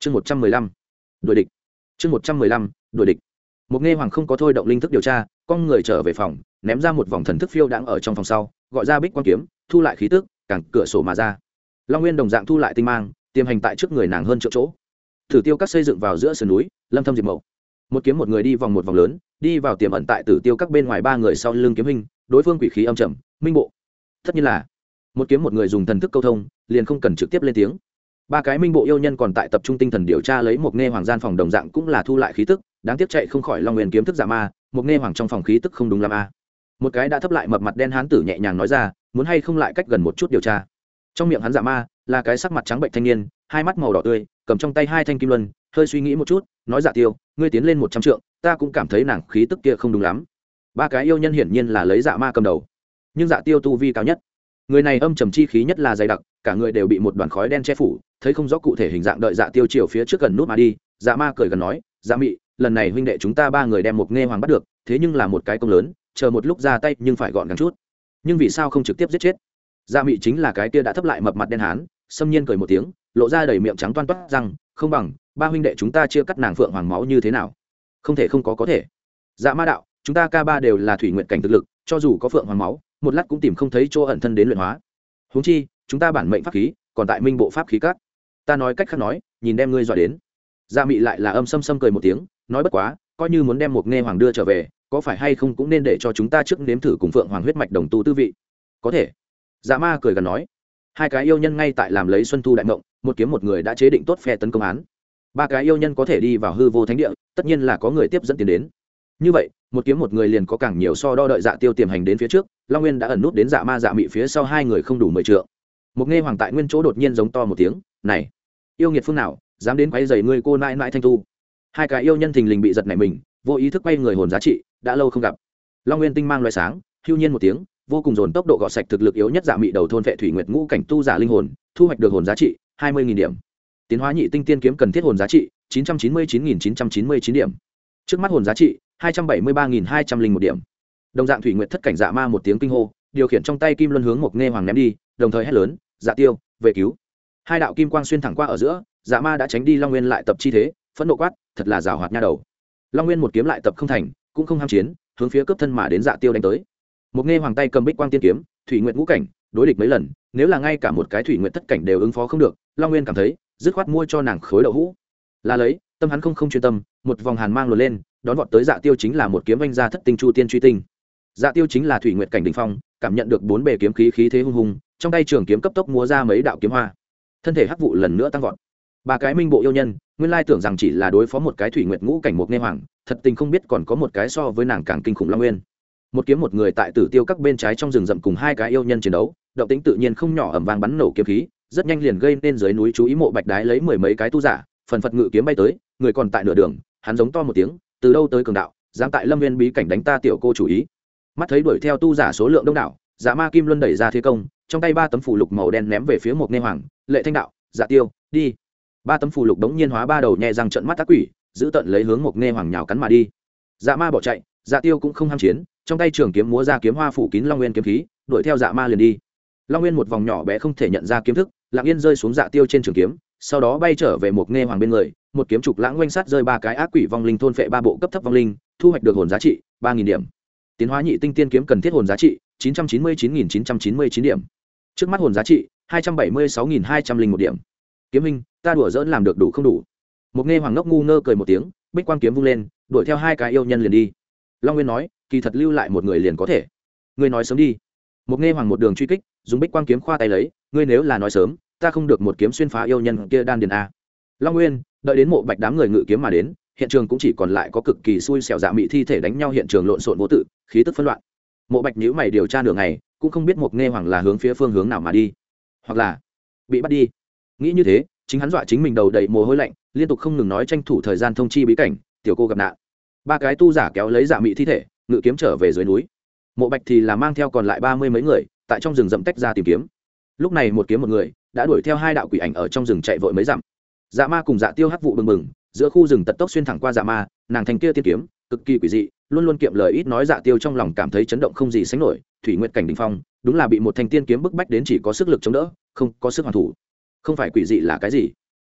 chương một trăm mười lăm. Đuổi địch. Chương một trăm mười lăm, đuổi địch. Một nghe hoàng không có thôi động linh thức điều tra, con người trở về phòng, ném ra một vòng thần thức phiêu đang ở trong phòng sau, gọi ra bích quan kiếm, thu lại khí tức cẳng cửa sổ mà ra. Long nguyên đồng dạng thu lại tinh mang, tiềm hành tại trước người nàng hơn chỗ chỗ. Thử tiêu các xây dựng vào giữa sườn núi, lâm thâm diệt mậu một kiếm một người đi vòng một vòng lớn, đi vào tiềm ẩn tại tử tiêu các bên ngoài ba người sau lưng kiếm hình, đối phương quỷ khí âm trầm, minh bộ. Tất nhiên là, một kiếm một người dùng thần thức câu thông, liền không cần trực tiếp lên tiếng ba cái minh bộ yêu nhân còn tại tập trung tinh thần điều tra lấy một nghe hoàng gian phòng đồng dạng cũng là thu lại khí tức, đáng tiếc chạy không khỏi long nguyên kiếm thức giả ma, một nghe hoàng trong phòng khí tức không đúng làm a. Một cái đã thấp lại mập mặt đen hán tử nhẹ nhàng nói ra, muốn hay không lại cách gần một chút điều tra. Trong miệng hắn giả ma, là cái sắc mặt trắng bệnh thanh niên, hai mắt màu đỏ tươi, cầm trong tay hai thanh kim luân, hơi suy nghĩ một chút, nói giả tiêu, ngươi tiến lên một trăm trượng, ta cũng cảm thấy nàng khí tức kia không đúng lắm. Ba cái yêu nhân hiển nhiên là lấy dạ ma cầm đầu, nhưng dạ tiêu tu vi cao nhất người này âm trầm chi khí nhất là dày đặc, cả người đều bị một đoàn khói đen che phủ, thấy không rõ cụ thể hình dạng đợi dạ tiêu chiều phía trước gần nút mà đi dạ ma cười gần nói dạ mị, lần này huynh đệ chúng ta ba người đem một nghe hoàng bắt được, thế nhưng là một cái công lớn, chờ một lúc ra tay nhưng phải gọn gàng chút. Nhưng vì sao không trực tiếp giết chết? Dạ mị chính là cái kia đã thấp lại mập mặt đen hán, xâm nhiên cười một tiếng, lộ ra đầy miệng trắng toan toát rằng, không bằng, ba huynh đệ chúng ta chia cắt nàng phượng hoàng máu như thế nào? Không thể, không có có thể. Dạ ma đạo, chúng ta ca ba đều là thủy nguyện cảnh thực lực, cho dù có phượng hoàng máu một lát cũng tìm không thấy chỗ ẩn thân đến luyện hóa. Huống chi, chúng ta bản mệnh pháp khí, còn tại minh bộ pháp khí các. Ta nói cách khác nói, nhìn đem ngươi dọa đến. Gia mị lại là âm xâm xâm cười một tiếng, nói bất quá, coi như muốn đem một nghe hoàng đưa trở về, có phải hay không cũng nên để cho chúng ta trước nếm thử cùng phượng hoàng huyết mạch đồng tu tư vị. Có thể. Dạ ma cười gần nói. Hai cái yêu nhân ngay tại làm lấy xuân thu đại mộng một kiếm một người đã chế định tốt phe tấn công án. Ba cái yêu nhân có thể đi vào hư vô thánh địa, tất nhiên là có người tiếp dẫn tiến đến như vậy, một kiếm một người liền có càng nhiều so đo đợi dạ tiêu tiềm hành đến phía trước, long nguyên đã ẩn nút đến dạ ma dạ mị phía sau hai người không đủ mười trượng. Một nghe hoàng tại nguyên chỗ đột nhiên giống to một tiếng, này, yêu nghiệt phương nào, dám đến quay dày ngươi cô nãi nãi thanh tu? Hai cái yêu nhân thình lình bị giật nảy mình, vô ý thức quay người hồn giá trị, đã lâu không gặp. Long nguyên tinh mang loại sáng, hưu nhiên một tiếng, vô cùng dồn tốc độ gọt sạch thực lực yếu nhất dạ mị đầu thôn vệ thủy nguyệt ngũ cảnh tu giả linh hồn, thu hoạch được hồn giá trị hai mươi điểm. Tiến hóa nhị tinh tiên kiếm cần thiết hồn giá trị chín trăm chín mươi chín chín trăm chín mươi chín điểm. Trước mắt hồn giá trị hai trăm bảy mươi ba hai trăm linh một điểm. Đồng dạng thủy nguyệt thất cảnh dạ ma một tiếng kinh hô, điều khiển trong tay kim luân hướng một nghe hoàng ném đi, đồng thời hét lớn dạ tiêu, về cứu. Hai đạo kim quang xuyên thẳng qua ở giữa dạ ma đã tránh đi long nguyên lại tập chi thế, phẫn nộ quát, thật là rào hoạt nha đầu. Long nguyên một kiếm lại tập không thành, cũng không ham chiến, hướng phía cướp thân mà đến dạ tiêu đánh tới. Một nghe hoàng tay cầm bích quang tiên kiếm, thủy nguyện ngũ cảnh, đối địch mấy lần, nếu là ngay cả một cái thủy nguyện thất cảnh đều ứng phó không được, long nguyên cảm thấy, dứt khoát mua cho nàng khối đậu hũ. Là lấy, tâm hắn không không chuyên tâm, một vòng hàn mang luồn lên đón vọt tới dạ tiêu chính là một kiếm anh gia thất tinh chu tiên truy tinh. Dạ tiêu chính là thủy nguyện cảnh đình phong, cảm nhận được bốn bề kiếm khí khí thế hung hùng, trong tay trường kiếm cấp tốc múa ra mấy đạo kiếm hoa. Thân thể hắc vụ lần nữa tăng vọt. Ba cái minh bộ yêu nhân, nguyên lai tưởng rằng chỉ là đối phó một cái thủy nguyệt ngũ cảnh một nghe hoàng, thật tình không biết còn có một cái so với nàng càng kinh khủng long nguyên. Một kiếm một người tại tử tiêu các bên trái trong rừng rậm cùng hai cái yêu nhân chiến đấu, động tính tự nhiên không nhỏ ẩm vang bắn nổ kiếm khí, rất nhanh liền gây nên dưới núi chú ý mộ bạch đái lấy mười mấy cái tu giả, phần phật ngự kiếm bay tới, người còn tại nửa đường, hắn giống to một tiếng từ đâu tới cường đạo, dám tại lâm viên bí cảnh đánh ta tiểu cô chủ ý. Mắt thấy đuổi theo tu giả số lượng đông đảo giả ma kim luân đẩy ra thế công, trong tay ba tấm phủ lục màu đen ném về phía một nê hoàng, lệ thanh đạo giả tiêu, đi. Ba tấm phù lục đống nhiên hóa ba đầu nhẹ răng trận mắt tác quỷ, giữ tận lấy hướng một nê hoàng nhào cắn mà đi. Dạ ma bỏ chạy dạ tiêu cũng không ham chiến, trong tay trường kiếm múa ra kiếm hoa phủ kín long nguyên kiếm khí, đuổi theo dạ ma liền đi. Long nguyên một vòng nhỏ bé không thể nhận ra kiếm thức, lặng yên rơi xuống dạ tiêu trên trường kiếm sau đó bay trở về một nghe hoàng bên người, một kiếm trục lãng quanh sát rơi ba cái ác quỷ vong linh thôn phệ ba bộ cấp thấp vong linh, thu hoạch được hồn giá trị ba nghìn điểm. Tiến hóa nhị tinh tiên kiếm cần thiết hồn giá trị chín trăm chín mươi chín nghìn chín trăm chín mươi chín điểm. Trước mắt hồn giá trị hai trăm bảy mươi sáu nghìn hai trăm linh một điểm. Kiếm hình ta đùa dỡn làm được đủ không đủ? Một nghe hoàng ngốc ngu ngơ cười một tiếng, bích quang kiếm vung lên, đuổi theo hai cái yêu nhân liền đi. Long nguyên nói, kỳ thật lưu lại một người liền có thể. Ngươi nói sớm đi. Một nghe hoàng một đường truy kích, dùng bích quang kiếm khoa tay lấy, ngươi nếu là nói sớm ta không được một kiếm xuyên phá yêu nhân kia đan điền a. Long nguyên, đợi đến mộ bạch đám người ngự kiếm mà đến, hiện trường cũng chỉ còn lại có cực kỳ xui xẻo dạ mị thi thể đánh nhau hiện trường lộn xộn vô tự, khí tức phân loạn. Mộ bạch nhữ mày điều tra nửa ngày, cũng không biết một nghe hoàng là hướng phía phương hướng nào mà đi, hoặc là bị bắt đi. Nghĩ như thế, chính hắn dọa chính mình đầu đầy mồ hôi lạnh, liên tục không ngừng nói tranh thủ thời gian thông chi bí cảnh, tiểu cô gặp nạn. Ba cái tu giả kéo lấy dạ mị thi thể, ngự kiếm trở về dưới núi. Mộ bạch thì là mang theo còn lại ba mươi mấy người, tại trong rừng rậm tách ra tìm kiếm. Lúc này một kiếm một người đã đuổi theo hai đạo quỷ ảnh ở trong rừng chạy vội mấy dặm. Dạ ma cùng dạ tiêu hắc vụ bừng bừng, giữa khu rừng tật tốc xuyên thẳng qua dạ ma, nàng thành kia tiên kiếm, cực kỳ quỷ dị, luôn luôn kiệm lời ít nói dạ tiêu trong lòng cảm thấy chấn động không gì sánh nổi, thủy nguyện cảnh đình phong, đúng là bị một thành tiên kiếm bức bách đến chỉ có sức lực chống đỡ, không có sức hoàn thủ. Không phải quỷ dị là cái gì?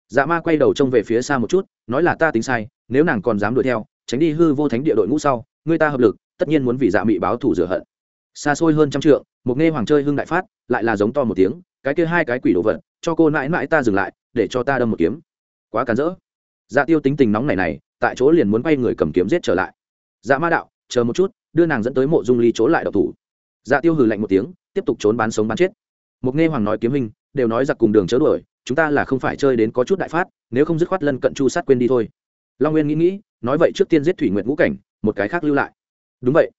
Dạ ma quay đầu trông về phía xa một chút, nói là ta tính sai, nếu nàng còn dám đuổi theo, tránh đi hư vô thánh địa đội ngũ sau, người ta hợp lực, tất nhiên muốn vì dạ mị báo thủ rửa hận. Xa xôi hơn trăm trượng, một nghe hoàng chơi hưng đại phát, lại là giống to một tiếng cái kia hai cái quỷ đồ vật, cho cô mãi mãi ta dừng lại, để cho ta đâm một kiếm. Quá cản rỡ. Dạ tiêu tính tình nóng này này, tại chỗ liền muốn quay người cầm kiếm giết trở lại. Dạ ma đạo, chờ một chút, đưa nàng dẫn tới mộ dung ly chỗ lại độc thủ. Dạ tiêu hừ lạnh một tiếng, tiếp tục trốn bán sống bán chết. Mục nghe hoàng nói kiếm hình, đều nói giặc cùng đường chớ đuổi, chúng ta là không phải chơi đến có chút đại phát, nếu không dứt khoát lân cận chu sát quên đi thôi. Long nguyên nghĩ nghĩ, nói vậy trước tiên giết thủy nguyện ngũ cảnh, một cái khác lưu lại. Đúng vậy.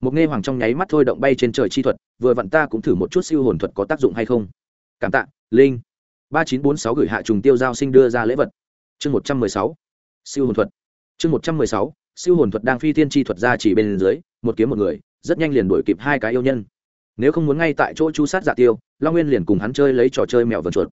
Mục nghe hoàng trong nháy mắt thôi động bay trên trời chi thuật, vừa vặn ta cũng thử một chút siêu hồn thuật có tác dụng hay không cảm tạ, linh. ba chín bốn sáu gửi hạ trùng tiêu giao sinh đưa ra lễ vật. Chương một trăm mười sáu, siêu hồn thuật. Chương một trăm mười sáu, siêu hồn thuật đang phi thiên chi thuật ra chỉ bên dưới, một kiếm một người, rất nhanh liền đuổi kịp hai cái yêu nhân. Nếu không muốn ngay tại chỗ chu sát giả tiêu, long nguyên liền cùng hắn chơi lấy trò chơi mèo vần chuột.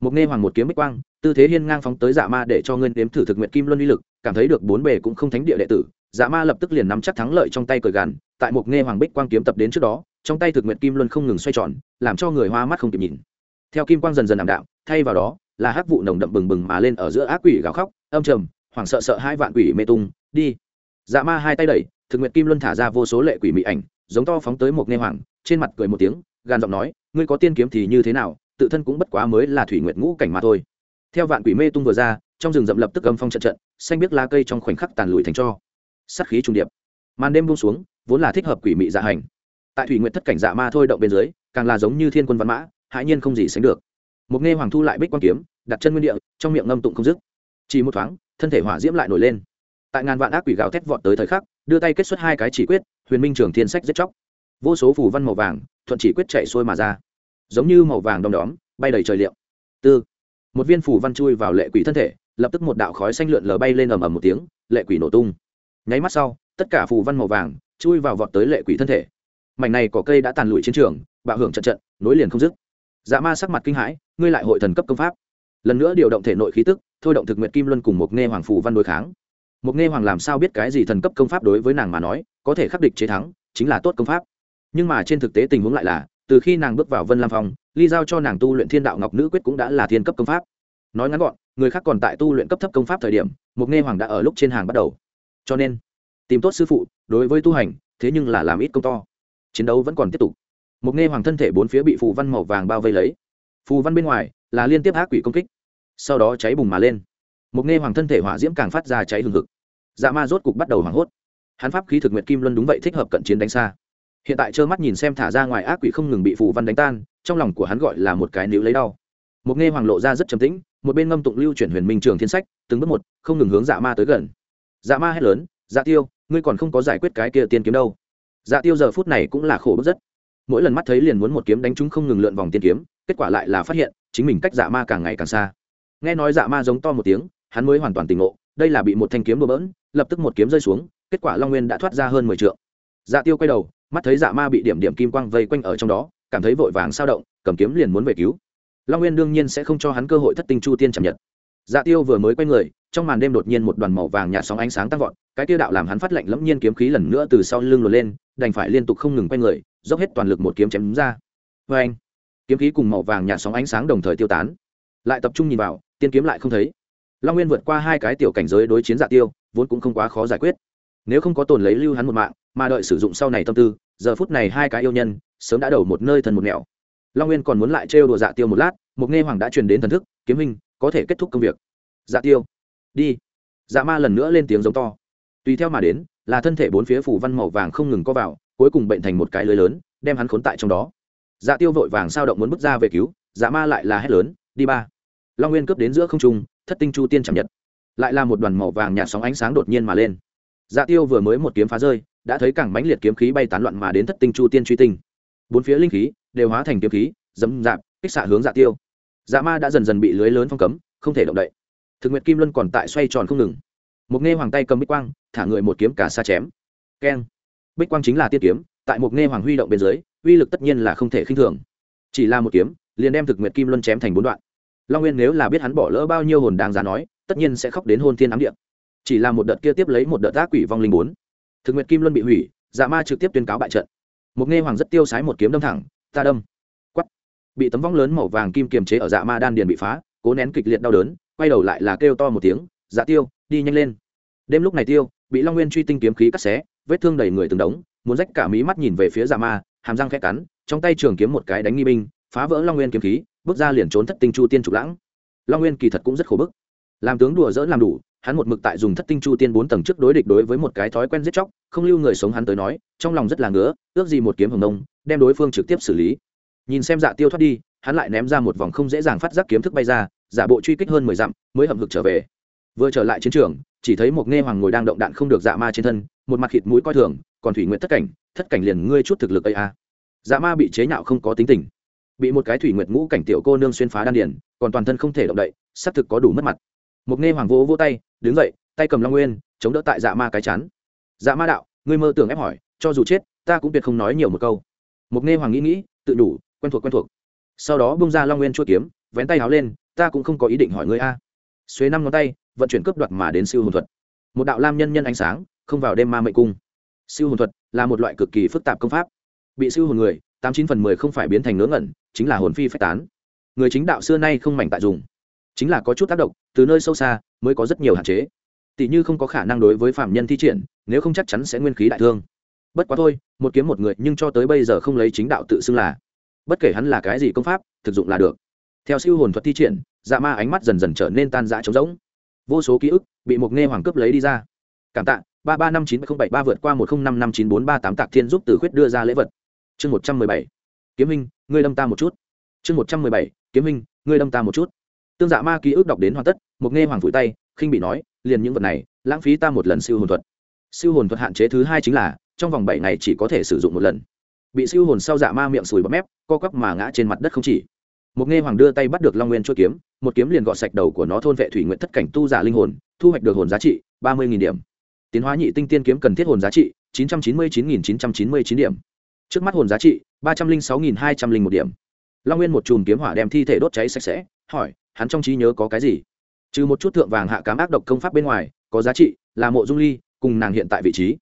Một nghe hoàng một kiếm bích quang, tư thế hiên ngang phóng tới dạ ma để cho ngân đếm thử thực nguyện kim luân uy lực, cảm thấy được bốn bề cũng không thánh địa đệ tử dạ ma lập tức liền nắm chắc thắng lợi trong tay cởi gàn, tại một nghe hoàng bích quang kiếm tập đến trước đó, trong tay thực nguyện kim luân không ngừng xoay tròn, làm cho người hoa mắt không kịp nhìn theo kim quang dần dần ảm đạm, thay vào đó là hắc vụ nồng đậm bừng bừng mà lên ở giữa ác quỷ gào khóc, âm trầm, hoảng sợ sợ hai vạn quỷ mê tung, đi. Dạ ma hai tay đẩy, thực nguyện kim luân thả ra vô số lệ quỷ mị ảnh, giống to phóng tới một nghe hoàng, trên mặt cười một tiếng gan giọng nói, ngươi có tiên kiếm thì như thế nào, tự thân cũng bất quá mới là thủy nguyệt ngũ cảnh mà thôi. Theo vạn quỷ mê tung vừa ra, trong rừng rậm lập tức âm phong trận trận, xanh biết lá cây trong khoảnh khắc tàn lùi thành cho. Sắt khí trung điệp. Màn đêm buông xuống, vốn là thích hợp quỷ mị dạ hành. Tại thủy nguyệt thất cảnh dạ ma thôi động bên dưới, càng là giống như thiên quân văn mã hãi nhiên không gì sánh được. Một nghe hoàng thu lại bích quan kiếm, đặt chân nguyên địa, trong miệng ngâm tụng không dứt. Chỉ một thoáng, thân thể hỏa diễm lại nổi lên. Tại ngàn vạn ác quỷ gào thét vọt tới thời khắc, đưa tay kết xuất hai cái chỉ quyết, huyền minh trường thiên sách giết chóc. Vô số phù văn màu vàng, thuận chỉ quyết chạy xuôi mà ra. Giống như màu vàng đom đóm, bay đầy trời liệu tư. Một viên phù văn chui vào lệ quỷ thân thể, lập tức một đạo khói xanh lượn lờ bay lên ầm ầm một tiếng, lệ quỷ nổ tung. Nháy mắt sau, tất cả phù văn màu vàng chui vào vọt tới lệ quỷ thân thể. Mảnh này cỏ cây đã tàn lụi chiến trường, bạo hưởng trận trận, nối liền không dứt dạ ma sắc mặt kinh hãi, ngươi lại hội thần cấp công pháp. Lần nữa điều động thể nội khí tức, thôi động thực nguyện kim luân cùng một nghe hoàng phù văn đối kháng. Một nghe hoàng làm sao biết cái gì thần cấp công pháp đối với nàng mà nói, có thể khắc địch chế thắng, chính là tốt công pháp. Nhưng mà trên thực tế tình huống lại là, từ khi nàng bước vào vân lam phong, ly giao cho nàng tu luyện thiên đạo ngọc nữ quyết cũng đã là thiên cấp công pháp. Nói ngắn gọn, người khác còn tại tu luyện cấp thấp công pháp thời điểm, một nghe hoàng đã ở lúc trên hàng bắt đầu. Cho nên, tìm tốt sư phụ, đối với tu hành, thế nhưng là làm ít công to. Chiến đấu vẫn còn tiếp tục một nghe hoàng thân thể bốn phía bị phù văn màu vàng bao vây lấy. Phù văn bên ngoài là liên tiếp ác quỷ công kích, sau đó cháy bùng mà lên. Một nghe hoàng thân thể hỏa diễm càng phát ra cháy hừng hực. Dạ ma rốt cục bắt đầu hoảng hốt. Hắn pháp khí thực nguyện kim luân đúng vậy thích hợp cận chiến đánh xa. Hiện tại trơ mắt nhìn xem thả ra ngoài ác quỷ không ngừng bị phù văn đánh tan, trong lòng của hắn gọi là một cái níu lấy đau. Một nghe hoàng lộ ra rất trầm tĩnh, một bên ngâm tụng lưu chuyển huyền minh trường thiên sách, từng bước một, không ngừng hướng dạ ma tới gần. Dạ ma hét lớn dạ tiêu, ngươi còn không có giải quyết cái kia tiên kiếm đâu. Dạ tiêu giờ phút này cũng là khổ bức rất mỗi lần mắt thấy liền muốn một kiếm đánh chúng không ngừng lượn vòng tiên kiếm, kết quả lại là phát hiện, chính mình cách dạ ma càng ngày càng xa. Nghe nói dạ ma giống to một tiếng, hắn mới hoàn toàn tỉnh ngộ, đây là bị một thanh kiếm đổ bỡn, lập tức một kiếm rơi xuống, kết quả long nguyên đã thoát ra hơn mười t dạ tiêu quay đầu, mắt thấy dạ ma bị điểm điểm kim quang vây quanh ở trong đó, cảm thấy vội vàng sao động, cầm kiếm liền muốn về cứu. Long nguyên đương nhiên sẽ không cho hắn cơ hội thất tinh chu tiên chạm nhật. Dạ tiêu vừa mới quay người, trong màn đêm đột nhiên một đoàn màu vàng nhạt sóng ánh sáng tăng vọt cái tiêu đạo làm hắn phát lệnh lẫm nhiên kiếm khí lần nữa từ sau lưng lùa lên, đành phải liên tục không ngừng quay người, dốc hết toàn lực một kiếm chém ra. Vê anh, kiếm khí cùng màu vàng nhạt sóng ánh sáng đồng thời tiêu tán. Lại tập trung nhìn vào, tiên kiếm lại không thấy. Long nguyên vượt qua hai cái tiểu cảnh giới đối chiến dạ tiêu, vốn cũng không quá khó giải quyết. Nếu không có tồn lấy lưu hắn một mạng, mà đợi sử dụng sau này tâm tư, giờ phút này hai cái yêu nhân, sớm đã đầu một nơi thần một nẻo. Long nguyên còn muốn lại trêu đùa dạ tiêu một lát, một nghe hoàng đã truyền đến thần thức, kiếm hình có thể kết thúc công việc. Dạ tiêu, đi. Dạ ma lần nữa lên tiếng giống to tùy theo mà đến, là thân thể bốn phía phủ văn màu vàng không ngừng có vào, cuối cùng bệnh thành một cái lưới lớn, đem hắn khốn tại trong đó. Dạ tiêu vội vàng sao động muốn bước ra về cứu dạ ma lại là hét lớn, đi ba. Long nguyên cướp đến giữa không trung, thất tinh chu tiên chạm nhật. Lại là một đoàn màu vàng nhạt sóng ánh sáng đột nhiên mà lên. Dạ tiêu vừa mới một kiếm phá rơi, đã thấy cảng mãnh liệt kiếm khí bay tán loạn mà đến thất tinh chu tiên truy tinh. Bốn phía linh khí đều hóa thành kiếm khí dấm dạp, kích xạ hướng dạ tiêu. Dạ ma đã dần dần bị lưới lớn phong cấm, không thể động đậy. Thực nguyệt kim luân còn tại xoay tròn không ngừng. Một nghe hoàng tay cầm bích quang thả người một kiếm cả xa chém. Keng. Bích quang chính là tiết kiếm, tại một nghe hoàng huy động bên dưới, uy lực tất nhiên là không thể khinh thường. Chỉ là một kiếm, liền đem thực nguyệt kim luân chém thành bốn đoạn. Long nguyên nếu là biết hắn bỏ lỡ bao nhiêu hồn đáng giá nói, tất nhiên sẽ khóc đến hôn thiên ám địa. chỉ là một đợt kia tiếp lấy một đợt tác quỷ vong linh bốn. Thực nguyệt kim luân bị hủy dạ ma trực tiếp tuyên cáo bại trận. Một nghe hoàng rất tiêu sái một kiếm đâm thẳng, ta đâm. Quắt bị tấm vong lớn màu vàng kim kiềm chế ở dạ ma đan điền bị phá, cố nén kịch liệt đau đớn, quay đầu lại là kêu to một tiếng dạ tiêu, đi nhanh lên đêm lúc này tiêu, bị long nguyên truy tinh kiếm khí cắt xé, vết thương đầy người từng đống, muốn rách cả mí mắt nhìn về phía giả ma, hàm răng khẽ cắn, trong tay trường kiếm một cái đánh nghi binh, phá vỡ long nguyên kiếm khí, bước ra liền trốn thất tinh chu tiên trục lãng. Long nguyên kỳ thật cũng rất khổ bức. Làm tướng đùa dỡ làm đủ, hắn một mực tại dùng thất tinh chu tiên bốn tầng trước đối địch đối với một cái thói quen giết chóc, không lưu người sống hắn tới nói, trong lòng rất là ngứa, ước gì một kiếm hồng nông, đem đối phương trực tiếp xử lý. Nhìn xem dạ tiêu thoát đi, hắn lại ném ra một vòng không dễ dàng phát giác kiếm thức bay ra, giả bộ truy kích hơn mười dặm, mới hậm hực trở về. Vừa trở lại chiến trường chỉ thấy một nghe hoàng ngồi đang động đạn không được dạ ma trên thân, một mặt khịt mũi coi thường, còn thủy nguyện thất cảnh thất cảnh liền ngươi chút thực lực ấy a à. dạ ma bị chế nhạo không có tính tình. Bị một cái thủy nguyệt ngũ cảnh tiểu cô nương xuyên phá đan điền, còn toàn thân không thể động đậy xác thực có đủ mất mặt. Một nghe hoàng vỗ vỗ tay, đứng dậy, tay cầm long nguyên, chống đỡ tại dạ ma cái chắn dạ ma đạo, ngươi mơ tưởng ép hỏi, cho dù chết, ta cũng tuyệt không nói nhiều một câu. Một nghe hoàng nghĩ nghĩ, tự đủ, quen thuộc quen thuộc. Sau đó bung ra long nguyên chua kiếm, vén tay háo lên, ta cũng không có ý định hỏi ngươi a. Xuế năm ngón tay vận chuyển cướp đoạt mà đến siêu hồn thuật. Một đạo lam nhân nhân ánh sáng, không vào đêm ma mệnh cung. Siêu hồn thuật là một loại cực kỳ phức tạp công pháp. Bị siêu hồn người, tám chín phần mười không phải biến thành ngớ ngẩn, chính là hồn phi phách tán. Người chính đạo xưa nay không mảnh tại dùng. Chính là có chút tác động, từ nơi sâu xa mới có rất nhiều hạn chế. Tỷ như không có khả năng đối với phạm nhân thi triển, nếu không chắc chắn sẽ nguyên khí đại thương. Bất quá thôi, một kiếm một người, nhưng cho tới bây giờ không lấy chính đạo tự xưng là. Bất kể hắn là cái gì công pháp, thực dụng là được. Theo siêu hồn thuật thi triển dạ ma ánh mắt dần dần trở nên tan dã trống rỗng vô số ký ức bị một nghe hoàng cướp lấy đi ra cảm tạ ba ba năm chín không bảy ba vượt qua một không năm năm chín bốn ba tám tạc thiên giúp từ khuyết đưa ra lễ vật chương một trăm mười bảy kiếm minh ngươi đâm ta một chút chương một trăm mười bảy kiếm minh ngươi đâm ta một chút tương dạ ma ký ức đọc đến hoàn tất một nghe hoàng phủi tay khinh bị nói liền những vật này lãng phí ta một lần siêu hồn thuật siêu hồn thuật hạn chế thứ hai chính là trong vòng bảy ngày chỉ có thể sử dụng một lần bị siêu hồn sau dạ ma miệng sùi bấm mép co quắp mà ngã trên mặt đất không chỉ một nghe hoàng đưa tay bắt được long nguyên chuỗi kiếm, một kiếm liền gọt sạch đầu của nó thôn vệ thủy nguyện thất cảnh tu giả linh hồn, thu hoạch được hồn giá trị ba mươi điểm. Tiến hóa nhị tinh tiên kiếm cần thiết hồn giá trị chín trăm chín mươi chín nghìn chín trăm chín mươi chín điểm. Trước mắt hồn giá trị ba trăm linh sáu nghìn hai trăm linh một điểm. Long nguyên một chùm kiếm hỏa đem thi thể đốt cháy sạch sẽ, hỏi, hắn trong trí nhớ có cái gì? Trừ một chút thượng vàng hạ cám ác độc công pháp bên ngoài, có giá trị là mộ dung ly cùng nàng hiện tại vị trí.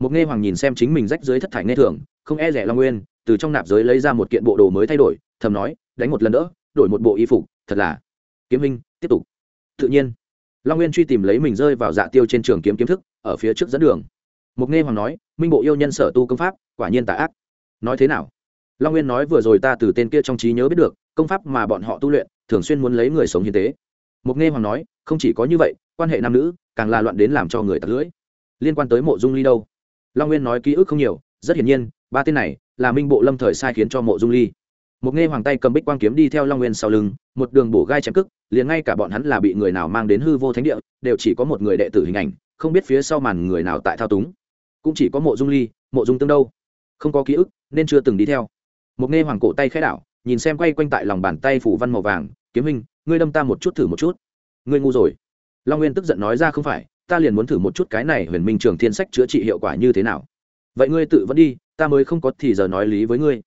Một nghe hoàng nhìn xem chính mình rách dưới thất thải nghe thường, không e rẻ long nguyên, từ trong nạp giới lấy ra một kiện bộ đồ mới thay đổi, thầm nói đánh một lần nữa đổi một bộ y phục, thật là. Kiếm minh tiếp tục. Tự nhiên. Long nguyên truy tìm lấy mình rơi vào dạ tiêu trên trường kiếm kiếm thức, ở phía trước dẫn đường. Mục nghe hoàng nói, minh bộ yêu nhân sở tu công pháp, quả nhiên tà ác. Nói thế nào? Long nguyên nói, vừa rồi ta từ tên kia trong trí nhớ biết được, công pháp mà bọn họ tu luyện, thường xuyên muốn lấy người sống hiến tế. Mục nghe hoàng nói, không chỉ có như vậy, quan hệ nam nữ, càng là loạn đến làm cho người tật lưỡi. Liên quan tới mộ dung ly đâu? Long nguyên nói, ký ức không nhiều, rất hiển nhiên, ba tên này là minh bộ lâm thời sai khiến cho mộ dung ly một nghe hoàng tay cầm bích quang kiếm đi theo long nguyên sau lưng, một đường bổ gai chém cức liền ngay cả bọn hắn là bị người nào mang đến hư vô thánh địa, đều chỉ có một người đệ tử hình ảnh, không biết phía sau màn người nào tại thao túng. Cũng chỉ có mộ dung ly, mộ dung tương đâu. Không có ký ức, nên chưa từng đi theo. Một nghe hoàng cổ tay khẽ đảo, nhìn xem quay quanh tại lòng bàn tay phủ văn màu vàng, kiếm hình ngươi đâm ta một chút thử một chút. Ngươi ngu rồi. Long nguyên tức giận nói ra, không phải, ta liền muốn thử một chút cái này huyền minh trường thiên sách chữa trị hiệu quả như thế nào. Vậy ngươi tự vẫn đi, ta mới không có thì giờ nói lý với ngươi.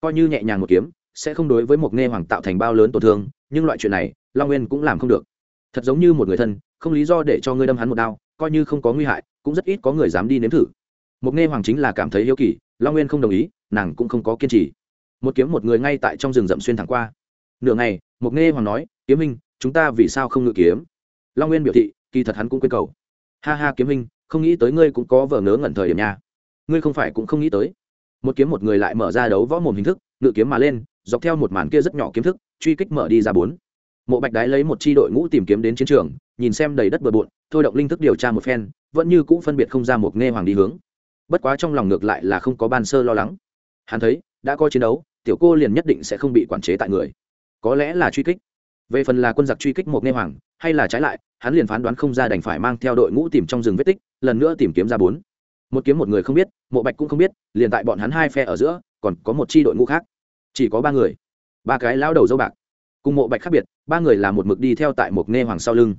Coi như nhẹ nhàng một kiếm sẽ không đối với một nghe hoàng tạo thành bao lớn tổn thương, nhưng loại chuyện này, long nguyên cũng làm không được. Thật giống như một người thân, không lý do để cho ngươi đâm hắn một đao, coi như không có nguy hại, cũng rất ít có người dám đi nếm thử. Một nghe hoàng chính là cảm thấy hiếu kỳ, long nguyên không đồng ý, nàng cũng không có kiên trì. Một kiếm một người ngay tại trong rừng rậm xuyên thẳng qua. Nửa ngày, một nghe hoàng nói, kiếm minh chúng ta vì sao không ngự kiếm? Long nguyên biểu thị, kỳ thật hắn cũng quên cầu. Ha ha kiếm minh không nghĩ tới ngươi cũng có vở ngớ ngẩn thời điểm nha. Ngươi không phải cũng không nghĩ tới. Một kiếm một người lại mở ra đấu võ mồm hình thức ngự kiếm mà lên, dọc theo một màn kia rất nhỏ kiếm thức, truy kích mở đi ra bốn. Mộ bạch đái lấy một chi đội ngũ tìm kiếm đến chiến trường, nhìn xem đầy đất bừa bộn, thôi động linh thức điều tra một phen, vẫn như cũ phân biệt không ra một nghe hoàng đi hướng. Bất quá trong lòng ngược lại là không có ban sơ lo lắng. Hắn thấy, đã có chiến đấu, tiểu cô liền nhất định sẽ không bị quản chế tại người. Có lẽ là truy kích. Về phần là quân giặc truy kích một nghe hoàng, hay là trái lại, hắn liền phán đoán không ra đành phải mang theo đội ngũ tìm trong rừng vết tích, lần nữa tìm kiếm ra bốn. Một kiếm một người không biết, mộ bạch cũng không biết, liền tại bọn hắn hai phe ở giữa, còn có một chi đội ngũ khác chỉ có ba người. Ba cái lao đầu dâu bạc. Cùng mộ bạch khác biệt, ba người là một mực đi theo tại một nghe hoàng sau lưng.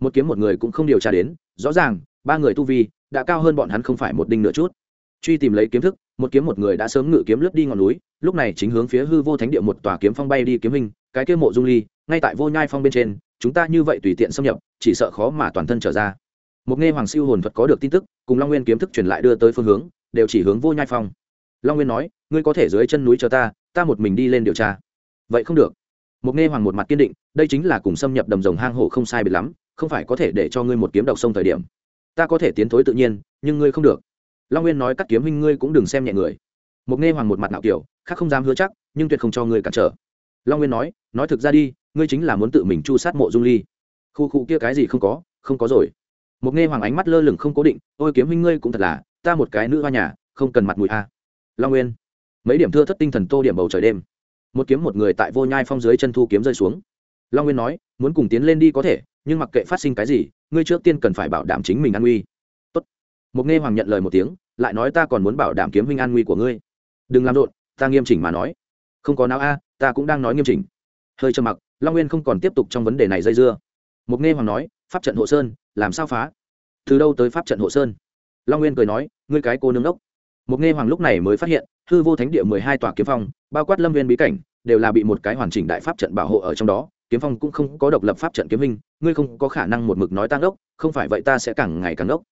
Một kiếm một người cũng không điều tra đến, rõ ràng, ba người tu vi đã cao hơn bọn hắn không phải một đinh nửa chút. Truy tìm lấy kiếm thức, một kiếm một người đã sớm ngự kiếm lướt đi ngọn núi, lúc này chính hướng phía hư vô thánh địa một tòa kiếm phong bay đi kiếm hình, cái kia mộ dung ly, ngay tại vô nhai phong bên trên, chúng ta như vậy tùy tiện xâm nhập, chỉ sợ khó mà toàn thân trở ra. Một nghe hoàng siêu hồn thuật có được tin tức, cùng long nguyên kiếm thức truyền lại đưa tới phương hướng, đều chỉ hướng vô nhai phong long nguyên nói, ngươi có thể dưới chân núi chờ ta ta một mình đi lên điều tra. Vậy không được. Một nghe hoàng một mặt kiên định, đây chính là cùng xâm nhập đầm rồng hang hổ không sai biệt lắm, không phải có thể để cho ngươi một kiếm độc sông thời điểm. Ta có thể tiến thối tự nhiên, nhưng ngươi không được. Long nguyên nói, cắt kiếm huynh ngươi cũng đừng xem nhẹ người. Một nghe hoàng một mặt nạo kiểu, khác không dám hứa chắc, nhưng tuyệt không cho ngươi cản trở. Long nguyên nói nói thực ra đi, ngươi chính là muốn tự mình chu sát mộ dung ly. Khu khu kia cái gì không có không có rồi. Một nghe hoàng ánh mắt lơ lửng không cố định, ôi kiếm huynh ngươi cũng thật là, ta một cái nữ hoa nhà, không cần mặt mũi a long nguyên. Mấy điểm thưa thất tinh thần tô điểm bầu trời đêm. Một kiếm một người tại vô nhai phong dưới chân thu kiếm rơi xuống. Long nguyên nói, muốn cùng tiến lên đi có thể, nhưng mặc kệ phát sinh cái gì, ngươi trước tiên cần phải bảo đảm chính mình an nguy. Tốt. một nghe hoàng nhận lời một tiếng, lại nói, ta còn muốn bảo đảm kiếm huynh an nguy của ngươi. Đừng làm rộn, ta nghiêm chỉnh mà nói. Không có nào a, ta cũng đang nói nghiêm chỉnh. Hơi trầm mặc, long nguyên không còn tiếp tục trong vấn đề này dây dưa. Một nghe hoàng nói, pháp trận hộ sơn, làm sao phá? Từ đâu tới pháp trận hộ sơn? Long nguyên cười nói, ngươi cái cô nương đốc một nghe hoàng lúc này mới phát hiện, hư vô thánh địa mười hai tòa kiếm phong, bao quát lâm viên bí cảnh, đều là bị một cái hoàn chỉnh đại pháp trận bảo hộ ở trong đó. Kiếm phong cũng không có độc lập pháp trận kiếm hình ngươi không có khả năng một mực nói tăng ốc, không phải vậy ta sẽ càng ngày càng ốc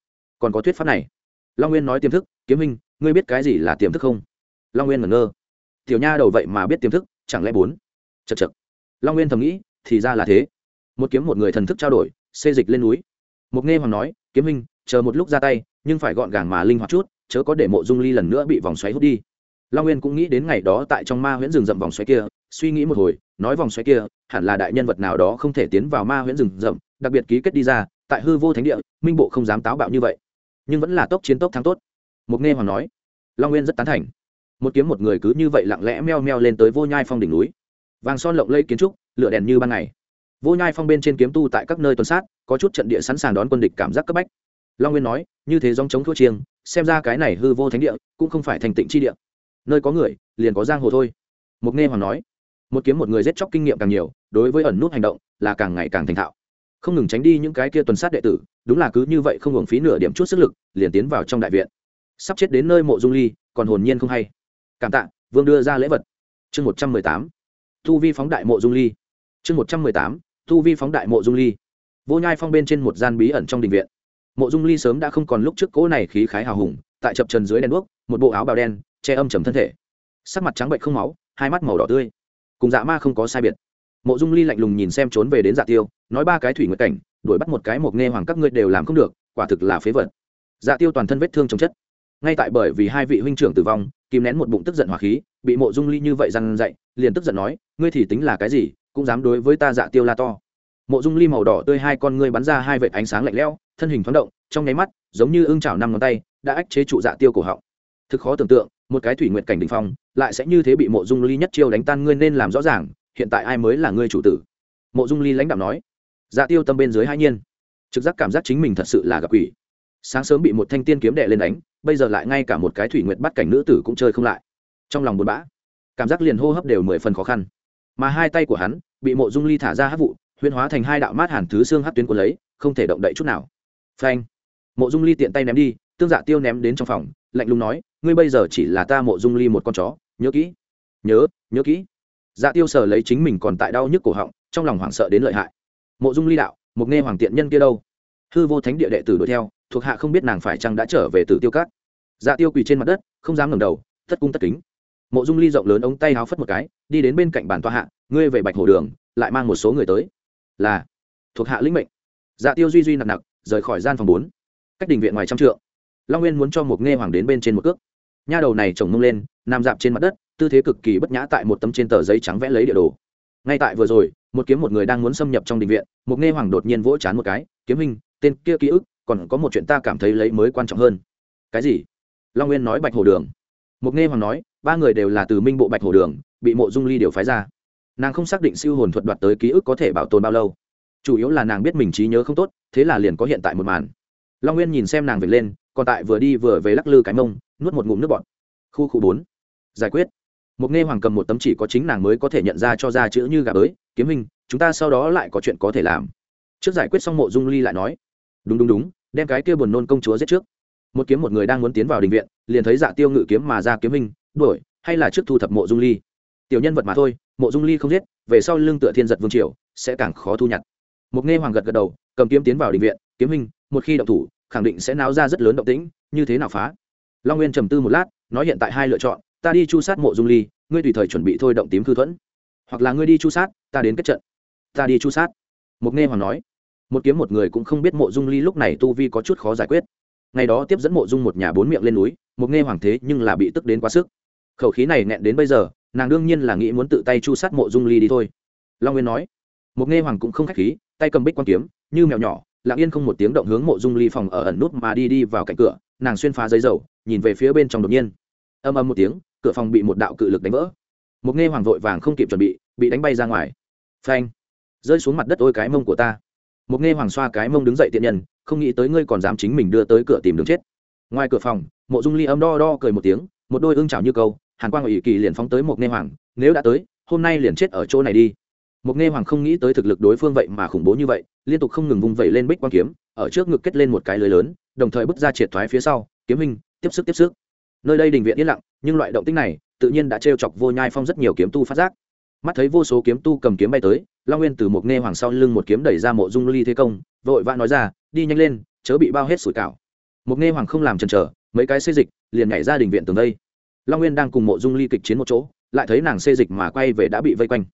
còn có thuyết pháp này. Long nguyên nói tiềm thức, kiếm hình ngươi biết cái gì là tiềm thức không? Long nguyên ngẩn ngơ. Tiểu nha đầu vậy mà biết tiềm thức, chẳng lẽ bốn? Chật chật long nguyên thầm nghĩ, thì ra là thế. Một kiếm một người thần thức trao đổi, xê dịch lên núi. Một nghe hoàng nói, kiếm hình chờ một lúc ra tay, nhưng phải gọn gàng mà linh hoạt chút chớ có để mộ dung ly lần nữa bị vòng xoáy hút đi. Long nguyên cũng nghĩ đến ngày đó tại trong ma huyễn rừng rậm vòng xoáy kia, suy nghĩ một hồi, nói vòng xoáy kia, hẳn là đại nhân vật nào đó không thể tiến vào ma huyễn rừng rậm, đặc biệt ký kết đi ra, tại hư vô thánh địa, minh bộ không dám táo bạo như vậy. Nhưng vẫn là tốc chiến tốc thắng tốt. Mục nghe hoàng nói, long nguyên rất tán thành. Một kiếm một người cứ như vậy lặng lẽ meo meo lên tới vô nhai phong đỉnh núi. Vàng son lộng lây kiến trúc, lửa đèn như ban ngày. Vô nhai phong bên trên kiếm tu tại các nơi tuần sát, có chút trận địa sẵn sàng đón quân địch cảm giác cấp bách long nguyên nói, như thế dòng chống thua chiêng, xem ra cái này hư vô thánh địa cũng không phải thành tịnh chi địa. Nơi có người, liền có giang hồ thôi. Mục nghe hoàng nói, một kiếm một người giết chóc kinh nghiệm càng nhiều, đối với ẩn nút hành động là càng ngày càng thành thạo. Không ngừng tránh đi những cái kia tuần sát đệ tử, đúng là cứ như vậy không hưởng phí nửa điểm chút sức lực, liền tiến vào trong đại viện. Sắp chết đến nơi mộ dung ly, còn hồn nhiên không hay. Cảm tạ, vương đưa ra lễ vật. Chương một trăm mười tám, thu vi phóng đại mộ dung ly. Chương một trăm mười tám, thu vi phóng đại mộ dung ly. Vô nhai phong bên trên một gian bí ẩn trong đình viện mộ dung ly sớm đã không còn lúc trước cỗ này khí khái hào hùng, tại chập trần dưới đèn đuốc, một bộ áo bào đen, che âm trầm thân thể. Sắc mặt trắng bệnh không máu, hai mắt màu đỏ tươi. Cùng dạ ma không có sai biệt. Mộ dung ly lạnh lùng nhìn xem trốn về đến dạ tiêu, nói ba cái thủy nguyệt cảnh, đuổi bắt một cái mộc nghe hoàng các ngươi đều làm không được, quả thực là phế vật. Dạ tiêu toàn thân vết thương trong chất. Ngay tại bởi vì hai vị huynh trưởng tử vong, kìm nén một bụng tức giận hỏa khí, bị mộ dung ly như vậy răn dậy, liền tức giận nói, ngươi thì tính là cái gì, cũng dám đối với ta dạ tiêu la to mộ dung ly màu đỏ tươi hai con ngươi bắn ra hai vệt ánh sáng lạnh lẽo, thân hình thoáng động, trong nháy mắt, giống như ưng chảo năm ngón tay, đã ách chế trụ dạ tiêu cổ họng. Thực khó tưởng tượng, một cái thủy nguyện cảnh đình phong, lại sẽ như thế bị mộ dung ly nhất chiêu đánh tan ngươi nên làm rõ ràng, hiện tại ai mới là ngươi chủ tử? Mộ dung ly lãnh đạo nói. Dạ tiêu tâm bên dưới hai nhiên. Trực giác cảm giác chính mình thật sự là gặp quỷ. Sáng sớm bị một thanh tiên kiếm đệ lên đánh, bây giờ lại ngay cả một cái thủy nguyện bắt cảnh nữ tử cũng chơi không lại. Trong lòng buồn bã, cảm giác liền hô hấp đều mười phần khó khăn. Mà hai tay của hắn, bị mộ dung ly thả ra hát vụ huyên hóa thành hai đạo mát hàn thứ xương hát tuyến của lấy, không thể động đậy chút nào. Phanh. Mộ dung ly tiện tay ném đi, tương dạ tiêu ném đến trong phòng, lạnh lùng nói, ngươi bây giờ chỉ là ta mộ dung ly một con chó, nhớ kỹ, nhớ nhớ kỹ. Dạ tiêu sờ lấy chính mình còn tại đau nhức cổ họng, trong lòng hoảng sợ đến lợi hại. Mộ dung ly đạo, một nghe hoàng tiện nhân kia đâu? Hư vô thánh địa đệ tử đuổi theo, thuộc hạ không biết nàng phải chăng đã trở về từ tiêu cát dạ tiêu quỳ trên mặt đất, không dám ngẩng đầu tất cung tất kính. Mộ dung ly rộng lớn ống tay háo phất một cái, đi đến bên cạnh bàn toa hạ, ngươi về bạch hồ đường, lại mang một số người tới là thuộc hạ lĩnh mệnh. Dạ tiêu duy duy nặng nặng rời khỏi gian phòng bốn. Cách đình viện ngoài trăm trượng, long nguyên muốn cho một nghe hoàng đến bên trên một cước. Nha đầu này chồng mông lên, nằm dạp trên mặt đất, tư thế cực kỳ bất nhã tại một tấm trên tờ giấy trắng vẽ lấy địa đồ. Ngay tại vừa rồi, một kiếm một người đang muốn xâm nhập trong đình viện, một nghe hoàng đột nhiên vỗ chán một cái, kiếm hình tên kia ký ức, còn có một chuyện ta cảm thấy lấy mới quan trọng hơn. Cái gì? Long nguyên nói bạch hồ đường. Một nghe hoàng nói, ba người đều là từ minh bộ bạch hồ đường, bị mộ dung ly điều phái ra nàng không xác định siêu hồn thuật đoạt tới ký ức có thể bảo tồn bao lâu. Chủ yếu là nàng biết mình trí nhớ không tốt, thế là liền có hiện tại một màn. Long nguyên nhìn xem nàng về lên, còn tại vừa đi vừa về lắc lư cái mông, nuốt một ngụm nước bọt. Khu khu bốn. Giải quyết. Một nghe hoàng cầm một tấm chỉ có chính nàng mới có thể nhận ra cho ra chữ như gà bới, kiếm hình chúng ta sau đó lại có chuyện có thể làm. Trước giải quyết xong mộ dung ly lại nói, đúng đúng đúng, đem cái kia buồn nôn công chúa giết trước. Một kiếm một người đang muốn tiến vào đình viện, liền thấy dạ tiêu ngự kiếm mà ra kiếm hình đuổi, hay là trước thu thập mộ dung ly? Tiểu nhân vật mà thôi, mộ dung ly không giết, về sau lưng tựa thiên giật vương triều, sẽ càng khó thu nhặt. Một nghe hoàng gật gật đầu, cầm kiếm tiến vào đình viện, kiếm hình một khi động thủ, khẳng định sẽ náo ra rất lớn động tĩnh, như thế nào phá? Long nguyên trầm tư một lát, nói hiện tại hai lựa chọn, ta đi chu sát mộ dung ly, ngươi tùy thời chuẩn bị thôi động tím khư thuẫn. Hoặc là ngươi đi chu sát, ta đến kết trận. Ta đi chu sát. Mục nghe hoàng nói. Một kiếm một người cũng không biết mộ dung ly lúc này tu vi có chút khó giải quyết. Ngày đó tiếp dẫn mộ dung một nhà bốn miệng lên núi, mục nghe hoàng thế nhưng là bị tức đến quá sức. Khẩu khí này nghẹn đến bây giờ nàng đương nhiên là nghĩ muốn tự tay chu sát mộ dung ly đi thôi. Long nguyên nói mục nghe hoàng cũng không khách khí, tay cầm bích quan kiếm, như mèo nhỏ, lặng yên không một tiếng động hướng mộ dung ly phòng ở ẩn nút mà đi đi vào cạnh cửa, nàng xuyên phá giấy dầu, nhìn về phía bên trong đột nhiên. Âm âm một tiếng, cửa phòng bị một đạo cự lực đánh vỡ. Một nghe hoàng vội vàng không kịp chuẩn bị bị đánh bay ra ngoài. Phanh! Rơi xuống mặt đất ôi cái mông của ta. Một nghe hoàng xoa cái mông đứng dậy tiện nhân, không nghĩ tới ngươi còn dám chính mình đưa tới cửa tìm đường chết. Ngoài cửa phòng, mộ dung ly âm đo đo cười một tiếng, một đôi ưng chảo như câu hàn quang ủy kỳ liền phóng tới một nghe hoàng, nếu đã tới, hôm nay liền chết ở chỗ này đi. Một nghe hoàng không nghĩ tới thực lực đối phương vậy mà khủng bố như vậy, liên tục không ngừng vung vẩy lên bích quang kiếm, ở trước ngực kết lên một cái lưới lớn, đồng thời bước ra triệt thoái phía sau, kiếm hình tiếp sức tiếp sức. Nơi đây đình viện yên lặng, nhưng loại động tích này, tự nhiên đã trêu chọc vô nhai phong rất nhiều kiếm tu phát giác. Mắt thấy vô số kiếm tu cầm kiếm bay tới, long nguyên từ một nghe hoàng sau lưng một kiếm đẩy ra mộ dung ly thế công, vội vã nói ra, đi nhanh lên, chớ bị bao hết sủi cảo. Một nghe hoàng không làm chần chờ, mấy cái xây dịch liền nhảy ra đình viện tường đây long nguyên đang cùng mộ dung ly kịch chiến một chỗ lại thấy nàng xê dịch mà quay về đã bị vây quanh.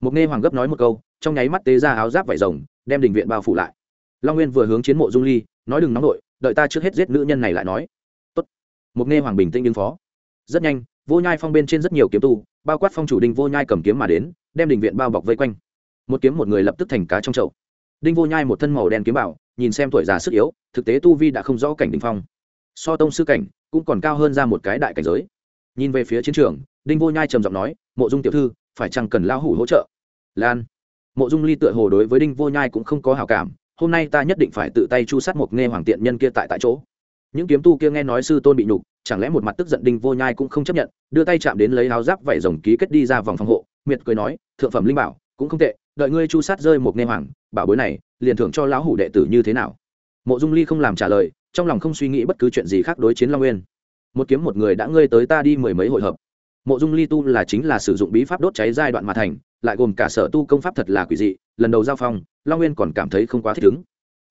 Mục nghe hoàng gấp nói một câu trong nháy mắt tế ra áo giáp vải rồng đem đình viện bao phủ lại. Long nguyên vừa hướng chiến mộ dung ly nói đừng nóng nổi, đợi ta trước hết giết nữ nhân này lại nói. Tốt. Mục nghe hoàng bình tĩnh ứng phó. Rất nhanh vô nhai phong bên trên rất nhiều kiếm tu bao quát phong chủ đinh vô nhai cầm kiếm mà đến đem đình viện bao bọc vây quanh. Một kiếm một người lập tức thành cá trong chậu. Đinh vô nhai một thân màu đen kiếm bảo nhìn xem tuổi già sức yếu thực tế tu vi đã không rõ cảnh đình phong. So tông sư cảnh cũng còn cao hơn ra một cái đại cảnh giới nhìn về phía chiến trường, đinh vô nhai trầm giọng nói, mộ dung tiểu thư, phải chăng cần lao hủ hỗ trợ? Lan. Mộ dung ly tựa hồ đối với đinh vô nhai cũng không có hào cảm, hôm nay ta nhất định phải tự tay chu sát một nghe hoàng tiện nhân kia tại tại chỗ. Những kiếm tu kia nghe nói sư tôn bị nhục, chẳng lẽ một mặt tức giận đinh vô nhai cũng không chấp nhận, đưa tay chạm đến lấy áo giáp vải rồng ký kết đi ra vòng phòng hộ, miệt cười nói, thượng phẩm linh bảo, cũng không tệ, đợi ngươi chu sát rơi một nghe hoàng, bảo bối này, liền thưởng cho lão hủ đệ tử như thế nào? Mộ dung ly không làm trả lời, trong lòng không suy nghĩ bất cứ chuyện gì khác đối chiến long nguyên một kiếm một người đã ngươi tới ta đi mười mấy hội hợp. Mộ dung ly tu là chính là sử dụng bí pháp đốt cháy giai đoạn mà thành, lại gồm cả sở tu công pháp thật là quỷ dị, lần đầu giao phong, long nguyên còn cảm thấy không quá thích ứng.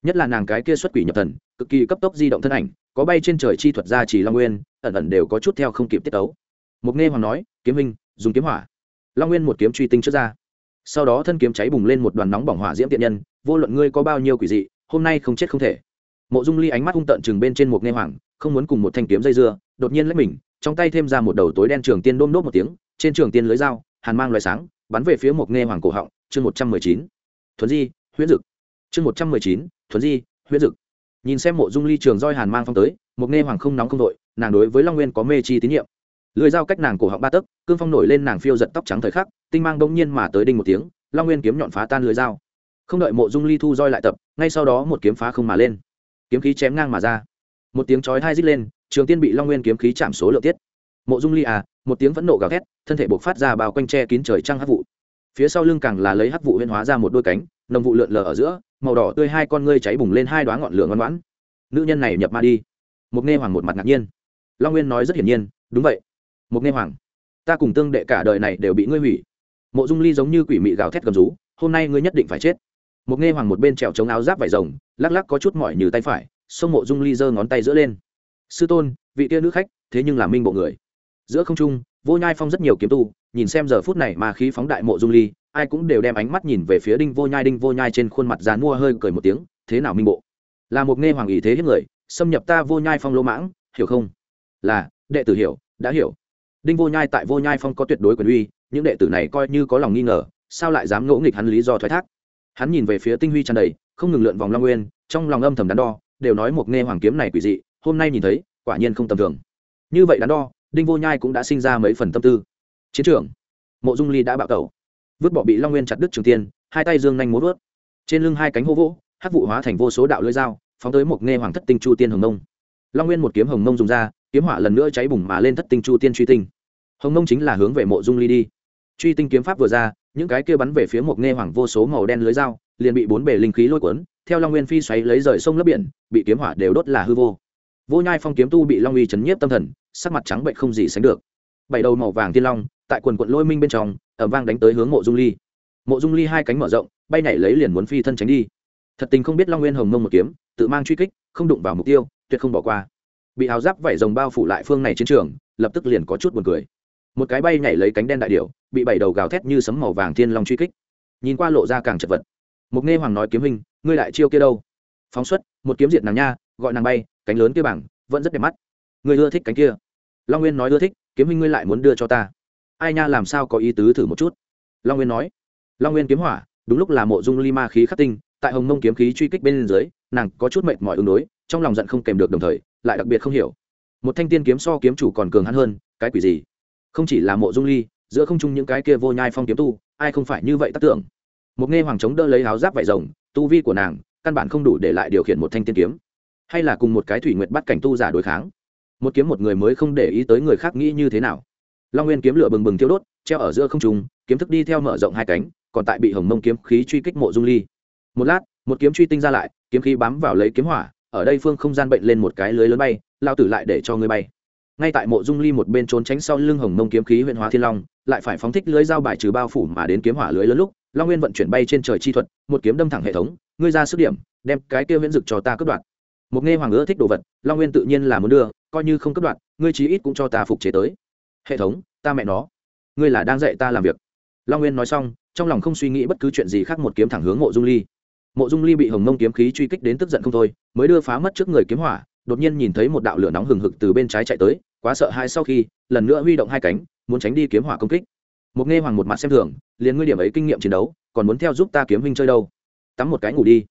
Nhất là nàng cái kia xuất quỷ nhập thần, cực kỳ cấp tốc di động thân ảnh, có bay trên trời chi thuật ra chỉ long nguyên, ẩn ẩn đều có chút theo không kịp tiết tấu. Mục nghe hoàng nói, kiếm hình dùng kiếm hỏa. Long nguyên một kiếm truy tinh trước ra. Sau đó thân kiếm cháy bùng lên một đoàn nóng bỏng hỏa diễm tiện nhân, vô luận ngươi có bao nhiêu quỷ dị, hôm nay không chết không thể. Mộ dung ly ánh mắt hung tợn chừng bên trên mục nghe hoàng, không muốn cùng một thanh kiếm dây dưa đột nhiên lấy mình, trong tay thêm ra một đầu tối đen trường tiên đôm đốt một tiếng, trên trường tiên lưới dao, hàn mang loại sáng, bắn về phía một nghe hoàng cổ họng, chương một trăm mười chín. Thuấn di huyễn dực. Chương một trăm mười chín, thuấn di huyễn dực. Nhìn xem mộ dung ly trường roi hàn mang phong tới, một nghe hoàng không nóng không đội, nàng đối với long nguyên có mê chi tín nhiệm. Lưới dao cách nàng cổ họng ba tấc, cương phong nổi lên nàng phiêu giật tóc trắng thời khắc, tinh mang đông nhiên mà tới đinh một tiếng, long nguyên kiếm nhọn phá tan lưới dao. Không đợi mộ dung ly thu roi lại tập, ngay sau đó một kiếm phá không mà lên. Kiếm khí chém ngang mà ra. Một tiếng chói hai rít lên trường tiên bị long nguyên kiếm khí chạm số lượng tiết. Mộ dung ly à một tiếng vẫn nộ gào thét, thân thể buộc phát ra bao quanh tre kín trời trăng hắc vụ. Phía sau lưng càng là lấy hắc vụ huyên hóa ra một đôi cánh, nồng vụ lượn lờ ở giữa, màu đỏ tươi hai con ngươi cháy bùng lên hai đoá ngọn lửa ngoan ngoãn. Nữ nhân này nhập ma đi. Một nghe hoàng một mặt ngạc nhiên. Long nguyên nói rất hiển nhiên, đúng vậy một nghe hoàng, ta cùng tương đệ cả đời này đều bị ngươi hủy. Mộ dung ly giống như quỷ mị gào thét gầm rú, hôm nay ngươi nhất định phải chết. Một nghe hoàng một bên trèo chống áo giáp vải rồng, lắc lắc có chút mỏi như tay phải, xông mộ dung ly giơ ngón tay giữa lên sư tôn, vị tia nữ khách, thế nhưng là minh bộ người. Giữa không trung, vô nhai phong rất nhiều kiếm tu, nhìn xem giờ phút này mà khí phóng đại mộ dung ly, ai cũng đều đem ánh mắt nhìn về phía đinh vô nhai, đinh vô nhai trên khuôn mặt dàn mua hơi cười một tiếng, thế nào minh bộ? Là một nghe hoàng ý thế hết người, xâm nhập ta vô nhai phong lỗ mãng, hiểu không? Là, đệ tử hiểu, đã hiểu. Đinh vô nhai tại vô nhai phong có tuyệt đối quyền uy, những đệ tử này coi như có lòng nghi ngờ, sao lại dám ngỗ nghịch hắn lý do thoái thác? Hắn nhìn về phía tinh huy tràn đầy, không ngừng lượn vòng long nguyên, trong lòng âm thầm đắn đo, đều nói một nghe hoàng kiếm này quỷ dị hôm nay nhìn thấy, quả nhiên không tầm thường. Như vậy đắn đo, đinh vô nhai cũng đã sinh ra mấy phần tâm tư. Chiến trường mộ dung ly đã bạo tẩu. Vứt bỏ bị long nguyên chặt đứt trường tiên, hai tay dương nhanh múa vớt trên lưng hai cánh hô vỗ hát vụ hóa thành vô số đạo lưỡi dao, phóng tới một nghe hoàng thất tinh chu tiên hồng nông long nguyên một kiếm hồng nông dùng ra, kiếm hỏa lần nữa cháy bùng mà lên thất tinh chu tiên truy tinh. Hồng nông chính là hướng về mộ dung ly đi. Truy tinh kiếm pháp vừa ra, những cái kia bắn về phía một nghe hoàng vô số màu đen lưới dao, liền bị bốn bể linh khí lôi cuốn, theo long nguyên phi xoáy lấy rời sông lấp biển, bị kiếm hỏa đều đốt là hư vô vô nhai phong kiếm tu bị long uy chấn nhiếp tâm thần sắc mặt trắng bệnh không gì sánh được. Bảy đầu màu vàng tiên long tại quần quận lôi minh bên trong ở vang đánh tới hướng mộ dung ly. Mộ dung ly hai cánh mở rộng bay nhảy lấy liền muốn phi thân tránh đi. Thật tình không biết long nguyên hồng mông một kiếm tự mang truy kích không đụng vào mục tiêu tuyệt không bỏ qua. Bị áo giáp vảy rồng bao phủ lại phương này chiến trường lập tức liền có chút buồn cười. Một cái bay nhảy lấy cánh đen đại điểu, bị bảy đầu gào thét như sấm màu vàng thiên long truy kích. Nhìn qua lộ ra càng chật vật. Mục nghe hoàng nói kiếm hình ngươi lại chiêu kia đâu? Phóng xuất một kiếm diệt nàng nha gọi nàng bay cánh lớn kia bảng vẫn rất đẹp mắt. Người ưa thích cánh kia. Long nguyên nói ưa thích, kiếm huynh ngươi lại muốn đưa cho ta. Ai nha, làm sao có ý tứ thử một chút? Long nguyên nói. Long nguyên kiếm hỏa, đúng lúc là mộ dung ly ma khí khắc tinh, tại hồng mông kiếm khí truy kích bên dưới, nàng có chút mệt mỏi ứng đối, trong lòng giận không kèm được đồng thời, lại đặc biệt không hiểu. Một thanh tiên kiếm so kiếm chủ còn cường hắn hơn, cái quỷ gì? Không chỉ là mộ dung ly, giữa không trung những cái kia vô nhai phong kiếm tu, ai không phải như vậy tác tưởng? Một nghe hoàng chống đỡ lấy áo giáp vải rồng, tu vi của nàng, căn bản không đủ để lại điều khiển một thanh tiên kiếm hay là cùng một cái thủy nguyệt bắt cảnh tu giả đối kháng? Một kiếm một người mới không để ý tới người khác nghĩ như thế nào. Long nguyên kiếm lửa bừng bừng thiêu đốt, treo ở giữa không trung, kiếm thức đi theo mở rộng hai cánh, còn tại bị hồng mông kiếm khí truy kích mộ dung ly. Một lát, một kiếm truy tinh ra lại, kiếm khí bám vào lấy kiếm hỏa, ở đây phương không gian bệnh lên một cái lưới lớn bay, lao tử lại để cho ngươi bay. Ngay tại mộ dung ly một bên trốn tránh sau lưng hồng mông kiếm khí huyện hóa thiên long, lại phải phóng thích lưới dao bài trừ bao phủ mà đến kiếm hỏa lưới lớn lúc, long nguyên vận chuyển bay trên trời chi thuật, một kiếm đâm thẳng hệ thống, ngươi ra sức điểm, đem cái kia viễn dực cho ta cướp đoạt một nghe hoàng ưa thích đồ vật, long nguyên tự nhiên là muốn đưa, coi như không cấp đoạn ngươi chí ít cũng cho ta phục chế tới. Hệ thống, ta mẹ nó. Ngươi là đang dạy ta làm việc. Long nguyên nói xong, trong lòng không suy nghĩ bất cứ chuyện gì khác một kiếm thẳng hướng mộ dung ly. Mộ dung ly bị hồng mông kiếm khí truy kích đến tức giận không thôi, mới đưa phá mất trước người kiếm hỏa, đột nhiên nhìn thấy một đạo lửa nóng hừng hực từ bên trái chạy tới, quá sợ hai sau khi, lần nữa huy động hai cánh, muốn tránh đi kiếm hỏa công kích. Một nghe hoàng một mặt xem thường, liền ngươi điểm ấy kinh nghiệm chiến đấu, còn muốn theo giúp ta kiếm huynh chơi đâu? Tắm một cái ngủ đi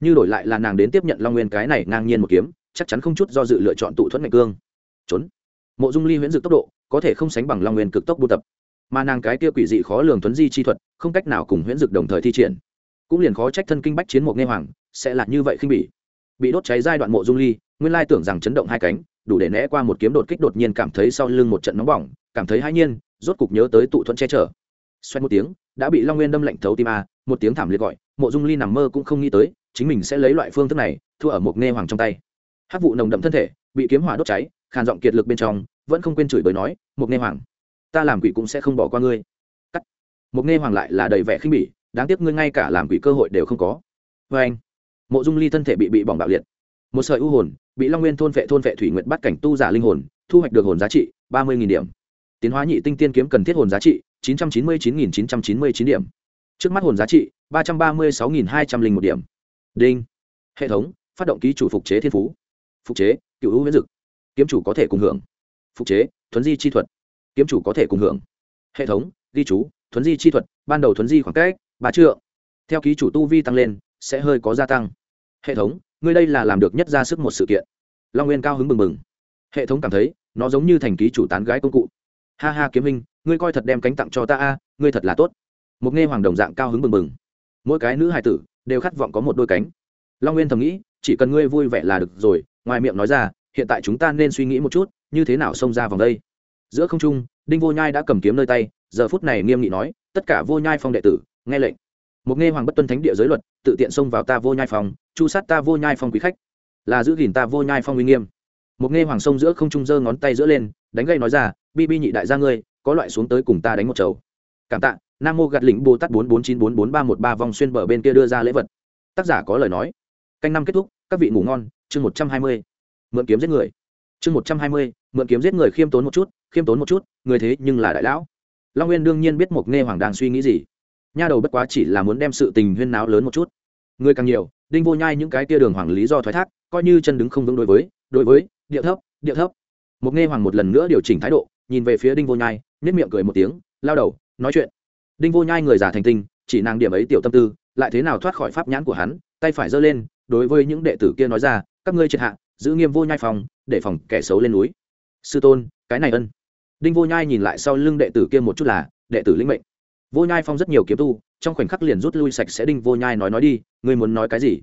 như đổi lại là nàng đến tiếp nhận long nguyên cái này ngang nhiên một kiếm, chắc chắn không chút do dự lựa chọn tụ thuẫn ngạch cương. Trốn. Mộ dung ly huyễn dực tốc độ, có thể không sánh bằng long nguyên cực tốc buôn tập. Mà nàng cái kia quỷ dị khó lường tuấn di chi thuật, không cách nào cùng huyễn dực đồng thời thi triển. Cũng liền khó trách thân kinh bách chiến một nghe hoàng, sẽ là như vậy khinh bỉ. Bị đốt cháy giai đoạn mộ dung ly, nguyên lai tưởng rằng chấn động hai cánh, đủ để né qua một kiếm đột kích đột nhiên cảm thấy sau lưng một trận nóng bỏng, cảm thấy hãi nhiên, rốt cục nhớ tới tụ thuẫn che chở. Xoay một tiếng, đã bị long nguyên đâm lạnh thấu tim a một tiếng thảm liệt gọi, mộ dung ly nằm mơ cũng không nghĩ tới, chính mình sẽ lấy loại phương thức này, thua ở một nghe hoàng trong tay. Hát vụ nồng đậm thân thể, bị kiếm hỏa đốt cháy, khàn giọng kiệt lực bên trong, vẫn không quên chửi bới nói, một nghe hoàng, ta làm quỷ cũng sẽ không bỏ qua ngươi. Cắt. Một nghe hoàng lại là đầy vẻ khinh bỉ, đáng tiếc ngươi ngay cả làm quỷ cơ hội đều không có. Vê anh, mộ dung ly thân thể bị bị bỏng bạo liệt. Một sợi u hồn, bị long nguyên thôn vệ thôn vệ thủy nguyện bắt cảnh tu giả linh hồn, thu hoạch được hồn giá trị ba mươi điểm. Tiến hóa nhị tinh tiên kiếm cần thiết hồn giá trị chín trăm chín mươi chín chín trăm chín mươi chín điểm trước mắt hồn giá trị, ba trăm ba mươi sáu nghìn hai trăm linh một điểm. Đinh. Hệ thống, phát động ký chủ phục chế thiên phú. Phục chế, cựu hữu miễn dực. Kiếm chủ có thể cùng hưởng. Phục chế, thuấn di chi thuật. Kiếm chủ có thể cùng hưởng. Hệ thống, ghi chú, thuấn di chi thuật, ban đầu thuấn di khoảng cách, ba trượng. Theo ký chủ tu vi tăng lên, sẽ hơi có gia tăng. Hệ thống, ngươi đây là làm được nhất ra sức một sự kiện. Long nguyên cao hứng mừng mừng hệ thống cảm thấy, nó giống như thành ký chủ tán gái công cụ. Ha ha kiếm minh ngươi coi thật đem cánh tặng cho ta a, ngươi thật là tốt một nghe hoàng đồng dạng cao hứng bừng bừng. Mỗi cái nữ hài tử đều khát vọng có một đôi cánh. Long nguyên thầm nghĩ, chỉ cần ngươi vui vẻ là được rồi, ngoài miệng nói ra, hiện tại chúng ta nên suy nghĩ một chút, như thế nào xông ra vòng đây. Giữa không trung, đinh vô nhai đã cầm kiếm nơi tay, giờ phút này nghiêm nghị nói, tất cả vô nhai phong đệ tử, nghe lệnh. Một nghe hoàng bất tuân thánh địa giới luật, tự tiện xông vào ta vô nhai phong chu sát ta vô nhai phong quý khách. Là giữ gìn ta vô nhai phong uy nghiêm. Một nghe hoàng sông giữa không trung giơ ngón tay giữa lên, đánh gây nói ra, bi bi nhị đại gia ngươi, có loại xuống tới cùng ta đánh một chầu. Cảm tạ nam mô gạt lĩnh bồ tát bốn bốn chín bốn bốn ba một ba vòng xuyên bờ bên kia đưa ra lễ vật. Tác giả có lời nói. Canh năm kết thúc, các vị ngủ ngon, chương một trăm hai mươi. Mượn kiếm giết người. Chương một trăm hai mươi, mượn kiếm giết người khiêm tốn một chút, khiêm tốn một chút, người thế nhưng là đại lão. Long nguyên đương nhiên biết Mục nghe hoàng đang suy nghĩ gì. Nha đầu bất quá chỉ là muốn đem sự tình huyên náo lớn một chút. Người càng nhiều, đinh vô nhai những cái tia đường hoàng lý do thoái thác, coi như chân đứng không vững đối với đối với địa thấp địa thấp. Mục nghe hoàng một lần nữa điều chỉnh thái độ, nhìn về phía đinh vô nhai nếp miệng cười một tiếng, lao đầu, nói chuyện đinh vô nhai người già thành tinh, chỉ nàng điểm ấy tiểu tâm tư, lại thế nào thoát khỏi pháp nhãn của hắn, tay phải giơ lên, đối với những đệ tử kia nói ra, các ngươi triệt hạ, giữ nghiêm vô nhai phòng, để phòng kẻ xấu lên núi. Sư tôn, cái này ân. Đinh vô nhai nhìn lại sau lưng đệ tử kia một chút là, đệ tử linh mệnh. Vô nhai phong rất nhiều kiếm tu, trong khoảnh khắc liền rút lui sạch sẽ đinh vô nhai nói nói đi, ngươi muốn nói cái gì?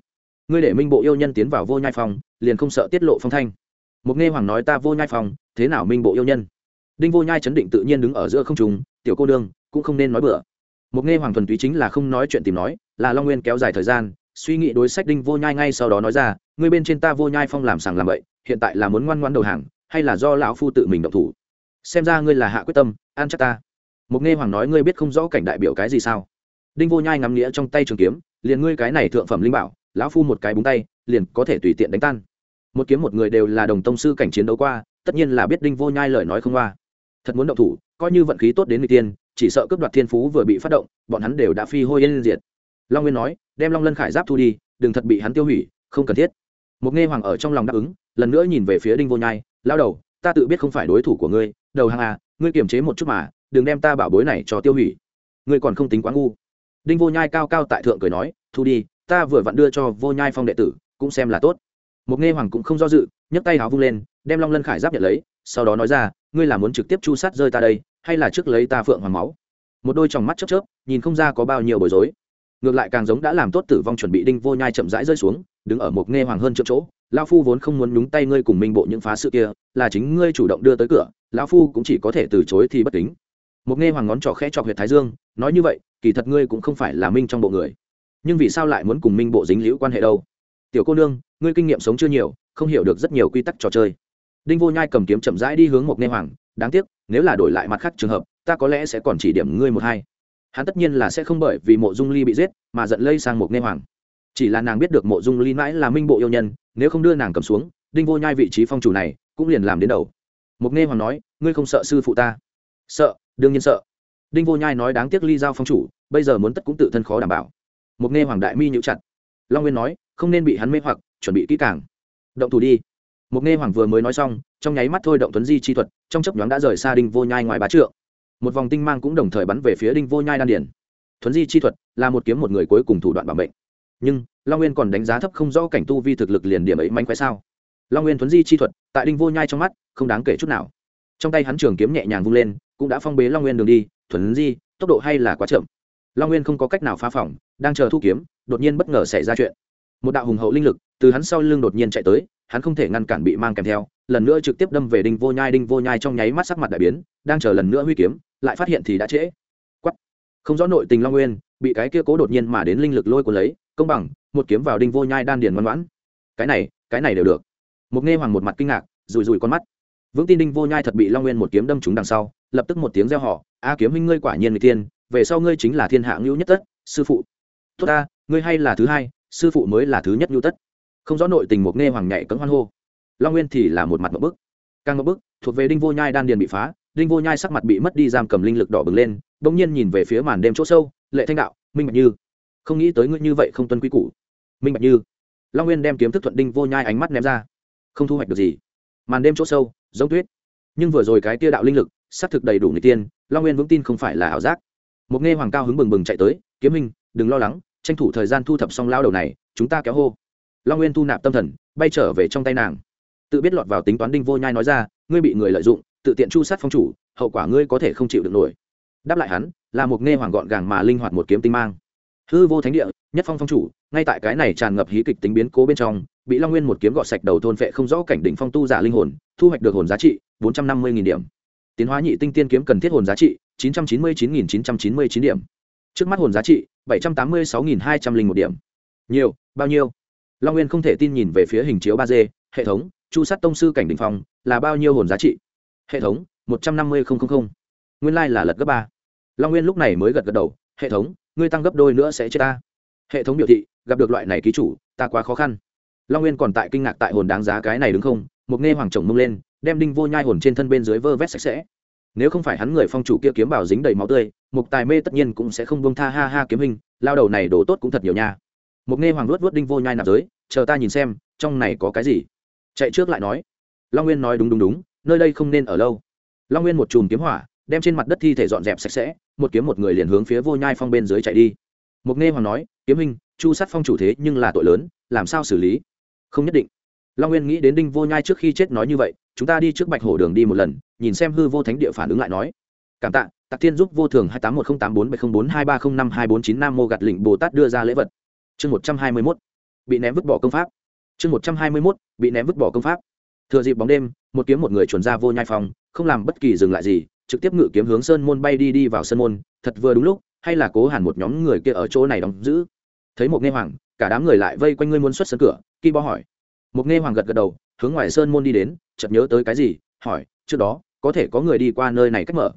Ngươi để minh bộ yêu nhân tiến vào vô nhai phong liền không sợ tiết lộ phong thanh. Một nghe hoàng nói ta vô nhai phong thế nào minh bộ yêu nhân? Đinh vô nhai chấn định tự nhiên đứng ở giữa không trùng tiểu cô đương cũng không nên nói bừa. Một nghe hoàng thuần túy chính là không nói chuyện tìm nói, là long nguyên kéo dài thời gian, suy nghĩ đối sách đinh vô nhai ngay sau đó nói ra, ngươi bên trên ta vô nhai phong làm sàng làm bậy, hiện tại là muốn ngoan ngoan đầu hàng, hay là do lão phu tự mình động thủ? Xem ra ngươi là hạ quyết tâm an chắc ta. Một nghe hoàng nói, ngươi biết không rõ cảnh đại biểu cái gì sao? Đinh vô nhai ngắm nghĩa trong tay trường kiếm, liền ngươi cái này thượng phẩm linh bảo, lão phu một cái búng tay, liền có thể tùy tiện đánh tan. Một kiếm một người đều là đồng tông sư cảnh chiến đấu qua, tất nhiên là biết đinh vô nhai lời nói không qua thật muốn động thủ, coi như vận khí tốt đến người tiên chỉ sợ cướp đoạt thiên phú vừa bị phát động, bọn hắn đều đã phi hôi yên diệt. Long nguyên nói, đem long lân khải giáp thu đi, đừng thật bị hắn tiêu hủy, không cần thiết. Một nghe hoàng ở trong lòng đáp ứng, lần nữa nhìn về phía đinh vô nhai lao đầu, ta tự biết không phải đối thủ của ngươi, đầu hàng à ngươi kiềm chế một chút mà, đừng đem ta bảo bối này cho tiêu hủy. Ngươi còn không tính quá ngu. Đinh vô nhai cao cao tại thượng cười nói, thu đi, ta vừa vặn đưa cho vô nhai phong đệ tử, cũng xem là tốt. Một nghe hoàng cũng không do dự, nhấc tay háo vung lên, đem long lân khải giáp nhận lấy, sau đó nói ra, ngươi là muốn trực tiếp chu sát rơi ta đây hay là trước lấy ta phượng hoàng máu? Một đôi tròng mắt chớp chớp, nhìn không ra có bao nhiêu bối rối. Ngược lại càng giống đã làm tốt tử vong chuẩn bị đinh vô nhai chậm rãi rơi xuống, đứng ở một nghe hoàng hơn chỗ chỗ. Lão phu vốn không muốn nhúng tay ngươi cùng minh bộ những phá sự kia, là chính ngươi chủ động đưa tới cửa, lão phu cũng chỉ có thể từ chối thì bất kính. Một nghe hoàng ngón trỏ khẽ chọc huyệt thái dương, nói như vậy, kỳ thật ngươi cũng không phải là minh trong bộ người. Nhưng vì sao lại muốn cùng minh bộ dính liễu quan hệ đâu? Tiểu cô nương, ngươi kinh nghiệm sống chưa nhiều, không hiểu được rất nhiều quy tắc trò chơi đinh vô nhai cầm kiếm chậm rãi đi hướng Mộc Nê hoàng, đáng tiếc, nếu là đổi lại mặt khác trường hợp, ta có lẽ sẽ còn chỉ điểm ngươi một hai. Hắn tất nhiên là sẽ không bởi vì mộ dung ly bị giết mà giận lây sang Mộc Nê hoàng. Chỉ là nàng biết được mộ dung ly mãi là minh bộ yêu nhân, nếu không đưa nàng cầm xuống, đinh vô nhai vị trí phong chủ này cũng liền làm đến đầu. Mộc Nê hoàng nói, ngươi không sợ sư phụ ta? Sợ, đương nhiên sợ. Đinh vô nhai nói, đáng tiếc ly giao phong chủ, bây giờ muốn tất cũng tự thân khó đảm bảo. Mộc Nê hoàng đại mi nhũ chặt. Long nguyên nói, không nên bị hắn mê hoặc, chuẩn bị kỹ càng. Động thủ đi một nghe hoàng vừa mới nói xong trong nháy mắt thôi động tuấn di chi thuật trong chớp nhoáng đã rời xa đinh vô nhai ngoài bá trượng. Một vòng tinh mang cũng đồng thời bắn về phía đinh vô nhai đan điển Tuấn di chi thuật là một kiếm một người cuối cùng thủ đoạn bảo mệnh. Nhưng long nguyên còn đánh giá thấp không rõ cảnh tu vi thực lực liền điểm ấy manh quái sao? Long nguyên tuấn di chi thuật tại đinh vô nhai trong mắt không đáng kể chút nào. Trong tay hắn trường kiếm nhẹ nhàng vung lên cũng đã phong bế long nguyên đường đi thuấn di tốc độ hay là quá chậm. Long nguyên không có cách nào phá phòng, đang chờ thu kiếm đột nhiên bất ngờ xảy ra chuyện. Một đạo hùng hậu linh lực từ hắn sau lưng đột nhiên chạy tới hắn không thể ngăn cản bị mang kèm theo, lần nữa trực tiếp đâm về đinh vô nhai, đinh vô nhai trong nháy mắt sắc mặt đại biến, đang chờ lần nữa huy kiếm, lại phát hiện thì đã trễ. Quắt không rõ nội tình long nguyên, bị cái kia cố đột nhiên mà đến linh lực lôi của lấy, công bằng, một kiếm vào đinh vô nhai đan điền ngoan ngoãn. Cái này cái này đều được. Một nghe hoàng một mặt kinh ngạc rùi rùi con mắt. Vững tin đinh vô nhai thật bị long nguyên một kiếm đâm trúng đằng sau, lập tức một tiếng reo họ a kiếm huynh ngươi quả nhiên người tiên về sau ngươi chính là thiên hạ ngưu nhất tất, sư phụ. Tốt ta, ngươi hay là thứ hai, sư phụ mới là thứ nhất ngưu tất không rõ nội tình một nghe hoàng nhảy cấm hoan hô. Long nguyên thì là một mặt một bức. Càng một bức, thuộc về đinh vô nhai đan điền bị phá, đinh vô nhai sắc mặt bị mất đi giam cầm linh lực đỏ bừng lên, bỗng nhiên nhìn về phía màn đêm chỗ sâu, lệ thanh đạo, minh bạch như, không nghĩ tới ngươi như vậy không tuân quy củ. Minh bạch như. Long nguyên đem kiếm thức thuận đinh vô nhai ánh mắt ném ra. Không thu hoạch được gì. Màn đêm chỗ sâu, giống tuyết. Nhưng vừa rồi cái tia đạo linh lực, xác thực đầy đủ người tiên, long nguyên vững tin không phải là ảo giác. Một nghe hoàng cao hứng bừng bừng chạy tới, kiếm minh đừng lo lắng, tranh thủ thời gian thu thập xong lao đầu này, chúng ta kéo hô long nguyên thu nạp tâm thần, bay trở về trong tay nàng. Tự biết lọt vào tính toán đinh vô nhai nói ra, ngươi bị người lợi dụng, tự tiện chu sát phong chủ, hậu quả ngươi có thể không chịu được nổi. Đáp lại hắn, là một nghe hoàng gọn gàng mà linh hoạt một kiếm tinh mang. Hư vô thánh địa, nhất phong phong chủ, ngay tại cái này tràn ngập hí kịch tính biến cố bên trong, bị long nguyên một kiếm gọt sạch đầu thôn phệ không rõ cảnh đỉnh phong tu giả linh hồn, thu hoạch được hồn giá trị bốn trăm năm mươi điểm. Tiến hóa nhị tinh tiên kiếm cần thiết hồn giá trị chín trăm chín mươi chín nghìn chín trăm chín mươi chín điểm. Trước mắt hồn giá trị bảy trăm tám mươi sáu nghìn hai trăm linh một điểm. Nhiều, bao nhiêu? Long nguyên không thể tin nhìn về phía hình chiếu ba d, hệ thống, chu sát tông sư cảnh đỉnh phong, là bao nhiêu hồn giá trị? Hệ thống, một trăm năm mươi nguyên lai、like、là lật gấp ba. Long nguyên lúc này mới gật gật đầu, hệ thống, ngươi tăng gấp đôi nữa sẽ chết ta. Hệ thống biểu thị, gặp được loại này ký chủ, ta quá khó khăn. Long nguyên còn tại kinh ngạc tại hồn đáng giá cái này đúng không, một nghe hoàng chồng mông lên, đem đinh vô nhai hồn trên thân bên dưới vơ vét sạch sẽ. Nếu không phải hắn người phong chủ kia kiếm bảo dính đầy máu tươi, mục tài mê tất nhiên cũng sẽ không buông tha ha ha kiếm hình, lao đầu này đổ tốt cũng thật nhiều nha một nghe hoàng luốt vớt đinh vô nhai nạp giới, chờ ta nhìn xem, trong này có cái gì? Chạy trước lại nói. Long nguyên nói đúng đúng đúng, nơi đây không nên ở lâu. Long nguyên một chùm kiếm hỏa, đem trên mặt đất thi thể dọn dẹp sạch sẽ, một kiếm một người liền hướng phía vô nhai phong bên dưới chạy đi. Mục nghe hoàng nói, kiếm hình chu sát phong chủ thế nhưng là tội lớn, làm sao xử lý? Không nhất định. Long nguyên nghĩ đến đinh vô nhai trước khi chết nói như vậy, chúng ta đi trước bạch hổ đường đi một lần, nhìn xem hư vô thánh địa phản ứng lại nói. Cảm tạ. Tạc thiên giúp vô thường hai tám một không tám bốn bảy không bốn hai ba không năm hai bốn chín nam mô gạt lịnh bồ tát đưa ra lễ vật chương một trăm hai mươi mốt, bị ném vứt bỏ công pháp. Chương một trăm hai mươi mốt, bị ném vứt bỏ công pháp. Thừa dịp bóng đêm, một kiếm một người chuẩn ra vô nhai phòng, không làm bất kỳ dừng lại gì, trực tiếp ngự kiếm hướng sơn môn bay đi đi vào sơn môn, thật vừa đúng lúc, hay là cố hẳn một nhóm người kia ở chỗ này đóng giữ. Thấy một nghe hoàng, cả đám người lại vây quanh ngươi muốn xuất sân cửa kỳ bo hỏi. Một nghe hoàng gật gật đầu, hướng ngoài sơn môn đi đến, chợt nhớ tới cái gì, hỏi, trước đó, có thể có người đi qua nơi này cách mở?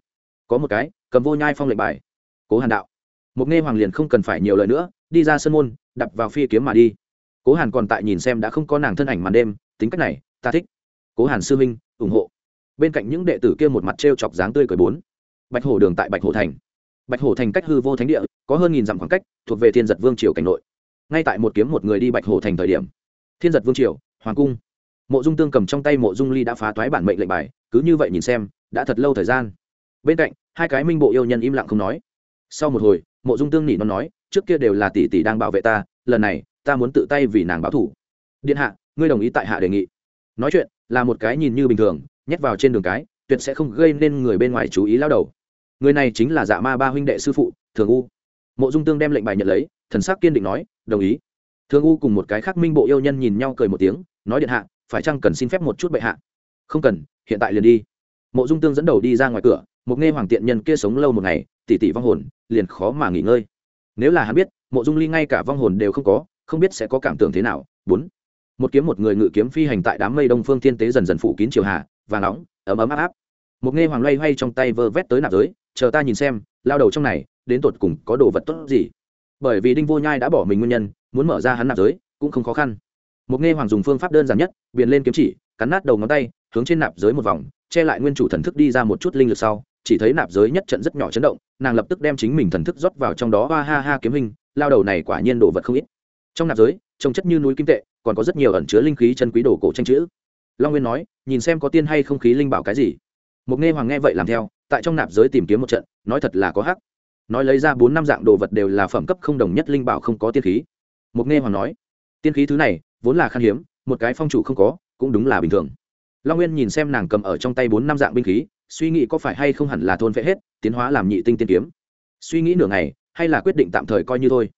Có một cái, cầm vô nhai phong lệnh bài. Cố hàn đạo. Một nghe hoàng liền không cần phải nhiều lời nữa đi ra sân môn đập vào phi kiếm mà đi. Cố hàn còn tại nhìn xem đã không có nàng thân ảnh màn đêm, tính cách này, ta thích. Cố hàn sư minh ủng hộ. Bên cạnh những đệ tử kia một mặt t r e o chọc dáng tươi cười bốn. Bạch hổ đường tại bạch hổ thành. Bạch hổ thành cách hư vô thánh địa, có hơn nghìn dặm khoảng cách, thuộc về thiên giật vương triều cảnh nội. Ngay tại một kiếm một người đi bạch hổ thành thời điểm, thiên giật vương triều, hoàng cung. Mộ dung tương cầm trong tay mộ dung ly đã phá toái bản mệnh lệnh bài, cứ như vậy nhìn xem, đã thật lâu thời gian. Bên cạnh, hai cái minh bộ yêu nhân im lặng không nói. Sau một hồi, mộ dung tương nỉ nó nói trước kia đều là tỷ tỷ đang bảo vệ ta, lần này, ta muốn tự tay vì nàng báo thủ điện hạ, ngươi đồng ý tại hạ đề nghị. Nói chuyện, là một cái nhìn như bình thường, nhét vào trên đường cái, tuyệt sẽ không gây nên người bên ngoài chú ý lao đầu. Người này chính là dạ ma ba huynh đệ sư phụ, thường u. Mộ dung tương đem lệnh bài nhận lấy, thần sắc kiên định nói, đồng ý. Thường u cùng một cái khác minh bộ yêu nhân nhìn nhau cười một tiếng, nói, điện hạ, phải chăng cần xin phép một chút bệ hạ? Không cần, hiện tại liền đi. Mộ dung tương dẫn đầu đi ra ngoài cửa, một nghe hoàng tiện nhân kia sống lâu một ngày, tỷ tỷ vong hồn, liền khó mà nghỉ ngơi nếu là hắn biết, mộ dung ly ngay cả vong hồn đều không có, không biết sẽ có cảm tưởng thế nào. Bốn, một kiếm một người ngự kiếm phi hành tại đám mây đông phương thiên tế dần dần phủ kín chiều hà và nóng, ấm ấm áp áp. Một nghe hoàng loay hoay trong tay vơ vét tới nạp giới, chờ ta nhìn xem, lao đầu trong này, đến tột cùng có đồ vật tốt gì? Bởi vì đinh vô nhai đã bỏ mình nguyên nhân, muốn mở ra hắn nạp giới, cũng không khó khăn. Một nghe hoàng dùng phương pháp đơn giản nhất biền lên kiếm chỉ, cắn nát đầu ngón tay, hướng trên nạp giới một vòng che lại nguyên chủ thần thức đi ra một chút linh lực sau, chỉ thấy nạp giới nhất trận rất nhỏ chấn động, nàng lập tức đem chính mình thần thức rót vào trong đó. Hoa ha ha, kiếm hình, lao đầu này quả nhiên đồ vật không ít. Trong nạp giới, trông chất như núi kim tệ, còn có rất nhiều ẩn chứa linh khí chân quý đồ cổ tranh chữ. Long nguyên nói, nhìn xem có tiên hay không khí linh bảo cái gì. Một nghe hoàng nghe vậy làm theo, tại trong nạp giới tìm kiếm một trận, nói thật là có hắc. Nói lấy ra bốn năm dạng đồ vật đều là phẩm cấp không đồng nhất linh bảo không có tiên khí. Một nghe hoàng nói, tiên khí thứ này, vốn là khan hiếm, một cái phong chủ không có, cũng đúng là bình thường long nguyên nhìn xem nàng cầm ở trong tay bốn năm dạng binh khí, suy nghĩ có phải hay không hẳn là thôn vệ hết, tiến hóa làm nhị tinh tiên kiếm. Suy nghĩ nửa ngày, hay là quyết định tạm thời coi như thôi.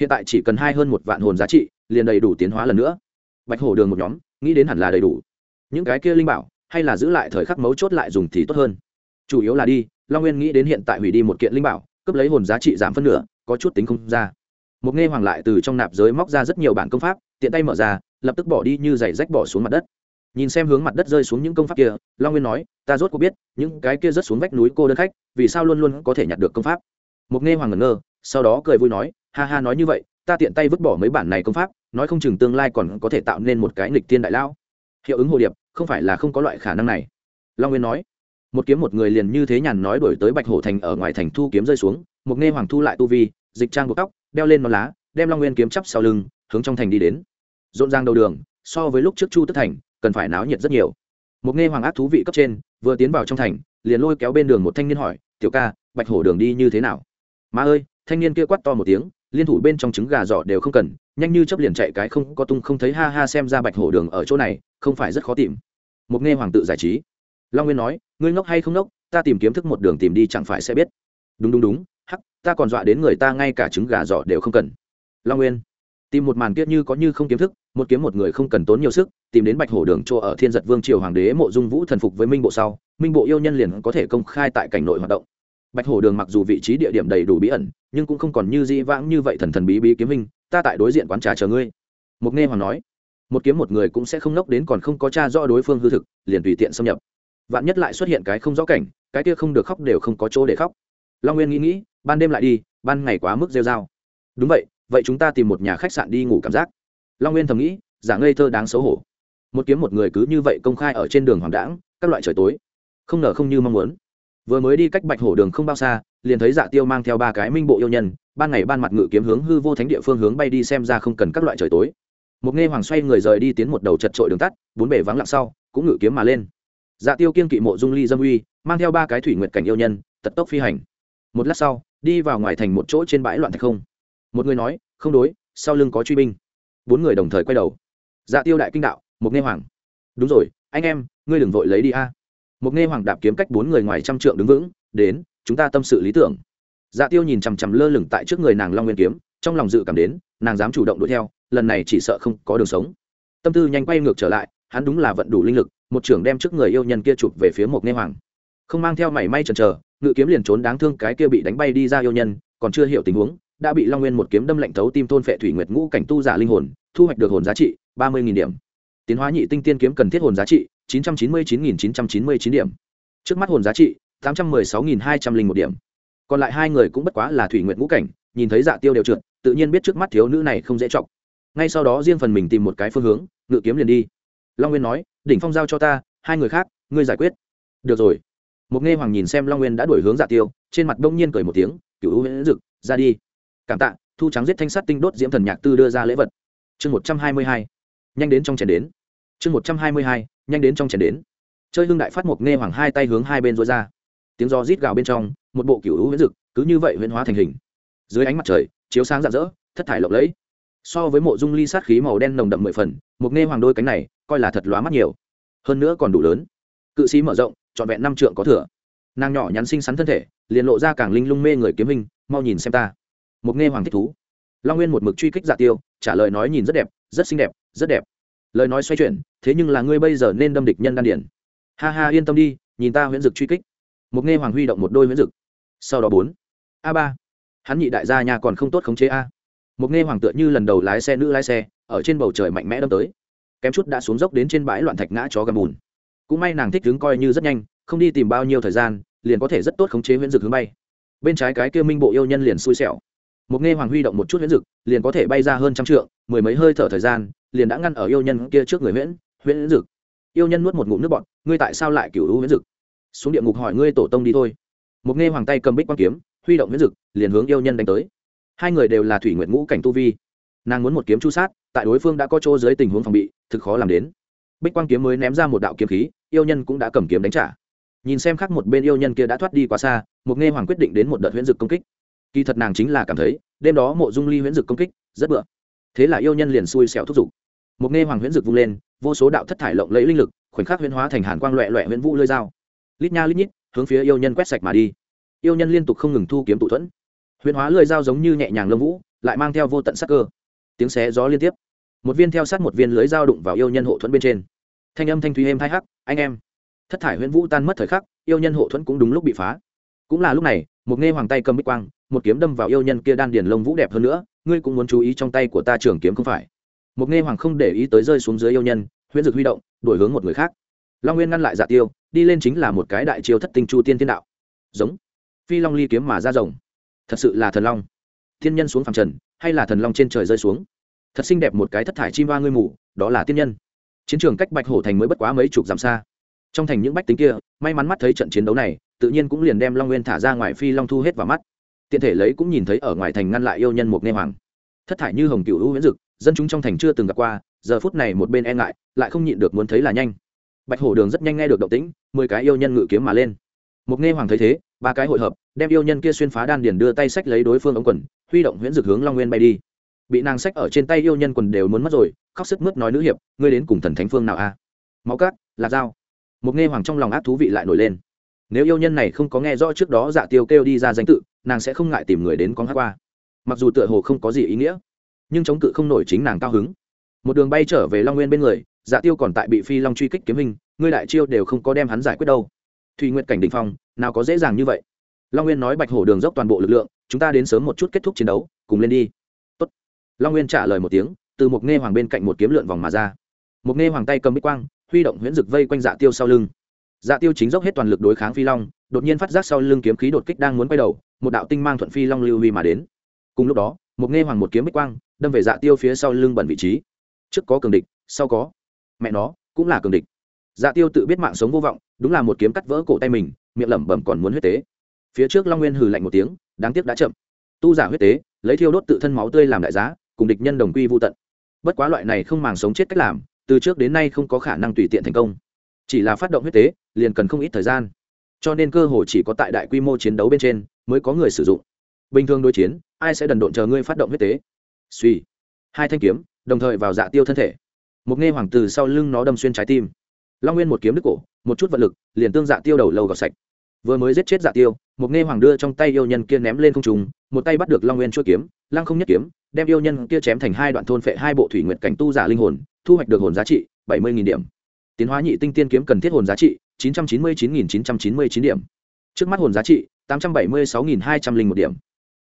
Hiện tại chỉ cần hai hơn một vạn hồn giá trị, liền đầy đủ tiến hóa lần nữa. Bạch hổ đường một nhóm, nghĩ đến hẳn là đầy đủ. Những cái kia linh bảo, hay là giữ lại thời khắc mấu chốt lại dùng thì tốt hơn. Chủ yếu là đi, long nguyên nghĩ đến hiện tại hủy đi một kiện linh bảo cấp lấy hồn giá trị giảm phân nửa, có chút tính không ra. Một nghe hoàng lại từ trong nạp giới móc ra rất nhiều bản công pháp, tiện tay mở ra, lập tức bỏ đi như giày rách bỏ xuống mặt đất nhìn xem hướng mặt đất rơi xuống những công pháp kia, long nguyên nói, ta rốt cuộc biết, những cái kia rớt xuống vách núi cô đơn khách, vì sao luôn luôn có thể nhặt được công pháp? Mục nghe hoàng ngẩn ngơ, sau đó cười vui nói, ha ha, nói như vậy, ta tiện tay vứt bỏ mấy bản này công pháp, nói không chừng tương lai còn có thể tạo nên một cái nghịch tiên đại lão. Hiệu ứng hồ điệp, không phải là không có loại khả năng này. Long nguyên nói, một kiếm một người liền như thế nhàn nói đổi tới bạch hổ thành ở ngoài thành thu kiếm rơi xuống Mục nghe hoàng thu lại tu vi, dịch trang buộc tóc, đeo lên non lá, đem long nguyên kiếm chắp sau lưng, hướng trong thành đi đến. Rộn ràng đầu đường, so với lúc trước chu tức thành cần phải náo nhiệt rất nhiều. Một nghe hoàng ác thú vị cấp trên, vừa tiến vào trong thành, liền lôi kéo bên đường một thanh niên hỏi, tiểu ca, bạch hổ đường đi như thế nào? Má ơi, thanh niên kia quát to một tiếng, liên thủ bên trong trứng gà giỏ đều không cần, nhanh như chấp liền chạy cái không có tung không thấy ha ha xem ra bạch hổ đường ở chỗ này, không phải rất khó tìm. Một nghe hoàng tự giải trí, long nguyên nói, ngươi ngốc hay không ngốc, ta tìm kiếm thức một đường tìm đi chẳng phải sẽ biết. Đúng đúng đúng, hắc, ta còn dọa đến người ta ngay cả trứng gà giỏ đều không cần. Long nguyên, tìm một màn kiết như có như không kiếm thức, một kiếm một người không cần tốn nhiều sức tìm đến bạch hổ đường chỗ ở thiên giật vương triều hoàng đế mộ dung vũ thần phục với minh bộ sau, minh bộ yêu nhân liền có thể công khai tại cảnh nội hoạt động. Bạch hổ đường mặc dù vị trí địa điểm đầy đủ bí ẩn, nhưng cũng không còn như di vãng như vậy thần thần bí bí kiếm minh ta tại đối diện quán trà chờ ngươi. Mục nghe hoàng nói, một kiếm một người cũng sẽ không nốc đến còn không có cha rõ đối phương hư thực, liền tùy tiện xâm nhập. Vạn nhất lại xuất hiện cái không rõ cảnh, cái kia không được khóc đều không có chỗ để khóc. Long nguyên nghĩ nghĩ, ban đêm lại đi, ban ngày quá mức rêu dao đúng vậy vậy chúng ta tìm một nhà khách sạn đi ngủ cảm giác. Long nguyên thầm nghĩ, giả ngây thơ đáng xấu hổ một kiếm một người cứ như vậy công khai ở trên đường hoàng đãng, các loại trời tối. Không ngờ không như mong muốn. Vừa mới đi cách bạch hổ đường không bao xa, liền thấy dạ tiêu mang theo ba cái minh bộ yêu nhân, ban ngày ban mặt ngự kiếm hướng hư vô thánh địa phương hướng bay đi xem ra không cần các loại trời tối. Một nghe hoàng xoay người rời đi tiến một đầu chật trội đường tắt, bốn bể vắng lặng sau, cũng ngự kiếm mà lên. Dạ tiêu kiên kỵ mộ dung ly dâm uy, mang theo ba cái thủy nguyện cảnh yêu nhân, tật tốc phi hành. Một lát sau, đi vào ngoài thành một chỗ trên bãi loạn thạch không. Một người nói, không đối, sau lưng có truy binh. Bốn người đồng thời quay đầu. Dạ tiêu đại kinh đạo Mục nghe hoàng. Đúng rồi, anh em, ngươi đừng vội lấy đi a. Mục nghe hoàng đạp kiếm cách bốn người ngoài trăm trượng đứng vững, đến, chúng ta tâm sự lý tưởng. Dạ tiêu nhìn chằm chằm lơ lửng tại trước người nàng long nguyên kiếm, trong lòng dự cảm đến, nàng dám chủ động đuổi theo, lần này chỉ sợ không có đường sống. Tâm tư nhanh quay ngược trở lại, hắn đúng là vận đủ linh lực, một trưởng đem trước người yêu nhân kia chụp về phía Mục nghe hoàng. Không mang theo mảy may chần chờ, ngự kiếm liền trốn đáng thương cái kia bị đánh bay đi ra yêu nhân, còn chưa hiểu tình huống, đã bị long nguyên một kiếm đâm lạnh thấu tim thôn phệ thủy nguyệt ngũ cảnh tu giả linh hồn, thu hoạch được hồn giá trị ba mươi điểm tiến hóa nhị tinh tiên kiếm cần thiết hồn giá trị, chín trăm chín mươi chín chín trăm chín mươi chín điểm. Trước mắt hồn giá trị, tám trăm mười sáu hai trăm linh một điểm. Còn lại hai người cũng bất quá là thủy nguyện ngũ cảnh, nhìn thấy dạ tiêu đều trượt, tự nhiên biết trước mắt thiếu nữ này không dễ chọc. Ngay sau đó riêng phần mình tìm một cái phương hướng, ngự kiếm liền đi. Long nguyên nói, đỉnh phong giao cho ta, hai người khác, ngươi giải quyết. Được rồi. Một nghe hoàng nhìn xem long nguyên đã đuổi hướng dạ tiêu, trên mặt đông nhiên cười một tiếng cựu huyễn dực, ra đi. Cảm tạ, thu trắng giết thanh sắt tinh đốt diễm thần nhạc tư đưa ra lễ vật. Chương một trăm hai mươi hai nhanh đến trong chén đến. Chương một trăm hai mươi hai, nhanh đến trong chén đến. Chơi hương đại phát mục nghe hoàng hai tay hướng hai bên rối ra. Tiếng do rít gào bên trong, một bộ cựu huyễn dực, cứ như vậy huyễn hóa thành hình. Dưới ánh mặt trời, chiếu sáng rạng rỡ, thất thải lộng lẫy. So với mộ dung ly sát khí màu đen nồng đậm mười phần mục nghe hoàng đôi cánh này, coi là thật lóa mắt nhiều. Hơn nữa còn đủ lớn. Cự sĩ mở rộng, trọn vẹn năm trượng có thừa. Nàng nhỏ nhắn xinh xắn thân thể, liền lộ ra càng linh lung mê người kiếm hình, mau nhìn xem ta. Mục nghe hoàng thích thú. Long nguyên một mực truy kích giả tiêu, trả lời nói nhìn rất đẹp rất xinh đẹp, rất đẹp. Lời nói xoay chuyển, thế nhưng là ngươi bây giờ nên đâm địch nhân đan điển ha ha, yên tâm đi, nhìn ta huyễn dực truy kích. Mục nghe hoàng huy động một đôi huyễn dực. Sau đó bốn. A ba. Hắn nhị đại gia nhà còn không tốt khống chế a. Một nghe hoàng tựa như lần đầu lái xe, nữ lái xe, ở trên bầu trời mạnh mẽ đâm tới. Kém chút đã xuống dốc đến trên bãi loạn thạch ngã chó gầm bùn. Cũng may nàng thích đứng coi như rất nhanh, không đi tìm bao nhiêu thời gian, liền có thể rất tốt khống chế huyễn dực hướng bay. Bên trái cái kia minh bộ yêu nhân liền xui xẻo một nghe hoàng huy động một chút huyễn dực, liền có thể bay ra hơn trăm trượng, mười mấy hơi thở thời gian, liền đã ngăn ở yêu nhân kia trước người huyễn huyễn dực. Yêu nhân nuốt một ngụm nước bọt, ngươi tại sao lại cửu huyễn dực? Xuống địa ngục hỏi ngươi tổ tông đi thôi. Một nghe hoàng tay cầm bích quang kiếm, huy động huyễn dực, liền hướng yêu nhân đánh tới. Hai người đều là thủy nguyện ngũ cảnh tu vi. Nàng muốn một kiếm chu sát, tại đối phương đã có chỗ dưới tình huống phòng bị, thực khó làm đến. Bích quang kiếm mới ném ra một đạo kiếm khí, yêu nhân cũng đã cầm kiếm đánh trả. Nhìn xem khác một bên yêu nhân kia đã thoát đi quá xa, một nghe hoàng quyết định đến một đợt huyễn dực công kích kỳ thật nàng chính là cảm thấy, đêm đó mộ dung ly huyễn dực công kích, rất bựa. Thế là yêu nhân liền xui xẻo thúc giục. Một nghe hoàng huyễn dực vung lên, vô số đạo thất thải lộng lẫy linh lực, khoảnh khắc huyễn hóa thành hàn quang loẹ loẹ huyễn vũ lơi dao. Lít nha lít nhít, hướng phía yêu nhân quét sạch mà đi. Yêu nhân liên tục không ngừng thu kiếm tụ thuẫn. Huyễn hóa lưỡi dao giống như nhẹ nhàng lâm vũ, lại mang theo vô tận sắc cơ. Tiếng xé gió liên tiếp. Một viên theo sát một viên lưới dao đụng vào yêu nhân hộ thuẫn bên trên. Thanh âm thanh thúy êm thai hắc, anh em. Thất thải huyễn vũ tan mất thời khắc, yêu nhân hộ thuẫn cũng đúng lúc bị phá. Cũng là lúc này, một nghe hoàng tay cầm bích quang một kiếm đâm vào yêu nhân kia đan điền lông vũ đẹp hơn nữa, ngươi cũng muốn chú ý trong tay của ta trường kiếm không phải? Một nghe hoàng không để ý tới rơi xuống dưới yêu nhân, huyễn dực huy động đổi hướng một người khác. Long nguyên ngăn lại dạ tiêu, đi lên chính là một cái đại chiêu thất tinh chu tiên thiên đạo. Giống. Phi long ly kiếm mà ra rồng. Thật sự là thần long. Thiên nhân xuống phàm trần, hay là thần long trên trời rơi xuống? Thật xinh đẹp một cái thất thải chim ba ngươi mù, đó là tiên nhân. Chiến trường cách bạch hổ thành mới bất quá mấy chục dặm xa. Trong thành những bách tính kia, may mắn mắt thấy trận chiến đấu này, tự nhiên cũng liền đem long nguyên thả ra ngoài phi long thu hết vào mắt tiện thể lấy cũng nhìn thấy ở ngoài thành ngăn lại yêu nhân một nghe hoàng. Thất thải như hồng cựu hữu viễn dực, dân chúng trong thành chưa từng gặp qua, giờ phút này một bên e ngại, lại không nhịn được muốn thấy là nhanh. Bạch hổ đường rất nhanh nghe được động tĩnh, mười cái yêu nhân ngự kiếm mà lên. Một nghe hoàng thấy thế, ba cái hội hợp, đem yêu nhân kia xuyên phá đan điền đưa tay sách lấy đối phương ống quần, huy động huyễn dực hướng long nguyên bay đi. Bị nàng sách ở trên tay yêu nhân quần đều muốn mất rồi, khóc sức mướt nói nữ hiệp, ngươi đến cùng thần thánh phương nào a? Máu cát là dao một nghe hoàng trong lòng ác thú vị lại nổi lên. Nếu yêu nhân này không có nghe rõ trước đó dạ tiêu kêu đi ra danh tự nàng sẽ không ngại tìm người đến con hát qua. Mặc dù tựa hồ không có gì ý nghĩa, nhưng chống cự không nổi chính nàng cao hứng. Một đường bay trở về long nguyên bên người dạ tiêu còn tại bị phi long truy kích kiếm hình, ngươi đại chiêu đều không có đem hắn giải quyết đâu. Thùy nguyện cảnh đình phong, nào có dễ dàng như vậy. Long nguyên nói bạch hổ đường dốc toàn bộ lực lượng, chúng ta đến sớm một chút kết thúc chiến đấu, cùng lên đi. Tốt. long nguyên trả lời một tiếng, từ một nghe hoàng bên cạnh một kiếm lượn vòng mà ra. Một nghe hoàng tay cầm bích quang, huy động huyễn rực vây quanh dạ tiêu sau lưng. Dạ tiêu chính dốc hết toàn lực đối kháng phi long, đột nhiên phát giác sau lưng kiếm khí đột kích đang muốn quay đầu một đạo tinh mang thuận phi long lưu huy mà đến. Cùng lúc đó, một nghe hoàng một kiếm bích quang, đâm về dạ tiêu phía sau lưng bẩn vị trí. Trước có cường địch, sau có. Mẹ nó, cũng là cường địch. Dạ tiêu tự biết mạng sống vô vọng, đúng là một kiếm cắt vỡ cổ tay mình, miệng lẩm bẩm còn muốn huyết tế. Phía trước long nguyên hừ lạnh một tiếng, đáng tiếc đã chậm. Tu giả huyết tế, lấy thiêu đốt tự thân máu tươi làm đại giá, cùng địch nhân đồng quy vô tận. Bất quá loại này không màng sống chết cách làm, từ trước đến nay không có khả năng tùy tiện thành công. Chỉ là phát động huyết tế, liền cần không ít thời gian. Cho nên cơ hội chỉ có tại đại quy mô chiến đấu bên trên mới có người sử dụng. Bình thường đối chiến, ai sẽ đần độn chờ ngươi phát động huyết tế? Suy. Hai thanh kiếm, đồng thời vào dạ tiêu thân thể. Một nghe hoàng từ sau lưng nó đâm xuyên trái tim. Long nguyên một kiếm đứt cổ, một chút vật lực, liền tương dạ tiêu đầu lâu gọt sạch. Vừa mới giết chết dạ tiêu, một nghe hoàng đưa trong tay yêu nhân kia ném lên không trùng một tay bắt được long nguyên chuỗi kiếm, lăng không nhất kiếm, đem yêu nhân kia chém thành hai đoạn thôn phệ hai bộ thủy nguyện cảnh tu giả linh hồn, thu hoạch được hồn giá trị bảy mươi điểm. Tiến hóa nhị tinh tiên kiếm cần thiết hồn giá trị chín trăm chín mươi chín chín trăm chín mươi chín điểm. Trước mắt hồn giá trị tám trăm bảy mươi sáu hai trăm linh một điểm.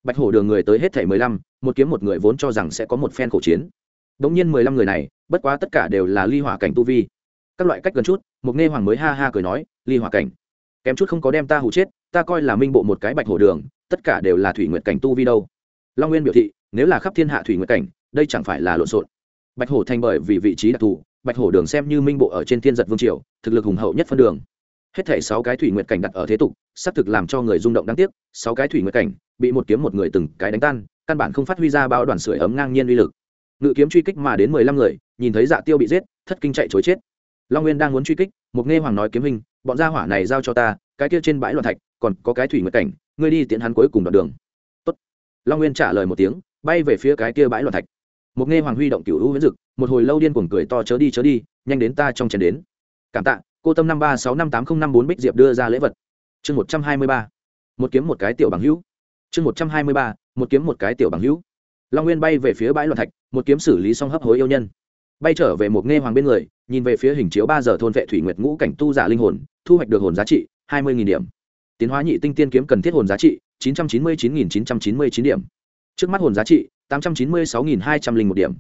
Bạch hổ đường người tới hết thảy mười lăm, một kiếm một người vốn cho rằng sẽ có một phen khổ chiến. Đ ỗ n g nhiên mười lăm người này, bất quá tất cả đều là ly hỏa cảnh tu vi. Các loại cách gần chút Mục nghe hoàng mới ha ha cười nói, ly hỏa cảnh, kém chút không có đem ta hụ chết, ta coi là minh bộ một cái bạch hổ đường, tất cả đều là thủy nguyện cảnh tu vi đâu. Long nguyên biểu thị, nếu là khắp thiên hạ thủy nguyện cảnh, đây chẳng phải là lộn xộn. Bạch hổ thành bởi vì vị trí đặc thù, bạch hổ đường xem như minh bộ ở trên thiên giật vương triều, thực lực hùng hậu nhất phân đường hết thảy sáu cái thủy nguyệt cảnh đặt ở thế tục, xác thực làm cho người rung động đáng tiếc, sáu cái thủy nguyệt cảnh, bị một kiếm một người từng cái đánh tan, căn bản không phát huy ra bao đoàn sưởi ấm ngang nhiên uy lực. Ngự kiếm truy kích mà đến mười lăm người, nhìn thấy dạ tiêu bị giết, thất kinh chạy chối chết. Long nguyên đang muốn truy kích, một nghe hoàng nói kiếm hình, bọn gia hỏa này giao cho ta, cái kia trên bãi loạn thạch, còn có cái thủy nguyệt cảnh, ngươi đi tiễn hắn cuối cùng đoạn đường. Tốt. long nguyên trả lời một tiếng, bay về phía cái kia bãi loạn thạch. Một nghe hoàng huy động cựu hữu huyễn dực, một hồi lâu điên cuồng cười to chớ đi chớ đi, nhanh đến ta trong chén đến. Cảm tạ cô tâm năm ba sáu năm tám không năm bốn bích diệp đưa ra lễ vật. Chương một trăm hai mươi ba. Một kiếm một cái tiểu bằng hữu. Chương một trăm hai mươi ba, một kiếm một cái tiểu bằng hữu. Long nguyên bay về phía bãi loạn thạch, một kiếm xử lý xong hấp hối yêu nhân. Bay trở về một nghe hoàng bên người, nhìn về phía hình chiếu ba giờ thôn vệ thủy nguyệt ngũ cảnh tu giả linh hồn, thu hoạch được hồn giá trị hai mươi điểm. Tiến hóa nhị tinh tiên kiếm cần thiết hồn giá trị chín trăm chín mươi chín chín trăm chín mươi chín điểm. Trước mắt hồn giá trị tám trăm chín mươi sáu hai trăm linh một điểm.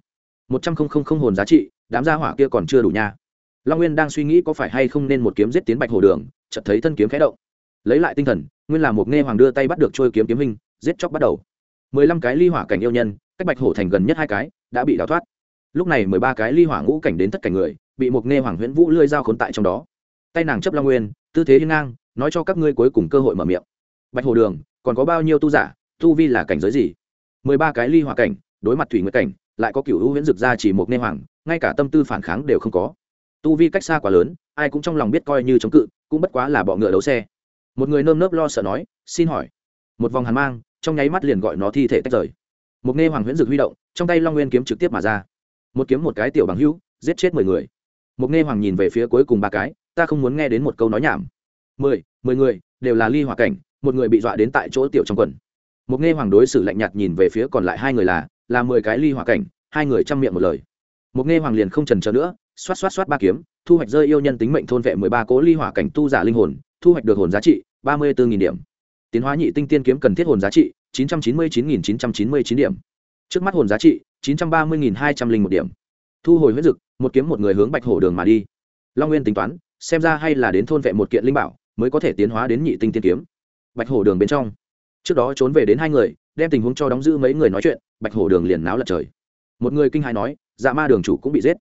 Một trăm linh hồn giá trị, đám gia hỏa kia còn chưa đủ nha long nguyên đang suy nghĩ có phải hay không nên một kiếm giết tiến bạch hồ đường, chợt thấy thân kiếm khẽ động. Lấy lại tinh thần, nguyên là một nghe hoàng đưa tay bắt được trôi kiếm kiếm hình, giết chóc bắt đầu. Mười lăm cái ly hỏa cảnh yêu nhân, cách bạch hổ thành gần nhất hai cái, đã bị đào thoát. Lúc này mười ba cái ly hỏa ngũ cảnh đến tất cả người, bị một nghe hoàng huyễn vũ lươi dao khốn tại trong đó. Tay nàng chấp long nguyên, tư thế hiên ngang, nói cho các ngươi cuối cùng cơ hội mở miệng. Bạch hồ đường, còn có bao nhiêu tu giả, tu vi là cảnh giới gì? Mười ba cái ly hỏa cảnh, đối mặt thủy nguyệt cảnh, lại có cựu hữu huyễn dực ra chỉ một nghe hoàng, ngay cả tâm tư phản kháng đều không có tu vi cách xa quá lớn, ai cũng trong lòng biết coi như chống cự, cũng bất quá là bọ ngựa đấu xe. Một người nơm nớp lo sợ nói, xin hỏi. Một vòng hàn mang, trong nháy mắt liền gọi nó thi thể tách rời. Một nghe hoàng huyễn dực huy động, trong tay long nguyên kiếm trực tiếp mà ra. Một kiếm một cái tiểu bằng hữu, giết chết mười người. Một nghe hoàng nhìn về phía cuối cùng ba cái, ta không muốn nghe đến một câu nói nhảm. Mười mười người, đều là ly hòa cảnh, một người bị dọa đến tại chỗ tiểu trong quần. Một nghe hoàng đối xử lạnh nhạt nhìn về phía còn lại hai người là là mười cái ly hòa cảnh, hai người chăm miệng một lời. Một nghe hoàng liền không trần trờ nữa xoát xoát xoát ba kiếm, thu hoạch rơi yêu nhân tính mệnh thôn vệ mười ba cố ly hỏa cảnh tu giả linh hồn, thu hoạch được hồn giá trị ba mươi bốn điểm. Tiến hóa nhị tinh tiên kiếm cần thiết hồn giá trị chín trăm chín mươi chín chín trăm chín mươi chín điểm. Trước mắt hồn giá trị chín trăm ba mươi hai trăm linh một điểm. Thu hồi huyết dực, một kiếm một người hướng bạch hổ đường mà đi. Long nguyên tính toán, xem ra hay là đến thôn vệ một kiện linh bảo mới có thể tiến hóa đến nhị tinh tiên kiếm. Bạch hổ đường bên trong. Trước đó trốn về đến hai người, đem tình huống cho đóng giữ mấy người nói chuyện, bạch hổ đường liền náo lật trời. Một người kinh hài nói dạ ma đường chủ cũng bị giết.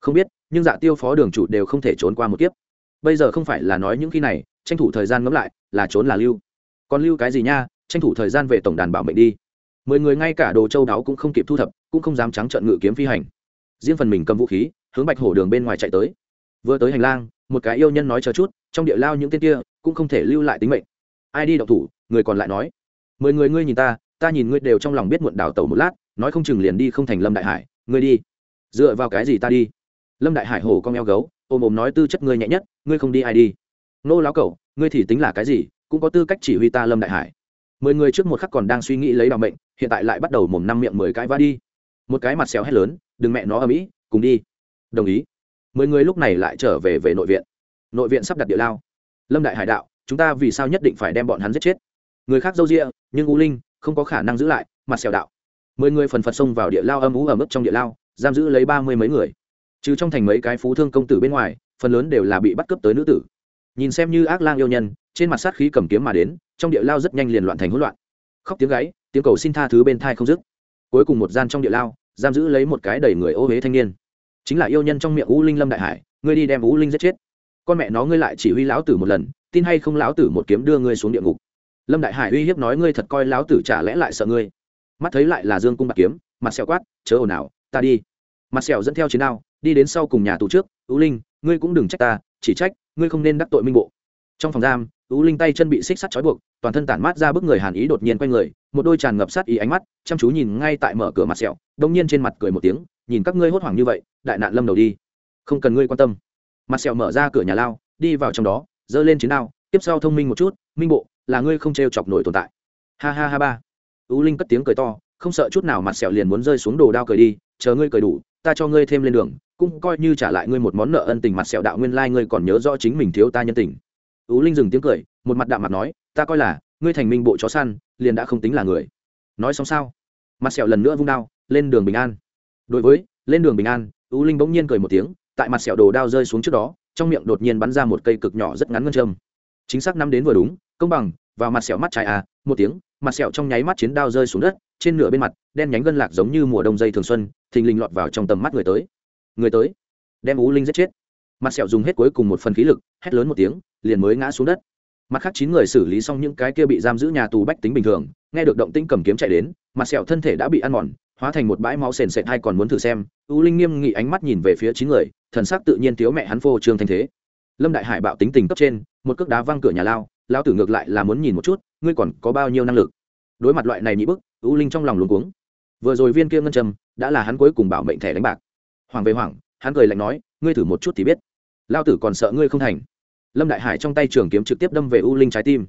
Không biết nhưng dạ tiêu phó đường chủ đều không thể trốn qua một kiếp. Bây giờ không phải là nói những khi này, tranh thủ thời gian ngẫm lại, là trốn là lưu. Còn lưu cái gì nha, tranh thủ thời gian về tổng đàn bảo mệnh đi. Mười người ngay cả đồ châu đáo cũng không kịp thu thập, cũng không dám trắng trợn ngự kiếm phi hành. Riêng phần mình cầm vũ khí, hướng bạch hổ đường bên ngoài chạy tới. Vừa tới hành lang, một cái yêu nhân nói chờ chút, trong địa lao những tên kia cũng không thể lưu lại tính mệnh. Ai đi đậu thủ, người còn lại nói. Mười người ngươi nhìn ta ta nhìn ngươi đều trong lòng biết muộn đào tẩu một lát, nói không chừng liền đi không thành lâm đại hải, ngươi đi. Dựa vào cái gì ta đi? Lâm đại hải hổ con eo gấu, ôm ôm nói tư chất ngươi nhẹ nhất, ngươi không đi ai đi. Nô láo cẩu, ngươi thì tính là cái gì, cũng có tư cách chỉ huy ta lâm đại hải. Mười người trước một khắc còn đang suy nghĩ lấy đ mệnh, hiện tại lại bắt đầu mồm năm miệng mười cái va đi. Một cái mặt xéo hét lớn, đừng mẹ nó ở mỹ cùng đi. Đồng ý. Mười người lúc này lại trở về về nội viện. Nội viện sắp đặt địa lao. Lâm đại hải đạo, chúng ta vì sao nhất định phải đem bọn hắn giết chết? Người khác dâu rịa nhưng u linh không có khả năng giữ lại, mặt xẻo đạo. Mười người phần phật xông vào địa lao âm ú ở mức trong địa lao, giam giữ lấy ba mươi mấy người chứ trong thành mấy cái phú thương công tử bên ngoài, phần lớn đều là bị bắt cướp tới nữ tử. Nhìn xem như ác lang yêu nhân, trên mặt sát khí cầm kiếm mà đến, trong địa lao rất nhanh liền loạn thành hỗn loạn. Khóc tiếng gáy, tiếng cầu xin tha thứ bên thai không dứt. Cuối cùng một gian trong địa lao, giam giữ lấy một cái đầy người ô huế thanh niên. Chính là yêu nhân trong miệng u linh lâm đại hải, ngươi đi đem u linh giết chết. Con mẹ nó ngươi lại chỉ huy lão tử một lần, tin hay không lão tử một kiếm đưa ngươi xuống địa ngục. Lâm đại hải uy hiếp nói ngươi thật coi lão tử chả lẽ lại sợ ngươi. Mắt thấy lại là dương cung bạc kiếm, mặt xẹo quát, chớ ồn ào, ta đi. Mặt xẹo dẫn theo chiến đao đi đến sau cùng nhà tù trước ú linh, ngươi cũng đừng trách ta, chỉ trách ngươi không nên đắc tội minh bộ. Trong phòng giam ú linh tay chân bị xích sắt trói buộc, toàn thân tản mát ra bức người hàn ý đột nhiên quay người, một đôi tràn ngập sát ý ánh mắt, chăm chú nhìn ngay tại mở cửa mặt sẹo, đông nhiên trên mặt cười một tiếng, nhìn các ngươi hốt hoảng như vậy, đại nạn lâm đầu đi. Không cần ngươi quan tâm. Mặt sẹo mở ra cửa nhà lao, đi vào trong đó, giơ lên chiến đao, tiếp sau thông minh một chút, minh bộ, là ngươi không t chọc nổi tồn tại. Ha ha ha ba. Ú linh cất tiếng cười to, không sợ chút nào mặt sẹo liền muốn rơi xuống đồ đao cười đi, chờ ngươi cười đủ, ta cho ngươi thêm lên đường cũng coi như trả lại ngươi một món nợ ân tình mặt sẹo đạo nguyên lai ngươi còn nhớ rõ chính mình thiếu ta nhân tình. Tú linh dừng tiếng cười, một mặt đạm mặt nói, ta coi là, ngươi thành minh bộ chó săn, liền đã không tính là người. Nói xong sao? Mặt sẹo lần nữa vung đao, lên đường bình an. Đối với, lên đường bình an, tú linh bỗng nhiên cười một tiếng, tại mặt sẹo đồ đao rơi xuống trước đó, trong miệng đột nhiên bắn ra một cây cực nhỏ rất ngắn ngân châm. Chính xác năm đến vừa đúng, công bằng vào mặt sẹo mắt trái à một tiếng, mặt sẹo trong nháy mắt chiến đao rơi xuống đất, trên nửa bên mặt, đen nhánh gân lạc giống như mùa đông dây thường xuân, thình lình lọt vào trong tầm mắt người tới người tới. Đem ú linh giết chết. Mặt sẹo dùng hết cuối cùng một phần khí lực, hét lớn một tiếng, liền mới ngã xuống đất. Mặt khác chín người xử lý xong những cái kia bị giam giữ nhà tù bách tính bình thường, nghe được động tĩnh cầm kiếm chạy đến, mặt sẹo thân thể đã bị ăn mòn, hóa thành một bãi máu sền sệt hay còn muốn thử xem. U linh nghiêm nghị ánh mắt nhìn về phía chín người, thần sắc tự nhiên thiếu mẹ hắn phô trương thanh thế. Lâm đại hải bạo tính tình cấp trên, một cước đá văng cửa nhà lao lao tử ngược lại là muốn nhìn một chút, ngươi còn có bao nhiêu năng lực. Đối mặt loại này nhị bức u linh trong lòng luống cuống. Vừa rồi viên kia ngân trầm đã là hắn cuối cùng bảo mệnh thẻ đánh bạc hoàng về hoàng hắn cười lạnh nói, ngươi thử một chút thì biết. Lao tử còn sợ ngươi không thành. Lâm đại hải trong tay trường kiếm trực tiếp đâm về u linh trái tim.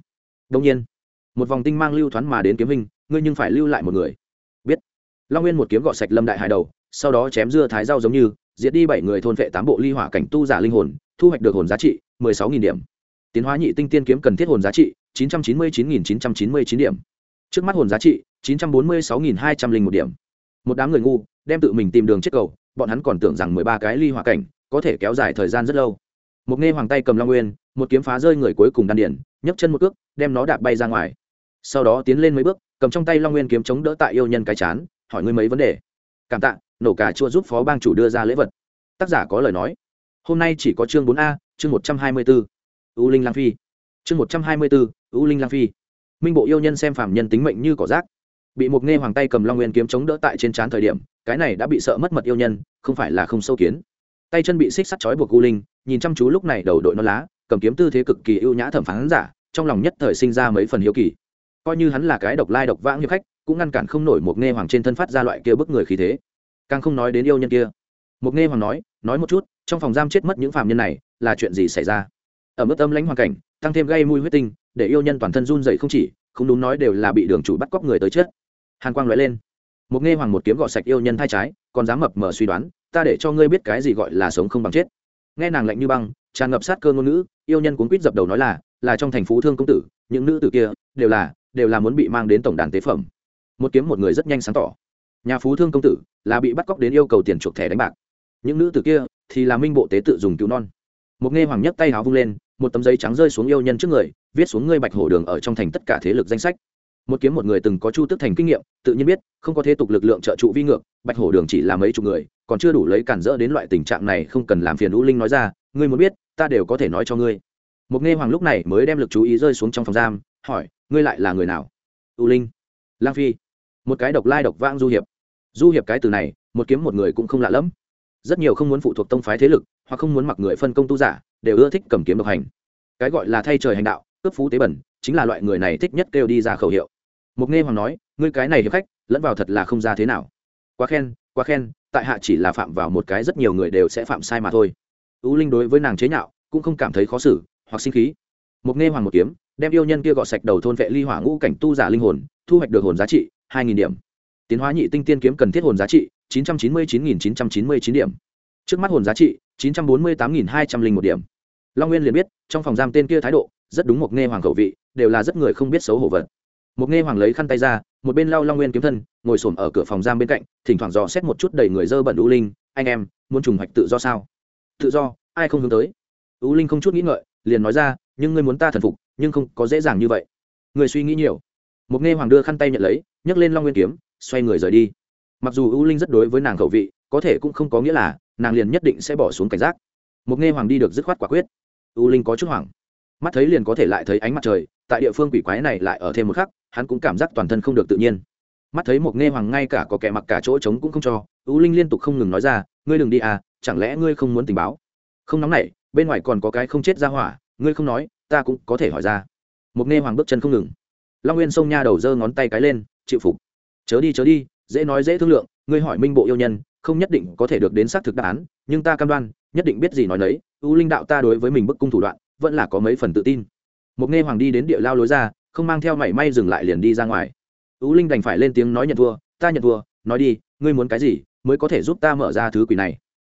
Đông nhiên, một vòng tinh mang lưu thoáng mà đến kiếm hình, ngươi nhưng phải lưu lại một người. Biết. Long nguyên một kiếm gọt sạch lâm đại hải đầu, sau đó chém dưa thái rau giống như, diệt đi bảy người thôn vệ tám bộ ly hỏa cảnh tu giả linh hồn, thu hoạch được hồn giá trị mười sáu nghìn điểm. Tiến hóa nhị tinh tiên kiếm cần thiết hồn giá trị chín trăm chín mươi chín nghìn chín trăm chín mươi chín điểm. Trước mắt hồn giá trị chín trăm bốn mươi sáu nghìn hai trăm linh một điểm. Một đám người ngu, đem tự mình tìm đường chết cầu bọn hắn còn tưởng rằng mười ba cái ly hỏa cảnh có thể kéo dài thời gian rất lâu. Một nghe hoàng tay cầm long nguyên, một kiếm phá rơi người cuối cùng đan điển nhấc chân một cước, đem nó đạp bay ra ngoài. Sau đó tiến lên mấy bước, cầm trong tay long nguyên kiếm chống đỡ tại yêu nhân cái chán, hỏi ngươi mấy vấn đề. Cảm tạ, nổ cà chua giúp phó bang chủ đưa ra lễ vật. Tác giả có lời nói. Hôm nay chỉ có chương bốn a, chương một trăm hai mươi bốn. U linh lang phi. Chương một trăm hai mươi bốn, u linh lang phi. Minh bộ yêu nhân xem phàm nhân tính mệnh như cỏ rác. Bị một nghe hoàng tay cầm long nguyên kiếm chống đỡ tại trên trán thời điểm cái này đã bị sợ mất mật yêu nhân, không phải là không sâu kiến. Tay chân bị xích sắt trói buộc u linh, nhìn chăm chú lúc này đầu đội non lá, cầm kiếm tư thế cực kỳ ưu nhã thẩm phán giả, trong lòng nhất thời sinh ra mấy phần hiếu kỳ. Coi như hắn là cái độc lai độc vãng như khách, cũng ngăn cản không nổi một nghe hoàng trên thân phát ra loại kia bức người khí thế. Càng không nói đến yêu nhân kia. Một nghe hoàng nói nói một chút, trong phòng giam chết mất những phạm nhân này, là chuyện gì xảy ra? Ở mức tâm lãnh hoàn cảnh, tăng thêm gây mùi huyết tinh, để yêu nhân toàn thân run dậy không chỉ, không đúng nói đều là bị đường chủ bắt cóc người tới chết. Hàn quang loại lên một nghe hoàng một kiếm gọt sạch yêu nhân thai trái, còn dám mập mờ suy đoán, ta để cho ngươi biết cái gì gọi là sống không bằng chết. Nghe nàng lạnh như băng, tràn ngập sát cơ ngôn ngữ, yêu nhân cuốn quýt dập đầu nói là là trong thành phố thương công tử, những nữ tử kia, đều là đều là muốn bị mang đến tổng đàn tế phẩm. Một kiếm một người rất nhanh sáng tỏ. Nhà phú thương công tử, là bị bắt cóc đến yêu cầu tiền chuộc thẻ đánh bạc. Những nữ tử kia, thì là minh bộ tế tự dùng cứu non. Một nghe hoàng nhấc tay háo vung lên, một tấm giấy trắng rơi xuống yêu nhân trước người, viết xuống ngươi bạch hổ đường ở trong thành tất cả thế lực danh sách một kiếm một người từng có chu tức thành kinh nghiệm, tự nhiên biết, không có thế tục lực lượng trợ trụ vi ngược, bạch hổ đường chỉ là mấy chục người, còn chưa đủ lấy cản rỡ đến loại tình trạng này không cần làm phiền u linh nói ra, ngươi muốn biết, ta đều có thể nói cho ngươi. Một nghe hoàng lúc này mới đem lực chú ý rơi xuống trong phòng giam, hỏi, ngươi lại là người nào? U linh. Lang phi. Một cái độc lai độc vang du hiệp. Du hiệp cái từ này, một kiếm một người cũng không lạ lẫm. Rất nhiều không muốn phụ thuộc tông phái thế lực, hoặc không muốn mặc người phân công tu giả, đều ưa thích cầm kiếm độc hành. Cái gọi là thay trời hành đạo, cướp phú tế bẩn chính là loại người này thích nhất kêu đi ra khẩu hiệu. Mục nghe hoàng nói, ngươi cái này hiệp khách, lẫn vào thật là không ra thế nào. Quá khen quá khen, tại hạ chỉ là phạm vào một cái rất nhiều người đều sẽ phạm sai mà thôi. U linh đối với nàng chế nhạo, cũng không cảm thấy khó xử, hoặc sinh khí. Mục nghe hoàng một kiếm, đem yêu nhân kia gọt sạch đầu thôn vệ ly hỏa ngũ cảnh tu giả linh hồn, thu hoạch được hồn giá trị hai nghìn điểm. Tiến hóa nhị tinh tiên kiếm cần thiết hồn giá trị chín trăm chín mươi chín nghìn chín trăm chín mươi chín điểm. Trước mắt hồn giá trị chín trăm bốn mươi tám nghìn hai trăm linh một điểm. Long nguyên liền biết, trong phòng giam tên kia thái độ, rất đúng một nghe hoàng khẩu vị đều là rất người không biết xấu hổ vật. Một nghe hoàng lấy khăn tay ra, một bên lau long nguyên kiếm thân, ngồi s ở cửa phòng giam bên cạnh, thỉnh thoảng dò xét một chút đầy người dơ bẩn u linh, anh em, muốn trùng hoạch tự do sao? Tự do, ai không hướng tới? U linh không chút nghĩ ngợi, liền nói ra, nhưng ngươi muốn ta thần phục, nhưng không có dễ dàng như vậy. Người suy nghĩ nhiều. Một nghe hoàng đưa khăn tay nhận lấy, nhấc lên long nguyên kiếm, xoay người rời đi. Mặc dù u linh rất đối với nàng khẩu vị, có thể cũng không có nghĩa là nàng liền nhất định sẽ bỏ xuống cảnh giác. Một nghe hoàng đi được dứt khoát quả quyết. U linh có chút hoảng mắt thấy liền có thể lại thấy ánh mặt trời, tại địa phương quỷ quái này lại ở thêm một khắc, hắn cũng cảm giác toàn thân không được tự nhiên. Mắt thấy một nghe hoàng ngay cả có kẻ mặc cả chỗ trống cũng không cho, u linh liên tục không ngừng nói ra, ngươi đừng đi à chẳng lẽ ngươi không muốn tình báo? Không nóng nảy, bên ngoài còn có cái không chết ra hỏa, ngươi không nói, ta cũng có thể hỏi ra. Một nghe hoàng bước chân không ngừng. Long nguyên sông nha đầu giơ ngón tay cái lên, chịu phục. Chớ đi chớ đi, dễ nói dễ thương lượng, ngươi hỏi minh bộ yêu nhân, không nhất định có thể được đến xác thực đáp án, nhưng ta cam đoan, nhất định biết gì nói nấy, u linh đạo ta đối với mình bức cung thủ đoạn vẫn là có mấy phần tự tin. Một nghe hoàng đi đến địa lao lối ra, không mang theo mảy may dừng lại liền đi ra ngoài. Tú linh đành phải lên tiếng nói nhận thua, ta nhận thua, nói đi, ngươi muốn cái gì mới có thể giúp ta mở ra thứ quỷ này?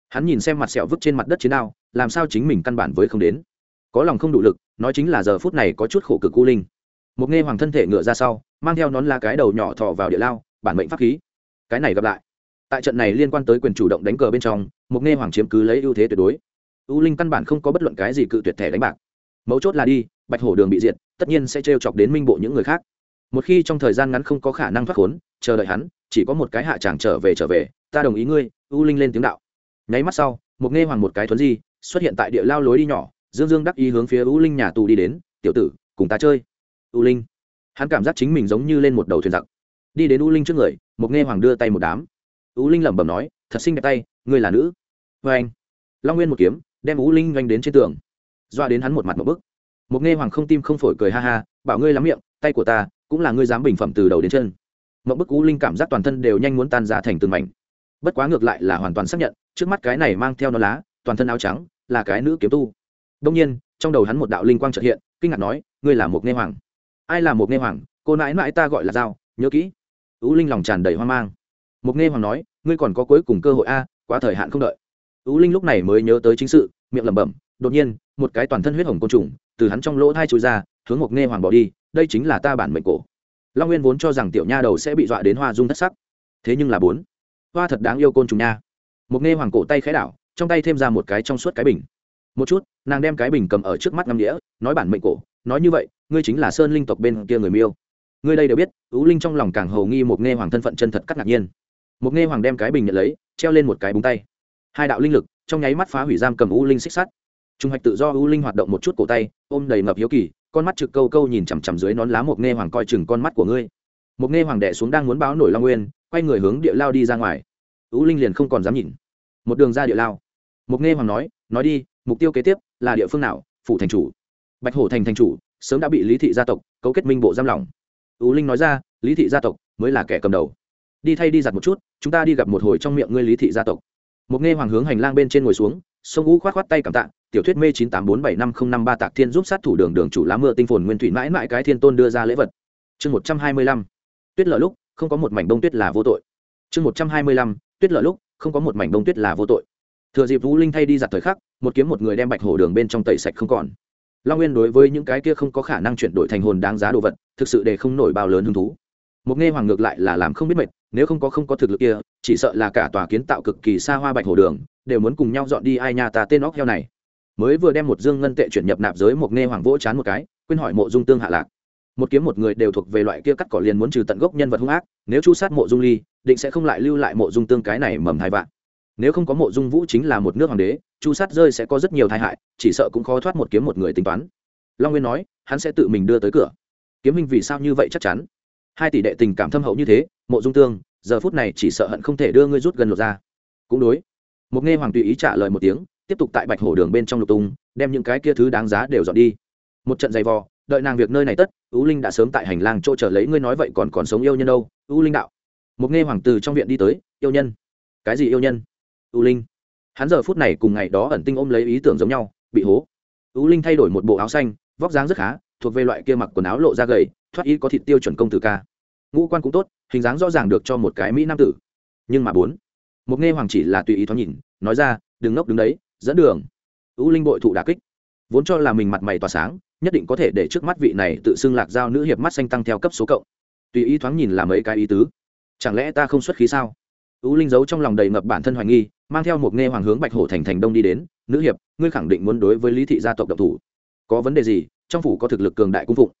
Hắn nhìn xem mặt sẹo vứt trên mặt đất chiến đao, làm sao chính mình căn bản với không đến. Có lòng không đủ lực, nói chính là giờ phút này có chút khổ cực u linh. Một nghe hoàng thân thể ngựa ra sau, mang theo nón la cái đầu nhỏ thọ vào địa lao, bản mệnh pháp khí. Cái này gặp lại. Tại trận này liên quan tới quyền chủ động đánh cờ bên trong, một nghe hoàng chiếm cứ lấy ưu thế tuyệt đối u linh căn bản không có bất luận cái gì cự tuyệt thẻ đánh bạc. Mấu chốt là đi, bạch hổ đường bị diệt, tất nhiên sẽ trêu chọc đến minh bộ những người khác. Một khi trong thời gian ngắn không có khả năng thoát khốn, chờ đợi hắn, chỉ có một cái hạ tràng trở về trở về, ta đồng ý ngươi, u linh lên tiếng đạo. Nháy mắt sau, một nghe hoàng một cái thuấn di, xuất hiện tại địa lao lối đi nhỏ, dương dương đắc ý hướng phía u linh nhà tù đi đến, tiểu tử, cùng ta chơi. U linh, hắn cảm giác chính mình giống như lên một đầu thuyền giặc. Đi đến u linh trước người, một nghe hoàng đưa tay một đám. U linh lẩm bẩm nói, thật xinh đẹp tay, ngươi là nữ. Vê anh long nguyên một kiếm đem u linh oanh đến trên tường. Doa đến hắn một mặt một bức. Một nghe hoàng không tim không phổi cười ha ha, bảo ngươi lắm miệng, tay của ta cũng là ngươi dám bình phẩm từ đầu đến chân. Mậu bức u linh cảm giác toàn thân đều nhanh muốn tan ra thành từng mảnh. Bất quá ngược lại là hoàn toàn xác nhận, trước mắt cái này mang theo nó lá, toàn thân áo trắng, là cái nữ kiếm tu. Đông nhiên, trong đầu hắn một đạo linh quang trợ hiện, kinh ngạc nói, ngươi là một nghe hoàng. Ai là một nghe hoàng? Cô nãi mãi ta gọi là dao nhớ kỹ. U linh lòng tràn đầy hoang mang. Một nghe hoàng nói, ngươi còn có cuối cùng cơ hội a, quá thời hạn không đợi u linh lúc này mới nhớ tới chính sự, miệng lẩm bẩm, đột nhiên, một cái toàn thân huyết hồng côn trùng từ hắn trong lỗ thai trôi ra, hướng một nghe hoàng bỏ đi, đây chính là ta bản mệnh cổ. Long nguyên vốn cho rằng tiểu nha đầu sẽ bị dọa đến hoa dung thất sắc. Thế nhưng là bốn, hoa thật đáng yêu côn trùng nha. Một nghe hoàng cổ tay khẽ đảo, trong tay thêm ra một cái trong suốt cái bình. Một chút, nàng đem cái bình cầm ở trước mắt ngắm đĩa nói bản mệnh cổ, nói như vậy, ngươi chính là sơn linh tộc bên kia người miêu. Ngươi đây đều biết ú linh trong lòng càng hầu nghi một nghe hoàng thân phận chân thật cắt ngạc nhiên. Một nghe hoàng đem cái bình nhận lấy, treo lên một cái búng tay hai đạo linh lực trong nháy mắt phá hủy giam cầm u linh xích sắt. Trung hoạch tự do u linh hoạt động một chút cổ tay, ôm đầy ngập hiếu kỳ, con mắt trực câu câu nhìn chằm chằm dưới nón lá mộc nghe hoàng coi chừng con mắt của ngươi. Mộc nghe hoàng đệ xuống đang muốn báo nổi long nguyên, quay người hướng địa lao đi ra ngoài. U linh liền không còn dám nhìn. Một đường ra địa lao. Mộc nghe hoàng nói nói đi, mục tiêu kế tiếp là địa phương nào? Phủ thành chủ. Bạch hổ thành thành chủ, sớm đã bị lý thị gia tộc cấu kết minh bộ giam lỏng. U linh nói ra, lý thị gia tộc mới là kẻ cầm đầu. Đi thay đi giặt một chút, chúng ta đi gặp một hồi trong miệng ngươi lý thị gia tộc một nghe hoàng hướng hành lang bên trên ngồi xuống sông vũ khoát khoát tay cảm tạ, tiểu thuyết mê chín tám bốn bảy năm không năm ba tạc thiên giúp sát thủ đường đường chủ lá mưa tinh phồn nguyên thủy mãi mãi cái thiên tôn đưa ra lễ vật. Chương một trăm hai mươi lăm. Tuyết lở lúc, không có một mảnh bông tuyết là vô tội. Chương một trăm hai mươi lăm. Tuyết lở lúc, không có một mảnh bông tuyết là vô tội. Thừa dịp vũ linh thay đi giặt thời khắc, một kiếm một người đem bạch hổ đường bên trong tẩy sạch không còn. Long nguyên đối với những cái kia không có khả năng chuyển đổi thành hồn đáng giá đồ vật, thực sự để không nổi bao lớn hứng thú một nghe hoàng ngược lại là làm không biết mệt, nếu không có không có thực lực kia, chỉ sợ là cả tòa kiến tạo cực kỳ xa hoa bạch hổ đường, đều muốn cùng nhau dọn đi ai nhà ta tên óc heo này. Mới vừa đem một dương ngân tệ chuyển nhập nạp giới một nghe hoàng vỗ chán một cái, quên hỏi mộ dung tương hạ lạc. Một kiếm một người đều thuộc về loại kia cắt cỏ liền muốn trừ tận gốc nhân vật hung ác, nếu chu sát mộ dung ly, định sẽ không lại lưu lại mộ dung tương cái này mầm hai vạn. Nếu không có mộ dung vũ chính là một nước hoàng đế, chu sát rơi sẽ có rất nhiều tai hại, chỉ sợ cũng khó thoát một kiếm một người tính toán. Long nguyên nói, hắn sẽ tự mình đưa tới cửa. Kiếm minh vì sao như vậy chắc chắn? Hai tỷ đệ tình cảm thâm hậu như thế, mộ dung tương, giờ phút này chỉ sợ hận không thể đưa ngươi rút gần lột ra. Cũng đối. Một nghe hoàng tùy ý trả lời một tiếng, tiếp tục tại bạch hổ đường bên trong lục tung, đem những cái kia thứ đáng giá đều dọn đi. Một trận giày vò, đợi nàng việc nơi này tất ú linh đã sớm tại hành lang chỗ chờ lấy ngươi nói vậy còn còn sống yêu nhân đâu. Ú linh đạo. Một nghe hoàng từ trong viện đi tới, yêu nhân. Cái gì yêu nhân? Ú linh. Hắn giờ phút này cùng ngày đó ẩn tinh ôm lấy ý tưởng giống nhau, bị hố. Ú linh thay đổi một bộ áo xanh, vóc dáng rất khá thuộc về loại kia mặc quần áo lộ ra gầy, thoát y có thịt tiêu chuẩn công tử ca. Ngũ quan cũng tốt, hình dáng rõ ràng được cho một cái mỹ nam tử. Nhưng mà bốn, một nghe hoàng chỉ là tùy ý thoáng nhìn, nói ra, đừng ngốc đứng đấy, dẫn đường. Ưu linh bội thụ đà kích. Vốn cho là mình mặt mày tỏa sáng, nhất định có thể để trước mắt vị này tự xưng lạc giao nữ hiệp mắt xanh tăng theo cấp số cộng. Tùy ý thoáng nhìn là mấy cái ý tứ. Chẳng lẽ ta không xuất khí sao? Ưu linh giấu trong lòng đầy ngập bản thân hoài nghi, mang theo một nghe hoàng hướng bạch hổ thành thành đông đi đến, nữ hiệp, ngươi khẳng định muốn đối với lý thị gia tộc độc thủ. Có vấn đề gì trong phủ có thực lực cường đại cung phụng.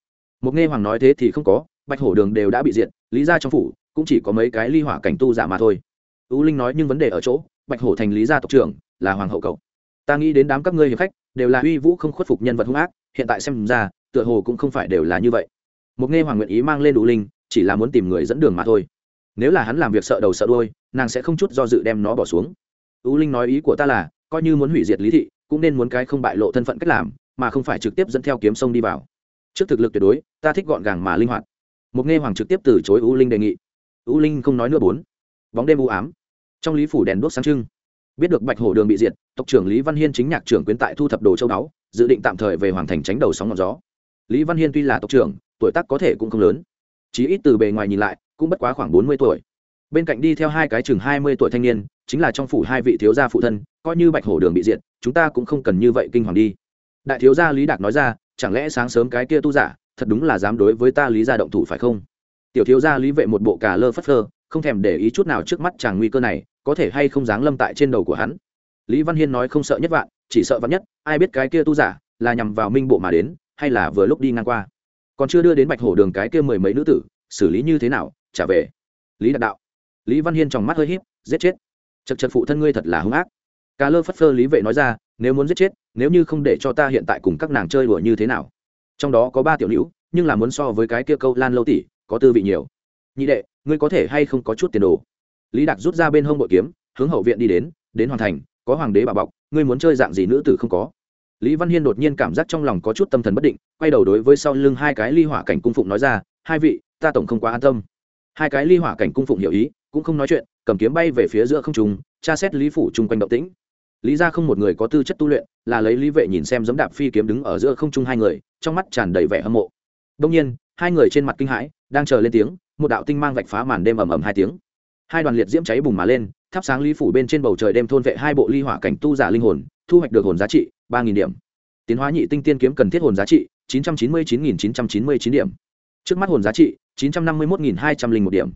Một nghe hoàng nói thế thì không có, bạch hổ đường đều đã bị diệt, lý gia trong phủ cũng chỉ có mấy cái ly hỏa cảnh tu giả mà thôi. Tú linh nói nhưng vấn đề ở chỗ, bạch hổ thành lý gia tộc trưởng, là hoàng hậu cậu. Ta nghĩ đến đám các ngươi hiệp khách, đều là uy vũ không khuất phục nhân vật hung ác, hiện tại xem ra, tựa hồ cũng không phải đều là như vậy. Một nghe hoàng nguyện ý mang lên đủ linh, chỉ là muốn tìm người dẫn đường mà thôi. Nếu là hắn làm việc sợ đầu sợ đôi nàng sẽ không chút do dự đem nó bỏ xuống. Tú linh nói ý của ta là, coi như muốn hủy diệt lý thị, cũng nên muốn cái không bại lộ thân phận cách làm mà không phải trực tiếp dẫn theo kiếm sông đi vào. Trước thực lực tuyệt đối, ta thích gọn gàng mà linh hoạt. Một nghe hoàng trực tiếp từ chối u linh đề nghị. U linh không nói nữa bốn. Bóng đêm u ám. Trong lý phủ đèn đốt sáng trưng. Biết được bạch hổ đường bị diệt, tộc trưởng lý văn hiên chính nhạc trưởng quyến tại thu thập đồ châu đáo dự định tạm thời về hoàng thành tránh đầu sóng ngọn gió. Lý văn hiên tuy là tộc trưởng, tuổi tác có thể cũng không lớn. Chí ít từ bề ngoài nhìn lại, cũng bất quá khoảng bốn mươi tuổi. Bên cạnh đi theo hai cái chừng hai mươi tuổi thanh niên, chính là trong phủ hai vị thiếu gia phụ thân, coi như bạch hổ đường bị diệt, chúng ta cũng không cần như vậy kinh hoàng đi đại thiếu gia lý đạc nói ra, chẳng lẽ sáng sớm cái kia tu giả, thật đúng là dám đối với ta lý gia động thủ phải không? Tiểu thiếu gia lý vệ một bộ cà lơ phất phơ, không thèm để ý chút nào trước mắt chàng nguy cơ này, có thể hay không dáng lâm tại trên đầu của hắn? Lý văn hiên nói không sợ nhất vạn, chỉ sợ vạn nhất, ai biết cái kia tu giả là nhằm vào minh bộ mà đến, hay là vừa lúc đi ngang qua. Còn chưa đưa đến bạch hổ đường cái kia mười mấy nữ tử, xử lý như thế nào, trả về. Lý đạt đạo. Lý văn hiên trong mắt hơi híp, giết chết. Chật chật phụ thân ngươi thật là hung ác. Cà lơ phất phơ lý vệ nói ra, nếu muốn giết chết nếu như không để cho ta hiện tại cùng các nàng chơi đùa như thế nào? Trong đó có ba tiểu nữ, nhưng là muốn so với cái kia câu lan lâu tỷ, có tư vị nhiều. Nhị đệ, ngươi có thể hay không có chút tiền đồ? Lý Đạt rút ra bên hông bội kiếm, hướng hậu viện đi đến đến hoàn thành, có hoàng đế bà bọc, ngươi muốn chơi dạng gì nữ tử không có? Lý văn hiên đột nhiên cảm giác trong lòng có chút tâm thần bất định, quay đầu đối với sau lưng hai cái ly hỏa cảnh cung phụng nói ra, hai vị, ta tổng không quá an tâm. Hai cái ly hỏa cảnh cung phụng hiểu ý, cũng không nói chuyện, cầm kiếm bay về phía giữa không trùng tra xét lý phủ chung quanh động tĩnh lý ra không một người có tư chất tu luyện, là lấy lý vệ nhìn xem giấm đạp phi kiếm đứng ở giữa không trung hai người, trong mắt tràn đầy vẻ hâm mộ. Đông nhiên, hai người trên mặt kinh hãi, đang chờ lên tiếng, một đạo tinh mang vạch phá màn đêm ầm ầm hai tiếng. Hai đoàn liệt diễm cháy bùng mà lên, thắp sáng lý phủ bên trên bầu trời đêm thôn vệ hai bộ ly hỏa cảnh tu giả linh hồn, thu hoạch được hồn giá trị ba nghìn điểm. Tiến hóa nhị tinh tiên kiếm cần thiết hồn giá trị chín trăm chín mươi chín nghìn chín trăm chín mươi chín điểm. Trước mắt hồn giá trị chín trăm năm mươi một nghìn hai trăm linh một điểm.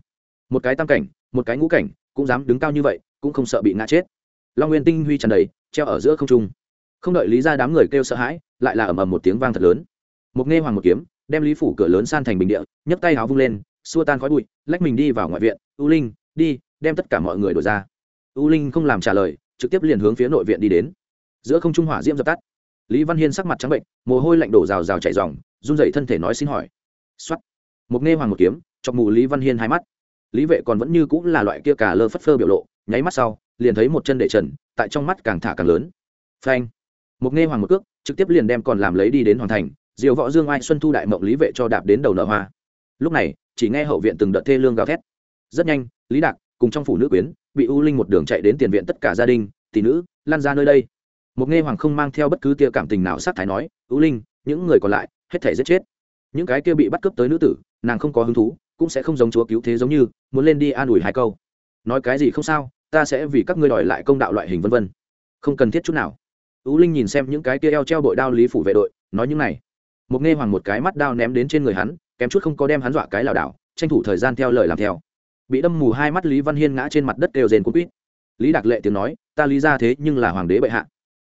Một cái tam cảnh, một cái ngũ cảnh, cũng dám đứng cao như vậy, cũng không sợ bị ngã chết long nguyên tinh huy tràn đầy, treo ở giữa không trung. Không đợi lý ra đám người kêu sợ hãi, lại là ầm ầm một tiếng vang thật lớn. Một nghe hoàng một kiếm, đem lý phủ cửa lớn san thành bình địa, nhấc tay háo vung lên, xua tan khói bụi, lách mình đi vào ngoại viện. U linh, đi, đem tất cả mọi người đổi ra. U linh không làm trả lời, trực tiếp liền hướng phía nội viện đi đến. Giữa không trung hỏa diễm dập tắt. Lý văn hiên sắc mặt trắng bệnh, mồ hôi lạnh đổ rào rào chạy dòng run dậy thân thể nói xin hỏi. Xuất một nghe hoàng một kiếm, chọc mù lý văn hiên hai mắt. Lý vệ còn vẫn như cũng là loại kia cả lơ phất phơ biểu lộ, nháy mắt sau liền thấy một chân để trần, tại trong mắt càng thả càng lớn. Phanh. Một nghe hoàng một cước, trực tiếp liền đem còn làm lấy đi đến hoàn thành, diều võ dương ai xuân thu đại mộng lý vệ cho đạp đến đầu nợ hoa. Lúc này, chỉ nghe hậu viện từng đợt thê lương gào thét. Rất nhanh, lý đạc cùng trong phủ nữ quyến, bị u linh một đường chạy đến tiền viện tất cả gia đình, tỷ nữ, lan ra nơi đây. Một nghe hoàng không mang theo bất cứ tia cảm tình nào sát thái nói, u linh, những người còn lại, hết thể giết chết. Những cái kia bị bắt cướp tới nữ tử, nàng không có hứng thú, cũng sẽ không giống chúa cứu thế giống như, muốn lên đi an ủi hai câu. Nói cái gì không sao ta sẽ vì các ngươi đòi lại công đạo loại hình vân vân. Không cần thiết chút nào. U linh nhìn xem những cái kia eo treo bội đao lý phủ vệ đội, nói những này. Một nghe hoàng một cái mắt đao ném đến trên người hắn, kém chút không có đem hắn dọa cái lảo đảo, tranh thủ thời gian theo lời làm theo. Bị đâm mù hai mắt lý văn hiên ngã trên mặt đất đều rền cuốn quýt. Lý đặc lệ tiếng nói, ta lý ra thế nhưng là hoàng đế bệ hạ.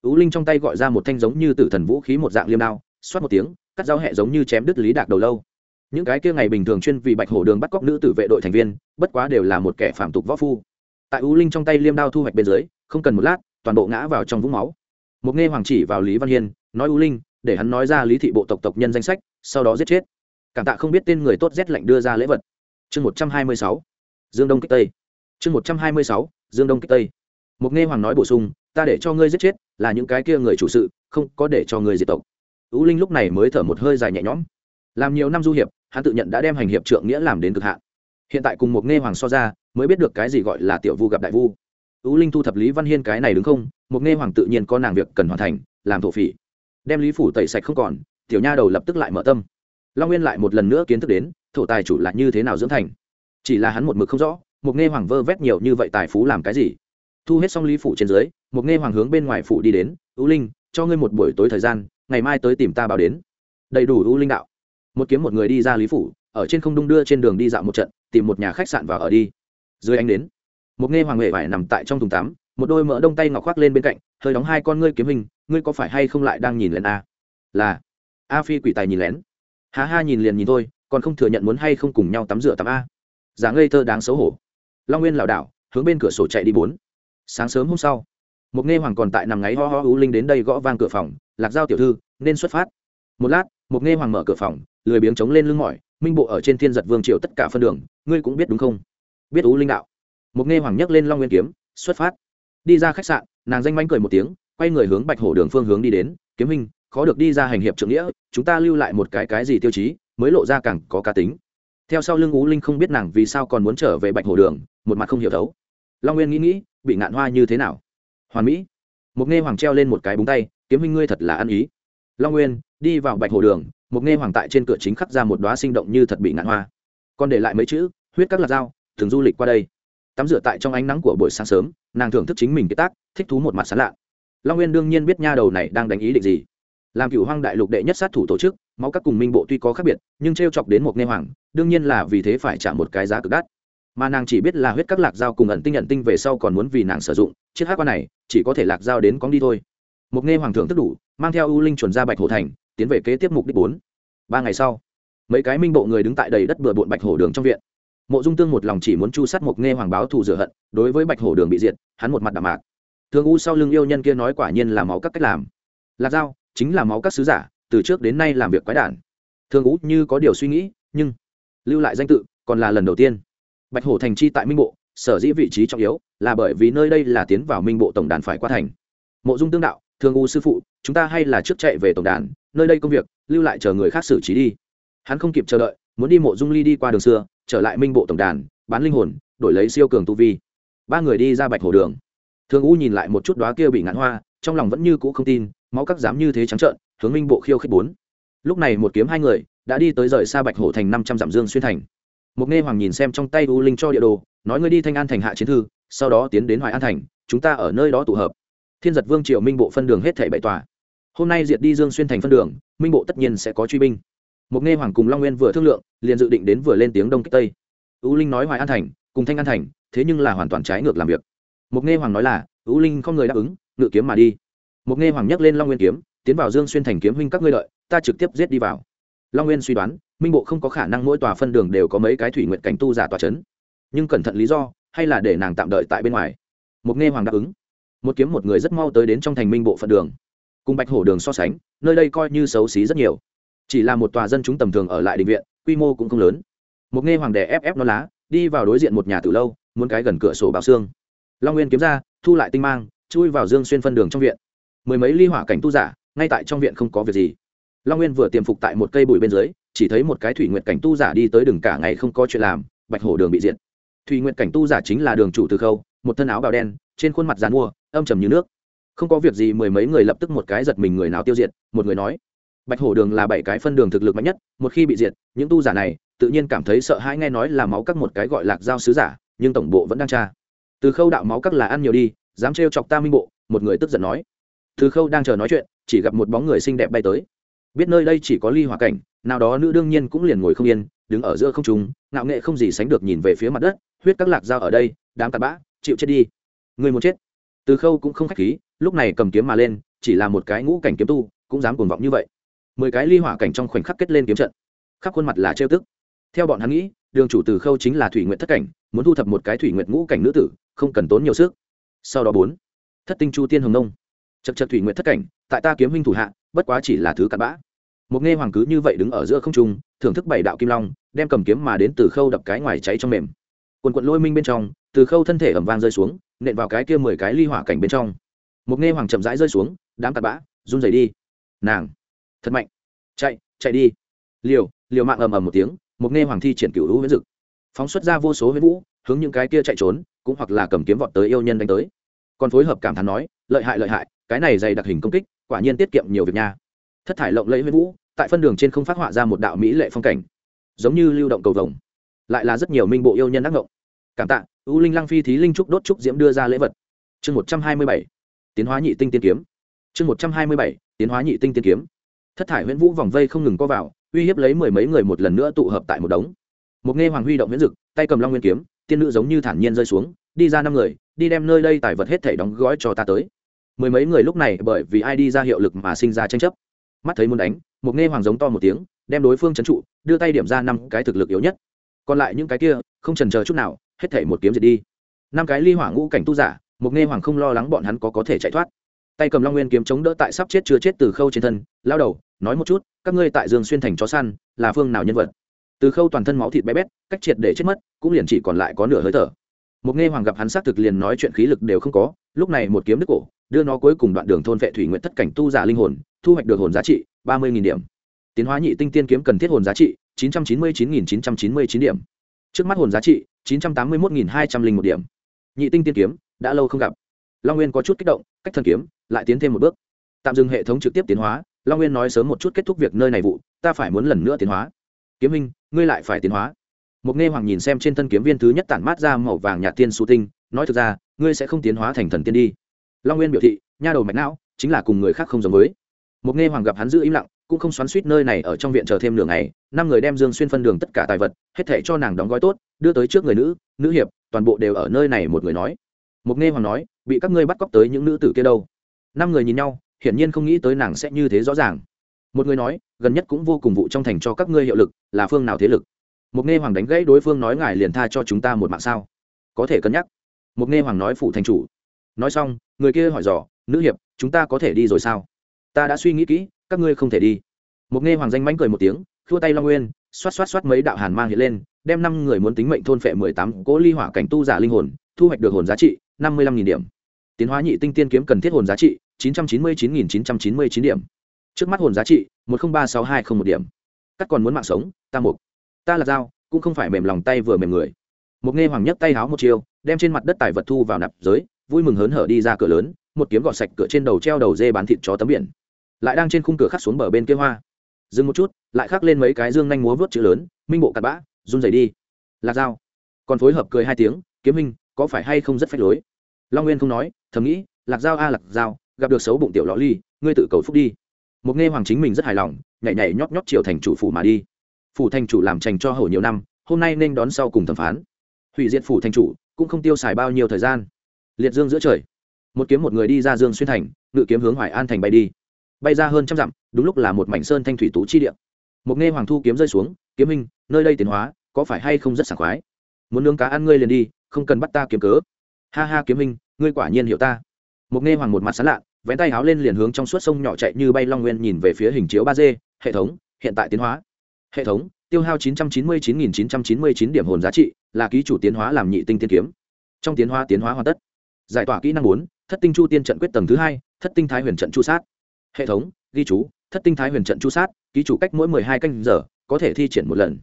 Ú linh trong tay gọi ra một thanh giống như tử thần vũ khí một dạng liêm đao, xoát một tiếng, cắt dao hẹ giống như chém đứt lý đạc đầu lâu. Những cái kia ngày bình thường chuyên vì bạch hổ đường bắt cóc nữ tử vệ đội thành viên, bất quá đều là một kẻ phạm tục võ phu tại u linh trong tay liêm đao thu hoạch bên dưới, không cần một lát, toàn bộ ngã vào trong vũng máu. Một nghe hoàng chỉ vào lý văn hiên, nói u linh, để hắn nói ra lý thị bộ tộc tộc nhân danh sách, sau đó giết chết. Cảm tạ không biết tên người tốt rét lạnh đưa ra lễ vật. Chương một trăm hai mươi sáu, dương đông kích tây. Chương một trăm hai mươi sáu, dương đông kích tây. Một nghe hoàng nói bổ sung, ta để cho ngươi giết chết, là những cái kia người chủ sự, không có để cho ngươi diệt tộc. Ú linh lúc này mới thở một hơi dài nhẹ nhõm. Làm nhiều năm du hiệp, hắn tự nhận đã đem hành hiệp trượng nghĩa làm đến cực hạn hiện tại cùng một nghe hoàng so ra, mới biết được cái gì gọi là tiểu vu gặp đại vu. Tú linh thu thập lý văn hiên cái này đứng không? Một nghe hoàng tự nhiên có nàng việc cần hoàn thành, làm thổ phỉ. Đem lý phủ tẩy sạch không còn, tiểu nha đầu lập tức lại mở tâm. Long nguyên lại một lần nữa kiến thức đến, thổ tài chủ là như thế nào dưỡng thành. Chỉ là hắn một mực không rõ, một nghe hoàng vơ vét nhiều như vậy tài phú làm cái gì. Thu hết xong lý phủ trên dưới, một nghe hoàng hướng bên ngoài phủ đi đến, tú linh, cho ngươi một buổi tối thời gian, ngày mai tới tìm ta báo đến. Đầy đủ u linh đạo. Một kiếm một người đi ra lý phủ, ở trên không đung đưa trên đường đi dạo một trận tìm một nhà khách sạn vào ở đi. Dưới anh đến một nghe hoàng huệ vải nằm tại trong thùng tắm, một đôi mỡ đông tay ngọc khoác lên bên cạnh, hơi đóng hai con ngươi kiếm hình, ngươi có phải hay không lại đang nhìn lén a? Là, a phi quỷ tài nhìn lén. Hà ha nhìn liền nhìn thôi, còn không thừa nhận muốn hay không cùng nhau tắm rửa tắm a. Giá ngây thơ đáng xấu hổ. Long nguyên lảo đảo, hướng bên cửa sổ chạy đi bốn. Sáng sớm hôm sau, một nghe hoàng còn tại nằm ngáy ho ho ú linh đến đây gõ vang cửa phòng, lạc giao tiểu thư, nên xuất phát. Một lát, một nghe hoàng mở cửa phòng, lười biếng chống lên lưng mỏi minh bộ ở trên thiên giật vương triều tất cả phân đường, ngươi cũng biết đúng không? Biết ú linh đạo. Một nghe hoàng nhấc lên long nguyên kiếm, xuất phát. Đi ra khách sạn, nàng danh manh cười một tiếng, quay người hướng bạch hổ đường phương hướng đi đến, kiếm hình khó được đi ra hành hiệp trượng nghĩa, chúng ta lưu lại một cái cái gì tiêu chí, mới lộ ra càng có cá tính. Theo sau lưng ú linh không biết nàng vì sao còn muốn trở về bạch hổ đường, một mặt không hiểu thấu. Long nguyên nghĩ nghĩ, bị ngạn hoa như thế nào? Hoàn mỹ. Một nghe hoàng treo lên một cái búng tay, kiếm minh ngươi thật là ăn ý. Long nguyên, đi vào bạch hồ đường một nghe hoàng tại trên cửa chính khắc ra một đoá sinh động như thật bị ngạn hoa. Còn để lại mấy chữ, huyết các lạc dao, thường du lịch qua đây. Tắm rửa tại trong ánh nắng của buổi sáng sớm, nàng thưởng thức chính mình cái tác, thích thú một mặt sán lạ. Long nguyên đương nhiên biết nha đầu này đang đánh ý định gì. Làm cựu hoang đại lục đệ nhất sát thủ tổ chức, máu các cùng minh bộ tuy có khác biệt, nhưng t r e o chọc đến một nghe hoàng, đương nhiên là vì thế phải trả một cái giá cực đắt. Mà nàng chỉ biết là huyết các lạc dao cùng ẩn tinh nhận tinh về sau còn muốn vì nàng sử dụng, chiếc hát qua này, chỉ có thể lạc dao đến cóng đi thôi mục nghe hoàng thượng tức đủ, mang theo ưu linh chuẩn ra bạch hổ thành, tiến về kế tiếp mục đích bốn. Ba ngày sau, mấy cái minh bộ người đứng tại đầy đất bừa bộn bạch hổ đường trong viện. Mộ dung tương một lòng chỉ muốn chu sát mục nghe hoàng báo thù rửa hận, đối với bạch hổ đường bị diệt, hắn một mặt đạm mạc. Thương u sau lưng yêu nhân kia nói quả nhiên là máu các cách làm. Lạc dao chính là máu các sứ giả, từ trước đến nay làm việc quái đản. Thương u như có điều suy nghĩ, nhưng lưu lại danh tự còn là lần đầu tiên. Bạch hổ thành chi tại minh bộ, sở dĩ vị trí trọng yếu là bởi vì nơi đây là tiến vào minh bộ tổng đàn phải qua thành. Mộ dung tương đạo thường u sư phụ, chúng ta hay là trước chạy về tổng đàn, nơi đây công việc, lưu lại chờ người khác xử trí đi. Hắn không kịp chờ đợi, muốn đi mộ dung ly đi qua đường xưa, trở lại minh bộ tổng đàn, bán linh hồn, đổi lấy siêu cường tu vi. Ba người đi ra bạch hồ đường. Thường u nhìn lại một chút đoá kia bị ngạn hoa, trong lòng vẫn như cũ không tin, máu các dám như thế trắng trợn, hướng minh bộ khiêu khích bốn. Lúc này một kiếm hai người, đã đi tới rời xa bạch hổ thành năm trăm dặm dương xuyên thành. Một nghe hoàng nhìn xem trong tay u linh cho địa đồ, nói ngươi đi thanh an thành hạ chiến thư, sau đó tiến đến hoài an thành, chúng ta ở nơi đó tụ hợp thiên giật vương triều minh bộ phân đường hết thảy bảy tòa. Hôm nay diệt đi dương xuyên thành phân đường, minh bộ tất nhiên sẽ có truy binh. Một nghe hoàng cùng long nguyên vừa thương lượng, liền dự định đến vừa lên tiếng đông kích tây. U linh nói hoài an thành, cùng thanh an thành, thế nhưng là hoàn toàn trái ngược làm việc. Một nghe hoàng nói là, u linh không người đáp ứng, ngự kiếm mà đi. Một nghe hoàng nhắc lên long nguyên kiếm, tiến vào dương xuyên thành kiếm huynh các ngươi lợi ta trực tiếp giết đi vào. Long nguyên suy đoán, minh bộ không có khả năng mỗi tòa phân đường đều có mấy cái thủy nguyện cảnh tu giả tòa c h ấ n nhưng cẩn thận lý do, hay là để nàng tạm đợi tại bên ngoài. Một nghe hoàng đáp ứng một kiếm một người rất mau tới đến trong thành minh bộ phận đường. Cùng bạch hổ đường so sánh, nơi đây coi như xấu xí rất nhiều. Chỉ là một tòa dân chúng tầm thường ở lại định viện, quy mô cũng không lớn. Một nghe hoàng đẻ ép ép nó lá, đi vào đối diện một nhà từ lâu, muốn cái gần cửa sổ bao xương. Long nguyên kiếm ra, thu lại tinh mang, chui vào dương xuyên phân đường trong viện. Mười mấy ly hỏa cảnh tu giả, ngay tại trong viện không có việc gì. Long nguyên vừa tiềm phục tại một cây bụi bên dưới, chỉ thấy một cái thủy nguyện cảnh tu giả đi tới đường cả ngày không có chuyện làm, bạch hổ đường bị diệt. Thủy nguyện cảnh tu giả chính là đường chủ từ khâu, một thân áo bào đen trên khuôn mặt dàn mua, âm trầm như nước. Không có việc gì, mười mấy người lập tức một cái giật mình người nào tiêu diệt, một người nói. Bạch hổ đường là bảy cái phân đường thực lực mạnh nhất, một khi bị diệt, những tu giả này tự nhiên cảm thấy sợ hãi nghe nói là máu các một cái gọi lạc giao sứ giả, nhưng tổng bộ vẫn đang tra. Từ khâu đạo máu các là ăn nhiều đi, dám trêu chọc ta minh bộ, một người tức giận nói. Từ khâu đang chờ nói chuyện, chỉ gặp một bóng người xinh đẹp bay tới. Biết nơi đây chỉ có ly hòa cảnh, nào đó nữ đương nhiên cũng liền ngồi không yên, đứng ở giữa không trung, ngạo nghệ không gì sánh được nhìn về phía mặt đất, huyết các lạc dao ở đây, đám tạt bã, chịu chết đi người muốn chết. Từ khâu cũng không khách khí, lúc này cầm kiếm mà lên, chỉ là một cái ngũ cảnh kiếm tu, cũng dám cuồng vọng như vậy. Mười cái ly hỏa cảnh trong khoảnh khắc kết lên kiếm trận. Khắp khuôn mặt là trêu tức. Theo bọn hắn nghĩ, đường chủ từ khâu chính là thủy nguyện thất cảnh, muốn thu thập một cái thủy nguyện ngũ cảnh nữ tử, không cần tốn nhiều sức. Sau đó bốn, thất tinh chu tiên hồng nông. Chật chật thủy nguyện thất cảnh, tại ta kiếm huynh thủ hạ, bất quá chỉ là thứ cặn bã. Một nghe hoàng cứ như vậy đứng ở giữa không trung, thưởng thức bảy đạo kim long, đem cầm kiếm mà đến từ khâu đập cái ngoài cháy trong mềm. Quần quận lôi minh bên trong từ khâu thân thể ẩm vang rơi xuống, nện vào cái kia mười cái ly hỏa cảnh bên trong. Một nghe hoàng chậm rãi rơi xuống, đám tạt bã, run rẩy đi. Nàng, thật mạnh. Chạy chạy đi. Liều liều mạng ầm ầm một tiếng, một nghe hoàng thi triển cửu hữu huyễn dực. Phóng xuất ra vô số huyễn vũ, hướng những cái kia chạy trốn, cũng hoặc là cầm kiếm vọt tới yêu nhân đánh tới. Còn phối hợp cảm thán nói, lợi hại lợi hại, cái này dày đặc hình công kích, quả nhiên tiết kiệm nhiều việc nha. Thất thải lộng lẫy huyễn vũ, tại phân đường trên không phát họa ra một đạo mỹ lệ phong cảnh, giống như lưu động cầu vồng, lại là rất nhiều minh bộ yêu nhân ác ngộng cảm tạ, u linh lăng phi thí linh trúc đốt trúc diễm đưa ra lễ vật. Chương một trăm hai mươi bảy, tiến hóa nhị tinh tiên kiếm. Chương một trăm hai mươi bảy, tiến hóa nhị tinh tiên kiếm. Thất thải huyễn vũ vòng vây không ngừng co vào, uy hiếp lấy mười mấy người một lần nữa tụ hợp tại một đống. Một nghe hoàng huy động huyễn dực, tay cầm long nguyên kiếm, tiên nữ giống như thản nhiên rơi xuống, đi ra năm người, đi đem nơi đây tài vật hết thể đóng gói cho ta tới. Mười mấy người lúc này bởi vì ai đi ra hiệu lực mà sinh ra tranh chấp. Mắt thấy muốn đánh, một nghe hoàng giống to một tiếng, đem đối phương trấn trụ, đưa tay điểm ra năm cái thực lực yếu nhất. Còn lại những cái kia, không trần chờ chút nào hết thể một kiếm diệt đi. Năm cái ly hỏa ngũ cảnh tu giả, một nghe hoàng không lo lắng bọn hắn có có thể chạy thoát. Tay cầm long nguyên kiếm chống đỡ tại sắp chết chưa chết từ khâu trên thân, lao đầu, nói một chút, các ngươi tại dương xuyên thành chó săn, là phương nào nhân vật? Từ khâu toàn thân máu thịt bé bét, cách triệt để chết mất, cũng liền chỉ còn lại có nửa hơi thở. Một nghe hoàng gặp hắn xác thực liền nói chuyện khí lực đều không có, lúc này một kiếm đứt cổ, đưa nó cuối cùng đoạn đường thôn vệ thủy nguyện thất cảnh tu giả linh hồn, thu hoạch được hồn giá trị ba mươi điểm. Tiến hóa nhị tinh tiên kiếm cần thiết hồn giá trị chín trăm chín mươi chín chín trăm chín mươi chín điểm. Trước mắt hồn giá trị chín trăm tám mươi một hai trăm linh một điểm. Nhị tinh tiên kiếm, đã lâu không gặp. Long nguyên có chút kích động, cách thần kiếm, lại tiến thêm một bước. Tạm dừng hệ thống trực tiếp tiến hóa, long nguyên nói sớm một chút kết thúc việc nơi này vụ, ta phải muốn lần nữa tiến hóa. Kiếm minh, ngươi lại phải tiến hóa. Mục nghe hoàng nhìn xem trên thân kiếm viên thứ nhất tản mát ra màu vàng nhạt tiên su tinh, nói thực ra, ngươi sẽ không tiến hóa thành thần tiên đi. Long nguyên biểu thị, nha đầu mạch não, chính là cùng người khác không giống với. Mục nghe hoàng gặp hắn giữ im lặng cũng không xoắn suýt nơi này ở trong viện chờ thêm nửa ngày, năm người đem dương xuyên phân đường tất cả tài vật, hết thể cho nàng đóng gói tốt, đưa tới trước người nữ nữ hiệp, toàn bộ đều ở nơi này, một người nói. Một nghe hoàng nói, bị các ngươi bắt cóc tới những nữ tử kia đâu? Năm người nhìn nhau, hiển nhiên không nghĩ tới nàng sẽ như thế rõ ràng. Một người nói, gần nhất cũng vô cùng vụ trong thành cho các ngươi hiệu lực, là phương nào thế lực? Một nghe hoàng đánh gãy đối phương nói, ngài liền tha cho chúng ta một mạng sao? Có thể cân nhắc. Một nghe hoàng nói phụ thành chủ. Nói xong, người kia hỏi dò, nữ hiệp, chúng ta có thể đi rồi sao? Ta đã suy nghĩ kỹ các ngươi không thể đi. Một nghe hoàng danh mánh cười một tiếng, khua tay long nguyên, xoát xoát xoát mấy đạo hàn mang hiện lên, đem năm người muốn tính mệnh thôn phệ mười tám cỗ ly hỏa cảnh tu giả linh hồn, thu hoạch được hồn giá trị năm mươi lăm nghìn điểm. Tiến hóa nhị tinh tiên kiếm cần thiết hồn giá trị chín trăm chín mươi chín nghìn chín trăm chín mươi chín điểm. Trước mắt hồn giá trị một không ba sáu hai không một điểm. Các còn muốn mạng sống, ta mục. Ta là dao, cũng không phải mềm lòng tay vừa mềm người. Một nghe hoàng nhất tay háo một chiều đem trên mặt đất tài vật thu vào nạp giới, vui mừng hớn hở đi ra cửa lớn, một kiếm gọt sạch cửa trên đầu treo đầu dê bán thịt chó tấm biển lại đang trên khung cửa khắc xuống bờ bên kia hoa. Dừng một chút, lại khắc lên mấy cái dương nhanh múa vớt chữ lớn, minh bộ cặn bã, run rẩy đi. Lạc dao còn phối hợp cười hai tiếng, kiếm minh có phải hay không rất phách lối? Long nguyên không nói, thầm nghĩ, lạc dao a, lạc dao gặp được xấu bụng tiểu lọ ly, ngươi tự cầu phúc đi. Một nghe hoàng chính mình rất hài lòng, nhảy nhảy nhóp nhóp triều thành chủ phủ mà đi. Phủ thành chủ làm trành cho hầu nhiều năm, hôm nay nên đón sau cùng thẩm phán. Hủy diệt phủ thành chủ, cũng không tiêu xài bao nhiêu thời gian. Liệt dương giữa trời. Một kiếm một người đi ra dương xuyên thành, ngự kiếm hướng hoài an thành bay đi bay ra hơn trăm dặm, đúng lúc là một mảnh sơn thanh thủy tú chi địa. Một nghe hoàng thu kiếm rơi xuống, kiếm minh nơi đây tiến hóa, có phải hay không rất sảng khoái? Muốn nướng cá ăn ngươi liền đi, không cần bắt ta kiếm cớ. Ha ha, kiếm minh ngươi quả nhiên hiểu ta. Một nghe hoàng một mặt sán lạ, vén tay háo lên liền hướng trong suốt sông nhỏ chạy như bay long nguyên nhìn về phía hình chiếu ba d, hệ thống, hiện tại tiến hóa. Hệ thống, tiêu hao 999.999 điểm hồn giá trị, là ký chủ tiến hóa làm nhị tinh tiên kiếm. Trong tiến hóa tiến hóa hoàn tất. Giải tỏa kỹ năng bốn, thất tinh chu tiên trận quyết tầng thứ hai, thất tinh thái huyền trận chu sát hệ thống, ghi chú, thất tinh thái huyền trận chu sát, ký chủ cách mỗi mười hai canh giờ, có thể thi triển một lần.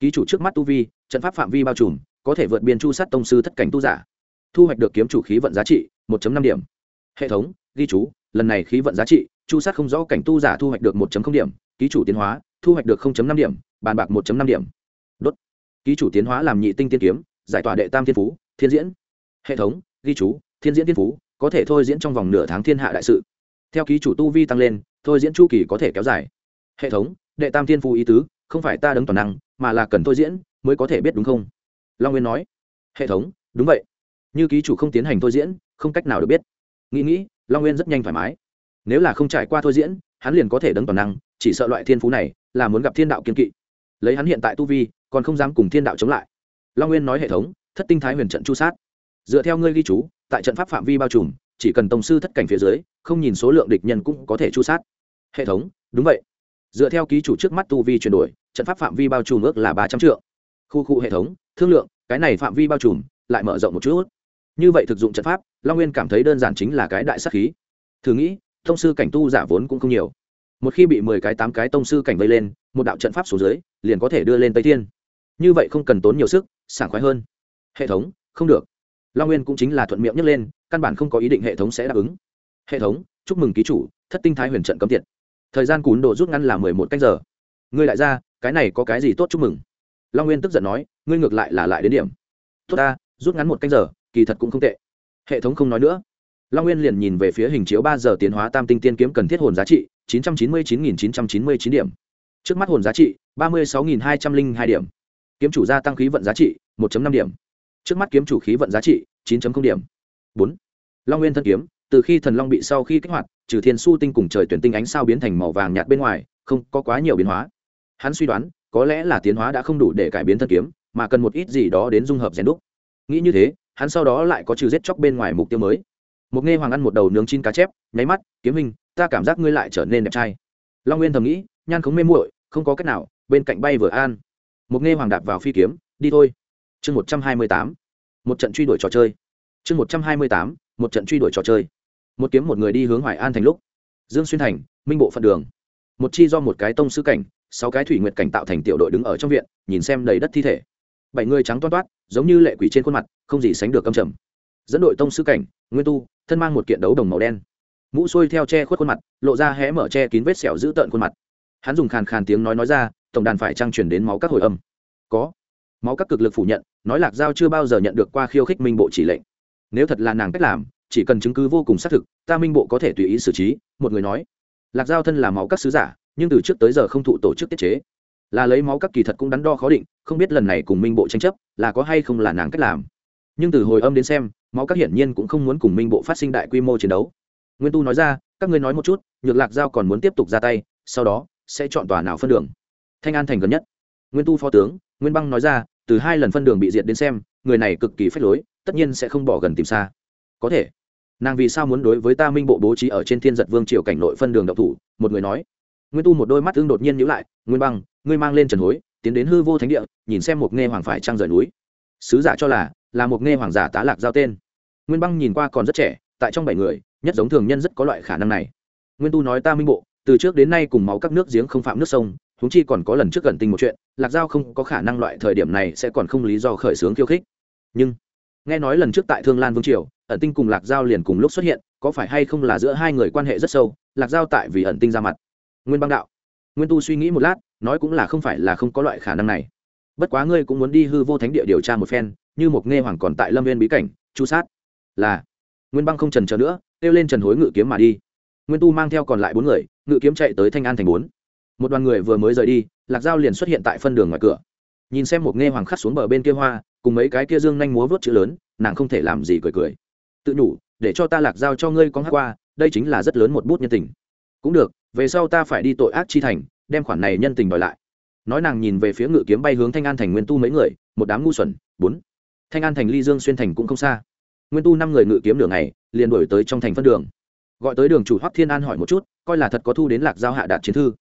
Ký chủ trước mắt tu vi, trận pháp phạm vi bao trùm, có thể vượt biên chu sát tông sư thất cảnh tu giả. Thu hoạch được kiếm chủ khí vận giá trị, một năm điểm. Hệ thống, ghi chú, lần này khí vận giá trị, chu sát không rõ cảnh tu giả thu hoạch được một điểm. Ký chủ tiến hóa, thu hoạch được 0.5 điểm, bàn bạc 1.5 điểm. Đốt. Ký chủ tiến hóa làm nhị tinh tiên kiếm, giải tỏa đệ tam thiên phú, thiên diễn. Hệ thống, ghi chú, thiên diễn tiên phú, có thể thôi diễn trong vòng nửa tháng thiên hạ đại sự theo ký chủ tu vi tăng lên, thôi diễn chu kỳ có thể kéo dài. Hệ thống, đệ tam thiên phu ý tứ, không phải ta đấng toàn năng, mà là cần thôi diễn mới có thể biết đúng không? Long nguyên nói. Hệ thống, đúng vậy. Như ký chủ không tiến hành thôi diễn, không cách nào được biết. Nghĩ nghĩ, long nguyên rất nhanh thoải mái. Nếu là không trải qua thôi diễn, hắn liền có thể đấng toàn năng, chỉ sợ loại thiên phú này là muốn gặp thiên đạo kiên kỵ. Lấy hắn hiện tại tu vi, còn không dám cùng thiên đạo chống lại. Long nguyên nói hệ thống, thất tinh thái huyền trận chu sát. Dựa theo ngươi ghi chú, tại trận pháp phạm vi bao trùm chỉ cần tổng sư thất cảnh phía dưới, không nhìn số lượng địch nhân cũng có thể chu sát. Hệ thống, đúng vậy. Dựa theo ký chủ trước mắt tu vi chuyển đổi, trận pháp phạm vi bao trùm ước là ba trăm triệu khu khu hệ thống, thương lượng, cái này phạm vi bao trùm, lại mở rộng một chút. Như vậy thực dụng trận pháp, long nguyên cảm thấy đơn giản chính là cái đại sắc khí. Thử nghĩ thông sư cảnh tu giả vốn cũng không nhiều. Một khi bị mười cái, tám cái tông sư cảnh vây lên, một đạo trận pháp số dưới, liền có thể đưa lên tây thiên. Như vậy không cần tốn nhiều sức, sảng khoái hơn. Hệ thống, không được long nguyên cũng chính là thuận miệng nhấc lên căn bản không có ý định hệ thống sẽ đáp ứng hệ thống chúc mừng ký chủ thất tinh thái huyền trận cấm tiệt thời gian cún đồ rút ngắn là mười một cách giờ ngươi lại ra cái này có cái gì tốt chúc mừng long nguyên tức giận nói ngươi ngược lại là lại đến điểm tốt ta rút ngắn một canh giờ kỳ thật cũng không tệ hệ thống không nói nữa long nguyên liền nhìn về phía hình chiếu ba giờ tiến hóa tam tinh tiên kiếm cần thiết hồn giá trị chín trăm chín mươi chín nghìn chín trăm chín mươi chín điểm trước mắt hồn giá trị ba mươi sáu nghìn hai trăm linh hai điểm kiếm chủ gia tăng khí vận giá trị một năm điểm trước mắt kiếm chủ khí vận giá trị, chín điểm. Bốn. Long nguyên thân kiếm, từ khi thần long bị sau khi kích hoạt, trừ thiên su tinh cùng trời tuyển tinh ánh sao biến thành màu vàng nhạt bên ngoài, không có quá nhiều biến hóa. Hắn suy đoán, có lẽ là tiến hóa đã không đủ để cải biến thân kiếm, mà cần một ít gì đó đến dung hợp rèn đúc. Nghĩ như thế, hắn sau đó lại có trừ giết chóc bên ngoài mục tiêu mới. Một nghe hoàng ăn một đầu nướng chín cá chép, nháy mắt, kiếm hình ta cảm giác ngươi lại trở nên đẹp trai. Long nguyên thầm nghĩ, nhan không mê muội, không có cách nào, bên cạnh bay vừa an. Một nghe hoàng đạp vào phi kiếm, đi thôi chương một trăm hai mươi tám, một trận truy đuổi trò chơi. Chương một trăm hai mươi tám, một trận truy đuổi trò chơi. Một kiếm một người đi hướng hoài an thành lúc, dương xuyên thành, minh bộ phận đường. Một chi do một cái tông sư cảnh, sáu cái thủy nguyệt cảnh tạo thành tiểu đội đứng ở trong viện, nhìn xem đầy đất thi thể. Bảy người trắng toát toát, giống như lệ quỷ trên khuôn mặt, không gì sánh được câm trầm. Dẫn đội tông sư cảnh, nguyên tu, thân mang một kiện đấu đồng màu đen. Mũ xuôi theo che khuất khuôn mặt, lộ ra hé mở che kín vết sẹo giữ tợn khuôn mặt. Hắn dùng khàn khàn tiếng nói nói ra, tổng đàn phải trang truyền đến máu các hồi âm. Có máu các cực lực phủ nhận, nói lạc giao chưa bao giờ nhận được qua khiêu khích minh bộ chỉ lệnh. Nếu thật là nàng cách làm, chỉ cần chứng cứ vô cùng xác thực, ta minh bộ có thể tùy ý xử trí, một người nói. Lạc giao thân là máu các sứ giả, nhưng từ trước tới giờ không thụ tổ chức tiết chế. Là lấy máu các kỳ thật cũng đắn đo khó định, không biết lần này cùng minh bộ tranh chấp, là có hay không là nàng cách làm. Nhưng từ hồi âm đến xem, máu các hiển nhiên cũng không muốn cùng minh bộ phát sinh đại quy mô chiến đấu. Nguyên tu nói ra, các ngươi nói một chút, nhược lạc giao còn muốn tiếp tục ra tay, sau đó sẽ chọn tòa nào phân đường? Thanh an thành gần nhất. Nguyên tu phó tướng, nguyên băng nói ra từ hai lần phân đường bị diệt đến xem, người này cực kỳ phép lối, tất nhiên sẽ không bỏ gần tìm xa. Có thể, nàng vì sao muốn đối với ta minh bộ bố trí ở trên thiên giật vương triều cảnh nội phân đường độc thủ? Một người nói. Nguyên tu một đôi mắt tương đột nhiên nhữ lại, nguyên băng, ngươi mang lên trần hối, tiến đến hư vô thánh địa, nhìn xem một nghe hoàng phải trăng rời núi. Sứ giả cho là là một nghe hoàng giả tá lạc giao tên. Nguyên băng nhìn qua còn rất trẻ, tại trong bảy người, nhất giống thường nhân rất có loại khả năng này. Nguyên tu nói, ta minh bộ, từ trước đến nay cùng máu các nước giếng không phạm nước sông húng chi còn có lần trước gần tình một chuyện, lạc giao không có khả năng loại thời điểm này sẽ còn không lý do khởi xướng khiêu khích. Nhưng, nghe nói lần trước tại thương lan vương triều, ẩn tinh cùng lạc giao liền cùng lúc xuất hiện, có phải hay không là giữa hai người quan hệ rất sâu, lạc giao tại vì ẩn tinh ra mặt. Nguyên băng đạo, nguyên tu suy nghĩ một lát, nói cũng là không phải là không có loại khả năng này. Bất quá ngươi cũng muốn đi hư vô thánh địa điều tra một phen, như một nghe hoàng còn tại lâm viên bí cảnh, chu sát. Là, nguyên băng không trần chờ nữa, kêu lên trần hối ngự kiếm mà đi. Nguyên tu mang theo còn lại bốn người, ngự kiếm chạy tới thanh an thành bốn một đoàn người vừa mới rời đi, lạc giao liền xuất hiện tại phân đường ngoài cửa. Nhìn xem một nghe hoàng khắc xuống bờ bên kia hoa, cùng mấy cái kia dương nhanh múa vớt chữ lớn, nàng không thể làm gì cười cười. Tự nhủ, để cho ta lạc giao cho ngươi có hát qua, đây chính là rất lớn một bút nhân tình. Cũng được, về sau ta phải đi tội ác chi thành, đem khoản này nhân tình đòi lại. Nói nàng nhìn về phía ngự kiếm bay hướng thanh an thành nguyên tu mấy người, một đám ngu xuẩn, bốn. Thanh an thành ly dương xuyên thành cũng không xa. Nguyên tu năm người ngự kiếm đường này liền đổi tới trong thành phân đường. Gọi tới đường chủ hoắc thiên an hỏi một chút, coi là thật có thu đến lạc giao hạ đạt chiến thư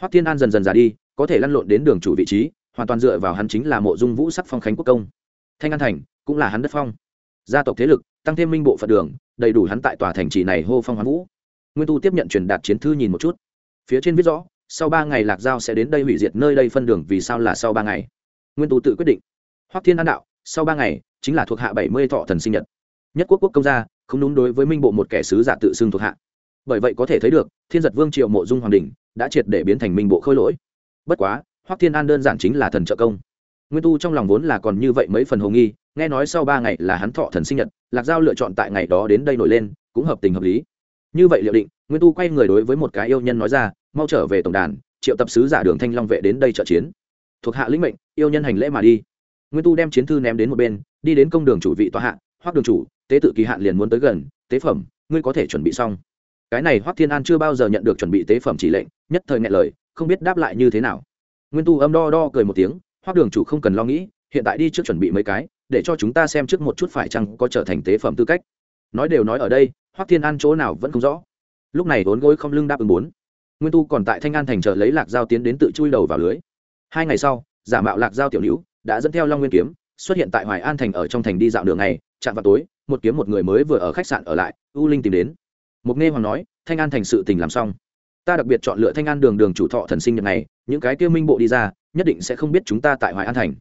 hoắc thiên an dần dần già đi, có thể lăn lộn đến đường chủ vị trí, hoàn toàn dựa vào hắn chính là mộ dung vũ sắc phong khánh quốc công. Thanh an thành cũng là hắn đất phong. Gia tộc thế lực, tăng thêm minh bộ phật đường, đầy đủ hắn tại tòa thành trì này hô phong hoán vũ. Nguyên tu tiếp nhận truyền đạt chiến thư nhìn một chút. Phía trên viết rõ, sau ba ngày lạc giao sẽ đến đây hủy diệt nơi đây phân đường vì sao là sau ba ngày. Nguyên tu tự quyết định. Hoắc thiên an đạo, sau ba ngày chính là thuộc hạ bảy mươi thọ thần sinh nhật. Nhất quốc quốc công gia, không đúng đối với minh bộ một kẻ sứ giả tự xưng thuộc hạ bởi vậy có thể thấy được, thiên giật vương triệu mộ dung hoàng đình đã triệt để biến thành minh bộ khôi lỗi. Bất quá, hoắc thiên an đơn giản chính là thần trợ công. Nguyên tu trong lòng vốn là còn như vậy mấy phần hồ nghi, nghe nói sau ba ngày là hắn thọ thần sinh nhật, lạc giao lựa chọn tại ngày đó đến đây nổi lên, cũng hợp tình hợp lý. Như vậy liệu định, nguyên tu quay người đối với một cái yêu nhân nói ra, mau trở về tổng đàn, triệu tập sứ giả đường thanh long vệ đến đây trợ chiến. Thuộc hạ lĩnh mệnh, yêu nhân hành lễ mà đi. Nguyên tu đem chiến thư ném đến một bên, đi đến công đường chủ vị tòa hạ, hoắc đường chủ, tế tự kỳ hạn liền muốn tới gần, tế phẩm, ngươi có thể chuẩn bị xong cái này hoắc thiên an chưa bao giờ nhận được chuẩn bị tế phẩm chỉ lệnh, nhất thời ngại lời, không biết đáp lại như thế nào. Nguyên tu âm đo đo cười một tiếng hoắc đường chủ không cần lo nghĩ, hiện tại đi trước chuẩn bị mấy cái, để cho chúng ta xem trước một chút phải chăng có trở thành tế phẩm tư cách. Nói đều nói ở đây hoắc thiên an chỗ nào vẫn không rõ. Lúc này vốn gối không lưng đáp ứng bốn. Nguyên tu còn tại thanh an thành chờ lấy lạc giao tiến đến tự chui đầu vào lưới. Hai ngày sau, giả mạo lạc giao tiểu nữ đã dẫn theo long nguyên kiếm, xuất hiện tại hoài an thành ở trong thành đi dạo đường này chạm vào tối, một kiếm một người mới vừa ở khách sạn ở lại, u linh tìm đến mục nghe hoàng nói thanh an thành sự tình làm xong. Ta đặc biệt chọn lựa thanh an đường đường chủ thọ thần sinh nhật này những cái tiêu minh bộ đi ra nhất định sẽ không biết chúng ta tại hoài an thành.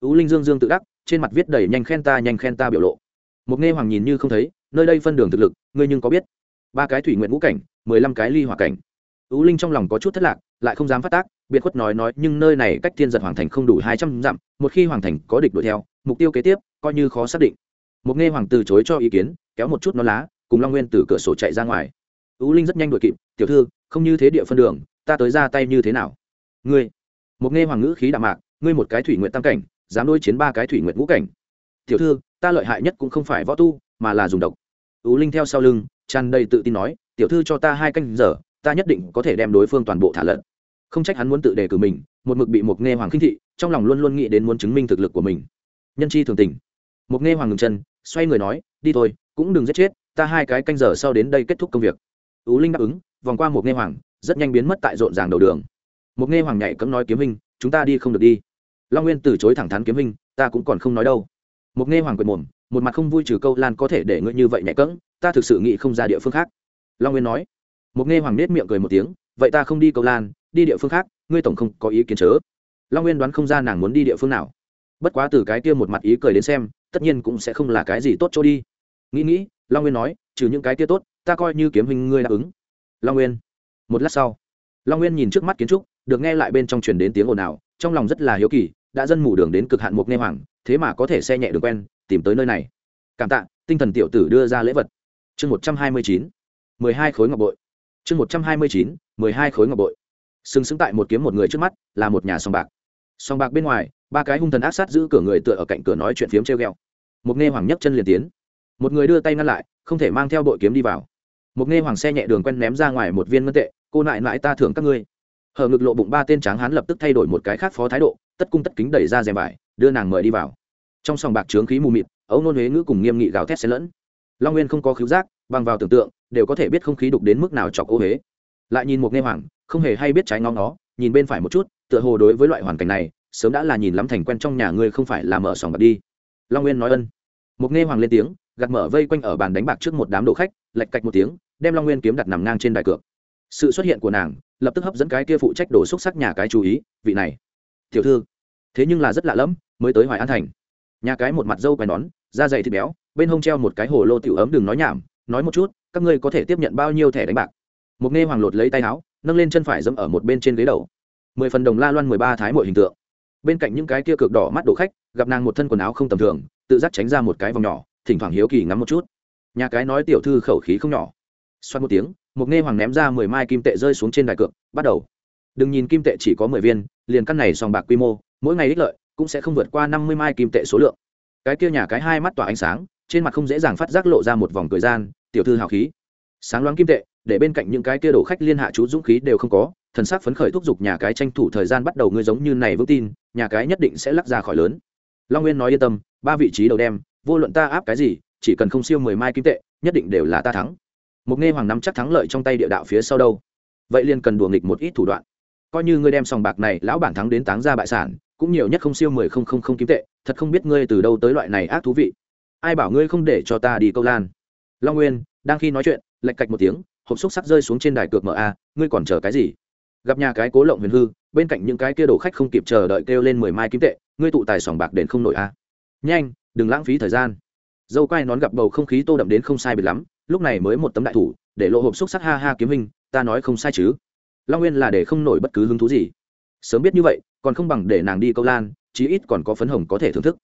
U linh dương dương tự đắc trên mặt viết đầy nhanh khen ta nhanh khen ta biểu lộ. Mục nghe hoàng nhìn như không thấy nơi đây phân đường thực lực ngươi nhưng có biết? Ba cái thủy nguyện ngũ cảnh mười lăm cái ly hỏa cảnh. U Linh trong lòng có chút thất lạc, lại không dám phát tác, biệt khuất nói nói, nhưng nơi này cách Thiên Giật Hoàng Thành không đủ hai trăm dặm, một khi Hoàng Thành có địch đuổi theo, mục tiêu kế tiếp coi như khó xác định. Mục Nghe Hoàng từ chối cho ý kiến, kéo một chút nó lá, cùng Long Nguyên từ cửa sổ chạy ra ngoài. U Linh rất nhanh đuổi kịp, "Tiểu thư, không như thế địa phân đường, ta tới ra tay như thế nào?" "Ngươi?" Một Nghe Hoàng ngữ khí đạm mạc, "Ngươi một cái thủy nguyện tam cảnh, dám đối chiến ba cái thủy nguyện ngũ cảnh." "Tiểu thư, ta lợi hại nhất cũng không phải võ tu, mà là dùng độc." U Linh theo sau lưng, tràn đầy tự tin nói, "Tiểu thư cho ta hai canh giờ, ta nhất định có thể đem đối phương toàn bộ thả lận không trách hắn muốn tự đề cử mình một mực bị một nghe hoàng khinh thị trong lòng luôn luôn nghĩ đến muốn chứng minh thực lực của mình nhân chi thường tình một nghe hoàng ngừng chân xoay người nói đi thôi cũng đừng giết chết ta hai cái canh giờ sau đến đây kết thúc công việc. Tú linh đáp ứng, vòng qua một nghe hoàng, rất nhanh biến mất tại rộn ràng đầu đường. Một nghe hoàng nhảy cấm nói kiếm hình, chúng ta đi không được đi. Long nguyên từ chối thẳng thắn kiếm hình, ta cũng còn không nói đâu. Một nghe hoàng quệt mồm, một mặt không vui trừ câu lan có thể để ngươi như vậy nhảy cẫng, ta thực sự nghĩ không ra địa phương khác. Long nguyên nói. Một nghe hoàng nết miệng cười một tiếng, vậy ta không đi câu lan, đi địa phương khác, ngươi tổng không có ý kiến chớ. Long nguyên đoán không ra nàng muốn đi địa phương nào. Bất quá từ cái kia một mặt ý cười đến xem, tất nhiên cũng sẽ không là cái gì tốt chỗ đi. Nghĩ nghĩ long nguyên nói, trừ những cái kia tốt, ta coi như kiếm hình ngươi đáp ứng. Long nguyên, một lát sau, long nguyên nhìn trước mắt kiến trúc, được nghe lại bên trong truyền đến tiếng ồn ào, trong lòng rất là hiếu kỳ, đã dân mù đường đến cực hạn một nghe hoàng, thế mà có thể xe nhẹ đường quen, tìm tới nơi này. Cảm tạ, tinh thần tiểu tử đưa ra lễ vật. Chương một trăm hai mươi chín, mười hai khối ngọc bội. Chương một trăm hai mươi chín, mười hai khối ngọc bội. Sừng sững tại một kiếm một người trước mắt, là một nhà sòng bạc. Sòng bạc bên ngoài, ba cái hung thần ác sát giữ cửa người tựa ở cạnh cửa nói chuyện phiếm treo gheo một nghe hoàng nhấc chân liền tiến một người đưa tay ngăn lại, không thể mang theo bội kiếm đi vào. Một nghe hoàng xe nhẹ đường quen ném ra ngoài một viên ngân tệ, cô nại nại ta thưởng các ngươi. Hở ngực lộ bụng ba tên tráng hán lập tức thay đổi một cái khác phó thái độ, tất cung tất kính đẩy ra rèm vải, đưa nàng mời đi vào. Trong sòng bạc trướng khí mù mịt, ấu nôn huế ngữ cùng nghiêm nghị gào thét xen lẫn. Long nguyên không có khiếu giác, bằng vào tưởng tượng, đều có thể biết không khí đục đến mức nào chọc ô huế. Lại nhìn một nghe hoàng, không hề hay biết trái ngóng nó nhìn bên phải một chút, tựa hồ đối với loại hoàn cảnh này, sớm đã là nhìn lắm thành quen trong nhà ngươi không phải là mở sòng bạc đi. Long nguyên nói ân. Một nghe hoàng lên tiếng gạt mở vây quanh ở bàn đánh bạc trước một đám đồ khách, lạch cạch một tiếng, đem long nguyên kiếm đặt nằm ngang trên đài cược. Sự xuất hiện của nàng, lập tức hấp dẫn cái kia phụ trách đồ xúc sắc nhà cái chú ý, vị này, tiểu thư, thế nhưng là rất lạ lẫm, mới tới hoài an thành. Nhà cái một mặt dâu quai nón, da dày thịt béo, bên hông treo một cái hồ lô tiểu ấm đừng nói nhảm, nói một chút, các ngươi có thể tiếp nhận bao nhiêu thẻ đánh bạc? Một nghe hoàng lột lấy tay áo, nâng lên chân phải dẫm ở một bên trên ghế đầu. Mười phần đồng la loan mười ba thái mọi hình tượng. Bên cạnh những cái kia cược đỏ mắt đổ khách, gặp nàng một thân quần áo không tầm thường, tự giác tránh ra một cái vòng nhỏ thỉnh thoảng hiếu kỳ ngắm một chút. Nhà cái nói tiểu thư khẩu khí không nhỏ. Xoát một tiếng, một nghe hoàng ném ra mười mai kim tệ rơi xuống trên đài cược, bắt đầu. Đừng nhìn kim tệ chỉ có mười viên, liền căn này sòng bạc quy mô, mỗi ngày ích lợi, cũng sẽ không vượt qua năm mươi mai kim tệ số lượng. Cái kia nhà cái hai mắt tỏa ánh sáng, trên mặt không dễ dàng phát giác lộ ra một vòng thời gian, tiểu thư hào khí. Sáng loáng kim tệ, để bên cạnh những cái kia đổ khách liên hạ chú dũng khí đều không có, thần sắc phấn khởi thúc giục nhà cái tranh thủ thời gian bắt đầu ngươi giống như này vững tin, nhà cái nhất định sẽ lắc ra khỏi lớn. Long nguyên nói yên tâm, ba vị trí đầu đem vô luận ta áp cái gì, chỉ cần không siêu mười mai kim tệ, nhất định đều là ta thắng. Một nghe hoàng nắm chắc thắng lợi trong tay địa đạo phía sau đâu. Vậy liền cần đùa nghịch một ít thủ đoạn. Coi như ngươi đem sòng bạc này lão bản thắng đến táng ra bại sản, cũng nhiều nhất không siêu mười không không không kim tệ, thật không biết ngươi từ đâu tới loại này ác thú vị. Ai bảo ngươi không để cho ta đi câu lan. Long nguyên, đang khi nói chuyện lạch cạch một tiếng, hộp xúc sắc rơi xuống trên đài cược mở a, ngươi còn chờ cái gì? Gặp nhà cái cố lộng huyền hư, bên cạnh những cái kia đổ khách không kịp chờ đợi kêu lên mười mai kim tệ, ngươi tụ tài sòng bạc đền không nổi a. Nhanh đừng lãng phí thời gian. Dâu quai nón gặp bầu không khí tô đậm đến không sai biệt lắm, lúc này mới một tấm đại thủ, để lộ hộp xúc sắc ha ha kiếm hình, ta nói không sai chứ. Long nguyên là để không nổi bất cứ hứng thú gì. Sớm biết như vậy, còn không bằng để nàng đi câu lan, chí ít còn có phấn hồng có thể thưởng thức.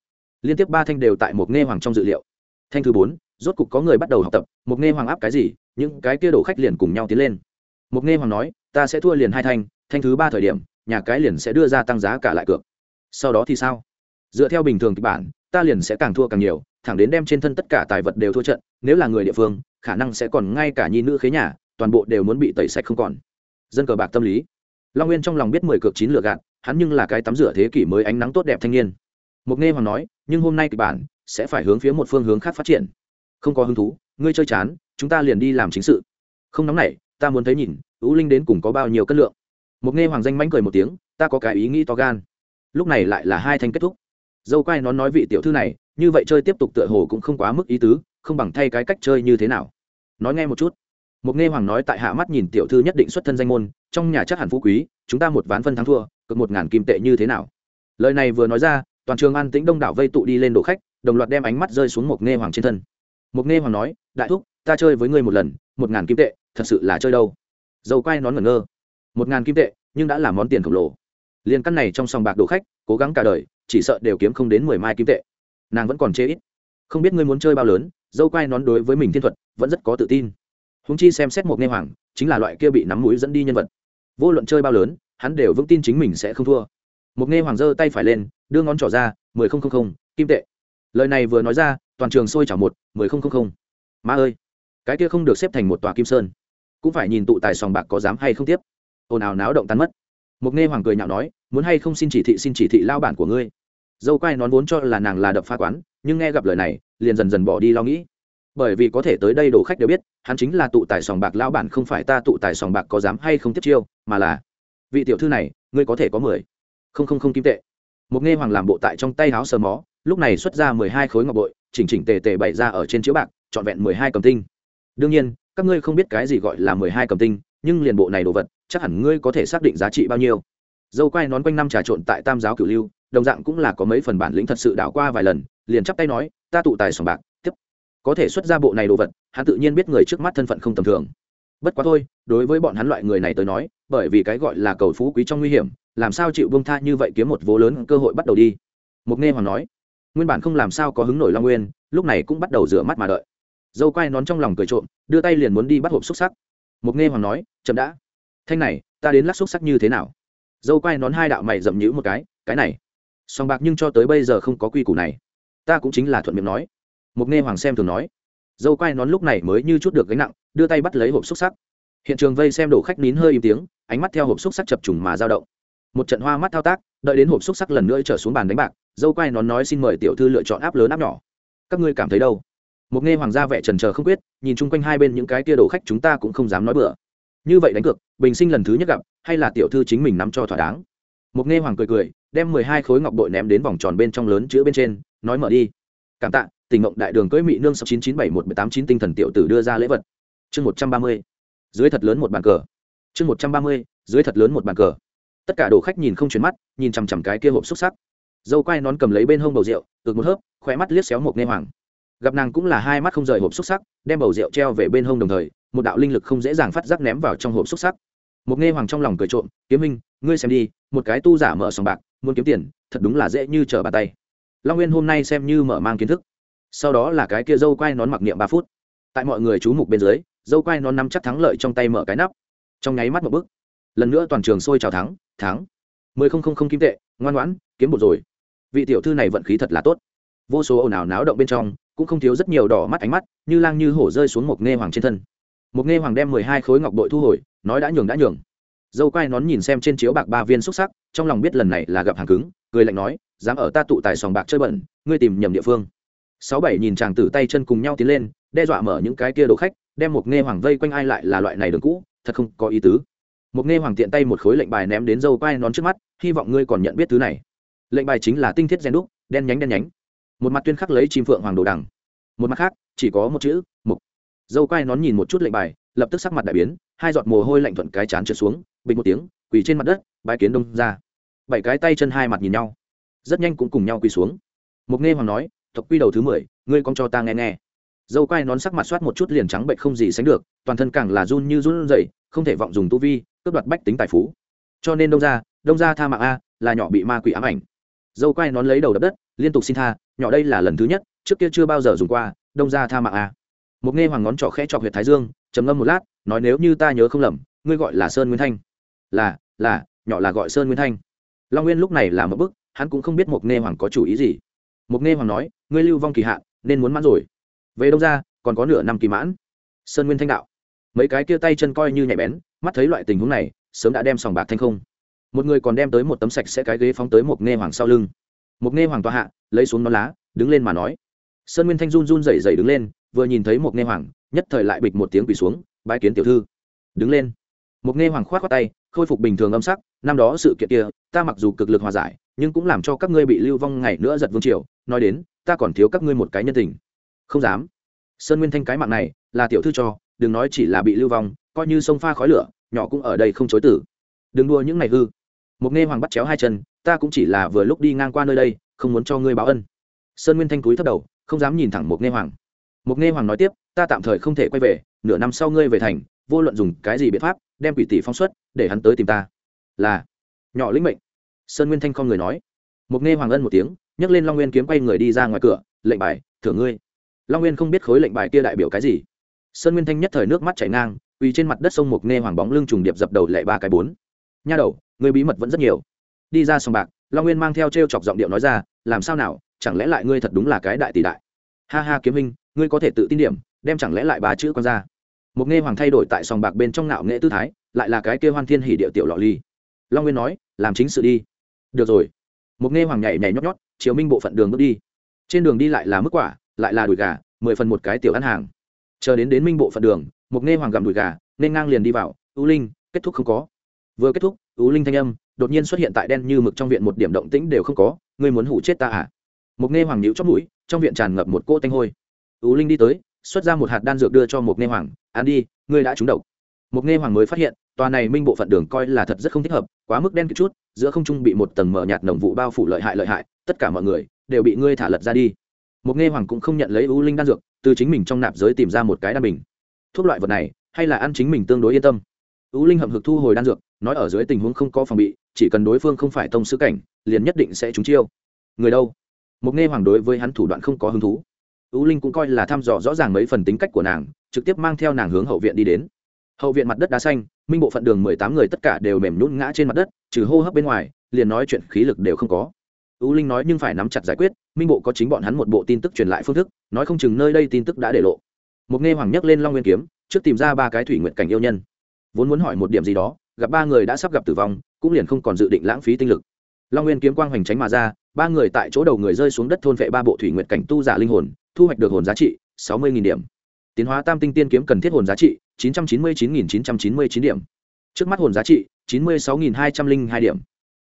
Liên tiếp ba thanh đều tại một nghe hoàng trong dự liệu. Thanh thứ bốn, rốt cục có người bắt đầu học tập, một nghe hoàng áp cái gì, những cái kia đổ khách liền cùng nhau tiến lên. Một nghe hoàng nói, ta sẽ thua liền hai thanh thanh thứ ba thời điểm, nhà cái liền sẽ đưa ra tăng giá cả lại cược. Sau đó thì sao? Dựa theo bình thường kịch bản ta liền sẽ càng thua càng nhiều, thẳng đến đem trên thân tất cả tài vật đều thua trận, nếu là người địa phương, khả năng sẽ còn ngay cả nhi nữ khế nhà, toàn bộ đều muốn bị tẩy sạch không còn. Dân cờ bạc tâm lý. Long nguyên trong lòng biết mười cược chín lựa gạt, hắn nhưng là cái tắm rửa thế kỷ mới ánh nắng tốt đẹp thanh niên. Mục nghe hoàng nói, nhưng hôm nay kịch bản sẽ phải hướng phía một phương hướng khác phát triển. Không có hứng thú, ngươi chơi chán, chúng ta liền đi làm chính sự. Không nóng nảy, ta muốn thấy nhìn ú linh đến cùng có bao nhiêu cân lượng. Mục nghe hoàng danh mánh cười một tiếng, ta có cái ý nghĩ to gan. Lúc này lại là hai thanh kết thúc dâu quai nó nói vị tiểu thư này, như vậy chơi tiếp tục tựa hồ cũng không quá mức ý tứ, không bằng thay cái cách chơi như thế nào. Nói nghe một chút. Một nghe hoàng nói tại hạ mắt nhìn tiểu thư nhất định xuất thân danh môn, trong nhà chắc hẳn phú quý, chúng ta một ván phân thắng thua, cực một ngàn kim tệ như thế nào? Lời này vừa nói ra, toàn trường an tĩnh đông đảo vây tụ đi lên đồ khách, đồng loạt đem ánh mắt rơi xuống một nghe hoàng trên thân. Một nghe hoàng nói, đại thúc, ta chơi với ngươi một lần, một ngàn kim tệ, thật sự là chơi đâu? Dầu quay nón ngẩn ngơ. Một ngàn kim tệ, nhưng đã là món tiền khổng lồ. Liền căn này trong sòng bạc đồ khách, cố gắng cả đời chỉ sợ đều kiếm không đến mười mai kim tệ. Nàng vẫn còn chê ít. Không biết ngươi muốn chơi bao lớn, dâu quai nón đối với mình thiên thuật, vẫn rất có tự tin. Húng chi xem xét một nghe hoàng, chính là loại kia bị nắm mũi dẫn đi nhân vật. Vô luận chơi bao lớn, hắn đều vững tin chính mình sẽ không thua. Một nghe hoàng giơ tay phải lên, đưa ngón trỏ ra, mười không không không, kim tệ. Lời này vừa nói ra, toàn trường sôi chảo một, mười không không không. Ma ơi, cái kia không được xếp thành một tòa kim sơn. Cũng phải nhìn tụ tài sòng bạc có dám hay không tiếp. Ồn ào náo động tan mất. Một nghe hoàng cười nhạo nói, muốn hay không xin chỉ thị, xin chỉ thị lao bản của ngươi dâu quai nón vốn cho là nàng là đập phá quán, nhưng nghe gặp lời này, liền dần dần bỏ đi lo nghĩ. Bởi vì có thể tới đây đồ khách đều biết, hắn chính là tụ tài sòng bạc lao bản, không phải ta tụ tài sòng bạc có dám hay không tiếp chiêu, mà là, vị tiểu thư này, ngươi có thể có mười. Không không không kim tệ. Một nghe hoàng làm bộ tại trong tay áo sờ mó, lúc này xuất ra mười hai khối ngọc bội, chỉnh chỉnh tề tề bày ra ở trên chiếu bạc, trọn vẹn mười hai cầm tinh. Đương nhiên, các ngươi không biết cái gì gọi là mười hai cầm tinh, nhưng liền bộ này đồ vật, chắc hẳn ngươi có thể xác định giá trị bao nhiêu. Dâu quay nón quanh năm trà trộn tại tam giáo cửu lưu đồng dạng cũng là có mấy phần bản lĩnh thật sự đảo qua vài lần, liền chắp tay nói, ta tụ tài sòng bạc, tiếp. Có thể xuất ra bộ này đồ vật, hắn tự nhiên biết người trước mắt thân phận không tầm thường. Bất quá thôi, đối với bọn hắn loại người này tới nói, bởi vì cái gọi là cầu phú quý trong nguy hiểm, làm sao chịu bông tha như vậy kiếm một vố lớn cơ hội bắt đầu đi? Mục nghe hoàng nói. Nguyên bản không làm sao có hứng nổi long nguyên, lúc này cũng bắt đầu rửa mắt mà đợi. Dâu quai nón trong lòng cười trộm, đưa tay liền muốn đi bắt hộp xúc sắc. Mục nghe hoàng nói, chậm đã. Thanh này, ta đến lắc xúc sắc như thế nào? Dâu quai nón hai đạo mày dậm nhữ một cái cái này song bạc nhưng cho tới bây giờ không có quy củ này. Ta cũng chính là thuận miệng nói. Mục nghe hoàng xem thường nói. Dâu quai nón lúc này mới như chút được gánh nặng, đưa tay bắt lấy hộp xúc sắc. Hiện trường vây xem đổ khách nín hơi im tiếng, ánh mắt theo hộp xúc sắc chập trùng mà dao động. Một trận hoa mắt thao tác, đợi đến hộp xúc sắc lần nữa trở xuống bàn đánh bạc, dâu quai nón nói xin mời tiểu thư lựa chọn áp lớn áp nhỏ. Các ngươi cảm thấy đâu? Một nghe hoàng gia vẻ trần trờ không quyết nhìn chung quanh hai bên những cái tia đổ khách chúng ta cũng không dám nói bừa. Như vậy đánh cược, bình sinh lần thứ nhất gặp, hay là tiểu thư chính mình nắm cho thỏa đáng? Một nghe hoàng cười cười, đem mười hai khối ngọc bội ném đến vòng tròn bên trong lớn chữ bên trên, nói mở đi. Cảm tạ tình mộng đại đường cưỡi mỹ nương sáu chín chín bảy một tám chín tinh thần tiểu tử đưa ra lễ vật. Chương một trăm ba mươi. Dưới thật lớn một bàn cờ. Chương một trăm ba mươi, dưới thật lớn một bàn cờ. Tất cả đồ khách nhìn không chuyển mắt, nhìn chằm chằm cái kia hộp xúc sắc. Dâu quai nón cầm lấy bên hông bầu rượu, ực một hớp, khóe mắt liếc xéo một nghe hoàng. Gặp nàng cũng là hai mắt không rời hộp xúc sắc, đem bầu rượu treo về bên hông đồng thời, một đạo linh lực không dễ dàng phát giác ném vào trong hộp xúc sắc. Một nghe hoàng trong lòng cười trộm, kiếm minh ngươi xem đi, một cái tu giả mở sòng bạc, muốn kiếm tiền, thật đúng là dễ như trở bàn tay. Long nguyên hôm nay xem như mở mang kiến thức. Sau đó là cái kia dâu quai nón mặc niệm ba phút. Tại mọi người chú mục bên dưới, dâu quai nón nắm chắc thắng lợi trong tay mở cái nắp. Trong nháy mắt một bức lần nữa toàn trường sôi chào thắng thắng. Mười không không không kim tệ, ngoan ngoãn, kiếm một rồi. Vị tiểu thư này vận khí thật là tốt. Vô số ồn ào náo động bên trong, cũng không thiếu rất nhiều đỏ mắt ánh mắt, như lang như hổ rơi xuống một nghe hoàng trên thân. Một nghe hoàng đem mười hai khối ngọc bội thu hồi, nói đã nhường đã nhường dâu quai nón nhìn xem trên chiếu bạc ba viên xúc sắc, trong lòng biết lần này là gặp hàng cứng, cười lạnh nói, dám ở ta tụ tài sòng bạc chơi bẩn, ngươi tìm nhầm địa phương. Sáu bảy nhìn chàng tử tay chân cùng nhau tiến lên, đe dọa mở những cái kia đồ khách, đem một nghe hoàng vây quanh ai lại là loại này đường cũ, thật không có ý tứ. Một nghe hoàng tiện tay một khối lệnh bài ném đến dâu quai nón trước mắt, hy vọng ngươi còn nhận biết thứ này. Lệnh bài chính là tinh thiết gen đúc, đen nhánh đen nhánh. Một mặt tuyên khắc lấy chim phượng hoàng đồ đằng. Một mặt khác, chỉ có một chữ, mục. Dâu quai nón nhìn một chút lệnh bài, lập tức sắc mặt đại biến, hai giọt mồ hôi lạnh thuận cái chán trượt xuống bình một tiếng, quỳ trên mặt đất bãi kiến đông ra bảy cái tay chân hai mặt nhìn nhau, rất nhanh cũng cùng nhau quỳ xuống. Mục nghe hoàng nói, tộc quy đầu thứ mười, ngươi con cho ta nghe nghe. Dâu quai nón sắc mặt soát một chút liền trắng bệnh không gì sánh được, toàn thân càng là run như run dậy không thể vọng dùng tu vi, cướp đoạt bách tính tài phú. Cho nên đông ra đông ra tha mạng a, là nhỏ bị ma quỷ ám ảnh. Dâu quai nón lấy đầu đập đất, liên tục xin tha, nhỏ đây là lần thứ nhất, trước kia chưa bao giờ dùng qua, đông ra tha mạng a. Một nghe hoàng ngón trỏ khẽ trọc huyệt thái dương, trầm ngâm một lát, nói, nếu như ta nhớ không lầm, ngươi gọi là sơn nguyên thanh là là, nhỏ là gọi sơn nguyên thanh. Long nguyên lúc này là một bức, hắn cũng không biết một nghe hoàng có chủ ý gì. Một nghe hoàng nói, ngươi lưu vong kỳ hạn, nên muốn mãn rồi. Về đông ra, còn có nửa năm kỳ mãn. Sơn nguyên thanh đạo. Mấy cái kia tay chân coi như nhạy bén, mắt thấy loại tình huống này, sớm đã đem sòng bạc thanh không. Một người còn đem tới một tấm sạch sẽ cái ghế phóng tới một nghe hoàng sau lưng. Một nghe hoàng tòa hạ, lấy xuống nón lá, đứng lên mà nói. Sơn nguyên thanh run run rẩy rẩy đứng lên, vừa nhìn thấy một nghe hoàng, nhất thời lại bịch một tiếng quỳ xuống, bái kiến tiểu thư. Đứng lên. Một nghe hoàng khoát khoát tay khôi phục bình thường âm sắc, năm đó sự kiện kia, ta mặc dù cực lực hòa giải, nhưng cũng làm cho các ngươi bị lưu vong ngày nữa giật vương triều, nói đến, ta còn thiếu các ngươi một cái nhân tình. Không dám. Sơn nguyên thanh cái mạng này, là tiểu thư cho, đừng nói chỉ là bị lưu vong, coi như sông pha khói lửa, nhỏ cũng ở đây không chối tử. Đừng đua những ngày hư. Một nghe hoàng bắt chéo hai chân, ta cũng chỉ là vừa lúc đi ngang qua nơi đây, không muốn cho ngươi báo ân. Sơn nguyên thanh cúi thấp đầu, không dám nhìn thẳng một nghe hoàng. Một nghe hoàng nói tiếp, ta tạm thời không thể quay về, nửa năm sau ngươi về thành vô luận dùng cái gì biện pháp, đem quỷ tỷ phóng xuất, để hắn tới tìm ta. Là, nhỏ lĩnh mệnh. Sơn nguyên thanh không người nói. Mục nghe hoàng ân một tiếng, nhấc lên long nguyên kiếm quay người đi ra ngoài cửa, lệnh bài, thưởng ngươi. Long nguyên không biết khối lệnh bài kia đại biểu cái gì. Sơn nguyên thanh nhất thời nước mắt chảy ngang, quỳ trên mặt đất sông mục nghe hoàng bóng lưng trùng điệp dập đầu lệ ba cái bốn. Nha đầu người bí mật vẫn rất nhiều. Đi ra sòng bạc, long nguyên mang theo t r e o chọc giọng điệu nói ra, làm sao nào, chẳng lẽ lại ngươi thật đúng là cái đại tỷ đại? Ha ha kiếm minh ngươi có thể tự tin điểm, đem chẳng lẽ lại ba chữ con ra một nghe hoàng thay đổi tại sòng bạc bên trong ngạo nghệ tư thái, lại là cái kêu hoan thiên hỉ điệu tiểu lọ ly. Long nguyên nói, làm chính sự đi. Được rồi. Một nghe hoàng nhảy nhảy nhót nhót chiếu minh bộ phận đường bước đi. Trên đường đi lại là mức quả, lại là đùi gà, mười phần một cái tiểu ăn hàng. Chờ đến đến minh bộ phận đường một nghe hoàng gặm đùi gà, nên ngang liền đi vào ưu linh, kết thúc không có. Vừa kết thúc ưu linh thanh âm đột nhiên xuất hiện tại đen như mực trong viện một điểm động tĩnh đều không có, ngươi muốn hủ chết ta à? Một nghe hoàng nhíu chót mũi, trong viện tràn ngập một cỗ tanh hôi. Ưu linh đi tới, xuất ra một hạt đan dược đưa cho một nghe hoàng ăn đi, ngươi đã trúng độc. Một nghe hoàng mới phát hiện, tòa này minh bộ phận đường coi là thật rất không thích hợp, quá mức đen kịp chút, giữa không trung bị một tầng mở nhạt nồng vụ bao phủ lợi hại lợi hại, tất cả mọi người đều bị ngươi thả lật ra đi. Một nghe hoàng cũng không nhận lấy ưu linh đan dược, từ chính mình trong nạp giới tìm ra một cái đan bình. Thuốc loại vật này, hay là ăn chính mình tương đối yên tâm. Ưu linh hậm hực thu hồi đan dược, nói ở dưới tình huống không có phòng bị, chỉ cần đối phương không phải tông sứ cảnh, liền nhất định sẽ trúng chiêu. Người đâu? Một nghe hoàng đối với hắn thủ đoạn không có hứng thú. Ưu linh cũng coi là thăm dò rõ ràng mấy phần tính cách của nàng trực tiếp mang theo nàng hướng hậu viện đi đến. Hậu viện mặt đất đá xanh, minh bộ phận đường mười tám người tất cả đều mềm nhún ngã trên mặt đất, trừ hô hấp bên ngoài, liền nói chuyện khí lực đều không có. Ưu linh nói nhưng phải nắm chặt giải quyết, minh bộ có chính bọn hắn một bộ tin tức truyền lại phương thức, nói không chừng nơi đây tin tức đã để lộ. Một nghe hoàng nhấc lên long nguyên kiếm, trước tìm ra ba cái thủy nguyện cảnh yêu nhân. Vốn muốn hỏi một điểm gì đó, gặp ba người đã sắp gặp tử vong, cũng liền không còn dự định lãng phí tinh lực. Long nguyên kiếm quang hoành tránh mà ra, ba người tại chỗ đầu người rơi xuống đất thôn vệ ba bộ thủy nguyện cảnh tu giả linh hồn, thu hoạch được hồn giá trị sáu mươi điểm tiến hóa tam tinh tiên kiếm cần thiết hồn giá trị chín trăm chín mươi chín chín trăm chín mươi chín điểm. Trước mắt hồn giá trị chín mươi sáu hai trăm linh hai điểm.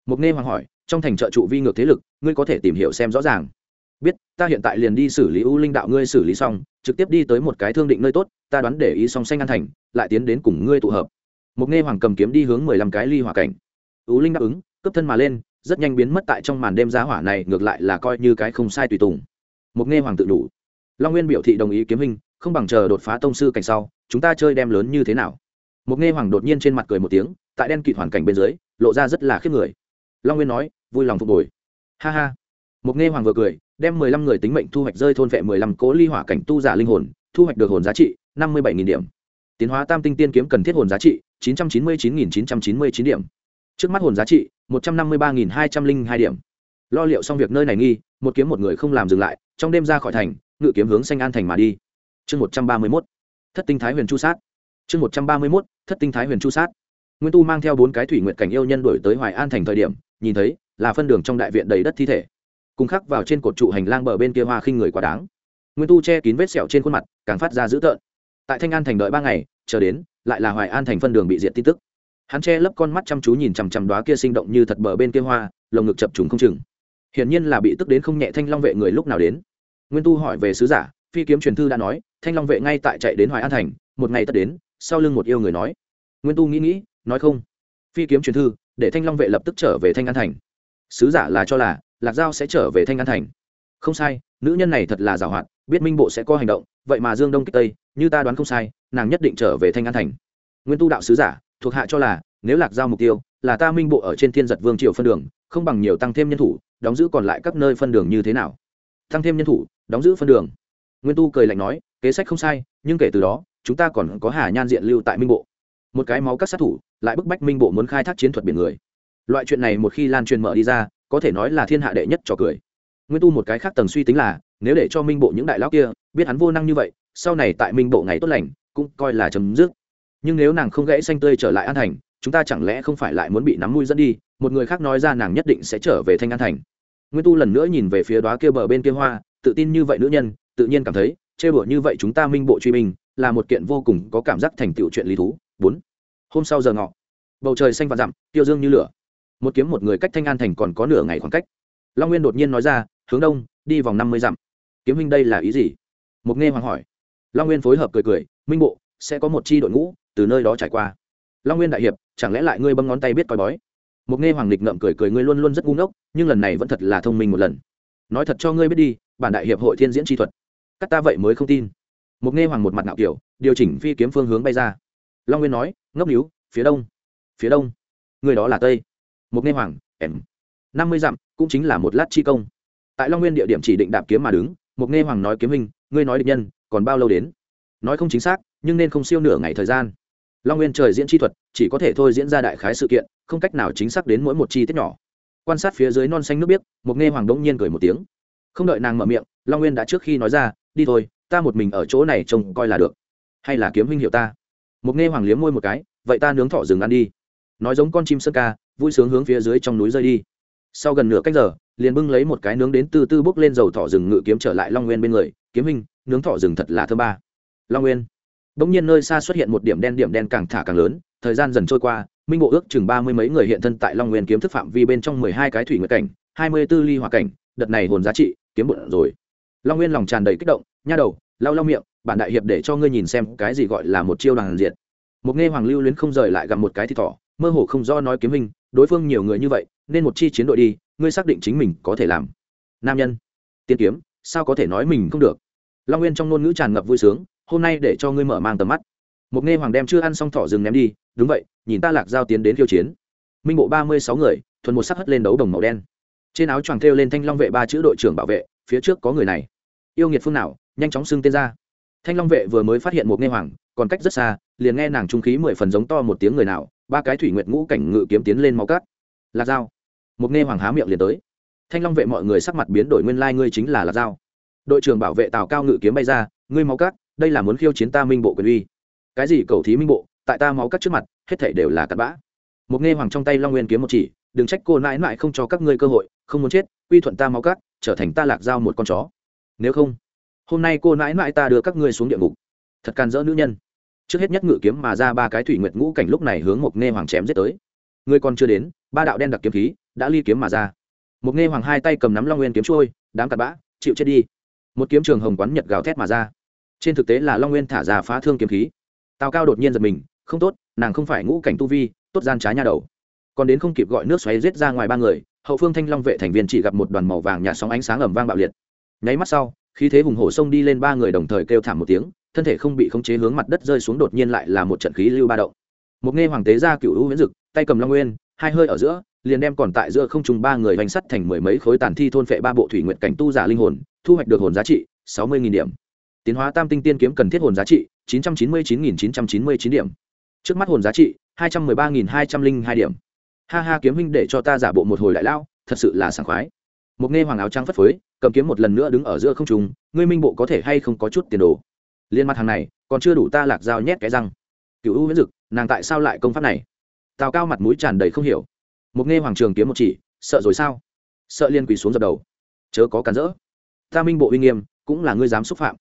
Mục nghe hoàng hỏi, trong thành trợ trụ vi ngược thế lực, ngươi có thể tìm hiểu xem rõ ràng. Biết, ta hiện tại liền đi xử lý u linh đạo ngươi xử lý xong, trực tiếp đi tới một cái thương định nơi tốt, ta đoán để ý song xanh an thành, lại tiến đến cùng ngươi tụ hợp. Mục nghe hoàng cầm kiếm đi hướng mười lăm cái ly hỏa cảnh. U linh đáp ứng cấp thân mà lên, rất nhanh biến mất tại trong màn đêm giá hỏa này, ngược lại là coi như cái không sai tùy tùng. Mục nghe hoàng tự đủ. Long nguyên biểu thị đồng ý kiếm hình không bằng chờ đột phá tông sư cảnh sau, chúng ta chơi đem lớn như thế nào? Một nghe hoàng đột nhiên trên mặt cười một tiếng, tại đen kịt hoàn cảnh bên dưới, lộ ra rất là khiếp người. Long nguyên nói, vui lòng phục hồi. Ha ha. Một nghe hoàng vừa cười, đem mười lăm người tính mệnh thu hoạch rơi thôn vệ mười lăm cố ly hỏa cảnh tu giả linh hồn, thu hoạch được hồn giá trị năm mươi bảy nghìn điểm. Tiến hóa tam tinh tiên kiếm cần thiết hồn giá trị chín trăm chín mươi chín nghìn chín trăm chín mươi chín điểm. Trước mắt hồn giá trị một trăm năm mươi ba nghìn hai trăm linh hai điểm. Lo liệu xong việc nơi này nghi, một kiếm một người không làm dừng lại, trong đêm ra khỏi thành, ngự kiếm hướng xanh an thành mà đi chương một trăm ba mươi mốt, thất tinh thái huyền chu sát. Chương một trăm ba mươi mốt, thất tinh thái huyền chu sát. Nguyên tu mang theo bốn cái thủy nguyện cảnh yêu nhân đổi tới hoài an thành thời điểm, nhìn thấy là phân đường trong đại viện đầy đất thi thể. Cùng khắc vào trên cột trụ hành lang bờ bên kia hoa khinh người quá đáng. Nguyên tu che kín vết sẹo trên khuôn mặt, càng phát ra dữ tợn. Tại thanh an thành đợi ba ngày, chờ đến, lại là hoài an thành phân đường bị diện tin tức. Hắn che lấp con mắt chăm chú nhìn chằm chằm đoá kia sinh động như thật bờ bên kia hoa, lồng ngực chập trùng không chừng. Hiển nhiên là bị tức đến không nhẹ thanh long vệ người lúc nào đến. Nguyên tu hỏi về sứ giả phi kiếm truyền thư đã nói, thanh long vệ ngay tại chạy đến hoài an thành, một ngày tất đến, sau lưng một yêu người nói. Nguyên tu nghĩ nghĩ, nói không. Phi kiếm truyền thư, để thanh long vệ lập tức trở về thanh an thành. Sứ giả là cho là, lạc giao sẽ trở về thanh an thành. Không sai, nữ nhân này thật là giàu hoạt, biết minh bộ sẽ có hành động, vậy mà dương đông kích tây, như ta đoán không sai, nàng nhất định trở về thanh an thành. Nguyên tu đạo sứ giả, thuộc hạ cho là, nếu lạc giao mục tiêu, là ta minh bộ ở trên thiên giật vương triều phân đường, không bằng nhiều tăng thêm nhân thủ, đóng giữ còn lại các nơi phân đường như thế nào? Tăng thêm nhân thủ, đóng giữ phân đường nguyên tu cười lạnh nói, kế sách không sai, nhưng kể từ đó, chúng ta còn có hà nhan diện lưu tại minh bộ. Một cái máu các sát thủ, lại bức bách minh bộ muốn khai thác chiến thuật biển người. Loại chuyện này một khi lan truyền mở đi ra, có thể nói là thiên hạ đệ nhất trò cười. Nguyên tu một cái khác tầng suy tính là, nếu để cho minh bộ những đại lão kia biết hắn vô năng như vậy, sau này tại minh bộ ngày tốt lành, cũng coi là chấm dứt. Nhưng nếu nàng không gãy xanh tươi trở lại an thành, chúng ta chẳng lẽ không phải lại muốn bị nắm mũi dẫn đi, một người khác nói ra nàng nhất định sẽ trở về thanh an thành. Nguyên tu lần nữa nhìn về phía đó kia bờ bên kia hoa, tự tin như vậy nữ nhân tự nhiên cảm thấy chê bửa như vậy chúng ta minh bộ truy minh là một kiện vô cùng có cảm giác thành tựu chuyện lý thú. Bốn, hôm sau giờ ngọ, bầu trời xanh và dặm, tiêu dương như lửa. Một kiếm một người cách thanh an thành còn có nửa ngày khoảng cách. Long nguyên đột nhiên nói ra, hướng đông, đi vòng năm mươi dặm. Kiếm huynh đây là ý gì? Mục nghe hoàng hỏi. Long nguyên phối hợp cười cười, minh bộ, sẽ có một c h i đội ngũ từ nơi đó trải qua. Long nguyên đại hiệp, chẳng lẽ lại ngươi bấm ngón tay biết coi bói? Mục nghe hoàng lịch ngậm cười cười, ngươi luôn luôn rất ngu ngốc, nhưng lần này vẫn thật là thông minh một lần. Nói thật cho ngươi biết đi, bản đại hiệp hội thiên diễn chi thuật cắt ta vậy mới không tin. Mục nghe hoàng một mặt ngạo kiểu, điều chỉnh phi kiếm phương hướng bay ra. Long nguyên nói, ngốc níu, phía đông phía đông. Người đó là tây. Mục nghe hoàng, em, năm mươi dặm, cũng chính là một lát chi công. Tại long nguyên địa điểm chỉ định đạp kiếm mà đứng mục nghe hoàng nói kiếm hình, ngươi nói định nhân, còn bao lâu đến? Nói không chính xác, nhưng nên không siêu nửa ngày thời gian. Long nguyên trời diễn chi thuật, chỉ có thể thôi diễn ra đại khái sự kiện, không cách nào chính xác đến mỗi một chi tiết nhỏ. Quan sát phía dưới non xanh nước biếc mục nghe hoàng đống nhiên cười một tiếng. Không đợi nàng mở miệng, long nguyên đã trước khi nói ra đi thôi, ta một mình ở chỗ này trông coi là được. Hay là kiếm huynh hiệu ta? Mục nghe hoàng liếm môi một cái, vậy ta nướng thỏ rừng ăn đi. Nói giống con chim sơn ca, vui sướng hướng phía dưới trong núi rơi đi. Sau gần nửa cách giờ, liền bưng lấy một cái nướng đến từ tư bốc lên dầu thỏ rừng ngự kiếm trở lại long nguyên bên người. Kiếm huynh, nướng thỏ rừng thật là thơm ba. Long nguyên. Bỗng nhiên nơi xa xuất hiện một điểm đen điểm đen càng thả càng lớn. Thời gian dần trôi qua, minh bộ ước chừng ba mươi mấy người hiện thân tại long nguyên kiếm thức phạm vi bên trong mười hai cái thủy nguyệt cảnh, hai mươi b ố ly hòa cảnh. Đợt này hồn giá trị, kiếm bụn rồi long nguyên lòng tràn đầy kích động, nha đầu, lau lau miệng, bản đại hiệp để cho ngươi nhìn xem cái gì gọi là một chiêu đoàn diện một nghe hoàng lưu luyến không rời lại gặp một cái thì thỏ, mơ hồ không do nói kiếm hình, đối phương nhiều người như vậy, nên một chi chiến đội đi, ngươi xác định chính mình có thể làm. Nam nhân, tiên kiếm, sao có thể nói mình không được? Long nguyên trong ngôn ngữ tràn ngập vui sướng, hôm nay để cho ngươi mở mang tầm mắt. Một nghe hoàng đem chưa ăn xong thỏ rừng ném đi, đúng vậy, nhìn ta lạc giao tiến đến khiêu chiến. Minh bộ ba mươi sáu người, thuần một sắc hất lên đấu đồng màu đen. Trên áo choàng thêu lên thanh long vệ ba chữ đội trưởng bảo vệ, phía trước có người này yêu nghiệt phương nào, nhanh chóng xưng tên ra. Thanh long vệ vừa mới phát hiện một nghe hoàng, còn cách rất xa, liền nghe nàng trung khí mười phần giống to một tiếng người nào, ba cái thủy nguyệt ngũ cảnh ngự kiếm tiến lên máu cát. Lạc dao một nghe hoàng há miệng liền tới. Thanh long vệ mọi người sắc mặt biến đổi nguyên lai ngươi chính là lạc dao đội trưởng bảo vệ tào cao ngự kiếm bay ra, ngươi máu cát, đây là muốn khiêu chiến ta minh bộ quyền uy. Cái gì cầu thí minh bộ, tại ta máu cát trước mặt, hết thảy đều là cặn bã. Một nghe hoàng trong tay long nguyên kiếm một chỉ, đừng trách cô nãi nãi không cho các ngươi cơ hội, không muốn chết, uy thuận ta máu cát, trở thành ta lạc dao một con chó nếu không, hôm nay cô nãi nãi ta đưa các ngươi xuống địa ngục. Thật can dỡ nữ nhân. Trước hết nhất ngự kiếm mà ra ba cái thủy nguyệt ngũ cảnh lúc này hướng một nghe hoàng chém giết tới. Ngươi còn chưa đến, ba đạo đen đặc kiếm khí đã ly kiếm mà ra. Một nghe hoàng hai tay cầm nắm long nguyên kiếm trôi, đám cặn bã, chịu chết đi. Một kiếm trường hồng quán nhật gào thét mà ra. Trên thực tế là long nguyên thả ra phá thương kiếm khí. Tào cao đột nhiên giật mình, không tốt, nàng không phải ngũ cảnh tu vi, tốt gian trái nha đầu. Còn đến không kịp gọi nước xoáy giết ra ngoài ba người, hậu phương thanh long vệ thành viên chỉ gặp một đoàn màu vàng nhà sóng ánh sáng ẩm vang bạo liệt nháy mắt sau, khí thế hùng hổ xông đi lên ba người đồng thời kêu thảm một tiếng, thân thể không bị khống chế hướng mặt đất rơi xuống đột nhiên lại là một trận khí lưu ba động. Một nghe hoàng tế ra cựu hữu viễn dực, tay cầm long nguyên, hai hơi ở giữa, liền đem còn tại giữa không trùng ba người hành sắt thành mười mấy khối tàn thi thôn phệ ba bộ thủy nguyện cảnh tu giả linh hồn, thu hoạch được hồn giá trị sáu mươi điểm. Tiến hóa tam tinh tiên kiếm cần thiết hồn giá trị chín trăm chín mươi chín chín trăm chín mươi chín điểm. Trước mắt hồn giá trị hai trăm mười ba hai trăm linh hai điểm. Ha ha kiếm huynh để cho ta giả bộ một hồi đại lao, thật sự là sảng khoái một nghe hoàng áo trắng phất phới, cầm kiếm một lần nữa đứng ở giữa không trùng ngươi minh bộ có thể hay không có chút tiền đồ? Liên mặt hàng này, còn chưa đủ ta lạc dao nhét cái răng. Cựu u Viễn dực, nàng tại sao lại công pháp này? Tào cao mặt mũi tràn đầy không hiểu. Một nghe hoàng trường kiếm một chỉ, sợ rồi sao? Sợ liên quỳ xuống dập đầu. Chớ có cản rỡ. Ta minh bộ uy nghiêm, cũng là ngươi dám xúc phạm.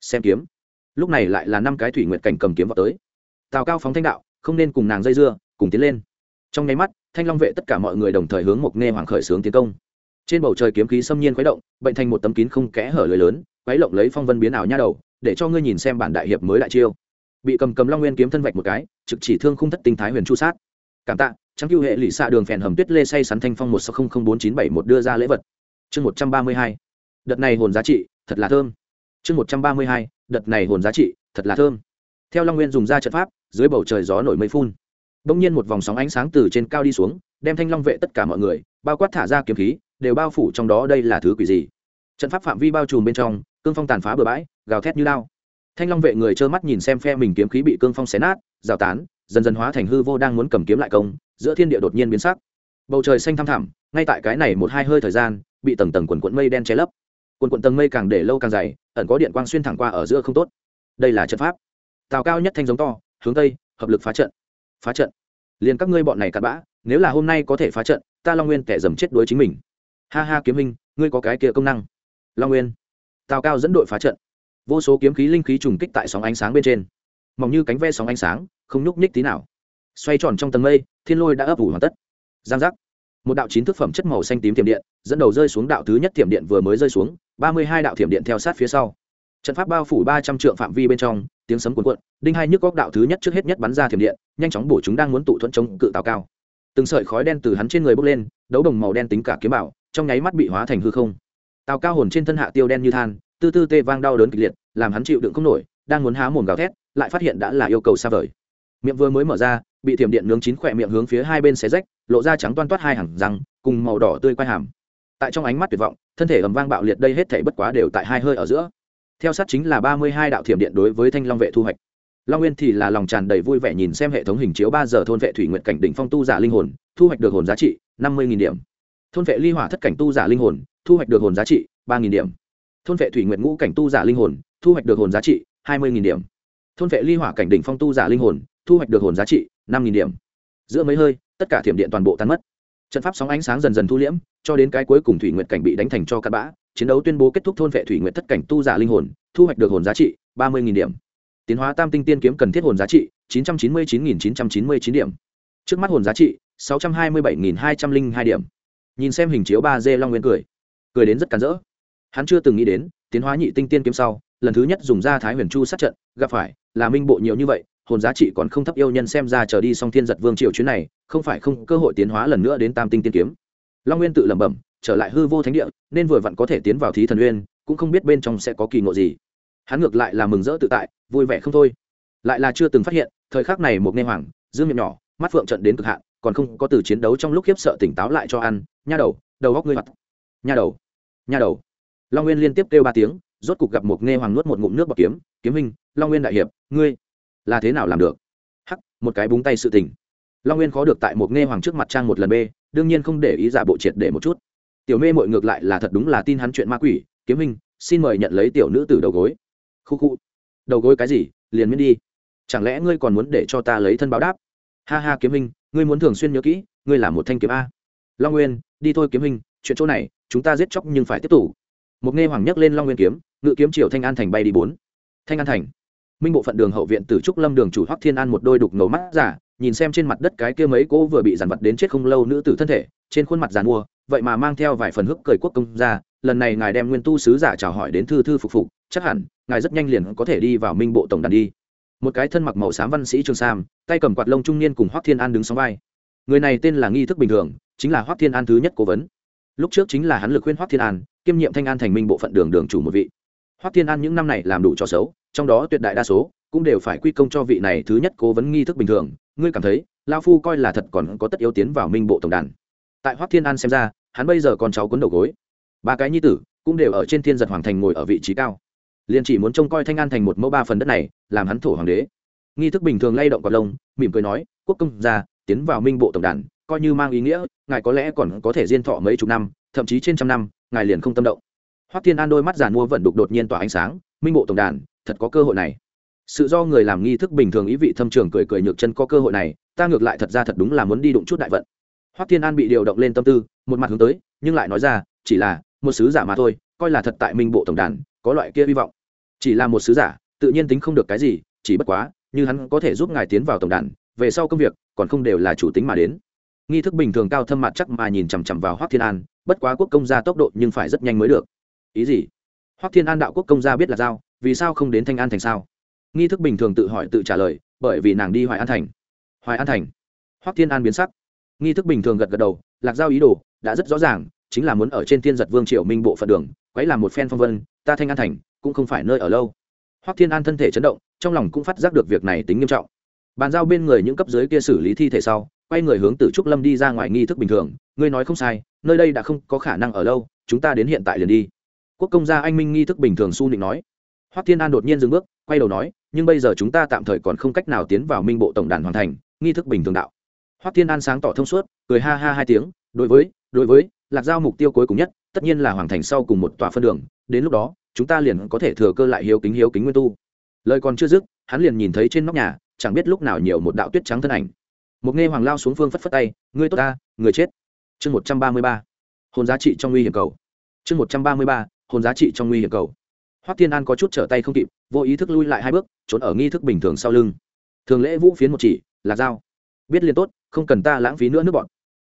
Xem kiếm. Lúc này lại là năm cái thủy nguyện cảnh cầm kiếm vào tới. Tào cao phóng thanh đạo, không nên cùng nàng dây dưa, cùng tiến lên. Trong nháy mắt, thanh long vệ tất cả mọi người đồng thời hướng một nghe hoàng khởi xướng tiến công trên bầu trời kiếm khí xâm nhiên khuấy động, bệnh thành một tấm kín không kẽ hở lưới lớn, quấy lộng lấy phong vân biến ảo nha đầu, để cho ngươi nhìn xem bản đại hiệp mới đại chiêu. Bị cầm cầm long nguyên kiếm thân vạch một cái, trực chỉ thương khung thất tinh thái huyền chu sát. Cảm tạ, trắng cưu hệ lụy xạ đường phèn hầm tuyết lê say sắn thanh phong một sáu không không bốn chín bảy một đưa ra lễ vật. Chương một trăm ba mươi hai, đợt này hồn giá trị, thật là thơm. Chương một trăm ba mươi hai, đợt này hồn giá trị, thật là thơm. Theo long nguyên dùng ra trận pháp, dưới bầu trời gió nổi mây phun. Đông nhiên một vòng sóng ánh sáng từ trên cao đi xuống, đem thanh long vệ tất cả mọi người, bao quát thả ra kiếm khí đều bao phủ trong đó, đây là thứ quỷ gì? Trận pháp phạm vi bao trùm bên trong, cương phong tàn phá bừa bãi, gào thét như lao. Thanh long vệ người trơ mắt nhìn xem phe mình kiếm khí bị cương phong xé nát, rào tán, dần dần hóa thành hư vô đang muốn cầm kiếm lại công, giữa thiên địa đột nhiên biến sắc. Bầu trời xanh thăm thẳm, ngay tại cái này một hai hơi thời gian, bị tầng tầng quần quận mây đen che lấp. Quần quận tầng mây càng để lâu càng dày, ẩn có điện quang xuyên thẳng qua ở giữa không tốt. Đây là trận pháp. Tào cao nhất thanh giống to, hướng tây, hợp lực phá trận. Phá trận. Liền các ngươi bọn này cặn bã, nếu là hôm nay có thể phá trận, ta long nguyên kẻ dầm chết đuối chính mình ha ha kiếm minh, ngươi có cái kia công năng. Long nguyên. Tào cao dẫn đội phá trận. Vô số kiếm khí linh khí trùng kích tại sóng ánh sáng bên trên. Mỏng như cánh ve sóng ánh sáng, không nhúc nhích tí nào. Xoay tròn trong tầng mây, thiên lôi đã ấp ủ hoàn tất. Giang giác. Một đạo chín thức phẩm chất màu xanh tím thiểm điện, dẫn đầu rơi xuống đạo thứ nhất thiểm điện vừa mới rơi xuống, ba mươi hai đạo thiểm điện theo sát phía sau. Trận pháp bao phủ ba trăm trượng phạm vi bên trong, tiếng sấm cuồn cuộn, đinh hai nhức góc đạo thứ nhất trước hết nhất bắn ra thiểm điện, nhanh chóng bổ chúng đang muốn tụ thuẫn chống cự tào cao. Từng sợi khói đen từ hắn trên người bốc lên, đấu đồng màu đen tính cả kiếm bảo trong nháy mắt bị hóa thành hư không. Tào cao hồn trên thân hạ tiêu đen như than, tư tư tê vang đau đớn kịch liệt, làm hắn chịu đựng không nổi, đang muốn há mồm gào thét, lại phát hiện đã là yêu cầu xa vời. Miệng vừa mới mở ra, bị thiểm điện nướng chín khỏe miệng hướng phía hai bên xé rách, lộ ra trắng toan toát hai hàng răng, cùng màu đỏ tươi quai hàm. Tại trong ánh mắt tuyệt vọng, thân thể ầm vang bạo liệt đây hết thể bất quá đều tại hai hơi ở giữa. Theo sát chính là ba mươi hai đạo thiểm điện đối với thanh long vệ thu hoạch. Long nguyên thì là lòng tràn đầy vui vẻ nhìn xem hệ thống hình chiếu ba giờ thôn vệ thủy nguyện cảnh đỉnh phong tu giả linh hồn, thu hoạch được hồn giá trị năm mươi điểm thôn vệ ly hỏa thất cảnh tu giả linh hồn, thu hoạch được hồn giá trị ba điểm. Thôn vệ thủy nguyện ngũ cảnh tu giả linh hồn, thu hoạch được hồn giá trị hai mươi điểm. Thôn vệ ly hỏa cảnh đỉnh phong tu giả linh hồn, thu hoạch được hồn giá trị năm điểm. Giữa mấy hơi, tất cả thiểm điện toàn bộ tan mất. Trận pháp sóng ánh sáng dần dần thu liễm, cho đến cái cuối cùng thủy nguyện cảnh bị đánh thành cho cắt bã, chiến đấu tuyên bố kết thúc thôn vệ thủy nguyện thất cảnh tu giả linh hồn, thu hoạch được hồn giá trị ba mươi điểm. Tiến hóa tam tinh tiên kiếm cần thiết hồn giá trị chín trăm chín mươi chín chín trăm chín mươi chín điểm. Trước mắt hồn giá trị sáu trăm hai mươi bảy hai trăm linh hai điểm nhìn xem hình chiếu ba d long nguyên cười. Cười đến rất cắn rỡ. Hắn chưa từng nghĩ đến, tiến hóa nhị tinh tiên kiếm sau, lần thứ nhất dùng ra thái huyền chu sát trận, gặp phải, là minh bộ nhiều như vậy, hồn giá trị còn không thấp yêu nhân xem ra trở đi song thiên giật vương triều chuyến này, không phải không cơ hội tiến hóa lần nữa đến tam tinh tiên kiếm. Long nguyên tự lẩm bẩm, trở lại hư vô thánh địa, nên vừa vặn có thể tiến vào thí thần uyên, cũng không biết bên trong sẽ có kỳ ngộ gì. Hắn ngược lại là mừng rỡ tự tại, vui vẻ không thôi. Lại là chưa từng phát hiện, thời khắc này một nghe hoàng, dương miệng nhỏ, mắt phượng trận đến cực hạn, còn không có từ chiến đấu trong lúc khiếp sợ tỉnh táo lại cho ăn nha đầu đầu góc ngươi mặt nha đầu nha đầu. Long nguyên liên tiếp kêu ba tiếng, rốt cục gặp một nghe hoàng nuốt một ngụm nước bọc kiếm. Kiếm hình long nguyên đại hiệp, ngươi là thế nào làm được? Hắc, một cái búng tay sự tình. Long nguyên khó được tại một nghe hoàng trước mặt trang một lần b đương nhiên không để ý giả bộ triệt để một chút. Tiểu mê mội ngược lại là thật đúng là tin hắn chuyện ma quỷ. Kiếm hình xin mời nhận lấy tiểu nữ từ đầu gối. Khu khu. Đầu gối cái gì? Liền miễn đi. Chẳng lẽ ngươi còn muốn để cho ta lấy thân báo đáp? Ha ha, kiếm hình ngươi muốn thường xuyên nhớ kỹ, ngươi là một thanh kiếm a. Long nguyên đi thôi kiếm hình chuyện chỗ này, chúng ta giết chóc nhưng phải tiếp tục. Một nghe hoàng nhấc lên long nguyên kiếm, ngự kiếm triều thanh an thành bay đi bốn. Thanh an thành. Minh bộ phận đường hậu viện từ trúc lâm đường chủ hoắc thiên an một đôi đục ngầu mắt giả, nhìn xem trên mặt đất cái kia mấy cỗ vừa bị dàn vật đến chết không lâu nữ tử thân thể, trên khuôn mặt giàn mua, vậy mà mang theo vài phần hức cười quốc công ra, lần này ngài đem nguyên tu sứ giả chào hỏi đến thư thư phục phục, chắc hẳn, ngài rất nhanh liền có thể đi vào minh bộ tổng đàn đi. Một cái thân mặc màu xám văn sĩ trường sam, tay cầm quạt lông trung niên cùng hoắc thiên an đứng sóng vai người này tên là nghi thức bình thường, chính là hoắc thiên an thứ nhất cố vấn. Lúc trước chính là hắn lực khuyên hoắc thiên an, kiêm nhiệm thanh an thành minh bộ phận đường đường chủ một vị. Hoắc thiên an những năm này làm đủ cho xấu, trong đó tuyệt đại đa số cũng đều phải quy công cho vị này thứ nhất cố vấn nghi thức bình thường. Ngươi cảm thấy lao phu coi là thật còn có tất yếu tiến vào minh bộ tổng đàn. Tại hoắc thiên an xem ra, hắn bây giờ còn cháu cuốn đầu gối. Ba cái nhi tử cũng đều ở trên thiên giật hoàng thành ngồi ở vị trí cao. Liền chỉ muốn trông coi thanh an thành một mẫu ba phần đất này, làm hắn thổ hoàng đế. Nghi thức bình thường lay động cọt lông, mỉm cười nói, quốc công gia tiến vào minh bộ tổng đàn, coi như mang ý nghĩa, ngài có lẽ còn có thể diên thọ mấy chục năm, thậm chí trên trăm năm, ngài liền không tâm động. Hoắc thiên an đôi mắt giàn mua vận đục đột nhiên tỏa ánh sáng, minh bộ tổng đàn, thật có cơ hội này. Sự do người làm nghi thức bình thường ý vị thâm trường cười cười nhược chân có cơ hội này, ta ngược lại thật ra thật đúng là muốn đi đụng chút đại vận. Hoắc thiên an bị điều động lên tâm tư, một mặt hướng tới, nhưng lại nói ra, chỉ là, một sứ giả mà thôi, coi là thật tại minh bộ tổng đàn, có loại kia hy vọng. Chỉ là một sứ giả, tự nhiên tính không được cái gì, chỉ bất quá, như hắn có thể giúp ngài tiến vào tổng đàn về sau công việc, còn không đều là chủ tính mà đến. Nghi thức bình thường cao thâm mặt chắc mà nhìn chằm chằm vào hoắc thiên an, bất quá quốc công gia tốc độ nhưng phải rất nhanh mới được. Ý gì? Hoắc thiên an đạo quốc công gia biết là giao, vì sao không đến thanh an thành sao? Nghi thức bình thường tự hỏi tự trả lời, bởi vì nàng đi hoài an thành. Hoài an thành. Hoắc thiên an biến sắc. Nghi thức bình thường gật gật đầu, lạc giao ý đồ, đã rất rõ ràng, chính là muốn ở trên thiên giật vương triều minh bộ phận đường, quấy làm một phen phong vân, ta thanh an thành, cũng không phải nơi ở lâu. Hoắc thiên an thân thể chấn động, trong lòng cũng phát giác được việc này tính nghiêm trọng bàn giao bên người những cấp dưới kia xử lý thi thể sau, quay người hướng Tử trúc lâm đi ra ngoài nghi thức bình thường. Ngươi nói không sai, nơi đây đã không có khả năng ở lâu, chúng ta đến hiện tại liền đi. Quốc công gia anh minh nghi thức bình thường su nịnh nói. Hoắc thiên an đột nhiên dừng bước, quay đầu nói, nhưng bây giờ chúng ta tạm thời còn không cách nào tiến vào minh bộ tổng đàn hoàn thành, nghi thức bình thường đạo. Hoắc thiên an sáng tỏ thông suốt, cười ha ha hai tiếng, đối với đối với, lạc giao mục tiêu cuối cùng nhất, tất nhiên là hoàn thành sau cùng một tòa phân đường, đến lúc đó, chúng ta liền có thể thừa cơ lại hiếu kính hiếu kính nguyên tu. Lời còn chưa dứt, hắn liền nhìn thấy trên nóc nhà chẳng biết lúc nào nhiều một đạo tuyết trắng thân ảnh. Một nghe hoàng lao xuống phương phất phất tay, ngươi tốt ta, người chết. Chương một trăm ba mươi ba. Hồn giá trị trong nguy hiểm cầu. Chương một trăm ba mươi ba, hồn giá trị trong nguy hiểm cầu. Hoắc thiên an có chút trở tay không kịp, vô ý thức lui lại hai bước, trốn ở nghi thức bình thường sau lưng. Thường lễ vũ phiến một chỉ là dao biết liền tốt, không cần ta lãng phí nữa nước bọn.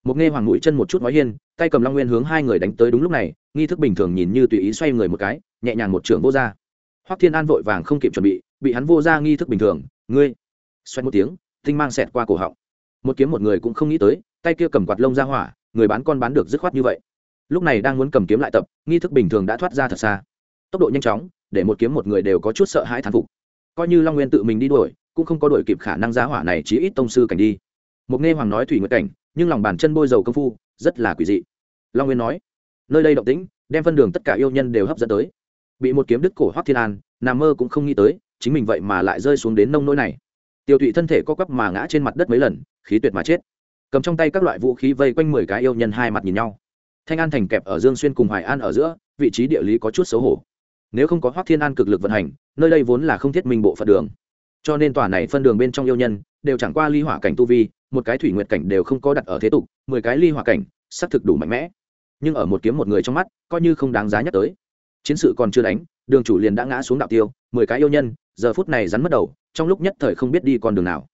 Một nghe hoàng mũi chân một chút nói hiên, tay cầm long nguyên hướng hai người đánh tới đúng lúc này, nghi thức bình thường nhìn như tùy ý xoay người một cái, nhẹ nhàng một trưởng vô ra. Hoắc thiên an vội vàng không kịp chuẩn bị bị hắn vô ra nghi thức bình thường, ngươi xoay một tiếng, tinh mang xẹt qua cổ họng. Một kiếm một người cũng không nghĩ tới, tay kia cầm quạt lông ra hỏa, người bán con bán được dứt khoát như vậy. Lúc này đang muốn cầm kiếm lại tập, nghi thức bình thường đã thoát ra thật xa. Tốc độ nhanh chóng, để một kiếm một người đều có chút sợ hãi thán phục. Coi như long nguyên tự mình đi đuổi, cũng không có đuổi kịp khả năng giá hỏa này chí ít tông sư cảnh đi. Một nghe hoàng nói thủy nguyệt cảnh, nhưng lòng bàn chân bôi dầu công phu, rất là quỷ dị. Long nguyên nói, nơi đây động tĩnh, đem phân đường tất cả yêu nhân đều hấp dẫn tới. Bị một kiếm đứt cổ hoắc thiên an nằm mơ cũng không nghĩ tới, chính mình vậy mà lại rơi xuống đến nông nỗi này tiêu thụy thân thể co quắp mà ngã trên mặt đất mấy lần, khí tuyệt mà chết. Cầm trong tay các loại vũ khí vây quanh mười cái yêu nhân hai mặt nhìn nhau. Thanh an thành kẹp ở dương xuyên cùng hoài an ở giữa, vị trí địa lý có chút xấu hổ. Nếu không có hoác thiên an cực lực vận hành, nơi đây vốn là không thiết minh bộ phận đường. Cho nên tòa này phân đường bên trong yêu nhân, đều chẳng qua ly hỏa cảnh tu vi, một cái thủy nguyệt cảnh đều không có đặt ở thế tục, mười cái ly hỏa cảnh, xác thực đủ mạnh mẽ. Nhưng ở một kiếm một người trong mắt, coi như không đáng giá nhắc tới. Chiến sự còn chưa đánh, đường chủ liền đã ngã xuống đạo tiêu, mười cái yêu nhân, giờ phút này rắn mất đầu trong lúc nhất thời không biết đi con đường nào.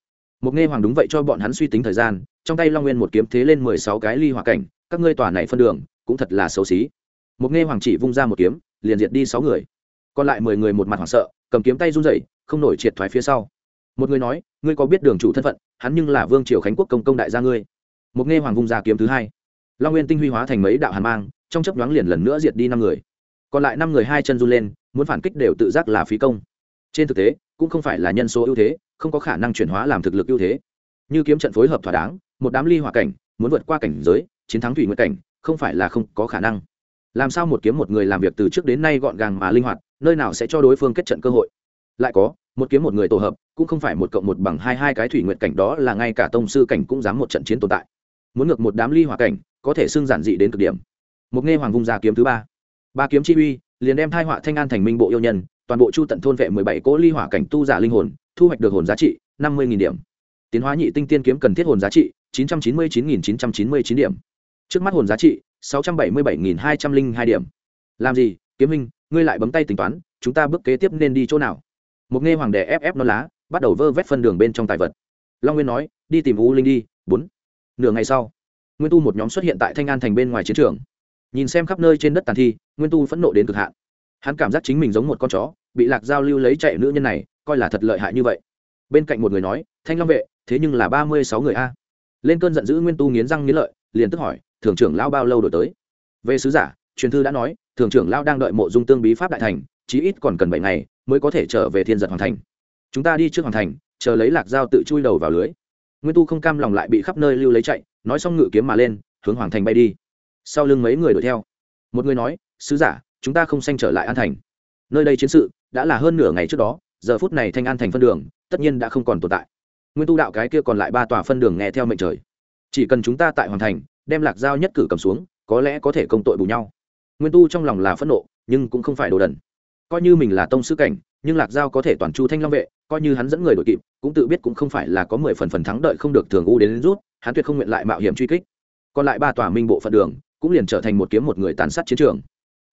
Một nghe hoàng đúng vậy cho bọn hắn suy tính thời gian, trong tay long nguyên một kiếm thế lên mười sáu cái ly hỏa cảnh, các ngươi tòa này phân đường, cũng thật là xấu xí. Một nghe hoàng chỉ vung ra một kiếm, liền diệt đi sáu người. Còn lại mười người một mặt hoảng sợ, cầm kiếm tay run rẩy, không nổi triệt thoái phía sau. Một người nói, ngươi có biết đường chủ thân phận, hắn nhưng là vương triều khánh quốc công công đại gia ngươi. Một nghe hoàng vung ra kiếm thứ hai, long nguyên tinh huy hóa thành mấy đạo hàn mang, trong chấp nhoáng liền lần nữa diệt đi năm người. Còn lại năm người hai chân run lên, muốn phản kích đều tự giác là phí công trên thực tế, cũng không phải là nhân số ưu thế, không có khả năng chuyển hóa làm thực lực ưu thế. Như kiếm trận phối hợp thỏa đáng, một đám ly hỏa cảnh, muốn vượt qua cảnh giới, chiến thắng thủy nguyệt cảnh, không phải là không có khả năng. Làm sao một kiếm một người làm việc từ trước đến nay gọn gàng mà linh hoạt, nơi nào sẽ cho đối phương kết trận cơ hội? Lại có, một kiếm một người tổ hợp, cũng không phải một cộng một bằng hai hai cái thủy nguyện cảnh đó là ngay cả tông sư cảnh cũng dám một trận chiến tồn tại. Muốn ngược một đám ly hỏa cảnh, có thể xưng giản dị đến cực điểm. Một nghe hoàng vung ra kiếm thứ ba. Ba kiếm chi uy, liền đem thai họa thanh an thành minh bộ yêu nhân toàn bộ chu tận thôn vệ mười bảy cỗ ly hỏa cảnh tu giả linh hồn, thu hoạch được hồn giá trị năm mươi điểm. Tiến hóa nhị tinh tiên kiếm cần thiết hồn giá trị chín trăm chín mươi chín nghìn chín trăm chín mươi chín điểm. Trước mắt hồn giá trị, sáu trăm bảy mươi bảy nghìn hai trăm linh hai điểm. Làm gì, kiếm minh, ngươi lại bấm tay tính toán, chúng ta bước kế tiếp nên đi chỗ nào? Một nghe hoàng đệ ép ép non lá, bắt đầu vơ vét phân đường bên trong tài vật. Long nguyên nói, đi tìm u linh đi, bốn. Nửa ngày sau, nguyên tu một nhóm xuất hiện tại thanh an thành bên ngoài chiến trường. Nhìn xem khắp nơi trên đất tàn thi, nguyên tu phẫn nộ đến cực hạn hắn cảm giác chính mình giống một con chó, bị lạc giao lưu lấy chạy nữ nhân này, coi là thật lợi hại như vậy. Bên cạnh một người nói, thanh long vệ, thế nhưng là ba mươi sáu người a. Lên cơn giận dữ nguyên tu nghiến răng nghiến lợi, liền tức hỏi, thường trưởng lao bao lâu đổi tới? Về sứ giả, truyền thư đã nói, thường trưởng lao đang đợi mộ dung tương bí pháp đại thành, chí ít còn cần bảy ngày mới có thể trở về thiên giật hoàng thành. Chúng ta đi trước hoàng thành, chờ lấy lạc dao tự chui đầu vào lưới. Nguyên tu không cam lòng lại bị khắp nơi lưu lấy chạy, nói xong ngự kiếm mà lên, hướng hoàng thành bay đi. Sau lưng mấy người đuổi theo. Một người nói, sứ giả chúng ta không xanh trở lại an thành. Nơi đây chiến sự đã là hơn nửa ngày trước đó giờ phút này thanh an thành phân đường tất nhiên đã không còn tồn tại. Nguyên tu đạo cái kia còn lại ba tòa phân đường nghe theo mệnh trời. Chỉ cần chúng ta tại hoàn thành đem lạc dao nhất cử cầm xuống có lẽ có thể công tội bù nhau. Nguyên tu trong lòng là phẫn nộ nhưng cũng không phải đồ đần. Coi như mình là tông sư cảnh nhưng lạc giao có thể toàn chu thanh long vệ coi như hắn dẫn người đội kịp cũng tự biết cũng không phải là có mười phần phần thắng đợi không được thường u đến, đến rút hắn tuyệt không nguyện lại mạo hiểm truy kích. Còn lại ba tòa minh bộ phận đường cũng liền trở thành một kiếm một người tàn sát chiến trường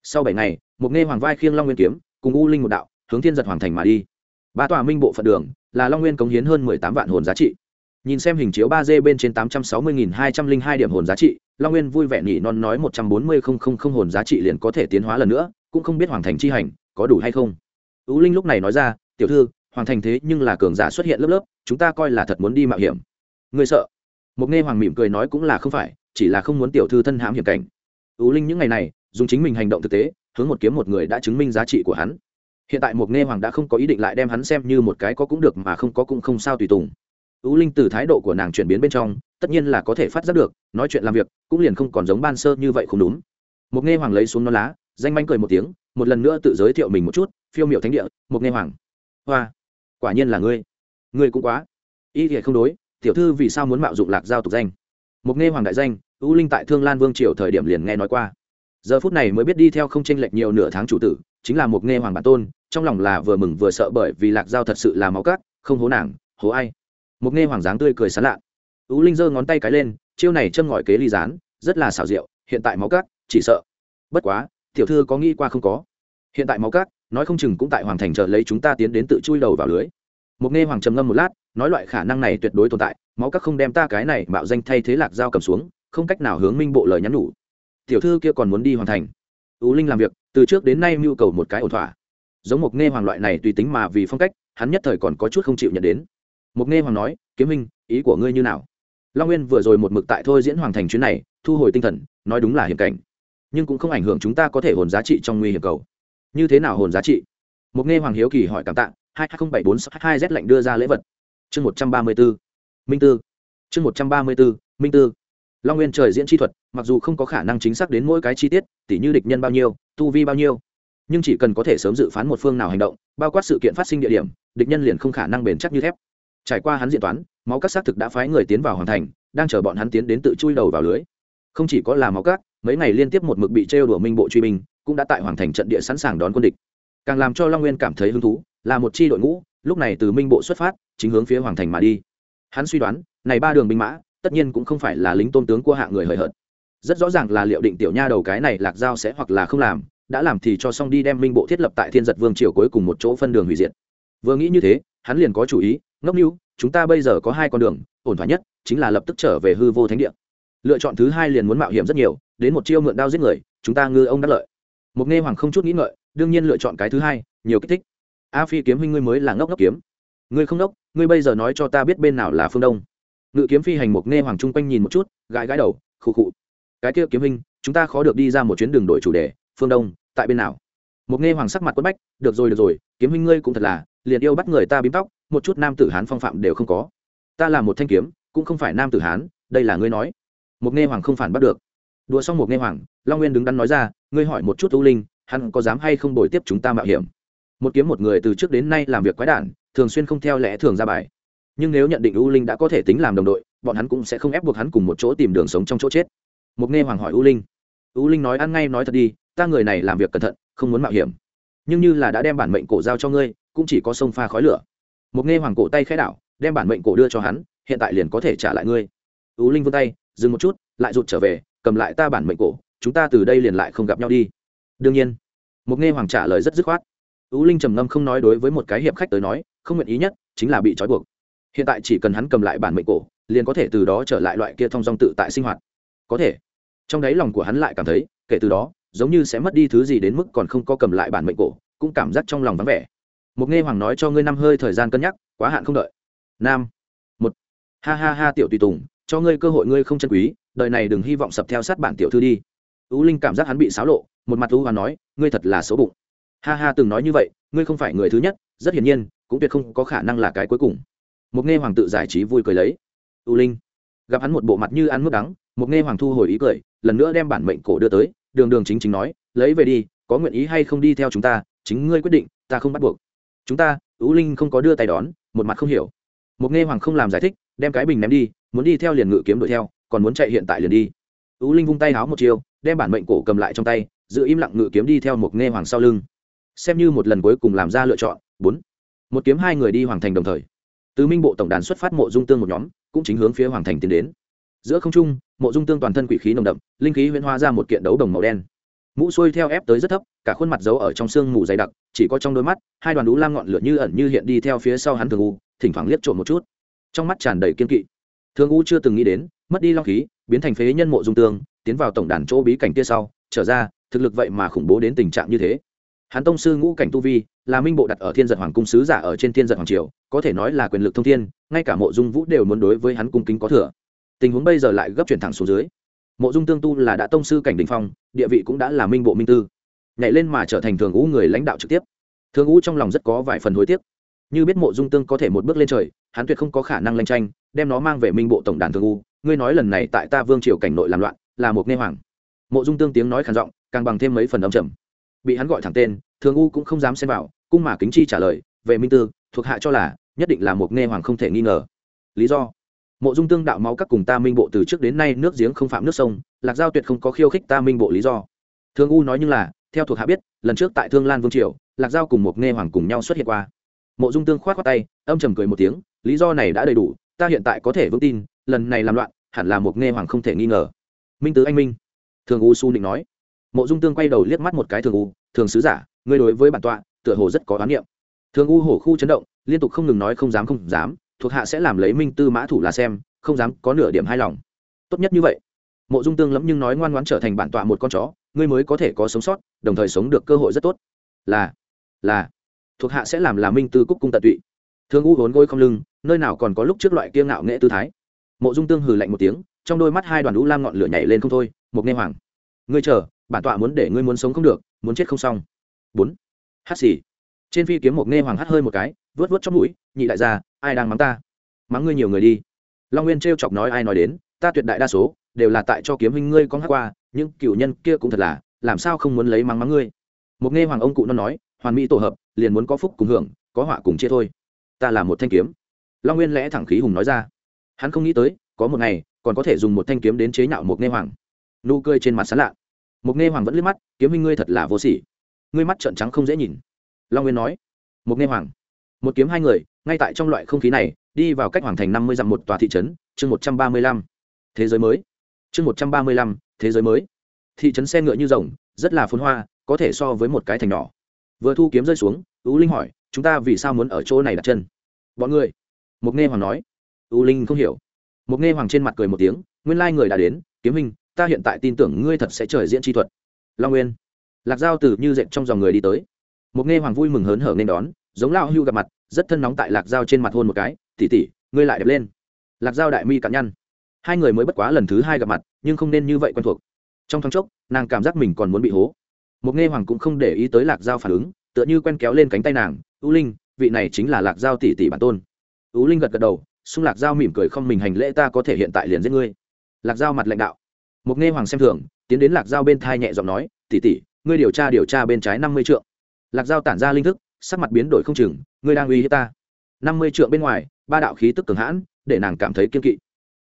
sau bảy ngày, một nghe hoàng vai khiêng long nguyên kiếm, cùng u linh một đạo, hướng thiên giật hoàng thành mà đi. Ba tòa minh bộ phận đường, là long nguyên cống hiến hơn mười tám vạn hồn giá trị. Nhìn xem hình chiếu ba d bên trên tám trăm sáu mươi nghìn hai trăm linh hai điểm hồn giá trị, long nguyên vui vẻ nhỉ non nói một trăm bốn mươi không không không hồn giá trị liền có thể tiến hóa lần nữa, cũng không biết hoàng thành chi hành, có đủ hay không. U linh lúc này nói ra, tiểu thư, hoàng thành thế nhưng là cường giả xuất hiện lớp lớp, chúng ta coi là thật muốn đi mạo hiểm. Người sợ? Một nghe hoàng mỉm cười nói cũng là không phải, chỉ là không muốn tiểu thư thân hãm hiểm cảnh. Ú linh những ngày này dùng chính mình hành động thực tế, hướng một kiếm một người đã chứng minh giá trị của hắn. Hiện tại Mục nghe hoàng đã không có ý định lại đem hắn xem như một cái có cũng được mà không có cũng không sao tùy tùng. Ú linh từ thái độ của nàng chuyển biến bên trong, tất nhiên là có thể phát giác được, nói chuyện làm việc, cũng liền không còn giống ban sơ như vậy không đúng. Mục nghe hoàng lấy xuống non lá, danh manh cười một tiếng, một lần nữa tự giới thiệu mình một chút, phiêu miệu thánh địa Mục nghe hoàng. Hoa, quả nhiên là ngươi. Ngươi cũng quá. Y thì không đối, tiểu thư vì sao muốn mạo dụng lạc giao tục danh? Mục nghe hoàng đại danh u linh tại thương lan vương triều thời điểm liền nghe nói qua giờ phút này mới biết đi theo không tranh lệch nhiều nửa tháng chủ tử, chính là một nghe hoàng bản tôn, trong lòng là vừa mừng vừa sợ bởi vì lạc giao thật sự là máu cát, không hố nàng, hố ai. Một nghe hoàng dáng tươi cười sán lạ. Tú linh giơ ngón tay cái lên, chiêu này châm ngòi kế ly dán rất là xảo diệu, hiện tại máu cát, chỉ sợ. Bất quá, tiểu thư có nghĩ qua không có? Hiện tại máu cát, nói không chừng cũng tại hoàng thành chờ lấy chúng ta tiến đến tự chui đầu vào lưới. Một nghe hoàng trầm ngâm một lát, nói loại khả năng này tuyệt đối tồn tại, máu cát không đem ta cái này mạo danh thay thế lạc dao cầm xuống, không cách nào hướng minh bộ lời nhắn nhủ tiểu thư kia còn muốn đi hoàn thành. Tú linh làm việc, từ trước đến nay mưu cầu một cái ổn thỏa. Giống một nghe hoàng loại này tùy tính mà vì phong cách, hắn nhất thời còn có chút không chịu nhận đến. Một nghe hoàng nói, kiếm minh ý của ngươi như nào? Long nguyên vừa rồi một mực tại thôi diễn hoàng thành chuyến này, thu hồi tinh thần, nói đúng là hiểm cảnh. Nhưng cũng không ảnh hưởng chúng ta có thể hồn giá trị trong nguy hiểm cầu. Như thế nào hồn giá trị? Một nghe hoàng hiếu kỳ hỏi cảm tạ, hai nghìn bảy bốn hai z lệnh đưa ra lễ vật. Chương một trăm ba mươi bốn minh tư. Chương một trăm ba mươi bốn minh tư long nguyên trời diễn chi thuật, mặc dù không có khả năng chính xác đến mỗi cái chi tiết, tỉ như địch nhân bao nhiêu, tu vi bao nhiêu, nhưng chỉ cần có thể sớm dự phán một phương nào hành động, bao quát sự kiện phát sinh địa điểm, địch nhân liền không khả năng bền chắc như thép. Trải qua hắn diện toán, máu các xác thực đã phái người tiến vào hoàn thành, đang chờ bọn hắn tiến đến tự chui đầu vào lưới. Không chỉ có là máu các, mấy ngày liên tiếp một mực bị trêu đùa minh bộ truy binh, cũng đã tại hoàng thành trận địa sẵn sàng đón quân địch. Càng làm cho long nguyên cảm thấy hứng thú, là một chi đội ngũ, lúc này từ minh bộ xuất phát, chính hướng phía hoàng thành mà đi. Hắn suy đoán, này ba đường binh mã tất nhiên cũng không phải là lính tôn tướng của hạ người hời hợt. Rất rõ ràng là liệu định tiểu nha đầu cái này lạc giao sẽ hoặc là không làm, đã làm thì cho xong đi đem minh bộ thiết lập tại thiên giật vương triều cuối cùng một chỗ phân đường hủy diệt. Vừa nghĩ như thế, hắn liền có chủ ý, ngốc mưu chúng ta bây giờ có hai con đường, ổn thỏa nhất chính là lập tức trở về hư vô thánh địa. Lựa chọn thứ hai liền muốn mạo hiểm rất nhiều, đến một chiêu mượn đao giết người, chúng ta ngư ông đắc lợi. Một nghe hoàng không chút nghĩ ngợi, đương nhiên lựa chọn cái thứ hai, nhiều kích thích. A phi kiếm huynh ngươi mới là ngốc ngốc kiếm. Ngươi không ngốc, ngươi bây giờ nói cho ta biết bên nào là phương đông ngự kiếm phi hành mục nghe hoàng trung quanh nhìn một chút, gãi gãi đầu, khụ khụ. Cái kia kiếm hình, chúng ta khó được đi ra một chuyến đường đổi chủ đề, phương đông, tại bên nào? Mục nghe hoàng sắc mặt quất bách, được rồi được rồi, kiếm huynh ngươi cũng thật là, liền yêu bắt người ta bím tóc, một chút nam tử hán phong phạm đều không có. Ta là một thanh kiếm, cũng không phải nam tử hán, đây là ngươi nói. Mục nghe hoàng không phản bắt được. Đùa xong mục nghe hoàng, long nguyên đứng đắn nói ra, ngươi hỏi một chút u linh, hắn có dám hay không đổi tiếp chúng ta mạo hiểm? Một kiếm một người từ trước đến nay làm việc quái đản, thường xuyên không theo lẽ thường ra bài nhưng nếu nhận định u linh đã có thể tính làm đồng đội, bọn hắn cũng sẽ không ép buộc hắn cùng một chỗ tìm đường sống trong chỗ chết. Mục nghe hoàng hỏi u linh u linh nói ăn ngay nói thật đi, ta người này làm việc cẩn thận, không muốn mạo hiểm. Nhưng như là đã đem bản mệnh cổ giao cho ngươi, cũng chỉ có sông pha khói lửa. Mục nghe hoàng cổ tay khẽ đảo, đem bản mệnh cổ đưa cho hắn, hiện tại liền có thể trả lại ngươi. U linh vươn tay, dừng một chút, lại rụt trở về, cầm lại ta bản mệnh cổ, chúng ta từ đây liền lại không gặp nhau đi. Đương nhiên Mục nghe hoàng trả lời rất dứt khoát. U linh trầm ngâm không nói đối với một cái hiệp khách tới nói, không nguyện ý nhất, chính là bị trói buộc hiện tại chỉ cần hắn cầm lại bản mệnh cổ, liền có thể từ đó trở lại loại kia thong dong tự tại sinh hoạt. Có thể. Trong đáy lòng của hắn lại cảm thấy, kể từ đó, giống như sẽ mất đi thứ gì đến mức còn không có cầm lại bản mệnh cổ, cũng cảm giác trong lòng vắng vẻ. Một nghe hoàng nói cho ngươi năm hơi thời gian cân nhắc, quá hạn không đợi. Nam. Một. Ha ha ha tiểu tùy tùng, cho ngươi cơ hội ngươi không chân quý, đời này đừng hy vọng sập theo sát bản tiểu thư đi. Tú linh cảm giác hắn bị xáo lộ, một mặt tú và nói, ngươi thật là xấu bụng. Ha ha, từng nói như vậy, ngươi không phải người thứ nhất, rất hiển nhiên, cũng tuyệt không có khả năng là cái cuối cùng một nghe hoàng tự giải trí vui cười lấy. U linh. Gặp hắn một bộ mặt như ăn mướp đắng một nghe hoàng thu hồi ý cười, lần nữa đem bản mệnh cổ đưa tới, đường đường chính chính nói, lấy về đi, có nguyện ý hay không đi theo chúng ta, chính ngươi quyết định, ta không bắt buộc. Chúng ta? U linh không có đưa tay đón, một mặt không hiểu. Một nghe hoàng không làm giải thích, đem cái bình ném đi, muốn đi theo liền ngự kiếm đuổi theo, còn muốn chạy hiện tại liền đi. U linh vung tay háo một chiều, đem bản mệnh cổ cầm lại trong tay, giữ im lặng ngự kiếm đi theo một nghe hoàng sau lưng. Xem như một lần cuối cùng làm ra lựa chọn. Bốn. Một kiếm hai người đi hoàng thành đồng thời từ minh bộ tổng đàn xuất phát mộ dung tương một nhóm, cũng chính hướng phía hoàng thành tiến đến. Giữa không trung, mộ dung tương toàn thân quỷ khí nồng đậm, linh khí huyễn hóa ra một kiện đấu đồng màu đen. Mũ xuôi theo ép tới rất thấp, cả khuôn mặt giấu ở trong sương mù dày đặc, chỉ có trong đôi mắt, hai đoàn đũ lam ngọn lửa như ẩn như hiện đi theo phía sau hắn thường u, thỉnh thoảng liếc trộm một chút. Trong mắt tràn đầy kiên kỵ. Thường u chưa từng nghĩ đến, mất đi long khí, biến thành phế nhân mộ dung tương, tiến vào tổng đàn chỗ bí cảnh kia sau, trở ra, thực lực vậy mà khủng bố đến tình trạng như thế hắn tông sư ngũ cảnh tu vi, là minh bộ đặt ở thiên giật hoàng cung sứ giả ở trên thiên giật hoàng triều, có thể nói là quyền lực thông thiên, ngay cả mộ dung vũ đều muốn đối với hắn cung kính có thừa. Tình huống bây giờ lại gấp chuyển thẳng xuống dưới. Mộ dung tương tu là đã tông sư cảnh đình phong, địa vị cũng đã là minh bộ minh tư. Nhảy lên mà trở thành thường ngũ người lãnh đạo trực tiếp. Thường ngũ trong lòng rất có vài phần hối tiếc. Như biết mộ dung tương có thể một bước lên trời, hắn tuyệt không có khả năng lanh tranh, đem nó mang về minh bộ tổng đàn thường ngũ. Ngươi nói lần này tại ta vương triều cảnh nội làm loạn, là một nghe hoàng. Mộ dung tương tiếng nói khản giọng, càng bằng thêm mấy phần âm trầm bị hắn gọi thẳng tên, thường u cũng không dám xem vào, cung mà kính chi trả lời về minh tư, thuộc hạ cho là, nhất định là một nghe hoàng không thể nghi ngờ. Lý do? Mộ dung tương đạo máu các cùng ta minh bộ từ trước đến nay nước giếng không phạm nước sông, lạc giao tuyệt không có khiêu khích ta minh bộ lý do. Thương u nói như là, theo thuộc hạ biết, lần trước tại thương lan vương triều, lạc giao cùng một nghe hoàng cùng nhau xuất hiện qua. Mộ dung tương khoát khoát tay, âm trầm cười một tiếng, lý do này đã đầy đủ, ta hiện tại có thể vững tin, lần này làm loạn, hẳn là một nghe hoàng không thể nghi ngờ. Minh tứ anh minh. Thường u su định nói mộ dung tương quay đầu liếc mắt một cái thường u, thường sứ giả, ngươi đối với bản tọa, tựa hồ rất có oán niệm. Thường u hổ khu chấn động, liên tục không ngừng nói không dám không dám, thuộc hạ sẽ làm lấy minh tư mã thủ là xem, không dám có nửa điểm hài lòng. Tốt nhất như vậy. Mộ dung tương lẫm nhưng nói ngoan ngoãn trở thành bản tọa một con chó, ngươi mới có thể có sống sót, đồng thời sống được cơ hội rất tốt. Là là, thuộc hạ sẽ làm là minh tư cúc cung tận tụy. Thương u vốn gối không lưng, nơi nào còn có lúc trước loại kiêng ngạo nghệ tư thái. Mộ dung tương hừ lạnh một tiếng, trong đôi mắt hai đoàn lũ lam ngọn lửa nhảy lên không thôi, một nghe hoàng. Ngươi chờ bản tọa muốn để ngươi muốn sống không được, muốn chết không xong. Bốn. Hát xì. Trên phi kiếm một nghe hoàng hát hơi một cái, vớt vớt trong mũi, nhị đại gia, ai đang mắng ta? Mắng ngươi nhiều người đi. Long nguyên t chọc nói ai nói đến, ta tuyệt đại đa số đều là tại cho kiếm huynh ngươi con hát qua những cựu nhân kia cũng thật là, làm sao không muốn lấy mắng mắng ngươi? Một nghe hoàng ông cụ nó nói, hoàn mỹ tổ hợp, liền muốn có phúc cùng hưởng, có họa cùng chia thôi. Ta là một thanh kiếm. Long nguyên lẽ thẳng khí hùng nói ra. Hắn không nghĩ tới, có một ngày, còn có thể dùng một thanh kiếm đến chế nhạo một nghe hoàng. Nụ cười trên mặt sán lạ mục nghe hoàng vẫn liếc mắt, kiếm minh ngươi thật là vô sỉ. Ngươi mắt trợn trắng không dễ nhìn. Long nguyên nói, mục nghe hoàng, một kiếm hai người, ngay tại trong loại không khí này, đi vào cách hoàng thành năm mươi dặm một tòa thị trấn, chương một trăm ba mươi lăm, thế giới mới. Chương một trăm ba mươi lăm, thế giới mới. Thị trấn xe ngựa như rồng, rất là phồn hoa, có thể so với một cái thành nhỏ. Vừa thu kiếm rơi xuống ú linh hỏi, chúng ta vì sao muốn ở chỗ này đặt chân? Bọn người mục nghe hoàng nói. Ú linh không hiểu. Mục nghe hoàng trên mặt cười một tiếng, nguyên lai người đã đến, kiếm hình ta hiện tại tin tưởng ngươi thật sẽ trời diễn chi thuật. Long nguyên, lạc giao từ như dệt trong dòng người đi tới. Một nghe hoàng vui mừng hớn hở nên đón, giống lao hưu gặp mặt, rất thân nóng tại lạc giao trên mặt hôn một cái tỉ tỉ ngươi lại đẹp lên. Lạc giao đại mi cạn nhăn. Hai người mới bất quá lần thứ hai gặp mặt, nhưng không nên như vậy quen thuộc. Trong thoáng chốc, nàng cảm giác mình còn muốn bị hố. Một nghe hoàng cũng không để ý tới lạc giao phản ứng, tựa như quen kéo lên cánh tay nàng, u linh, vị này chính là lạc giao tỷ tỷ bản tôn. U linh gật gật đầu, xung lạc giao mỉm cười không mình hành lễ ta có thể hiện tại liền giết ngươi. Lạc giao mặt lãnh đạo Mục nghe hoàng xem thường, tiến đến lạc giao bên thai nhẹ giọng nói, tỷ tỷ, ngươi điều tra điều tra bên trái năm mươi trượng. Lạc giao tản ra linh thức, sắc mặt biến đổi không chừng, ngươi đang uy hiếp ta. Năm mươi trượng bên ngoài, ba đạo khí tức cường hãn, để nàng cảm thấy kiên kỵ.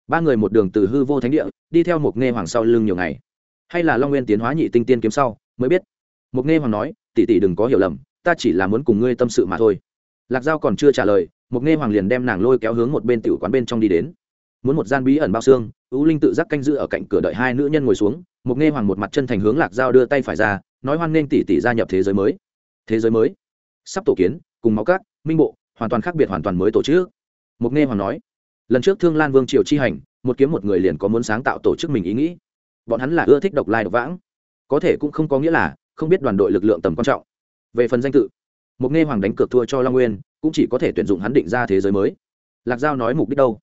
Ba người một đường từ hư vô thánh địa, đi theo Mục nghe hoàng sau lưng nhiều ngày. Hay là long nguyên tiến hóa nhị tinh tiên kiếm sau, mới biết. Mục nghe hoàng nói, tỷ tỷ đừng có hiểu lầm, ta chỉ là muốn cùng ngươi tâm sự mà thôi. Lạc giao còn chưa trả lời, Mục nghe hoàng liền đem nàng lôi kéo hướng một bên tiểu quán bên trong đi đến muốn một gian bí ẩn bao xương tú linh tự giác canh giữ ở cạnh cửa đợi hai nữ nhân ngồi xuống, một nghe hoàng một mặt chân thành hướng lạc giao đưa tay phải ra, nói hoan nghênh tỷ tỷ gia nhập thế giới mới. Thế giới mới? Sắp tổ kiến, cùng máu cát minh bộ, hoàn toàn khác biệt hoàn toàn mới tổ chức. Mục nghe hoàng nói, lần trước thương lan vương triều chi hành, một kiếm một người liền có muốn sáng tạo tổ chức mình ý nghĩ. Bọn hắn là ưa thích độc lai độc vãng. Có thể cũng không có nghĩa là không biết đoàn đội lực lượng tầm quan trọng. Về phần danh tự mục nghe hoàng đánh cược thua cho long nguyên, cũng chỉ có thể tuyển dụng hắn định ra thế giới mới. Lạc giao nói mục đích đâu?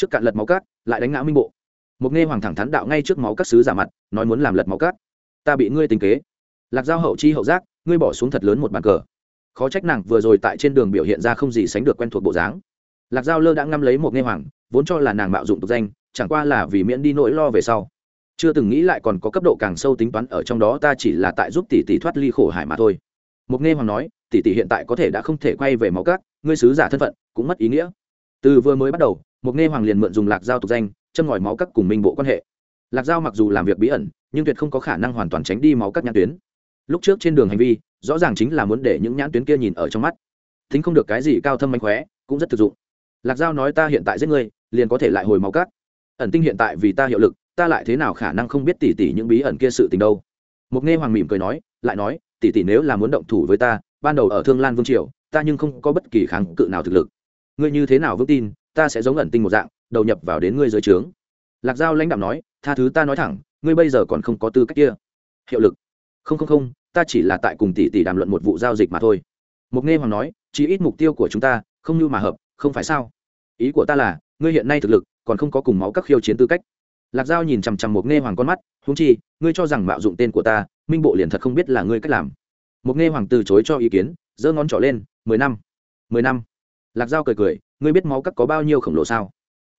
Trước cạn lật máu cát, lại đánh ngã minh bộ. Mục nghe hoàng thẳng thắn đạo ngay trước máu các sứ giả mặt, nói muốn làm lật máu cát. Ta bị ngươi tình kế. Lạc giao hậu chi hậu giác, ngươi bỏ xuống thật lớn một bàn cờ. Khó trách nàng vừa rồi tại trên đường biểu hiện ra không gì sánh được quen thuộc bộ dáng. Lạc giao lơ đã ngâm lấy một nghe hoàng, vốn cho là nàng mạo dụng tục danh, chẳng qua là vì miễn đi nỗi lo về sau. Chưa từng nghĩ lại còn có cấp độ càng sâu tính toán ở trong đó, ta chỉ là tại giúp tỷ tỷ thoát ly khổ hải mà thôi. Mục nghe hoàng nói, tỷ tỷ hiện tại có thể đã không thể quay về máu cát, ngươi sứ giả thân phận cũng mất ý nghĩa. Từ vừa mới bắt đầu một nghe hoàng liền mượn dùng lạc giao tục danh, châm ngòi máu cắt cùng minh bộ quan hệ. Lạc giao mặc dù làm việc bí ẩn, nhưng tuyệt không có khả năng hoàn toàn tránh đi máu cắt nhãn tuyến. Lúc trước trên đường hành vi, rõ ràng chính là muốn để những nhãn tuyến kia nhìn ở trong mắt. Thính không được cái gì cao thâm manh khóe, cũng rất thực dụng. Lạc giao nói ta hiện tại giết ngươi, liền có thể lại hồi máu cắt ẩn tinh hiện tại vì ta hiệu lực, ta lại thế nào khả năng không biết tỉ tỉ những bí ẩn kia sự tình đâu? Mục nghe hoàng mỉm cười nói, lại nói, tỉ tỉ nếu là muốn động thủ với ta, ban đầu ở thương lan vương triều, ta nhưng không có bất kỳ kháng cự nào thực lực. Ngươi như thế nào vững tin ta sẽ giống ẩn tinh một dạng, đầu nhập vào đến ngươi dưới trướng. Lạc giao lãnh đạo nói, tha thứ ta nói thẳng, ngươi bây giờ còn không có tư cách kia. Hiệu lực. Không không không, ta chỉ là tại cùng tỷ tỷ đàm luận một vụ giao dịch mà thôi. Mục nghe hoàng nói chỉ ít mục tiêu của chúng ta, không như mà hợp, không phải sao? Ý của ta là, ngươi hiện nay thực lực, còn không có cùng máu các khiêu chiến tư cách. Lạc giao nhìn chằm chằm mục nghe hoàng con mắt húng chi, ngươi cho rằng mạo dụng tên của ta, minh bộ liền thật không biết là ngươi cách làm. Mục nghe hoàng từ chối cho ý kiến, giơ ngón trỏ lên, mười năm mười năm lạc giao cười cười, ngươi biết máu cắt có bao nhiêu khổng lồ sao?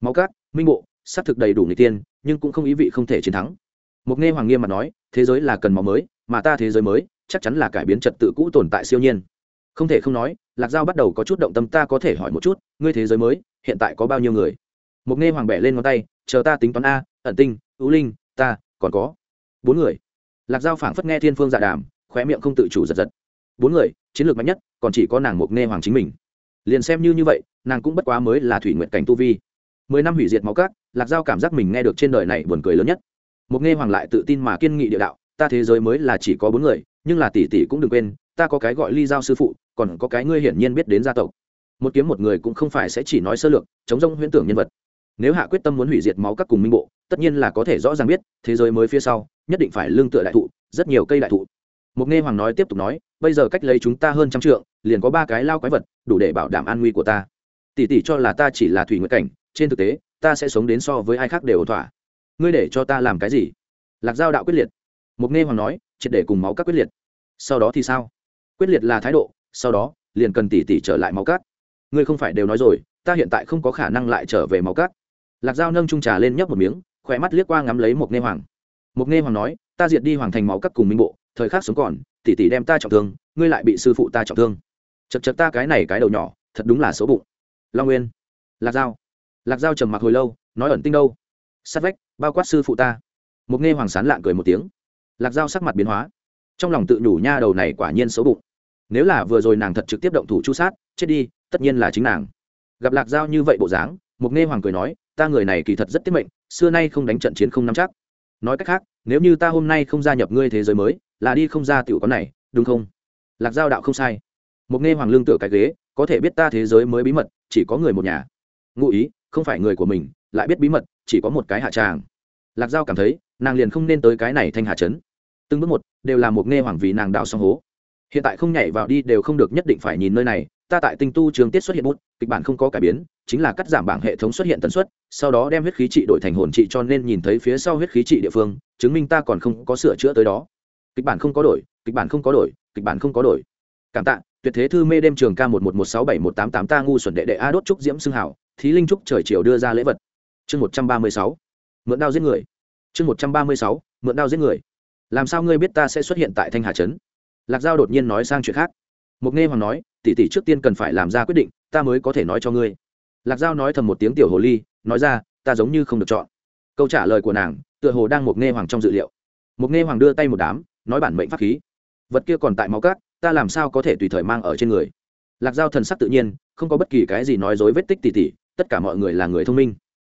Máu cắt? Minh bộ, xác thực đầy đủ người tiên nhưng cũng không ý vị không thể chiến thắng. Mục nghe hoàng nghiêm mà nói, thế giới là cần máu mới, mà ta thế giới mới, chắc chắn là cải biến trật tự cũ tồn tại siêu nhiên. Không thể không nói, lạc giao bắt đầu có chút động tâm, ta có thể hỏi một chút, ngươi thế giới mới, hiện tại có bao nhiêu người? Mục nghe hoàng bẻ lên ngón tay, chờ ta tính toán a, ẩn tinh ưu linh, ta, còn có bốn người. Lạc giao phảng phất nghe thiên phương dạ đàm, khóe miệng không tự chủ giật giật. Bốn người, chiến lược mạnh nhất, còn chỉ có nàng mục nghe hoàng chính mình liền xem như như vậy, nàng cũng bất quá mới là thủy nguyện cảnh tu vi. Mười năm hủy diệt máu cát lạc giao cảm giác mình nghe được trên đời này buồn cười lớn nhất. Một nghe hoàng lại tự tin mà kiên nghị địa đạo, ta thế giới mới là chỉ có bốn người, nhưng là tỷ tỷ cũng đừng quên, ta có cái gọi ly giao sư phụ, còn có cái ngươi hiển nhiên biết đến gia tộc. Một kiếm một người cũng không phải sẽ chỉ nói sơ lược, chống rông huyễn tưởng nhân vật. Nếu hạ quyết tâm muốn hủy diệt máu các cùng minh bộ, tất nhiên là có thể rõ ràng biết, thế giới mới phía sau, nhất định phải lương tựa đại thụ, rất nhiều cây đại thụ một nghe hoàng nói tiếp tục nói, bây giờ cách lấy chúng ta hơn trăm trượng, liền có ba cái lao quái vật, đủ để bảo đảm an nguy của ta. Tỷ tỷ cho là ta chỉ là thủy nguyệt cảnh, trên thực tế, ta sẽ sống đến so với ai khác đều thỏa. Ngươi để cho ta làm cái gì? Lạc giao đạo quyết liệt. Mục nghe hoàng nói, triệt để cùng máu các quyết liệt. Sau đó thì sao? Quyết liệt là thái độ, sau đó, liền cần tỷ tỷ trở lại máu cát ngươi không phải đều nói rồi, ta hiện tại không có khả năng lại trở về máu cát lạc giao nâng trung trà lên nhấp một miếng, khỏe mắt liếc qua ngắm lấy một nghe hoàng. Một nghe hoàng nói, ta diệt đi hoàng thành máu cắt cùng minh bộ thời khắc sống còn tỉ tỉ đem ta trọng thương, ngươi lại bị sư phụ ta trọng thương. Chật chật ta cái này cái đầu nhỏ, thật đúng là xấu bụng. Long nguyên, lạc giao lạc giao trầm mặc hồi lâu, nói ẩn tinh đâu? Sát vách, bao quát sư phụ ta. Một nghe hoàng sán lạng cười một tiếng, lạc giao sắc mặt biến hóa. Trong lòng tự nhủ nha đầu này quả nhiên xấu bụng. Nếu là vừa rồi nàng thật trực tiếp động thủ chu sát, chết đi, tất nhiên là chính nàng. Gặp lạc giao như vậy bộ dáng, một nghe hoàng cười nói, ta người này kỳ thật rất tiết mệnh, xưa nay không đánh trận chiến không nắm chắc nói cách khác, nếu như ta hôm nay không gia nhập ngươi thế giới mới, là đi không ra tiểu có này, đúng không? Lạc giao đạo không sai. Một nghe hoàng lương tựa cái ghế, có thể biết ta thế giới mới bí mật, chỉ có người một nhà. Ngụ ý, không phải người của mình, lại biết bí mật, chỉ có một cái hạ tràng. Lạc giao cảm thấy, nàng liền không nên tới cái này thanh hạ trấn. Từng bước một, đều là một nghe hoàng vì nàng đạo song hố. Hiện tại không nhảy vào đi đều không được nhất định phải nhìn nơi này ta tại tinh tu trường tiết xuất hiện bút, kịch bản không có cải biến, chính là cắt giảm bảng hệ thống xuất hiện tần suất, sau đó đem huyết khí trị đổi thành hồn trị cho nên nhìn thấy phía sau huyết khí trị địa phương, chứng minh ta còn không có sửa chữa tới đó. Kịch bản không có đổi, kịch bản không có đổi, kịch bản không có đổi. Cảm tạ, tuyệt thế thư mê đêm trường k một một một sáu bảy một tám tám ta ngu xuẩn đệ đệ a đốt trúc diễm xưng hảo, thí linh trúc trời chiều đưa ra lễ vật. Chương một trăm ba mươi sáu, mượn đao giết người. Chương một trăm ba mươi sáu, mượn đao giết người. Làm sao ngươi biết ta sẽ xuất hiện tại thanh hà trấn? Lạc giao đột nhiên nói sang chuyện khác. Mục nghe hoàng nói tỷ tỷ trước tiên cần phải làm ra quyết định, ta mới có thể nói cho ngươi. Lạc giao nói thầm một tiếng tiểu hồ ly, nói ra, ta giống như không được chọn. Câu trả lời của nàng, tựa hồ đang một nghe hoàng trong dự liệu. Một nghe hoàng đưa tay một đám, nói bản mệnh pháp khí. Vật kia còn tại máu cát, ta làm sao có thể tùy thời mang ở trên người? Lạc giao thần sắc tự nhiên, không có bất kỳ cái gì nói dối vết tích tỉ tỉ, tất cả mọi người là người thông minh.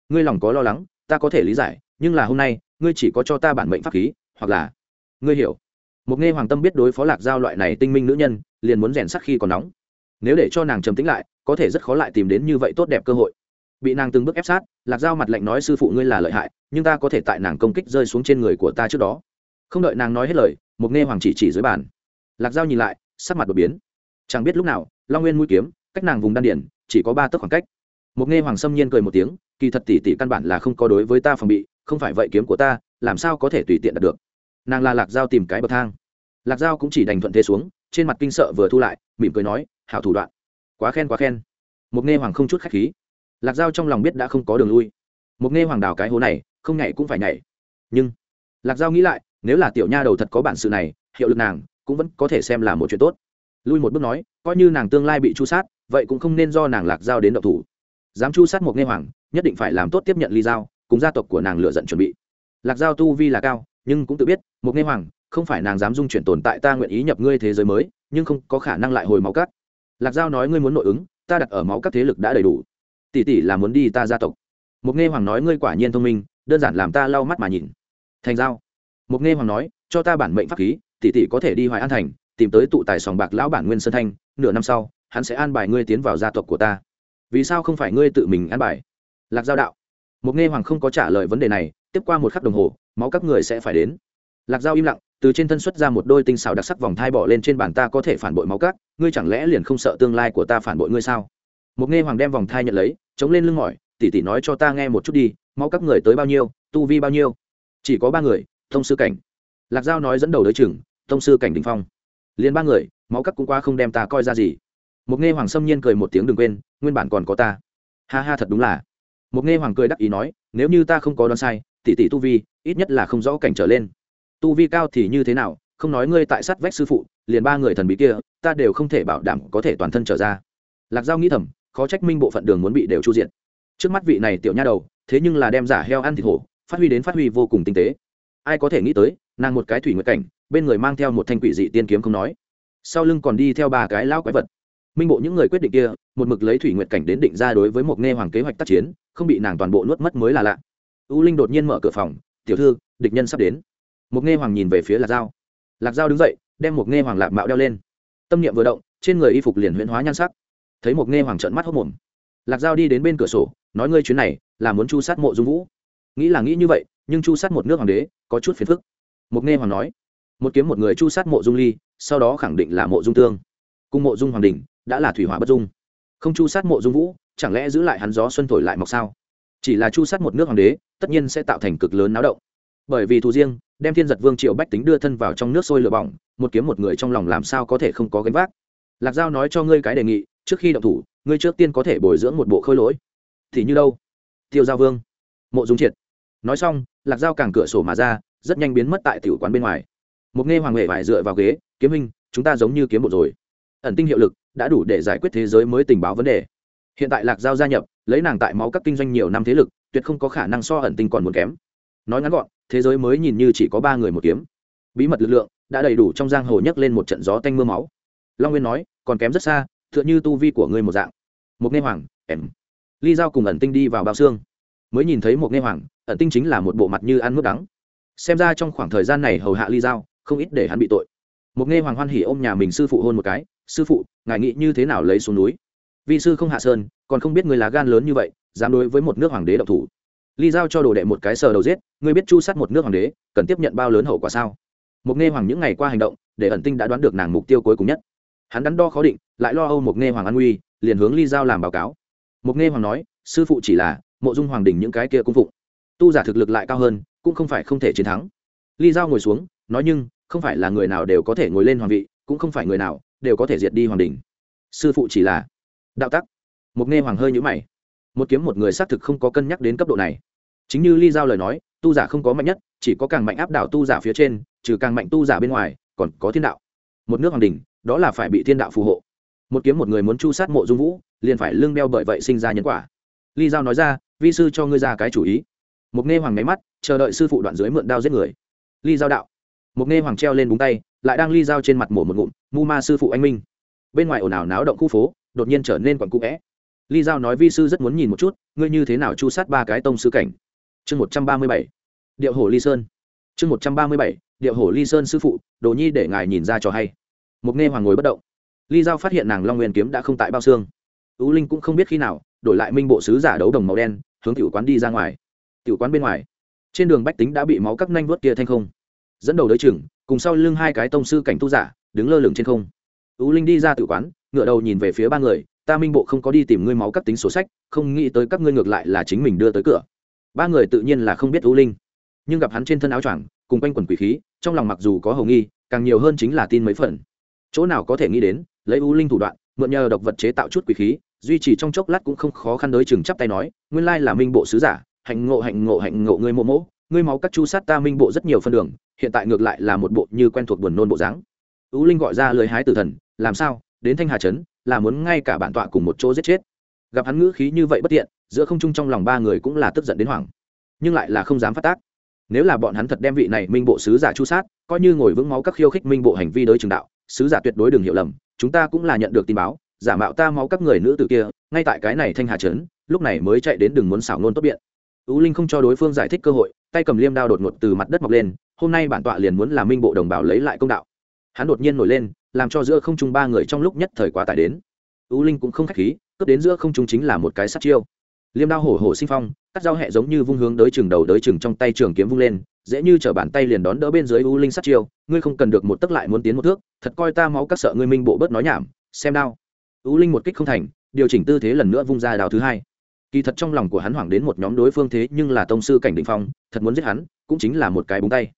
Ngươi lòng có lo lắng, ta có thể lý giải, nhưng là hôm nay, ngươi chỉ có cho ta bản mệnh pháp khí, hoặc là, ngươi hiểu một nghe hoàng tâm biết đối phó lạc giao loại này tinh minh nữ nhân, liền muốn rèn sắc khi còn nóng. Nếu để cho nàng trầm tĩnh lại, có thể rất khó lại tìm đến như vậy tốt đẹp cơ hội. Bị nàng từng bước ép sát, lạc giao mặt lạnh nói, sư phụ ngươi là lợi hại, nhưng ta có thể tại nàng công kích rơi xuống trên người của ta trước đó. Không đợi nàng nói hết lời một nghe hoàng chỉ chỉ dưới bàn. Lạc giao nhìn lại, sắc mặt đột biến. Chẳng biết lúc nào, long nguyên mũi kiếm, cách nàng vùng đan điển chỉ có ba tấc khoảng cách. Một nghe hoàng xâm nhiên cười một tiếng, kỳ thật tỷ tỷ căn bản là không có đối với ta phòng bị, không phải vậy kiếm của ta, làm sao có thể tùy tiện đạt được? Nàng là lạc giao tìm cái bậc thang. Lạc giao cũng chỉ đành thuận thế xuống, trên mặt kinh sợ vừa thu lại, mỉm cười nói, hảo thủ đoạn. Quá khen quá khen. Mục nghe hoàng không chút khách khí. Lạc giao trong lòng biết đã không có đường lui. Mục nghe hoàng đào cái hố này, không nhảy cũng phải nhảy. Nhưng, lạc giao nghĩ lại, nếu là tiểu nha đầu thật có bản sự này, hiệu lực nàng cũng vẫn có thể xem là một chuyện tốt. Lui một bước nói, coi như nàng tương lai bị chu sát, vậy cũng không nên do nàng lạc giao đến độc thủ. Dám chu sát một nghe hoàng, nhất định phải làm tốt tiếp nhận ly giao, cùng gia tộc của nàng lựa giận chuẩn bị. Lạc giao tu vi là cao nhưng cũng tự biết, một nghe hoàng, không phải nàng dám dung chuyển tồn tại ta nguyện ý nhập ngươi thế giới mới, nhưng không có khả năng lại hồi máu cắt lạc giao nói ngươi muốn nội ứng, ta đặt ở máu các thế lực đã đầy đủ. Tỷ tỷ là muốn đi ta gia tộc. Một nghe hoàng nói ngươi quả nhiên thông minh, đơn giản làm ta lau mắt mà nhìn. Thành giao. Một nghe hoàng nói, cho ta bản mệnh pháp khí, tỷ tỷ có thể đi hoài an thành, tìm tới tụ tài sòng bạc lão bản nguyên sơn thanh, nửa năm sau, hắn sẽ an bài ngươi tiến vào gia tộc của ta. Vì sao không phải ngươi tự mình an bài? Lạc giao đạo. Một nghe hoàng không có trả lời vấn đề này, tiếp qua một khắc đồng hồ máu các người sẽ phải đến. Lạc giao im lặng, từ trên thân xuất ra một đôi tinh xảo đặc sắc vòng thai bỏ lên trên bàn ta có thể phản bội máu các, ngươi chẳng lẽ liền không sợ tương lai của ta phản bội ngươi sao? Một nghe hoàng đem vòng thai nhận lấy, chống lên lưng mỏi tỉ tỉ nói cho ta nghe một chút đi, máu các người tới bao nhiêu, tu vi bao nhiêu? Chỉ có ba người, thông sư cảnh. Lạc giao nói dẫn đầu đới chừng thông sư cảnh đình phong. Liền ba người, máu các cũng qua không đem ta coi ra gì. Một nghe hoàng xâm nhiên cười một tiếng đừng quên, nguyên bản còn có ta. Ha ha, thật đúng là. Một nghe hoàng cười đắc ý nói, nếu như ta không có đoán sai tỷ tỷ tu vi, ít nhất là không rõ cảnh trở lên. Tu vi cao thì như thế nào, không nói ngươi tại sát vách sư phụ, liền ba người thần bí kia, ta đều không thể bảo đảm có thể toàn thân trở ra. Lạc giao nghĩ thầm, khó trách minh bộ phận đường muốn bị đều chu diện trước mắt vị này tiểu nha đầu, thế nhưng là đem giả heo ăn thịt hổ, phát huy đến phát huy vô cùng tinh tế. Ai có thể nghĩ tới, nàng một cái thủy nguyệt cảnh, bên người mang theo một thanh quỷ dị tiên kiếm không nói. Sau lưng còn đi theo ba cái lão quái vật. Minh bộ những người quyết định kia, một mực lấy thủy nguyệt cảnh đến định ra đối với một nghe hoàng kế hoạch tác chiến, không bị nàng toàn bộ nuốt mất mới là lạ u linh đột nhiên mở cửa phòng, tiểu thư, địch nhân sắp đến. Mục nghe hoàng nhìn về phía lạc dao lạc dao đứng dậy, đem Mục nghe hoàng lạc mạo đeo lên. Tâm niệm vừa động, trên người y phục liền huyễn hóa nhan sắc. Thấy Mục nghe hoàng trợn mắt hốc mồm. Lạc dao đi đến bên cửa sổ, nói ngươi chuyến này là muốn chu sát mộ dung vũ. Nghĩ là nghĩ như vậy, nhưng chu sát một nước hoàng đế có chút phiền phức. Mục nghe hoàng nói, một kiếm một người chu sát mộ dung ly, sau đó khẳng định là mộ dung tương. Cùng mộ dung hoàng đình đã là thủy hỏa bất dung. Không chu sát mộ dung vũ, chẳng lẽ giữ lại hắn gió xuân thổi lại mọc sao? Chỉ là chu sát một nước hoàng đế, tất nhiên sẽ tạo thành cực lớn náo động. Bởi vì thù riêng, đem thiên giật vương triệu bách tính đưa thân vào trong nước sôi lửa bỏng, một kiếm một người trong lòng làm sao có thể không có gánh vác? Lạc giao nói cho ngươi cái đề nghị, trước khi động thủ, ngươi trước tiên có thể bồi dưỡng một bộ khôi lỗi. Thì như đâu? Tiêu giao vương. Mộ dung triệt. Nói xong, lạc giao càng cửa sổ mà ra, rất nhanh biến mất tại tiểu quán bên ngoài. Một nghe hoàng huệ vải dựa vào ghế, kiếm hình chúng ta giống như kiếm bộ rồi. Ẩn tinh hiệu lực, đã đủ để giải quyết thế giới mới tình báo vấn đề. Hiện tại lạc giao gia nhập lấy nàng tại máu các kinh doanh nhiều năm thế lực, tuyệt không có khả năng so ẩn tinh còn muốn kém. Nói ngắn gọn, thế giới mới nhìn như chỉ có ba người một kiếm. Bí mật lực lượng đã đầy đủ trong giang hồ nhấc lên một trận gió tanh mưa máu. Long nguyên nói, còn kém rất xa, tựa như tu vi của ngươi một dạng. Một nghe hoàng, em. Ly giao cùng ẩn tinh đi vào bao xương. Mới nhìn thấy một nghe hoàng, ẩn tinh chính là một bộ mặt như ăn mướp đắng. Xem ra trong khoảng thời gian này hầu hạ ly giao, không ít để hắn bị tội. Một nghe hoàng hoan hỉ ôm nhà mình sư phụ hôn một cái. Sư phụ, ngài nghĩ như thế nào lấy xuống núi? Vị sư không hạ sơn, còn không biết người là gan lớn như vậy, dám đối với một nước hoàng đế độc thủ. Ly giao cho đồ đệ một cái sờ đầu giết, ngươi biết chu sát một nước hoàng đế, cần tiếp nhận bao lớn hậu quả sao? Một nghe hoàng những ngày qua hành động, để ẩn tinh đã đoán được nàng mục tiêu cuối cùng nhất. Hắn đắn đo khó định, lại lo âu một nghe hoàng an nguy, liền hướng ly giao làm báo cáo. Một nghe hoàng nói, sư phụ chỉ là mộ dung hoàng đình những cái kia cung phụng. Tu giả thực lực lại cao hơn, cũng không phải không thể chiến thắng. Ly giao ngồi xuống, nói nhưng, không phải là người nào đều có thể ngồi lên hoàng vị, cũng không phải người nào đều có thể diệt đi hoàng đình sư phụ chỉ là đạo tắc. Một nghe hoàng hơi nhữ mày. Một kiếm một người xác thực không có cân nhắc đến cấp độ này. Chính như ly giao lời nói, tu giả không có mạnh nhất, chỉ có càng mạnh áp đảo tu giả phía trên, trừ càng mạnh tu giả bên ngoài, còn có thiên đạo. Một nước hoàng đình đó là phải bị thiên đạo phù hộ. Một kiếm một người muốn chu sát mộ dung vũ, liền phải lương đeo bởi vậy sinh ra nhân quả. Ly giao nói ra, vi sư cho ngươi ra cái chủ ý. Một nghe hoàng máy mắt, chờ đợi sư phụ đoạn dưới mượn đao giết người. Ly giao đạo. Một nghe hoàng treo lên búng tay, lại đang ly giao trên mặt mổ một ngụm, mu ma sư phụ anh minh. Bên ngoài ồn ào náo động khu phố đột nhiên trở nên quặn cũ vẽ ly giao nói vi sư rất muốn nhìn một chút, ngươi như thế nào chu sát ba cái tông sư cảnh? Chương một trăm ba mươi bảy. Điệu Hổ ly sơn. Chương một trăm ba mươi bảy. Điệu hổ ly sơn sư phụ, đồ nhi để ngài nhìn ra cho hay. Mục nghe hoàng ngồi bất động. Ly giao phát hiện nàng long nguyên kiếm đã không tại bao xương. Ưu linh cũng không biết khi nào, đổi lại minh bộ sứ giả đấu đồng màu đen, hướng tiểu quán đi ra ngoài. Tiểu quán bên ngoài, trên đường bách tính đã bị máu các nanh vuốt kia thanh không. Dẫn đầu đới chừng cùng sau lưng hai cái tông sư cảnh tu giả, đứng lơ lửng trên không. Ưu linh đi ra tiểu quán ngựa đầu nhìn về phía ba người, ta minh bộ không có đi tìm ngươi máu các tính sổ sách, không nghĩ tới các ngươi ngược lại là chính mình đưa tới cửa. Ba người tự nhiên là không biết ưu linh, nhưng gặp hắn trên thân áo choàng, cùng quanh quần quỷ khí, trong lòng mặc dù có hầu nghi, càng nhiều hơn chính là tin mấy phần. Chỗ nào có thể nghĩ đến, lấy ưu linh thủ đoạn, mượn nhờ độc vật chế tạo chút quỷ khí, duy trì trong chốc lát cũng không khó khăn đối chừng chắp tay nói, nguyên lai là minh bộ sứ giả, hạnh ngộ hạnh ngộ hạnh ngộ ngươi mộ mỗ ngươi máu các chu sát ta minh bộ rất nhiều phân đường, hiện tại ngược lại là một bộ như quen thuộc buồn nôn bộ dáng. Ưu linh gọi ra lời hái tử thần, làm sao? Đến thanh hà trấn, là muốn ngay cả bản tọa cùng một chỗ giết chết. Gặp hắn ngữ khí như vậy bất tiện, giữa không trung trong lòng ba người cũng là tức giận đến hoảng, nhưng lại là không dám phát tác. Nếu là bọn hắn thật đem vị này minh bộ sứ giả chu sát, coi như ngồi vững máu các khiêu khích minh bộ hành vi đối trường đạo, sứ giả tuyệt đối đừng hiểu lầm, chúng ta cũng là nhận được tin báo, giả mạo ta máu các người nữ tử kia, ngay tại cái này thanh hà trấn, lúc này mới chạy đến đừng muốn xảo nôn tốt biện. Ú linh không cho đối phương giải thích cơ hội, tay cầm liêm đao đột ngột từ mặt đất mọc lên, hôm nay bản tọa liền muốn là minh bộ đồng bào lấy lại công đạo. Hắn đột nhiên nổi lên làm cho giữa không trung ba người trong lúc nhất thời quá tải đến. U linh cũng không khách khí, cướp đến giữa không trung chính là một cái sát chiêu. Liêm đao hổ hổ sinh phong, cắt dao hẹ giống như vung hướng đới chừng đầu đới chừng trong tay trường kiếm vung lên, dễ như chở bàn tay liền đón đỡ bên dưới u linh sát chiêu. Ngươi không cần được một tấc lại muốn tiến một thước, thật coi ta máu các sợ ngươi minh bộ bớt nói nhảm, xem đao. U linh một kích không thành, điều chỉnh tư thế lần nữa vung ra đào thứ hai. Kỳ thật trong lòng của hắn hoảng đến một nhóm đối phương thế nhưng là tông sư cảnh định phong, thật muốn giết hắn, cũng chính là một cái búng tay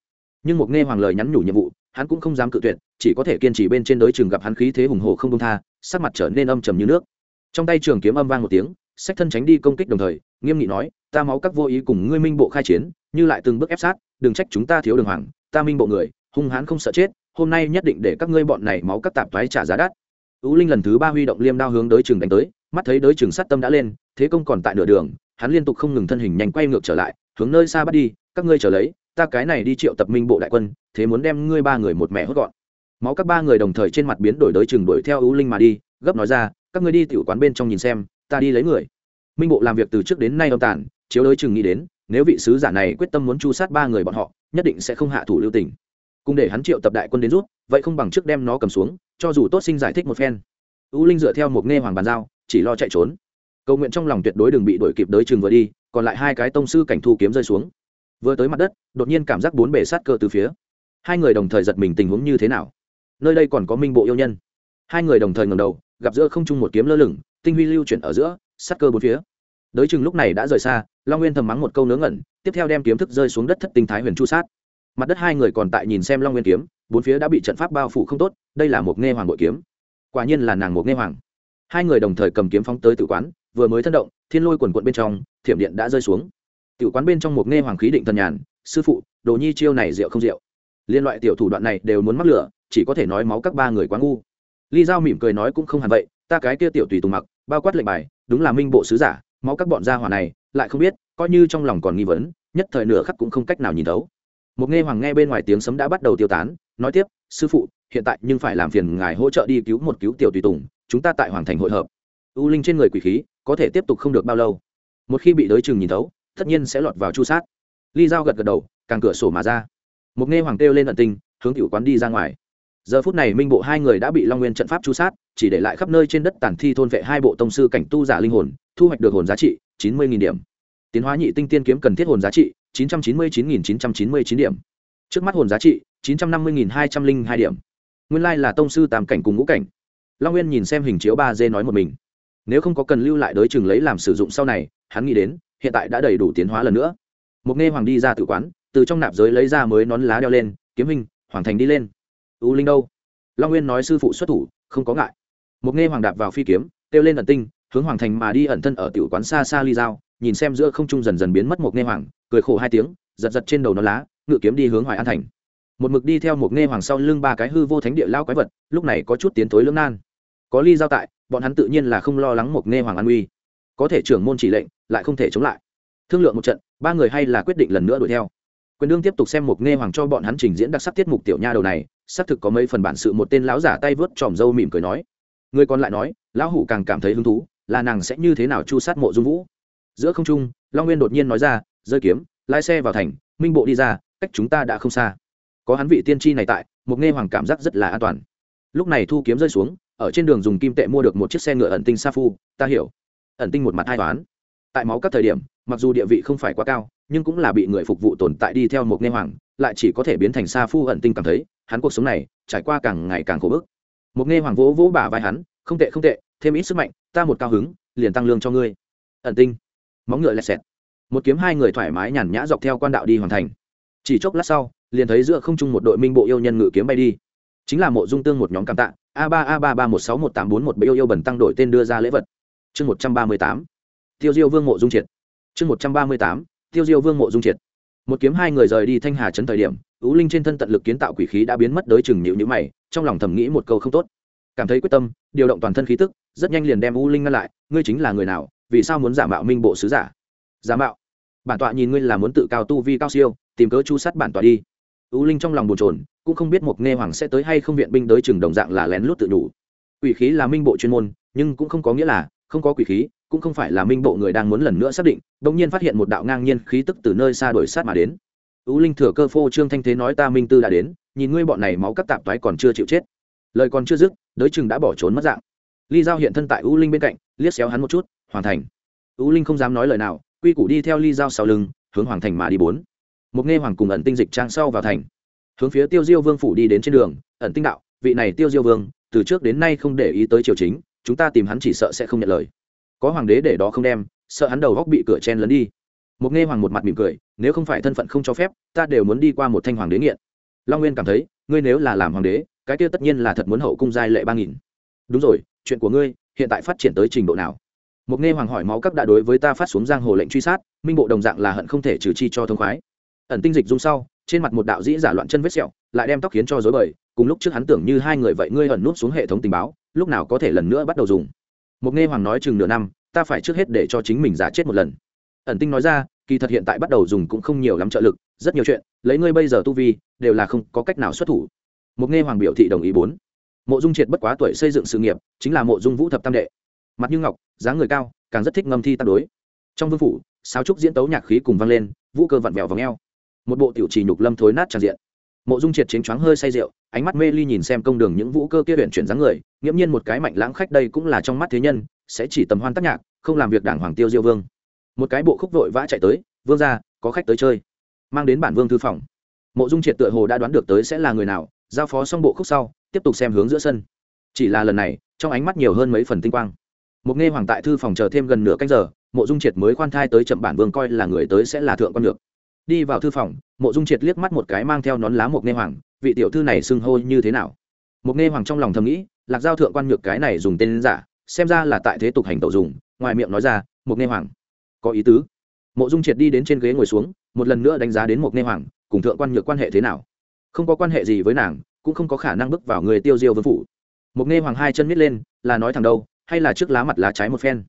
nhưng một nghe hoàng lời nhắn nhủ nhiệm vụ, hắn cũng không dám cự tuyệt, chỉ có thể kiên trì bên trên đối trường gặp hắn khí thế hùng hồ không công tha, sắc mặt trở nên âm trầm như nước. Trong tay trường kiếm âm vang một tiếng sách thân tránh đi công kích đồng thời, nghiêm nghị nói, ta máu các vô ý cùng ngươi minh bộ khai chiến, như lại từng bước ép sát, đừng trách chúng ta thiếu đường hoàng, ta minh bộ người, hung hãn không sợ chết, hôm nay nhất định để các ngươi bọn này máu các tạp thoái trả giá đắt. Ú linh lần thứ ba huy động liêm đao hướng đối trường đánh tới, mắt thấy đối trường sát tâm đã lên, thế công còn tại nửa đường, hắn liên tục không ngừng thân hình nhanh quay ngược trở lại, hướng nơi xa bắt đi, các ngươi trở lấy ta cái này đi triệu tập minh bộ đại quân thế muốn đem ngươi ba người một mẹ hốt gọn. Máu các ba người đồng thời trên mặt biến đổi đới chừng đuổi theo ưu linh mà đi gấp nói ra các ngươi đi tiểu quán bên trong nhìn xem ta đi lấy người. Minh bộ làm việc từ trước đến nay âm tản, chiếu đới chừng nghĩ đến nếu vị sứ giả này quyết tâm muốn chu sát ba người bọn họ nhất định sẽ không hạ thủ lưu tình. Cùng để hắn triệu tập đại quân đến rút vậy không bằng trước đem nó cầm xuống cho dù tốt sinh giải thích một phen. Ưu linh dựa theo một nghe hoàng bàn giao chỉ lo chạy trốn. Cầu nguyện trong lòng tuyệt đối đừng bị đuổi kịp đới chừng vừa đi còn lại hai cái tông sư cảnh thu kiếm rơi xuống vừa tới mặt đất, đột nhiên cảm giác bốn bể sát cơ từ phía. Hai người đồng thời giật mình tình huống như thế nào? Nơi đây còn có minh bộ yêu nhân. Hai người đồng thời ngầm đầu, gặp giữa không trung một kiếm lơ lửng, tinh huy lưu chuyển ở giữa, sát cơ bốn phía. Đới chừng lúc này đã rời xa, long nguyên thầm mắng một câu nướng ngẩn, tiếp theo đem kiếm thức rơi xuống đất thất tinh thái huyền chu sát. Mặt đất hai người còn tại nhìn xem long nguyên kiếm, bốn phía đã bị trận pháp bao phủ không tốt, đây là một nghe hoàng bội kiếm. Quả nhiên là nàng một nghe hoàng. Hai người đồng thời cầm kiếm phóng tới tử quán, vừa mới thân động, thiên lôi quần quận bên trong, thiểm điện đã rơi xuống tiểu quán bên trong một nghe hoàng khí định thần nhàn, sư phụ, đồ nhi chiêu này rượu không rượu? Liên loại tiểu thủ đoạn này đều muốn mắc lửa, chỉ có thể nói máu các ba người quá ngu. Ly giao mỉm cười nói cũng không hẳn vậy, ta cái kia tiểu tùy tùng mặc, bao quát lệnh bài, đúng là minh bộ sứ giả, máu các bọn gia hỏa này, lại không biết, coi như trong lòng còn nghi vấn, nhất thời nửa khắc cũng không cách nào nhìn thấu. Một nghe hoàng nghe bên ngoài tiếng sấm đã bắt đầu tiêu tán, nói tiếp, sư phụ, hiện tại nhưng phải làm phiền ngài hỗ trợ đi cứu một cứu tiểu tùy tùng, chúng ta tại hoàng thành hội hợp. U linh trên người quỷ khí, có thể tiếp tục không được bao lâu. Một khi bị đối chừng nhìn thấu tất nhiên sẽ lọt vào chu sát. Ly dao gật gật đầu, càng cửa sổ mà ra. Một nghe hoàng kêu lên tận tình, hướng tiểu quán đi ra ngoài. Giờ phút này minh bộ hai người đã bị long nguyên trận pháp chu sát, chỉ để lại khắp nơi trên đất tản thi thôn vệ hai bộ tông sư cảnh tu giả linh hồn, thu hoạch được hồn giá trị chín mươi điểm. Tiến hóa nhị tinh tiên kiếm cần thiết hồn giá trị chín trăm chín mươi chín chín trăm chín mươi chín điểm. Trước mắt hồn giá trị chín trăm năm mươi hai trăm linh hai điểm. Nguyên lai là tông sư tam cảnh cùng ngũ cảnh. Long nguyên nhìn xem hình chiếu ba d nói một mình. Nếu không có cần lưu lại đối chừng lấy làm sử dụng sau này, hắn nghĩ đến hiện tại đã đầy đủ tiến hóa lần nữa. Một nghe hoàng đi ra tự quán, từ trong nạp giới lấy ra mới nón lá đeo lên, kiếm hình hoàng thành đi lên. U linh đâu? Long nguyên nói sư phụ xuất thủ, không có ngại. Một nghe hoàng đạp vào phi kiếm, kêu lên ẩn tinh, hướng hoàng thành mà đi ẩn thân ở tiểu quán xa xa ly dao nhìn xem giữa không trung dần dần biến mất một nghe hoàng, cười khổ hai tiếng, giật giật trên đầu nó lá, ngự kiếm đi hướng hoài an thành. Một mực đi theo một nghe hoàng sau lưng ba cái hư vô thánh địa lao quái vật, lúc này có chút tiến tối lưỡng nan. Có ly giao tại, bọn hắn tự nhiên là không lo lắng một nghe hoàng an uy có thể trưởng môn chỉ lệnh, lại không thể chống lại. Thương lượng một trận, ba người hay là quyết định lần nữa đuổi theo. Quyền đương tiếp tục xem một nghe hoàng cho bọn hắn trình diễn đặc sắc tiết mục tiểu nha đầu này, xác thực có mấy phần bản sự một tên lão giả tay vớt tròm râu mỉm cười nói. Người còn lại nói, lão hủ càng cảm thấy hứng thú, là nàng sẽ như thế nào chu sát mộ dung vũ. Giữa không trung, long nguyên đột nhiên nói ra, rơi kiếm, lái xe vào thành, minh bộ đi ra, cách chúng ta đã không xa. Có hắn vị tiên tri này tại, một nghe hoàng cảm giác rất là an toàn. Lúc này thu kiếm rơi xuống, ở trên đường dùng kim tệ mua được một chiếc xe ngựa ẩn tinh sa phu, ta hiểu ẩn tinh một mặt hai toán. Tại máu các thời điểm, mặc dù địa vị không phải quá cao, nhưng cũng là bị người phục vụ tồn tại đi theo một nghe hoàng, lại chỉ có thể biến thành sa phu ẩn tinh cảm thấy, hắn cuộc sống này trải qua càng ngày càng khổ bức. Một nghe hoàng vỗ vỗ bả vai hắn, không tệ không tệ, thêm ít sức mạnh, ta một cao hứng, liền tăng lương cho ngươi. Ẩn tinh. Móng ngựa lẹt xẹt. Một kiếm hai người thoải mái nhàn nhã dọc theo quan đạo đi hoàn thành. Chỉ chốc lát sau, liền thấy giữa không trung một đội minh bộ yêu nhân ngự kiếm bay đi. Chính là mộ dung tương một nhóm cảm tạ, a ba a ba ba một sáu một tám bốn một yêu yêu bẩn tăng đổi tên đưa ra lễ vật chương một trăm ba mươi tám, tiêu diêu vương mộ dung triệt. chương một trăm ba mươi tám, tiêu diêu vương mộ dung triệt. một kiếm hai người rời đi thanh hà trấn thời điểm ú linh trên thân tận lực kiến tạo quỷ khí đã biến mất đới chừng nhịu nhữ mày, trong lòng thầm nghĩ một câu không tốt. cảm thấy quyết tâm, điều động toàn thân khí tức, rất nhanh liền đem ú linh ngăn lại, ngươi chính là người nào, vì sao muốn giả mạo minh bộ sứ giả? giả mạo. bản tọa nhìn ngươi là muốn tự cao tu vi cao siêu, tìm cớ chu sát bản tọa đi. ú linh trong lòng bồn trồn cũng không biết một nghe hoàng sẽ tới hay không viện binh đới chừng đồng dạng là lén lút tự đủ. quỷ khí là minh bộ chuyên môn, nhưng cũng không có nghĩa là không có quỷ khí, cũng không phải là minh bộ người đang muốn lần nữa xác định đ ỗ n g nhiên phát hiện một đạo ngang nhiên khí tức từ nơi xa đổi sát mà đến. Tú linh thừa cơ phô trương thanh thế nói ta minh tư đã đến, nhìn ngươi bọn này máu cắt tạp toái còn chưa chịu chết. Lời còn chưa dứt, đới chừng đã bỏ trốn mất dạng. Ly giao hiện thân tại u linh bên cạnh, liếc xéo hắn một chút hoàn thành. U linh không dám nói lời nào, quy củ đi theo ly giao sau lưng, hướng hoàng thành mà đi bốn. Một nghe hoàng cùng ẩn tinh dịch trang sau vào thành. Hướng phía tiêu diêu vương phủ đi đến trên đường, ẩn tinh đạo, vị này tiêu diêu vương, từ trước đến nay không để ý tới triều chính chúng ta tìm hắn chỉ sợ sẽ không nhận lời. Có hoàng đế để đó không đem, sợ hắn đầu góc bị cửa chen lấn đi. Một nghe hoàng một mặt mỉm cười, nếu không phải thân phận không cho phép, ta đều muốn đi qua một thanh hoàng đế nghiện. Long nguyên cảm thấy, ngươi nếu là làm hoàng đế, cái kia tất nhiên là thật muốn hậu cung giai lệ ba nghìn. Đúng rồi, chuyện của ngươi, hiện tại phát triển tới trình độ nào? Một nghe hoàng hỏi máu các đã đối với ta phát xuống giang hồ lệnh truy sát, minh bộ đồng dạng là hận không thể trừ chi cho thông khoái. Ẩn tinh dịch dung sau, trên mặt một đạo dĩ giả loạn chân vết sẹo, lại đem tóc khiến cho dối bời, cùng lúc trước hắn tưởng như hai người vậy ngươi ẩn nút xuống hệ thống tình báo lúc nào có thể lần nữa bắt đầu dùng. Một nghe hoàng nói chừng nửa năm, ta phải trước hết để cho chính mình giả chết một lần. Ẩn tinh nói ra, kỳ thật hiện tại bắt đầu dùng cũng không nhiều lắm trợ lực, rất nhiều chuyện, lấy ngươi bây giờ tu vi, đều là không có cách nào xuất thủ. Một nghe hoàng biểu thị đồng ý bốn. Mộ dung triệt bất quá tuổi xây dựng sự nghiệp, chính là mộ dung vũ thập tam đệ. Mặt như ngọc, dáng người cao, càng rất thích ngâm thi tác đối. Trong vương phủ sao trúc diễn tấu nhạc khí cùng vang lên, vũ cơ vặn vẹo vòng eo. Một bộ tiểu trì nhục lâm thối nát tràn diện mộ dung triệt chính choáng hơi say rượu, ánh mắt mê ly nhìn xem công đường những vũ cơ kia huyện chuyển dáng người, nghiễm nhiên một cái mạnh lãng khách đây cũng là trong mắt thế nhân, sẽ chỉ tầm hoan tác nhạc, không làm việc đảng hoàng tiêu diêu vương. Một cái bộ khúc vội vã chạy tới, vương ra có khách tới chơi. Mang đến bản vương thư phòng. Mộ dung triệt tựa hồ đã đoán được tới sẽ là người nào, giao phó xong bộ khúc sau, tiếp tục xem hướng giữa sân. Chỉ là lần này, trong ánh mắt nhiều hơn mấy phần tinh quang. Một nghe hoàng tại thư phòng chờ thêm gần nửa canh giờ, mộ dung triệt mới khoan thai tới chậm bản vương coi là người tới sẽ là thượng quan được đi vào thư phòng, mộ dung triệt liếc mắt một cái mang theo nón lá mộc nghe hoàng, vị tiểu thư này xưng hô như thế nào? Mộc nghe hoàng trong lòng thầm nghĩ, lạc giao thượng quan nhược cái này dùng tên giả, xem ra là tại thế tục hành tẩu dùng, ngoài miệng nói ra, mộc nghe hoàng, có ý tứ. Mộ dung triệt đi đến trên ghế ngồi xuống, một lần nữa đánh giá đến mộc nghe hoàng, cùng thượng quan nhược quan hệ thế nào? Không có quan hệ gì với nàng, cũng không có khả năng bước vào người tiêu diêu vương phủ. Mộc nghe hoàng hai chân miết lên, là nói thằng đâu, hay là trước lá mặt lá trái một phen?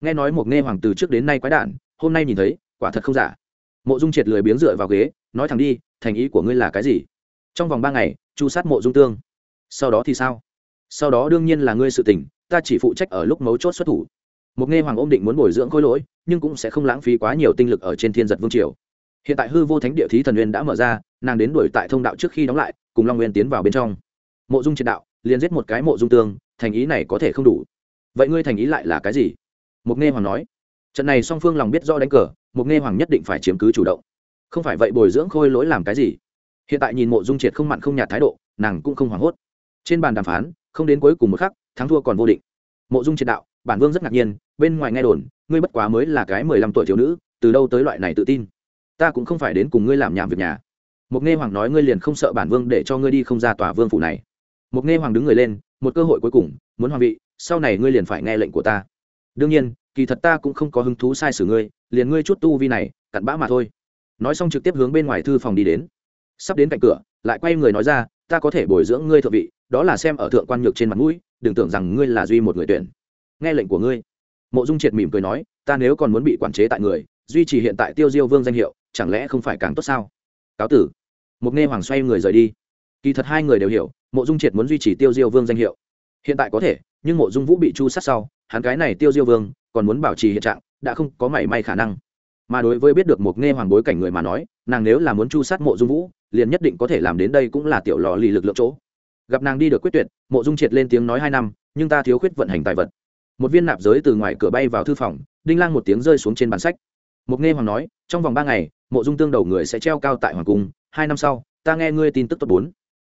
Nghe nói mộc nghe hoàng từ trước đến nay quái đản, hôm nay nhìn thấy, quả thật không giả mộ dung triệt lười biếng dựa vào ghế, nói thẳng đi, thành ý của ngươi là cái gì? Trong vòng ba ngày, chu sát mộ dung tương. Sau đó thì sao? Sau đó đương nhiên là ngươi sự tình, ta chỉ phụ trách ở lúc mấu chốt xuất thủ. Một nghe hoàng ôm định muốn bồi dưỡng khôi lỗi, nhưng cũng sẽ không lãng phí quá nhiều tinh lực ở trên thiên giật vương triều. Hiện tại hư vô thánh địa thí thần nguyên đã mở ra, nàng đến đuổi tại thông đạo trước khi đóng lại, cùng long nguyên tiến vào bên trong. Mộ dung triệt đạo, liền giết một cái mộ dung tương, thành ý này có thể không đủ. Vậy ngươi thành ý lại là cái gì? Mục nghe hoàng nói trận này song phương lòng biết do đánh cờ mục nghe hoàng nhất định phải chiếm cứ chủ động không phải vậy bồi dưỡng khôi lỗi làm cái gì hiện tại nhìn mộ dung triệt không mặn không nhạt thái độ nàng cũng không hoảng hốt trên bàn đàm phán không đến cuối cùng một khắc thắng thua còn vô định mộ dung triệt đạo bản vương rất ngạc nhiên bên ngoài nghe đồn ngươi bất quá mới là cái mười lăm tuổi thiếu nữ từ đâu tới loại này tự tin ta cũng không phải đến cùng ngươi làm nhảm việc nhà mục nghe hoàng nói ngươi liền không sợ bản vương để cho ngươi đi không ra tòa vương phủ này mục nghe hoàng đứng người lên một cơ hội cuối cùng muốn hoàng vị sau này ngươi liền phải nghe lệnh của ta đương nhiên kỳ thật ta cũng không có hứng thú sai sử ngươi, liền ngươi chút tu vi này, cặn bã mà thôi. Nói xong trực tiếp hướng bên ngoài thư phòng đi đến. Sắp đến cạnh cửa, lại quay người nói ra, ta có thể bồi dưỡng ngươi thượng vị, đó là xem ở thượng quan nhược trên mặt mũi, đừng tưởng rằng ngươi là duy một người tuyển. Nghe lệnh của ngươi. Mộ dung triệt mỉm cười nói, ta nếu còn muốn bị quản chế tại người, duy trì hiện tại tiêu diêu vương danh hiệu, chẳng lẽ không phải càng tốt sao? Cáo tử. Mục nghe hoàng xoay người rời đi. Kỳ thật hai người đều hiểu, mộ dung triệt muốn duy trì tiêu diêu vương danh hiệu. Hiện tại có thể, nhưng mộ dung vũ bị chu sát sau, hắn cái này tiêu diêu vương còn muốn bảo trì hiện trạng, đã không có mảy may khả năng. Mà đối với biết được một nghe hoàng bối cảnh người mà nói, nàng nếu là muốn chu sát mộ dung vũ, liền nhất định có thể làm đến đây cũng là tiểu lò lì lực lượng chỗ. Gặp nàng đi được quyết tuyệt, mộ dung triệt lên tiếng nói hai năm, nhưng ta thiếu khuyết vận hành tài vật. Một viên nạp giới từ ngoài cửa bay vào thư phòng, đinh lang một tiếng rơi xuống trên bàn sách. Mục nghe hoàng nói, trong vòng ba ngày, mộ dung tương đầu người sẽ treo cao tại hoàng cung, hai năm sau, ta nghe ngươi tin tức tốt bốn.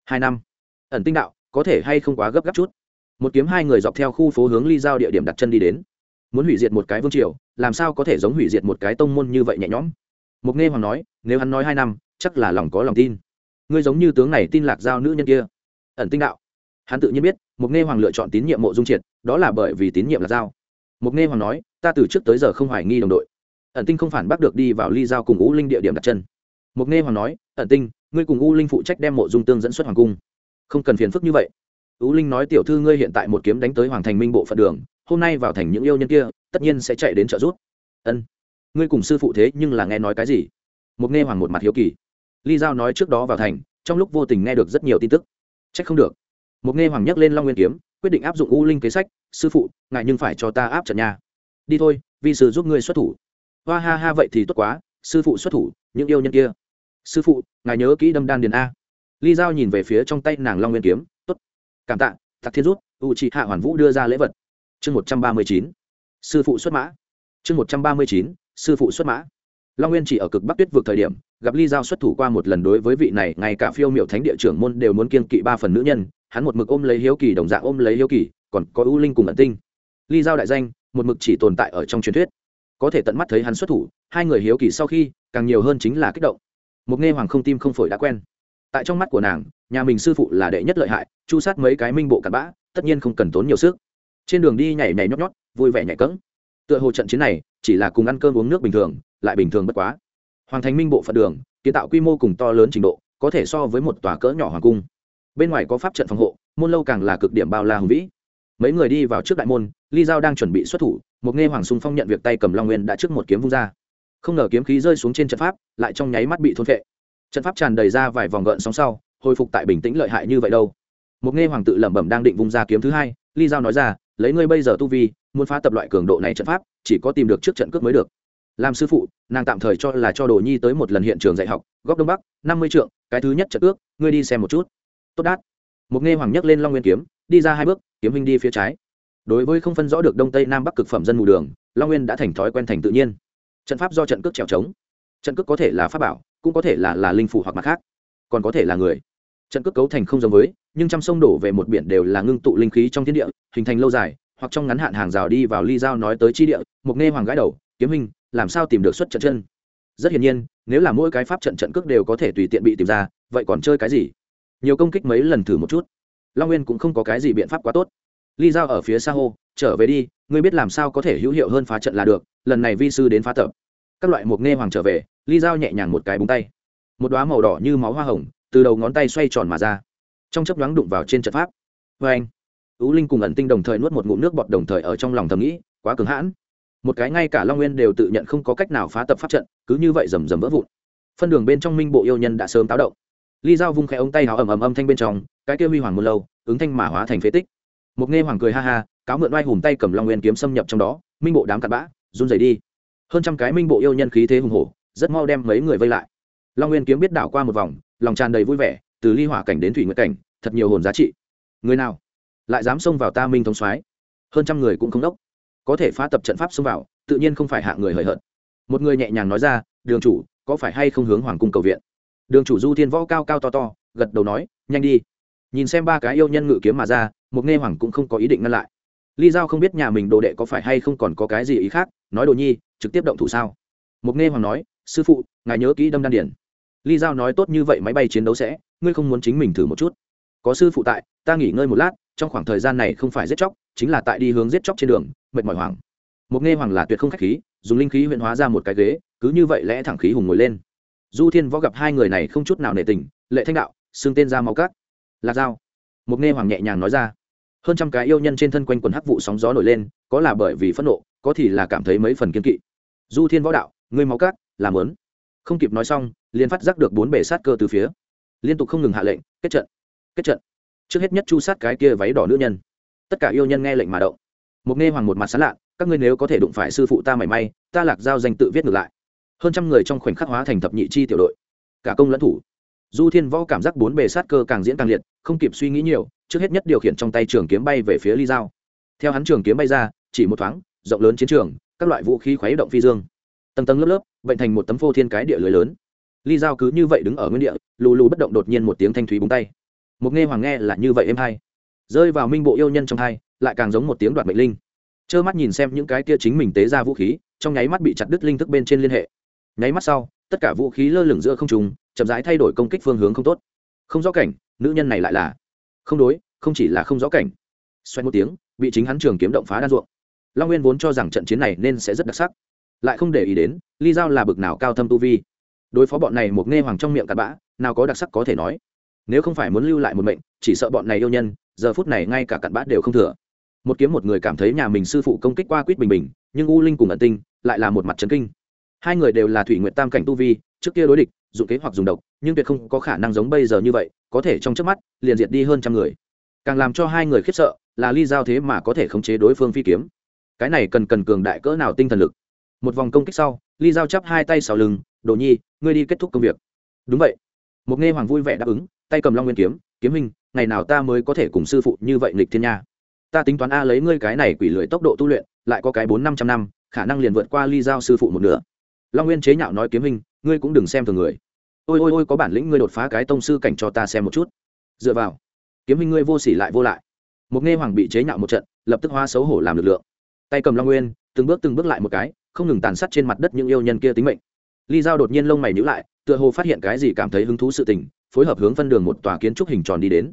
Hai năm. Ẩn tinh đạo, có thể hay không quá gấp gáp chút? Một kiếm hai người dọc theo khu phố hướng ly giao địa điểm đặt chân đi đến muốn hủy diệt một cái vương triều, làm sao có thể giống hủy diệt một cái tông môn như vậy nhẹ nhõm? Mục nghe hoàng nói, nếu hắn nói hai năm, chắc là lòng có lòng tin. Ngươi giống như tướng này tin lạc giao nữ nhân kia. Ẩn tinh đạo. Hắn tự nhiên biết, mục nghe hoàng lựa chọn tín nhiệm mộ dung triệt, đó là bởi vì tín nhiệm lạc giao. Mục nghe hoàng nói, ta từ trước tới giờ không hoài nghi đồng đội. Ẩn tinh không phản bác được đi vào ly giao cùng u linh địa điểm đặt chân. Mục nghe hoàng nói, ẩn tinh, ngươi cùng u linh phụ trách đem mộ dung tương dẫn xuất hoàng cung. Không cần phiền phức như vậy. U linh nói, tiểu thư ngươi hiện tại một kiếm đánh tới hoàng thành minh bộ phận đường hôm nay vào thành những yêu nhân kia, tất nhiên sẽ chạy đến trợ giúp. Ân. Ngươi cùng sư phụ thế nhưng là nghe nói cái gì? Mục nghe hoàng một mặt hiếu kỳ. Ly giao nói trước đó vào thành, trong lúc vô tình nghe được rất nhiều tin tức. Trách không được. Mục nghe hoàng nhắc lên long nguyên kiếm, quyết định áp dụng u linh kế sách, sư phụ ngại nhưng phải cho ta áp trận nha. Đi thôi vì sư giúp ngươi xuất thủ. Hoa ha ha, vậy thì tốt quá, sư phụ xuất thủ, những yêu nhân kia. Sư phụ, ngài nhớ kỹ đâm đan điền a. Ly giao nhìn về phía trong tay nàng long nguyên kiếm t ố t cảm tạ tặc thiên rút u chị hạ hoàn vũ đưa ra lễ vật chương một trăm ba mươi chín, sư phụ xuất mã. Chương một trăm ba mươi chín, sư phụ xuất mã. Long nguyên chỉ ở cực bắc tuyết vượt thời điểm, gặp ly giao xuất thủ qua một lần đối với vị này, ngay cả phiêu m i ệ u thánh địa trưởng môn đều muốn kiên kỵ ba phần nữ nhân, hắn một mực ôm lấy hiếu kỳ đồng dạng ôm lấy hiếu kỳ, còn có ưu linh cùng ẩn tinh. Ly giao đại danh, một mực chỉ tồn tại ở trong truyền thuyết. Có thể tận mắt thấy hắn xuất thủ, hai người hiếu kỳ sau khi, càng nhiều hơn chính là kích động. Một nghe hoàng không tim không phổi đã quen. Tại trong mắt của nàng, nhà mình sư phụ là đệ nhất lợi hại, chu sát mấy cái minh bộ cặn bã, tất nhiên không cần tốn nhiều sức trên đường đi nhảy nhảy nhót nhót, vui vẻ nhảy cẫng. Tựa hồ trận chiến này chỉ là cùng ăn cơm uống nước bình thường, lại bình thường bất quá. Hoàng thành minh bộ phận đường, kiến tạo quy mô cùng to lớn trình độ, có thể so với một tòa cỡ nhỏ hoàng cung. Bên ngoài có pháp trận phòng hộ, môn lâu càng là cực điểm bao la hùng vĩ. Mấy người đi vào trước đại môn, ly giao đang chuẩn bị xuất thủ, một nghe hoàng sung phong nhận việc tay cầm long nguyên đã trước một kiếm vung ra. Không ngờ kiếm khí rơi xuống trên trận pháp, lại trong nháy mắt bị thôn vệ trận pháp tràn đầy ra vài vòng gợn sóng sau, hồi phục tại bình tĩnh lợi hại như vậy đâu. Một nghe hoàng tự lẩm bẩm đang định vung ra kiếm thứ hai, ly giao nói ra lấy ngươi bây giờ tu vi, muốn phá tập loại cường độ này trận pháp, chỉ có tìm được trước trận cướp mới được. Làm sư phụ, nàng tạm thời cho là cho đồ nhi tới một lần hiện trường dạy học, góc đông bắc, năm mươi trượng, cái thứ nhất trận ước, ngươi đi xem một chút. Tốt đát. Một nghe hoàng nhấc lên long nguyên kiếm, đi ra hai bước, kiếm huynh đi phía trái. Đối với không phân rõ được đông tây nam bắc cực phẩm dân mù đường, long nguyên đã thành thói quen thành tự nhiên. Trận pháp do trận cước trèo trống. Trận cước có thể là pháp bảo, cũng có thể là là linh phủ hoặc mặt khác. Còn có thể là người trận cước cấu thành không giống với, nhưng trăm sông đổ về một biển đều là ngưng tụ linh khí trong thiên địa, hình thành lâu dài, hoặc trong ngắn hạn hàng rào đi vào ly giao nói tới chi địa mục nghe hoàng gái đầu, kiếm hình làm sao tìm được xuất trận chân? Rất hiển nhiên, nếu là mỗi cái pháp trận trận cước đều có thể tùy tiện bị tìm ra, vậy còn chơi cái gì? Nhiều công kích mấy lần thử một chút. Long nguyên cũng không có cái gì biện pháp quá tốt. Ly giao ở phía xa hô, trở về đi, ngươi biết làm sao có thể hữu hiệu hơn phá trận là được, lần này vi sư đến phá tập. Các loại mục nghe hoàng trở về, ly giao nhẹ nhàng một cái búng tay. Một đoá màu đỏ như máu hoa hồng từ đầu ngón tay xoay tròn mà ra. Trong chấp nhoáng đụng vào trên trận pháp. Vê anh, ú linh cùng ẩn tinh đồng thời nuốt một ngụm nước bọt đồng thời ở trong lòng thầm nghĩ, quá cứng hãn. Một cái ngay cả long nguyên đều tự nhận không có cách nào phá tập pháp trận, cứ như vậy rầm rầm vỡ vụn. Phân đường bên trong minh bộ yêu nhân đã sớm táo động. Ly dao vung khẽ ống tay hào ầm ầm âm thanh bên trong, cái kia huy hoàng một lâu, ứng thanh mà hóa thành phế tích. Một nghe hoàng cười ha ha, cáo mượn oai hùng tay cầm long nguyên kiếm xâm nhập trong đó, minh bộ đám cặn bã, run rẩy đi. Hơn trăm cái minh bộ yêu nhân khí thế hùng hổ, rất mau đem mấy người vây lại. Long nguyên kiếm biết đảo qua một vòng lòng tràn đầy vui vẻ, từ ly hỏa cảnh đến thủy nguyệt cảnh, thật nhiều hồn giá trị. Người nào lại dám xông vào ta minh thống soái? Hơn trăm người cũng không đốc. Có thể phá tập trận pháp xông vào, tự nhiên không phải hạ người hời hợt. Một người nhẹ nhàng nói ra, đường chủ, có phải hay không hướng hoàng cung cầu viện? Đường chủ du thiên võ cao cao to to, gật đầu nói, nhanh đi. Nhìn xem ba cái yêu nhân ngự kiếm mà ra, một nghe hoàng cũng không có ý định ngăn lại. Ly giao không biết nhà mình đồ đệ có phải hay không còn có cái gì ý khác, nói đồ nhi, trực tiếp động thủ sao? Một nghe hoàng nói, sư phụ, ngài nhớ kỹ đâm đan điển ly giao nói tốt như vậy máy bay chiến đấu sẽ, ngươi không muốn chính mình thử một chút. Có sư phụ tại, ta nghỉ ngơi một lát, trong khoảng thời gian này không phải giết chóc, chính là tại đi hướng giết chóc trên đường, mệt mỏi hoàng một nghe hoàng là tuyệt không khách khí, dùng linh khí huyện hóa ra một cái ghế, cứ như vậy lẽ thẳng khí hùng ngồi lên. Du thiên võ gặp hai người này không chút nào nể tình, lệ thanh đạo, xưng tên ra máu cát. Lạc dao một nghe hoàng nhẹ nhàng nói ra. Hơn trăm cái yêu nhân trên thân quanh quần hắc vụ sóng gió nổi lên, có là bởi vì phẫn nộ, có thì là cảm thấy mấy phần kiên kỵ. Du thiên võ đạo, ngươi máu cát, làm lớn không kịp nói xong, liền phát giác được bốn bể sát cơ từ phía. Liên tục không ngừng hạ lệnh, kết trận kết trận. Trước hết nhất chu sát cái kia váy đỏ nữ nhân. Tất cả yêu nhân nghe lệnh mà động. Một nghe hoàng một mặt sán lạ, các ngươi nếu có thể đụng phải sư phụ ta mảy may, ta lạc giao danh tự viết ngược lại. Hơn trăm người trong khoảnh khắc hóa thành thập nhị chi tiểu đội. Cả công lẫn thủ. Du thiên võ cảm giác bốn bề sát cơ càng diễn càng liệt, không kịp suy nghĩ nhiều, trước hết nhất điều khiển trong tay trường kiếm bay về phía ly dao theo hắn trường kiếm bay ra, chỉ một thoáng, rộng lớn chiến trường, các loại vũ khí khuấy động phi dương. Tầng tầng lớp lớp bệnh thành một tấm phô thiên cái địa lưới lớn. Ly dao cứ như vậy đứng ở nguyên địa, lù lù bất động đột nhiên một tiếng thanh thúy búng tay. Một nghe hoàng nghe là như vậy êm hay. Rơi vào minh bộ yêu nhân trong hai, lại càng giống một tiếng đoạt mệnh linh. Trơ mắt nhìn xem những cái kia chính mình tế ra vũ khí, trong nháy mắt bị chặt đứt linh thức bên trên liên hệ. Nháy mắt sau, tất cả vũ khí lơ lửng giữa không trùng chậm rãi thay đổi công kích phương hướng không tốt. Không rõ cảnh, nữ nhân này lại là. Không đối, không chỉ là không rõ cảnh. Xoay một tiếng, bị chính hắn trường kiếm động phá đan ruộng. Long nguyên vốn cho rằng trận chiến này nên sẽ rất đặc sắc lại không để ý đến, ly giao là bực nào cao thâm tu vi. Đối phó bọn này một nghe hoàng trong miệng cặn bã, nào có đặc sắc có thể nói. Nếu không phải muốn lưu lại một mệnh, chỉ sợ bọn này yêu nhân, giờ phút này ngay cả cặn bã đều không thừa. Một kiếm một người cảm thấy nhà mình sư phụ công kích qua quýt bình bình, nhưng u linh cùng ẩn tinh lại là một mặt trấn kinh. Hai người đều là thủy nguyện tam cảnh tu vi, trước kia đối địch, dụng kế hoặc dùng độc, nhưng tuyệt không có khả năng giống bây giờ như vậy, có thể trong trước mắt, liền diệt đi hơn trăm người. Càng làm cho hai người khiếp sợ, là ly giao thế mà có thể khống chế đối phương phi kiếm. Cái này cần cần cường đại cỡ nào tinh thần lực? Một vòng công kích sau, ly giao chắp hai tay sau lưng, đồ nhi, ngươi đi kết thúc công việc. Đúng vậy. Một nghe hoàng vui vẻ đáp ứng, tay cầm long nguyên kiếm kiếm hình ngày nào ta mới có thể cùng sư phụ như vậy nghịch thiên nha? Ta tính toán a lấy ngươi cái này quỷ lưỡi tốc độ tu luyện, lại có cái bốn năm trăm năm, khả năng liền vượt qua ly giao sư phụ một nửa. Long nguyên chế nhạo nói, kiếm hình ngươi cũng đừng xem thường người. Ôi ôi ôi, có bản lĩnh ngươi đột phá cái tông sư cảnh cho ta xem một chút. Dựa vào, kiếm hình ngươi vô sỉ lại vô lại. Một nghe hoàng bị chế nhạo một trận, lập tức hoa xấu hổ làm lực lượng. Tay cầm long nguyên, từng bước từng bước lại một cái không ngừng tàn sát trên mặt đất những yêu nhân kia tính mệnh. Ly giao đột nhiên lông mày nhữ lại, tựa hồ phát hiện cái gì cảm thấy hứng thú sự tình, phối hợp hướng phân đường một tòa kiến trúc hình tròn đi đến.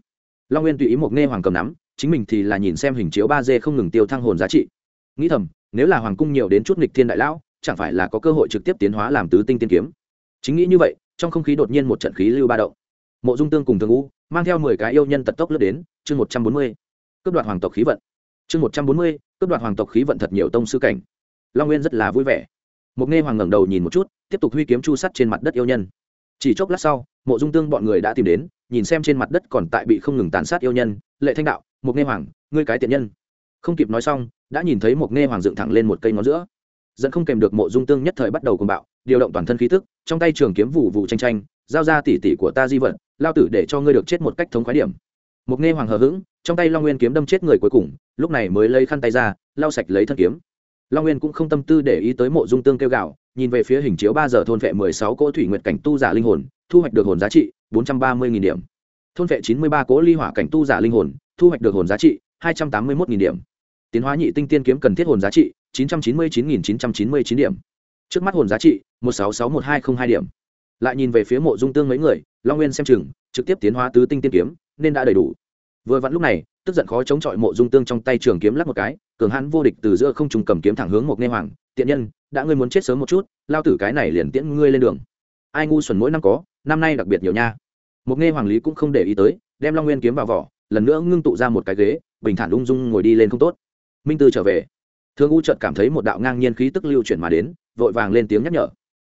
Long nguyên tùy ý một nghe hoàng cầm nắm, chính mình thì là nhìn xem hình chiếu ba d không ngừng tiêu thăng hồn giá trị. Nghĩ thầm, nếu là hoàng cung nhiều đến chút nghịch thiên đại lão, chẳng phải là có cơ hội trực tiếp tiến hóa làm tứ tinh tiên kiếm. Chính nghĩ như vậy, trong không khí đột nhiên một trận khí lưu ba động. Mộ dung tương cùng thường u, mang theo mười cái yêu nhân tật tốc lướt đến, chương một trăm bốn mươi. Cướp đoạt hoàng tộc khí vận. Chương một trăm bốn mươi, cướp đoạt hoàng tộc khí vận thật nhiều tông sư cảnh long nguyên rất là vui vẻ. Một nghe hoàng ngẩng đầu nhìn một chút, tiếp tục huy kiếm chu sắt trên mặt đất yêu nhân. Chỉ chốc lát sau, mộ dung tương bọn người đã tìm đến, nhìn xem trên mặt đất còn tại bị không ngừng tàn sát yêu nhân, lệ thanh đạo một nghe hoàng, ngươi cái tiện nhân. Không kịp nói xong, đã nhìn thấy một nghe hoàng dựng thẳng lên một cây ngón giữa. Dẫn không kèm được mộ dung tương nhất thời bắt đầu cùng bạo, điều động toàn thân khí thức trong tay trường kiếm vụ vụ tranh tranh giao ra tỉ tỉ của ta di vật, lao tử để cho ngươi được chết một cách thống khoái điểm. Một nghe hoàng hờ hững, trong tay long nguyên kiếm đâm chết người cuối cùng, lúc này mới lấy khăn tay ra, lau sạch lấy thân kiếm long nguyên cũng không tâm tư để ý tới mộ dung tương kêu gạo nhìn về phía hình chiếu ba giờ thôn vệ mười sáu cỗ thủy nguyệt cảnh tu giả linh hồn, thu hoạch được hồn giá trị bốn trăm ba mươi nghìn điểm. Thôn vệ chín mươi ba cỗ ly hỏa cảnh tu giả linh hồn, thu hoạch được hồn giá trị hai trăm tám mươi một nghìn điểm. Tiến hóa nhị tinh tiên kiếm cần thiết hồn giá trị chín trăm chín mươi chín nghìn chín trăm chín mươi chín điểm. Trước mắt hồn giá trị một sáu sáu một hai không hai điểm. Lại nhìn về phía mộ dung tương mấy người, long nguyên xem chừng, trực tiếp tiến hóa tứ tinh tiên kiếm, nên đã đầy đủ. Vừa vặn lúc này tức giận khó chống chọi mộ dung tương trong tay trường kiếm lắc một cái, cường hãn vô địch từ giữa không trùng cầm kiếm thẳng hướng một nghe hoàng, tiện nhân, đã ngươi muốn chết sớm một chút, lao tử cái này liền tiễn ngươi lên đường. Ai ngu xuẩn mỗi năm có, năm nay đặc biệt nhiều nha. Một nghe hoàng lý cũng không để ý tới, đem long nguyên kiếm vào vỏ, lần nữa ngưng tụ ra một cái ghế, bình thản ung dung ngồi đi lên không tốt. Minh tư trở về. Thương u trợt cảm thấy một đạo ngang nhiên khí tức lưu chuyển mà đến, vội vàng lên tiếng nhắc nhở.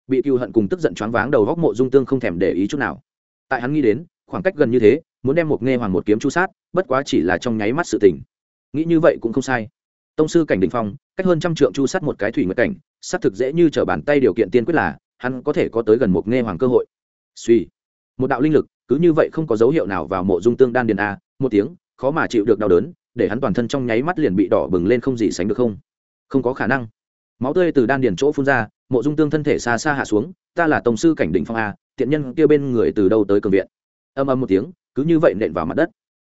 Bị cựu hận cùng tức giận choáng váng đầu góc mộ dung tương không thèm để ý chút nào. Tại hắn nghĩ đến, khoảng cách gần như thế muốn đem một nghe hoàng một kiếm chu sát, bất quá chỉ là trong nháy mắt sự tình. Nghĩ như vậy cũng không sai. Tông sư cảnh đình phong, cách hơn trăm trượng chu sát một cái thủy nguyệt cảnh, xác thực dễ như t r ở bàn tay điều kiện tiên quyết là, hắn có thể có tới gần một nghe hoàng cơ hội. Suy. Một đạo linh lực, cứ như vậy không có dấu hiệu nào vào mộ dung tương đan điền a, một tiếng, khó mà chịu được đau đớn, để hắn toàn thân trong nháy mắt liền bị đỏ bừng lên không gì sánh được không? Không có khả năng. Máu tươi từ đan điền chỗ phun ra, mộ dung tương thân thể xa xa hạ xuống, ta là tổng sư cảnh đỉnh phong a, tiện nhân kia bên người từ đâu tới cường viện? Âm âm một tiếng cứ như vậy nện vào mặt đất.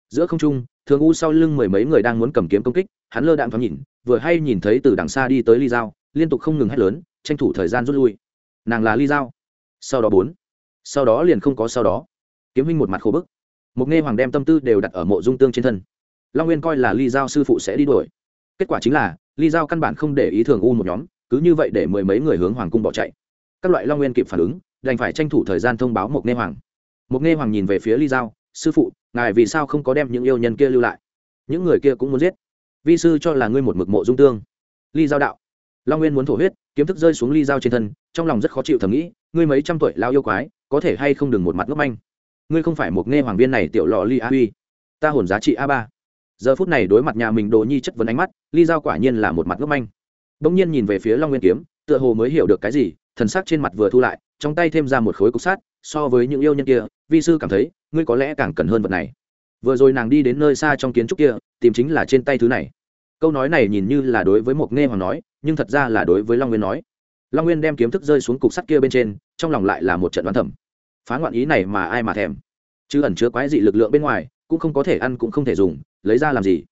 Giữa không trung, thường u sau lưng mười mấy người đang muốn cầm kiếm công kích, hắn lơ đạn thoáng nhìn, vừa hay nhìn thấy từ đằng xa đi tới ly dao liên tục không ngừng hét lớn, tranh thủ thời gian rút lui. Nàng là ly dao sau đó bốn. Sau đó liền không có sau đó. Kiếm huynh một mặt khô bức. Một nghe hoàng đem tâm tư đều đặt ở mộ dung tương trên thân. Long nguyên coi là ly giao sư phụ sẽ đi đuổi. Kết quả chính là, ly giao căn bản không để ý thường u một nhóm, cứ như vậy để mười mấy người hướng hoàng cung bỏ chạy. Các loại long nguyên kịp phản ứng, đành phải tranh thủ thời gian thông báo một nghe hoàng. Một nghe hoàng nhìn về phía ly giao sư phụ, ngài vì sao không có đem những yêu nhân kia lưu lại? Những người kia cũng muốn giết. Vi sư cho là ngươi một mực mộ dung tương. Ly giao đạo. Long nguyên muốn thổ huyết, kiếm thức rơi xuống ly giao trên thân, trong lòng rất khó chịu thầm nghĩ, ngươi mấy trăm tuổi lao yêu quái, có thể hay không đừng một mặt ngốc manh? Ngươi không phải một nghe hoàng viên này tiểu lò ly a uy ta hồn giá trị a ba. Giờ phút này đối mặt nhà mình đồ nhi chất vấn ánh mắt, ly giao quả nhiên là một mặt ngốc manh. Bỗng nhiên nhìn về phía long nguyên kiếm, tựa hồ mới hiểu được cái gì, thần sắc trên mặt vừa thu lại, trong tay thêm ra một khối cục sát so với những yêu nhân kia, vi sư cảm thấy, ngươi có lẽ càng cần hơn vật này. Vừa rồi nàng đi đến nơi xa trong kiến trúc kia, tìm chính là trên tay thứ này. Câu nói này nhìn như là đối với một nghe hoàng nói, nhưng thật ra là đối với long nguyên nói. Long nguyên đem kiếm thức rơi xuống cục sắt kia bên trên, trong lòng lại là một trận đoán thẩm phá ngoạn ý này mà ai mà thèm? Chứ ẩn chứa quái dị lực lượng bên ngoài, cũng không có thể ăn cũng không thể dùng, lấy ra làm gì?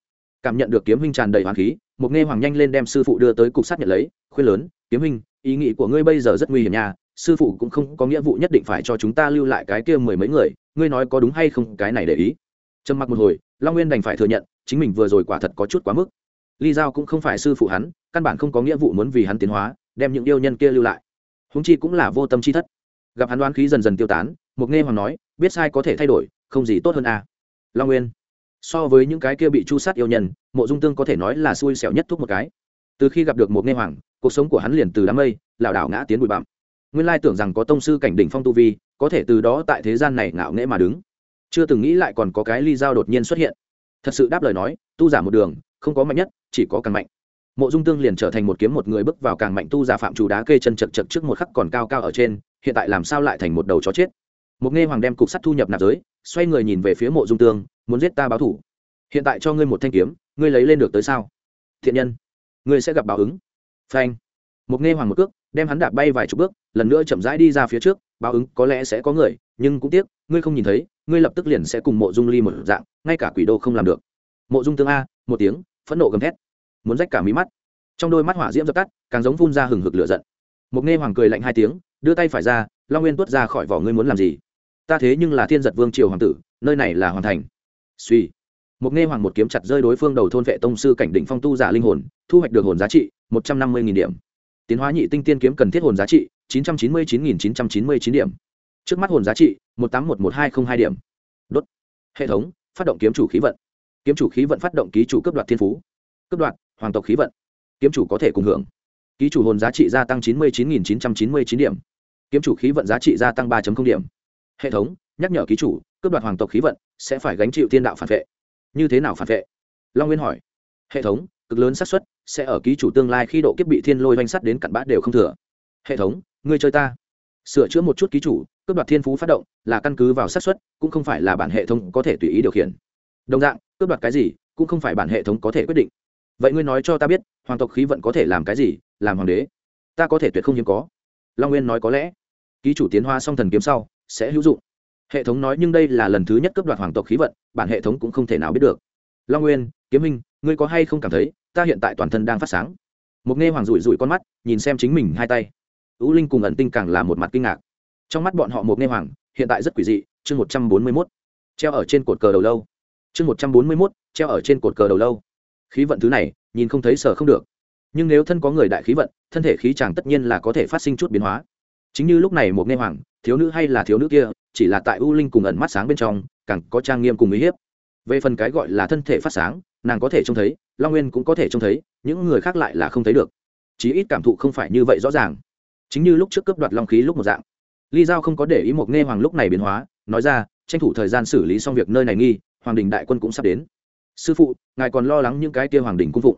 Cảm nhận được kiếm huynh tràn đầy hoàng khí, một nghe hoàng nhanh lên đem sư phụ đưa tới cục sắt nhận lấy, khuyên lớn, kiếm huynh, ý nghĩ của ngươi bây giờ rất nguy hiểm nha sư phụ cũng không có nghĩa vụ nhất định phải cho chúng ta lưu lại cái kia mười mấy người, ngươi nói có đúng hay không, cái này để ý. Trầm mặc một hồi, long nguyên đành phải thừa nhận, chính mình vừa rồi quả thật có chút quá mức. Ly giao cũng không phải sư phụ hắn, căn bản không có nghĩa vụ muốn vì hắn tiến hóa, đem những yêu nhân kia lưu lại. Húng chi cũng là vô tâm chi thất. Gặp hắn đoán khí dần dần tiêu tán mục nghe hoàng nói, biết sai có thể thay đổi, không gì tốt hơn a. À. long nguyên, so với những cái kia bị chu sát yêu nhân, mộ dung tương có thể nói là xui xẻo nhất thuốc một cái. Từ khi gặp được một nghe hoàng, cuộc sống của hắn liền từ đám mây, lảo đảo ngã tiến bụi bặm nguyên lai tưởng rằng có tông sư cảnh đỉnh phong tu vi, có thể từ đó tại thế gian này ngạo nghễ mà đứng. Chưa từng nghĩ lại còn có cái ly dao đột nhiên xuất hiện. Thật sự đáp lời nói, tu giả một đường, không có mạnh nhất, chỉ có càng mạnh. Mộ dung tương liền trở thành một kiếm một người bước vào càng mạnh tu giả phạm chủ đá kê chân chật chật trước một khắc còn cao cao ở trên, hiện tại làm sao lại thành một đầu chó chết? Một nghe hoàng đem cục sắt thu nhập nạp giới, xoay người nhìn về phía mộ dung tương, muốn giết ta báo thủ. Hiện tại cho ngươi một thanh kiếm, ngươi lấy lên được tới sao? Thiện nhân, ngươi sẽ gặp báo ứng. Phanh. Một nghe hoàng một cước đem hắn đạp bay vài chục bước, lần nữa chậm rãi đi ra phía trước, báo ứng, có lẽ sẽ có người, nhưng cũng tiếc, ngươi không nhìn thấy, ngươi lập tức liền sẽ cùng mộ dung ly một dạng, ngay cả quỷ đô không làm được. Mộ dung tương a, một tiếng, phẫn nộ gầm thét, muốn rách cả mí mắt. Trong đôi mắt hỏa diễm dập tắt, càng giống phun ra hừng hực lửa giận. Một nghe hoàng cười lạnh hai tiếng, đưa tay phải ra, long nguyên tuốt ra khỏi vỏ, ngươi muốn làm gì? Ta thế nhưng là thiên giật vương triều hoàng tử, nơi này là hoàn thành. Suy một nghe hoàng một kiếm chặt rơi đối phương đầu thôn vệ tông sư cảnh đỉnh phong tu giả linh hồn, thu hoạch được hồn giá trị, một trăm năm mươi điểm tiến hóa nhị tinh tiên kiếm cần thiết hồn giá trị, chín trăm chín mươi chín chín trăm chín mươi chín điểm. Trước mắt hồn giá trị, một tám một một hai không hai điểm. Đốt. Hệ thống, phát động kiếm chủ khí vận. Kiếm chủ khí vận phát động ký chủ cấp đoạt thiên phú. Cấp đoạt, hoàng tộc khí vận. Kiếm chủ có thể cùng hưởng. Ký chủ hồn giá trị gia tăng chín mươi chín chín trăm chín mươi chín điểm. Kiếm chủ khí vận giá trị gia tăng ba điểm. Hệ thống, nhắc nhở ký chủ, cấp đoạt hoàng tộc khí vận sẽ phải gánh chịu thiên đạo phản vệ. Như thế nào phản vệ? Long nguyên hỏi. Hệ thống cực lớn xác suất, sẽ ở ký chủ tương lai khi độ kiếp bị thiên lôi oanh sắt đến cặn bã đều không thừa. Hệ thống, ngươi chơi ta. Sửa chữa một chút ký chủ, cướp đoạt thiên phú phát động, là căn cứ vào xác suất, cũng không phải là bản hệ thống có thể tùy ý điều khiển. Đồng dạng, cướp đoạt cái gì, cũng không phải bản hệ thống có thể quyết định. Vậy ngươi nói cho ta biết, hoàng tộc khí vận có thể làm cái gì, làm hoàng đế? Ta có thể tuyệt không hiếm có. Long nguyên nói có lẽ, ký chủ tiến hoa song thần kiếm sau, sẽ hữu dụng. Hệ thống nói nhưng đây là lần thứ nhất cấp đoạt hoàng tộc khí vận, bản hệ thống cũng không thể nào biết được. Long nguyên, kiếm minh ngươi có hay không cảm thấy, ta hiện tại toàn thân đang phát sáng? Mục nghe hoàng rủi rủi con mắt, nhìn xem chính mình hai tay. Ưu linh cùng ẩn tinh càng là một mặt kinh ngạc. Trong mắt bọn họ mục nghe hoàng, hiện tại rất quỷ dị, chương một trăm bốn mươi mốt. Treo ở trên cột cờ đầu lâu. Chương một trăm bốn mươi mốt, treo ở trên cột cờ đầu lâu. Khí vận thứ này, nhìn không thấy sở không được. Nhưng nếu thân có người đại khí vận, thân thể khí chàng tất nhiên là có thể phát sinh chút biến hóa. Chính như lúc này một nghe hoàng, thiếu nữ hay là thiếu nữ kia, chỉ là tại u linh cùng ẩn mắt sáng bên trong, càng có trang nghiêm cùng uy hiếp. Về phần cái gọi là thân thể phát sáng nàng có thể trông thấy, long nguyên cũng có thể trông thấy, những người khác lại là không thấy được. Chí ít cảm thụ không phải như vậy rõ ràng. Chính như lúc trước cướp đoạt long khí lúc một dạng. Ly giao không có để ý một nghe hoàng lúc này biến hóa, nói ra, tranh thủ thời gian xử lý xong việc nơi này nghi, hoàng đình đại quân cũng sắp đến. Sư phụ, ngài còn lo lắng những cái kia hoàng đình cung phụng.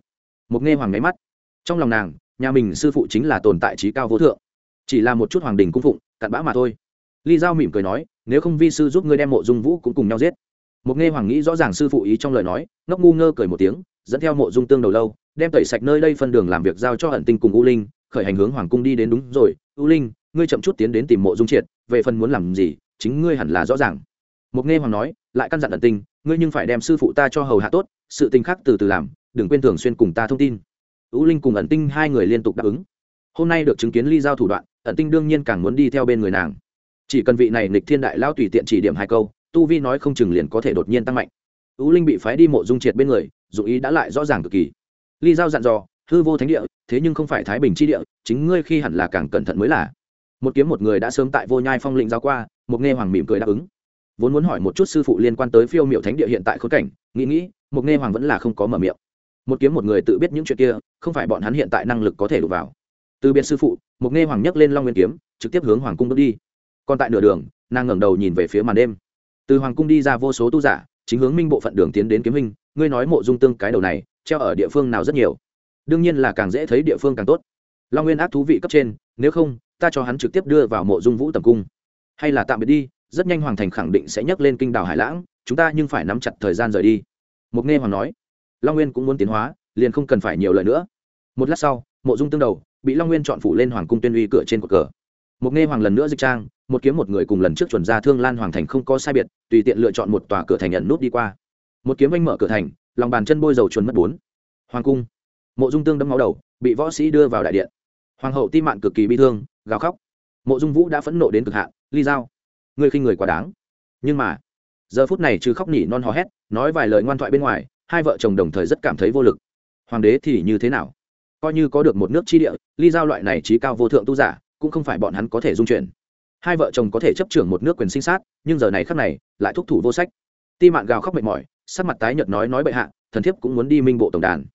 Một nghe hoàng nháy mắt. Trong lòng nàng, nhà mình sư phụ chính là tồn tại trí cao vô thượng. Chỉ là một chút hoàng đình cung phụng, cặn bã mà thôi. Ly giao mỉm cười nói, nếu không vi sư giúp ngươi đem mộ dung vũ cũng cùng nhau giết một nghe hoàng nghĩ rõ ràng sư phụ ý trong lời nói, ngốc ngu ngơ cười một tiếng, dẫn theo mộ dung tương đầu lâu, đem tẩy sạch nơi đây phân đường làm việc giao cho hận tinh cùng u linh, khởi hành hướng hoàng cung đi đến đúng rồi. U linh, ngươi chậm chút tiến đến tìm mộ dung triệt, về phần muốn làm gì, chính ngươi hẳn là rõ ràng. Một nghe hoàng nói, lại căn dặn ẩn tinh, ngươi nhưng phải đem sư phụ ta cho hầu hạ tốt, sự tình khác từ từ làm, đừng quên thường xuyên cùng ta thông tin. U linh cùng ẩn tinh hai người liên tục đáp ứng. Hôm nay được chứng kiến ly giao thủ đoạn, ẩn tinh đương nhiên càng muốn đi theo bên người nàng. Chỉ cần vị này nịch thiên đại lao tùy tiện chỉ điểm hai câu tu vi nói không chừng liền có thể đột nhiên tăng mạnh. U linh bị phái đi mộ dung triệt bên người dụng ý đã lại rõ ràng cực kỳ. Ly giao dặn dò, hư vô thánh địa, thế nhưng không phải thái bình chi địa, chính ngươi khi hẳn là càng cẩn thận mới là. Một kiếm một người đã sớm tại vô nhai phong lĩnh giao qua một nghe hoàng mỉm cười đáp ứng. Vốn muốn hỏi một chút sư phụ liên quan tới phiêu miệu thánh địa hiện tại khốn cảnh, nghĩ nghĩ một nghe hoàng vẫn là không có mở miệng. Một kiếm một người tự biết những chuyện kia, không phải bọn hắn hiện tại năng lực có thể đụng vào. Từ biệt sư phụ một nghe hoàng nhấc lên long nguyên kiếm, trực tiếp hướng hoàng cung bước đi. Còn tại nửa đường, nàng ngẩng đầu nhìn về phía màn đêm từ hoàng cung đi ra vô số tu giả, chính hướng minh bộ phận đường tiến đến kiếm minh ngươi nói mộ dung tương cái đầu này, treo ở địa phương nào rất nhiều? Đương nhiên là càng dễ thấy địa phương càng tốt. Long nguyên ác thú vị cấp trên, nếu không, ta cho hắn trực tiếp đưa vào mộ dung vũ tầm cung. Hay là tạm biệt đi, rất nhanh hoàng thành khẳng định sẽ nhấc lên kinh đảo hải lãng, chúng ta nhưng phải nắm chặt thời gian rời đi. Mục nghe hoàng nói. Long nguyên cũng muốn tiến hóa, liền không cần phải nhiều lời nữa. Một lát sau, mộ dung tương đầu, bị long nguyên chọn phủ lên hoàng cung tuyên uy cửa trên cột cờ mục nghe hoàng lần nữa dịch trang, một kiếm một người cùng lần trước chuẩn ra thương lan hoàng thành không có sai biệt, tùy tiện lựa chọn một tòa cửa thành nhận nút đi qua. Một kiếm anh mở cửa thành, lòng bàn chân bôi dầu chuẩn mất bốn. Hoàng cung, mộ dung tương đâm máu đầu, bị võ sĩ đưa vào đại điện. Hoàng hậu ti mạn cực kỳ bi thương, gào khóc. Mộ dung vũ đã phẫn nộ đến cực hạn, ly giao. Ngươi khinh người quá đáng. Nhưng mà, giờ phút này trừ khóc nỉ non hò hét, nói vài lời ngoan thoại bên ngoài, hai vợ chồng đồng thời rất cảm thấy vô lực. Hoàng đế thì như thế nào? Coi như có được một nước tri địa, ly giao loại này trí cao vô thượng tu giả cũng không phải bọn hắn có thể dung chuyển. Hai vợ chồng có thể chấp trưởng một nước quyền sinh sát, nhưng giờ này khắc này, lại thúc thủ vô sách. Ti mạn gào khóc mệt mỏi, sắc mặt tái nhợt nói nói bệ hạ, thần thiếp cũng muốn đi minh bộ tổng đàn.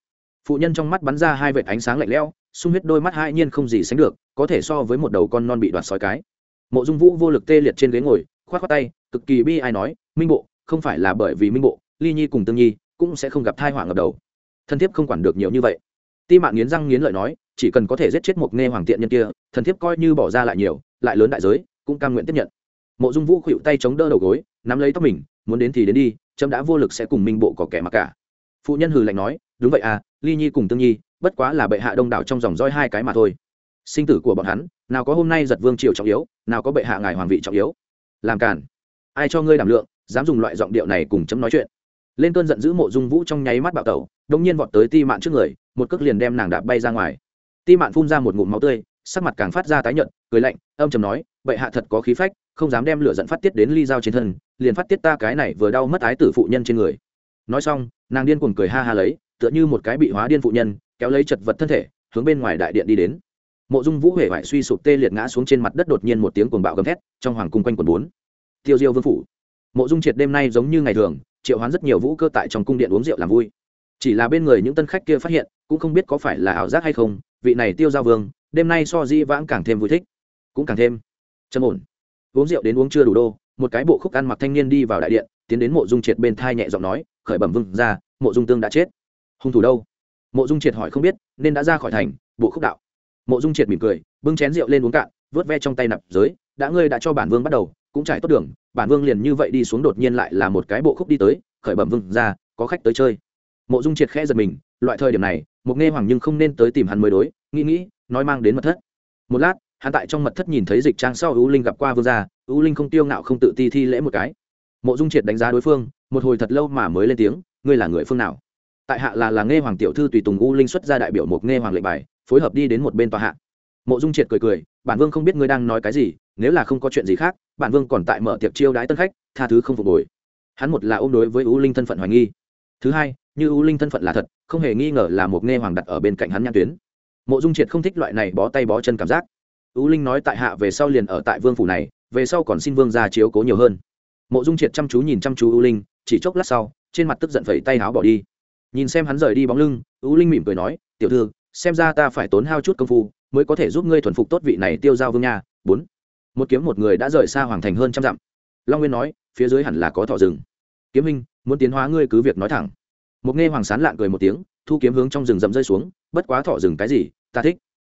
Phụ nhân trong mắt bắn ra hai vệt ánh sáng lạnh lẽo, sung huyết đôi mắt hai nhiên không gì sánh được, có thể so với một đầu con non bị đoạt sói cái. Mộ dung vũ vô lực tê liệt trên ghế ngồi k h o á t tay, cực kỳ bi ai nói, minh bộ, không phải là bởi vì minh bộ, ly nhi cùng tương nhi cũng sẽ không gặp thai họa ngập đầu. Thân thiếp không quản được nhiều như vậy. Ti mạng nghiến răng nghiến lợi nói chỉ cần có thể giết chết một nghe hoàng tiện nhân kia, thần thiếp coi như bỏ ra lại nhiều, lại lớn đại giới, cũng cam nguyện tiếp nhận. Mộ dung vũ khuỵu tay chống đỡ đầu gối, nắm lấy tóc mình, muốn đến thì đến đi trâm đã vô lực sẽ cùng minh bộ có kẻ mặc cả. Phụ nhân hừ lạnh nói, đúng vậy à ly nhi cùng tương nhi, bất quá là bệ hạ đông đảo trong dòng roi hai cái mà thôi. Sinh tử của bọn hắn, nào có hôm nay giật vương triều trọng yếu, nào có bệ hạ ngài hoàng vị trọng yếu. Làm cản ai cho ngươi đảm lượng, dám dùng loại giọng điệu này cùng chấm nói chuyện. Lên cơn giận dữ mộ dung vũ trong nháy mắt bạo tẩu, đông nhiên vọt tới ti mạn trước người, một cước liền đem nàng đạp bay ra ngoài ti mạn phun ra một ngụm máu tươi, sắc mặt càng phát ra tái nhợt, cười lạnh, âm chầm nói, bệ hạ thật có khí phách, không dám đem lửa giận phát tiết đến ly dao trên thân, liền phát tiết ta cái này vừa đau mất ái tử phụ nhân trên người. Nói xong, nàng điên cuồng cười ha ha lấy, tựa như một cái bị hóa điên phụ nhân, kéo lấy chật vật thân thể, hướng bên ngoài đại điện đi đến. Mộ dung vũ huệ vải suy sụp tê liệt ngã xuống trên mặt đất đột nhiên một tiếng cuồng bạo gầm thét, trong hoàng cung quanh quần bốn. Tiêu diêu vương phủ. Mộ dung triệt đêm nay giống như ngày thường, triệu hoán rất nhiều vũ cơ tại trong cung điện uống rượu làm vui. Chỉ là bên người những tân khách kia phát hiện, cũng không biết có phải là ảo giác hay không vị này tiêu giao vương, đêm nay so di vãng càng thêm vui thích. Cũng càng thêm trầm ổn. Uống rượu đến uống chưa đủ đô, một cái bộ khúc ăn mặc thanh niên đi vào đại điện, tiến đến mộ dung triệt bên thai nhẹ giọng nói, khởi bẩm vương ra mộ dung tương đã chết. Hung thủ đâu? Mộ dung triệt hỏi không biết, nên đã ra khỏi thành, bộ khúc đạo. Mộ dung triệt mỉm cười, bưng chén rượu lên uống cạn, vớt ve trong tay nạp giới, đã ngươi đã cho bản vương bắt đầu, cũng trải tốt đường, bản vương liền như vậy đi xuống đột nhiên lại là một cái bộ khúc đi tới, khởi bẩm vương ra có khách tới chơi. Mộ dung triệt khẽ giật mình, loại thời điểm này một nghe hoàng nhưng không nên tới tìm hắn mới đối, nghĩ nghĩ, nói mang đến mật thất. Một lát, hắn tại trong mật thất nhìn thấy dịch trang sau ưu linh gặp qua vương gia ưu linh không tiêu ngạo không tự ti thi lễ một cái. Mộ dung triệt đánh giá đối phương, một hồi thật lâu mà mới lên tiếng, ngươi là người phương nào? Tại hạ là là nghe hoàng tiểu thư tùy tùng u linh xuất ra đại biểu một nghe hoàng lệnh bài, phối hợp đi đến một bên tòa hạ. Mộ dung triệt cười cười, bản vương không biết ngươi đang nói cái gì, nếu là không có chuyện gì khác, bản vương còn tại mở tiệc chiêu đãi tân khách, tha thứ không phục hồi. Hắn một là ôm đối với u linh thân phận hoài nghi. Thứ hai như u linh thân phận là thật, không hề nghi ngờ là một nghe hoàng đặt ở bên cạnh hắn nhãn tuyến. Mộ dung triệt không thích loại này bó tay bó chân cảm giác. U linh nói tại hạ về sau liền ở tại vương phủ này, về sau còn xin vương ra chiếu cố nhiều hơn. Mộ dung triệt chăm chú nhìn chăm chú u linh, chỉ chốc lát sau, trên mặt tức giận phẩy tay áo bỏ đi. Nhìn xem hắn rời đi bóng lưng, u linh mỉm cười nói, tiểu thư, xem ra ta phải tốn hao chút công phu, mới có thể giúp ngươi thuần phục tốt vị này tiêu giao vương nha. Bốn. Một kiếm một người đã rời xa hoàng thành hơn trăm dặm. Long nguyên nói, phía dưới hẳn là có thọ rừng. Kiếm minh muốn tiến hóa ngươi cứ việc nói thẳng một nghe hoàng sán lạng cười một tiếng, thu kiếm hướng trong rừng rậm rơi xuống, bất quá thọ rừng cái gì, ta thích.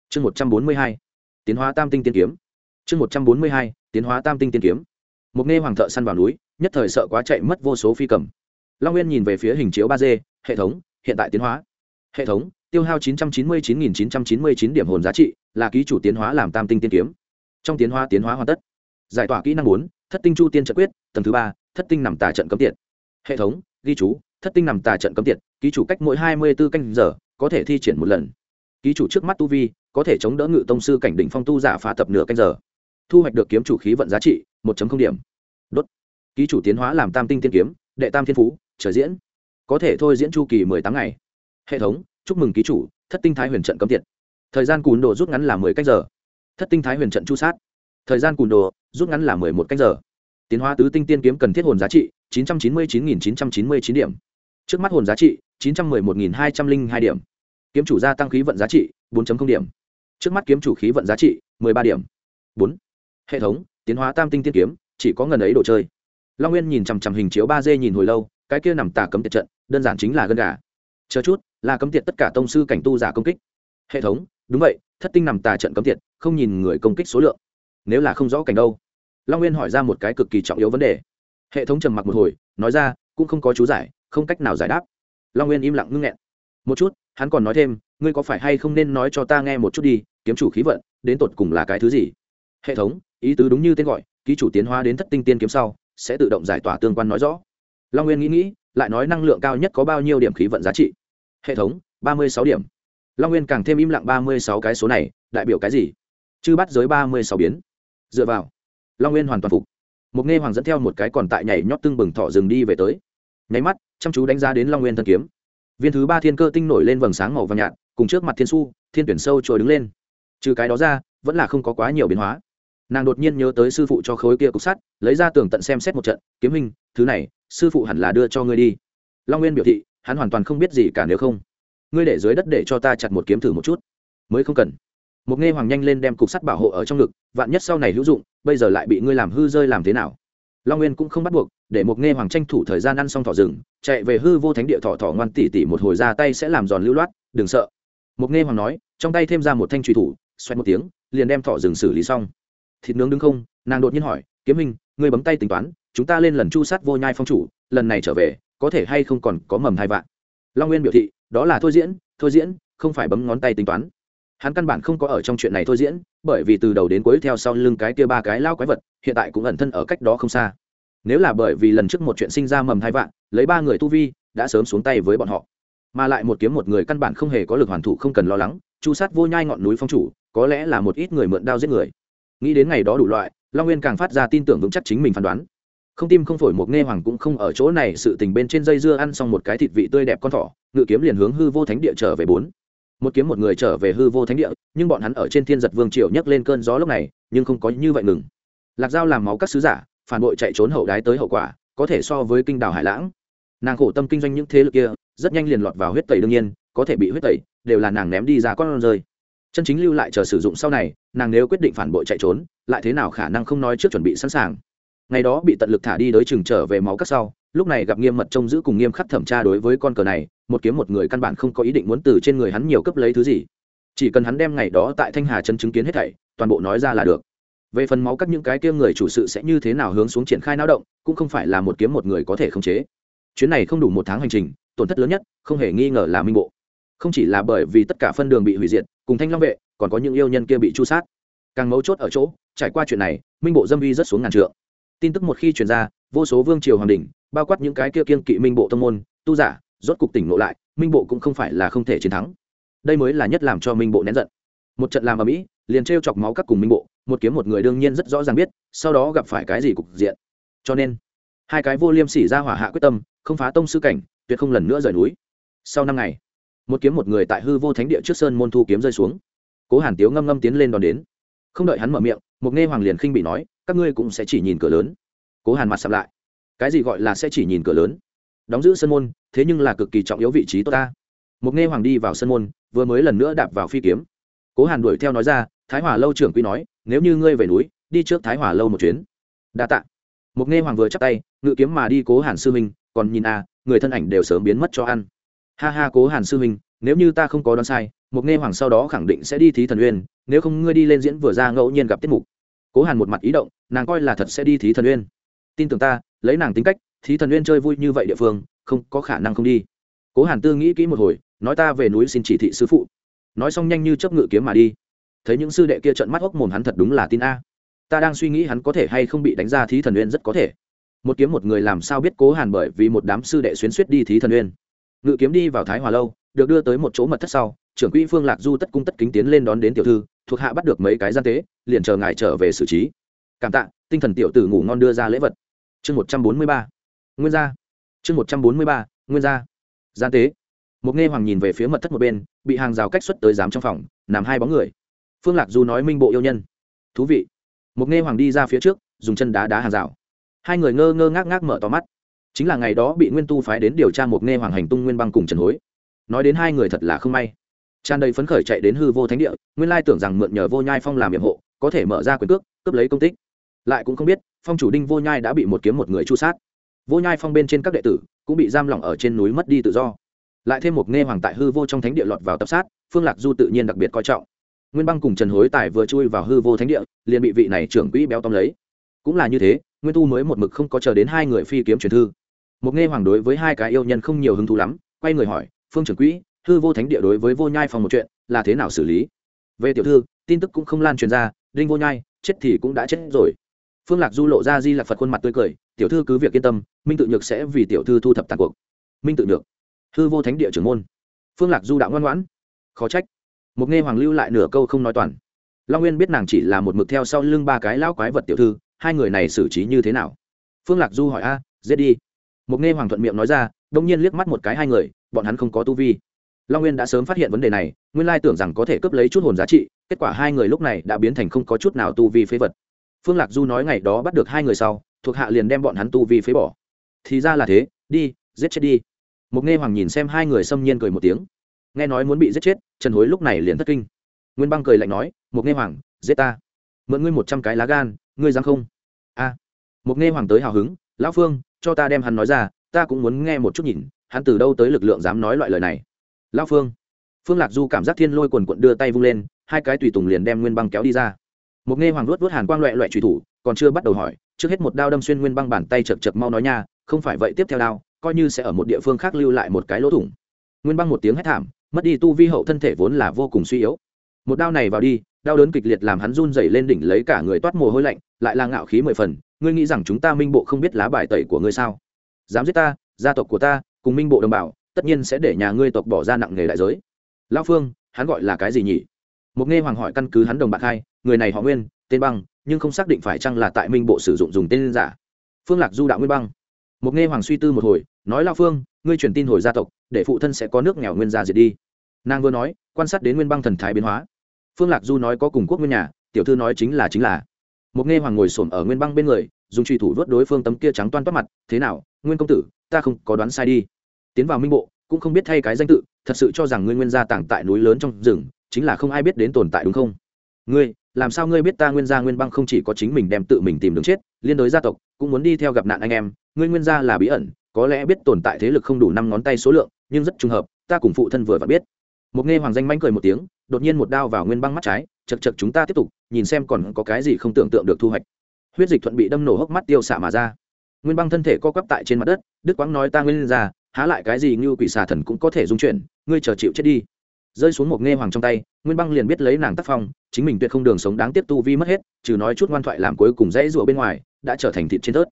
Chương một trăm bốn mươi hai, tiến hóa tam tinh tiên kiếm. Chương một trăm bốn mươi hai, tiến hóa tam tinh tiên kiếm. Một nghe hoàng thợ săn vào núi, nhất thời sợ quá chạy mất vô số phi cầm. Long nguyên nhìn về phía hình chiếu ba d, hệ thống, hiện tại tiến hóa. Hệ thống, tiêu hao 999.999 điểm hồn giá trị, là ký chủ tiến hóa làm tam tinh tiên kiếm. Trong tiến hóa tiến hóa hoàn tất. Giải tỏa kỹ năng bốn, thất tinh chu tiên trận quyết, tầng thứ ba, thất tinh nằm tà trận cấm tiệt. Hệ thống, ghi chú thất tinh nằm tà trận cấm tiệt, ký chủ cách mỗi hai mươi 24 canh giờ, có thể thi triển một lần. Ký chủ trước mắt tu vi, có thể chống đỡ ngự tông sư cảnh đỉnh phong tu giả phá tập nửa canh giờ. Thu hoạch được kiếm chủ khí vận giá trị 1 điểm. Đốt. Ký chủ tiến hóa làm tam tinh tiên kiếm, đệ tam thiên phú trở diễn. Có thể thôi diễn chu kỳ mười tám ngày. Hệ thống, chúc mừng ký chủ, thất tinh thái huyền trận cấm tiệt. Thời gian cùn đồ rút ngắn là mười cách giờ. Thất tinh thái huyền trận chu sát. Thời gian cùn đồ rút ngắn là mười một cách giờ. Tiến hóa tứ tinh tiên kiếm cần thiết hồn giá trị chín trăm chín mươi chín nghìn chín trăm chín mươi chín điểm trước mắt hồn giá trị, chín trăm mười một nghìn hai trăm linh hai điểm. Kiếm chủ gia tăng khí vận giá trị, bốn điểm. Trước mắt kiếm chủ khí vận giá trị, mười ba điểm. Bốn. Hệ thống, tiến hóa tam tinh tiên kiếm, chỉ có ngần ấy đồ chơi. Long nguyên nhìn chằm chằm hình chiếu ba d nhìn hồi lâu, cái kia nằm tả cấm tiệt trận, đơn giản chính là gân gà. Chờ chút, là cấm tiệt tất cả tông sư cảnh tu giả công kích. Hệ thống, đúng vậy, thất tinh nằm tà trận cấm tiệt, không nhìn người công kích số lượng. Nếu là không rõ cảnh đâu. Long nguyên hỏi ra một cái cực kỳ trọng yếu vấn đề. Hệ thống trầm mặc một hồi, nói ra, cũng không có chú giải không cách nào giải đáp. Long nguyên im lặng ngưng nghẹn. Một chút, hắn còn nói thêm, ngươi có phải hay không nên nói cho ta nghe một chút đi, kiếm chủ khí vận, đến tột cùng là cái thứ gì? Hệ thống, ý tứ đúng như tên gọi, ký chủ tiến hóa đến thất tinh tiên kiếm sau, sẽ tự động giải tỏa tương quan nói rõ. Long nguyên nghĩ nghĩ, lại nói năng lượng cao nhất có bao nhiêu điểm khí vận giá trị? Hệ thống, ba mươi sáu điểm. Long nguyên càng thêm im lặng ba mươi sáu cái số này, đại biểu cái gì? Chư bắt giới ba mươi sáu biến. Dựa vào. Long nguyên hoàn toàn phục. Một nghe hoàng dẫn theo một cái còn tại nhảy nhót tưng bừng thọ rừng đi về tới nháy mắt, chăm chú đánh giá đến long nguyên thân kiếm. Viên thứ ba thiên cơ tinh nổi lên vầng sáng màu vàng nhạt, cùng trước mặt thiên su, thiên tuyển sâu trồi đứng lên. Trừ cái đó ra, vẫn là không có quá nhiều biến hóa. Nàng đột nhiên nhớ tới sư phụ cho khối kia cục sắt, lấy ra tường tận xem xét một trận, kiếm hình thứ này, sư phụ hẳn là đưa cho ngươi đi. Long nguyên biểu thị, hắn hoàn toàn không biết gì cả nếu không. Ngươi để dưới đất để cho ta chặt một kiếm thử một chút. Mới không cần. Một nghe hoàng nhanh lên đem cục sắt bảo hộ ở trong ngực, vạn nhất sau này hữu dụng, bây giờ lại bị ngươi làm hư rơi làm thế nào? Long nguyên cũng không bắt buộc để một nghe hoàng tranh thủ thời gian ăn xong thỏ rừng, chạy về hư vô thánh địa thỏ thỏ ngoan tỉ tỉ một hồi ra tay sẽ làm giòn lưu loát, đừng sợ. Một nghe hoàng nói, trong tay thêm ra một thanh truy thủ xoay một tiếng, liền đem thỏ rừng xử lý xong. Thịt nướng đứng không? Nàng đột nhiên hỏi, kiếm hình ngươi bấm tay tính toán, chúng ta lên lần chu sát vô nhai phong chủ, lần này trở về, có thể hay không còn có mầm hai vạn? Long nguyên biểu thị, đó là thôi diễn thôi diễn, không phải bấm ngón tay tính toán. Hắn căn bản không có ở trong chuyện này thôi diễn, bởi vì từ đầu đến cuối theo sau lưng cái kia ba cái lao quái vật, hiện tại cũng ẩn thân ở cách đó không xa nếu là bởi vì lần trước một chuyện sinh ra mầm hai vạn, lấy ba người tu vi, đã sớm xuống tay với bọn họ. Mà lại một kiếm một người căn bản không hề có lực hoàn thủ không cần lo lắng, chu sát vô nhai ngọn núi phong chủ, có lẽ là một ít người mượn đao giết người. Nghĩ đến ngày đó đủ loại, long nguyên càng phát ra tin tưởng vững chắc chính mình phán đoán. Không tim không phổi một nghe hoàng cũng không ở chỗ này, sự tình bên trên dây dưa ăn xong một cái thịt vị tươi đẹp con thỏ, ngự kiếm liền hướng hư vô thánh địa trở về bốn. Một kiếm một người trở về hư vô thánh địa, nhưng bọn hắn ở trên thiên giật vương triều nhấc lên cơn gió lúc này, nhưng không có như vậy ngừng. Lạc dao làm máu các sứ giả phản bội chạy trốn hậu đái tới hậu quả, có thể so với kinh đảo hải lãng. Nàng khổ tâm kinh doanh những thế lực kia, rất nhanh liền lọt vào huyết tẩy đương nhiên, có thể bị huyết tẩy, đều là nàng ném đi ra con rơi. Chân chính lưu lại chờ sử dụng sau này, nàng nếu quyết định phản bội chạy trốn, lại thế nào khả năng không nói trước chuẩn bị sẵn sàng? Ngày đó bị tận lực thả đi đới chừng trở về máu cắt sau, lúc này gặp nghiêm mật trông giữ cùng nghiêm khắc thẩm tra đối với con cờ này, một kiếm một người căn bản không có ý định muốn từ trên người hắn nhiều cấp lấy thứ gì. Chỉ cần hắn đem ngày đó tại thanh hà chân chứng kiến hết thảy, toàn bộ nói ra là được về phần máu cắt những cái kia người chủ sự sẽ như thế nào hướng xuống triển khai lao động, cũng không phải là một kiếm một người có thể khống chế. Chuyến này không đủ một tháng hành trình, tổn thất lớn nhất, không hề nghi ngờ là minh bộ. Không chỉ là bởi vì tất cả phân đường bị hủy diệt, cùng thanh long vệ, còn có những yêu nhân kia bị chu sát. Càng mấu chốt ở chỗ, trải qua chuyện này, minh bộ dâm vi rất xuống ngàn trượng. Tin tức một khi truyền ra, vô số vương triều hoàng đình bao quát những cái kia kiên kỵ minh bộ tông môn, tu giả, rốt cục tỉnh lộ lại, minh bộ cũng không phải là không thể chiến thắng. Đây mới là nhất làm cho minh bộ nén giận. Một trận làm ở mỹ, liền t chọc máu các cùng minh bộ một kiếm một người đương nhiên rất rõ ràng biết, sau đó gặp phải cái gì cục diện. Cho nên, hai cái vô liêm sỉ ra hỏa hạ quyết tâm, không phá tông sư cảnh, tuyệt không lần nữa rời núi. Sau năm ngày, một kiếm một người tại hư vô thánh địa trước sơn môn thu kiếm rơi xuống. Cố hàn tiếu ngâm ngâm tiến lên đón đến. Không đợi hắn mở miệng, một nghe hoàng liền khinh bị nói, các ngươi cũng sẽ chỉ nhìn cửa lớn. Cố hàn mặt sập lại. Cái gì gọi là sẽ chỉ nhìn cửa lớn? Đóng giữ sân môn, thế nhưng là cực kỳ trọng yếu vị trí tốt ta. Một nghe hoàng đi vào sân môn, vừa mới lần nữa đạp vào phi kiếm. Cố hàn đuổi theo nói ra thái hòa lâu trưởng quy nói, nếu như ngươi về núi, đi trước thái hòa lâu một chuyến. Đa tạ. Mục nghe hoàng vừa chắp tay, ngự kiếm mà đi cố hàn sư minh, còn nhìn a người thân ảnh đều sớm biến mất cho ăn. Ha ha cố hàn sư minh, nếu như ta không có đoán sai, Mục nghe hoàng sau đó khẳng định sẽ đi thí thần uyên, nếu không ngươi đi lên diễn vừa ra ngẫu nhiên gặp tiết mục. Cố hàn một mặt ý động, nàng coi là thật sẽ đi thí thần uyên. Tin tưởng ta, lấy nàng tính cách, thí thần uyên chơi vui như vậy địa phương, không có khả năng không đi. Cố hàn tư nghĩ kỹ một hồi, nói ta về núi xin chỉ thị sư phụ. Nói xong nhanh như chấp ngự kiếm mà đi thấy những sư đệ kia trận mắt hốc mồm hắn thật đúng là tin a. Ta đang suy nghĩ hắn có thể hay không bị đánh ra thí thần uyên rất có thể. Một kiếm một người làm sao biết cố hàn bởi vì một đám sư đệ xuyến suýt đi thí thần uyên ngự kiếm đi vào thái hòa lâu, được đưa tới một chỗ mật thất sau, trưởng quỹ phương lạc du tất cung tất kính tiến lên đón đến tiểu thư, thuộc hạ bắt được mấy cái gian tế, liền chờ ngài trở về xử trí. Cảm tạ, tinh thần tiểu tử ngủ ngon đưa ra lễ vật. Chương một trăm bốn mươi ba. Nguyên gia. Chương một trăm bốn mươi ba, nguyên gia. Gian tế. Một nghe hoàng nhìn về phía mật thất một bên, bị hàng rào cách xuất tới giám trong phòng, nằm hai bóng người phương lạc du nói minh bộ yêu nhân. Thú vị. Một nghe hoàng đi ra phía trước, dùng chân đá đá hàng rào. Hai người ngơ ngơ ngác ngác mở to mắt. Chính là ngày đó bị nguyên tu phái đến điều tra một nghe hoàng hành tung nguyên băng cùng trần hối. Nói đến hai người thật là không may. Tràn đầy phấn khởi chạy đến hư vô thánh địa, nguyên lai tưởng rằng mượn nhờ vô nhai phong làm nhiệm hộ, có thể mở ra quyền cước, cướp lấy công tích. Lại cũng không biết, phong chủ đinh vô nhai đã bị một kiếm một người chu sát. Vô nhai phong bên trên các đệ tử cũng bị giam lỏng ở trên núi mất đi tự do. Lại thêm một nghe hoàng tại hư vô trong thánh địa lọt vào tập sát, phương lạc du tự nhiên đặc biệt coi trọng nguyên băng cùng trần hối tài vừa chui vào hư vô thánh địa, liền bị vị này trưởng quỹ béo tóm lấy. Cũng là như thế, nguyên tu mới một mực không có chờ đến hai người phi kiếm truyền thư. Một nghe hoàng đối với hai cái yêu nhân không nhiều hứng thú lắm, quay người hỏi, phương trưởng quỹ, hư vô thánh địa đối với vô nhai phòng một chuyện, là thế nào xử lý? Về tiểu thư, tin tức cũng không lan truyền ra, đinh vô nhai, chết thì cũng đã chết rồi. Phương lạc du lộ ra di lạc phật khuôn mặt tươi cười, tiểu thư cứ việc yên tâm, minh tự nhược sẽ vì tiểu thư thu thập tàn cuộc. Minh tự nhược, hư vô thánh địa trưởng môn. Phương lạc du đạo ngoan ngoãn, khó trách một nghe hoàng lưu lại nửa câu không nói toàn. Long nguyên biết nàng chỉ là một mực theo sau lưng ba cái lão quái vật tiểu thư, hai người này xử trí như thế nào? Phương lạc du hỏi, a, giết đi. Một nghe hoàng thuận miệng nói ra, đông nhiên liếc mắt một cái hai người, bọn hắn không có tu vi. Long nguyên đã sớm phát hiện vấn đề này, nguyên lai tưởng rằng có thể cướp lấy chút hồn giá trị, kết quả hai người lúc này đã biến thành không có chút nào tu vi phế vật. Phương lạc du nói ngày đó bắt được hai người sau, thuộc hạ liền đem bọn hắn tu vi phế bỏ. Thì ra là thế, đi, giết chết đi. Một nghe hoàng nhìn xem hai người xâm nhiên cười một tiếng nghe nói muốn bị giết chết, trần hối lúc này liền thất kinh. Nguyên băng cười lạnh nói, một nghe hoàng, giết ta. Mượn ngươi một trăm cái lá gan, ngươi dám không? A. À. một nghe hoàng tới hào hứng, lão phương, cho ta đem hắn nói ra, ta cũng muốn nghe một chút nhìn, hắn từ đâu tới lực lượng dám nói loại lời này. Lão phương. Phương lạc du cảm giác thiên lôi quần quận đưa tay vung lên, hai cái tùy tùng liền đem nguyên băng kéo đi ra. Một nghe hoàng luốt vớt hàn quang loại loại trùy thủ, còn chưa bắt đầu hỏi, trước hết một đao đâm xuyên nguyên băng bàn tay chật chật mau nói nha, không phải vậy tiếp theo đao, coi như sẽ ở một địa phương khác lưu lại một cái lỗ thủng. Nguyên băng một tiếng hét thảm mất đi tu vi hậu thân thể vốn là vô cùng suy yếu. Một đao này vào đi, đau đớn kịch liệt làm hắn run dày lên đỉnh lấy cả người toát mồ hôi lạnh, lại là ngạo khí mười phần, ngươi nghĩ rằng chúng ta minh bộ không biết lá bài tẩy của ngươi sao? Dám giết ta, gia tộc của ta, cùng minh bộ đồng bào, tất nhiên sẽ để nhà ngươi tộc bỏ ra nặng nghề đại giới. Lao phương, hắn gọi là cái gì nhỉ? Một nghe hoàng hỏi căn cứ hắn đồng bạc hai, người này họ nguyên, tên băng, nhưng không xác định phải chăng là tại minh bộ sử dụng dùng tên giả. Phương lạc du đạo nguyên băng một nghe hoàng suy tư một hồi, nói lao phương, ngươi truyền tin hồi gia tộc, để phụ thân sẽ có nước nghèo nguyên gia diệt đi. Nàng vừa nói, quan sát đến nguyên băng thần thái biến hóa. Phương lạc du nói có cùng quốc nguyên nhà, tiểu thư nói chính là chính là. Một nghe hoàng ngồi sồn ở nguyên băng bên người, dùng truy thủ vớt đối phương tấm kia trắng toan toát mặt, thế nào, nguyên công tử, ta không có đoán sai đi. Tiến vào minh bộ, cũng không biết thay cái danh tự, thật sự cho rằng ngươi nguyên gia tàng tại núi lớn trong rừng, chính là không ai biết đến tồn tại đúng không? Ngươi, làm sao ngươi biết ta nguyên gia nguyên băng không chỉ có chính mình đem tự mình tìm đường chết, liên đối gia tộc, cũng muốn đi theo gặp nạn anh em ngươi nguyên gia là bí ẩn, có lẽ biết tồn tại thế lực không đủ năm ngón tay số lượng, nhưng rất trùng hợp, ta cùng phụ thân vừa và biết. Một nghe hoàng danh manh cười một tiếng, đột nhiên một đao vào nguyên băng mắt trái, chật chật chúng ta tiếp tục, nhìn xem còn có cái gì không tưởng tượng được thu hoạch. Huyết dịch thuận bị đâm nổ hốc mắt tiêu xạ mà ra. Nguyên băng thân thể co quắp tại trên mặt đất đức quáng nói ta nguyên ra há lại cái gì như quỷ xà thần cũng có thể dung chuyển, ngươi chờ chịu chết đi. Rơi xuống một nghe hoàng trong tay, nguyên băng liền biết lấy nàng tác phong, chính mình tuyệt không đường sống đáng tiếp tu vi mất hết, trừ nói chút ngoan thoại làm cuối cùng dãy rụa bên ngoài, đã trở thành thịt trên tớt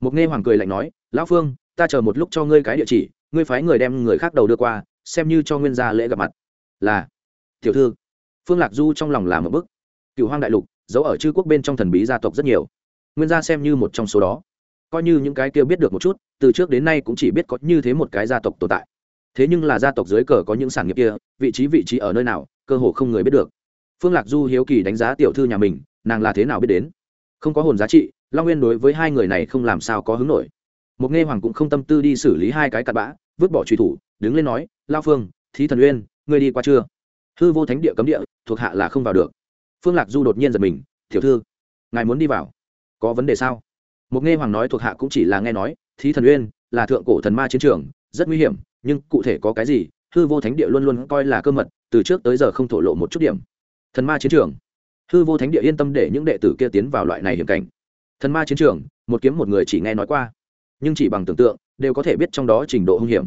một nghe hoàng cười lạnh nói, lão phương, ta chờ một lúc cho ngươi cái địa chỉ, ngươi phái người đem người khác đầu đưa qua, xem như cho nguyên gia lễ gặp mặt. Là. Tiểu thư. Phương lạc du trong lòng làm một bức. Cựu hoang đại lục, giấu ở chư quốc bên trong thần bí gia tộc rất nhiều. Nguyên gia xem như một trong số đó. Coi như những cái kia biết được một chút, từ trước đến nay cũng chỉ biết có như thế một cái gia tộc tồn tại. Thế nhưng là gia tộc dưới cờ có những sản nghiệp kia, vị trí vị trí ở nơi nào, cơ hồ không người biết được. Phương lạc du hiếu kỳ đánh giá tiểu thư nhà mình, nàng là thế nào biết đến? Không có hồn giá trị long nguyên đối với hai người này không làm sao có hứng nổi. Một nghe hoàng cũng không tâm tư đi xử lý hai cái cặn bã, vứt bỏ truy thủ, đứng lên nói, lao phương, thí thần uyên, ngươi đi qua chưa? Hư vô thánh địa cấm địa, thuộc hạ là không vào được. Phương lạc du đột nhiên giật mình thiểu thư, ngài muốn đi vào? Có vấn đề sao? Một nghe hoàng nói thuộc hạ cũng chỉ là nghe nói, thí thần uyên là thượng cổ thần ma chiến trường, rất nguy hiểm, nhưng cụ thể có cái gì? Hư vô thánh địa luôn luôn coi là cơ mật, từ trước tới giờ không thổ lộ một chút điểm. Thần ma chiến trường. Hư vô thánh địa yên tâm để những đệ tử kia tiến vào loại này hiểm cảnh thần ma chiến trường, một kiếm một người chỉ nghe nói qua. Nhưng chỉ bằng tưởng tượng, đều có thể biết trong đó trình độ hung hiểm.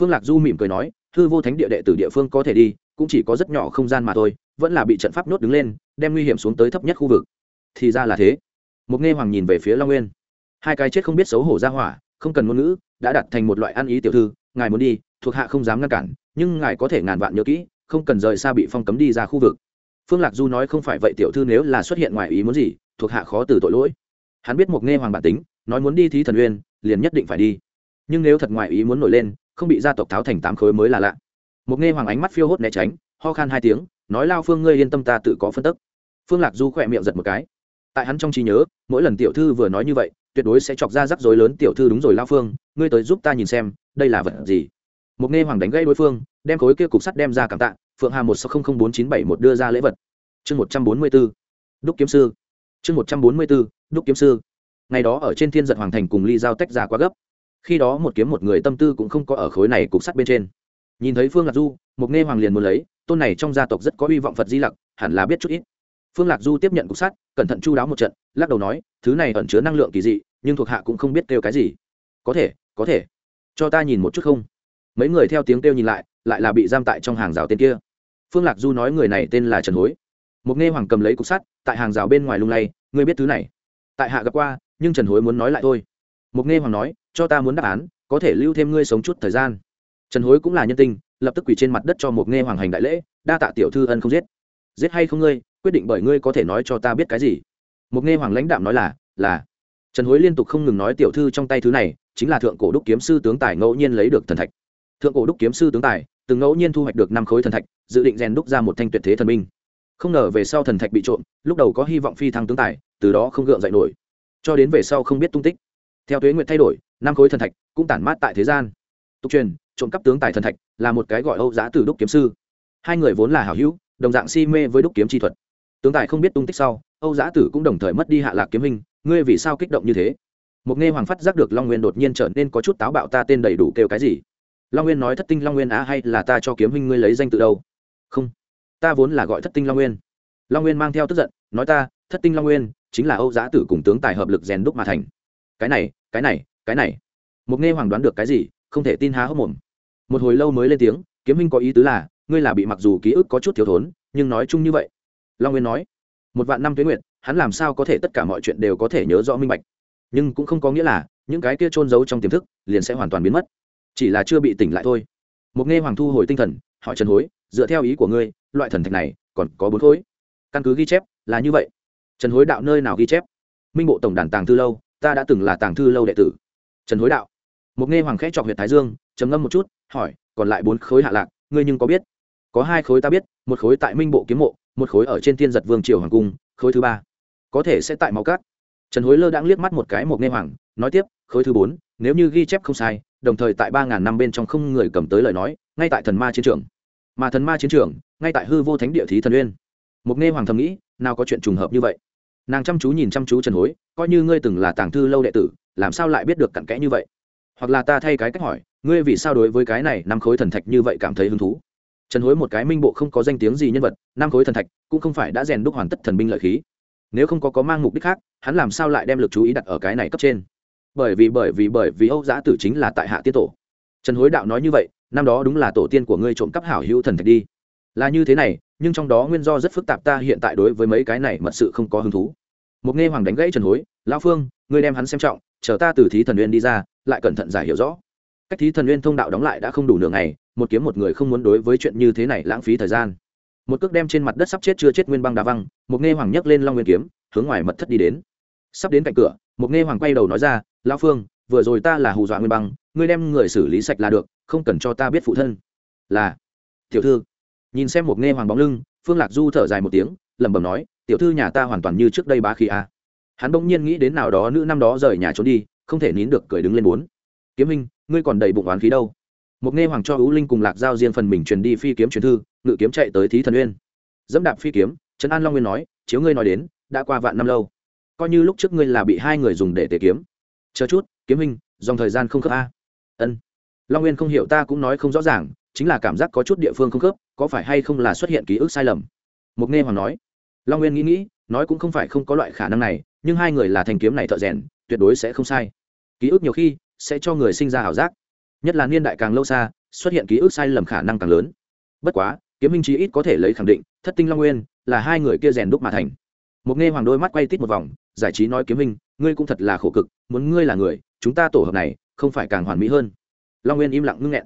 Phương lạc du mỉm cười nói, hư vô thánh địa đệ tử địa phương có thể đi, cũng chỉ có rất nhỏ không gian mà thôi, vẫn là bị trận pháp nốt đứng lên, đem nguy hiểm xuống tới thấp nhất khu vực. Thì ra là thế. Một nghe hoàng nhìn về phía long nguyên. Hai cái chết không biết xấu hổ ra hỏa, không cần ngôn ngữ, đã đặt thành một loại ăn ý tiểu thư, ngài muốn đi, thuộc hạ không dám ngăn cản, nhưng ngài có thể ngàn vạn nhớ kỹ, không cần rời xa bị phong cấm đi ra khu vực. Phương lạc du nói, không phải vậy tiểu thư nếu là xuất hiện ngoài ý muốn gì, thuộc hạ khó từ tội lỗi hắn biết một nghe hoàng bản tính, nói muốn đi thí thần uyên, liền nhất định phải đi. Nhưng nếu thật ngoài ý muốn nổi lên, không bị gia tộc tháo thành tám khối mới là lạ. Một nghe hoàng ánh mắt phiêu hốt né tránh, ho khan hai tiếng, nói lao phương ngươi yên tâm ta tự có phân tức. Phương lạc du khỏe miệng giật một cái. Tại hắn trong trí nhớ, mỗi lần tiểu thư vừa nói như vậy, tuyệt đối sẽ chọc ra rắc rối lớn tiểu thư đúng rồi lao phương, ngươi tới giúp ta nhìn xem, đây là vật gì? Một nghe hoàng đánh gây đối phương, đem khối kia cục sắt đem ra cảm tạ, phượng hà một sáu không không bốn chín bảy một đưa ra lễ vật. Chương một trăm bốn mươi b ố đúc kiếm sư chương một trăm bốn mươi bốn đúc kiếm sư. Ngày đó ở trên thiên giật hoàng thành cùng ly giao tách ra quá gấp. Khi đó một kiếm một người tâm tư cũng không có ở khối này cục sắt bên trên. Nhìn thấy phương lạc du Mục nghe hoàng liền muốn lấy, tôn này trong gia tộc rất có hy vọng phật di lặc, hẳn là biết chút ít. Phương lạc du tiếp nhận cục sắt, cẩn thận chu đáo một trận, lắc đầu nói, thứ này ẩn chứa năng lượng kỳ dị, nhưng thuộc hạ cũng không biết kêu cái gì. Có thể có thể. Cho ta nhìn một chút không? Mấy người theo tiếng kêu nhìn lại lại là bị giam tại trong hàng rào tên kia. Phương lạc du nói người này tên là trần hối một nghe hoàng cầm lấy cục sắt tại hàng rào bên ngoài lung lay ngươi biết thứ này? Tại hạ gặp qua nhưng trần hối muốn nói lại thôi. Một nghe hoàng nói cho ta muốn đáp án có thể lưu thêm ngươi sống chút thời gian. Trần hối cũng là nhân tình, lập tức quỳ trên mặt đất cho một nghe hoàng hành đại lễ đa tạ tiểu thư ân không giết. Giết hay không ngươi quyết định bởi ngươi có thể nói cho ta biết cái gì. Một nghe hoàng lãnh đạm nói là là. Trần hối liên tục không ngừng nói tiểu thư trong tay thứ này chính là thượng cổ đúc kiếm sư tướng tài ngẫu nhiên lấy được thần thạch. Thượng cổ đúc kiếm sư tướng tài từng ngẫu nhiên thu hoạch được năm khối thần thạch dự định rèn đúc ra một thanh tuyệt thế thần minh không ngờ về sau thần thạch bị trộm, lúc đầu có hy vọng phi thăng tướng tài, từ đó không gượng dậy nổi. Cho đến về sau không biết tung tích. Theo tuế nguyện thay đổi, năm khối thần thạch cũng tản mát tại thế gian. Tục truyền, trộm cắp tướng tài thần thạch là một cái gọi âu giá từ đúc kiếm sư. Hai người vốn là hảo hữu, đồng dạng si mê với đúc kiếm chi thuật. Tướng tài không biết tung tích sau, âu giá tử cũng đồng thời mất đi hạ lạc kiếm hình, ngươi vì sao kích động như thế? Một nghe hoàng phát giác được long nguyên đột nhiên trở nên có chút táo bạo ta tên đầy đủ kêu cái gì? Long nguyên nói thất tinh long nguyên á hay là ta cho kiếm hình ngươi lấy danh từ đâu? Không ta vốn là gọi thất tinh long nguyên. Long nguyên mang theo tức giận, nói ta, thất tinh long nguyên chính là âu giã tử cùng tướng tài hợp lực rèn đúc mà thành. Cái này cái này cái này. Mục nghe hoàng đoán được cái gì, không thể tin há hốc mồm. Một hồi lâu mới lên tiếng, kiếm minh có ý tứ là, ngươi là bị mặc dù ký ức có chút thiếu thốn, nhưng nói chung như vậy. Long nguyên nói, một vạn năm tuyến nguyện hắn làm sao có thể tất cả mọi chuyện đều có thể nhớ rõ minh bạch? Nhưng cũng không có nghĩa là, những cái kia trôn giấu trong tiềm thức liền sẽ hoàn toàn biến mất. Chỉ là chưa bị tỉnh lại thôi. Mục nghe hoàng thu hồi tinh thần, hỏi trần hối dựa theo ý của ngươi, loại thần thạch này còn có bốn khối. Căn cứ ghi chép là như vậy. Trần hối đạo nơi nào ghi chép? Minh bộ tổng đàn tàng thư lâu, ta đã từng là tàng thư lâu đệ tử. Trần hối đạo. Một nghe hoàng khẽ chọc huyện thái dương, trầm ngâm một chút, hỏi, còn lại bốn khối hạ lạc, ngươi nhưng có biết? Có hai khối ta biết, một khối tại minh bộ kiếm mộ, một khối ở trên thiên giật vương triều hoàng cung, khối thứ ba. Có thể sẽ tại máu cát. Trần hối lơ đãng liếc mắt một cái một nghe hoàng, nói tiếp, khối thứ bốn, nếu như ghi chép không sai, đồng thời tại ba ngàn năm bên trong không người cầm tới lời nói, ngay tại thần ma chiến trường mà thần ma chiến trường, ngay tại hư vô thánh địa thí thần uyên. Mục nghe hoàng thầm nghĩ, nào có chuyện trùng hợp như vậy? Nàng chăm chú nhìn chăm chú trần hối, coi như ngươi từng là tàng thư lâu đệ tử, làm sao lại biết được cặn kẽ như vậy? Hoặc là ta thay cái cách hỏi, ngươi vì sao đối với cái này năm khối thần thạch như vậy cảm thấy hứng thú? Trần hối một cái minh bộ không có danh tiếng gì nhân vật, năm khối thần thạch cũng không phải đã rèn đúc hoàn tất thần binh lợi khí. Nếu không có có mang mục đích khác, hắn làm sao lại đem lực chú ý đặt ở cái này cấp trên? Bởi vì bởi vì bởi vì âu giã tử chính là tại hạ tiết tổ. Trần hối đạo nói như vậy năm đó đúng là tổ tiên của ngươi trộm cắp hảo hữu thần thạch đi. Là như thế này, nhưng trong đó nguyên do rất phức tạp ta hiện tại đối với mấy cái này mật sự không có hứng thú. Một nghe hoàng đánh gãy trần hối, lão phương, ngươi đem hắn xem trọng, chờ ta từ thí thần uyên đi ra, lại cẩn thận giải hiểu rõ. Cách thí thần uyên thông đạo đóng lại đã không đủ nửa ngày, một kiếm một người không muốn đối với chuyện như thế này lãng phí thời gian. Một cước đem trên mặt đất sắp chết chưa chết nguyên băng đá văng, một nghe hoàng nhấc lên long nguyên kiếm, hướng ngoài mật thất đi đến. Sắp đến cạnh cửa, một nghe hoàng quay đầu nói ra, lão phương, vừa rồi ta là hù dọa nguyên băng ngươi đem người xử lý sạch là được, không cần cho ta biết phụ thân. Là. Tiểu thư. Nhìn xem một nghe hoàng bóng lưng, phương lạc du thở dài một tiếng, lẩm bẩm nói, tiểu thư nhà ta hoàn toàn như trước đây bá khí a. À. hắn bỗng nhiên nghĩ đến nào đó nữ năm đó rời nhà trốn đi, không thể nín được cười đứng lên bốn. Kiếm minh ngươi còn đầy bụng oán khí đâu. Một nghe hoàng cho hữu linh cùng lạc giao riêng phần mình truyền đi phi kiếm truyền thư, ngự kiếm chạy tới thí thần uyên. Dẫm đạp phi kiếm, trấn an long nguyên nói, chiếu ngươi nói đến, đã qua vạn năm lâu. Coi như lúc trước ngươi là bị hai người dùng để tề kiếm. Chờ chút, kiếm minh dòng thời gian không khớp a ân. Long nguyên không hiểu ta cũng nói không rõ ràng, chính là cảm giác có chút địa phương không khớp, có phải hay không là xuất hiện ký ức sai lầm? Mục nghe hoàng nói. Long nguyên nghĩ nghĩ, nói cũng không phải không có loại khả năng này, nhưng hai người là thành kiếm này thợ rèn, tuyệt đối sẽ không sai. Ký ức nhiều khi sẽ cho người sinh ra ảo giác. Nhất là niên đại càng lâu xa, xuất hiện ký ức sai lầm khả năng càng lớn. Bất quá, kiếm minh trí ít có thể lấy khẳng định, thất tinh long nguyên là hai người kia rèn đúc mà thành. Một nghe hoàng đôi mắt quay tít một vòng, giải trí nói kiếm minh, ngươi cũng thật là khổ cực, muốn ngươi là người, chúng ta tổ hợp này không phải càng hoàn mỹ hơn. Long nguyên im lặng ngưng nghẹn.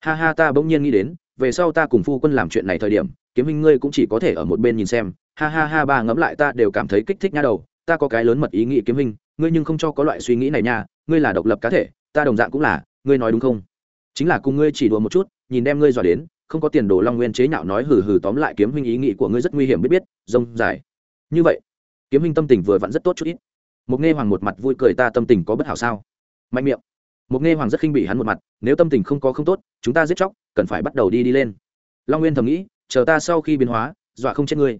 Ha ha, ta bỗng nhiên nghĩ đến, về sau ta cùng phu quân làm chuyện này thời điểm, kiếm minh ngươi cũng chỉ có thể ở một bên nhìn xem. Ha ha ha, ba ngẫm lại ta đều cảm thấy kích thích nha đầu, ta có cái lớn mật ý nghĩ kiếm minh ngươi nhưng không cho có loại suy nghĩ này nha, ngươi là độc lập cá thể, ta đồng dạng cũng là, ngươi nói đúng không? Chính là cùng ngươi chỉ đùa một chút, nhìn đem ngươi dò đến, không có tiền đồ long nguyên chế nhạo nói hừ hừ tóm lại kiếm minh ý nghĩ của ngươi rất nguy hiểm biết biết, rông dài. Như vậy, kiếm minh tâm tình vừa vặn rất tốt chút ít. Một nghe hoàng một mặt vui cười ta tâm tình có bất hảo sao? Mạnh miệng một nghe hoàng rất khinh bị hắn một mặt, nếu tâm tình không có không tốt, chúng ta giết chóc, cần phải bắt đầu đi đi lên. Long nguyên thầm nghĩ, chờ ta sau khi biến hóa, dọa không chết ngươi.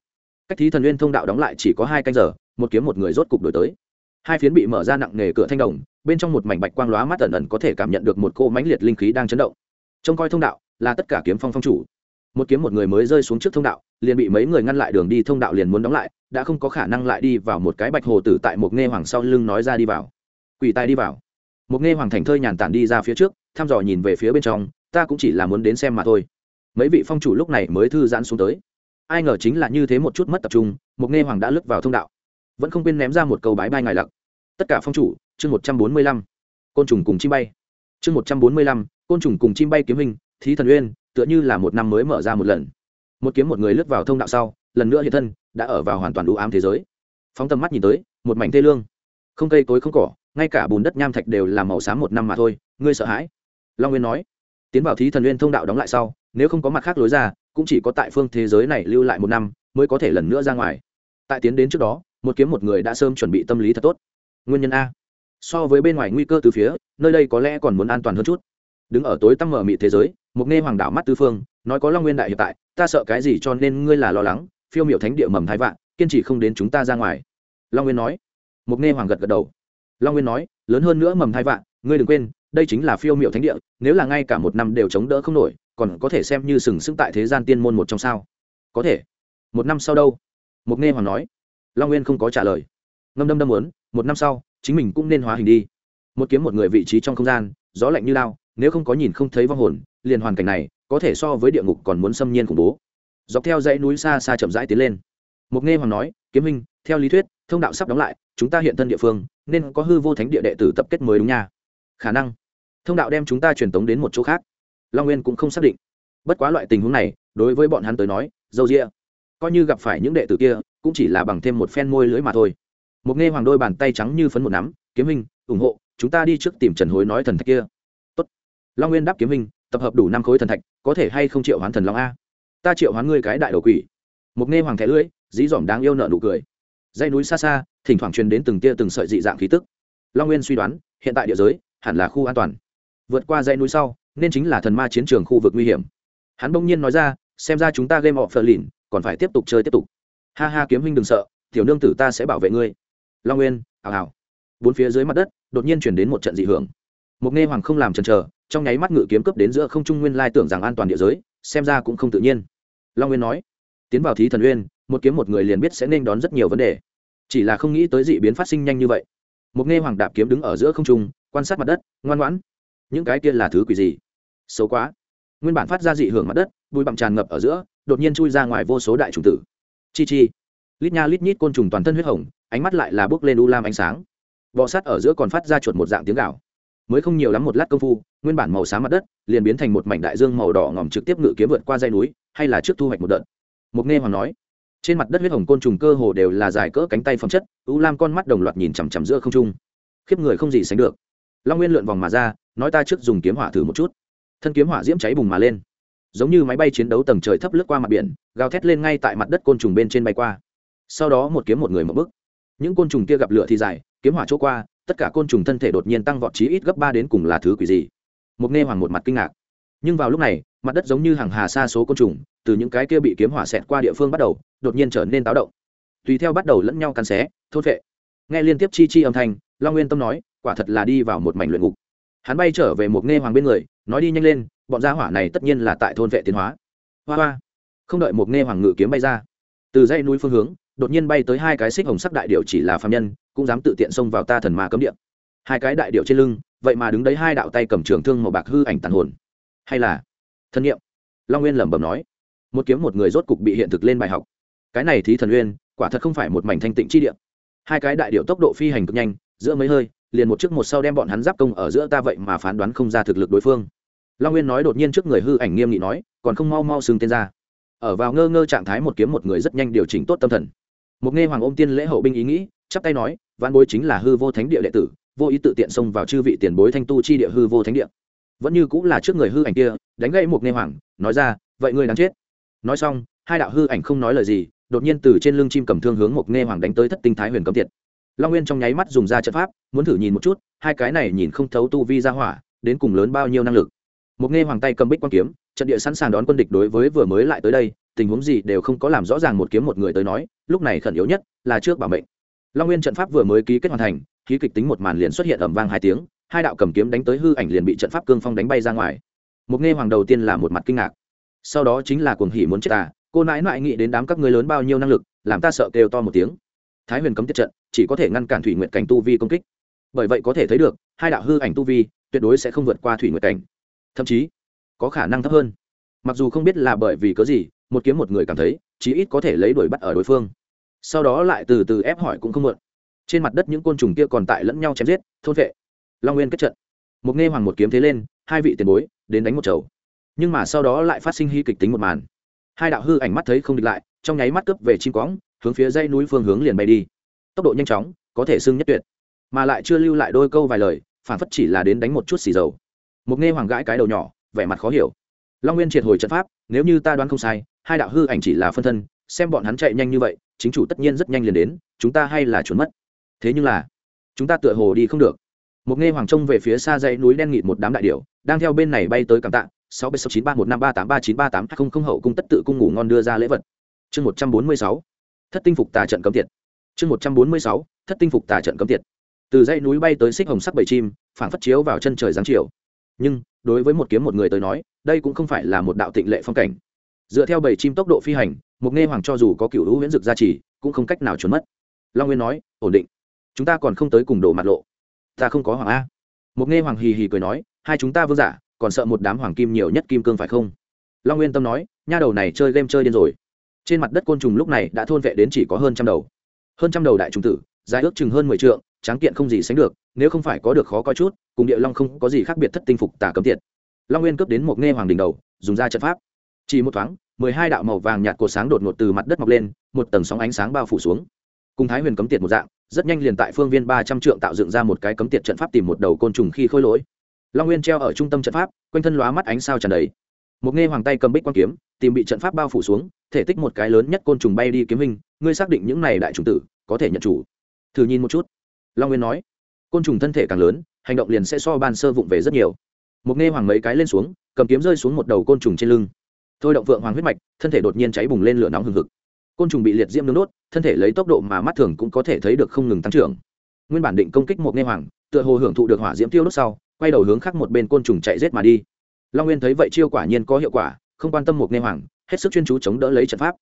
Cách thí thần nguyên thông đạo đóng lại chỉ có hai canh giờ, một kiếm một người rốt cục đổi tới. Hai phiến bị mở ra nặng nề cửa thanh đồng, bên trong một mảnh bạch quang lóa mắt ẩn ẩn có thể cảm nhận được một cô mãnh liệt linh khí đang chấn động. Trông coi thông đạo, là tất cả kiếm phong phong chủ. Một kiếm một người mới rơi xuống trước thông đạo, liền bị mấy người ngăn lại đường đi thông đạo liền muốn đóng lại, đã không có khả năng lại đi vào một cái bạch hồ tử tại một nghe hoàng sau lưng nói ra đi vào. Quỷ tai đi vào một nghe hoàng thành thơi nhàn tản đi ra phía trước, thăm dò nhìn về phía bên trong, ta cũng chỉ là muốn đến xem mà thôi. Mấy vị phong chủ lúc này mới thư giãn xuống tới. Ai ngờ chính là như thế một chút mất tập trung, một nghe hoàng đã lướt vào thông đạo. Vẫn không quên ném ra một câu bái bai ngài lặc. Tất cả phong chủ, chương một trăm bốn mươi lăm. Côn trùng cùng chim bay. Chương một trăm bốn mươi lăm, côn trùng cùng chim bay kiếm hình, thí thần uyên, tựa như là một năm mới mở ra một lần. Một kiếm một người lướt vào thông đạo sau, lần nữa hiện thân, đã ở vào hoàn toàn đủ ám thế giới. Phóng tầm mắt nhìn tới, một mảnh thê lương. Không cây cối không cỏ ngay cả bùn đất nham thạch đều là màu xám một năm mà thôi, ngươi sợ hãi? Long nguyên nói. Tiến vào thí thần Nguyên thông đạo đóng lại sau, nếu không có mặt khác lối ra, cũng chỉ có tại phương thế giới này lưu lại một năm, mới có thể lần nữa ra ngoài. Tại tiến đến trước đó, một kiếm một người đã sớm chuẩn bị tâm lý thật tốt. Nguyên nhân a. So với bên ngoài nguy cơ từ phía, nơi đây có lẽ còn muốn an toàn hơn chút. Đứng ở tối tăm mở mị thế giới, một nghe hoàng đảo mắt tư phương, nói có long nguyên đại hiện tại, ta sợ cái gì cho nên ngươi là lo lắng, phiêu Miểu thánh địa mầm thái vạn, kiên trì không đến chúng ta ra ngoài. Long nguyên nói. Một nghe hoàng gật gật đầu long nguyên nói, lớn hơn nữa mầm thái vạn, ngươi đừng quên, đây chính là phiêu miệu thánh địa, nếu là ngay cả một năm đều chống đỡ không nổi, còn có thể xem như sừng sững tại thế gian tiên môn một trong sao? Có thể. Một năm sau đâu? Một nghe hoàng nói. Long nguyên không có trả lời. Ngâm đâm đâm muốn, một năm sau, chính mình cũng nên hóa hình đi. Một kiếm một người vị trí trong không gian, gió lạnh như lao, nếu không có nhìn không thấy vong hồn, liền hoàn cảnh này, có thể so với địa ngục còn muốn xâm nhiên khủng bố. Dọc theo dãy núi xa xa chậm rãi tiến lên. Mục nghe hoàng nói, kiếm minh theo lý thuyết, thông đạo sắp đóng lại chúng ta hiện thân địa phương, nên có hư vô thánh địa đệ tử tập kết mới đúng nha. Khả năng. Thông đạo đem chúng ta truyền tống đến một chỗ khác. Long nguyên cũng không xác định. Bất quá loại tình huống này, đối với bọn hắn tới nói, dâu rĩa coi như gặp phải những đệ tử kia, cũng chỉ là bằng thêm một phen môi lưới mà thôi. Một nghe hoàng đôi bàn tay trắng như phấn một nắm, kiếm hình ủng hộ, chúng ta đi trước tìm trần hối nói thần thạch kia. Tốt. long nguyên đáp, kiếm hình tập hợp đủ năm khối thần thạch, có thể hay không triệu hoán thần long a? Ta triệu hoán ngươi cái đại đầu quỷ. Một nghe hoàng thẻ lưỡi, dí dỏm đáng yêu nợ nụ cười dãy núi xa xa, thỉnh thoảng truyền đến từng tia từng sợi dị dạng khí tức. Long nguyên suy đoán, hiện tại địa giới, hẳn là khu an toàn. Vượt qua dãy núi sau, nên chính là thần ma chiến trường khu vực nguy hiểm. Hắn bỗng nhiên nói ra, xem ra chúng ta game of lìn còn phải tiếp tục chơi tiếp tục. Ha ha kiếm huynh đừng sợ, tiểu nương tử ta sẽ bảo vệ ngươi. Long nguyên, hào hào. Bốn phía dưới mặt đất, đột nhiên chuyển đến một trận dị hưởng. Một nghe hoàng không làm chần chờ, trong nháy mắt ngự kiếm cấp đến giữa không trung nguyên lai tưởng rằng an toàn địa giới, xem ra cũng không tự nhiên. Long nguyên nói, tiến vào thí thần uyên một kiếm một người liền biết sẽ nên đón rất nhiều vấn đề. Chỉ là không nghĩ tới dị biến phát sinh nhanh như vậy. Một nghe hoàng đạp kiếm đứng ở giữa không trung, quan sát mặt đất, ngoan ngoãn. Những cái kia là thứ quỷ gì? Xấu quá. Nguyên bản phát ra dị hưởng mặt đất, bụi bặm tràn ngập ở giữa, đột nhiên chui ra ngoài vô số đại trùng tử. Chi chi. Lít nha lít nhít côn trùng toàn thân huyết hồng, ánh mắt lại là bước lên u lam ánh sáng. Bọ sắt ở giữa còn phát ra chuột một dạng tiếng gạo mới không nhiều lắm một lát công phu, nguyên bản màu xám mặt đất, liền biến thành một mảnh đại dương màu đỏ ngòm trực tiếp ngự kiếm vượt qua dây núi, hay là trước thu hoạch một đợt. Mục nghe hoàng nói trên mặt đất huyết hồng côn trùng cơ hồ đều là dài cỡ cánh tay phẩm chất, u lam con mắt đồng loạt nhìn chằm chằm giữa không trung. Khiếp người không gì sánh được. Long nguyên lượn vòng mà ra, nói ta trước dùng kiếm hỏa thử một chút. Thân kiếm hỏa diễm cháy bùng mà lên. Giống như máy bay chiến đấu tầng trời thấp lướt qua mặt biển, gào thét lên ngay tại mặt đất côn trùng bên trên bay qua. Sau đó một kiếm một người một bước. Những côn trùng kia gặp lửa thì dài, kiếm hỏa chỗ qua, tất cả côn trùng thân thể đột nhiên tăng vọt chí ít gấp ba đến cùng là thứ quỷ gì. Một nghe hoàng một mặt kinh ngạc. Nhưng vào lúc này, mặt đất giống như hàng hà xa số côn trùng từ những cái kia bị kiếm hỏa xẹt qua địa phương bắt đầu, đột nhiên trở nên táo động. Tùy theo bắt đầu lẫn nhau cắn xé thốt vệ nghe liên tiếp chi chi âm thanh, long nguyên tâm nói, quả thật là đi vào một mảnh luyện ngục. Hắn bay trở về một nghe hoàng bên người, nói đi nhanh lên, bọn gia hỏa này tất nhiên là tại thôn vệ tiến hóa. Hoa hoa. Không đợi một nghe hoàng ngự kiếm bay ra, từ dãy núi phương hướng, đột nhiên bay tới hai cái xích hồng sắc đại điệu chỉ là phạm nhân, cũng dám tự tiện xông vào ta thần ma cấm địa. Hai cái đại điệu trên lưng, vậy mà đứng đấy hai đạo tay cầm trường thương màu bạc hư ảnh tàn hồn. Hay là, thân nhiệm. Long nguyên lẩm bẩm nói một kiếm một người rốt cục bị hiện thực lên bài học. Cái này thí thần uyên, quả thật không phải một mảnh thanh tịnh chi địa. Hai cái đại điệu tốc độ phi hành cực nhanh, giữa mấy hơi, liền một trước một sau đem bọn hắn giáp công ở giữa ta vậy mà phán đoán không ra thực lực đối phương. Long nguyên nói đột nhiên trước người hư ảnh nghiêm nghị nói, còn không mau mau xưng tên ra. Ở vào ngơ ngơ trạng thái một kiếm một người rất nhanh điều chỉnh tốt tâm thần. Một nghe hoàng ôm tiên lễ hậu binh ý nghĩ, chắp tay nói văn bối chính là hư vô thánh địa đệ tử, vô ý tự tiện xông vào chư vị tiền bối thanh tu chi địa hư vô thánh địa. Vẫn như cũng là trước người hư ảnh kia, đánh gãy một nghe hoàng, nói ra, vậy ngươi đáng chết nói xong, hai đạo hư ảnh không nói lời gì, đột nhiên từ trên lưng chim cầm thương hướng một nghe hoàng đánh tới thất tinh thái huyền cấm tiệt. Long nguyên trong nháy mắt dùng ra trận pháp, muốn thử nhìn một chút, hai cái này nhìn không thấu tu vi ra hỏa, đến cùng lớn bao nhiêu năng lực. Một nghe hoàng tay cầm bích quan kiếm, trận địa sẵn sàng đón quân địch đối với vừa mới lại tới đây, tình huống gì đều không có làm rõ ràng một kiếm một người tới nói, lúc này khẩn yếu nhất là trước bảo mệnh. Long nguyên trận pháp vừa mới ký kết hoàn thành, khí kịch tính một màn liền xuất hiện ẩm vang hai tiếng, hai đạo cầm kiếm đánh tới hư ảnh liền bị trận pháp cương phong đánh bay ra ngoài. Một nghe hoàng đầu tiên là một mặt kinh ngạc sau đó chính là cuồng hỉ muốn chết à cô nãi nãi nghĩ đến đám các người lớn bao nhiêu năng lực, làm ta sợ kêu to một tiếng. Thái huyền cấm tiết trận, chỉ có thể ngăn cản thủy nguyện cảnh tu vi công kích. Bởi vậy có thể thấy được, hai đạo hư ảnh tu vi tuyệt đối sẽ không vượt qua thủy nguyện cảnh. Thậm chí, có khả năng thấp hơn. Mặc dù không biết là bởi vì cớ gì, một kiếm một người cảm thấy, chí ít có thể lấy đuổi bắt ở đối phương. Sau đó lại từ từ ép hỏi cũng không mượn trên mặt đất những côn trùng kia còn tại lẫn nhau chém giết, thôn vệ. Long nguyên kết trận. Một nghe hoàng một kiếm thế lên, hai vị tiền bối, đến đánh một chầu nhưng mà sau đó lại phát sinh hy kịch tính một màn. Hai đạo hư ảnh mắt thấy không địch lại, trong nháy mắt cướp về chim cóng hướng phía dây núi phương hướng liền bay đi. Tốc độ nhanh chóng, có thể xưng nhất tuyệt. Mà lại chưa lưu lại đôi câu vài lời, phản phất chỉ là đến đánh một chút xì dầu. Một nghe hoàng gãi cái đầu nhỏ, vẻ mặt khó hiểu. Long nguyên triệt hồi trận pháp, nếu như ta đoán không sai, hai đạo hư ảnh chỉ là phân thân, xem bọn hắn chạy nhanh như vậy, chính chủ tất nhiên rất nhanh liền đến, chúng ta hay là trốn mất. Thế nhưng là, chúng ta tựa hồ đi không được. Một nghe hoàng trông về phía xa dãy núi đen nghịt một đám đại điểu, đang theo bên này bay tới cảm tạ sáu bảy sáu chín ba một năm ba tám ba chín ba tám không không hậu cung tất tự cung ngủ ngon đưa ra lễ vật. Chương một trăm bốn mươi sáu, thất tinh phục tà trận cấm tiệt. Chương một trăm bốn mươi sáu, thất tinh phục tà trận cấm tiệt. Từ dãy núi bay tới xích hồng sắc bảy chim phản phất chiếu vào chân trời giáng chiều. Nhưng, đối với một kiếm một người tới nói, đây cũng không phải là một đạo tịnh lệ phong cảnh. Dựa theo bảy chim tốc độ phi hành, một nghe hoàng cho dù có cựu hữu huyễn dực gia trì, cũng không cách nào trốn mất. Long nguyên nói, ổn định. Chúng ta còn không tới cùng đổ mặt lộ. Ta không có hoàng a. Một nghe hoàng hì hì cười nói, hai chúng ta vương giả còn sợ một đám hoàng kim nhiều nhất kim cương phải không? Long nguyên tâm nói, nha đầu này chơi game chơi điên rồi. Trên mặt đất côn trùng lúc này đã thôn vệ đến chỉ có hơn trăm đầu. Hơn trăm đầu đại trùng tử, dài ước chừng hơn mười trượng, tráng kiện không gì sánh được, nếu không phải có được khó coi chút, cùng địa long không có gì khác biệt thất tinh phục tả cấm tiệt. Long nguyên cướp đến một nghe hoàng đình đầu, dùng ra trận pháp. Chỉ một thoáng, mười hai đạo màu vàng nhạt cột sáng đột ngột từ mặt đất mọc lên, một tầng sóng ánh sáng bao phủ xuống. Cùng thái huyền cấm tiệt một dạng, rất nhanh liền tại phương viên ba trăm trượng tạo dựng ra một cái cấm tiệt trận pháp tìm một đầu côn trùng khi khôi lỗi long nguyên treo ở trung tâm trận pháp, quanh thân lóa mắt ánh sao tràn đầy. Một nghe hoàng tay cầm bích quan kiếm, tìm bị trận pháp bao phủ xuống, thể tích một cái lớn nhất côn trùng bay đi kiếm hình, ngươi xác định những này đại trùng tử có thể nhận chủ. Thử nhìn một chút. Long nguyên nói, côn trùng thân thể càng lớn, hành động liền sẽ so ban sơ vụng về rất nhiều. Một nghe hoàng mấy cái lên xuống, cầm kiếm rơi xuống một đầu côn trùng trên lưng. Thôi động vượng hoàng huyết mạch, thân thể đột nhiên cháy bùng lên lửa nóng hừng hực. Côn trùng bị liệt diễm nướng đốt, thân thể lấy tốc độ mà mắt thường cũng có thể thấy được không ngừng tăng trưởng. Nguyên bản định công kích một nghe hoàng, tựa hồ hưởng thụ được hỏa diễm tiêu đốt sau quay đầu hướng khác một bên côn trùng chạy rết mà đi. Long nguyên thấy vậy chiêu quả nhiên có hiệu quả, không quan tâm một nghe hoàng, hết sức chuyên chú chống đỡ lấy trận pháp.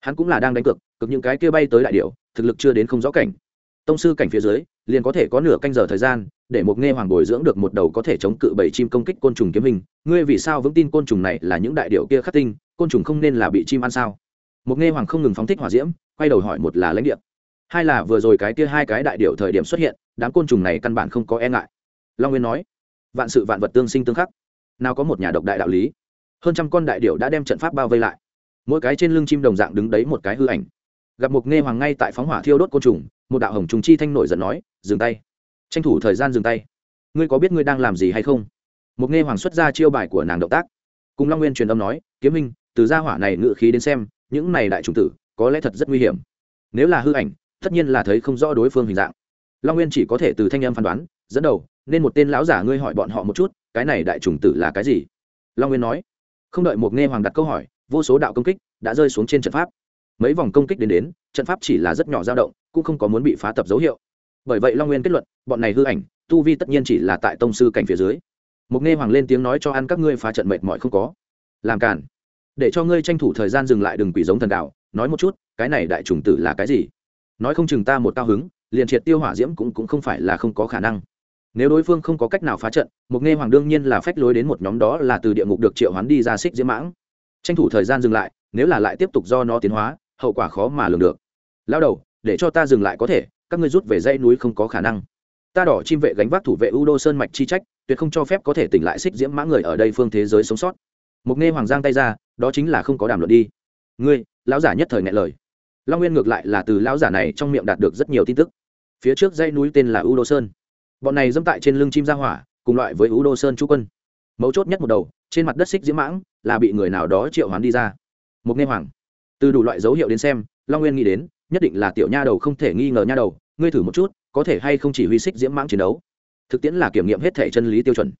Hắn cũng là đang đánh cược, cực những cái kia bay tới đại điệu thực lực chưa đến không rõ cảnh. Tông sư cảnh phía dưới, liền có thể có nửa canh giờ thời gian, để một nghe hoàng bồi dưỡng được một đầu có thể chống cự bảy chim công kích côn trùng kiếm hình. Ngươi vì sao vững tin côn trùng này là những đại điệu kia khắc tinh, côn trùng không nên là bị chim ăn sao? Một nghe hoàng không ngừng phóng thích hỏa diễm, quay đầu hỏi một là lãnh địa. Hai là vừa rồi cái kia hai cái đại điệu thời điểm xuất hiện, đám côn trùng này căn bản không có e ngại. Long nguyên nói vạn sự vạn vật tương sinh tương khắc. Nào có một nhà độc đại đạo lý. Hơn trăm con đại điệu đã đem trận pháp bao vây lại. Mỗi cái trên lưng chim đồng dạng đứng đấy một cái hư ảnh. Gặp mục nghe hoàng ngay tại phóng hỏa thiêu đốt côn trùng, một đạo hồng trùng chi thanh nổi giận nói, dừng tay. Tranh thủ thời gian dừng tay. Ngươi có biết ngươi đang làm gì hay không? Mục nghe hoàng xuất ra chiêu bài của nàng động tác. Cùng long nguyên truyền âm nói, kiếm minh, từ gia hỏa này ngự khí đến xem, những này đại trùng tử, có lẽ thật rất nguy hiểm. Nếu là hư ảnh, tất nhiên là thấy không rõ đối phương hình dạng. Long nguyên chỉ có thể từ thanh âm phán đoán, dẫn đầu nên một tên lão giả ngươi hỏi bọn họ một chút, cái này đại trùng tử là cái gì? Long nguyên nói. Không đợi một nghe hoàng đặt câu hỏi, vô số đạo công kích đã rơi xuống trên trận pháp. Mấy vòng công kích đến đến, trận pháp chỉ là rất nhỏ dao động, cũng không có muốn bị phá tập dấu hiệu. Bởi vậy long nguyên kết luận, bọn này hư ảnh, tu vi tất nhiên chỉ là tại tông sư cảnh phía dưới. Một nghe hoàng lên tiếng nói cho ăn các ngươi phá trận mệt mỏi không có. Làm cản để cho ngươi tranh thủ thời gian dừng lại đừng quỷ giống thần đạo, nói một chút, cái này đại trùng tử là cái gì? Nói không chừng ta một cao hứng, liền triệt tiêu hỏa diễm cũng cũng không phải là không có khả năng nếu đối phương không có cách nào phá trận mục nghe hoàng đương nhiên là phách lối đến một nhóm đó là từ địa ngục được triệu hoán đi ra xích diễm mãng. Tranh thủ thời gian dừng lại, nếu là lại tiếp tục do nó tiến hóa, hậu quả khó mà lường được. Lao đầu, để cho ta dừng lại có thể, các ngươi rút về dãy núi không có khả năng. Ta đỏ chim vệ gánh vác thủ vệ u đô sơn mạch chi trách, tuyệt không cho phép có thể tỉnh lại xích diễm mã người ở đây phương thế giới sống sót. Mục nghe hoàng giang tay ra, đó chính là không có đàm luận đi. Ngươi, lão giả nhất thời ngại lời. Long nguyên ngược lại là từ lão giả này trong miệng đạt được rất nhiều tin tức. Phía trước dãy núi tên là u đô sơn bọn này dẫm tại trên lưng chim ra hỏa, cùng loại với u đô sơn chú quân. Mấu chốt nhất một đầu, trên mặt đất xích diễm mãng, là bị người nào đó triệu hoán đi ra. Một nghe hoàng, từ đủ loại dấu hiệu đến xem, long nguyên nghĩ đến, nhất định là tiểu nha đầu không thể nghi ngờ nha đầu, ngươi thử một chút, có thể hay không chỉ huy xích diễm mãng chiến đấu. Thực tiễn là kiểm nghiệm hết thể chân lý tiêu chuẩn.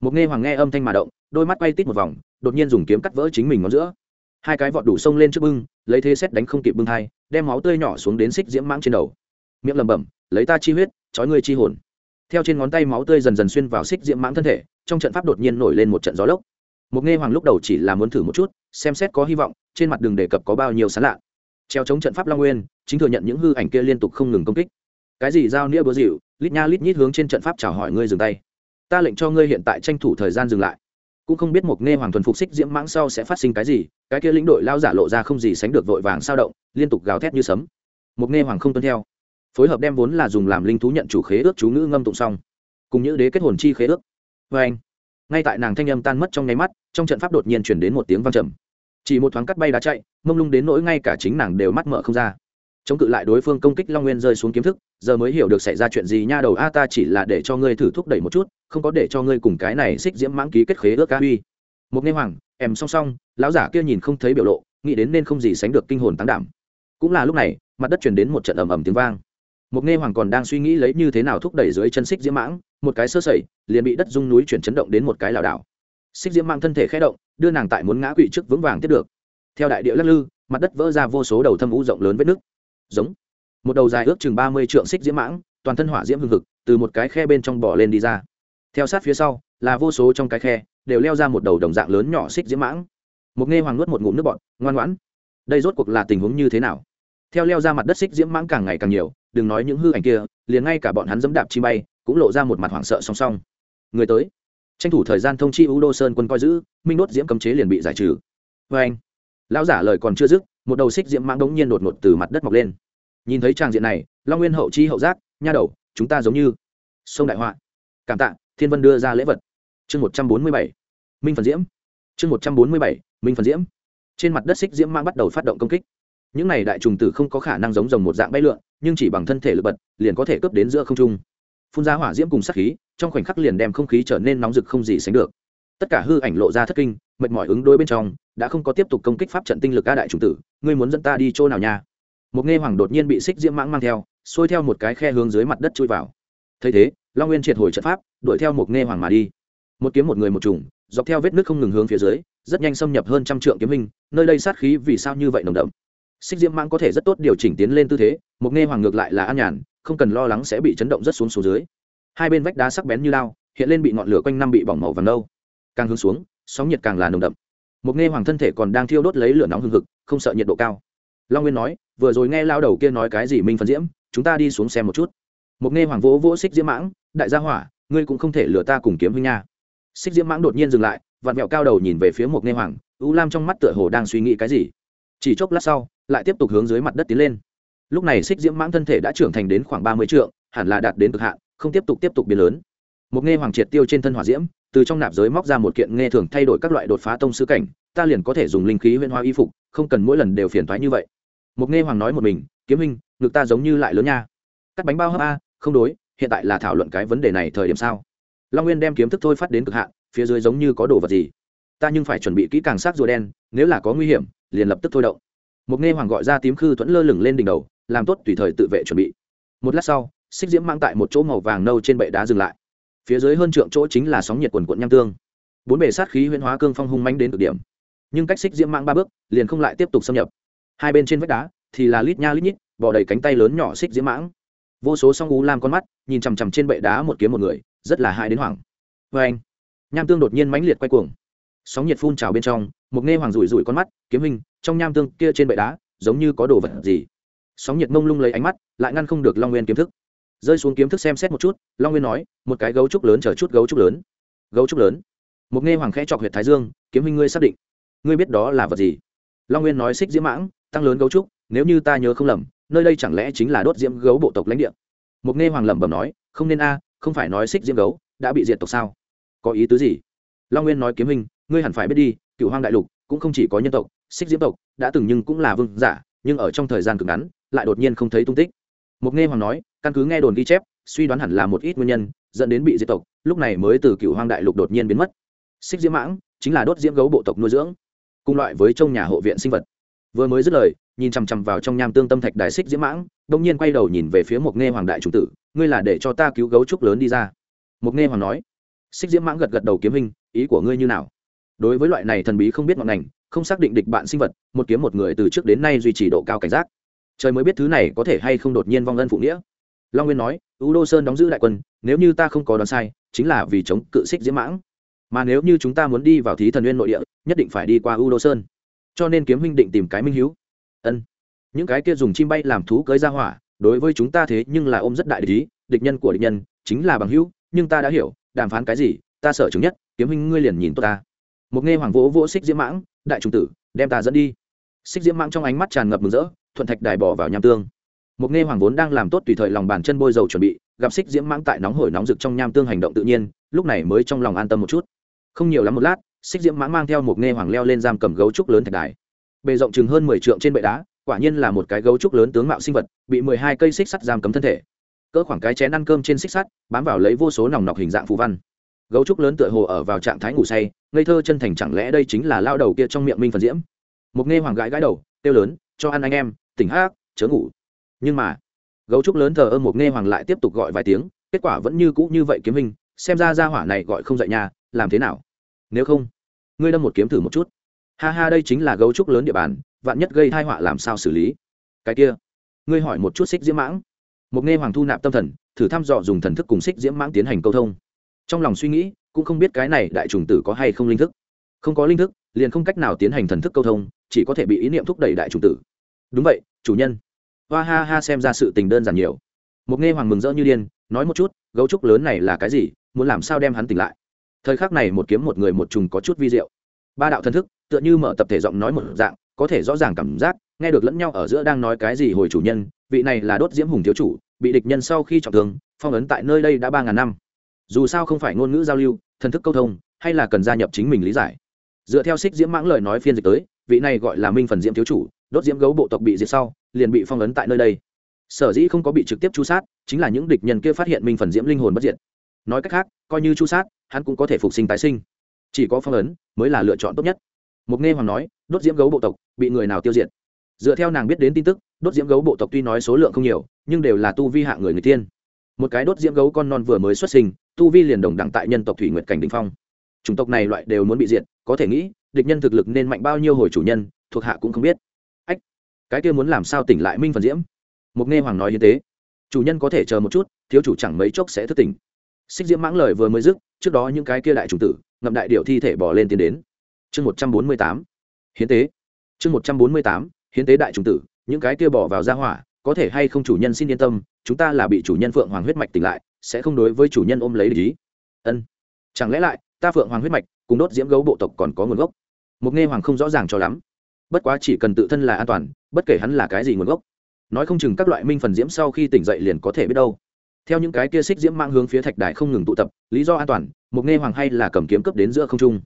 Một nghe hoàng nghe âm thanh mà động, đôi mắt quay tít một vòng, đột nhiên dùng kiếm cắt vỡ chính mình ngón giữa. Hai cái vọt đủ sông lên trước bưng, lấy thế xét đánh không kịp bưng hai, đem máu tươi nhỏ xuống đến xích diễm mãng trên đầu. Miệng lẩm bẩm, lấy ta chi huyết, trói ngươi chi hồn theo trên ngón tay máu tươi dần dần xuyên vào xích diễm mãng thân thể, trong trận pháp đột nhiên nổi lên một trận gió lốc. Một nghe hoàng lúc đầu chỉ là muốn thử một chút, xem xét có hy vọng, trên mặt đường đề cập có bao nhiêu sán lạ. Treo chống trận pháp long nguyên, chính thừa nhận những hư ảnh kia liên tục không ngừng công kích. Cái gì giao nghĩa búa dịu lít nha lít nhít hướng trên trận pháp chào hỏi ngươi dừng tay. Ta lệnh cho ngươi hiện tại tranh thủ thời gian dừng lại. Cũng không biết một nghe hoàng thuần phục xích diễm mãng sau sẽ phát sinh cái gì, cái kia lĩnh đội lao giả lộ ra không gì sánh được vội vàng sao động, liên tục gào thét như sấm. Một nghe hoàng không tuân theo phối hợp đem vốn là dùng làm linh thú nhận chủ khế ước chú ngữ ngâm tụng xong. Cùng những đế kết hồn chi khế ước. Vê anh, ngay tại nàng thanh âm tan mất trong nháy mắt, trong trận pháp đột nhiên chuyển đến một tiếng vang trầm. Chỉ một thoáng cắt bay đá chạy, mông lung đến nỗi ngay cả chính nàng đều mắt mở không ra. Chống cự lại đối phương công kích long nguyên rơi xuống kiếm thức, giờ mới hiểu được xảy ra chuyện gì nha đầu a, ta chỉ là để cho ngươi thử thúc đẩy một chút, không có để cho ngươi cùng cái này xích diễm mãng ký kết khế ước ca uy một nghe hoàng, em song song, lão giả kia nhìn không thấy biểu lộ, nghĩ đến nên không gì sánh được kinh hồn tán đảm. Cũng là lúc này, mặt đất chuyển đến một trận ầm ầm tiếng vang một nghe hoàng còn đang suy nghĩ lấy như thế nào thúc đẩy dưới chân xích diễm mãng, một cái sơ sẩy, liền bị đất rung núi chuyển chấn động đến một cái lảo đảo. Xích diễm mãng thân thể khẽ động, đưa nàng tại muốn ngã quỵ trước vững vàng tiếp được. Theo đại địa lắc lư, mặt đất vỡ ra vô số đầu thâm u rộng lớn vết nước giống. Một đầu dài ước chừng ba mươi trượng xích diễm mãng, toàn thân hỏa diễm hừng hực, từ một cái khe bên trong bỏ lên đi ra. Theo sát phía sau, là vô số trong cái khe, đều leo ra một đầu đồng dạng lớn nhỏ xích diễm mãng. Một nghe hoàng nuốt một ngụm nước bọt, ngoan ngoãn. Đây rốt cuộc là tình huống như thế nào? Theo leo ra mặt đất xích diễm mãng càng ngày càng nhiều, đừng nói những hư ảnh kia, liền ngay cả bọn hắn dẫm đạp chi bay, cũng lộ ra một mặt hoảng sợ song song. Người tới. Tranh thủ thời gian thông chi u đô sơn quân coi giữ, minh đốt diễm cấm chế liền bị giải trừ. Vê anh. Lão giả lời còn chưa dứt, một đầu xích diễm mãng đống nhiên đột ngột từ mặt đất mọc lên. Nhìn thấy tràng diện này, long nguyên hậu chi hậu giác, nha đầu, chúng ta giống như sông đại họa. Cảm tạ, thiên vân đưa ra lễ vật. Chương một trăm bốn mươi bảy. Minh phần diễm. Chương một trăm bốn mươi bảy, minh phần diễm. Trên mặt đất xích diễm mãng bắt đầu phát động công kích những này đại trùng tử không có khả năng giống rồng một dạng bay lượn, nhưng chỉ bằng thân thể lực bật, liền có thể cướp đến giữa không trung. Phun ra hỏa diễm cùng sát khí, trong khoảnh khắc liền đem không khí trở nên nóng rực không gì sánh được. Tất cả hư ảnh lộ ra thất kinh, mệt mỏi ứng đối bên trong, đã không có tiếp tục công kích pháp trận tinh lực ca đại trùng tử, ngươi muốn dẫn ta đi chỗ nào nha? Một nghe hoàng đột nhiên bị xích diễm mãng mang theo, xuôi theo một cái khe hướng dưới mặt đất chui vào. Thấy thế, long nguyên triệt hồi trận pháp, đuổi theo một nghe hoàng mà đi. Một kiếm một người một trùng, dọc theo vết nước không ngừng hướng phía dưới, rất nhanh xâm nhập hơn trăm trượng kiếm hình, nơi đây sát khí vì sao như vậy nồng đậm? Xích diễm mãng có thể rất tốt điều chỉnh tiến lên tư thế, một nghe hoàng ngược lại là an nhàn, không cần lo lắng sẽ bị chấn động rất xuống xuống dưới. Hai bên vách đá sắc bén như lao, hiện lên bị ngọn lửa quanh năm bị bỏng màu vàng nâu. Càng hướng xuống, sóng nhiệt càng là nồng đậm. Một nghe hoàng thân thể còn đang thiêu đốt lấy lửa nóng hừng hực, không sợ nhiệt độ cao. Long nguyên nói, vừa rồi nghe lao đầu kia nói cái gì minh phân diễm, chúng ta đi xuống xem một chút. Một nghe hoàng vỗ vỗ xích diễm mãng, đại gia hỏa, ngươi cũng không thể lừa ta cùng kiếm huynh nha. Xích diễm mãng đột nhiên dừng lại, vặn vẹo cao đầu nhìn về phía một nghe hoàng, u lam trong mắt tựa hồ đang suy nghĩ cái gì chỉ chốc lát sau, lại tiếp tục hướng dưới mặt đất tiến lên. Lúc này xích diễm mãng thân thể đã trưởng thành đến khoảng ba mươi trượng, hẳn là đạt đến cực hạn, không tiếp tục tiếp tục biến lớn. Một nghe hoàng triệt tiêu trên thân hỏa diễm, từ trong nạp giới móc ra một kiện nghe thường thay đổi các loại đột phá tông sứ cảnh, ta liền có thể dùng linh khí huyên hoa y phục, không cần mỗi lần đều phiền thoái như vậy. Một nghe hoàng nói một mình, kiếm hình ngực ta giống như lại lớn nha. Cắt bánh bao hấp a, không đối, hiện tại là thảo luận cái vấn đề này thời điểm sao? Long nguyên đem kiếm thức thôi phát đến cực hạn, phía dưới giống như có đồ vật gì. Ta nhưng phải chuẩn bị kỹ càng sát rùa đen, nếu là có nguy hiểm liền lập tức thôi động. Một nghe hoàng gọi ra tím khư thuẫn lơ lửng lên đỉnh đầu, làm tốt tùy thời tự vệ chuẩn bị. Một lát sau, xích diễm mang tại một chỗ màu vàng nâu trên bệ đá dừng lại. Phía dưới hơn trượng chỗ chính là sóng nhiệt quần quận nham tương. Bốn bề sát khí huyễn hóa cương phong hung manh đến cực điểm. Nhưng cách xích diễm mang ba bước, liền không lại tiếp tục xâm nhập. Hai bên trên vách đá thì là lít nha lít nhít, bỏ đầy cánh tay lớn nhỏ xích diễm mãng. Vô số song ú lam con mắt nhìn chằm chằm trên bệ đá một kiếm một người, rất là hại đến hoảng. Vê anh nham tương đột nhiên mãnh liệt quay cuồng sóng nhiệt phun trào bên trong, một nghe hoàng rủi rủi con mắt, kiếm hình trong nham tương kia trên bệ đá, giống như có đồ vật gì? Sóng nhiệt mông lung lấy ánh mắt, lại ngăn không được long nguyên kiếm thức. Rơi xuống kiếm thức xem xét một chút, long nguyên nói, một cái gấu trúc lớn chở chút gấu trúc lớn. Gấu trúc lớn? Một nghe hoàng khẽ chọc huyệt thái dương, kiếm hình ngươi xác định, ngươi biết đó là vật gì? Long nguyên nói, xích diễm mãng, tăng lớn gấu trúc, nếu như ta nhớ không lầm, nơi đây chẳng lẽ chính là đốt diễm gấu bộ tộc lãnh địa? Một nghe hoàng lẩm bẩm nói, không nên a, không phải nói xích diễm gấu, đã bị diệt tộc sao? Có ý tứ gì? Long nguyên nói, kiếm hình ngươi hẳn phải biết đi cựu hoang đại lục cũng không chỉ có nhân tộc, xích diễm tộc đã từng nhưng cũng là vương giả, nhưng ở trong thời gian cực ngắn, lại đột nhiên không thấy tung tích. Mục nghe hoàng nói, căn cứ nghe đồn ghi chép, suy đoán hẳn là một ít nguyên nhân, dẫn đến bị diệt tộc, lúc này mới từ cựu hoang đại lục đột nhiên biến mất. Xích diễm mãng chính là đốt diễm gấu bộ tộc nuôi dưỡng, cùng loại với trong nhà hộ viện sinh vật. Vừa mới dứt lời, nhìn chằm chằm vào trong nham tương tâm thạch đài xích diễm mãng đông nhiên quay đầu nhìn về phía Mục nghe hoàng đại trung tử, ngươi là để cho ta cứu gấu trúc lớn đi ra. Mục nghe hoàng nói. Xích diễm mãng gật gật đầu kiếm hình, ý của ngươi như nào? Đối với loại này thần bí không biết ngọn ngành, không xác định địch bạn sinh vật, một kiếm một người từ trước đến nay duy trì độ cao cảnh giác. Trời mới biết thứ này có thể hay không đột nhiên vong ân phụ nghĩa. Long nguyên nói u đô sơn đóng giữ đại quân, nếu như ta không có đoán sai, chính là vì chống cự xích diễm mãng. Mà nếu như chúng ta muốn đi vào thí thần nguyên nội địa, nhất định phải đi qua u đô sơn. Cho nên kiếm huynh định tìm cái minh hiếu. Ân. Những cái kia dùng chim bay làm thú cưới ra hỏa, đối với chúng ta thế nhưng là ôm rất đại địch ý, địch nhân của địch nhân chính là bằng hữu, nhưng ta đã hiểu, đàm phán cái gì, ta sợ chứng nhất, kiếm huynh ngươi liền nhìn tôi ta một nghe hoàng vỗ vỗ xích diễm mãng, đại trung tử, đem ta dẫn đi. Xích diễm mãng trong ánh mắt tràn ngập mừng rỡ, thuận thạch đài bỏ vào nham tương. Một nghe hoàng vốn đang làm tốt tùy thời lòng bàn chân bôi dầu chuẩn bị, gặp xích diễm mãng tại nóng hổi nóng rực trong nham tương hành động tự nhiên, lúc này mới trong lòng an tâm một chút. Không nhiều lắm một lát, xích diễm mãng mang theo một nghe hoàng leo lên giam cầm gấu trúc lớn thạch đài. Bề rộng chừng hơn mười trượng trên bệ đá, quả nhiên là một cái gấu trúc lớn tướng mạo sinh vật, bị mười hai cây xích sắt giam cấm thân thể. Cỡ khoảng cái chén ăn cơm trên xích sắt, bám vào lấy vô số nòng nọc hình dạng phù văn gấu trúc lớn tựa hồ ở vào trạng thái ngủ say, ngây thơ chân thành chẳng lẽ đây chính là lao đầu kia trong miệng minh phần diễm? Một nghe hoàng gãi gãi đầu tiêu lớn, cho ăn anh em, tỉnh hát chớ ngủ. Nhưng mà, gấu trúc lớn thờ ơ một nghe hoàng lại tiếp tục gọi vài tiếng, kết quả vẫn như cũ như vậy kiếm hình, xem ra ra hỏa này gọi không dậy nhà, làm thế nào? Nếu không, ngươi đâm một kiếm thử một chút. Ha ha, đây chính là gấu trúc lớn địa bàn, vạn nhất gây thai họa làm sao xử lý? Cái kia, ngươi hỏi một chút xích diễm mãng. Một nghe hoàng thu nạp tâm thần, thử thăm dò dùng thần thức cùng xích diễm mãng tiến hành câu thông trong lòng suy nghĩ, cũng không biết cái này đại trùng tử có hay không linh thức. Không có linh thức, liền không cách nào tiến hành thần thức câu thông, chỉ có thể bị ý niệm thúc đẩy đại trùng tử. Đúng vậy, chủ nhân. Hoa ha ha, xem ra sự tình đơn giản nhiều. Một nghe hoàng mừng rỡ như điên, nói một chút, gấu trúc lớn này là cái gì, muốn làm sao đem hắn tỉnh lại. Thời khắc này một kiếm một người một trùng có chút vi diệu. Ba đạo thần thức, tựa như mở tập thể giọng nói một dạng, có thể rõ ràng cảm giác, nghe được lẫn nhau ở giữa đang nói cái gì hồi chủ nhân, vị này là đốt diễm hùng thiếu chủ, bị địch nhân sau khi trọng thương, phong ấn tại nơi đây đã ba ngàn năm dù sao không phải ngôn ngữ giao lưu, thần thức câu thông, hay là cần gia nhập chính mình lý giải. Dựa theo xích diễm mãng lời nói phiên dịch tới, vị này gọi là minh phần diễm thiếu chủ, đốt diễm gấu bộ tộc bị diệt sau, liền bị phong ấn tại nơi đây. Sở dĩ không có bị trực tiếp chu sát, chính là những địch nhân kia phát hiện minh phần diễm linh hồn bất diệt. Nói cách khác, coi như chu sát, hắn cũng có thể phục sinh tái sinh. Chỉ có phong ấn mới là lựa chọn tốt nhất. Mục nghe hoàng nói, đốt diễm gấu bộ tộc bị người nào tiêu diệt? Dựa theo nàng biết đến tin tức, đốt diễm gấu bộ tộc tuy nói số lượng không nhiều, nhưng đều là tu vi hạ người người tiên. Một cái đốt diễm gấu con non vừa mới xuất sinh tu vi liền đồng đẳng tại nhân tộc thủy nguyệt cảnh đình phong. Chủng tộc này loại đều muốn bị diệt, có thể nghĩ, địch nhân thực lực nên mạnh bao nhiêu hồi chủ nhân, thuộc hạ cũng không biết. Ách, cái kia muốn làm sao tỉnh lại minh phần diễm? Mục nghe hoàng nói như thế, chủ nhân có thể chờ một chút, thiếu chủ chẳng mấy chốc sẽ thức tỉnh. Xích diễm mãng lời vừa mới dứt, trước đó những cái kia đại chủ tử, ngậm đại điệu thi thể bỏ lên tiến đến. Chương một trăm bốn mươi tám, hiến tế. Chương một trăm bốn mươi tám, hiến tế đại trùng tử, những cái kia bỏ vào ra hỏa, có thể hay không chủ nhân xin yên tâm, chúng ta là bị chủ nhân phượng hoàng huyết mạch tỉnh lại sẽ không đối với chủ nhân ôm lấy lý ân. Chẳng lẽ lại, ta phượng hoàng huyết mạch, cùng đốt diễm gấu bộ tộc còn có nguồn gốc? Một nghe hoàng không rõ ràng cho lắm. Bất quá chỉ cần tự thân là an toàn, bất kể hắn là cái gì nguồn gốc, nói không chừng các loại minh phần diễm sau khi tỉnh dậy liền có thể biết đâu. Theo những cái kia xích diễm mang hướng phía thạch đài không ngừng tụ tập, lý do an toàn một nghe hoàng hay là cầm kiếm cấp đến giữa không trung.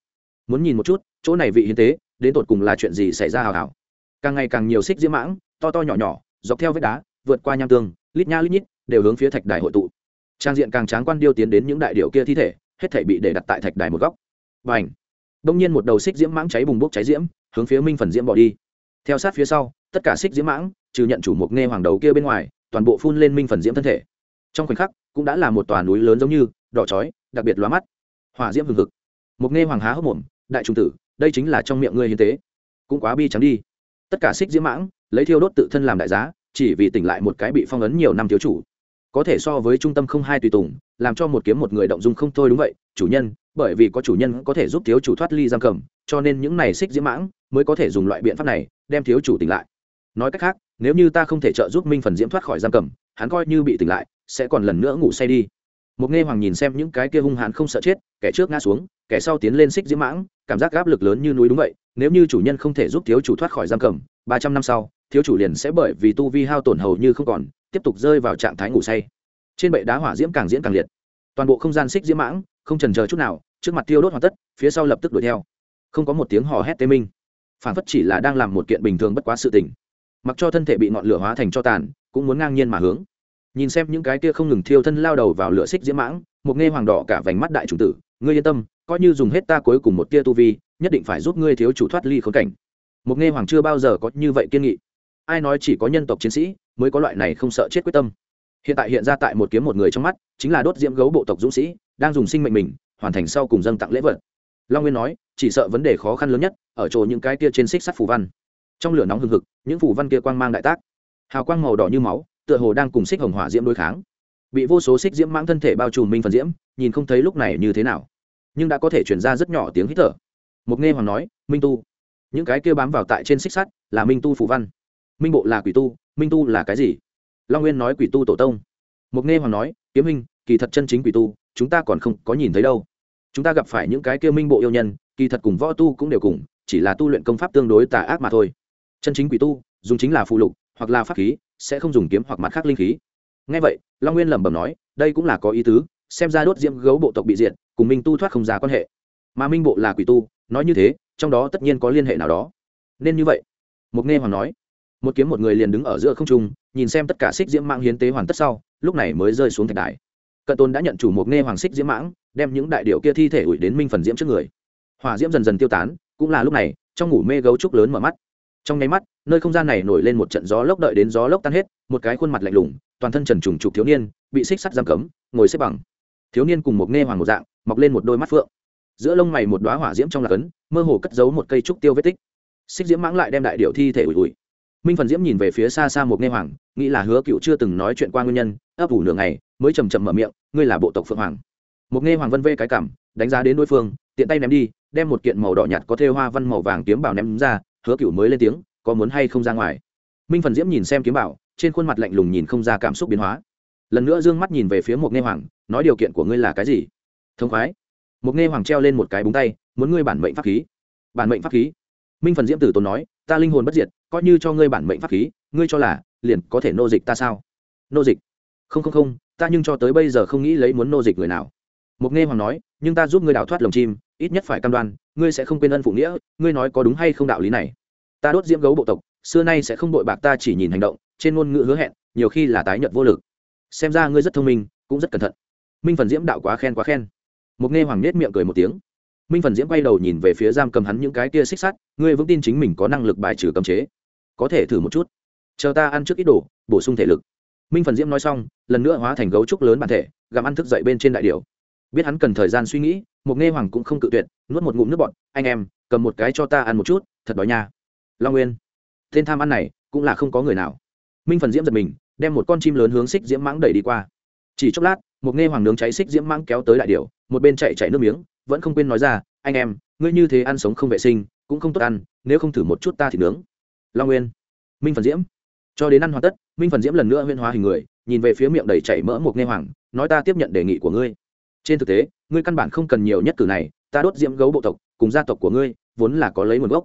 Muốn nhìn một chút, chỗ này vị hiến tế, đến tột cùng là chuyện gì xảy ra hào hào. Càng ngày càng nhiều xích diễm mãng, to to nhỏ nhỏ, dọc theo vết đá, vượt qua nham tương, lít nha lít nhít, đều hướng phía thạch đài hội tụ trang diện càng tráng quan điêu tiến đến những đại điệu kia thi thể, hết thể bị để đặt tại thạch đài một góc. Và ảnh đông nhiên một đầu xích diễm mãng cháy bùng bốc cháy diễm, hướng phía minh phần diễm bỏ đi. Theo sát phía sau, tất cả xích diễm mãng, trừ nhận chủ mục nghe hoàng đầu kia bên ngoài, toàn bộ phun lên minh phần diễm thân thể. Trong khoảnh khắc, cũng đã là một tòa núi lớn giống như, đỏ chói, đặc biệt lóa mắt. Hỏa diễm hừng hực. Mục nghe hoàng há hốc mồm, đại trung tử, đây chính là trong miệng ngươi hiến tế. Cũng quá bi trắng đi. Tất cả xích diễm mãng, lấy thiêu đốt tự thân làm đại giá, chỉ vì tỉnh lại một cái bị phong ấn nhiều năm thiếu chủ có thể so với trung tâm không hai tùy tùng, làm cho một kiếm một người động dung không thôi đúng vậy, chủ nhân, bởi vì có chủ nhân có thể giúp thiếu chủ thoát ly giam cầm, cho nên những này xích diễm mãng mới có thể dùng loại biện pháp này đem thiếu chủ tỉnh lại. Nói cách khác, nếu như ta không thể trợ giúp minh phần diễm thoát khỏi giam cầm, hắn coi như bị tỉnh lại, sẽ còn lần nữa ngủ say đi. Một nghe hoàng nhìn xem những cái kia hung hãn không sợ chết, kẻ trước ngã xuống, kẻ sau tiến lên xích diễm mãng, cảm giác áp lực lớn như núi đúng vậy, nếu như chủ nhân không thể giúp thiếu chủ thoát khỏi giam cầm, ba trăm năm sau, thiếu chủ liền sẽ bởi vì tu vi hao tổn hầu như không còn tiếp tục rơi vào trạng thái ngủ say. Trên bệ đá hỏa diễm càng diễn càng liệt. Toàn bộ không gian xích diễm mãng, không trần chờ chút nào, trước mặt tiêu đốt hoàn tất, phía sau lập tức đuổi theo. Không có một tiếng hò hét tê minh. Phản phất chỉ là đang làm một kiện bình thường bất quá sự tình. Mặc cho thân thể bị ngọn lửa hóa thành cho tàn, cũng muốn ngang nhiên mà hướng. Nhìn xem những cái kia không ngừng thiêu thân lao đầu vào lửa xích diễm mãng, một nghe hoàng đỏ cả vành mắt đại chủ tử, ngươi yên tâm, coi như dùng hết ta cuối cùng một tia tu vi, nhất định phải giúp ngươi thiếu chủ thoát ly khốn cảnh. Một nghe hoàng chưa bao giờ có như vậy kiên nghị. Ai nói chỉ có nhân tộc chiến sĩ mới có loại này không sợ chết quyết tâm. Hiện tại hiện ra tại một kiếm một người trong mắt, chính là đốt diễm gấu bộ tộc dũng sĩ, đang dùng sinh mệnh mình, hoàn thành sau cùng dâng tặng lễ vật. Long nguyên nói, chỉ sợ vấn đề khó khăn lớn nhất, ở chỗ những cái kia trên xích sắt phù văn. Trong lửa nóng hừng hực, những phù văn kia quang mang đại tác. Hào quang màu đỏ như máu, tựa hồ đang cùng xích hồng hỏa diễm đối kháng. Bị vô số xích diễm mang thân thể bao trùm minh phần diễm, nhìn không thấy lúc này như thế nào. Nhưng đã có thể chuyển ra rất nhỏ tiếng hít thở. Mục nghe hoàng nói, minh tu, những cái kia bám vào tại trên xích sắt là minh tu phù văn minh bộ là quỷ tu, minh tu là cái gì? Long nguyên nói quỷ tu tổ tông. Mục nghe hoàng nói, kiếm minh kỳ thật chân chính quỷ tu, chúng ta còn không có nhìn thấy đâu. Chúng ta gặp phải những cái kia minh bộ yêu nhân, kỳ thật cùng võ tu cũng đều cùng, chỉ là tu luyện công pháp tương đối tà ác mà thôi. Chân chính quỷ tu, dùng chính là phụ lục, hoặc là pháp khí, sẽ không dùng kiếm hoặc mặt khác linh khí. Ngay vậy, long nguyên lẩm bẩm nói, đây cũng là có ý tứ, xem ra đốt diễm gấu bộ tộc bị diệt, cùng minh tu thoát không ra quan hệ. Mà minh bộ là quỷ tu, nói như thế, trong đó tất nhiên có liên hệ nào đó. Nên như vậy, mục nghe hoàng nói một kiếm một người liền đứng ở giữa không trung, nhìn xem tất cả xích diễm mạng hiến tế hoàn tất sau, lúc này mới rơi xuống thạch đài. Cận tôn đã nhận chủ mục nghe hoàng xích diễm mãng, đem những đại điệu kia thi thể ủi đến minh phần diễm trước người. Hỏa diễm dần dần tiêu tán, cũng là lúc này, trong ngủ mê gấu trúc lớn mở mắt. Trong nháy mắt, nơi không gian này nổi lên một trận gió lốc đợi đến gió lốc tan hết, một cái khuôn mặt lạnh lùng, toàn thân trần trùng trục thiếu niên, bị xích sắt giam cấm, ngồi xếp bằng. Thiếu niên cùng một nghe hoàng một dạng, mọc lên một đôi mắt phượng. Giữa lông mày một đoá hỏa diễm trong lạc ấn mơ hồ cất giấu một cây trúc tiêu vết tích. Xích diễm mãng lại đem đại điệu thi thể ủi ủi minh phần diễm nhìn về phía xa xa một nghe hoàng, nghĩ là hứa cựu chưa từng nói chuyện qua nguyên nhân, ấp ủ nửa ngày, mới chầm chậm mở miệng, ngươi là bộ tộc phượng hoàng. Một nghe hoàng vân vê cái cảm, đánh giá đến đối phương, tiện tay ném đi, đem một kiện màu đỏ nhạt có thêu hoa văn màu vàng kiếm bảo ném ra, hứa cựu mới lên tiếng, có muốn hay không ra ngoài? Minh phần diễm nhìn xem kiếm bảo, trên khuôn mặt lạnh lùng nhìn không ra cảm xúc biến hóa. Lần nữa d ư ơ n g mắt nhìn về phía một nghe hoàng, nói điều kiện của ngươi là cái gì? Thông khoái. Một nghe hoàng treo lên một cái búng tay, muốn ngươi bản mệnh pháp khí. Bản mệnh pháp khí? Minh phần diễm tử tốn nói, ta linh hồn bất diệt coi như cho ngươi bản mệnh pháp khí, ngươi cho là liền có thể nô dịch ta sao? Nô dịch? Không không không, ta nhưng cho tới bây giờ không nghĩ lấy muốn nô dịch người nào. Mục nghe hoàng nói, nhưng ta giúp ngươi đào thoát lồng chim, ít nhất phải cam đoan, ngươi sẽ không quên ân phụ nghĩa, ngươi nói có đúng hay không đạo lý này. Ta đốt diễm gấu bộ tộc, xưa nay sẽ không đội bạc ta chỉ nhìn hành động, trên ngôn ngữ hứa hẹn, nhiều khi là tái nhận vô lực. Xem ra ngươi rất thông minh, cũng rất cẩn thận. Minh phần diễm đạo quá khen quá khen. Mục nghe hoàng nết miệng cười một tiếng. Minh phần diễm quay đầu nhìn về phía giam cầm hắn những cái kia xích sắt, ngươi vững tin chính mình có năng lực bài trừ cấm chế có thể thử một chút. Chờ ta ăn trước ít đồ, bổ sung thể lực. Minh phần diễm nói xong, lần nữa hóa thành gấu trúc lớn bản thể, gặm ăn thức dậy bên trên đại điều biết hắn cần thời gian suy nghĩ, một nghe hoàng cũng không cự tuyệt, nuốt một ngụm nước bọt. Anh em, cầm một cái cho ta ăn một chút, thật đói nha. Long nguyên, tên tham ăn này cũng là không có người nào. Minh phần diễm giật mình, đem một con chim lớn hướng xích diễm mãng đẩy đi qua. Chỉ chốc lát, một nghe hoàng nướng cháy xích diễm mãng kéo tới đại điều một bên chạy chạy nước miếng, vẫn không quên nói ra, anh em, ngươi như thế ăn sống không vệ sinh, cũng không tốt ăn, nếu không thử một chút ta thì nướng long nguyên, minh phần diễm. Cho đến ăn hoàn tất, minh phần diễm lần nữa huyên hóa hình người, nhìn về phía miệng đầy chảy mỡ một nghe hoàng, nói ta tiếp nhận đề nghị của ngươi. Trên thực tế, ngươi căn bản không cần nhiều nhất cử này, ta đốt diễm gấu bộ tộc, cùng gia tộc của ngươi, vốn là có lấy nguồn gốc.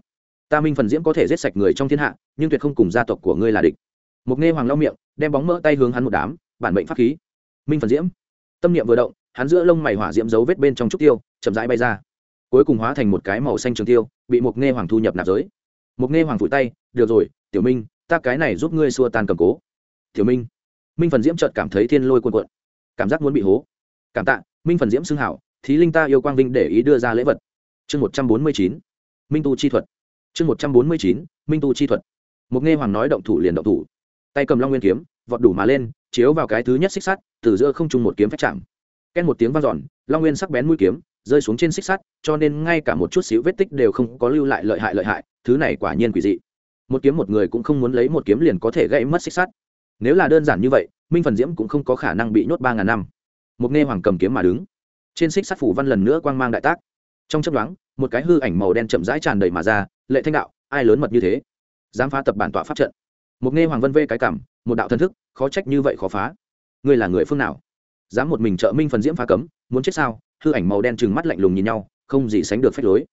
Ta minh phần diễm có thể giết sạch người trong thiên hạ, nhưng tuyệt không cùng gia tộc của ngươi là địch. Một nghe hoàng lau miệng, đem bóng mỡ tay hướng hắn một đám, bản mệnh pháp khí. Minh phần diễm. Tâm niệm vừa động, hắn giữa lông mày hỏa diễm dấu vết bên trong trúc tiêu, chậm rãi bay ra. Cuối cùng hóa thành một cái màu xanh trường tiêu, bị một nghe hoàng thu nhập nạp giới một nghe hoàng phủi tay, được rồi, tiểu minh, ta cái này giúp ngươi xua tan cầm cố. Tiểu minh? Minh phần diễm chợt cảm thấy thiên lôi cuồn cuộn, cảm giác muốn bị hố. Cảm tạ, minh phần diễm xưng hảo, thí linh ta yêu quang vinh để ý đưa ra lễ vật. Chương một trăm bốn mươi chín, minh tu chi thuật. Chương một trăm bốn mươi chín, minh tu chi thuật. Một nghe hoàng nói động thủ liền động thủ. Tay cầm long nguyên kiếm, vọt đủ mà lên, chiếu vào cái thứ nhất xích sắt, từ giữa không trung một kiếm phách chạm. Ken một tiếng vang dọn, long nguyên sắc bén mũi kiếm, rơi xuống trên xích sắt, cho nên ngay cả một chút xíu vết tích đều không có lưu lại lợi hại lợi hại thứ này quả nhiên quỷ dị. Một kiếm một người cũng không muốn lấy một kiếm liền có thể gãy mất xích sắt. Nếu là đơn giản như vậy, minh phần diễm cũng không có khả năng bị nhốt ba ngàn năm. Một nghe hoàng cầm kiếm mà đứng, trên xích sắt phủ văn lần nữa quang mang đại tác. Trong chấp đoán một cái hư ảnh màu đen chậm rãi tràn đầy mà ra, lệ thanh đạo, ai lớn mật như thế? Dám phá tập bản tọa pháp trận. Một nghe hoàng vân vê cái cảm, một đạo thân thức, khó trách như vậy khó phá. Ngươi là người phương nào? Dám một mình trợ minh phần diễm phá cấm, muốn chết sao? Hư ảnh màu đen trừng mắt lạnh lùng nhìn nhau, không gì sánh được phép lối.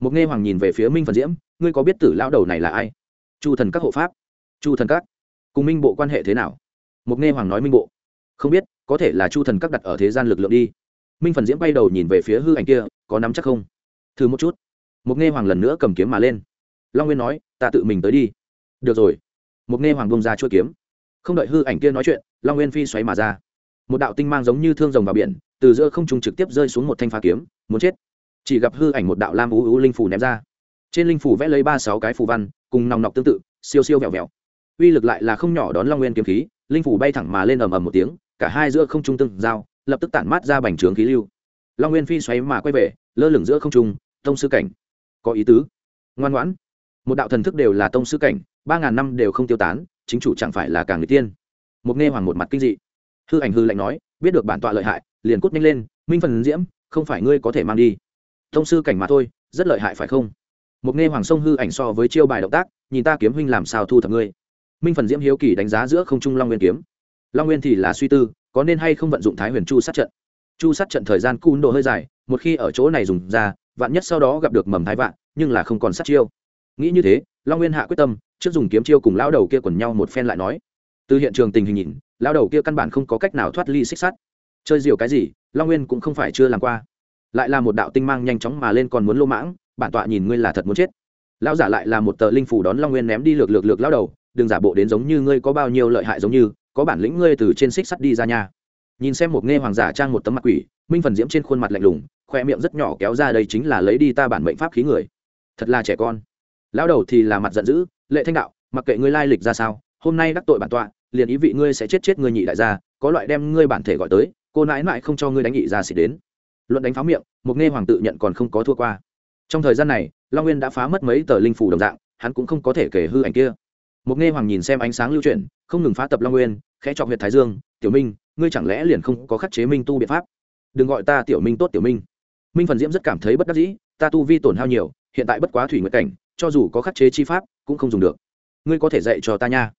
Một nghe hoàng nhìn về phía minh phần diễm ngươi có biết tử lão đầu này là ai? Chu thần các hộ pháp. Chu thần các. Cùng minh bộ quan hệ thế nào? Mục nghe hoàng nói minh bộ. Không biết, có thể là chu thần các đặt ở thế gian lực lượng đi. Minh phần diễm bay đầu nhìn về phía hư ảnh kia, có nắm chắc không? Thử một chút. Mục nghe hoàng lần nữa cầm kiếm mà lên. Long nguyên nói, ta tự mình tới đi. Được rồi. Mục nghe hoàng bông ra chuỗi kiếm. Không đợi hư ảnh kia nói chuyện, long nguyên phi xoáy mà ra. Một đạo tinh mang giống như thương rồng vào biển, từ giữa không trung trực tiếp rơi xuống một thanh phá kiếm, muốn chết. Chỉ gặp hư ảnh một đạo lam ú ú linh phủ ném ra trên linh phủ vẽ lấy ba sáu cái phù văn, cùng nòng nọc tương tự, siêu siêu vẹo vẹo. Uy lực lại là không nhỏ đón long nguyên kiếm khí, linh phủ bay thẳng mà lên ầm ầm một tiếng, cả hai giữa không trung tương giao, lập tức tản mát ra bành trướng khí lưu. Long nguyên phi xoáy mà quay về, lơ lửng giữa không trung, tông sư cảnh. Có ý tứ. Ngoan ngoãn. Một đạo thần thức đều là tông sư cảnh, ba ngàn năm đều không tiêu tán, chính chủ chẳng phải là càng người tiên. Một nghe hoàng một mặt kinh dị. Hư ảnh hư lạnh nói, biết được bản tọa lợi hại, liền cút nhanh lên, minh phần diễm, không phải ngươi có thể mang đi. Thông sư cảnh mà thôi, rất lợi hại phải không? Một nghe hoàng sông hư ảnh so với chiêu bài động tác, nhìn ta kiếm huynh làm sao thu thập ngươi. Minh phần diễm hiếu kỳ đánh giá giữa không trung long nguyên kiếm. Long nguyên thì là suy tư, có nên hay không vận dụng thái huyền chu sát trận. Chu sát trận thời gian cun độ hơi dài, một khi ở chỗ này dùng ra, vạn nhất sau đó gặp được mầm thái vạn, nhưng là không còn sát chiêu. Nghĩ như thế, long nguyên hạ quyết tâm, trước dùng kiếm chiêu cùng lão đầu kia quần nhau một phen lại nói. Từ hiện trường tình hình nhìn, lão đầu kia căn bản không có cách nào thoát ly xích sắt. Chơi diều cái gì, long nguyên cũng không phải chưa làm qua. Lại là một đạo tinh mang nhanh chóng mà lên còn muốn lô mãng bản tọa nhìn ngươi là thật muốn chết. Lão giả lại là một tờ linh phủ đón long nguyên ném đi lược lược lược lão đầu, đừng giả bộ đến giống như ngươi có bao nhiêu lợi hại giống như, có bản lĩnh ngươi từ trên xích sắt đi ra nhà nhìn xem một nghe hoàng giả trang một tấm mặt quỷ, minh phần diễm trên khuôn mặt lạnh lùng, khoe miệng rất nhỏ kéo ra đây chính là lấy đi ta bản mệnh pháp khí người. Thật là trẻ con. Lão đầu thì là mặt giận dữ, lệ thanh đạo, mặc kệ ngươi lai lịch ra sao, hôm nay đắc tội bản tọa, liền ý vị ngươi sẽ chết chết ngươi nhị đại gia, có loại đem ngươi bản thể gọi tới, cô nãi nãi không cho ngươi đánh nhị ra xịt đến. Luận đánh pháo miệng, một nghe hoàng tự nhận còn không có thua qua trong thời gian này, long nguyên đã phá mất mấy tờ linh phủ đồng dạng, hắn cũng không có thể kể hư ảnh kia. Một nghe hoàng nhìn xem ánh sáng lưu chuyển, không ngừng phá tập long nguyên, khẽ chọc huyệt thái dương, tiểu minh, ngươi chẳng lẽ liền không có khắc chế minh tu biện pháp? Đừng gọi ta tiểu minh tốt tiểu minh. Minh phần diễm rất cảm thấy bất đắc dĩ, ta tu vi tổn hao nhiều, hiện tại bất quá thủy nguyện cảnh, cho dù có khắc chế chi pháp, cũng không dùng được. Ngươi có thể dạy cho ta nha.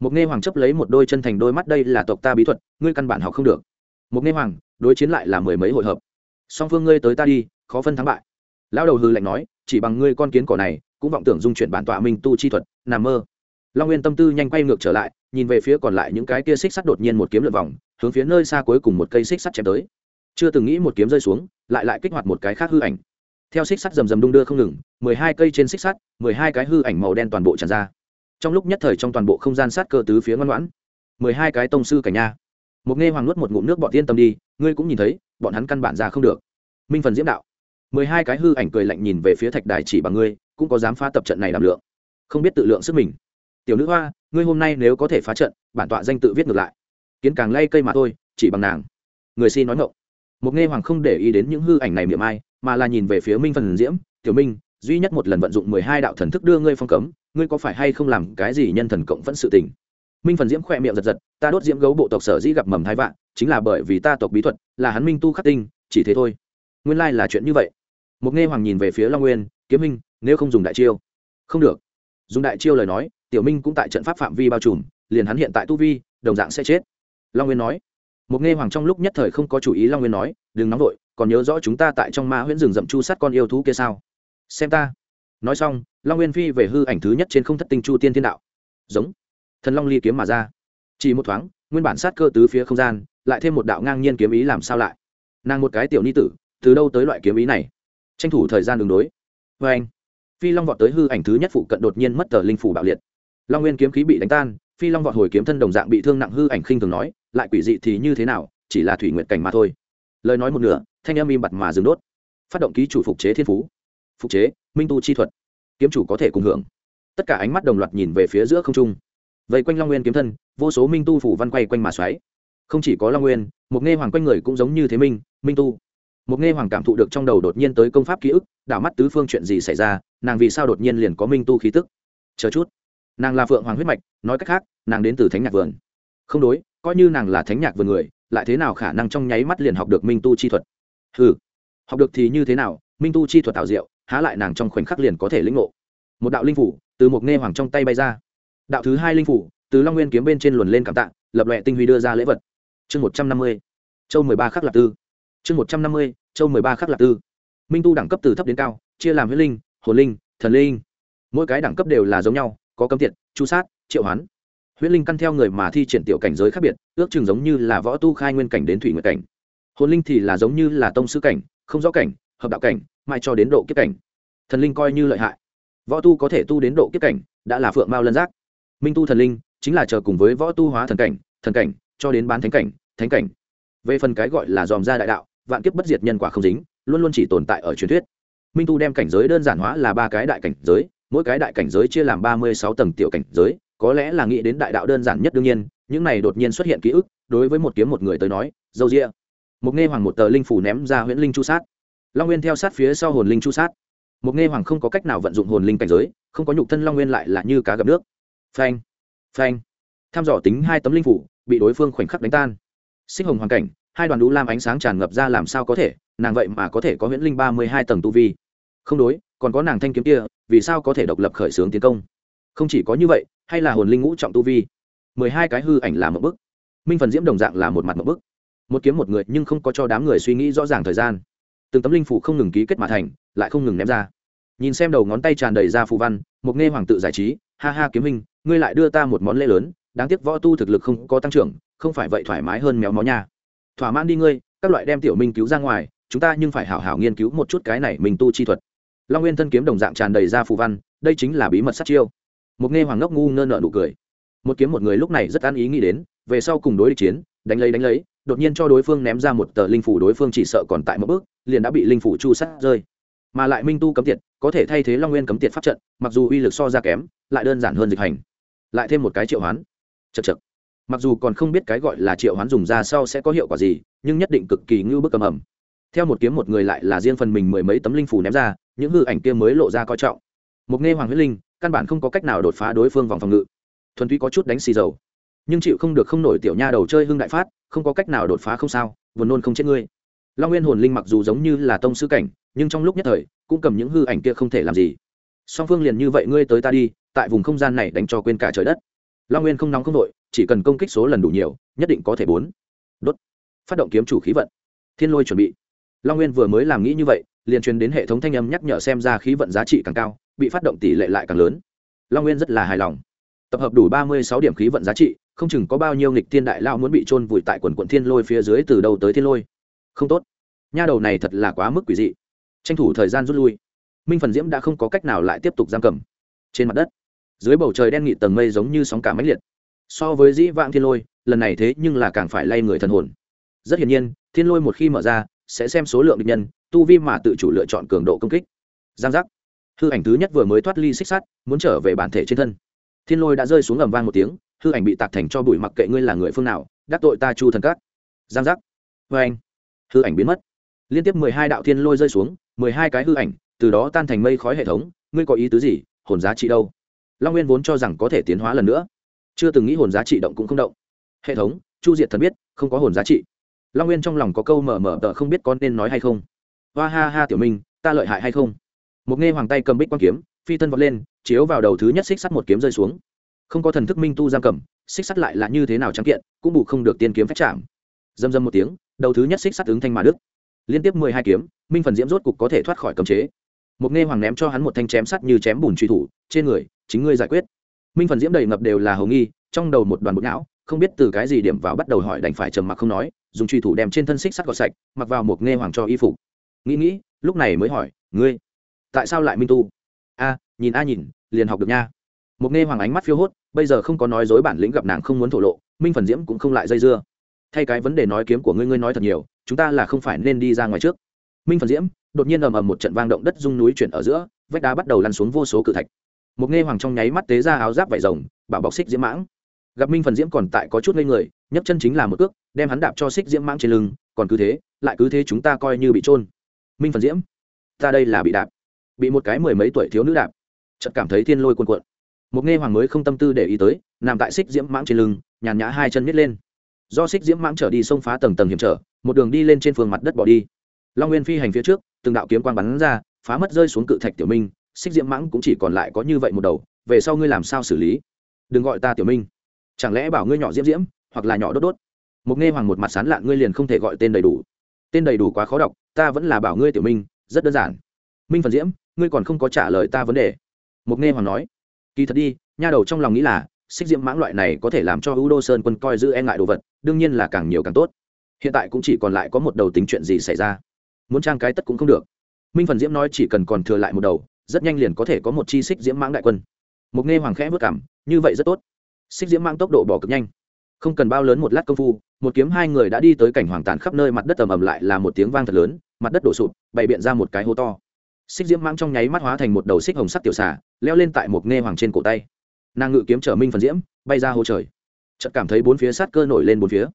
Một nghe hoàng chấp lấy một đôi chân thành đôi mắt, đây là tộc ta bí thuật, ngươi căn bản học không được. Một nghe hoàng, đối chiến lại là mười mấy hội hợp. Song phương ngươi tới ta đi, khó phân thắng bại lão đầu hư lạnh nói, chỉ bằng ngươi con kiến cỏ này, cũng vọng tưởng dung chuyển bản tọa minh tu chi thuật, nằm mơ. Long nguyên tâm tư nhanh quay ngược trở lại, nhìn về phía còn lại những cái kia xích sắt đột nhiên một kiếm lượt vòng, hướng phía nơi xa cuối cùng một cây xích sắt chém tới. Chưa từng nghĩ một kiếm rơi xuống, lại lại kích hoạt một cái khác hư ảnh. Theo xích sắt rầm rầm đung đưa không ngừng, mười hai cây trên xích sắt, mười hai cái hư ảnh màu đen toàn bộ tràn ra. Trong lúc nhất thời trong toàn bộ không gian sát cơ tứ phía ngoan ngoãn, mười hai cái tông sư cảnh nha. Một nghe hoàng nuốt một ngụm nước bọn tiên tâm đi, ngươi cũng nhìn thấy, bọn hắn căn bản ra không được. Minh phần diễm đạo mười hai cái hư ảnh cười lạnh nhìn về phía thạch đài chỉ bằng ngươi, cũng có dám phá tập trận này làm lượng. Không biết tự lượng sức mình. Tiểu nữ hoa, ngươi hôm nay nếu có thể phá trận, bản tọa danh tự viết ngược lại. Kiến càng lay cây mà thôi, chỉ bằng nàng. Người xin nói ngộng một nghe hoàng không để ý đến những hư ảnh này miệng ai, mà là nhìn về phía minh phần diễm, tiểu minh, duy nhất một lần vận dụng mười hai đạo thần thức đưa ngươi phong cấm, ngươi có phải hay không làm cái gì nhân thần cộng vẫn sự tình? Minh phần diễm khỏe miệng giật giật, ta đốt diễm gấu bộ tộc sở dĩ gặp mầm thái vạn, chính là bởi vì ta tộc bí thuật, là hắn minh tu khắc tinh, chỉ thế thôi. Nguyên lai là chuyện như vậy một nghe hoàng nhìn về phía long nguyên, kiếm minh, nếu không dùng đại chiêu? Không được. Dùng đại chiêu lời nói, tiểu minh cũng tại trận pháp phạm vi bao trùm, liền hắn hiện tại tu vi, đồng dạng sẽ chết. Long nguyên nói. Một nghe hoàng trong lúc nhất thời không có chủ ý, long nguyên nói, đừng nóng vội, còn nhớ rõ chúng ta tại trong ma huyễn rừng rậm chu sát con yêu thú kia sao? Xem ta. Nói xong, long nguyên phi về hư ảnh thứ nhất trên không thất tinh chu tiên thiên đạo. Giống. Thần long ly kiếm mà ra. Chỉ một thoáng, nguyên bản sát cơ tứ phía không gian, lại thêm một đạo ngang nhiên kiếm ý làm sao lại? Nàng một cái tiểu ni tử, từ đâu tới loại kiếm ý này? Tranh thủ thời gian đường đối. Vê anh, phi long vọt tới hư ảnh thứ nhất phụ cận đột nhiên mất tờ linh phủ bạo liệt. Long nguyên kiếm khí bị đánh tan, phi long vọt hồi kiếm thân đồng dạng bị thương nặng hư ảnh khinh thường nói, lại quỷ dị thì như thế nào, chỉ là thủy nguyện cảnh mà thôi. Lời nói một nửa, thanh âm im bặt mà dừng đốt. Phát động ký chủ phục chế thiên phú. Phục chế, minh tu chi thuật. Kiếm chủ có thể cùng hưởng. Tất cả ánh mắt đồng loạt nhìn về phía giữa không trung. Vây quanh long nguyên kiếm thân, vô số minh tu phủ văn quay quanh mà xoáy. Không chỉ có long nguyên, một nghe hoàng quanh người cũng giống như thế minh minh tu một nghe hoàng cảm thụ được trong đầu đột nhiên tới công pháp ký ức, đảo mắt tứ phương chuyện gì xảy ra, nàng vì sao đột nhiên liền có minh tu khí tức? Chờ chút. Nàng là phượng hoàng huyết mạch, nói cách khác, nàng đến từ thánh nhạc vườn. Không đối, coi như nàng là thánh nhạc vườn người, lại thế nào khả năng trong nháy mắt liền học được minh tu chi thuật? Ừ học được thì như thế nào, minh tu chi thuật tạo diệu, há lại nàng trong khoảnh khắc liền có thể lĩnh ngộ? Một đạo linh phủ từ một nghe hoàng trong tay bay ra. Đạo thứ hai linh phủ từ long nguyên kiếm bên trên luồn lên cảm tạ, lập lệ tinh huy đưa ra lễ vật. Chương một trăm năm mươi. Châu mười ba khắc lạc tư. Chương một trăm năm mươi châu mười ba khắc lạc tư. Minh tu đẳng cấp từ thấp đến cao, chia làm huyết linh, hồn linh, thần linh. Mỗi cái đẳng cấp đều là giống nhau, có cấm tiện chu sát, triệu hoán. Huyết linh căn theo người mà thi triển tiểu cảnh giới khác biệt, ước chừng giống như là võ tu khai nguyên cảnh đến thủy nguyện cảnh. Hồn linh thì là giống như là tông sư cảnh, không rõ cảnh, hợp đạo cảnh mai cho đến độ kiếp cảnh. Thần linh coi như lợi hại. Võ tu có thể tu đến độ kiếp cảnh, đã là phượng mao lân giác. Minh tu thần linh, chính là chờ cùng với võ tu hóa thần cảnh thần cảnh, cho đến bán thánh cảnh thánh cảnh. Về phần cái gọi là dòm ra đại đạo vạn kiếp bất diệt nhân quả không dính, luôn luôn chỉ tồn tại ở truyền thuyết. Minh tu đem cảnh giới đơn giản hóa là ba cái đại cảnh giới, mỗi cái đại cảnh giới chia làm ba mươi sáu tầng tiểu cảnh giới, có lẽ là nghĩ đến đại đạo đơn giản nhất đương nhiên, những này đột nhiên xuất hiện ký ức, đối với một kiếm một người tới nói, dâu rịa một nghe hoàng một tờ linh phủ ném ra huyễn linh chu sát. Long nguyên theo sát phía sau hồn linh chu sát. Một nghe hoàng không có cách nào vận dụng hồn linh cảnh giới, không có nhục thân long nguyên lại là như cá gặp nước. Phanh phanh. Tham dò tính hai tấm linh phủ bị đối phương khoảnh khắc đánh tan. Sinh hồng hoàn cảnh hai đoàn đũ lam ánh sáng tràn ngập ra làm sao có thể, nàng vậy mà có thể có huyễn linh ba mươi hai tầng tu vi. Không đối, còn có nàng thanh kiếm kia, vì sao có thể độc lập khởi xướng tiến công? Không chỉ có như vậy, hay là hồn linh ngũ trọng tu vi. mười hai cái hư ảnh là một bức. Minh phần diễm đồng dạng là một mặt một bức. Một kiếm một người nhưng không có cho đám người suy nghĩ rõ ràng thời gian. Từng tấm linh phủ không ngừng ký kết mà thành, lại không ngừng ném ra. Nhìn xem đầu ngón tay tràn đầy ra phù văn, một nghe hoàng tự giải trí, ha ha kiếm minh, ngươi lại đưa ta một món lễ lớn, đáng tiếc võ tu thực lực không có tăng trưởng, không phải vậy thoải mái hơn méo mó nha thỏa mãn đi ngươi, các loại đem tiểu minh cứu ra ngoài, chúng ta nhưng phải hảo hảo nghiên cứu một chút cái này mình tu chi thuật. Long nguyên thân kiếm đồng dạng tràn đầy ra phù văn, đây chính là bí mật sát chiêu. Một nghe hoàng ngốc ngu nơ nợ nụ cười. Một kiếm một người lúc này rất an ý nghĩ đến, về sau cùng đối địch chiến, đánh lấy đánh lấy, đột nhiên cho đối phương ném ra một tờ linh phủ đối phương chỉ sợ còn tại một bước, liền đã bị linh phủ chu sát rơi. Mà lại minh tu cấm tiệt, có thể thay thế long nguyên cấm tiệt pháp trận, mặc dù uy lực so ra kém, lại đơn giản hơn dịch hành. Lại thêm một cái triệu hoán. Chật chật mặc dù còn không biết cái gọi là triệu hoán dùng ra sau sẽ có hiệu quả gì, nhưng nhất định cực kỳ ngưu bức cầm ẩm theo một kiếm một người lại là riêng phần mình mười mấy tấm linh phủ ném ra, những hư ảnh kia mới lộ ra coi trọng. Một nghe hoàng huyết linh, căn bản không có cách nào đột phá đối phương vòng phòng ngự. Thuần túy có chút đánh xì dầu. Nhưng chịu không được không nổi tiểu nha đầu chơi hưng đại phát, không có cách nào đột phá không sao, buồn nôn không chết ngươi. Long nguyên hồn linh mặc dù giống như là tông sư cảnh, nhưng trong lúc nhất thời, cũng cầm những hư ảnh kia không thể làm gì. Song phương liền như vậy ngươi tới ta đi, tại vùng không gian này đánh cho quên cả trời đất. Long nguyên không nóng không đội chỉ cần công kích số lần đủ nhiều, nhất định có thể bốn. Đốt. Phát động kiếm chủ khí vận. Thiên lôi chuẩn bị. Long nguyên vừa mới làm nghĩ như vậy, liền truyền đến hệ thống thanh âm nhắc nhở xem ra khí vận giá trị càng cao, bị phát động tỷ lệ lại càng lớn. Long nguyên rất là hài lòng. Tập hợp đủ ba mươi sáu điểm khí vận giá trị, không chừng có bao nhiêu nghịch thiên đại lao muốn bị trôn vùi tại quần quận thiên lôi phía dưới từ đầu tới thiên lôi. Không tốt. Nha đầu này thật là quá mức quỷ dị. Tranh thủ thời gian rút lui. Minh phần diễm đã không có cách nào lại tiếp tục giam cầm. Trên mặt đất, dưới bầu trời đen nghị tầng mây giống như sóng cả máy liệt so với dĩ vãng thiên lôi, lần này thế nhưng là càng phải lay người thần hồn. Rất hiển nhiên, thiên lôi một khi mở ra, sẽ xem số lượng địch nhân, tu vi mà tự chủ lựa chọn cường độ công kích. Giang giác. Hư ảnh thứ nhất vừa mới thoát ly xích sắt, muốn trở về bản thể trên thân. Thiên lôi đã rơi xuống ầm vang một tiếng, hư ảnh bị tạc thành cho bụi mặc kệ ngươi là người phương nào, đắc tội ta chu thần cát giang giác. Vê anh. Hư ảnh biến mất. Liên tiếp mười hai đạo thiên lôi rơi xuống, mười hai cái hư ảnh, từ đó tan thành mây khói hệ thống, ngươi có ý tứ gì, hồn giá trị đâu? Long nguyên vốn cho rằng có thể tiến hóa lần nữa chưa từng nghĩ hồn giá trị động cũng không động. Hệ thống, chu diệt thần biết, không có hồn giá trị. Long nguyên trong lòng có câu mở mở tờ không biết con nên nói hay không. Hoa ha ha tiểu minh, ta lợi hại hay không? Một nghe hoàng tay cầm bích quang kiếm, phi thân vọt lên, chiếu vào đầu thứ nhất xích sắt một kiếm rơi xuống. Không có thần thức minh tu giam cầm, xích sắt lại là như thế nào trắng kiện, cũng bù không được tiên kiếm phép chạm. Dâm dâm một tiếng, đầu thứ nhất xích sắt ứng thanh mà đức liên tiếp mười hai kiếm, minh phần diễm rốt cục có thể thoát khỏi cấm chế. Một nghe hoàng ném cho hắn một thanh chém sắt như chém bùn truy thủ, trên người, chính ngươi giải quyết minh phần diễm đầy ngập đều là hầu nghi, trong đầu một đoàn bột não, không biết từ cái gì điểm vào bắt đầu hỏi đành phải trầm mặc không nói, dùng truy thủ đem trên thân xích sắt gọt sạch, mặc vào một nghe hoàng cho y phục. Nghĩ nghĩ, lúc này mới hỏi, ngươi, tại sao lại minh tu? A, nhìn a nhìn, liền học được nha. Một nghe hoàng ánh mắt phiêu hốt, bây giờ không có nói dối bản lĩnh gặp nàng không muốn thổ lộ, minh phần diễm cũng không lại dây dưa. Thay cái vấn đề nói kiếm của ngươi ngươi nói thật nhiều, chúng ta là không phải nên đi ra ngoài trước. Minh phần diễm đột nhiên ầm ầm một trận vang động đất rung núi chuyển ở giữa, vách đá bắt đầu lăn xuống vô số cự thạch một nghe hoàng trong nháy mắt tế ra áo giáp vải rồng, bảo bọc xích diễm mãng. Gặp minh phần diễm còn tại có chút ngây người, nhấc chân chính là một cước, đem hắn đạp cho xích diễm mãng trên lưng, còn cứ thế, lại cứ thế chúng ta coi như bị trôn minh phần diễm, ta đây là bị đạp. Bị một cái mười mấy tuổi thiếu nữ đạp. Chợt cảm thấy thiên lôi cuồn cuộn. Một nghe hoàng mới không tâm tư để ý tới, nằm tại xích diễm mãng trên lưng, nhàn nhã hai chân miết lên. Do xích diễm mãng trở đi xông phá tầng tầng hiểm trở, một đường đi lên trên phương mặt đất bỏ đi. Long nguyên phi hành phía trước, từng đạo kiếm quang bắn ra, phá mất rơi xuống cự thạch tiểu minh xích diễm mãng cũng chỉ còn lại có như vậy một đầu, về sau ngươi làm sao xử lý? Đừng gọi ta tiểu minh. Chẳng lẽ bảo ngươi nhỏ diễm diễm, hoặc là nhỏ đốt đốt? Một nghe hoàng một mặt sán lạn, ngươi liền không thể gọi tên đầy đủ. Tên đầy đủ quá khó đọc, ta vẫn là bảo ngươi tiểu minh, rất đơn giản. Minh phần diễm, ngươi còn không có trả lời ta vấn đề. Một nghe hoàng nói, kỳ thật đi, nha đầu trong lòng nghĩ là, xích diễm mãng loại này có thể làm cho u đô sơn quân coi giữ e ngại đồ vật, đương nhiên là càng nhiều càng tốt. Hiện tại cũng chỉ còn lại có một đầu tính chuyện gì xảy ra. Muốn trang cái tất cũng không được. Minh phần diễm nói chỉ cần còn thừa lại một đầu rất nhanh liền có thể có một chi xích diễm mãng đại quân. Mục nghe hoàng khẽ vất cảm, như vậy rất tốt. Xích diễm mãng tốc độ bỏ cực nhanh. Không cần bao lớn một lát công phu, một kiếm hai người đã đi tới cảnh hoàng tàn khắp nơi mặt đất ầm ầm lại là một tiếng vang thật lớn, mặt đất đổ sụp, bày biện ra một cái hố to. Xích diễm mãng trong nháy mắt hóa thành một đầu xích hồng sắc tiểu xà, leo lên tại một nghe hoàng trên cổ tay. Nàng ngự kiếm trở minh phần diễm, bay ra hố trời. Chợt cảm thấy bốn phía sát cơ nổi lên bốn phía.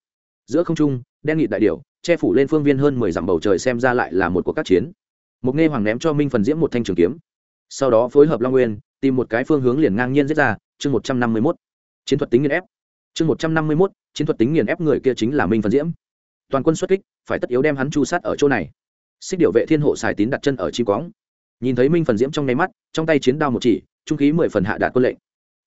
Giữa không trung, đen nghịt đại điểu, che phủ lên phương viên hơn mười dặm bầu trời xem ra lại là một cuộc các chiến. Một nghe hoàng ném cho minh phần diễm một thanh trường kiếm sau đó phối hợp long nguyên, tìm một cái phương hướng liền ngang nhiên giết ra, chương một trăm năm mươi mốt, chiến thuật tính nghiền ép. Chương một trăm năm mươi mốt, chiến thuật tính nghiền ép người kia chính là minh phần diễm. Toàn quân xuất kích, phải tất yếu đem hắn chu sát ở chỗ này. Xích điệu vệ thiên hộ xài tín đặt chân ở chim quõng nhìn thấy minh phần diễm trong nháy mắt, trong tay chiến đao một chỉ, trung khí mười phần hạ đạt quân lệnh.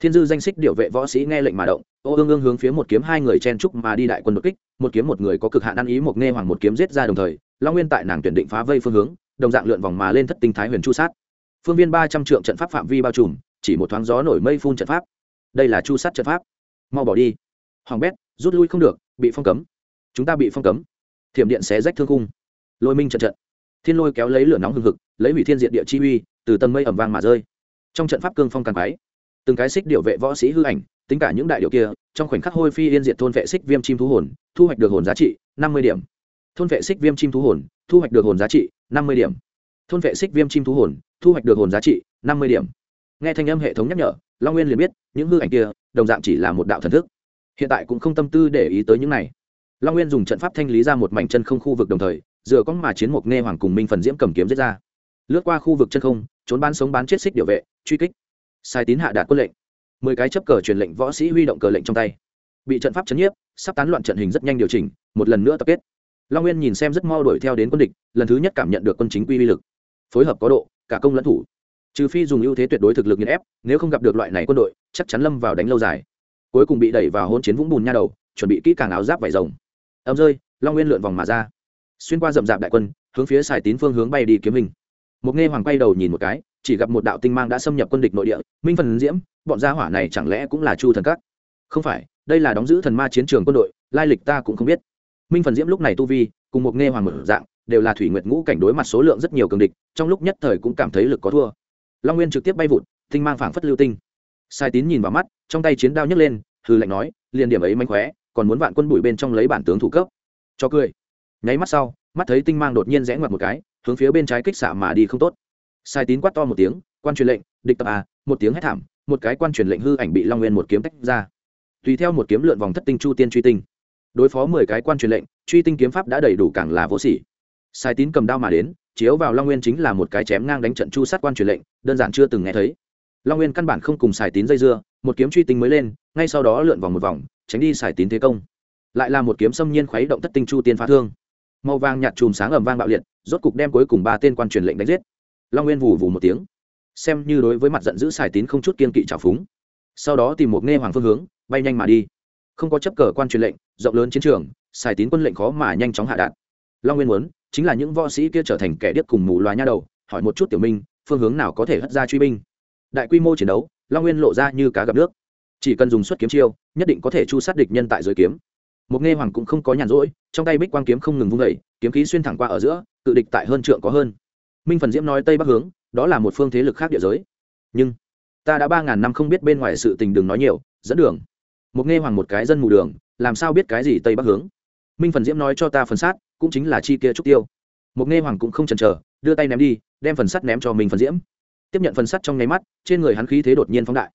Thiên dư danh xích điệu vệ võ sĩ nghe lệnh mà động, ô ương ương hướng phía một kiếm hai người chen trúc mà đi đại quân đột kích, một kiếm một người có cực hạn ăn ý một nghe hoàng một kiếm giết ra đồng thời, long nguyên tại nàng tuyển định phá vây phương hướng, đồng dạng lượn vòng mà lên thất tinh thái huyền chu sát phương viên ba trăm trượng trận pháp phạm vi bao trùm, chỉ một thoáng gió nổi mây phun trận pháp. Đây là chu sát trận pháp. Mau bỏ đi. Hoàng bét, rút lui không được, bị phong cấm. Chúng ta bị phong cấm. Thiểm điện xé rách thương cung lôi minh trận trận. Thiên lôi kéo lấy lửa nóng hừng hực, lấy hủy thiên diện địa chi uy, từ tầng mây ẩm vang mà rơi. Trong trận pháp cương phong càng quái. Từng cái xích điệu vệ võ sĩ hư ảnh, tính cả những đại điệu kia, trong khoảnh khắc hôi phi yên diện thôn vệ xích viêm chim thú hồn, thu hoạch được hồn giá trị năm mươi điểm. Thôn vệ xích viêm chim thú hồn, thu hoạch được hồn giá trị năm mươi điểm. Thôn vệ xích viêm chim thú hồn thu hoạch được hồn giá trị năm mươi điểm. Nghe thanh âm hệ thống nhắc nhở, long nguyên liền biết, những hư ảnh kia, đồng dạng chỉ là một đạo thần thức. Hiện tại cũng không tâm tư để ý tới những này. Long nguyên dùng trận pháp thanh lý ra một mảnh chân không khu vực đồng thời, dựa có mà chiến mục nghe hoàng cùng minh phần diễm cầm kiếm giết ra. Lướt qua khu vực chân không, trốn bán sống bán chết xích điều vệ, truy kích. Sai tín hạ đạt quân lệnh. Mười cái chấp cờ truyền lệnh võ sĩ huy động cờ lệnh trong tay. Bị trận pháp chấn nhiếp, sắp tán loạn trận hình rất nhanh điều chỉnh, một lần nữa tập kết. Long nguyên nhìn xem rất mau đuổi theo đến quân địch, lần thứ nhất cảm nhận được quân chính quy uy lực. Phối hợp có độ cả công lẫn thủ. Trừ phi dùng ưu thế tuyệt đối thực lực nghiền ép, nếu không gặp được loại này quân đội, chắc chắn lâm vào đánh lâu dài. Cuối cùng bị đẩy vào hôn chiến vũng bùn nha đầu, chuẩn bị kỹ càng áo giáp vải rồng. Ấm rơi, long nguyên lượn vòng mà ra. Xuyên qua rậm rạp đại quân, hướng phía xài tín phương hướng bay đi kiếm hình. Một nghe hoàng quay đầu nhìn một cái, chỉ gặp một đạo tinh mang đã xâm nhập quân địch nội địa, minh phần diễm, bọn gia hỏa này chẳng lẽ cũng là chu thần các? Không phải, đây là đóng giữ thần ma chiến trường quân đội, lai lịch ta cũng không biết. Minh phần diễm lúc này tu vi, cùng một nghe hoàng mở dạng đều là thủy nguyệt ngũ cảnh đối mặt số lượng rất nhiều cường địch, trong lúc nhất thời cũng cảm thấy lực có thua. Long nguyên trực tiếp bay vụt, tinh mang phảng phất lưu tinh. Sai tín nhìn vào mắt, trong tay chiến đao nhấc lên hư lệnh nói liền điểm ấy mánh khóe, còn muốn vạn quân bụi bên trong lấy bản tướng thủ cấp. Cho cười. Nháy mắt sau, mắt thấy tinh mang đột nhiên rẽ ngoặt một cái, hướng phía bên trái kích xạ mà đi không tốt. Sai tín quát to một tiếng, quan truyền lệnh, địch tập à một tiếng hét thảm, một cái quan truyền lệnh hư ảnh bị long nguyên một kiếm tách ra. Tùy theo một kiếm lượn vòng thất tinh chu tiên truy tinh. Đối phó mười cái quan truyền lệnh, truy tinh kiếm pháp đã đầy đủ càng là vô sỉ sai tín cầm đao mà đến, chiếu vào long nguyên chính là một cái chém ngang đánh trận chu sát quan truyền lệnh, đơn giản chưa từng nghe thấy. Long nguyên căn bản không cùng xài tín dây dưa, một kiếm truy tinh mới lên, ngay sau đó lượn vòng một vòng, tránh đi xài tín thế công. Lại là một kiếm xâm nhiên khuấy động thất tinh chu tiên phá thương. Màu vàng nhạt chùm sáng ẩm vang bạo liệt, rốt cục đem cuối cùng ba tên quan truyền lệnh đánh giết. Long nguyên vù vù một tiếng. Xem như đối với mặt giận dữ xài tín không chút kiên kỵ trào phúng. Sau đó tìm một nghe hoàng phương hướng, bay nhanh mà đi. Không có chấp cờ quan truyền lệnh, rộng lớn chiến trường xài tín quân lệnh khó mà nhanh chóng hạ đạn long nguyên muốn chính là những võ sĩ kia trở thành kẻ điếc cùng mù loà nha đầu, hỏi một chút tiểu minh, phương hướng nào có thể hất ra truy binh? Đại quy mô chiến đấu, long nguyên lộ ra như cá gặp nước. Chỉ cần dùng xuất kiếm chiêu, nhất định có thể chu sát địch nhân tại dưới kiếm. Một nghe hoàng cũng không có nhàn rỗi, trong tay bích quang kiếm không ngừng vung vẩy kiếm khí xuyên thẳng qua ở giữa tự địch tại hơn trượng có hơn. Minh phần diễm nói tây bắc hướng, đó là một phương thế lực khác địa giới. Nhưng, ta đã ba ngàn năm không biết bên ngoài sự tình đừng nói nhiều, dẫn đường. Một nghe hoàng một cái dân mù đường, làm sao biết cái gì tây bắc hướng? Minh phần diễm nói cho ta phần sát cũng chính là chi kia trúc tiêu. Một nghe hoàng cũng không chần chờ, đưa tay ném đi, đem phần sắt ném cho mình phần diễm. Tiếp nhận phần sắt trong nháy mắt, trên người hắn khí thế đột nhiên phóng đại.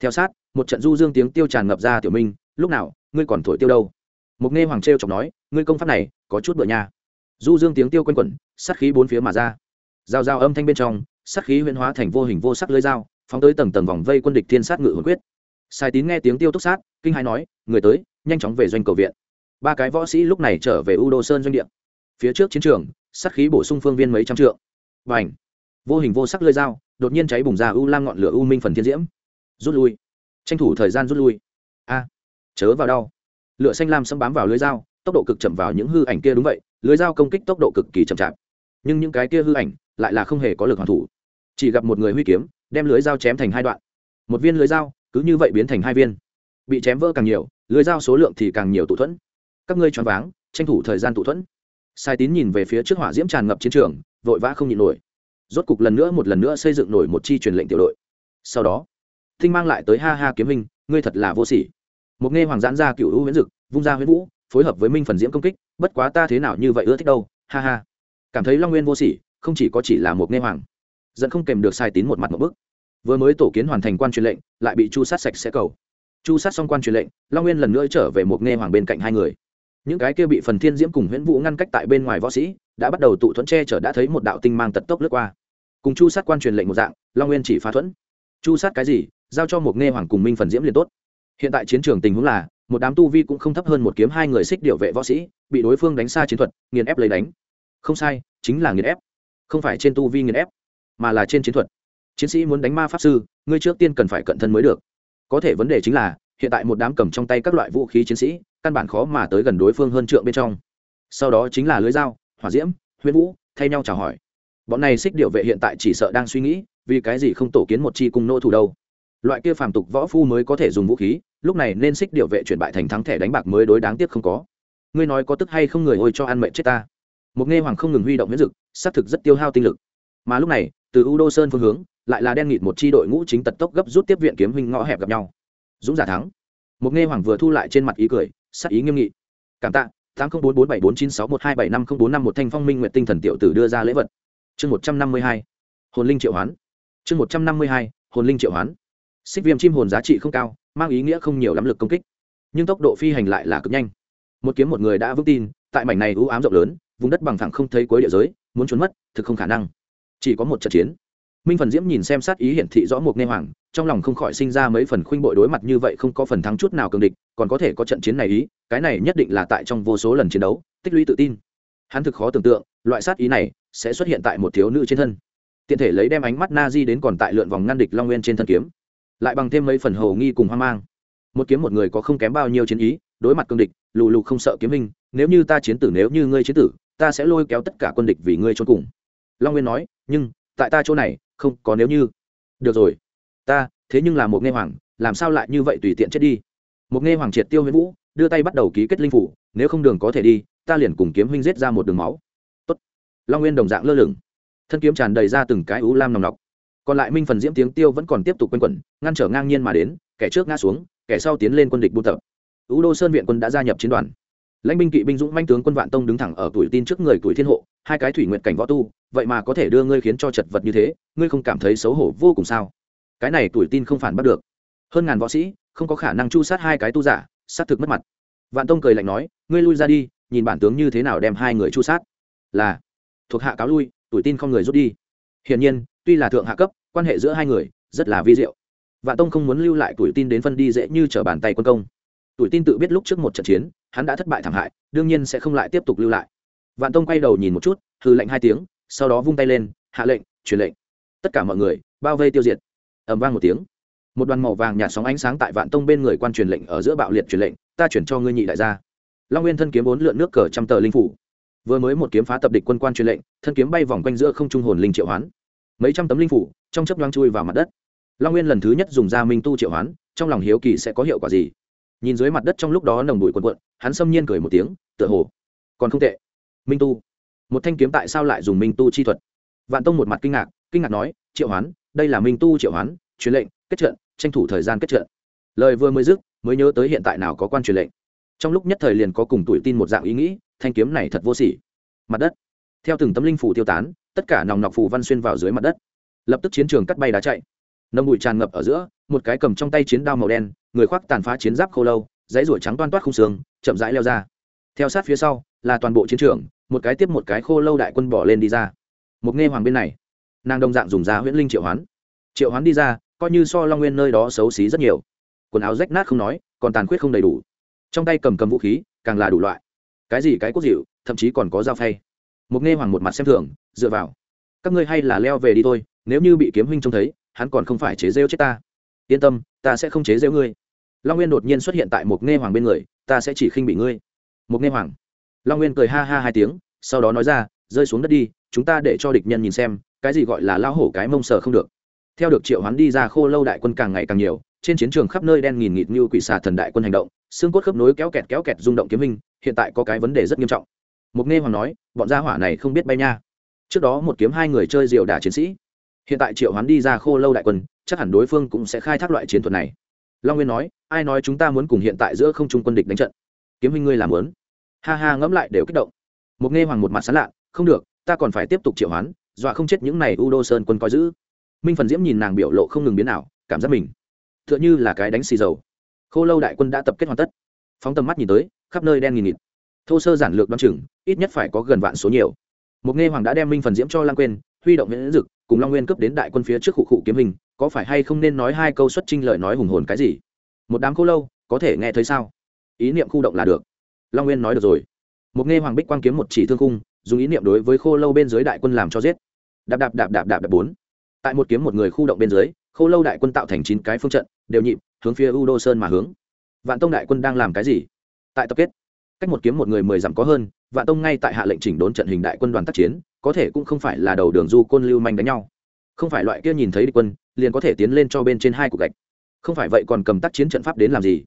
Theo sát, một trận du dương tiếng tiêu tràn ngập ra tiểu minh, lúc nào, ngươi còn thổi tiêu đâu? Một nghe hoàng trêu chọc nói, ngươi công pháp này, có chút bựa nha. Du dương tiếng tiêu quanh quẩn, sát khí bốn phía mà ra. Dao dao âm thanh bên trong, sát khí huyễn hóa thành vô hình vô sắc lưới dao, phóng tới tầng tầng vòng vây quân địch thiên sát ngự hồn quyết. Sai tín nghe tiếng tiêu túc sát, kinh hai nói, người tới, nhanh chóng về doanh cầu viện ba cái võ sĩ lúc này trở về u đô sơn doanh địa. Phía trước chiến trường, sát khí bổ sung phương viên mấy trăm trượng. Và ảnh vô hình vô sắc lơi dao, đột nhiên cháy bùng ra u lam ngọn lửa u minh phần thiên diễm. Rút lui! Tranh thủ thời gian rút lui. A! Chớ vào đau. Lửa xanh lam xâm bám vào lưới dao, tốc độ cực chậm vào những hư ảnh kia đúng vậy lưới dao công kích tốc độ cực kỳ chậm chạp. Nhưng những cái kia hư ảnh lại là không hề có lực hoàn thủ. Chỉ gặp một người huy kiếm, đem lưới dao chém thành hai đoạn. Một viên lưới dao, cứ như vậy biến thành hai viên. Bị chém vỡ càng nhiều lưới dao số lượng thì càng nhiều tụ thuẫn các ngươi choáng váng, tranh thủ thời gian tụ thuẫn. Sai tín nhìn về phía trước hỏa diễm tràn ngập chiến trường, vội vã không nhịn nổi. Rốt cục lần nữa một lần nữa xây dựng nổi một chi truyền lệnh tiểu đội. Sau đó, thinh mang lại tới ha ha kiếm minh ngươi thật là vô sỉ. Một nghe hoàng giãn ra cựu hữu huyễn dực, vung ra huyễn vũ, phối hợp với minh phần diễm công kích, bất quá ta thế nào như vậy ưa thích đâu, ha ha. Cảm thấy long nguyên vô sỉ, không chỉ có chỉ là một nghe hoàng dẫn không kèm được sai tín một mặt một bức. Vừa mới tổ kiến hoàn thành quan truyền lệnh, lại bị chu sát sạch sẽ cầu. Chu sát xong quan truyền lệnh, long nguyên lần nữa trở về một nghe hoàng bên cạnh hai người những cái kia bị phần thiên diễm cùng huyễn vũ ngăn cách tại bên ngoài võ sĩ, đã bắt đầu tụ thuẫn che chở đã thấy một đạo tinh mang tật tốc lướt qua. Cùng chu sát quan truyền lệnh một dạng, long nguyên chỉ phá thuẫn. Chu sát cái gì? Giao cho một nghe hoàng cùng minh phần diễm liền tốt. Hiện tại chiến trường tình huống là, một đám tu vi cũng không thấp hơn một kiếm hai người xích điệu vệ võ sĩ, bị đối phương đánh xa chiến thuật, nghiền ép lấy đánh. Không sai, chính là nghiền ép. Không phải trên tu vi nghiền ép, mà là trên chiến thuật. Chiến sĩ muốn đánh ma pháp sư, ngươi trước tiên cần phải cận thân mới được. Có thể vấn đề chính là, hiện tại một đám cầm trong tay các loại vũ khí chiến sĩ căn bản khó mà tới gần đối phương hơn trượng bên trong. Sau đó chính là lưới dao, hỏa diễm, huyễn vũ, thay nhau chào hỏi. Bọn này xích điệu vệ hiện tại chỉ sợ đang suy nghĩ, vì cái gì không tổ kiến một chi cung nô thủ đâu. Loại kia phàm tục võ phu mới có thể dùng vũ khí, lúc này nên xích điệu vệ chuyển bại thành thắng thẻ đánh bạc mới đối đáng tiếc không có. Ngươi nói có tức hay không người ôi cho ăn mệnh chết ta. Một nghe hoàng không ngừng huy động miễn dực, xác thực rất tiêu hao tinh lực. Mà lúc này, từ u đô sơn phương hướng, lại là đen nghịt một chi đội ngũ chính tật tốc gấp rút tiếp viện kiếm huynh ngõ hẹp gặp nhau. Dũng giả thắng. Một nghe hoàng vừa thu lại trên mặt ý cười sắc ý nghiêm nghị. Cảm tạ, tám không bốn bốn bảy bốn chín sáu một hai bảy năm không bốn năm một thanh phong minh nguyện tinh thần tiểu tử đưa ra lễ vật. Chương một trăm năm mươi hai, hồn linh triệu hoán. Chương một trăm năm mươi hai, hồn linh triệu hoán. Xích viêm chim hồn giá trị không cao, mang ý nghĩa không nhiều lắm lực công kích. Nhưng tốc độ phi hành lại là cực nhanh. Một kiếm một người đã vững tin, tại mảnh này ưu ám rộng lớn, vùng đất bằng thẳng không thấy cuối địa giới, muốn trốn mất, thực không khả năng. Chỉ có một trận chiến. Minh phần diễm nhìn xem sát ý hiển thị rõ một nghe hoàng trong lòng không khỏi sinh ra mấy phần khuynh bội đối mặt như vậy không có phần thắng chút nào cường địch, còn có thể có trận chiến này ý, cái này nhất định là tại trong vô số lần chiến đấu, tích lũy tự tin. Hắn thực khó tưởng tượng, loại sát ý này sẽ xuất hiện tại một thiếu nữ trên thân. Tiện thể lấy đem ánh mắt na di đến còn tại lượn vòng ngăn địch long nguyên trên thân kiếm, lại bằng thêm mấy phần hầu nghi cùng hoang mang. Một kiếm một người có không kém bao nhiêu chiến ý, đối mặt cương địch, lù lù không sợ kiếm hình, nếu như ta chiến tử nếu như ngươi chiến tử, ta sẽ lôi kéo tất cả quân địch vì ngươi trốn cùng. Long nguyên nói, nhưng, tại ta chỗ này, không có nếu như. Được rồi ta, thế nhưng là một nghe hoàng, làm sao lại như vậy tùy tiện chết đi? Một nghe hoàng triệt tiêu huyễn vũ, đưa tay bắt đầu ký kết linh phủ, nếu không đường có thể đi, ta liền cùng kiếm huynh giết ra một đường máu. Tốt. long nguyên đồng dạng lơ lửng. Thân kiếm tràn đầy ra từng cái ú lam nòng nọc. Còn lại minh phần diễm tiếng tiêu vẫn còn tiếp tục quanh quẩn, ngăn trở ngang nhiên mà đến, kẻ trước ngã xuống, kẻ sau tiến lên quân địch buôn tập. Ú đô sơn viện quân đã gia nhập chiến đoàn. Lãnh binh kỵ binh dũng manh tướng quân vạn tông đứng thẳng ở tuổi tin trước người tuổi thiên hộ, hai cái thủy nguyện cảnh võ tu, vậy mà có thể đưa ngươi khiến cho chật vật như thế, ngươi không cảm thấy xấu hổ vô cùng sao? Cái này tuổi tin không phản bắt được. Hơn ngàn võ sĩ, không có khả năng chu sát hai cái tu giả, sát thực mất mặt. Vạn tông cười lạnh nói, ngươi lui ra đi, nhìn bản tướng như thế nào đem hai người chu sát. Là, thuộc hạ cáo lui, tuổi tin không người rút đi. Hiển nhiên, tuy là thượng hạ cấp, quan hệ giữa hai người rất là vi diệu. Vạn tông không muốn lưu lại tuổi tin đến phân đi dễ như trở bàn tay quân công. Tuổi tin tự biết lúc trước một trận chiến, hắn đã thất bại thảm hại, đương nhiên sẽ không lại tiếp tục lưu lại. Vạn tông quay đầu nhìn một chút hư lệnh hai tiếng, sau đó vung tay lên, hạ lệnh, truyền lệnh. Tất cả mọi người, bao vây tiêu diệt ầm vang một tiếng. Một đoàn màu vàng nhạt sóng ánh sáng tại vạn tông bên người quan truyền lệnh ở giữa bạo liệt truyền lệnh, ta chuyển cho ngươi nhị đại gia. Long nguyên thân kiếm bốn lượn nước cờ trăm tờ linh phủ. Vừa mới một kiếm phá tập địch quân quan truyền lệnh, thân kiếm bay vòng quanh giữa không trung hồn linh triệu hoán. Mấy trăm tấm linh phủ, trong chấp nhoang chui vào mặt đất. Long nguyên lần thứ nhất dùng ra minh tu triệu hoán, trong lòng hiếu kỳ sẽ có hiệu quả gì? Nhìn dưới mặt đất trong lúc đó nồng bụi quần quận hắn xâm nhiên cười một tiếng, tựa hồ còn không tệ. Minh tu. Một thanh kiếm tại sao lại dùng minh tu chi thuật? Vạn tông một mặt kinh ngạc kinh ngạc nói, triệu hoán đây là minh tu triệu hoán, truyền lệnh, kết trận, tranh thủ thời gian kết trận. Lời vừa mới dứt, mới nhớ tới hiện tại nào có quan truyền lệnh. Trong lúc nhất thời liền có cùng tuổi tin một dạng ý nghĩ, thanh kiếm này thật vô sỉ. Mặt đất. Theo từng tấm linh phủ tiêu tán, tất cả nòng nọc phù văn xuyên vào dưới mặt đất. Lập tức chiến trường cắt bay đá chạy. Nồng bụi tràn ngập ở giữa, một cái cầm trong tay chiến đao màu đen, người khoác tàn phá chiến giáp khô lâu, dãy ruổi trắng toan toát không xương, chậm rãi leo ra. Theo sát phía sau, là toàn bộ chiến trường, một cái tiếp một cái khô lâu đại quân bỏ lên đi ra. Một nghe hoàng bên này nàng đồng dạng dùng ra huyễn linh triệu hoán. Triệu hoán đi ra, coi như so long nguyên nơi đó xấu xí rất nhiều. Quần áo rách nát không nói, còn tàn khuyết không đầy đủ. Trong tay cầm cầm vũ khí, càng là đủ loại. Cái gì cái cốt dịu, thậm chí còn có dao phay. Một nghe hoàng một mặt xem thường, dựa vào. Các ngươi hay là leo về đi thôi, nếu như bị kiếm huynh trông thấy, hắn còn không phải chế rêu chết ta. Yên tâm, ta sẽ không chế rêu ngươi. Long nguyên đột nhiên xuất hiện tại một nghe hoàng bên người, ta sẽ chỉ khinh bị ngươi. Một nghe hoàng. Long nguyên cười ha ha hai tiếng, sau đó nói ra, rơi xuống đất đi, chúng ta để cho địch nhân nhìn xem cái gì gọi là lao hổ cái mông sờ không được. Theo được triệu hoán đi ra khô lâu đại quân càng ngày càng nhiều, trên chiến trường khắp nơi đen nghìn nghịt như quỷ xà thần đại quân hành động, xương cốt khớp nối kéo kẹt kéo kẹt rung động kiếm hình, hiện tại có cái vấn đề rất nghiêm trọng. Mục nghe hoàng nói, bọn gia hỏa này không biết bay nha. Trước đó một kiếm hai người chơi diều đả chiến sĩ. Hiện tại triệu hoán đi ra khô lâu đại quân, chắc hẳn đối phương cũng sẽ khai thác loại chiến thuật này. Long nguyên nói, ai nói chúng ta muốn cùng hiện tại giữa không trung quân địch đánh trận? Kiếm minh ngươi làm lớn. Ha ha ngẫm lại đều kích động. Mục nghe hoàng một mặt sán lạ, không được, ta còn phải tiếp tục triệu hoán dọa không chết những này u đô sơn quân coi giữ. Minh phần diễm nhìn nàng biểu lộ không ngừng biến nào cảm giác mình t h ư ợ n h ư là cái đánh xì dầu. Khô lâu đại quân đã tập kết hoàn tất. Phóng tầm mắt nhìn tới, khắp nơi đen nghìn nghịt. Thô sơ giản lược đ o á n chừng, ít nhất phải có gần vạn số nhiều. Một nghe hoàng đã đem minh phần diễm cho lan quên huy động miễn dực cùng long nguyên cấp đến đại quân phía trước khụ khụ kiếm hình, có phải hay không nên nói hai câu xuất trinh lời nói hùng hồn cái gì? Một đám khô lâu, có thể nghe thấy sao? Ý niệm khu động là được. Long nguyên nói được rồi. Một nghe hoàng bích quang kiếm một chỉ thương cung dùng ý niệm đối với khô lâu bên dưới đại quân làm cho giết đạp đạp đạp đạp đạp đạp bốn. Tại một kiếm một người khu động bên dưới, khô lâu đại quân tạo thành chín cái phương trận, đều nhịp, hướng phía u đô sơn mà hướng. Vạn tông đại quân đang làm cái gì? Tại tập kết. Cách một kiếm một người mười dặm có hơn, vạn tông ngay tại hạ lệnh chỉnh đốn trận hình đại quân đoàn tác chiến, có thể cũng không phải là đầu đường du côn lưu manh đánh nhau. Không phải loại kia nhìn thấy địch quân, liền có thể tiến lên cho bên trên hai cục gạch. Không phải vậy còn cầm tác chiến trận pháp đến làm gì?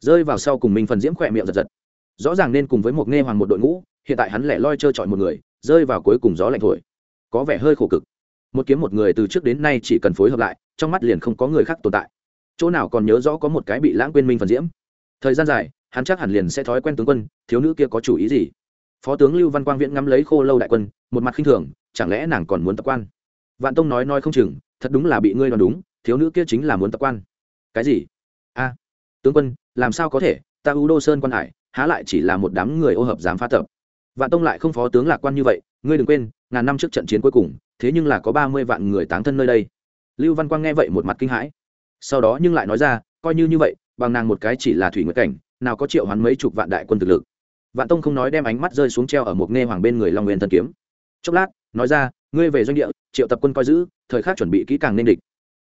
Rơi vào sau cùng mình phần diễm khỏe miệng giật giật. Rõ ràng nên cùng với một nghe hoàng một đội ngũ, hiện tại hắn lẻ loi trơ trọi một người, rơi vào cuối cùng gió lạnh thổi có vẻ hơi khổ cực. Một kiếm một người từ trước đến nay chỉ cần phối hợp lại, trong mắt liền không có người khác tồn tại. Chỗ nào còn nhớ rõ có một cái bị lãng quên minh phần diễm? Thời gian dài, hắn chắc hẳn liền sẽ thói quen tướng quân, thiếu nữ kia có chủ ý gì? Phó tướng lưu văn quang viễn ngắm lấy khô lâu đại quân, một mặt khinh thường, chẳng lẽ nàng còn muốn tập quan? Vạn tông nói nói không chừng, thật đúng là bị ngươi đoán đúng, thiếu nữ kia chính là muốn tập quan. Cái gì? A, tướng quân, làm sao có thể? Ta u đô sơn quan hải, há lại chỉ là một đám người ô hợp dám phá tập. Vạn tông lại không phó tướng lạc quan như vậy ngươi đừng quên, ngàn năm trước trận chiến cuối cùng, thế nhưng là có ba mươi vạn người táng thân nơi đây. Lưu văn quang nghe vậy một mặt kinh hãi. Sau đó nhưng lại nói ra, coi như như vậy, bằng nàng một cái chỉ là thủy nguyệt cảnh, nào có triệu hoán mấy chục vạn đại quân thực lực. Vạn tông không nói đem ánh mắt rơi xuống treo ở một nghe hoàng bên người long nguyên thần kiếm. Chốc lát, nói ra, ngươi về doanh địa, triệu tập quân coi giữ, thời khắc chuẩn bị kỹ càng nên địch.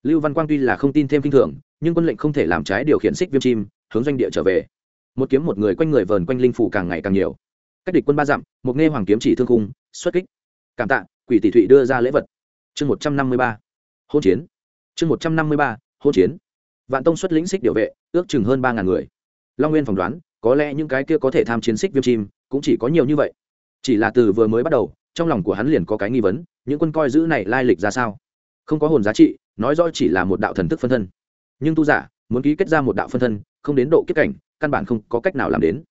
Lưu văn quang tuy là không tin thêm kinh thường, nhưng quân lệnh không thể làm trái điều khiển xích viêm chim, hướng doanh địa trở về. Một kiếm một người quanh người vờn quanh linh phủ càng ngày càng nhiều. Cách địch quân ba dặm, một nghe hoàng kiếm chỉ thương khung xuất kích. Cảm tạ, quỷ tỷ thụy đưa ra lễ vật. Chương một trăm năm mươi ba hôn chiến. Chương một trăm năm mươi ba hôn chiến. Vạn tông xuất lĩnh xích điều vệ, ước chừng hơn ba ngàn người. Long nguyên phỏng đoán, có lẽ những cái kia có thể tham chiến xích viêm chim cũng chỉ có nhiều như vậy. Chỉ là từ vừa mới bắt đầu, trong lòng của hắn liền có cái nghi vấn, những quân coi giữ này lai lịch ra sao? Không có hồn giá trị, nói rõ chỉ là một đạo thần thức phân thân. Nhưng tu giả, muốn ký kết ra một đạo phân thân, không đến độ kiếp cảnh, căn bản không có cách nào làm đến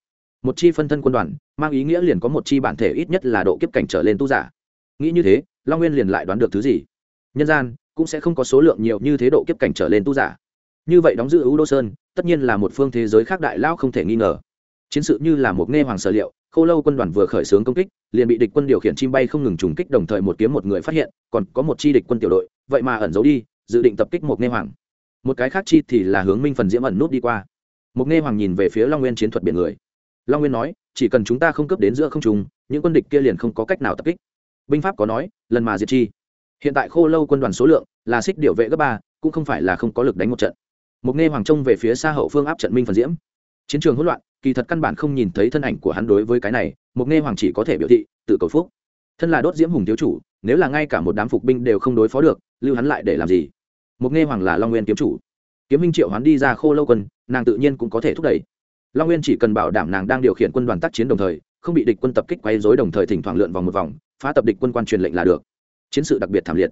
một chi phân thân quân đoàn, mang ý nghĩa liền có một chi bản thể ít nhất là độ kiếp cảnh trở lên tu giả. Nghĩ như thế, long nguyên liền lại đoán được thứ gì? Nhân gian cũng sẽ không có số lượng nhiều như thế độ kiếp cảnh trở lên tu giả. Như vậy đóng giữ ưu đô sơn, tất nhiên là một phương thế giới khác đại lao không thể nghi ngờ. Chiến sự như là một nghe hoàng sở liệu, khô lâu quân đoàn vừa khởi xướng công kích, liền bị địch quân điều khiển chim bay không ngừng trùng kích đồng thời một kiếm một người phát hiện, còn có một chi địch quân tiểu đội, vậy mà ẩn giấu đi, dự định tập kích một nghe hoàng. Một cái khác chi thì là hướng minh phần diễm ẩn nút đi qua. Một nghe hoàng nhìn về phía long nguyên chiến thuật biển người long nguyên nói, chỉ cần chúng ta không cướp đến giữa không trùng những quân địch kia liền không có cách nào tập kích. Binh pháp có nói, lần mà diệt chi. Hiện tại khô lâu quân đoàn số lượng là xích điệu vệ gấp ba, cũng không phải là không có lực đánh một trận. Mục nghe hoàng trông về phía xa hậu phương áp trận minh phần diễm. Chiến trường hỗn loạn, kỳ thật căn bản không nhìn thấy thân ảnh của hắn đối với cái này Mục nghe hoàng chỉ có thể biểu thị, tự cầu phúc. Thân là đốt diễm hùng thiếu chủ, nếu là ngay cả một đám phục binh đều không đối phó được, lưu hắn lại để làm gì? Mục nghe hoàng là long nguyên kiếm chủ. Kiếm minh triệu hắn đi ra khô lâu quân, nàng tự nhiên cũng có thể thúc đẩy long nguyên chỉ cần bảo đảm nàng đang điều khiển quân đoàn tác chiến đồng thời, không bị địch quân tập kích quay dối đồng thời thỉnh thoảng lượn vòng một vòng, phá tập địch quân quan truyền lệnh là được. Chiến sự đặc biệt thảm liệt.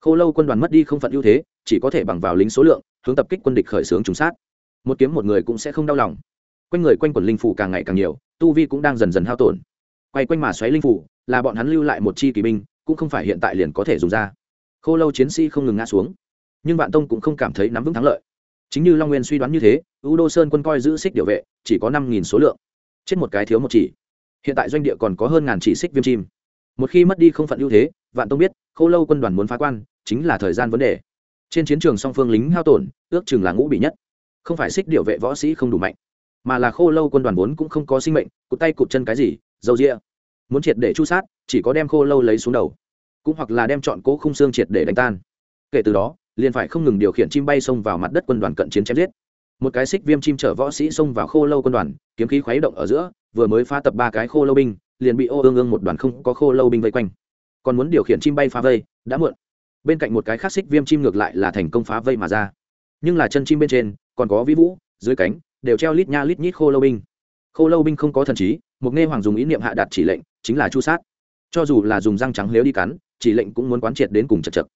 Khô lâu quân đoàn mất đi không phận ưu thế, chỉ có thể bằng vào lính số lượng, hướng tập kích quân địch khởi xướng trùng sát. Một kiếm một người cũng sẽ không đau lòng. Quanh người quanh quần linh phủ càng ngày càng nhiều, tu vi cũng đang dần dần hao tổn. Quay quanh mà xoáy linh phủ, là bọn hắn lưu lại một chi kỳ binh, cũng không phải hiện tại liền có thể dùng ra. Khô lâu chiến sĩ không ngừng ngã xuống, nhưng vạn tông cũng không cảm thấy nắm vững thắng lợi chính như long nguyên suy đoán như thế u đô sơn quân coi giữ xích điều vệ, chỉ có năm nghìn số lượng. Chết một cái thiếu một chỉ. Hiện tại doanh địa còn có hơn ngàn chỉ xích viêm chim. Một khi mất đi không phận ưu thế, vạn tông biết khô lâu quân đoàn muốn phá quan, chính là thời gian vấn đề. Trên chiến trường song phương lính hao tổn, ước chừng là ngũ bị nhất. Không phải xích điệu vệ võ sĩ không đủ mạnh, mà là khô lâu quân đoàn vốn cũng không có sinh mệnh, cụt tay cụt chân cái gì dầu rĩa muốn triệt để chu sát, chỉ có đem khô lâu lấy xuống đầu. Cũng hoặc là đem chọn cỗ khung xương triệt để đánh tan. Kể từ đó liền phải không ngừng điều khiển chim bay xông vào mặt đất quân đoàn cận chiến chém giết. Một cái xích viêm chim chở võ sĩ xông vào khô lâu quân đoàn, kiếm khí khuấy động ở giữa, vừa mới phá tập ba cái khô lâu binh, liền bị ô ương ương một đoàn không có khô lâu binh vây quanh. Còn muốn điều khiển chim bay phá vây, đã muộn. Bên cạnh một cái khác xích viêm chim ngược lại là thành công phá vây mà ra. Nhưng là chân chim bên trên, còn có vĩ vũ, dưới cánh, đều treo lít nha lít nhít khô lâu binh. Khô lâu binh không có thần trí mục nghe hoàng dùng ý niệm hạ đạt chỉ lệnh, chính là chu sát. Cho dù là dùng răng trắng liếu đi cắn, chỉ lệnh cũng muốn quán triệt đến cùng chật chật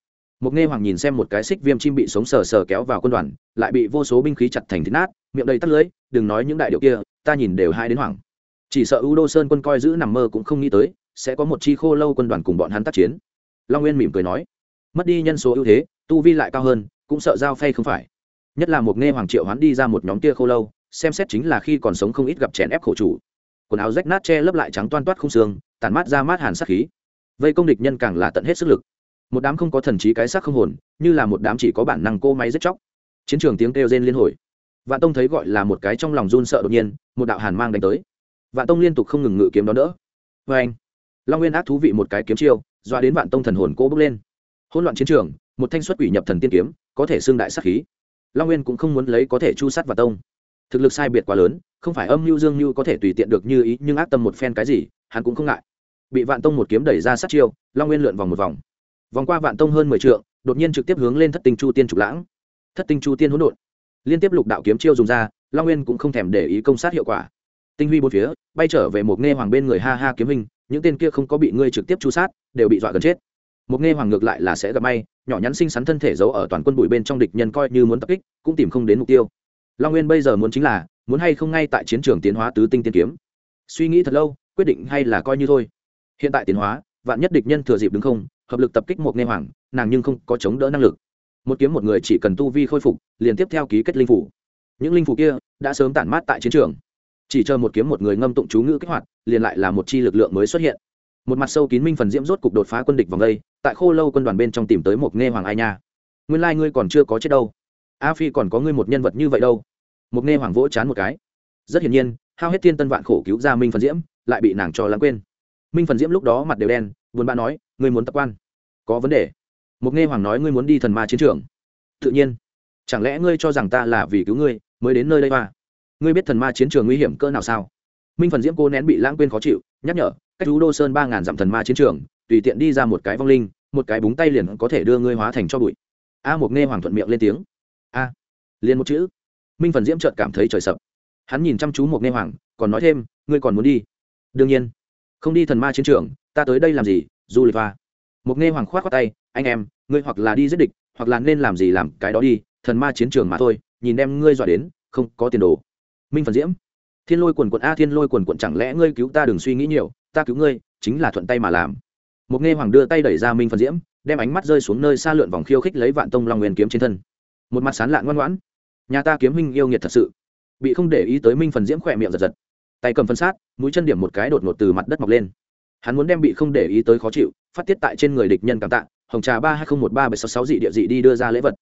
một nghe hoàng nhìn xem một cái xích viêm chim bị sống sờ sờ kéo vào quân đoàn, lại bị vô số binh khí chặt thành thịt nát, miệng đầy tắt lưới, đừng nói những đại điệu kia, ta nhìn đều hai đến hoảng. Chỉ sợ u đô sơn quân coi giữ nằm mơ cũng không nghĩ tới, sẽ có một chi khô lâu quân đoàn cùng bọn hắn tác chiến. Long nguyên mỉm cười nói, mất đi nhân số ưu thế, tu vi lại cao hơn, cũng sợ giao phay không phải. Nhất là một nghe hoàng triệu hắn đi ra một nhóm kia khô lâu, xem xét chính là khi còn sống không ít gặp chèn ép khổ chủ. Quần áo rách nát che lấp lại trắng toan toát không xương tàn mát ra mát hàn sát khí. Vây công địch nhân càng là tận hết sức lực một đám không có thần trí cái xác không hồn, như là một đám chỉ có bản năng cô máy rất chóc. Chiến trường tiếng kêu rên liên hồi. Vạn tông thấy gọi là một cái trong lòng run sợ đột nhiên, một đạo hàn mang đánh tới. Vạn tông liên tục không ngừng ngự kiếm đón đỡ. Vê anh long nguyên ác thú vị một cái kiếm chiêu, doa đến vạn tông thần hồn cô bước lên. Hỗn loạn chiến trường, một thanh xuất quỷ nhập thần tiên kiếm, có thể xương đại sát khí. Long nguyên cũng không muốn lấy có thể chu sát vạn tông. Thực lực sai biệt quá lớn, không phải âm mưu dương mưu có thể tùy tiện được như ý, nhưng ác tâm một phen cái gì, hắn cũng không ngại. Bị vạn tông một kiếm đẩy ra sát chiêu, long nguyên lượn vòng một vòng vòng qua vạn tông hơn mười t đột nhiên trực tiếp hướng lên thất tinh chu tiên trục lãng. Thất tinh chu tiên hỗn độn. Liên tiếp lục đạo kiếm chiêu dùng ra, long nguyên cũng không thèm để ý công sát hiệu quả. Tinh huy bốn phía, bay trở về một nghe hoàng bên người ha ha kiếm hình những tên kia không có bị ngươi trực tiếp chu sát, đều bị dọa gần chết. Một nghe hoàng ngược lại là sẽ gặp may, nhỏ nhắn xinh xắn thân thể giấu ở toàn quân bụi bên trong địch nhân coi như muốn tập kích, cũng tìm không đến mục tiêu. Long nguyên bây giờ muốn chính là, muốn hay không ngay tại chiến trường tiến hóa tứ tinh tiên kiếm. Suy nghĩ thật lâu, quyết định hay là coi như thôi. Hiện tại tiến hóa, vạn nhất địch nhân thừa dịp đứng không hợp lực tập kích một nghe hoàng, nàng nhưng không có chống đỡ năng lực. Một kiếm một người chỉ cần tu vi khôi phục, liền tiếp theo ký kết linh phủ. Những linh phủ kia đã sớm tản mát tại chiến trường. Chỉ chờ một kiếm một người ngâm tụng chú ngữ kích hoạt, liền lại là một chi lực lượng mới xuất hiện. Một mặt sâu kín minh phần diễm rốt cục đột phá quân địch vòng đây, tại khô lâu quân đoàn bên trong tìm tới một nghe hoàng ai nha. Nguyên lai ngươi còn chưa có chết đâu. A phi còn có ngươi một nhân vật như vậy đâu. Một nghe hoàng vỗ chán một cái. Rất hiển nhiên, hao hết thiên tân vạn khổ cứu ra minh phần diễm, lại bị nàng cho lãng quên. Minh phần diễm lúc đó mặt đều đen, buồn bã nói ngươi muốn tập quan? Có vấn đề. Một nghe hoàng nói ngươi muốn đi thần ma chiến trường. Tự nhiên. Chẳng lẽ ngươi cho rằng ta là vì cứu ngươi, mới đến nơi đây hoa ngươi biết thần ma chiến trường nguy hiểm cỡ nào sao? Minh phần diễm cô nén bị lãng quên khó chịu, nhắc nhở, cách chú đô sơn ba ngàn dặm thần ma chiến trường, tùy tiện đi ra một cái vong linh, một cái búng tay liền có thể đưa ngươi hóa thành cho bụi. A một nghe hoàng thuận miệng lên tiếng. A. Liền một chữ. Minh phần diễm trợt cảm thấy trời sập. Hắn nhìn chăm chú một nghe hoàng, còn nói thêm, ngươi còn muốn đi? Đương nhiên. Không đi thần ma chiến trường, ta tới đây làm gì? Du lịch va một nghe hoàng khoát khoát tay, anh em, ngươi hoặc là đi giết địch, hoặc là nên làm gì làm cái đó đi, thần ma chiến trường mà thôi, nhìn đem ngươi dọa đến, không có tiền đồ. Minh phần diễm, thiên lôi quần quận a, thiên lôi quần quận chẳng lẽ ngươi cứu ta đừng suy nghĩ nhiều, ta cứu ngươi, chính là thuận tay mà làm. Một nghe hoàng đưa tay đẩy ra minh phần diễm, đem ánh mắt rơi xuống nơi xa lượn vòng khiêu khích lấy vạn tông long nguyên kiếm trên thân. Một mặt sán lạn ngoan ngoãn, nhà ta kiếm minh yêu nghiệt thật sự. Bị không để ý tới minh phần diễm khỏe miệng giật giật, tay cầm phân sát, mũi chân điểm một cái đột ngột từ mặt đất mọc lên hắn muốn đem bị không để ý tới khó chịu, phát tiết tại trên người địch nhân cảm tạ, hồng trà ba hai nghìn một ba bảy sáu sáu dị địa dị đi đưa ra lễ vật.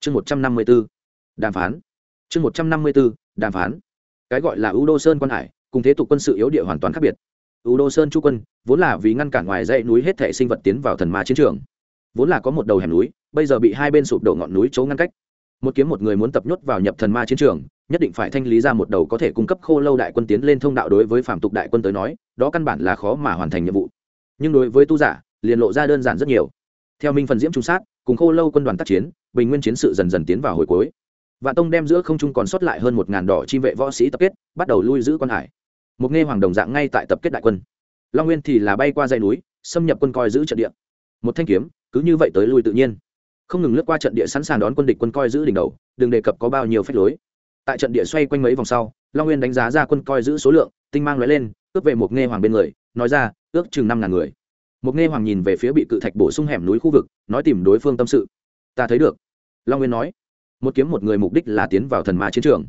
Chương một trăm năm mươi b ố đàm phán. Chương một trăm năm mươi b ố đàm phán. Cái gọi là u đô sơn quan hải, cùng thế tục quân sự yếu địa hoàn toàn khác biệt. U đô sơn chu quân, vốn là vì ngăn cản ngoài dãy núi hết thể sinh vật tiến vào thần ma chiến trường. Vốn là có một đầu hẻm núi, bây giờ bị hai bên sụp đổ ngọn núi chấu ngăn cách một kiếm một người muốn tập nhốt vào nhập thần ma chiến trường, nhất định phải thanh lý ra một đầu có thể cung cấp khô lâu đại quân tiến lên thông đạo đối với phạm tục đại quân tới nói, đó căn bản là khó mà hoàn thành nhiệm vụ. Nhưng đối với tu giả, liền lộ ra đơn giản rất nhiều. Theo minh phần diễm trung sát, cùng khô lâu quân đoàn tác chiến, bình nguyên chiến sự dần dần tiến vào hồi cuối. Vạn tông đem giữa không trung còn sót lại hơn một ngàn đỏ chi vệ võ sĩ tập kết, bắt đầu lui giữ quân hải. Một nghe hoàng đồng dạng ngay tại tập kết đại quân. Long nguyên thì là bay qua dãy núi, xâm nhập quân coi giữ trận địa. Một thanh kiếm, cứ như vậy tới lui tự nhiên không ngừng lướt qua trận địa sẵn sàng đón quân địch quân coi giữ đỉnh đầu, đừng đề cập có bao nhiêu phách lối. Tại trận địa xoay quanh mấy vòng sau, long nguyên đánh giá ra quân coi giữ số lượng, tinh mang lóe lên, ước về một nghe hoàng bên người, nói ra, ước chừng năm ngàn người. Một nghe hoàng nhìn về phía bị cự thạch bổ sung hẻm núi khu vực, nói tìm đối phương tâm sự. Ta thấy được. Long nguyên nói, một kiếm một người mục đích là tiến vào thần ma chiến trường.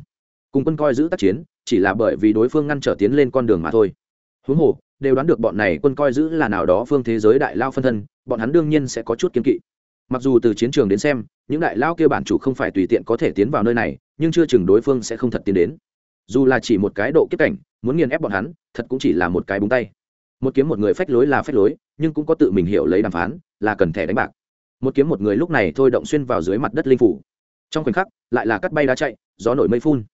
Cùng quân coi giữ tác chiến, chỉ là bởi vì đối phương ngăn trở tiến lên con đường mà thôi. Huống hồ, đều đoán được bọn này quân coi giữ là nào đó phương thế giới đại lao phân thân, bọn hắn đương nhiên sẽ có chút kiên kỵ mặc dù từ chiến trường đến xem, những đại lao kia bản chủ không phải tùy tiện có thể tiến vào nơi này, nhưng chưa chừng đối phương sẽ không thật tiến đến. Dù là chỉ một cái độ kiếp cảnh, muốn nghiền ép bọn hắn, thật cũng chỉ là một cái búng tay. Một kiếm một người phách lối là phách lối, nhưng cũng có tự mình hiểu lấy đàm phán, là cần thẻ đánh bạc. Một kiếm một người lúc này thôi động xuyên vào dưới mặt đất linh phủ. Trong khoảnh khắc, lại là cắt bay đá chạy, gió nổi mây phun.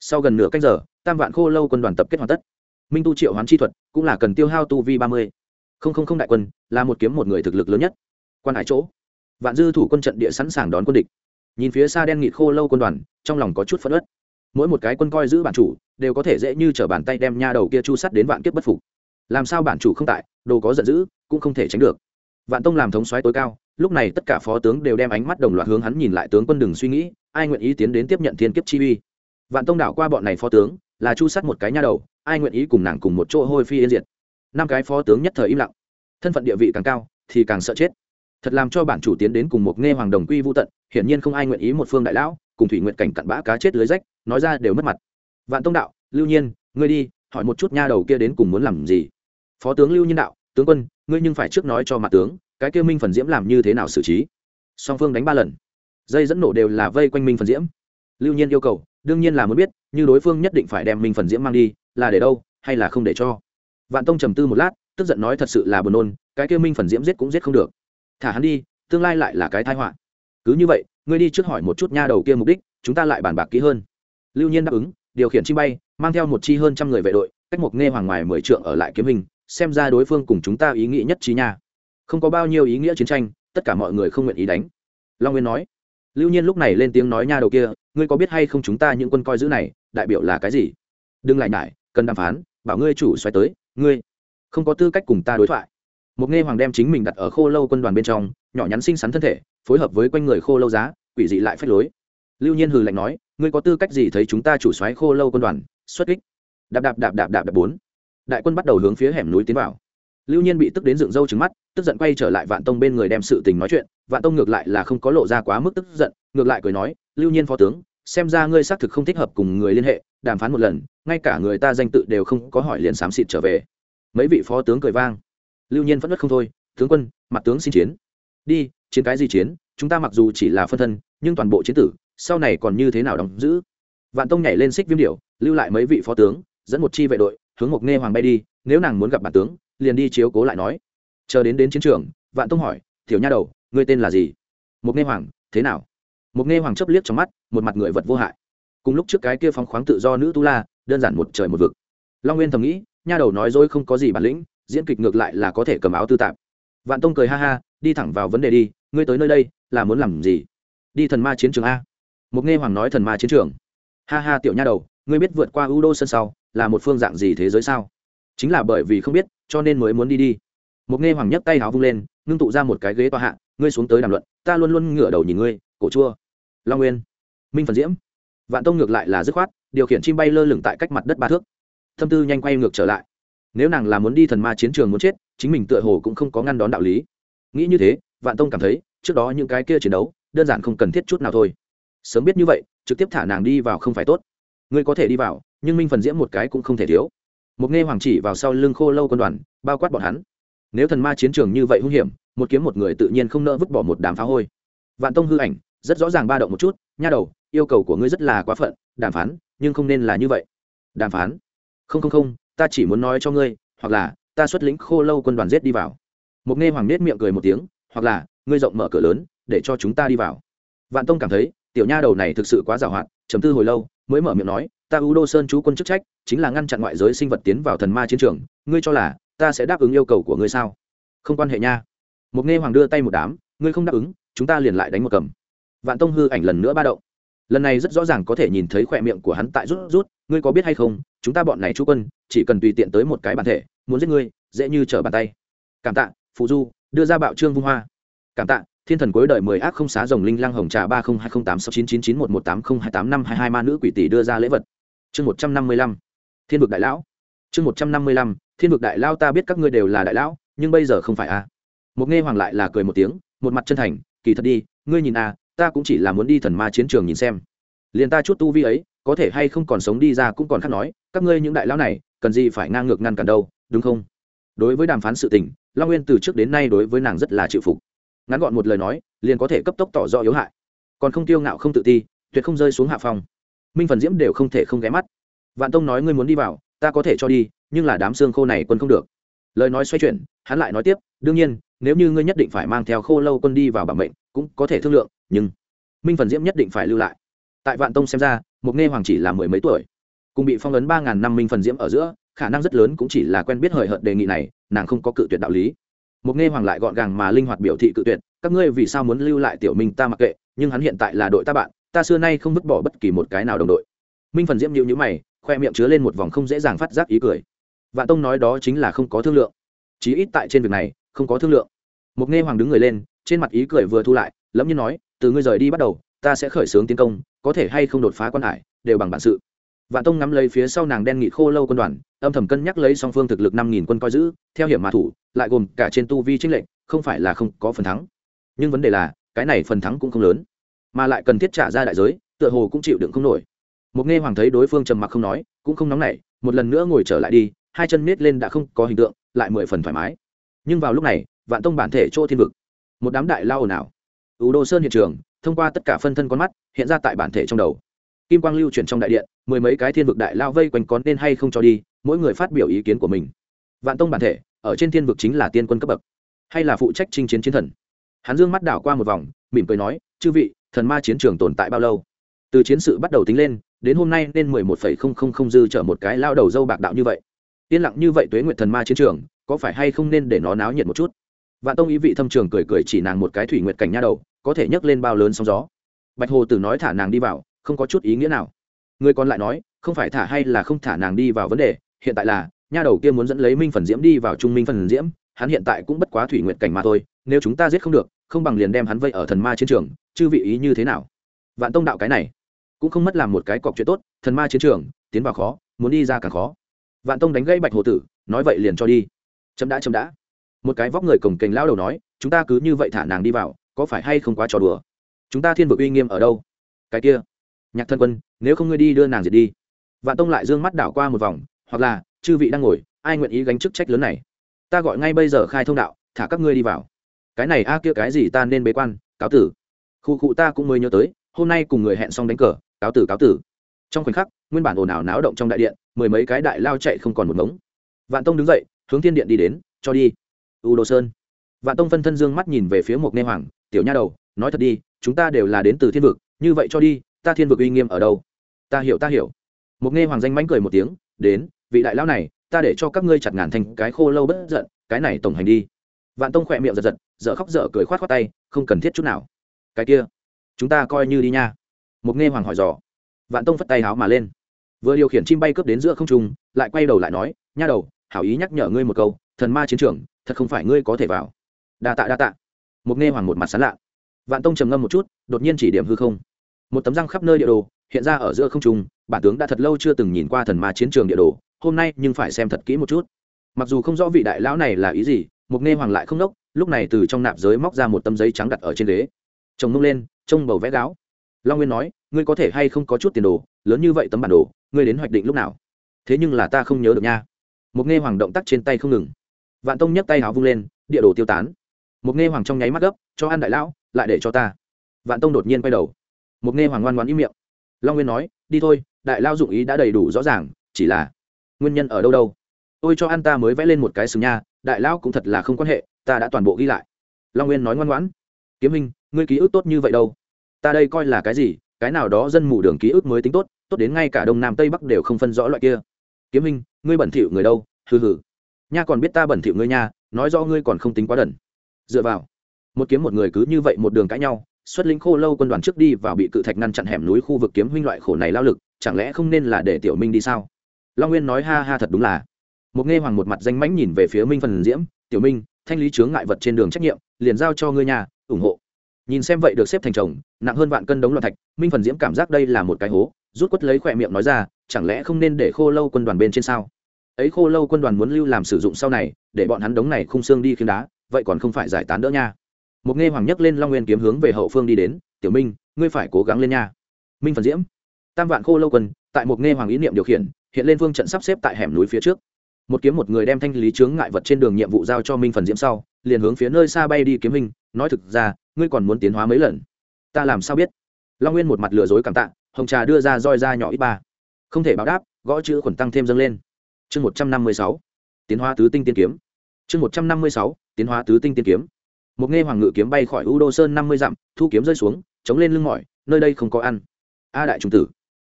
Sau gần nửa canh giờ, tam vạn khô lâu quân đoàn tập kết hoàn tất. Minh tu triệu hoán chi thuật cũng là cần tiêu hao tu vi ba mươi. Không không không đại quân, là một kiếm một người thực lực lớn nhất. Quan hải chỗ vạn dư thủ quân trận địa sẵn sàng đón quân địch. Nhìn phía xa đen nghịt khô lâu quân đoàn, trong lòng có chút phất ớt mỗi một cái quân coi giữ bản chủ, đều có thể dễ như t r ở bàn tay đem nha đầu kia chu sắt đến vạn kiếp bất phục. Làm sao bản chủ không tại, đồ có giận dữ, cũng không thể tránh được. Vạn tông làm thống soái tối cao, lúc này tất cả phó tướng đều đem ánh mắt đồng loạt hướng hắn nhìn lại tướng quân đừng suy nghĩ, ai nguyện ý tiến đến tiếp nhận thiên kiếp chi uy. Vạn tông đảo qua bọn này phó tướng, là chu sắt một cái nha đầu, ai nguyện ý cùng nàng cùng một chỗ hôi phi yên diệt. Năm cái phó tướng nhất thời im lặng. Thân phận địa vị càng cao, thì càng sợ chết thật làm cho bản chủ tiến đến cùng một nghe hoàng đồng quy vô tận, hiển nhiên không ai nguyện ý một phương đại lão, cùng thủy nguyện cảnh cặn bã cá chết lưới rách, nói ra đều mất mặt. Vạn tông đạo, lưu nhiên, ngươi đi, hỏi một chút nha đầu kia đến cùng muốn làm gì? Phó tướng lưu nhiên đạo, tướng quân, ngươi nhưng phải trước nói cho mặt tướng, cái kia minh phần diễm làm như thế nào xử trí? Song phương đánh ba lần. Dây dẫn nổ đều là vây quanh minh phần diễm. Lưu nhiên yêu cầu, đương nhiên là muốn biết, như đối phương nhất định phải đem minh phần diễm mang đi, là để đâu, hay là không để cho? Vạn tông trầm tư một lát, tức giận nói thật sự là buồn nôn, cái kia minh phần diễm giết cũng giết không được thả hắn đi, tương lai lại là cái thai họa. Cứ như vậy, ngươi đi trước hỏi một chút nha đầu kia mục đích, chúng ta lại bàn bạc kỹ hơn. Lưu nhiên đáp ứng, điều khiển chim bay, mang theo một chi hơn trăm người vệ đội, cách một nghe hoàng ngoài mười trượng ở lại kiếm hình, xem ra đối phương cùng chúng ta ý nghĩ nhất trí nha. Không có bao nhiêu ý nghĩa chiến tranh, tất cả mọi người không nguyện ý đánh. Long nguyên nói. Lưu nhiên lúc này lên tiếng nói nha đầu kia, ngươi có biết hay không chúng ta những quân coi giữ này, đại biểu là cái gì? Đừng lại nhải, cần đàm phán, bảo ngươi chủ xoay tới, ngươi không có tư cách cùng ta đối thoại một nghe hoàng đem chính mình đặt ở khô lâu quân đoàn bên trong, nhỏ nhắn xinh xắn thân thể, phối hợp với quanh người khô lâu giá, quỷ dị lại phách lối. Lưu nhiên hừ lạnh nói, ngươi có tư cách gì thấy chúng ta chủ xoáy khô lâu quân đoàn? Xuất kích. Đạp đạp đạp đạp đạp đạp bốn. Đại quân bắt đầu hướng phía hẻm núi tiến vào. Lưu nhiên bị tức đến dựng râu trứng mắt, tức giận quay trở lại vạn tông bên người đem sự tình nói chuyện. Vạn tông ngược lại là không có lộ ra quá mức tức giận, ngược lại cười nói, lưu nhiên phó tướng, xem ra ngươi xác thực không thích hợp cùng người liên hệ, đàm phán một lần, ngay cả người ta danh tự đều không có hỏi liền xám xịt trở về. Mấy vị phó tướng cười vang lưu nhiên vẫn nứt không thôi, tướng quân, mặt tướng xin chiến. Đi, chiến cái gì chiến? Chúng ta mặc dù chỉ là phân thân, nhưng toàn bộ chiến tử, sau này còn như thế nào đóng giữ? Vạn tông nhảy lên xích viêm điệu lưu lại mấy vị phó tướng, dẫn một chi vệ đội, hướng mộc nghe hoàng bay đi, nếu nàng muốn gặp bản tướng, liền đi chiếu cố lại nói. Chờ đến đến chiến trường, vạn tông hỏi, tiểu nha đầu, ngươi tên là gì? Mộc nghe hoàng, thế nào? Mộc nghe hoàng chấp liếc trong mắt, một mặt người vật vô hại. Cùng lúc trước cái kia phóng khoáng tự do nữ tu la, đơn giản một trời một vực. Long nguyên thầm nghĩ, nha đầu nói dối không có gì bản lĩnh diễn kịch ngược lại là có thể cầm áo tư tạp. Vạn tông cười ha ha, đi thẳng vào vấn đề đi, ngươi tới nơi đây, là muốn làm gì? Đi thần ma chiến trường a. Mục nghe hoàng nói thần ma chiến trường. Ha ha tiểu nha đầu, ngươi biết vượt qua u đô sân sau, là một phương dạng gì thế giới sao? Chính là bởi vì không biết, cho nên mới muốn đi đi. Mục nghe hoàng nhấc tay háo vung lên, ngưng tụ ra một cái ghế tòa hạ, ngươi xuống tới đàm luận, ta luôn luôn ngửa đầu nhìn ngươi, cổ chua. Long nguyên. Minh phần diễm. Vạn tông ngược lại là dứt khoát, điều khiển chim bay lơ lửng tại cách mặt đất ba thước. Thâm tư nhanh quay ngược trở lại nếu nàng là muốn đi thần ma chiến trường muốn chết, chính mình tựa hồ cũng không có ngăn đón đạo lý. Nghĩ như thế, vạn tông cảm thấy, trước đó những cái kia chiến đấu, đơn giản không cần thiết chút nào thôi. Sớm biết như vậy, trực tiếp thả nàng đi vào không phải tốt. Ngươi có thể đi vào, nhưng minh phần diễm một cái cũng không thể thiếu. Một nghe hoàng chỉ vào sau lưng khô lâu quân đoàn, bao quát bọn hắn. Nếu thần ma chiến trường như vậy hung hiểm, một kiếm một người tự nhiên không nỡ vứt bỏ một đám phá hôi. Vạn tông hư ảnh, rất rõ ràng ba động một chút, nha đầu, yêu cầu của ngươi rất là quá phận, đàm phán, nhưng không nên là như vậy. Đàm phán? Không không không ta chỉ muốn nói cho ngươi, hoặc là, ta xuất lĩnh khô lâu quân đoàn giết đi vào. Một nghe hoàng nết miệng cười một tiếng, hoặc là, ngươi rộng mở cửa lớn, để cho chúng ta đi vào. Vạn tông cảm thấy, tiểu nha đầu này thực sự quá giàu hạn chấm tư hồi lâu, mới mở miệng nói, ta u đô sơn chú quân chức trách, chính là ngăn chặn ngoại giới sinh vật tiến vào thần ma chiến trường, ngươi cho là, ta sẽ đáp ứng yêu cầu của ngươi sao? Không quan hệ nha. Một nghe hoàng đưa tay một đám, ngươi không đáp ứng, chúng ta liền lại đánh một cầm. Vạn tông hư ảnh lần nữa ba động. Lần này rất rõ ràng có thể nhìn thấy khỏe miệng của hắn tại rút rút, ngươi có biết hay không chúng ta bọn này chú quân, chỉ cần tùy tiện tới một cái bản thể, muốn giết ngươi, dễ như trở bàn tay. Cảm tạ phụ du, đưa ra bạo trương vung hoa. Cảm tạ, thiên thần cuối đời mười ác không xá rồng linh lang hồng trà ba không hai không tám sáu chín chín chín một một tám không hai tám năm hai hai ma nữ quỷ tỷ đưa ra lễ vật. Chương một trăm năm mươi lăm, thiên vực đại lão. Chương một trăm năm mươi lăm, thiên vực đại lao ta biết các ngươi đều là đại lão, nhưng bây giờ không phải a à. một nghe hoàng lại là cười một tiếng, một mặt chân thành, kỳ thật đi, ngươi nhìn a ta cũng chỉ là muốn đi thần ma chiến trường nhìn xem. Liền ta chút tu vi ấy, có thể hay không còn sống đi ra cũng còn khác nói các ngươi những đại lão này, cần gì phải ngang ngược ngăn cản đâu, đúng không? Đối với đàm phán sự tình, long nguyên từ trước đến nay đối với nàng rất là chịu phục. Ngắn gọn một lời nói, liền có thể cấp tốc tỏ rõ yếu hại. Còn không tiêu ngạo không tự ti, tuyệt không rơi xuống hạ phong. Minh phần diễm đều không thể không ghé mắt. Vạn tông nói ngươi muốn đi vào, ta có thể cho đi, nhưng là đám xương khô này quân không được. Lời nói xoay chuyển, hắn lại nói tiếp, đương nhiên, nếu như ngươi nhất định phải mang theo khô lâu quân đi vào bảo mệnh, cũng có thể thương lượng, nhưng minh phần diễm nhất định phải lưu lại. Tại vạn tông xem ra, một nghe hoàng chỉ là mười mấy tuổi cùng bị phong ấn ba ngàn năm minh phần diễm ở giữa, khả năng rất lớn cũng chỉ là quen biết hời hợt đề nghị này, nàng không có cự tuyệt đạo lý. Một nghe hoàng lại gọn gàng mà linh hoạt biểu thị cự tuyệt, các ngươi vì sao muốn lưu lại tiểu minh ta mặc kệ, nhưng hắn hiện tại là đội ta bạn, ta xưa nay không vứt bỏ bất kỳ một cái nào đồng đội. Minh phần diễm nhịu nhữ mày, khoe miệng chứa lên một vòng không dễ dàng phát giác ý cười. Vạn tông nói đó chính là không có thương lượng. Chí ít tại trên việc này, không có thương lượng. Một nghe hoàng đứng người lên, trên mặt ý cười vừa thu lại, lẫm như nói, từ ngươi rời đi bắt đầu, ta sẽ khởi xướng tiến công, có thể hay không đột phá quan hải, đều bằng bản sự vạn tông ngắm lấy phía sau nàng đen nghị khô lâu quân đoàn, âm thầm cân nhắc lấy song phương thực lực năm nghìn quân coi giữ, theo hiểm mà thủ, lại gồm cả trên tu vi chính lệnh không phải là không có phần thắng. Nhưng vấn đề là, cái này phần thắng cũng không lớn, mà lại cần thiết trả ra đại giới, tựa hồ cũng chịu đựng không nổi. Một nghe hoàng thấy đối phương trầm mặc không nói, cũng không nóng nảy, một lần nữa ngồi trở lại đi, hai chân miết lên đã không có hình tượng, lại mười phần thoải mái. Nhưng vào lúc này, vạn tông bản thể chỗ thiên vực, một đám đại lao ồn ào. Ủ đô sơn hiện trường, thông qua tất cả phân thân con mắt, hiện ra tại bản thể trong đầu kim quang lưu chuyển trong đại điện, mười mấy cái thiên vực đại lao vây quanh có nên hay không cho đi, mỗi người phát biểu ý kiến của mình. Vạn tông bản thể, ở trên thiên vực chính là tiên quân cấp bậc, hay là phụ trách chinh chiến chiến thần? Hắn dương mắt đảo qua một vòng, mỉm cười nói, chư vị, thần ma chiến trường tồn tại bao lâu? Từ chiến sự bắt đầu tính lên, đến hôm nay nên mười một phẩy không không không dư trở một cái lao đầu dâu bạc đạo như vậy. Yên lặng như vậy tuế nguyện thần ma chiến trường, có phải hay không nên để nó náo nhiệt một chút? Vạn tông ý vị thâm trường cười cười chỉ nàng một cái thủy nguyệt cảnh nha đầu, có thể nhấc lên bao lớn sóng gió. Bạch hồ tử nói thả nàng đi vào không có chút ý nghĩa nào. Người còn lại nói, không phải thả hay là không thả nàng đi vào vấn đề, hiện tại là, nha đầu kia muốn dẫn lấy minh phần diễm đi vào trung minh phần diễm, hắn hiện tại cũng bất quá thủy nguyện cảnh mà thôi, nếu chúng ta giết không được, không bằng liền đem hắn vây ở thần ma chiến trường, chư vị ý như thế nào? Vạn tông đạo cái này, cũng không mất làm một cái cọc chuyện tốt, thần ma chiến trường, tiến vào khó, muốn đi ra càng khó. Vạn tông đánh gây bạch hồ tử, nói vậy liền cho đi. Chấm đã chấm đã. Một cái vóc người cổng kềnh lao đầu nói, chúng ta cứ như vậy thả nàng đi vào, có phải hay không quá trò đùa? Chúng ta thiên vực uy nghiêm ở đâu? Cái kia nhạc thân quân, nếu không ngươi đi đưa nàng diệt đi. Vạn tông lại d ư ơ n g mắt đảo qua một vòng, hoặc là, chư vị đang ngồi, ai nguyện ý gánh chức trách lớn này? Ta gọi ngay bây giờ khai thông đạo, thả các ngươi đi vào. Cái này a, kia cái gì ta nên bế quan, cáo tử. Khu cụ ta cũng mới nhớ tới, hôm nay cùng người hẹn xong đánh cờ, cáo tử cáo tử. Trong khoảnh khắc, nguyên bản ồn ào náo động trong đại điện, mười mấy cái đại lao chạy không còn một ngống. Vạn tông đứng dậy, hướng thiên điện đi đến, cho đi. U đồ sơn. Vạn tông phân thân dương mắt nhìn về phía một nê hoàng, tiểu nha đầu, nói thật đi, chúng ta đều là đến từ thiên vực, như vậy cho đi ta thiên vực uy nghiêm ở đâu? Ta hiểu ta hiểu. Một nghe hoàng danh mánh cười một tiếng, đến, vị đại lão này, ta để cho các ngươi chặt ngàn thành cái khô lâu bất giận, cái này tổng hành đi. Vạn tông khỏe miệng giật giật, dở khóc dở cười khoát khoát tay, không cần thiết chút nào. Cái kia, chúng ta coi như đi nha. Một nghe hoàng hỏi dò, vạn tông phất tay háo mà lên. Vừa điều khiển chim bay cướp đến giữa không trung, lại quay đầu lại nói, nha đầu, hảo ý nhắc nhở ngươi một câu, thần ma chiến trường, thật không phải ngươi có thể vào. Đa tạ đa tạ. Một nghe hoàng một mặt sán lạ. Vạn tông trầm ngâm một chút, đột nhiên chỉ điểm hư không một tấm răng khắp nơi địa đồ, hiện ra ở giữa không trung, bản tướng đã thật lâu chưa từng nhìn qua thần ma chiến trường địa đồ, hôm nay nhưng phải xem thật kỹ một chút. Mặc dù không rõ vị đại lão này là ý gì, một nghe hoàng lại không đốc lúc này từ trong nạp giới móc ra một tấm giấy trắng đặt ở trên ghế. Chồng mông lên, trông bầu vẽ gáo. Long nguyên nói, ngươi có thể hay không có chút tiền đồ, lớn như vậy tấm bản đồ, ngươi đến hoạch định lúc nào? Thế nhưng là ta không nhớ được nha. Một nghe hoàng động tác trên tay không ngừng. Vạn tông nhấc tay háo vung lên, địa đồ tiêu tán. Một nghe hoàng trong nháy mắt gấp, cho ăn đại lão, lại để cho ta. Vạn tông đột nhiên quay đầu một nghe hoàng ngoan ngoan im miệng. Long nguyên nói, đi thôi, đại lao dụng ý đã đầy đủ rõ ràng, chỉ là nguyên nhân ở đâu đâu. Tôi cho ăn ta mới vẽ lên một cái sừng nha, đại lão cũng thật là không quan hệ, ta đã toàn bộ ghi lại. Long nguyên nói ngoan ngoãn, kiếm minh ngươi ký ức tốt như vậy đâu? Ta đây coi là cái gì, cái nào đó dân mù đường ký ức mới tính tốt tốt đến ngay cả đông nam tây bắc đều không phân rõ loại kia. Kiếm minh ngươi bẩn thỉu người đâu? Hừ hừ. Nha còn biết ta bẩn thỉu ngươi nha, nói do ngươi còn không tính quá đần. Dựa vào, một kiếm một người cứ như vậy một đường cãi nhau xuất lĩnh khô lâu quân đoàn trước đi vào bị cự thạch ngăn chặn hẻm núi khu vực kiếm huynh loại khổ này lao lực, chẳng lẽ không nên là để tiểu minh đi sao? Long nguyên nói ha ha thật đúng là. Một nghe hoàng một mặt danh mãnh nhìn về phía minh phần diễm, tiểu minh, thanh lý chướng ngại vật trên đường trách nhiệm, liền giao cho ngươi nhà, ủng hộ. Nhìn xem vậy được xếp thành chồng, nặng hơn vạn cân đống loạn thạch, minh phần diễm cảm giác đây là một cái hố, rút quất lấy khỏe miệng nói ra, chẳng lẽ không nên để khô lâu quân đoàn bên trên sao? Ấy khô lâu quân đoàn muốn lưu làm sử dụng sau này, để bọn hắn đống này khung xương đi khiêm đá, vậy còn không phải giải tán đỡ nha một nghe hoàng nhấc lên long nguyên kiếm hướng về hậu phương đi đến, tiểu minh, ngươi phải cố gắng lên nha. Minh phần diễm, tam vạn khô lâu quân, tại một nghe hoàng ý niệm điều khiển, hiện lên phương trận sắp xếp tại hẻm núi phía trước. Một kiếm một người đem thanh lý chướng ngại vật trên đường nhiệm vụ giao cho minh phần diễm sau, liền hướng phía nơi xa bay đi kiếm minh nói thực ra, ngươi còn muốn tiến hóa mấy lần? Ta làm sao biết? Long nguyên một mặt lừa dối cảm tạ, hồng trà đưa ra roi ra nhỏ ít ba. Không thể báo đáp, gõ chữ khuẩn tăng thêm dâng lên. Chương một trăm năm mươi sáu, tiến hóa tứ tinh tiên kiếm. Chương một trăm năm mươi sáu, tiến hóa tứ tinh tiên kiếm một nghe hoàng ngự kiếm bay khỏi u đô sơn năm mươi dặm, thu kiếm rơi xuống, chống lên lưng mỏi, nơi đây không có ăn. A đại trung tử.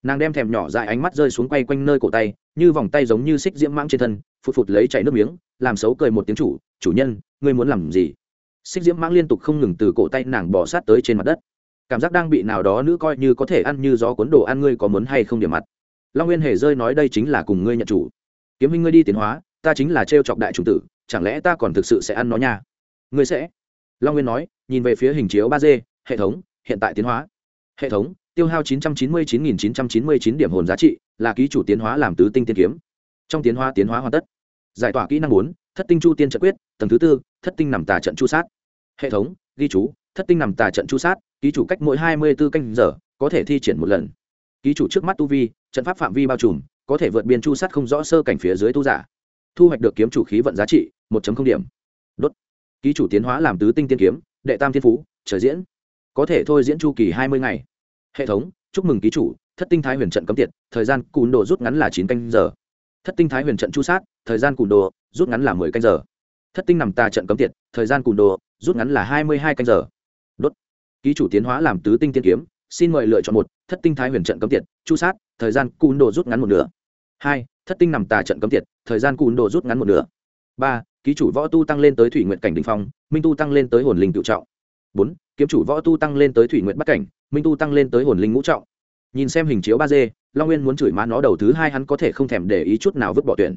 Nàng đem thèm nhỏ dại ánh mắt rơi xuống quay quanh nơi cổ tay, như vòng tay giống như xích diễm mãng trên thân, phụt phụt lấy chảy nước miếng, làm xấu cười một tiếng chủ chủ nhân, ngươi muốn làm gì? Xích diễm mãng liên tục không ngừng từ cổ tay nàng bỏ sát tới trên mặt đất. Cảm giác đang bị nào đó nữ coi như có thể ăn như gió cuốn đồ ăn ngươi có muốn hay không điểm mặt. Long nguyên hề rơi nói đây chính là cùng ngươi nhận chủ. Kiếm minh ngươi đi tiến hóa, ta chính là t chọc đại trung tử, chẳng lẽ ta còn thực sự sẽ ăn nó nha? Ngươi sẽ? Long nguyên nói, nhìn về phía hình chiếu ba d, hệ thống, hiện tại tiến hóa. Hệ thống, tiêu hao 999.999 điểm hồn giá trị, là ký chủ tiến hóa làm tứ tinh tiên kiếm. Trong tiến hóa tiến hóa hoàn tất. Giải tỏa kỹ năng bốn, thất tinh chu tiên trận quyết, tầng thứ tư, thất tinh nằm tà trận chu sát. Hệ thống, ghi chú, thất tinh nằm tà trận chu sát, ký chủ cách mỗi hai mươi b ố canh giờ, có thể thi triển một lần. Ký chủ trước mắt tu vi, trận pháp phạm vi bao trùm, có thể vượt biên chu sát không rõ sơ cảnh phía dưới tu giả. Thu hoạch được kiếm chủ khí vận giá trị, một điểm. Đốt ký chủ tiến hóa làm tứ tinh tiên kiếm, đệ tam thiên phú trở diễn. Có thể thôi diễn chu kỳ hai mươi ngày. Hệ thống, chúc mừng ký chủ, thất tinh thái huyền trận cấm tiệt, thời gian cùn đồ rút ngắn là chín canh giờ. Thất tinh thái huyền trận chu sát, thời gian cùn đồ rút ngắn là mười canh giờ. Thất tinh nằm tà trận cấm tiệt, thời gian cùn đồ rút ngắn là hai mươi hai canh giờ. Đốt. Ký chủ tiến hóa làm tứ tinh tiên kiếm, xin mời lựa chọn một, thất tinh thái huyền trận cấm tiệt, chu sát, thời gian cùn đồ rút ngắn một nửa. Hai, thất tinh nằm tà trận cấm tiệt, thời gian cùn đồ rút ngắn một nửa. Ba ký chủ võ tu tăng lên tới thủy nguyện cảnh đình phong, minh tu tăng lên tới hồn linh tự trọng. Bốn, kiếm chủ võ tu tăng lên tới thủy nguyện bắc cảnh, minh tu tăng lên tới hồn linh ngũ trọng. Nhìn xem hình chiếu ba d, long nguyên muốn chửi má nó đầu thứ hai hắn có thể không thèm để ý chút nào vứt bỏ tuyển.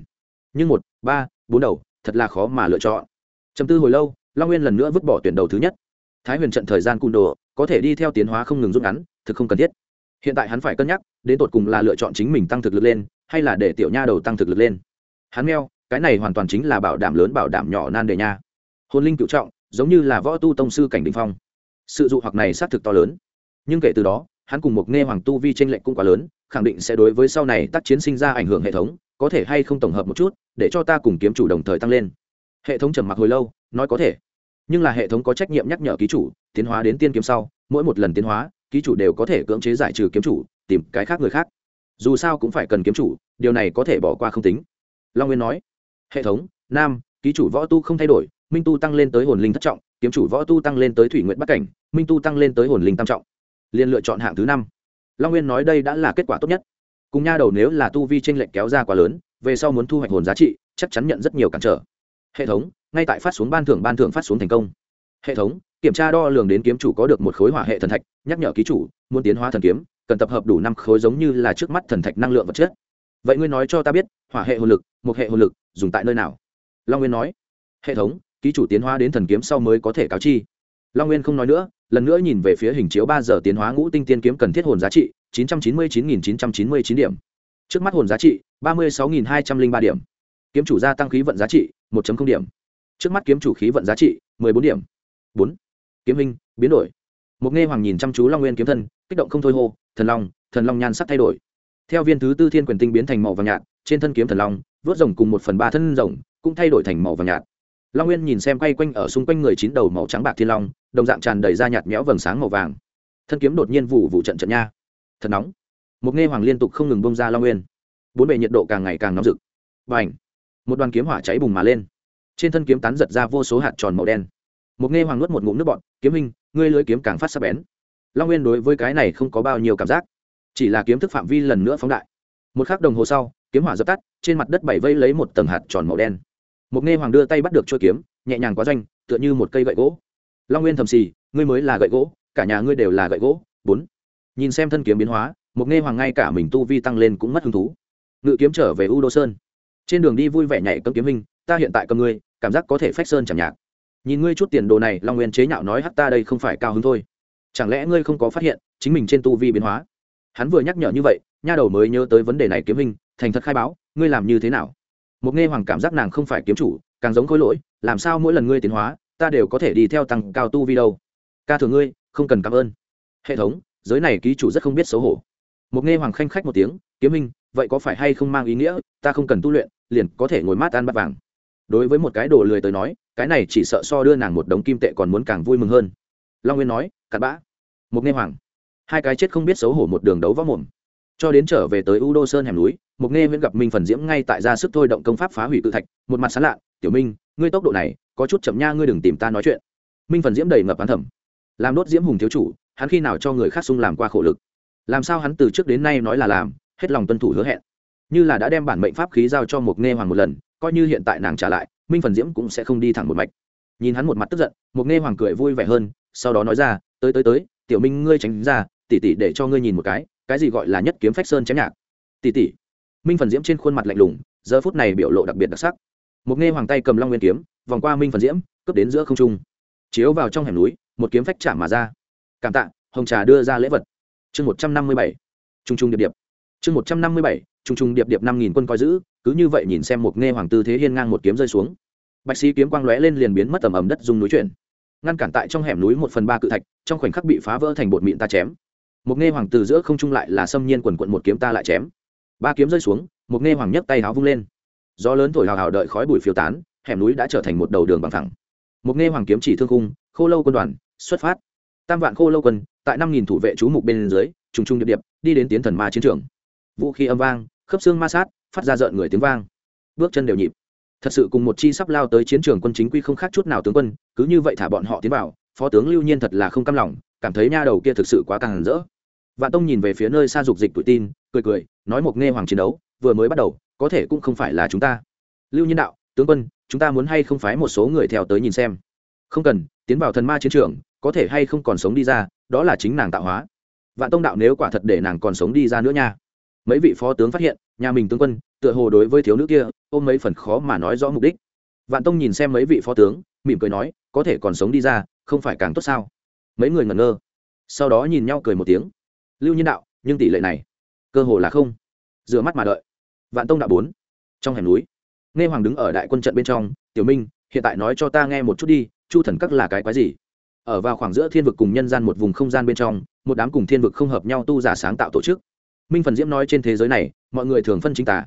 Nhưng một, ba, bốn đầu, thật là khó mà lựa chọn. Chấm tư hồi lâu, long nguyên lần nữa vứt bỏ tuyển đầu thứ nhất. Thái huyền trận thời gian cung đồ, có thể đi theo tiến hóa không ngừng rút ngắn, thực không cần thiết. Hiện tại hắn phải cân nhắc, đến tột cùng là lựa chọn chính mình tăng thực lực lên, hay là để tiểu nha đầu tăng thực lực lên. Hắn meo cái này hoàn toàn chính là bảo đảm lớn bảo đảm nhỏ nan đề nha. Hồn linh cựu trọng, giống như là võ tu tông sư cảnh đình phong. Sự dụ hoặc này xác thực to lớn. Nhưng kể từ đó, hắn cùng một nghe hoàng tu vi tranh lệch cũng quá lớn, khẳng định sẽ đối với sau này tác chiến sinh ra ảnh hưởng hệ thống, có thể hay không tổng hợp một chút, để cho ta cùng kiếm chủ đồng thời tăng lên. Hệ thống trầm mặc hồi lâu, nói có thể. Nhưng là hệ thống có trách nhiệm nhắc nhở ký chủ, tiến hóa đến tiên kiếm sau, mỗi một lần tiến hóa, ký chủ đều có thể cưỡng chế giải trừ kiếm chủ, tìm cái khác người khác. Dù sao cũng phải cần kiếm chủ, điều này có thể bỏ qua không tính. Long nguyên nói hệ thống, nam, ký chủ võ tu không thay đổi, minh tu tăng lên tới hồn linh thất trọng, kiếm chủ võ tu tăng lên tới thủy nguyện bắc cảnh, minh tu tăng lên tới hồn linh tam trọng. Liền lựa chọn hạng thứ năm. Long nguyên nói đây đã là kết quả tốt nhất. Cùng nha đầu nếu là tu vi tranh lệch kéo ra quá lớn, về sau muốn thu hoạch hồn giá trị, chắc chắn nhận rất nhiều cản trở. Hệ thống, ngay tại phát xuống ban thưởng ban thưởng phát xuống thành công. Hệ thống, kiểm tra đo lường đến kiếm chủ có được một khối hỏa hệ thần thạch, nhắc nhở ký chủ, muốn tiến hóa thần kiếm, cần tập hợp đủ năm khối giống như là trước mắt thần thạch năng lượng vật chất. Vậy ngươi nói cho ta biết, hỏa hệ hồn lực, một hệ hồn lực dùng tại nơi nào? Long nguyên nói. Hệ thống, ký chủ tiến hóa đến thần kiếm sau mới có thể cáo chi. Long nguyên không nói nữa, lần nữa nhìn về phía hình chiếu ba giờ tiến hóa ngũ tinh tiên kiếm cần thiết hồn giá trị, chín trăm chín mươi chín nghìn chín trăm chín mươi chín điểm. Trước mắt hồn giá trị, ba mươi sáu nghìn hai trăm linh ba điểm. Kiếm chủ gia tăng khí vận giá trị, một điểm. Trước mắt kiếm chủ khí vận giá trị, mười bốn điểm. Bốn. Kiếm hình biến đổi. Một nghe hoàng nhìn chăm chú long nguyên kiếm thân, kích động không thôi hô, thần long thần long nhan sắc thay đổi. Theo viên thứ tư thiên quyền tinh biến thành màu vàng nhạt, trên thân kiếm thần long vớt rồng cùng một phần ba thân rồng, cũng thay đổi thành màu vàng nhạt. Long nguyên nhìn xem quay quanh ở xung quanh người chín đầu màu trắng bạc thiên long, đồng dạng tràn đầy da nhạt méo vầng sáng màu vàng. Thân kiếm đột nhiên vụ vụ trận trận nha. Thật nóng. Một nghe hoàng liên tục không ngừng bông ra long nguyên. Bốn bề nhiệt độ càng ngày càng nóng rực. B à n h một đoàn kiếm hỏa cháy bùng mà lên. Trên thân kiếm tán giật ra vô số hạt tròn màu đen. Một nghe hoàng nuốt một ngụm nước bọn kiếm hình ngươi lưới kiếm càng phát sắc bén. Long nguyên đối với cái này không có bao nhiêu cảm giác. Chỉ là kiếm thức phạm vi lần nữa phóng đại. Một k h ắ c đồng hồ sau kiếm hỏa dập tắt, trên mặt đất bảy vây lấy một tầng hạt tròn màu đen. Một nghe hoàng đưa tay bắt được chuôi kiếm, nhẹ nhàng quá doanh, tựa như một cây gậy gỗ. Long nguyên thầm xì, ngươi mới là gậy gỗ, cả nhà ngươi đều là gậy gỗ. Bốn. Nhìn xem thân kiếm biến hóa một nghe hoàng ngay cả mình tu vi tăng lên cũng mất hứng thú. Ngự kiếm trở về u đô sơn. Trên đường đi vui vẻ nhảy cầm kiếm hình, ta hiện tại cầm ngươi, cảm giác có thể phách sơn chẳng nhạc. Nhìn ngươi chút tiền đồ này, long nguyên chế nhạo nói hắc ta đây không phải cao hứng thôi. Chẳng lẽ ngươi không có phát hiện, chính mình trên tu vi biến hóa? Hắn vừa nhắc nhở như vậy, nha đầu mới nhớ tới vấn đề này kiếm hình thành thật khai báo, ngươi làm như thế nào? Một nghe hoàng cảm giác nàng không phải kiếm chủ, càng giống khối lỗi, làm sao mỗi lần ngươi tiến hóa, ta đều có thể đi theo tăng cao tu vi đâu? Ca thường ngươi, không cần cảm ơn. Hệ thống, giới này ký chủ rất không biết xấu hổ. Một nghe hoàng khanh khách một tiếng, kiếm minh, vậy có phải hay không mang ý nghĩa, ta không cần tu luyện, liền có thể ngồi mát ăn bát vàng? Đối với một cái đồ lười tới nói, cái này chỉ sợ so đưa nàng một đống kim tệ còn muốn càng vui mừng hơn. Long nguyên nói, cặn bã. Một nghe hoàng, hai cái chết không biết xấu hổ một đường đấu võ mồm cho đến trở về tới u đô sơn hẻm núi mục nghe vẫn gặp minh phần diễm ngay tại ra sức thôi động công pháp phá hủy cự thạch, một mặt sán lạ, tiểu minh, ngươi tốc độ này có chút chậm nha, ngươi đừng tìm ta nói chuyện. Minh phần diễm đầy ngập hắn thẩm làm đốt diễm hùng thiếu chủ, hắn khi nào cho người khác sung làm qua khổ lực? Làm sao hắn từ trước đến nay nói là làm, hết lòng tuân thủ hứa hẹn? Như là đã đem bản mệnh pháp khí giao cho một nghe hoàng một lần, coi như hiện tại nàng trả lại, minh phần diễm cũng sẽ không đi thẳng một mạch. Nhìn hắn một mặt tức giận một nghe hoàng cười vui vẻ hơn, sau đó nói ra, tới tới tới, tiểu minh ngươi tránh ra, tỉ tỉ để cho ngươi nhìn một cái cái gì gọi là nhất kiếm phách sơn chém nhạc. Tỷ tỷ, minh phần diễm trên khuôn mặt lạnh lùng giờ phút này biểu lộ đặc biệt đặc sắc. Một nghe hoàng tay cầm long nguyên kiếm vòng qua minh phần diễm cướp đến giữa không trung. Chiếu vào trong hẻm núi một kiếm phách chạm mà ra. Cảm tạ hồng trà đưa ra lễ vật. Chương một trăm năm mươi bảy. Trung trung điệp điệp. Chương một trăm năm mươi bảy trung trung điệp điệp năm nghìn quân coi giữ cứ như vậy nhìn xem một nghe hoàng tư thế hiên ngang một kiếm rơi xuống. Bạch sĩ kiếm quang lóe lên liền biến mất tầm ầm đất dùng núi chuyển. Ngăn cản tại trong hẻm núi một phần ba cự thạch trong khoảnh khắc bị phá vỡ thành bột mịn ta chém một nghe hoàng từ giữa không trung lại là xâm nhiên quần quận một kiếm ta lại chém. Ba kiếm rơi xuống, một nghe hoàng nhấc tay háo vung lên. Gió lớn thổi hào hào đợi khói bụi phiêu tán, hẻm núi đã trở thành một đầu đường bằng thẳng một nghe hoàng kiếm chỉ thương cung khô lâu quân đoàn, xuất phát. Tam vạn khô lâu quân, tại năm nghìn thủ vệ chú mục bên dưới, trùng trùng điệp điệp, đi đến tiến thần ma chiến trường. Vũ khí âm vang, khớp xương ma sát, phát ra rợn người tiếng vang. Bước chân đều nhịp. Thật sự cùng một chi sắp lao tới chiến trường quân chính quy không khác chút nào tướng quân, cứ như vậy thả bọn họ tiến vào, phó tướng lưu nhiên thật là không cam lòng cảm thấy nha đầu kia thực sự quá càng rỡ. Vạn tông nhìn về phía nơi xa dục dịch tụi tin, cười cười, nói một nghe hoàng chiến đấu, vừa mới bắt đầu, có thể cũng không phải là chúng ta. Lưu nhân đạo, tướng quân, chúng ta muốn hay không phái một số người theo tới nhìn xem? Không cần, tiến vào thần ma chiến trường, có thể hay không còn sống đi ra, đó là chính nàng tạo hóa. Vạn tông đạo nếu quả thật để nàng còn sống đi ra nữa nha. Mấy vị phó tướng phát hiện, nhà mình tướng quân, tựa hồ đối với thiếu nữ kia, ôm mấy phần khó mà nói rõ mục đích. Vạn tông nhìn xem mấy vị phó tướng, mỉm cười nói, có thể còn sống đi ra, không phải càng tốt sao? Mấy người ngẩn ngơ. Sau đó nhìn nhau cười một tiếng. Lưu nhiên đạo, nhưng tỷ lệ này, cơ hồ là không. Rửa mắt mà đợi. Vạn tông đạo bốn. Trong hẻm núi, nghe hoàng đứng ở đại quân trận bên trong, tiểu minh, hiện tại nói cho ta nghe một chút đi, chu thần các là cái quái gì? Ở vào khoảng giữa thiên vực cùng nhân gian một vùng không gian bên trong, một đám cùng thiên vực không hợp nhau tu giả sáng tạo tổ chức. Minh phần diễm nói trên thế giới này, mọi người thường phân chính tả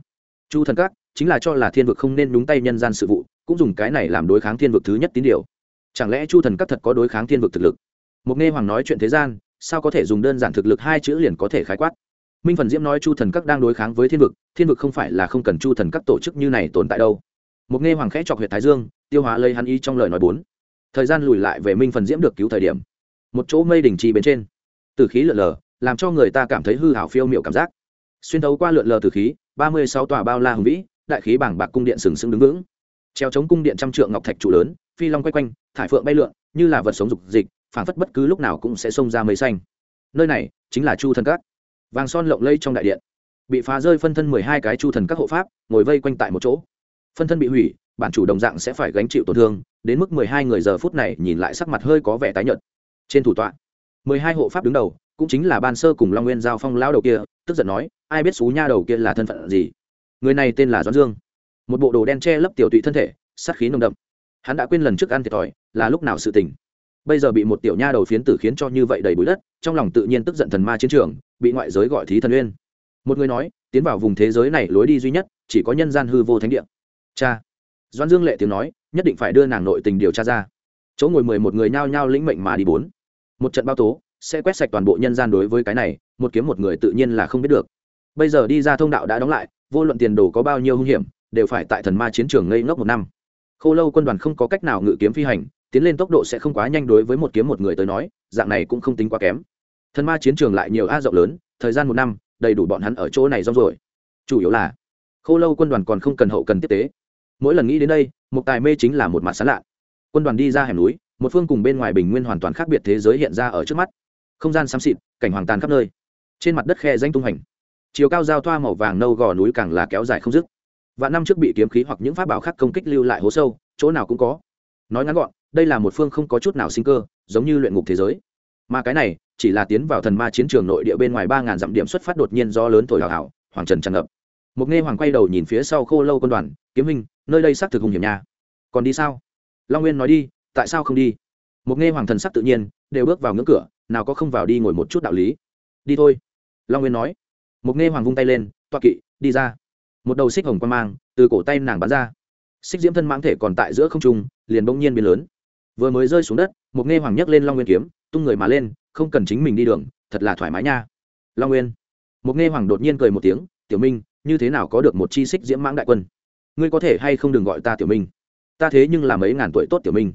chu thần các chính là cho là thiên vực không nên đúng tay nhân gian sự vụ, cũng dùng cái này làm đối kháng thiên vực thứ nhất tín điều. Chẳng lẽ chu thần các thật có đối kháng thiên vực thực lực? Một nghe hoàng nói chuyện thế gian, sao có thể dùng đơn giản thực lực hai chữ liền có thể khái quát? Minh phần diễm nói chu thần các đang đối kháng với thiên vực thiên vực không phải là không cần chu thần các tổ chức như này tồn tại đâu. Một nghe hoàng khẽ chọc huyện thái dương, tiêu hóa lấy hắn ý trong lời nói bốn. Thời gian lùi lại về minh phần diễm được cứu thời điểm. Một chỗ mây đỉnh trì bên trên. Từ khí lượn lờ, làm cho người ta cảm thấy hư hảo phiêu miệu cảm giác. Xuyên thấu qua lượn lờ từ khí, ba mươi sáu tòa bao la hùng vĩ, đại khí bảng bạc cung điện sừng sững đứng vững. Treo chống cung điện trăm trượng ngọc thạch trụ lớn, phi long quay quanh, thải phượng bay lượn, như là vật sống dục dịch phảng phất bất cứ lúc nào cũng sẽ xông ra mây xanh. Nơi này chính là chu thần các. Vàng son lộng lây trong đại điện. Bị phá rơi phân thân mười hai cái chu thần các hộ pháp, ngồi vây quanh tại một chỗ. Phân thân bị hủy, bản chủ đồng dạng sẽ phải gánh chịu tổn thương, đến mức mười hai người giờ phút này nhìn lại sắc mặt hơi có vẻ tái nhợt. Trên thủ tọa, mười hai hộ pháp đứng đầu, cũng chính là ban sơ cùng long nguyên giao phong lao đầu kia, tức giận nói, ai biết xú nha đầu kia là thân phận gì? Người này tên là doãn dương. Một bộ đồ đen che lấp tiểu tụy thân thể, sát khí nồng đậm. Hắn đã quên lần trước ăn thiệt thòi, là lúc nào sự tình? Bây giờ bị một tiểu nha đầu phiến tử khiến cho như vậy đầy bụi đất, trong lòng tự nhiên tức giận thần ma chiến trường, bị ngoại giới gọi thí thần uyên. Một người nói, tiến vào vùng thế giới này lối đi duy nhất, chỉ có nhân gian hư vô thánh địa. Cha. Doan dương lệ tiếng nói, nhất định phải đưa nàng nội tình điều tra ra. Chỗ ngồi mười một người nhao nhao lĩnh mệnh mà đi bốn. Một trận bao tố, sẽ quét sạch toàn bộ nhân gian đối với cái này, một kiếm một người tự nhiên là không biết được. Bây giờ đi ra thông đạo đã đóng lại, vô luận tiền đồ có bao nhiêu hung hiểm, đều phải tại thần ma chiến trường ngây ngốc một năm. Khô lâu quân đoàn không có cách nào ngự kiếm phi hành tiến lên tốc độ sẽ không quá nhanh đối với một kiếm một người tới nói, dạng này cũng không tính quá kém. Thần ma chiến trường lại nhiều a rộng lớn, thời gian một năm, đầy đủ bọn hắn ở chỗ này rong rồi chủ yếu là, khô lâu quân đoàn còn không cần hậu cần tiếp tế. Mỗi lần nghĩ đến đây một tài mê chính là một mặt sán lạ. Quân đoàn đi ra hẻm núi, một phương cùng bên ngoài bình nguyên hoàn toàn khác biệt thế giới hiện ra ở trước mắt. Không gian xám xịt, cảnh hoàng tàn khắp nơi. Trên mặt đất khe danh tung hành chiều cao giao thoa màu vàng nâu gò núi càng là kéo dài không dứt. Và năm trước bị kiếm khí hoặc những pháp bảo khác công kích lưu lại hố sâu, chỗ nào cũng có. Nói ngắn gọn đây là một phương không có chút nào sinh cơ, giống như luyện ngục thế giới. Mà cái này, chỉ là tiến vào thần ma chiến trường nội địa bên ngoài ba ngàn dặm điểm xuất phát đột nhiên do lớn thổi hào hào, hoàng trần tràn ngập. Một nghe hoàng quay đầu nhìn phía sau khô lâu quân đoàn, kiếm hình nơi đây xác thực hùng hiểm nha. Còn đi sao? Long nguyên nói, đi, tại sao không đi? Một nghe hoàng thần sắc tự nhiên, đều bước vào ngưỡng cửa, nào có không vào đi ngồi một chút đạo lý. Đi thôi. Long nguyên nói. Một nghe hoàng vung tay lên, toa kỵ, đi ra. Một đầu xích hồng quan mang, từ cổ tay nàng bắn ra. Xích diễm thân mãng thể còn tại giữa không trung, liền bỗng nhiên biến lớn vừa mới rơi xuống đất, một nghe hoàng nhấc lên long nguyên kiếm, tung người mà lên, không cần chính mình đi đường, thật là thoải mái nha. Long nguyên. Một nghe hoàng đột nhiên cười một tiếng, tiểu minh, như thế nào có được một chi xích diễm mãng đại quân? Ngươi có thể hay không đừng gọi ta tiểu minh? Ta thế nhưng là mấy ngàn tuổi tốt tiểu minh.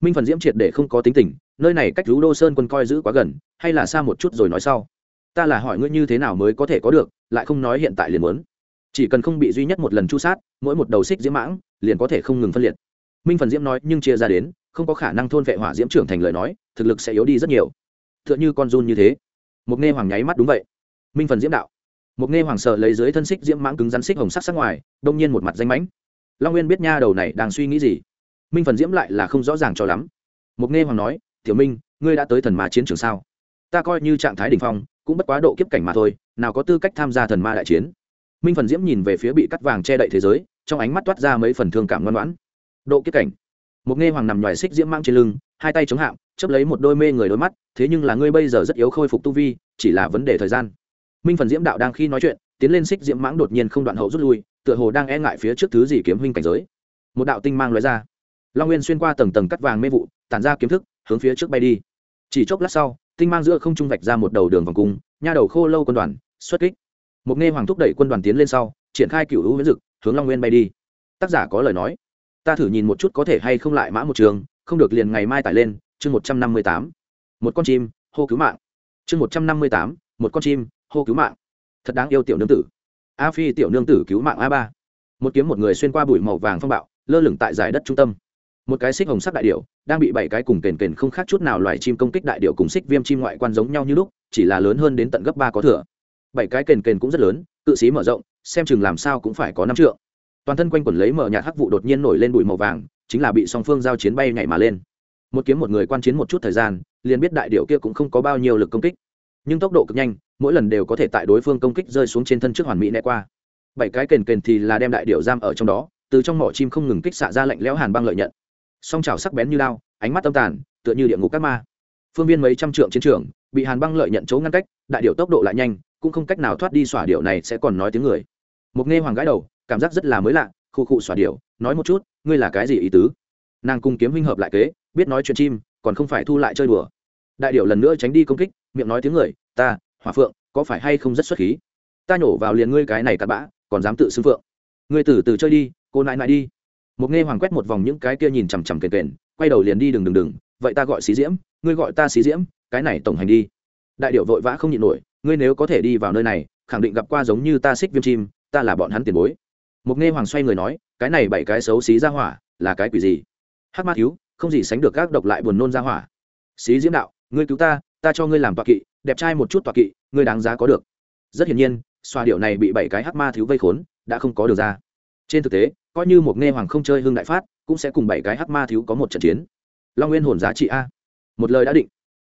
Minh phần diễm triệt để không có tính tình, nơi này cách rú đô sơn quân coi giữ quá gần, hay là xa một chút rồi nói sau. Ta là hỏi ngươi như thế nào mới có thể có được, lại không nói hiện tại liền muốn. Chỉ cần không bị duy nhất một lần chu sát, mỗi một đầu xích diễm mãng, liền có thể không ngừng phân liệt. Minh phần diễm nói, nhưng chia ra đến không có khả năng thôn vệ hỏa diễm trưởng thành lời nói, thực lực sẽ yếu đi rất nhiều. T h ư ợ n h ư con run như thế. Mục nghe hoàng nháy mắt đúng vậy. Minh phần diễm đạo. Mục nghe hoàng sợ lấy dưới thân xích diễm mãng cứng rắn xích hồng sắc sắc ngoài, đông nhiên một mặt danh mãnh. Long nguyên biết nha đầu này đang suy nghĩ gì. Minh phần diễm lại là không rõ ràng cho lắm. Mục nghe hoàng nói, tiểu minh, ngươi đã tới thần ma chiến trường sao? Ta coi như trạng thái đ ỉ n h phong, cũng bất quá độ kiếp cảnh mà thôi, nào có tư cách tham gia thần ma đại chiến? Minh phần diễm nhìn về phía bị cắt vàng che đậy thế giới, trong ánh mắt toát ra mấy phần thương cảm ngoan ngoãn. Độ kiếp cảnh một nghe hoàng nằm ngoài xích diễm mang trên lưng, hai tay chống hạm chấp lấy một đôi mê người đôi mắt, thế nhưng là ngươi bây giờ rất yếu khôi phục tu vi, chỉ là vấn đề thời gian. Minh phần diễm đạo đang khi nói chuyện, tiến lên xích diễm mãng đột nhiên không đoạn hậu rút lui, tựa hồ đang e ngại phía trước thứ gì kiếm huynh cảnh giới. Một đạo tinh mang lóe ra. Long nguyên xuyên qua tầng tầng cắt vàng mê vụ, tản ra kiếm thức, hướng phía trước bay đi. Chỉ chốc lát sau, tinh mang giữa không trung vạch ra một đầu đường vòng cung, nha đầu khô lâu quân đoàn, xuất kích. Một nghe hoàng thúc đẩy quân đoàn tiến lên sau, triển khai cựu hữu huyễn dực, hướng long nguyên bay đi. Tác giả có lời nói ta thử nhìn một chút có thể hay không lại mã một trường, không được liền ngày mai tải lên, chương một trăm năm mươi tám. Một con chim, hô cứu mạng. Chương một trăm năm mươi tám, một con chim, hô cứu mạng. Thật đáng yêu tiểu nương tử. A phi tiểu nương tử cứu mạng a ba. Một kiếm một người xuyên qua bụi màu vàng phong bạo, lơ lửng tại giải đất trung tâm. Một cái xích hồng sắc đại điệu đang bị bảy cái cùng kền kền không khác chút nào loài chim công kích đại điệu cùng xích viêm chim ngoại quan giống nhau như lúc, chỉ là lớn hơn đến tận gấp ba có thừa. Bảy cái kền kền cũng rất lớn, cự xí mở rộng, xem chừng làm sao cũng phải có năm trượng toàn thân quanh quẩn lấy mở nhạt hắc vụ đột nhiên nổi lên bụi màu vàng, chính là bị song phương giao chiến bay nhảy mà lên. Một kiếm một người quan chiến một chút thời gian, liền biết đại điệu kia cũng không có bao nhiêu lực công kích. Nhưng tốc độ cực nhanh, mỗi lần đều có thể tại đối phương công kích rơi xuống trên thân trước hoàn mỹ né qua. Bảy cái kền kền thì là đem đại điệu giam ở trong đó, từ trong mỏ chim không ngừng kích xạ ra lạnh lẽo hàn băng lợi nhận. Song trào sắc bén như lao ánh mắt tâm tàn, tựa như địa ngục các ma. Phương viên mấy trăm trượng chiến trường, bị hàn băng lợi nhận chấu ngăn cách, đại điệu tốc độ lại nhanh, cũng không cách nào thoát đi xỏa điệu này sẽ còn nói tiếng người. Một nghe hoàng gái đầu cảm giác rất là mới lạ, khu khu xòa điệu nói một chút, ngươi là cái gì ý tứ? Nàng cùng kiếm huynh hợp lại kế, biết nói chuyện chim, còn không phải thu lại chơi đùa. Đại điệu lần nữa tránh đi công kích, miệng nói tiếng người, ta, hỏa phượng, có phải hay không rất xuất khí? Ta nhổ vào liền ngươi cái này cặn bã, còn dám tự xưng phượng. Ngươi từ từ chơi đi, cô nại nại đi. Một nghe hoàng quét một vòng những cái kia nhìn chằm chằm kền kền, quay đầu liền đi đừng đừng đừng, vậy ta gọi xí diễm, ngươi gọi ta xí diễm, cái này tổng hành đi. Đại điệu vội vã không nhịn nổi, ngươi nếu có thể đi vào nơi này, khẳng định gặp qua giống như ta xích viêm chim, ta là bọn hắn tiền bối mục nghe hoàng xoay người nói, cái này bảy cái xấu xí ra hỏa, là cái quỷ gì? Hát ma thiếu, không gì sánh được các độc lại buồn nôn ra hỏa. Xí diễm đạo, ngươi cứu ta ta cho ngươi làm tọa kỵ, đẹp trai một chút tọa kỵ, ngươi đáng giá có được. Rất hiển nhiên, xoa điệu này bị bảy cái hắc ma thiếu vây khốn, đã không có được ra. Trên thực tế, coi như một nghe hoàng không chơi hương đại phát, cũng sẽ cùng bảy cái hắc ma thiếu có một trận chiến. Long nguyên hồn giá trị a. Một lời đã định.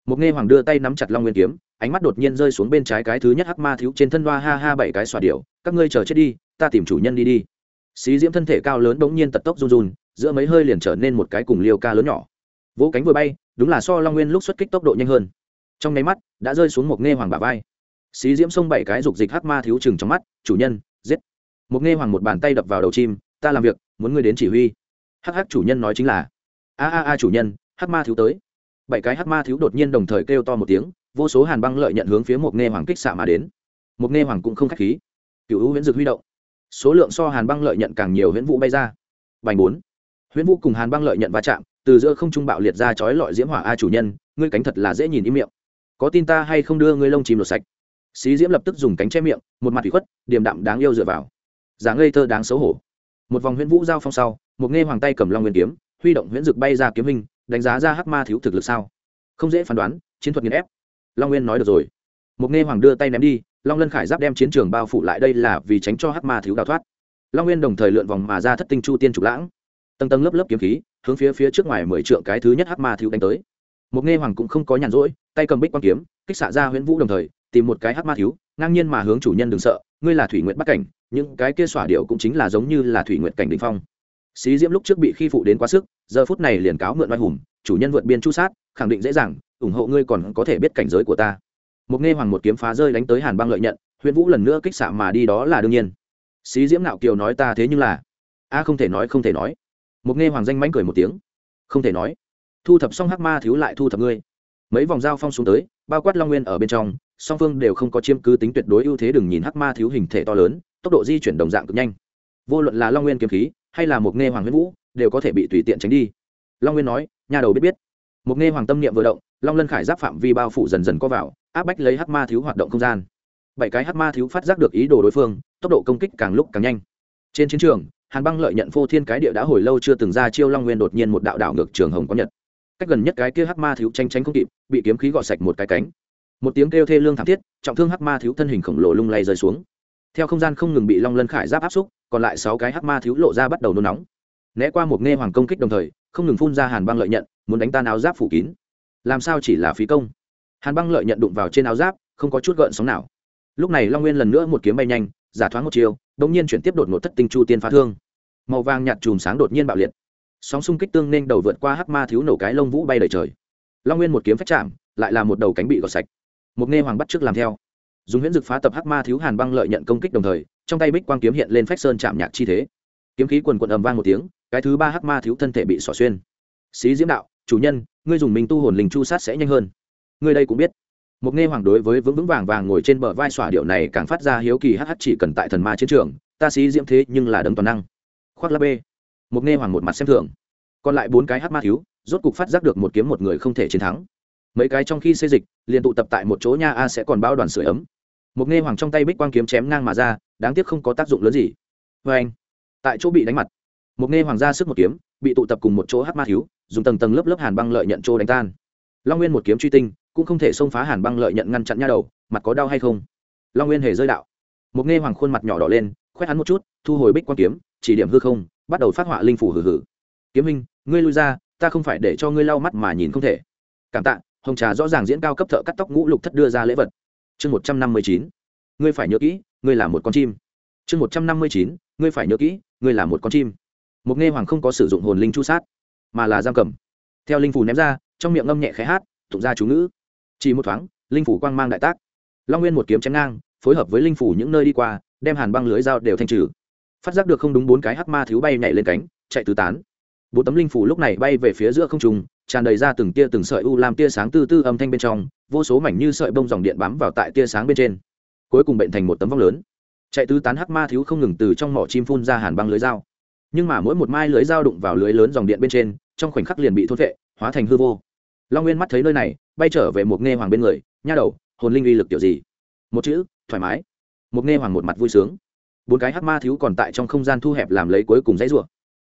Một nghe hoàng đưa tay nắm chặt long nguyên kiếm ánh mắt đột nhiên rơi xuống bên trái cái thứ nhất hắc ma thiếu trên thân hoa ha ha bảy cái xoa điệu các ngươi chờ chết đi, ta tìm chủ nhân đi đi. Xí diễm thân thể cao lớn bỗng nhiên tật tốc run run, giữa mấy hơi liền trở nên một cái cùng liêu ca lớn nhỏ. Vỗ cánh vừa bay, đúng là so long nguyên lúc xuất kích tốc độ nhanh hơn. Trong nháy mắt, đã rơi xuống một nghe hoàng bà vai. Xí diễm xông bảy cái dục dịch hắc ma thiếu chừng trong mắt, chủ nhân, giết. Một nghe hoàng một bàn tay đập vào đầu chim, ta làm việc, muốn ngươi đến chỉ huy. Hắc hắc chủ nhân nói chính là, a a a chủ nhân, hắc ma thiếu tới. Bảy cái hắc ma thiếu đột nhiên đồng thời kêu to một tiếng vô số hàn băng lợi nhận hướng phía một nghe hoàng kích xạ mà đến. Một nghe hoàng cũng không khách khí. Cựu hữu huyễn dược huy động. Số lượng so hàn băng lợi nhận càng nhiều huyễn vũ bay ra. Bành bốn. Huyễn vũ cùng hàn băng lợi nhận va chạm, từ giữa không trung bạo liệt ra chói lọi diễm hỏa a chủ nhân, ngươi cánh thật là dễ nhìn im miệng. Có tin ta hay không đưa ngươi lông chìm lột sạch? Xí diễm lập tức dùng cánh che miệng, một mặt thủy khuất, điềm đạm đáng yêu dựa vào. Giá ngây thơ đáng xấu hổ. Một vòng huyễn vũ giao phong sau, một nghe hoàng tay cầm long nguyên kiếm, huy động huyễn dực bay ra kiếm hình, đánh giá ra hắc ma thiếu thực lực sao. Không dễ phán đoán, chiến thuật nghiền ép long nguyên nói được rồi. Một nghe hoàng đưa tay ném đi, long lân khải giáp đem chiến trường bao phủ lại đây là vì tránh cho hắc ma thiếu đào thoát. Long nguyên đồng thời lượn vòng mà ra thất tinh chu tiên trục lãng. Tầng tầng lớp lớp kiếm khí, hướng phía phía trước ngoài mười trượng cái thứ nhất hắc ma thiếu đánh tới. Một nghe hoàng cũng không có nhàn rỗi, tay cầm bích quang kiếm, kích xạ ra huyễn vũ đồng thời, tìm một cái hắc ma thiếu, ngang nhiên mà hướng chủ nhân đừng sợ, ngươi là thủy nguyện bắc cảnh, những cái kia xỏa điệu cũng chính là giống như là thủy nguyện cảnh đình phong. Xí diễm lúc trước bị khi phụ đến quá sức, giờ phút này liền cáo mượn oai hùng, chủ nhân vượt biên chu sát, khẳng định dễ dàng ủng hộ ngươi còn có thể biết cảnh giới của ta. Một nghe hoàng một kiếm phá rơi đánh tới hàn băng lợi nhận huyện vũ lần nữa kích xạ mà đi đó là đương nhiên. Xí diễm nạo kiều nói ta thế nhưng là, a không thể nói, không thể nói. Một nghe hoàng danh mánh cười một tiếng, không thể nói. Thu thập xong hắc ma thiếu lại thu thập ngươi. Mấy vòng dao phong xuống tới, bao quát long nguyên ở bên trong, song phương đều không có chiếm cứ tính tuyệt đối ưu thế, đừng nhìn hắc ma thiếu hình thể to lớn, tốc độ di chuyển đồng dạng cực nhanh. Vô luận là long nguyên kiếm khí, hay là một nghe hoàng huyết vũ, đều có thể bị tùy tiện tránh đi. Long nguyên nói, nhà đầu biết biết. Một nghe hoàng tâm niệm vừa động long lân khải giáp phạm vi bao phủ dần dần có vào, áp bách lấy hắc ma thiếu hoạt động không gian. Bảy cái hắc ma thiếu phát giác được ý đồ đối phương, tốc độ công kích càng lúc càng nhanh. Trên chiến trường, hàn băng lợi nhận phô thiên cái địa đã hồi lâu chưa từng ra chiêu long nguyên đột nhiên một đạo đảo ngược trường hồng có nhật. Cách gần nhất cái kia hắc ma thiếu tranh tránh không kịp, bị kiếm khí gọt sạch một cái cánh. Một tiếng kêu thê lương thảm thiết, trọng thương hắc ma thiếu thân hình khổng lồ lung lay rơi xuống. Theo không gian không ngừng bị long lân khải giáp áp xúc, còn lại sáu cái hắc ma thiếu lộ ra bắt đầu nôn nóng. Né qua một nghe hoàng công kích đồng thời, không ngừng phun ra hàn băng lợi nhận, muốn đánh tan áo giáp phủ kín làm sao chỉ là phí công? Hàn băng lợi nhận đụng vào trên áo giáp, không có chút gợn sóng nào. Lúc này long nguyên lần nữa một kiếm bay nhanh, giả thoáng một chiều đ nhiên chuyển tiếp đột ngột thất tinh chu tiên phá thương. Màu vàng nhạt chùm sáng đột nhiên bạo liệt. Sóng xung kích tương nên đầu vượt qua hắc ma thiếu nổ cái lông vũ bay đầy trời. Long nguyên một kiếm phách chạm, lại là một đầu cánh bị gọt sạch. Một nghe hoàng bắt trước làm theo. Dùng huyễn dực phá tập hắc ma thiếu hàn băng lợi nhận công kích đồng thời, trong tay bích quang kiếm hiện lên phách sơn chạm nhạc chi thế. Kiếm khí quần quần ầm vang một tiếng, cái thứ ba hắc ma thiếu thân thể bị xỏ xuyên. Xí diễm đạo, chủ nhân ngươi dùng mình tu hồn linh chu sát sẽ nhanh hơn. Ngươi đây cũng biết. Một nghe hoàng đối với vững vững vàng vàng ngồi trên bờ vai xỏa điệu này càng phát ra hiếu kỳ hh chỉ cần tại thần ma chiến trường, ta sĩ diễm thế nhưng là đấng toàn năng. Khoác la b một nghe hoàng một mặt xem thường. Còn lại bốn cái hát ma thiếu, rốt cục phát giác được một kiếm một người không thể chiến thắng. Mấy cái trong khi xây dịch, liền tụ tập tại một chỗ nha a sẽ còn bao đoàn sửa ấm. Một nghe hoàng trong tay bích quang kiếm chém ngang mà ra, đáng tiếc không có tác dụng lớn gì. Vê anh. Tại chỗ bị đánh mặt một nghe hoàng Gia sức một kiếm, bị tụ tập cùng một chỗ hát ma thiếu, dùng tầng tầng lớp lớp hàn băng lợi nhận chỗ đánh tan. Long nguyên một kiếm truy tinh, cũng không thể xông phá hàn băng lợi nhận ngăn chặn nha đầu, mặt có đau hay không? Long nguyên hề rơi đạo. Một nghe hoàng khuôn mặt nhỏ đỏ lên, khoét hắn một chút, thu hồi bích quan kiếm, chỉ điểm hư không, bắt đầu phát họa linh phủ hử hử kiếm minh ngươi lui ra, ta không phải để cho ngươi lau mắt mà nhìn không thể. Cảm tạ, hồng trà rõ ràng diễn cao cấp thợ cắt tóc ngũ lục thất đưa ra lễ vật. Chương một trăm năm mươi chín. Ngươi phải nhớ kỹ, ngươi là một con chim. Chương một trăm năm mươi chín. Ngươi phải nhớ kỹ, ngươi là một con chim một nghe hoàng không có sử dụng hồn linh chu sát, mà là giam cầm. Theo linh phủ ném ra, trong miệng ngâm nhẹ khẽ hát, tụng ra chú ngữ. Chỉ một thoáng, linh phủ quang mang đại tác. Long nguyên một kiếm chém ngang, phối hợp với linh phủ những nơi đi qua, đem hàn băng lưới dao đều thanh trừ. Phát giác được không đúng bốn cái hắc ma thiếu bay nhảy lên cánh, chạy tứ tán. Bốn tấm linh phủ lúc này bay về phía giữa không trung, tràn đầy ra từng tia từng sợi u làm tia sáng tư tư âm thanh bên trong, vô số mảnh như sợi bông dòng điện bám vào tại tia sáng bên trên. Cuối cùng bệnh thành một tấm vong lớn. Chạy tứ tán hắc ma thiếu không ngừng từ trong mỏ chim phun ra hàn băng lưới dao nhưng mà mỗi một mai lưới dao đụng vào lưới lớn dòng điện bên trên, trong khoảnh khắc liền bị thôn vệ hóa thành hư vô. Long nguyên mắt thấy nơi này, bay trở về một nghe hoàng bên người, nha đầu, hồn linh uy lực kiểu gì? Một chữ, thoải mái. Một nghe hoàng một mặt vui sướng. Bốn cái hắc ma thiếu còn tại trong không gian thu hẹp làm lấy cuối cùng dãy rủa.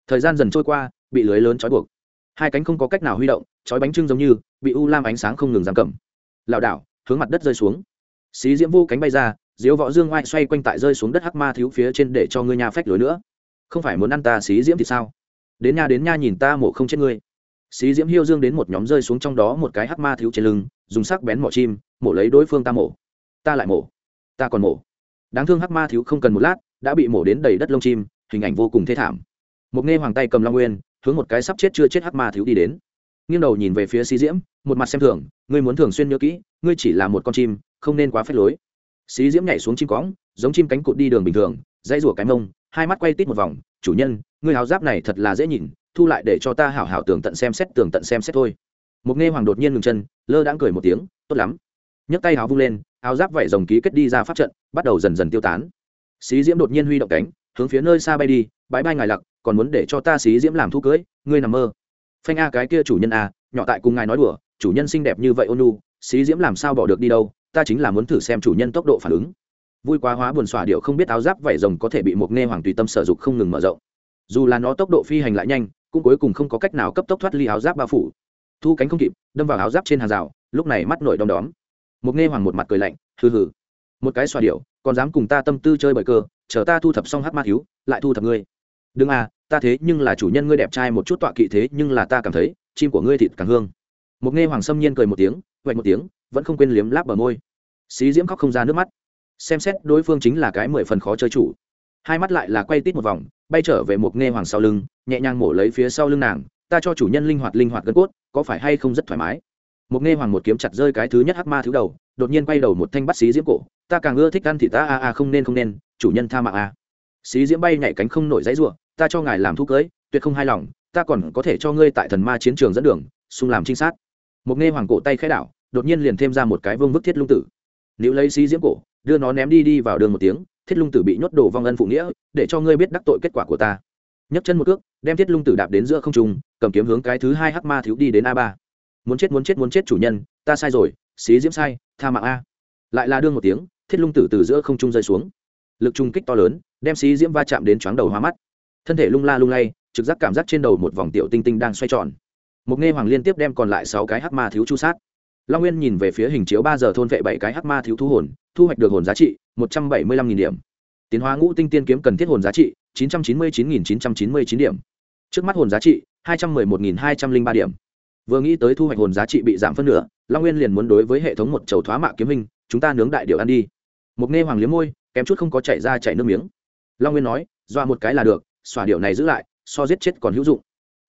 Thời gian dần trôi qua, bị lưới lớn trói buộc. Hai cánh không có cách nào huy động, trói bánh trưng giống như, bị u lam ánh sáng không ngừng giam cầm. Lảo đảo, hướng mặt đất rơi xuống. Xí diễm vô cánh bay ra diếu võ dương ngoại xoay quanh tại rơi xuống đất hắc ma thiếu phía trên để cho ngươi nhà phách lối nữa không phải muốn ăn ta xí diễm thì sao? Đến nha đến nha, nhìn ta mổ không chết ngươi. Xí diễm hiêu dương đến một nhóm rơi xuống trong đó một cái hắc ma thiếu trên lưng, dùng sắc bén mỏ chim, mổ lấy đối phương ta mổ. Ta lại mổ. Ta còn mổ. Đáng thương hắc ma thiếu không cần một lát, đã bị mổ đến đầy đất lông chim, hình ảnh vô cùng thê thảm. Một nghe hoàng tay cầm long nguyên, hướng một cái sắp chết chưa chết hắc ma thiếu đi đến. Nghiêng đầu nhìn về phía xí diễm, một mặt xem thường, ngươi muốn thường xuyên nhớ kỹ, ngươi chỉ là một con chim, không nên quá phép lối. Xí diễm nhảy xuống chim cõng, giống chim cánh cụt đi đường bình thường, dãy rủa cái mông hai mắt quay tít một vòng, chủ nhân, ngươi áo giáp này thật là dễ nhìn, thu lại để cho ta hảo hảo tường tận xem xét, tường tận xem xét thôi. Một nghe hoàng đột nhiên ngừng chân, lơ đãng cười một tiếng, tốt lắm. Nhấc tay áo vung lên, áo giáp vẩy rồng ký kết đi ra pháp trận, bắt đầu dần dần tiêu tán. Xí diễm đột nhiên huy động cánh, hướng phía nơi xa bay đi, bãi bay ngài lặc, còn muốn để cho ta xí diễm làm thu cưới, ngươi nằm mơ. Phanh a, cái kia chủ nhân a, nhỏ tại cùng ngài nói đùa, chủ nhân xinh đẹp như vậy ôn nu xí diễm làm sao bỏ được đi đâu, ta chính là muốn thử xem chủ nhân tốc độ phản ứng vui quá hóa buồn xỏa điệu không biết áo giáp vảy rồng có thể bị một nghe hoàng tùy tâm sở dục không ngừng mở rộng. Dù là nó tốc độ phi hành lại nhanh, cũng cuối cùng không có cách nào cấp tốc thoát ly áo giáp bao phủ. Thu cánh không kịp, đâm vào áo giáp trên hàng rào, lúc này mắt nổi đom đóm. Một nghe hoàng một mặt cười lạnh, hừ hừ. Một cái xoa điệu, còn dám cùng ta tâm tư chơi bởi cơ, chờ ta thu thập xong hát ma thiếu, lại thu thập ngươi. Đừng à ta thế nhưng là chủ nhân ngươi đẹp trai một chút tọa kỵ thế nhưng là ta cảm thấy, chim của ngươi thịt càng hương. Một nghe hoàng sâm nhiên cười một tiếng vậy một tiếng, vẫn không quên liếm láp bờ môi. Xí diễm khóc không ra nước mắt xem xét đối phương chính là cái mười phần khó chơi chủ. Hai mắt lại là quay tít một vòng, bay trở về một nghe hoàng sau lưng, nhẹ nhàng mổ lấy phía sau lưng nàng, ta cho chủ nhân linh hoạt linh hoạt gân cốt, có phải hay không rất thoải mái? Một nghe hoàng một kiếm chặt rơi cái thứ nhất hắc ma thứ đầu, đột nhiên quay đầu một thanh bắt xí diễm cổ, ta càng ưa thích ăn thì ta, a a, không nên không nên, chủ nhân tha mạng a. Xí diễm bay nhảy cánh không nổi dãy ruộng ta cho ngài làm thuốc cưới, tuyệt không hài lòng, ta còn có thể cho ngươi tại thần ma chiến trường dẫn đường, xung làm trinh sát. Một nghe hoàng cổ tay khai đảo, đột nhiên liền thêm ra một cái vương vức thiết lung tử. Nếu lấy xí diễm cổ đưa nó ném đi đi vào đường một tiếng, thiết lung tử bị nhốt đổ vong ân phụ nghĩa, để cho ngươi biết đắc tội kết quả của ta. Nhấc chân một cước, đem thiết lung tử đạp đến giữa không trung, cầm kiếm hướng cái thứ hai hắc ma thiếu đi đến a ba. Muốn chết muốn chết muốn chết chủ nhân, ta sai rồi, xí diễm sai, tha mạng a. Lại là đương một tiếng, thiết lung tử từ giữa không trung rơi xuống. Lực trung kích to lớn, đem xí diễm va chạm đến chóng đầu hoa mắt. Thân thể lung la lung lay, trực giác cảm giác trên đầu một vòng tiểu tinh tinh đang xoay tròn. Một nghe hoàng liên tiếp đem còn lại sáu cái hắc ma thiếu chu sát long nguyên nhìn về phía hình chiếu ba giờ thôn vệ bảy cái hắc ma thiếu thu hồn, thu hoạch được hồn giá trị một trăm bảy mươi lăm nghìn điểm. Tiến hóa ngũ tinh tiên kiếm cần thiết hồn giá trị chín trăm chín mươi chín nghìn chín trăm chín mươi chín điểm. Trước mắt hồn giá trị hai trăm mười một nghìn hai trăm linh ba điểm. Vừa nghĩ tới thu hoạch hồn giá trị bị giảm phân nửa, long nguyên liền muốn đối với hệ thống một chầu thoá mạ kiếm hình, chúng ta nướng đại điệu ăn đi. Mục nghe hoàng liếm môi, kém chút không có chạy ra chạy nước miếng. Long nguyên nói doa một cái là được, xòa điệu này giữ lại, so giết chết còn hữu dụng.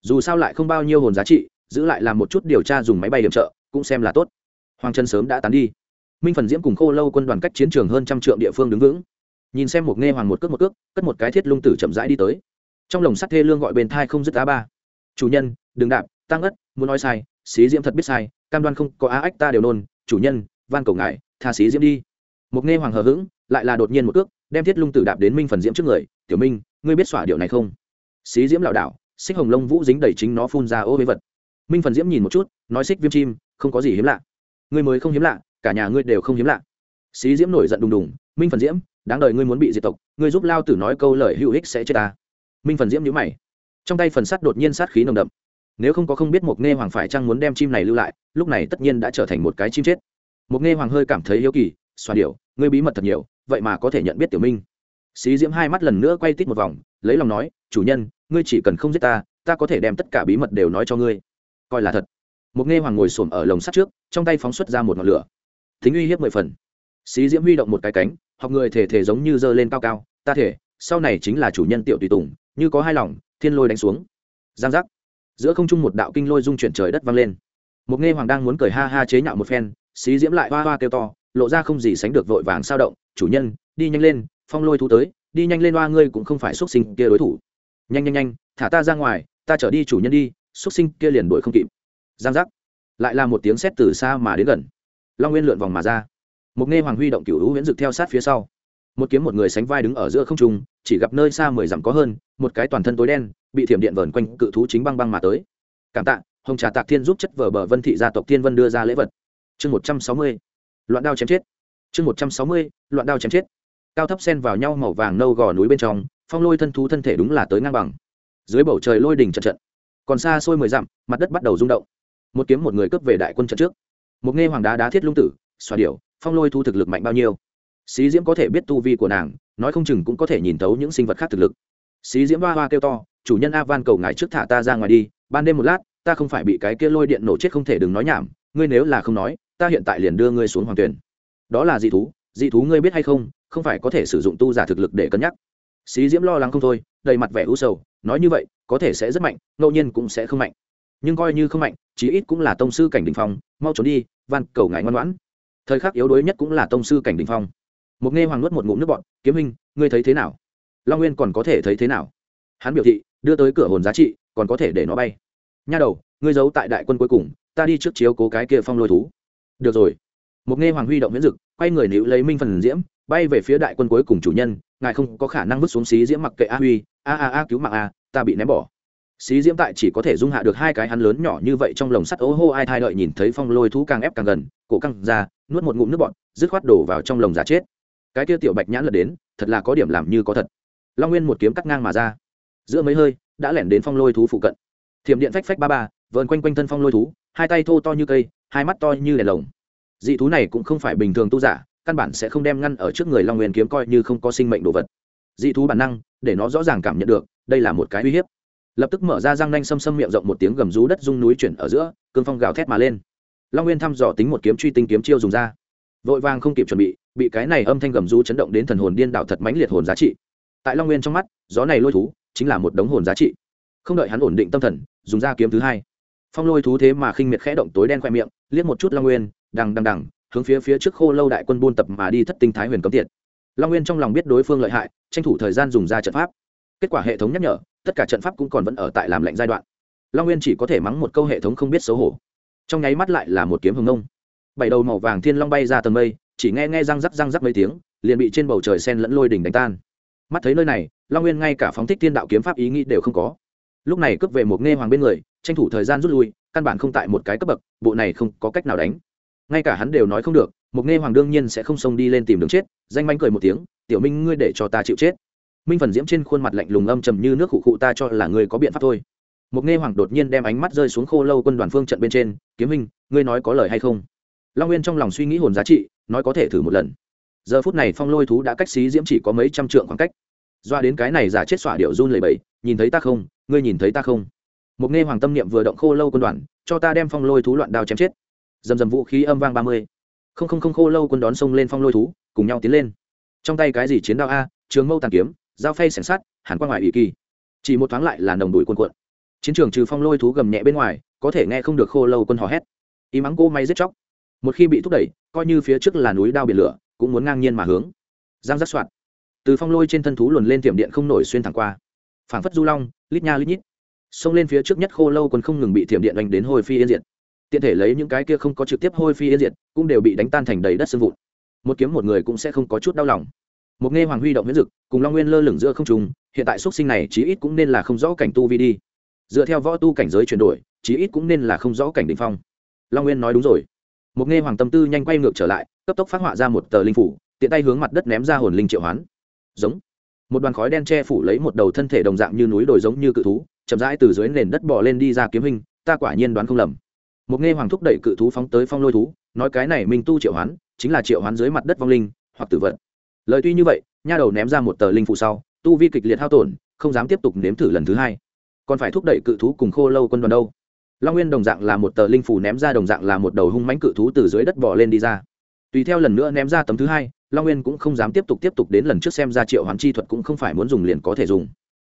Dù sao lại không bao nhiêu hồn giá trị, giữ lại làm một chút điều tra dùng máy bay điểm trợ cũng xem là tốt. Hoàng trần sớm đã tán đi. Minh phần diễm cùng khô lâu quân đoàn cách chiến trường hơn trăm trượng địa phương đứng vững. Nhìn xem một nghe hoàng một cước một cước, cất một cái thiết lung tử chậm rãi đi tới. Trong lồng sắt thê lương gọi bên thai không dứt á ba. Chủ nhân, đừng đạp tăng ất muốn nói sai, xí diễm thật biết sai, cam đoan không có á ách ta đều nôn, chủ nhân, van cầu ngài, tha xí diễm đi. Một nghe hoàng hờ hững, lại là đột nhiên một cước, đem thiết lung tử đạp đến minh phần diễm trước người, tiểu minh, ngươi biết xỏa điệu này không? Xí diễm lảo đảo, xích hồng lông vũ dính đầy chính nó phun ra ô với vật. Minh phần diễm nhìn một chút, nói xích viêm chim không có gì hiếm lạ. Ngươi mới không hiếm lạ, cả nhà ngươi đều không hiếm lạ. Xí diễm nổi giận đùng đùng, minh phần diễm, đáng đời ngươi muốn bị diệt tộc, ngươi giúp lao tử nói câu lời hữu ích sẽ chết ta. Minh phần diễm nhữ mày. Trong tay phần sắt đột nhiên sát khí nồng đậm. Nếu không có không biết một nghe hoàng phải chăng muốn đem chim này lưu lại, lúc này tất nhiên đã trở thành một cái chim chết. Một nghe hoàng hơi cảm thấy yếu kỳ, xoa điều ngươi bí mật thật nhiều, vậy mà có thể nhận biết tiểu minh. Xí diễm hai mắt lần nữa quay tít một vòng, lấy lòng nói, chủ nhân, ngươi chỉ cần không giết ta ta có thể đem tất cả bí mật đều nói cho ngươi. Coi là thật một nghe hoàng ngồi xổm ở lồng sắt trước, trong tay phóng xuất ra một ngọn lửa. Thính uy hiếp mười phần. Xí diễm huy động một cái cánh, học người thể thể giống như giơ lên cao cao, ta thể, sau này chính là chủ nhân tiểu tùy tùng, như có hai lòng, thiên lôi đánh xuống. Giang giác. Giữa không trung một đạo kinh lôi dung chuyển trời đất vang lên. Một nghe hoàng đang muốn cười ha ha chế nhạo một phen, xí diễm lại hoa hoa kêu to, lộ ra không gì sánh được vội vàng sao động, chủ nhân, đi nhanh lên, phong lôi thú tới, đi nhanh lên hoa ngươi cũng không phải xuất sinh kia đối thủ. Nhanh nhanh nhanh, thả ta ra ngoài, ta trở đi chủ nhân đi xuất sinh kia liền đuổi không kịp giang giác. Lại là một tiếng sét từ xa mà đến gần. Long nguyên lượn vòng mà ra. Một nghe hoàng huy động cựu hữu huyễn dực theo sát phía sau. Một kiếm một người sánh vai đứng ở giữa không trung, chỉ gặp nơi xa mười dặm có hơn, một cái toàn thân tối đen, bị thiểm điện vờn quanh cự thú chính băng băng mà tới. Cảm tạ, hồng trà tạc thiên giúp chất vở bờ vân thị gia tộc thiên vân đưa ra lễ vật. Chương một trăm sáu mươi. Loạn đao chém chết. Chương một trăm sáu mươi, loạn đao chém chết. Cao thấp sen vào nhau màu vàng nâu gò núi bên trong, phong lôi thân thú thân thể đúng là tới ngang bằng. Dưới bầu trời lôi đỉnh trận trận còn xa xôi mười dặm, mặt đất bắt đầu rung động một kiếm một người cướp về đại quân trận trước. Một nghe hoàng đá đá thiết lung tử xoa điểu, phong lôi thu thực lực mạnh bao nhiêu? Xí diễm có thể biết tu vi của nàng, nói không chừng cũng có thể nhìn thấu những sinh vật khác thực lực. Xí diễm hoa hoa kêu to, chủ nhân a van cầu ngài trước thả ta ra ngoài đi, ban đêm một lát, ta không phải bị cái kia lôi điện nổ chết không thể đừng nói nhảm, ngươi nếu là không nói, ta hiện tại liền đưa ngươi xuống hoàng tuyển. Đó là dị thú dị thú ngươi biết hay không không phải có thể sử dụng tu giả thực lực để cân nhắc. Xí diễm lo lắng không thôi, đầy mặt vẻ u sầu, nói như vậy, có thể sẽ rất mạnh, ngẫu nhiên cũng sẽ không mạnh nhưng coi như không mạnh, chí ít cũng là tông sư cảnh đình phong, mau trốn đi, van, cầu ngài ngoan ngoãn. Thời khắc yếu đuối nhất cũng là tông sư cảnh đình phong. Một nghe hoàng nuốt một ngụm nước bọn kiếm minh ngươi thấy thế nào? Long nguyên còn có thể thấy thế nào? Hắn biểu thị, đưa tới cửa hồn giá trị, còn có thể để nó bay. Nha đầu, ngươi giấu tại đại quân cuối cùng, ta đi trước chiếu cố cái kia phong lôi thú. Được rồi. Một nghe hoàng huy động miễn dực, quay người nữ lấy minh phần diễm, bay về phía đại quân cuối cùng chủ nhân, ngài không có khả năng vứt xuống xí diễm mặc kệ a huy, a a a cứu mạng a, ta bị ném bỏ xí diễm tại chỉ có thể dung hạ được hai cái hắn lớn nhỏ như vậy trong lồng sắt ố hô, ai thai đợi nhìn thấy phong lôi thú càng ép càng gần, cổ căng ra, nuốt một ngụm nước bọn dứt khoát đổ vào trong lồng giả chết. Cái kia tiểu bạch nhãn lật đến, thật là có điểm làm như có thật. Long nguyên một kiếm cắt ngang mà ra. Giữa mấy hơi, đã lẻn đến phong lôi thú phụ cận. Thiểm điện phách phách ba ba, vờn quanh quanh thân phong lôi thú, hai tay thô to như cây, hai mắt to như đèn lồng. Dị thú này cũng không phải bình thường tu giả, căn bản sẽ không đem ngăn ở trước người long nguyên kiếm coi như không có sinh mệnh đồ vật. Dị thú bản năng, để nó rõ ràng cảm nhận được, đây là một cái uy hiếp lập tức mở ra răng nanh xâm xâm miệng rộng một tiếng gầm rú đất rung núi chuyển ở giữa cơn phong gào thét mà lên. Long nguyên thăm dò tính một kiếm truy tinh kiếm chiêu dùng ra. Vội vàng không kịp chuẩn bị bị cái này âm thanh gầm rú chấn động đến thần hồn điên đảo thật mãnh liệt hồn giá trị. Tại long nguyên trong mắt, gió này lôi thú chính là một đống hồn giá trị. Không đợi hắn ổn định tâm thần, dùng ra kiếm thứ hai. Phong lôi thú thế mà khinh miệt khẽ động tối đen khoe miệng, liếc một chút long nguyên, đằng đằng đằng, hướng phía phía trước khô lâu đại quân buôn tập mà đi thất tinh thái huyền cấm tiệt. Long nguyên trong lòng biết đối phương lợi hại, tranh thủ thời gian dùng ra trận pháp. Kết quả hệ thống nhắc nhở tất cả trận pháp cũng còn vẫn ở tại làm lạnh giai đoạn. Long nguyên chỉ có thể mắng một câu hệ thống không biết xấu hổ. Trong nháy mắt lại là một kiếm hồng nông bảy đầu màu vàng thiên long bay ra tầng mây, chỉ nghe nghe răng rắc răng rắc mấy tiếng, liền bị trên bầu trời sen lẫn lôi đỉnh đánh tan. Mắt thấy nơi này, long nguyên ngay cả phóng thích thiên đạo kiếm pháp ý nghĩ đều không có. Lúc này cướp về một nghe hoàng bên người, tranh thủ thời gian rút lui, căn bản không tại một cái cấp bậc, bộ này không có cách nào đánh. Ngay cả hắn đều nói không được, một nghe hoàng đương nhiên sẽ không xông đi lên tìm đường chết, danh manh cười một tiếng, tiểu minh, ngươi để cho ta chịu chết minh phần diễm trên khuôn mặt lạnh lùng âm trầm như nước khụ khụ ta cho là ngươi có biện pháp thôi. Một nghe hoàng đột nhiên đem ánh mắt rơi xuống khô lâu quân đoàn phương trận bên trên, kiếm minh ngươi nói có lời hay không? Long nguyên trong lòng suy nghĩ hồn giá trị, nói có thể thử một lần. Giờ phút này phong lôi thú đã cách xí diễm chỉ có mấy trăm trượng khoảng cách. Doa đến cái này giả chết xỏa điệu run lầy bẫy nhìn thấy ta không? Ngươi nhìn thấy ta không? Một nghe hoàng tâm niệm vừa động khô lâu quân đoàn, cho ta đem phong lôi thú loạn đao chém chết. Dầm dầm vũ khí âm vang ba mươi. Không không không khô lâu quân đón sông lên phong lôi thú, cùng nhau tiến lên. Trong tay cái gì chiến đao a? Trường mâu tàn kiếm dao phay sẻng sắt, hàn qua ngoài ủy kỳ. Chỉ một thoáng lại là nồng đùi cuồn cuộn. chiến trường trừ phong lôi thú gầm nhẹ bên ngoài, có thể nghe không được khô lâu quân hò hét. Y mắng cô may giết chóc. Một khi bị thúc đẩy, coi như phía trước là núi đao biển lửa, cũng muốn ngang nhiên mà hướng. Giang rắc soạn từ phong lôi trên thân thú luồn lên tiệm điện không nổi xuyên thẳng qua. Phảng phất du long, lít nha lít nhít. Xông lên phía trước nhất khô lâu còn không ngừng bị thiểm điện đánh đến hồi phi yên diệt. Tiện thể lấy những cái kia không có trực tiếp hôi phi yên diệt, cũng đều bị đánh tan thành đầy đất sưng vụn. Một kiếm một người cũng sẽ không có chút đau lòng một nghe hoàng huy động miễn dực, cùng long nguyên lơ lửng giữa không trùng hiện tại xuất sinh này chí ít cũng nên là không rõ cảnh tu vi đi. Dựa theo võ tu cảnh giới chuyển đổi, chí ít cũng nên là không rõ cảnh đỉnh phong. Long nguyên nói đúng rồi. Một nghe hoàng tâm tư nhanh quay ngược trở lại, cấp tốc phát họa ra một tờ linh phủ, tiện tay hướng mặt đất ném ra hồn linh triệu hoán. Giống. Một đoàn khói đen che phủ lấy một đầu thân thể đồng dạng như núi đồi giống như cự thú, chậm rãi từ dưới nền đất bò lên đi ra kiếm hình, ta quả nhiên đoán không lầm. Một nghe hoàng thúc đẩy cự thú phóng tới phong lôi thú, nói cái này minh tu triệu hoán, chính là triệu hoán dưới mặt đất vong linh, hoặc tử vận lời tuy như vậy, nha đầu ném ra một tờ linh phụ sau, tu vi kịch liệt hao tổn, không dám tiếp tục nếm thử lần thứ hai. Còn phải thúc đẩy cự thú cùng khô lâu quân đoàn đâu? Long nguyên đồng dạng là một tờ linh phủ ném ra, đồng dạng là một đầu hung mãnh cự thú từ dưới đất bỏ lên đi ra. Tùy theo lần nữa ném ra tấm thứ hai, long nguyên cũng không dám tiếp tục tiếp tục đến lần trước xem ra triệu hoán chi thuật cũng không phải muốn dùng liền có thể dùng.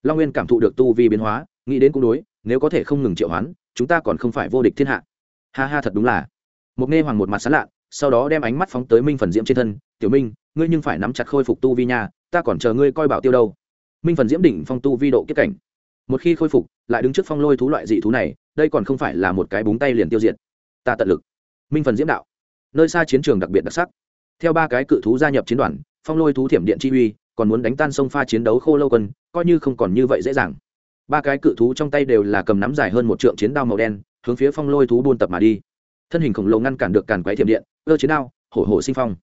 Long nguyên cảm thụ được tu vi biến hóa, nghĩ đến cũng đối, nếu có thể không ngừng triệu hoán, chúng ta còn không phải vô địch thiên hạ. Ha ha thật đúng là. Một nghe hoàng một mặt sán lạ, sau đó đem ánh mắt phóng tới minh phần diễm trên thân, tiểu minh ngươi nhưng phải nắm chặt khôi phục tu vi nha, ta còn chờ ngươi coi bảo tiêu đâu. Minh phần diễm đỉnh phong tu vi độ kết cảnh. Một khi khôi phục, lại đứng trước phong lôi thú loại dị thú này, đây còn không phải là một cái búng tay liền tiêu diệt. Ta tận lực. Minh phần diễm đạo. Nơi xa chiến trường đặc biệt đặc sắc. Theo ba cái cự thú gia nhập chiến đoàn, phong lôi thú thiểm điện chi uy, còn muốn đánh tan sông pha chiến đấu khô lâu quân, coi như không còn như vậy dễ dàng. Ba cái cự thú trong tay đều là cầm nắm dài hơn một trượng chiến đao màu đen, hướng phía phong lôi thú buôn tập mà đi. Thân hình khổng lồ ngăn cản được càn quái thiểm điện Ơ chiến đao, hổ hổ sinh phong.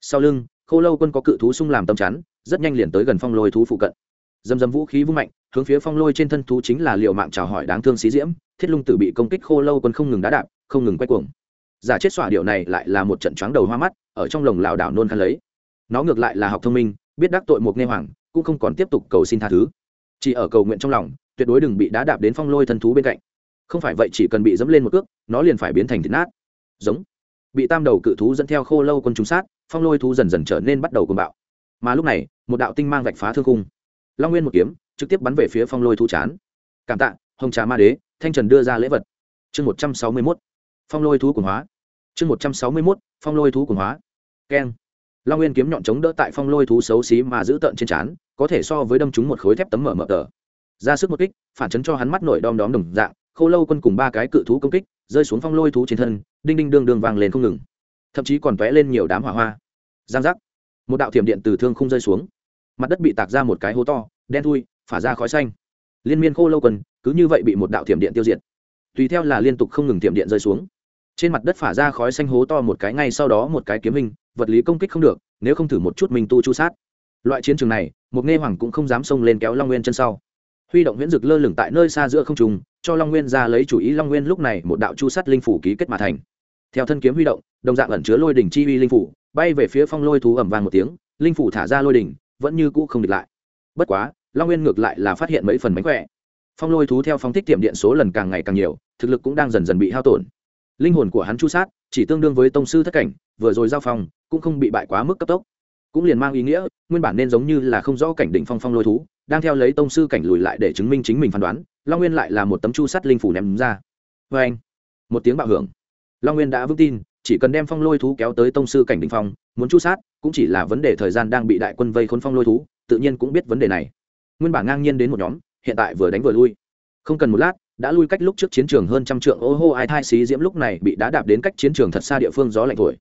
Sau lưng khô lâu quân có cự thú sung làm tâm chắn, rất nhanh liền tới gần phong lôi thú phụ cận. Dầm dầm vũ khí vung mạnh, hướng phía phong lôi trên thân thú chính là liệu mạng chào hỏi đáng thương xí diễm, thiết lung tử bị công kích khô lâu quân không ngừng đá đạp, không ngừng quay cuồng. Giả chết xỏa điệu này lại là một trận choáng đầu hoa mắt, ở trong lồng lảo đảo nôn khăn lấy. Nó ngược lại là học thông minh, biết đắc tội một nghe hoàng, cũng không còn tiếp tục cầu xin tha thứ. Chỉ ở cầu nguyện trong lòng, tuyệt đối đừng bị đá đạp đến phong lôi thân thú bên cạnh. Không phải vậy chỉ cần bị dẫm lên một cước, nó liền phải biến thành thịt nát. Giống. Bị tam đầu cự thú dẫn theo khô lâu quân trúng sát phong lôi thú dần dần trở nên bắt đầu cuồng bạo. Mà lúc này, một đạo tinh mang vạch phá thương cung long nguyên một kiếm, trực tiếp bắn về phía phong lôi thú chán. Cảm tạ, hồng trà ma đế, thanh trần đưa ra lễ vật. Chương một trăm sáu mươi mốt. Phong lôi thú cuồng hóa. Chương một trăm sáu mươi mốt, phong lôi thú cuồng hóa. Keng. Long nguyên kiếm nhọn chống đỡ tại phong lôi thú xấu xí mà giữ tợn trên trán có thể so với đâm chúng một khối thép tấm mở mở tờ. Ra sức một kích, phản chấn cho hắn mắt nổi đom đóm đồng dạng, khô lâu quân cùng ba cái cự thú công kích, rơi xuống phong lôi thú trên thân, đinh đinh đương đương vang lên không ngừng thậm chí còn tóe lên nhiều đám hỏa hoa. Giang giác. Một đạo thiểm điện từ thương không rơi xuống. Mặt đất bị tạc ra một cái hố to, đen thui, phả ra khói xanh. Liên miên khô lâu quần, cứ như vậy bị một đạo thiểm điện tiêu diệt. Tùy theo là liên tục không ngừng thiểm điện rơi xuống. Trên mặt đất phả ra khói xanh hố to một cái ngay sau đó một cái kiếm hình, vật lý công kích không được, nếu không thử một chút mình tu chu sát. Loại chiến trường này, một nghe hoàng cũng không dám xông lên kéo long nguyên chân sau. Huy động huyễn dực lơ lửng tại nơi xa giữa không trùng cho long nguyên ra lấy chủ ý long nguyên lúc này một đạo chu sắt linh phủ ký kết mà thành theo thân kiếm huy động, đồng dạng ẩn chứa lôi đỉnh chi uy linh phủ, bay về phía phong lôi thú ẩm vàng một tiếng, linh phủ thả ra lôi đỉnh, vẫn như cũ không địch lại. Bất quá, long nguyên ngược lại là phát hiện mấy phần mánh khỏe. Phong lôi thú theo phong thích tiệm điện số lần càng ngày càng nhiều, thực lực cũng đang dần dần bị hao tổn. Linh hồn của hắn chu sát, chỉ tương đương với tông sư thất cảnh, vừa rồi giao phong, cũng không bị bại quá mức cấp tốc. Cũng liền mang ý nghĩa, nguyên bản nên giống như là không rõ cảnh định phong phong lôi thú, đang theo lấy tông sư cảnh lùi lại để chứng minh chính mình phán đoán, long nguyên lại là một tấm chu sắt linh phủ ném ra. Vê anh một tiếng bạo hưởng long nguyên đã vững tin, chỉ cần đem phong lôi thú kéo tới tông sư cảnh đình phong, muốn chu sát, cũng chỉ là vấn đề thời gian đang bị đại quân vây khốn phong lôi thú, tự nhiên cũng biết vấn đề này. Nguyên bản ngang nhiên đến một nhóm, hiện tại vừa đánh vừa lui. Không cần một lát, đã lui cách lúc trước chiến trường hơn trăm trượng, ô hô, ai thai xí diễm lúc này bị đá đạp đến cách chiến trường thật xa địa phương gió lạnh thổi.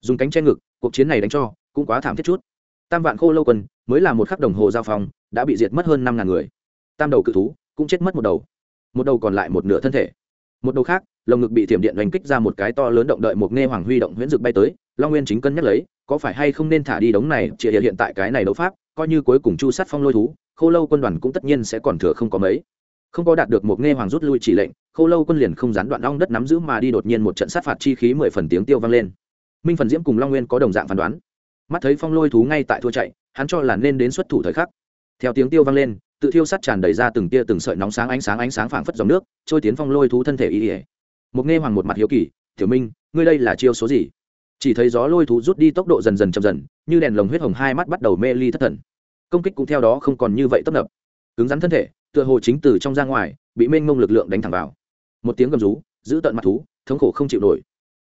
Dùng cánh che ngực, cuộc chiến này đánh cho, cũng quá thảm thiết chút. Tam vạn khô lâu quân, mới là một khắc đồng hồ giao phong, đã bị diệt mất hơn năm ngàn người. Tam đầu cự thú, cũng chết mất một đầu. Một đầu còn lại một nửa thân thể một đầu khác, lồng ngực bị thiểm điện đánh kích ra một cái to lớn động đợi một nghe hoàng huy động huyễn dực bay tới, long nguyên chính cân nhắc lấy, có phải hay không nên thả đi đống này chỉ hiện tại cái này đấu pháp, coi như cuối cùng chu sát phong lôi thú khô lâu quân đoàn cũng tất nhiên sẽ còn thừa không có mấy. Không có đạt được một nghe hoàng rút lui chỉ lệnh khô lâu quân liền không gián đoạn long đất nắm giữ mà đi đột nhiên một trận sát phạt chi khí mười phần tiếng tiêu vang lên. Minh phần diễm cùng long nguyên có đồng dạng phán đoán. Mắt thấy phong lôi thú ngay tại thua chạy, hắn cho là nên đến xuất thủ thời khắc. Theo tiếng tiêu vang lên tự thiêu sắt tràn đầy ra từng tia từng sợi nóng sáng ánh sáng ánh sáng phảng phất dòng nước, trôi tiến phong lôi thú thân thể y ỉa. Một nghe hoàng một mặt hiếu kỳ, tiểu minh, ngươi đây là chiêu số gì? Chỉ thấy gió lôi thú rút đi tốc độ dần dần chậm dần, như đèn lồng huyết hồng hai mắt bắt đầu mê ly thất thần. Công kích cũng theo đó không còn như vậy tấp nập. Cứng rắn thân thể, tựa hồ chính từ trong ra ngoài, bị mênh mông lực lượng đánh thẳng vào. Một tiếng gầm rú, giữ tận mặt thú, thống khổ không chịu nổi.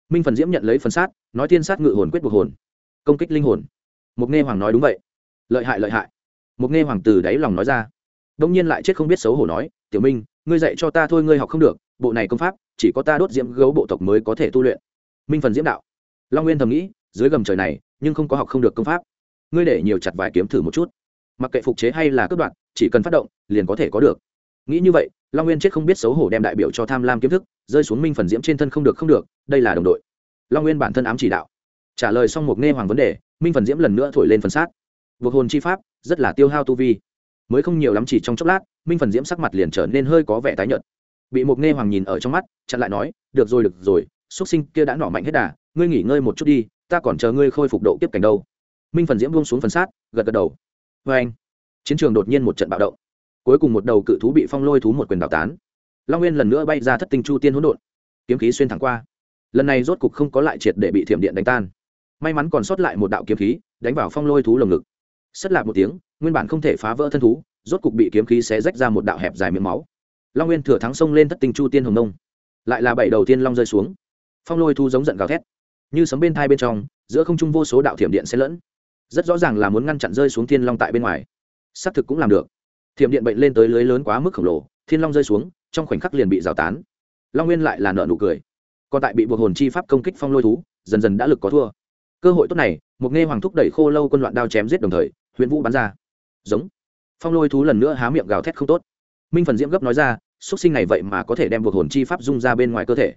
Minh phần diễm nhận lấy phần sát, nói tiên sát ngự hồn quyết buộc hồn. Công kích linh hồn. Mục nghe hoàng nói đúng vậy. Lợi hại lợi hại. Mục nghe hoàng từ đáy lòng nói ra đông nhiên lại chết không biết xấu hổ nói, tiểu minh, ngươi dạy cho ta thôi, ngươi học không được, bộ này công pháp, chỉ có ta đốt diễm gấu bộ tộc mới có thể tu luyện. Minh phần diễm đạo. Long nguyên thầm nghĩ, dưới gầm trời này, nhưng không có học không được công pháp. Ngươi để nhiều chặt vài kiếm thử một chút. Mặc kệ phục chế hay là cướp đoạn chỉ cần phát động, liền có thể có được. Nghĩ như vậy, long nguyên chết không biết xấu hổ đem đại biểu cho tham lam kiếm thức, rơi xuống minh phần diễm trên thân không được không được, đây là đồng đội. Long nguyên bản thân ám chỉ đạo. Trả lời xong một nghe hoàng vấn đề, minh phần diễm lần nữa thổi lên phần sát. Buộc hồn chi pháp, rất là tiêu hao tu vi mới không nhiều lắm chỉ trong chốc lát, minh phần diễm sắc mặt liền trở nên hơi có vẻ tái nhợt. Bị một nghe hoàng nhìn ở trong mắt, chặn lại nói, được rồi được rồi xuất sinh kia đã nỏ mạnh hết đà, ngươi nghỉ ngơi một chút đi, ta còn chờ ngươi khôi phục độ tiếp cảnh đâu. Minh phần diễm buông xuống phần sát, gật gật đầu. Vê anh. Chiến trường đột nhiên một trận bạo động. Cuối cùng một đầu cự thú bị phong lôi thú một quyền đào tán. Long nguyên lần nữa bay ra thất tinh chu tiên hỗn độn. Kiếm khí xuyên thẳng qua. Lần này rốt cục không có lại triệt để bị thiểm điện đánh tan. May mắn còn sót lại một đạo kiếm khí, đánh vào phong lôi thú lồng ngực. Sất lạc một tiếng nguyên bản không thể phá vỡ thân thú, rốt cục bị kiếm khí xé rách ra một đạo hẹp dài miệng máu. Long nguyên thừa thắng sông lên thất tinh chu tiên hồng nông. Lại là bảy đầu tiên long rơi xuống. Phong lôi thu giống giận gào thét. Như sấm bên thai bên trong, giữa không trung vô số đạo thiểm điện xen lẫn. Rất rõ ràng là muốn ngăn chặn rơi xuống thiên long tại bên ngoài. Xác thực cũng làm được. Thiểm điện bệnh lên tới lưới lớn quá mức khổng lồ, thiên long rơi xuống, trong khoảnh khắc liền bị rào tán. Long nguyên lại là nợ nụ cười. Còn tại bị buộc hồn chi pháp công kích phong lôi thú, dần dần đã lực có thua. Cơ hội tốt này, một nghe hoàng thúc đẩy khô lâu quân loạn đao chém giết đồng thời huyện vũ bắn ra giống. Phong lôi thú lần nữa há miệng gào thét không tốt. Minh phần diễm gấp nói ra x sinh này vậy mà có thể đem buộc hồn chi pháp dung ra bên ngoài cơ thể.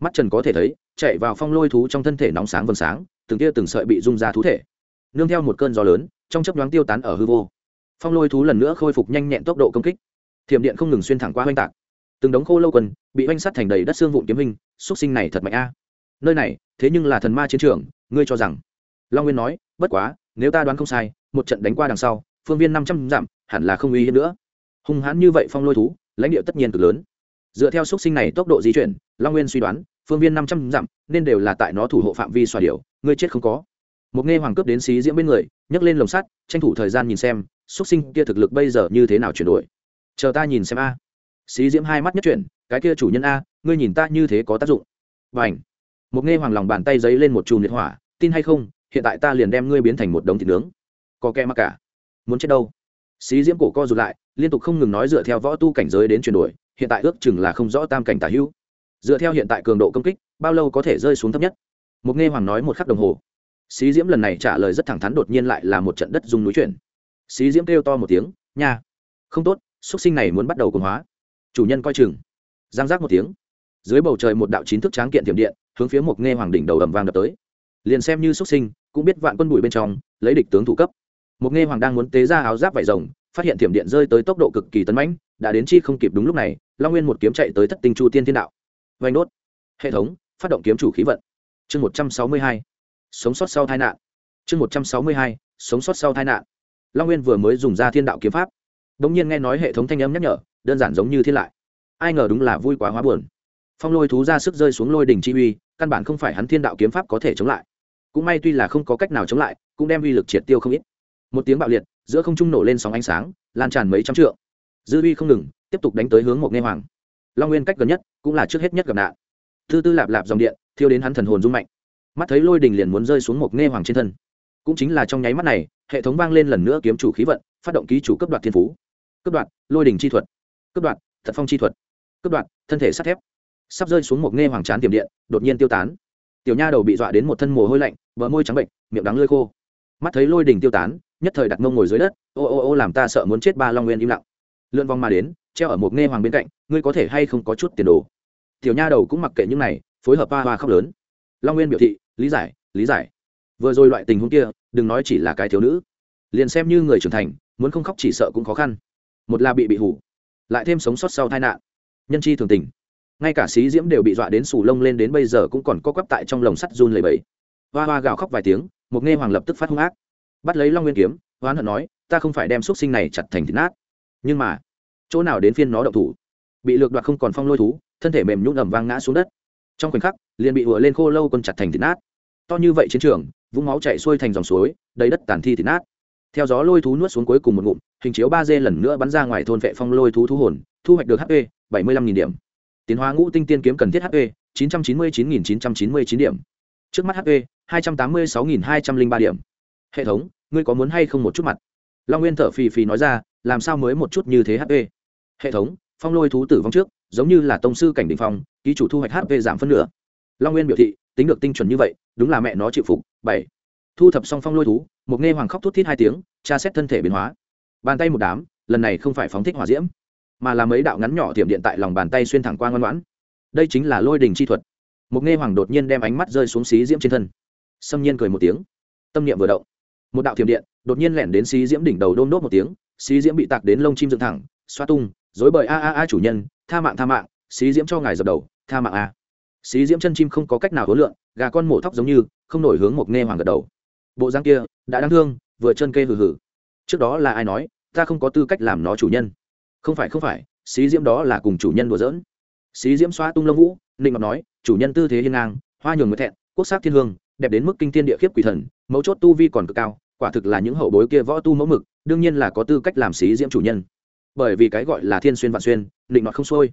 Mắt trần có thể thấy, chạy vào phong lôi thú trong thân thể nóng sáng vầng sáng, từng tia từng sợi bị dung ra thú thể. Nương theo một cơn gió lớn, trong chấp nhoáng tiêu tán ở hư vô. Phong lôi thú lần nữa khôi phục nhanh nhẹn tốc độ công kích. Thiểm điện không ngừng xuyên thẳng qua oanh tạc. Từng đống khô lâu quần bị oanh sắt thành đầy đất xương vụn kiếm hình x sinh này thật mạnh a. Nơi này, thế nhưng là thần ma chiến trường, ngươi cho rằng? Long nguyên nói, bất quá, nếu ta đoán không sai, một trận đánh qua đằng sau phương viên năm trăm dặm hẳn là không uy hiếp nữa. Hung hãn như vậy phong lôi thú lãnh địa tất nhiên cực lớn. Dựa theo xúc sinh này tốc độ di chuyển long nguyên suy đoán phương viên năm trăm dặm nên đều là tại nó thủ hộ phạm vi xoa điểu, ngươi chết không có. Một nghe hoàng cướp đến xí diễm bên người nhấc lên lồng sắt tranh thủ thời gian nhìn xem xúc sinh kia thực lực bây giờ như thế nào chuyển đổi. Chờ ta nhìn xem a. Xí diễm hai mắt nhất chuyển cái kia chủ nhân a ngươi nhìn ta như thế có tác dụng. Và ảnh một nghe hoàng lòng bàn tay giấy lên một chùm liệt hỏa tin hay không hiện tại ta liền đem ngươi biến thành một đống thịt nướng. Có kẻ mặc cả muốn chết đâu. Xí diễm cổ co rụt lại, liên tục không ngừng nói dựa theo võ tu cảnh giới đến chuyển đổi, hiện tại ước chừng là không rõ tam cảnh tả hữu. Dựa theo hiện tại cường độ công kích, bao lâu có thể rơi xuống thấp nhất? Một nghe hoàng nói một khắc đồng hồ. Xí diễm lần này trả lời rất thẳng thắn đột nhiên lại là một trận đất dùng núi chuyển. Xí diễm kêu to một tiếng, nha! Không tốt, xuất sinh này muốn bắt đầu cường hóa. Chủ nhân coi chừng. Giang giác một tiếng. Dưới bầu trời một đạo chín thức tráng kiện tiềm điện, hướng phía một nghe hoàng đỉnh đầu ầm vang đập tới. Liền xem như xuất sinh, cũng biết vạn quân bụi bên trong, lấy địch tướng thủ cấp một nghe hoàng đang muốn tế ra áo giáp vải rồng, phát hiện thiểm điện rơi tới tốc độ cực kỳ tấn mãnh, đã đến chi không kịp đúng lúc này, long nguyên một kiếm chạy tới thất tinh chu tiên thiên đạo. Vanh đốt. Hệ thống, phát động kiếm chủ khí vận. Chương một trăm sáu mươi hai. Sống sót sau tai nạn. Chương một trăm sáu mươi hai, sống sót sau tai nạn. Long nguyên vừa mới dùng ra thiên đạo kiếm pháp. Đ ỗ n g nhiên nghe nói hệ thống thanh âm nhắc nhở, đơn giản giống như thiên lại. Ai ngờ đúng là vui quá hóa buồn. Phong lôi thú ra sức rơi xuống lôi đỉnh chi uy, căn bản không phải hắn thiên đạo kiếm pháp có thể chống lại. Cũng may tuy là không có cách nào chống lại, cũng đem uy lực triệt tiêu không ít một tiếng bạo liệt, giữa không trung nổ lên sóng ánh sáng, lan tràn mấy trăm trượng. Dư uy không ngừng, tiếp tục đánh tới hướng một nghe hoàng. Long nguyên cách gần nhất, cũng là trước hết nhất gặp nạn. Thư tư lạp lạp dòng điện, thiêu đến hắn thần hồn rung mạnh. Mắt thấy lôi đình liền muốn rơi xuống một nghe hoàng trên thân. Cũng chính là trong nháy mắt này, hệ thống vang lên lần nữa kiếm chủ khí vận, phát động ký chủ cấp đoạt thiên phú. Cấp đoạt, lôi đình chi thuật. Cấp đoạt, thật phong chi thuật. Cấp đoạt, thân thể sắt thép. Sắp rơi xuống một nghe hoàng trán tiềm điện, đột nhiên tiêu tán. Tiểu nha đầu bị dọa đến một thân mồ hôi lạnh, bờ môi trắng bệnh, miệng đắng lơi khô. Mắt thấy lôi đình tiêu tán nhất thời đặt mông ngồi dưới đất, ô ô ô làm ta sợ muốn chết ba long nguyên im lặng. Lượn vòng mà đến, treo ở một nghe hoàng bên cạnh, ngươi có thể hay không có chút tiền đồ? Tiểu nha đầu cũng mặc kệ những này, phối hợp ba hoa khóc lớn. Long nguyên biểu thị, lý giải lý giải. Vừa rồi loại tình huống kia, đừng nói chỉ là cái thiếu nữ. Liền xem như người trưởng thành, muốn không khóc chỉ sợ cũng khó khăn. Một là bị bị hủ, lại thêm sống sót sau tai nạn. Nhân chi thường tình. Ngay cả xí diễm đều bị dọa đến sù lông lên đến bây giờ cũng còn co quắp tại trong lồng sắt run lầy bẫy hoa hoa gào khóc vài tiếng, một nghe hoàng lập tức phát hung ác bắt lấy long nguyên kiếm hoán hận nói, ta không phải đem x u ấ t sinh này chặt thành thịt nát. Nhưng mà, chỗ nào đến phiên nó đậu thủ? Bị lược đoạt không còn phong lôi thú, thân thể mềm nhún ẩm vang ngã xuống đất. Trong khoảnh khắc, liền bị ùa lên khô lâu còn chặt thành thịt nát. To như vậy chiến trường, vũng máu chạy xuôi thành dòng suối, đầy đất tàn thi thịt nát. Theo gió lôi thú nuốt xuống cuối cùng một ngụm, hình chiếu ba d lần nữa bắn ra ngoài thôn vệ phong lôi thú thú hồn, thu hoạch được hp bảy mươi lăm điểm. Tiến hóa ngũ tinh tiên kiếm cần thiết hp chín trăm chín mươi chín nghìn chín trăm chín mươi chín điểm. Trước mắt hp hai trăm tám mươi sáu nghìn hai trăm linh ba điểm hệ thống, ngươi có muốn hay không một chút mặt? Long nguyên thở phì phì nói ra, làm sao mới một chút như thế hp hệ thống, phong lôi thú tử vong trước, giống như là tông sư cảnh đình phong, ký chủ thu hoạch hp giảm phân nửa. Long nguyên biểu thị, tính được tinh chuẩn như vậy, đúng là mẹ nó chịu phục. Bảy. Thu thập xong phong lôi thú, một nghe hoàng khóc thút thít hai tiếng, tra xét thân thể biến hóa. Bàn tay một đám, lần này không phải phóng thích hỏa diễm, mà là mấy đạo ngắn nhỏ tiệm điện tại lòng bàn tay xuyên thẳng qua ngoan ngoãn. Đây chính là lôi đình chi thuật. Một nghe hoàng đột nhiên đem ánh mắt rơi xuống xí diễm trên thân. Xâm nhiên cười một tiếng. Tâm niệm vừa động một đạo thiểm điện đột nhiên lẻn đến xí diễm đỉnh đầu đôm đốt một tiếng, xí diễm bị tạc đến lông chim dựng thẳng, xoa tung dối bời a a a chủ nhân, tha mạng tha mạng, xí diễm cho ngài dập đầu, tha mạng a. Xí diễm chân chim không có cách nào hối lượng, gà con mổ thóc giống như, không nổi hướng một nghe hoàng gật đầu. Bộ răng kia đã đáng thương, vừa chân kê hừ hừ. Trước đó là ai nói, ta không có tư cách làm nó chủ nhân. Không phải không phải, xí diễm đó là cùng chủ nhân đùa giỡn. Xí diễm xoa tung lông vũ, nịnh ngọc nói, chủ nhân tư thế hiên ngang, hoa nhường người thẹn, quốc sắc thiên hương, đẹp đến mức kinh thiên địa khiếp quỷ thần, mấu chốt tu vi còn cực cao quả thực là những hậu bối kia võ tu mẫu mực, đương nhiên là có tư cách làm xí diễm chủ nhân. Bởi vì cái gọi là thiên xuyên vạn xuyên định nọt không xuôi.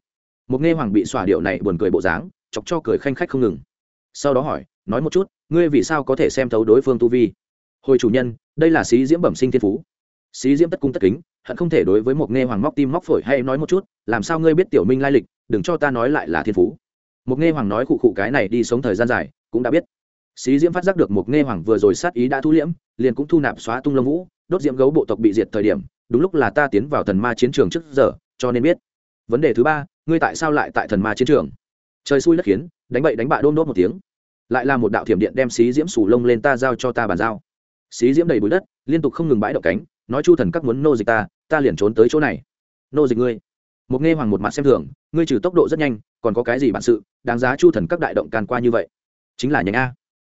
Một nghe hoàng bị xòa điệu này buồn cười bộ dáng, chọc cho cười khanh khách không ngừng. Sau đó hỏi, nói một chút, ngươi vì sao có thể xem thấu đối phương tu vi? Hồi chủ nhân, đây là xí diễm bẩm sinh thiên phú. Xí diễm tất cung tất kính, hận không thể đối với một nghe hoàng móc tim móc phổi hay nói một chút, làm sao ngươi biết tiểu minh lai lịch, đừng cho ta nói lại là thiên phú. Một nghe hoàng nói khụ khụ cái này đi sống thời gian dài, cũng đã biết xí diễm phát giác được một nghe hoàng vừa rồi sát ý đã thu liễm, liền cũng thu nạp xóa tung lông vũ, đốt diễm gấu bộ tộc bị diệt thời điểm, đúng lúc là ta tiến vào thần ma chiến trường trước giờ, cho nên biết. Vấn đề thứ ba, ngươi tại sao lại tại thần ma chiến trường? Trời xui đất khiến, đánh bậy đánh bạ đôn đốt một tiếng. Lại là một đạo thiểm điện đem xí diễm sủ lông lên ta giao cho ta bàn giao. Xí diễm đầy bụi đất, liên tục không ngừng bãi động cánh, nói chu thần các muốn nô dịch ta ta liền trốn tới chỗ này. Nô dịch ngươi. Một nghe hoàng một mặt xem thường, ngươi trừ tốc độ rất nhanh, còn có cái gì bản sự, đáng giá chu thần các đại động can qua như vậy? Chính là nhánh a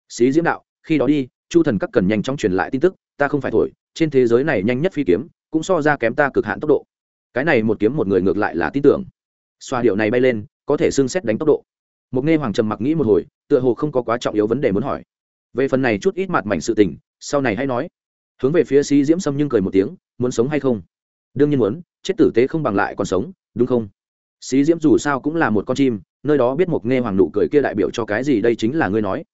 xí diễm đạo, khi đó đi, chu thần các cần nhanh chóng truyền lại tin tức, ta không phải thổi, trên thế giới này nhanh nhất phi kiếm, cũng so ra kém ta cực hạn tốc độ. Cái này một kiếm một người ngược lại là tin tưởng. Xoa điệu này bay lên, có thể xưng xét đánh tốc độ. Một nghe hoàng trầm mặc nghĩ một hồi, tựa hồ không có quá trọng yếu vấn đề muốn hỏi. Về phần này chút ít mặt mảnh sự tình, sau này hãy nói. Hướng về phía sĩ diễm sâm nhưng cười một tiếng, muốn sống hay không? Đương nhiên muốn, chết tử tế không bằng lại còn sống, đúng không? Sĩ diễm dù sao cũng là một con chim, nơi đó biết một nghe hoàng nụ cười kia đại biểu cho cái gì đây chính là ngươi nói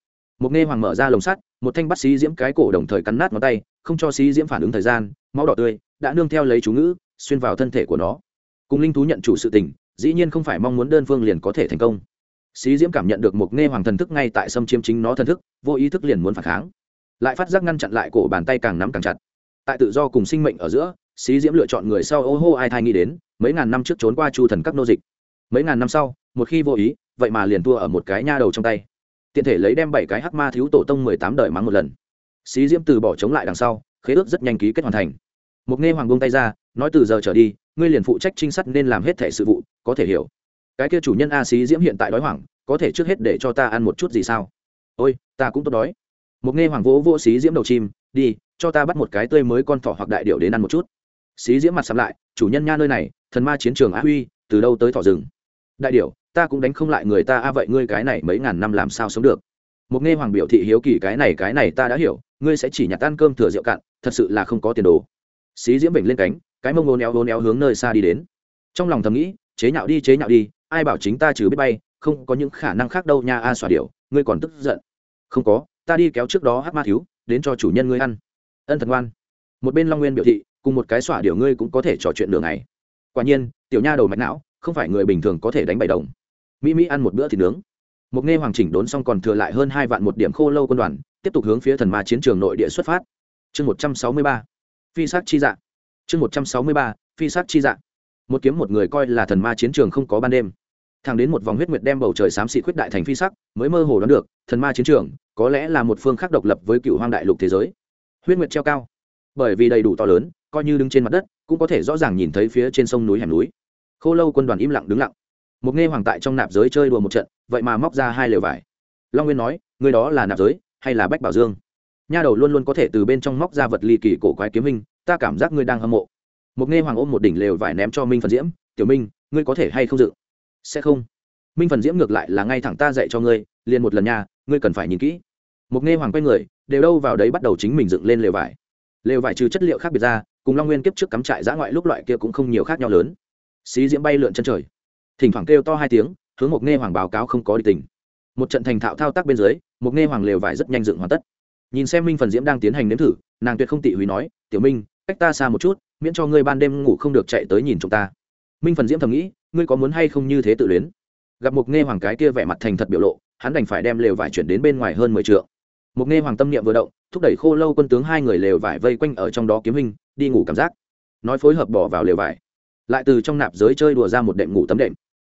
một nghe hoàng mở ra lồng sắt, một thanh bắt sĩ diễm cái cổ đồng thời cắn nát ngón tay, không cho sĩ diễm phản ứng thời gian, máu đỏ tươi, đã nương theo lấy chú ngữ, xuyên vào thân thể của nó. Cùng linh thú nhận chủ sự tình, dĩ nhiên không phải mong muốn đơn phương liền có thể thành công. Sĩ diễm cảm nhận được một nghe hoàng thần thức ngay tại xâm chiếm chính nó thần thức, vô ý thức liền muốn phản kháng. Lại phát giác ngăn chặn lại cổ bàn tay càng nắm càng chặt. Tại tự do cùng sinh mệnh ở giữa sĩ diễm lựa chọn người sau ô hô ai thai nghĩ đến, mấy ngàn năm trước trốn qua chu thần các nô dịch. Mấy ngàn năm sau, một khi vô ý, vậy mà liền thua ở một cái nha đầu trong tay tiện thể lấy đem bảy cái hắc ma thiếu tổ tông mười tám đời mắng một lần. Xí diễm từ bỏ chống lại đằng sau, khế ước rất nhanh ký kết hoàn thành. Mục nghe hoàng buông tay ra, nói từ giờ trở đi, ngươi liền phụ trách trinh sát nên làm hết thể sự vụ, có thể hiểu. Cái kia chủ nhân a Xí diễm hiện tại đói hoảng, có thể trước hết để cho ta ăn một chút gì sao? Ôi, ta cũng tốt đói. Mục nghe hoàng vỗ vô xí diễm đầu chim, đi, cho ta bắt một cái tươi mới con thỏ hoặc đại điệu đến ăn một chút. Xí diễm mặt sắm lại, chủ nhân nha nơi này, thần ma chiến trường á huy, từ đâu tới thỏ rừng? Đại điệu ta cũng đánh không lại người ta, a, vậy ngươi cái này mấy ngàn năm làm sao sống được? Một nghe hoàng biểu thị hiếu kỳ, cái này cái này ta đã hiểu, ngươi sẽ chỉ nhặt ăn cơm thừa rượu cạn, thật sự là không có tiền đồ. Xí diễm bình lên cánh, cái mông ôn éo ôn éo hướng nơi xa đi đến. Trong lòng thầm nghĩ, chế nhạo đi, chế nhạo đi, ai bảo chính ta trừ biết bay, không có những khả năng khác đâu nha, a, xòa điệu ngươi còn tức giận. Không có, ta đi kéo trước đó hát ma thiếu, đến cho chủ nhân ngươi ăn. Ân thần ngoan. Một bên long nguyên biểu thị, cùng một cái xỏa điệu ngươi cũng có thể trò chuyện đường này quả nhiên, tiểu nha đầu mạch não, không phải người bình thường có thể đánh bày đồng mỹ mỹ ăn một bữa thịt nướng. Một nghe hoàng chỉnh đốn xong còn thừa lại hơn hai vạn một điểm khô lâu quân đoàn, tiếp tục hướng phía thần ma chiến trường nội địa xuất phát. Chương một trăm sáu mươi ba. Phi sát chi dạng chương một trăm sáu mươi ba. Phi sát chi dạng một kiếm một người coi là thần ma chiến trường không có ban đêm. Thàng đến một vòng huyết nguyệt đem bầu trời xám xị khuyết đại thành phi sắc, mới mơ hồ đoán được, thần ma chiến trường có lẽ là một phương khác độc lập với cựu hoang đại lục thế giới. Huyết nguyệt treo cao. Bởi vì đầy đủ to lớn, coi như đứng trên mặt đất, cũng có thể rõ ràng nhìn thấy phía trên sông núi hẻm núi. Khô lâu quân đoàn im lặng đứng lặng một nghe hoàng tại trong nạp giới chơi đùa một trận, vậy mà móc ra hai lều vải. Long nguyên nói người đó là nạp giới hay là bách bảo dương? Nha đầu luôn luôn có thể từ bên trong móc ra vật ly kỳ cổ quái kiếm minh ta cảm giác ngươi đang hâm mộ. Một nghe hoàng ôm một đỉnh lều vải ném cho minh phần diễm, tiểu minh, ngươi có thể hay không dự? Sẽ không. Minh phần diễm ngược lại là ngay thẳng ta dạy cho ngươi, liền một lần nha, ngươi cần phải nhìn kỹ. Một nghe hoàng quay người, đều đâu vào đấy bắt đầu chính mình dựng lên lều vải. Lều vải trừ chất liệu khác biệt ra, cùng long nguyên kiếp trước cắm trại giã ngoại lúc loại kia cũng không nhiều khác nhau lớn. Xí diễm bay lượn chân trời thỉnh thoảng kêu to hai tiếng, hướng một nghe hoàng báo cáo không có đi tình một trận thành thạo thao tác bên dưới một nghe hoàng lều vải rất nhanh dựng hoàn tất. Nhìn xem minh phần diễm đang tiến hành nếm thử, nàng tuyệt không tị hủy nói, tiểu minh, cách ta xa một chút, miễn cho ngươi ban đêm ngủ không được chạy tới nhìn chúng ta. Minh phần diễm thầm nghĩ, ngươi có muốn hay không như thế tự luyến? Gặp một nghe hoàng cái kia vẻ mặt thành thật biểu lộ, hắn đành phải đem lều vải chuyển đến bên ngoài hơn mười triệu một nghe hoàng tâm niệm vừa động, thúc đẩy khô lâu quân tướng hai người lều vải vây quanh ở trong đó kiếm hình, đi ngủ cảm giác. Nói phối hợp bỏ vào lều vải. Lại từ trong nạp giới chơi đùa ra một đệm ngủ tấm đệm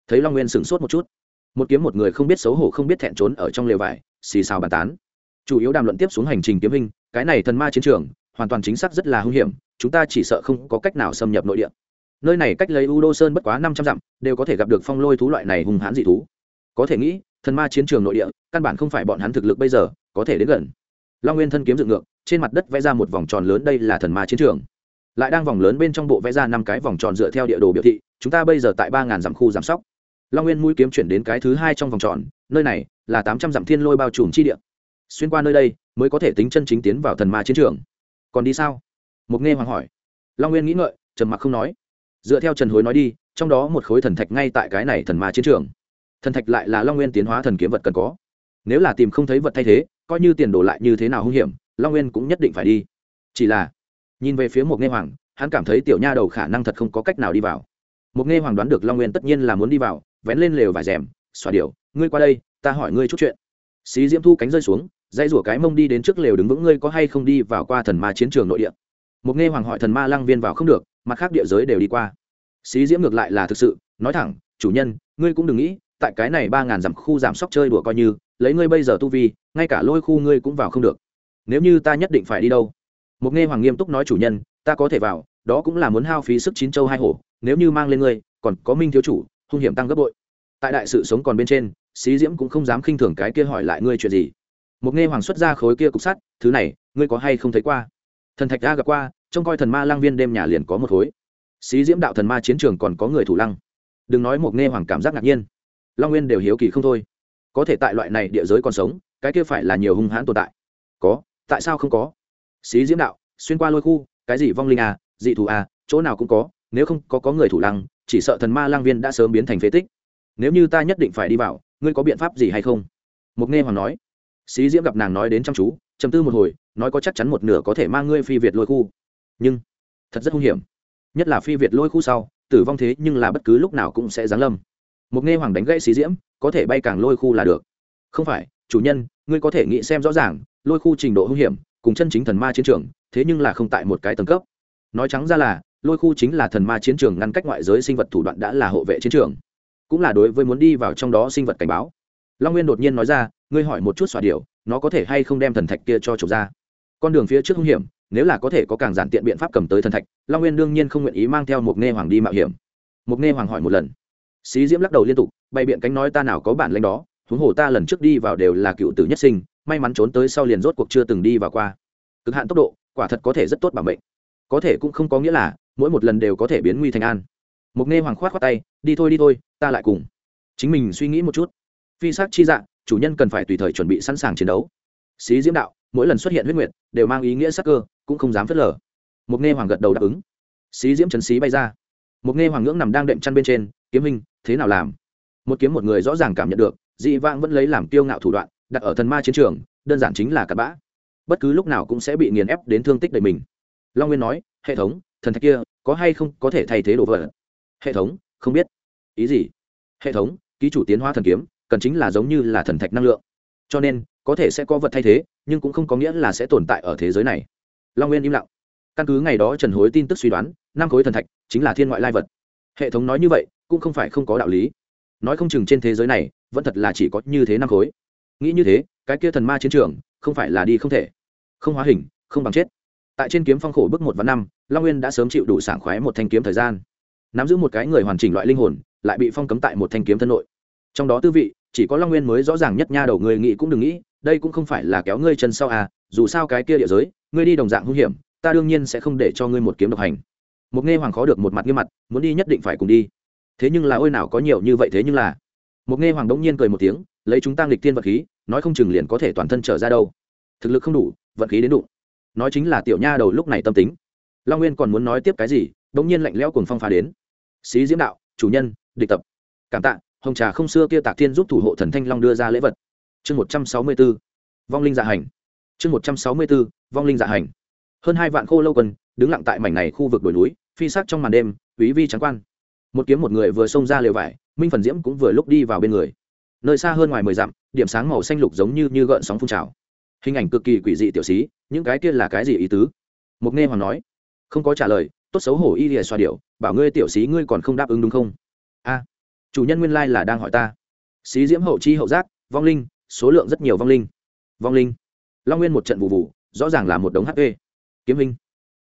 thấy long nguyên sửng sốt một chút. Một kiếm một người không biết xấu hổ không biết thẹn trốn ở trong lều vải, xì xào bàn tán. Chủ yếu đàm luận tiếp xuống hành trình kiếm hình, cái này thần ma chiến trường, hoàn toàn chính xác rất là hung hiểm, chúng ta chỉ sợ không có cách nào xâm nhập nội địa. Nơi này cách lấy u đô sơn bất quá năm trăm dặm, đều có thể gặp được phong lôi thú loại này hung hãn dị thú. Có thể nghĩ, thần ma chiến trường nội địa, căn bản không phải bọn hắn thực lực bây giờ, có thể đến gần. Long nguyên thân kiếm dựng ngược, trên mặt đất vẽ ra một vòng tròn lớn, đây là thần ma chiến trường. Lại đang vòng lớn bên trong bộ vẽ ra năm cái vòng tròn dựa theo địa đồ biểu thị, chúng ta bây giờ tại ba ngàn dặm khu giảm sóc long nguyên mũi kiếm chuyển đến cái thứ hai trong vòng tròn, nơi này là tám trăm dặm thiên lôi bao trùm chi địa. Xuyên qua nơi đây mới có thể tính chân chính tiến vào thần ma chiến trường. Còn đi sao? Mục nghe hoàng hỏi. Long nguyên nghĩ ngợi, trầm mặc không nói. Dựa theo trần hối nói đi, trong đó một khối thần thạch ngay tại cái này thần ma chiến trường. Thần thạch lại là long nguyên tiến hóa thần kiếm vật cần có. Nếu là tìm không thấy vật thay thế, coi như tiền đổ lại như thế nào hung hiểm, long nguyên cũng nhất định phải đi. Chỉ là, nhìn về phía một nghe hoàng, hắn cảm thấy tiểu nha đầu khả năng thật không có cách nào đi vào. Một nghe hoàng đoán được long nguyên tất nhiên là muốn đi vào vén lên lều vải rèm, xoa điệu ngươi qua đây, ta hỏi ngươi chút chuyện. Xí diễm thu cánh rơi xuống dây rủa cái mông đi đến trước lều đứng vững, ngươi có hay không đi vào qua thần ma chiến trường nội địa? Một nghe hoàng hỏi thần ma lăng viên vào không được, mặt khác địa giới đều đi qua. Xí diễm ngược lại là thực sự, nói thẳng, chủ nhân, ngươi cũng đừng nghĩ, tại cái này ba ngàn dặm khu giảm sóc chơi đùa coi như, lấy ngươi bây giờ tu vi, ngay cả lôi khu ngươi cũng vào không được. Nếu như ta nhất định phải đi đâu? Một nghe hoàng nghiêm túc nói, chủ nhân, ta có thể vào, đó cũng là muốn hao phí sức chín châu hai hổ, nếu như mang lên ngươi, còn có minh thiếu chủ hung hiểm tăng gấp bội. Tại đại sự sống còn bên trên, xí diễm cũng không dám khinh thường cái kia hỏi lại ngươi chuyện gì. Một nghe hoàng xuất ra khối kia cục sắt, thứ này, ngươi có hay không thấy qua? Thần thạch đã gặp qua, trông coi thần ma lang viên đêm nhà liền có một khối. Xí diễm đạo thần ma chiến trường còn có người thủ lăng. Đừng nói một nghe hoàng cảm giác ngạc nhiên. Long nguyên đều hiếu kỳ không thôi. Có thể tại loại này địa giới còn sống, cái kia phải là nhiều hung hãn tồn tại. Có, tại sao không có? Xí diễm đạo, xuyên qua lôi khu, cái gì vong linh à dị thù à chỗ nào cũng có, nếu không có có người thủ lăng chỉ sợ thần ma lang viên đã sớm biến thành phế tích. Nếu như ta nhất định phải đi vào, ngươi có biện pháp gì hay không? Mục nghe hoàng nói. Xí diễm gặp nàng nói đến chăm chú chầm tư một hồi, nói có chắc chắn một nửa có thể mang ngươi phi việt lôi khu. Nhưng, thật rất hung hiểm. Nhất là phi việt lôi khu sau, tử vong thế nhưng là bất cứ lúc nào cũng sẽ giáng lâm. Mục nghe hoàng đánh gãy xí diễm, có thể bay càng lôi khu là được. Không phải, chủ nhân, ngươi có thể nghĩ xem rõ ràng, lôi khu trình độ hung hiểm, cùng chân chính thần ma chiến trường, thế nhưng là không tại một cái tầng cấp. Nói trắng ra là lôi khu chính là thần ma chiến trường ngăn cách ngoại giới sinh vật thủ đoạn đã là hộ vệ chiến trường. Cũng là đối với muốn đi vào trong đó sinh vật cảnh báo. Long nguyên đột nhiên nói ra, ngươi hỏi một chút xoa điều, nó có thể hay không đem thần thạch kia cho trục ra? Con đường phía trước hung hiểm, nếu là có thể có càng giản tiện biện pháp cầm tới thần thạch, long nguyên đương nhiên không nguyện ý mang theo một nghe hoàng đi mạo hiểm. Một nghe hoàng hỏi một lần. Xí diễm lắc đầu liên tục, bày biện cánh nói ta nào có bản lãnh đó, huống hồ ta lần trước đi vào đều là cựu tử nhất sinh, may mắn trốn tới sau liền rốt cuộc chưa từng đi vào qua. Cực hạn tốc độ, quả thật có thể rất tốt bảo mệnh. Có thể cũng không có nghĩa là mỗi một lần đều có thể biến nguy thành an. Mục nghe hoàng khoát khoát tay, đi thôi đi thôi, ta lại cùng chính mình suy nghĩ một chút. Phi sát chi dạng, chủ nhân cần phải tùy thời chuẩn bị sẵn sàng chiến đấu. Xí diễm đạo, mỗi lần xuất hiện huyết nguyệt, đều mang ý nghĩa sắc cơ, cũng không dám phớt lờ. Mục nghe hoàng gật đầu đáp ứng. Xí diễm trấn xí bay ra. Mục nghe hoàng ngưỡng nằm đang đệm chăn bên trên, kiếm hình thế nào làm? Một kiếm một người rõ ràng cảm nhận được, dị vãng vẫn lấy làm kiêu ngạo thủ đoạn, đặt ở thần ma chiến trường, đơn giản chính là cặp bã. Bất cứ lúc nào cũng sẽ bị nghiền ép đến thương tích đầy mình. Long nguyên nói, hệ thống thần thạch kia có hay không có thể thay thế đồ vật? Hệ thống, không biết. Ý gì? Hệ thống, ký chủ tiến hóa thần kiếm, cần chính là giống như là thần thạch năng lượng. Cho nên, có thể sẽ có vật thay thế, nhưng cũng không có nghĩa là sẽ tồn tại ở thế giới này. Long nguyên im lặng. Căn cứ ngày đó trần hối tin tức suy đoán, năm khối thần thạch chính là thiên ngoại lai vật. Hệ thống nói như vậy, cũng không phải không có đạo lý. Nói không chừng trên thế giới này, vẫn thật là chỉ có như thế năm khối. Nghĩ như thế, cái kia thần ma chiến trường, không phải là đi không thể. Không hóa hình, không bằng chết. Tại trên kiếm phong khổ bước một và năm long nguyên đã sớm chịu đủ sảng khoái một thanh kiếm thời gian. Nắm giữ một cái người hoàn chỉnh loại linh hồn, lại bị phong cấm tại một thanh kiếm thân nội. Trong đó tư vị, chỉ có long nguyên mới rõ ràng nhất nha đầu người nghĩ cũng đừng nghĩ, đây cũng không phải là kéo ngươi chân sau à dù sao cái kia địa giới, ngươi đi đồng dạng hung hiểm, ta đương nhiên sẽ không để cho ngươi một kiếm độc hành. Một nghe hoàng khó được một mặt nghiêm mặt, muốn đi nhất định phải cùng đi. Thế nhưng là ôi nào có nhiều như vậy thế nhưng là. Một nghe hoàng đống nhiên cười một tiếng, lấy chúng ta nghịch tiên vật khí, nói không chừng liền có thể toàn thân trở ra đâu. Thực lực không đủ, vận khí đến đủ nói chính là tiểu nha đầu lúc này tâm tính long nguyên còn muốn nói tiếp cái gì đống nhiên lạnh lẽo cùng phong phá đến. Xí diễm đạo, chủ nhân, địch tập. Cảm tạ, hồng trà không xưa kia tạc thiên giúp thủ hộ thần thanh long đưa ra lễ vật. Chương một trăm sáu mươi b ố vong linh dạ hành. Chương một trăm sáu mươi b ố vong linh dạ hành. Hơn hai vạn khô lâu quân đứng lặng tại mảnh này khu vực đồi núi, phi sắc trong màn đêm, quý vi trắng quan. Một kiếm một người vừa xông ra lều vải, minh phần diễm cũng vừa lúc đi vào bên người. Nơi xa hơn ngoài mười dặm, điểm sáng màu xanh lục giống như như gợn sóng phun trào. Hình ảnh cực kỳ quỷ dị tiểu xí, những cái kia là cái gì ý tứ? Mục nghe hoàng nói không có trả lời, tốt xấu hổ y lìa xoa điệu, bảo ngươi tiểu xí ngươi còn không đáp ứng đúng không? A, chủ nhân nguyên lai là đang hỏi ta. Xí diễm hậu chi hậu giác, vong linh, số lượng rất nhiều vong linh. Vong linh. Long nguyên một trận vụ vụ, rõ ràng là một đống hp kiếm hình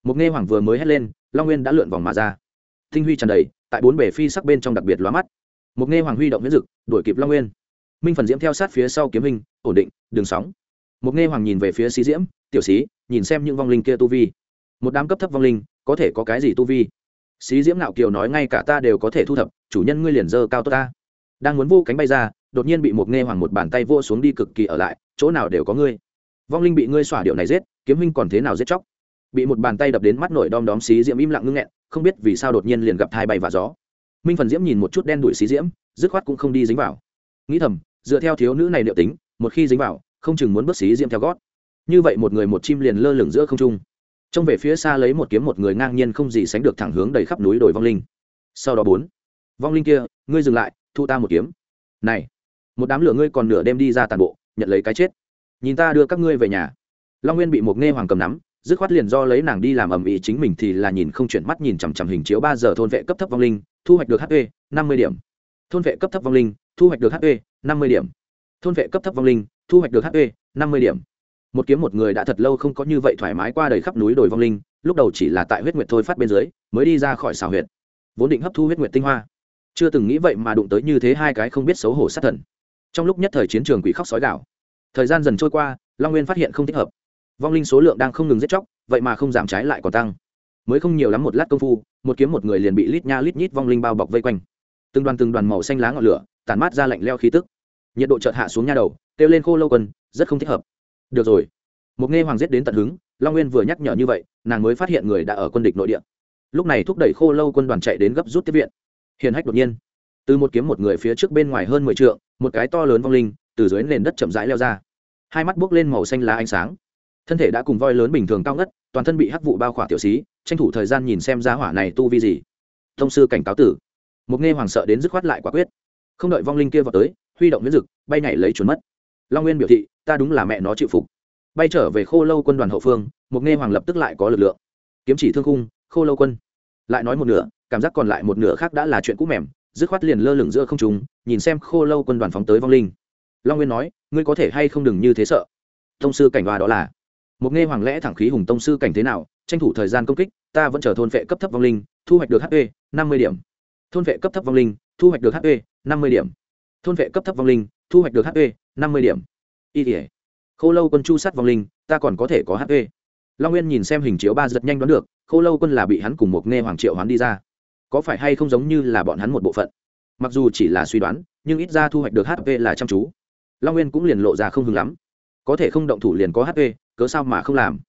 một nghe hoàng vừa mới hét lên, long nguyên đã lượn vòng mà ra. Thinh huy tràn đầy, tại bốn bể phi sắc bên trong đặc biệt lóa mắt. Một nghe hoàng huy động miễn dực, đuổi kịp long nguyên. Minh phần diễm theo sát phía sau kiếm hình ổn định đường sóng. Một nghe hoàng nhìn về phía xí diễm, tiểu xí, nhìn xem những vong linh kia tu vi một đám cấp thấp vong linh, có thể có cái gì tu vi? Xí diễm nạo kiều nói ngay cả ta đều có thể thu thập, chủ nhân ngươi liền dơ cao tốt ta. Đang muốn vô cánh bay ra, đột nhiên bị một nghe hoàng một bàn tay vô xuống đi cực kỳ ở lại, chỗ nào đều có ngươi. Vong linh bị ngươi xỏa điệu này giết, kiếm huynh còn thế nào giết chóc? Bị một bàn tay đập đến mắt nổi đom đóm xí diễm im lặng ngưng nghẹn, không biết vì sao đột nhiên liền gặp thai bay và gió. Minh phần diễm nhìn một chút đen đuổi xí diễm, dứt khoát cũng không đi dính vào. Nghĩ thầm, dựa theo thiếu nữ này liệu tính, một khi dính vào, không chừng muốn bước xí diễm theo gót. Như vậy một người một chim liền lơ lửng giữa không trung trông về phía xa lấy một kiếm một người ngang nhiên không gì sánh được thẳng hướng đầy khắp núi đồi vong linh. Sau đó bốn, vong linh kia, ngươi dừng lại, thu ta một kiếm. Này, một đám lửa ngươi còn nửa đêm đi ra tàn bộ, nhận lấy cái chết. Nhìn ta đưa các ngươi về nhà. Long nguyên bị một nghe hoàng cầm nắm, dứt khoát liền do lấy nàng đi làm ầm ĩ chính mình thì là nhìn không chuyển mắt nhìn chằm chằm hình chiếu ba giờ thôn vệ cấp thấp vong linh, thu hoạch được hp năm mươi điểm. Thôn vệ cấp thấp vong linh, thu hoạch được hp năm mươi điểm. Thôn vệ cấp thấp vong linh, thu hoạch được hp năm mươi điểm một kiếm một người đã thật lâu không có như vậy thoải mái qua đầy khắp núi đồi vong linh, lúc đầu chỉ là tại huyết nguyệt thôi phát bên dưới, mới đi ra khỏi xào huyệt. Vốn định hấp thu huyết nguyệt tinh hoa. Chưa từng nghĩ vậy mà đụng tới như thế hai cái không biết xấu hổ sát thần. Trong lúc nhất thời chiến trường quỷ khóc sói gạo thời gian dần trôi qua, long nguyên phát hiện không thích hợp. Vong linh số lượng đang không ngừng giết chóc, vậy mà không giảm trái lại còn tăng. Mới không nhiều lắm một lát công phu, một kiếm một người liền bị lít nha lít nhít vong linh bao bọc vây quanh. Từng đoàn từng đoàn màu xanh lá ngọn lửa tàn mát ra lạnh leo khí tức. Nhiệt độ chợt hạ xuống nha đầu, kêu lên khô lâu quân rất không thích hợp được rồi. Một nghe hoàng giết đến tận hứng, long nguyên vừa nhắc nhở như vậy, nàng mới phát hiện người đã ở quân địch nội địa. Lúc này thúc đẩy khô lâu quân đoàn chạy đến gấp rút tiếp viện. Hiền hách đột nhiên, từ một kiếm một người phía trước bên ngoài hơn mười t một cái to lớn vong linh từ dưới nền đất chậm rãi leo ra. Hai mắt buốc lên màu xanh lá ánh sáng. Thân thể đã cùng voi lớn bình thường cao ngất, toàn thân bị hắc vụ bao khỏa tiểu xí, tranh thủ thời gian nhìn xem giá hỏa này tu vi gì. Thông sư cảnh cáo tử. Một nghe hoàng sợ đến dứt khoát lại quả quyết. Không đợi vong linh kia vào tới, huy động miễn dực, bay nhảy lấy trốn mất. Long nguyên biểu thị ta đúng là mẹ nó chịu phục. Bay trở về khô lâu quân đoàn hậu phương, một nghe hoàng lập tức lại có lực lượng. Kiếm chỉ thương khung, khô lâu quân. Lại nói một nửa, cảm giác còn lại một nửa khác đã là chuyện cũ mềm, dứt khoát liền lơ lửng giữa không trùng nhìn xem khô lâu quân đoàn phóng tới vong linh. Long nguyên nói, ngươi có thể hay không đừng như thế sợ? Thông sư cảnh đoà đó là. Một nghe hoàng lẽ thẳng khí hùng tông sư cảnh thế nào, tranh thủ thời gian công kích, ta vẫn chờ thôn vệ cấp thấp vong linh, thu hoạch được hp năm mươi điểm. Thôn vệ cấp thấp vong linh, thu hoạch được hp năm mươi điểm. Thôn vệ cấp thấp vong linh, thu hoạch được hp năm mươi điểm y tỉa khô lâu quân chu sát vong linh, ta còn có thể có hp long nguyên nhìn xem hình chiếu ba giật nhanh đoán được khô lâu quân là bị hắn cùng một nghe hoàng triệu hoán đi ra. Có phải hay không giống như là bọn hắn một bộ phận? Mặc dù chỉ là suy đoán, nhưng ít ra thu hoạch được hp là chăm chú. Long nguyên cũng liền lộ ra không hứng lắm. Có thể không động thủ liền có hp cớ sao mà không làm?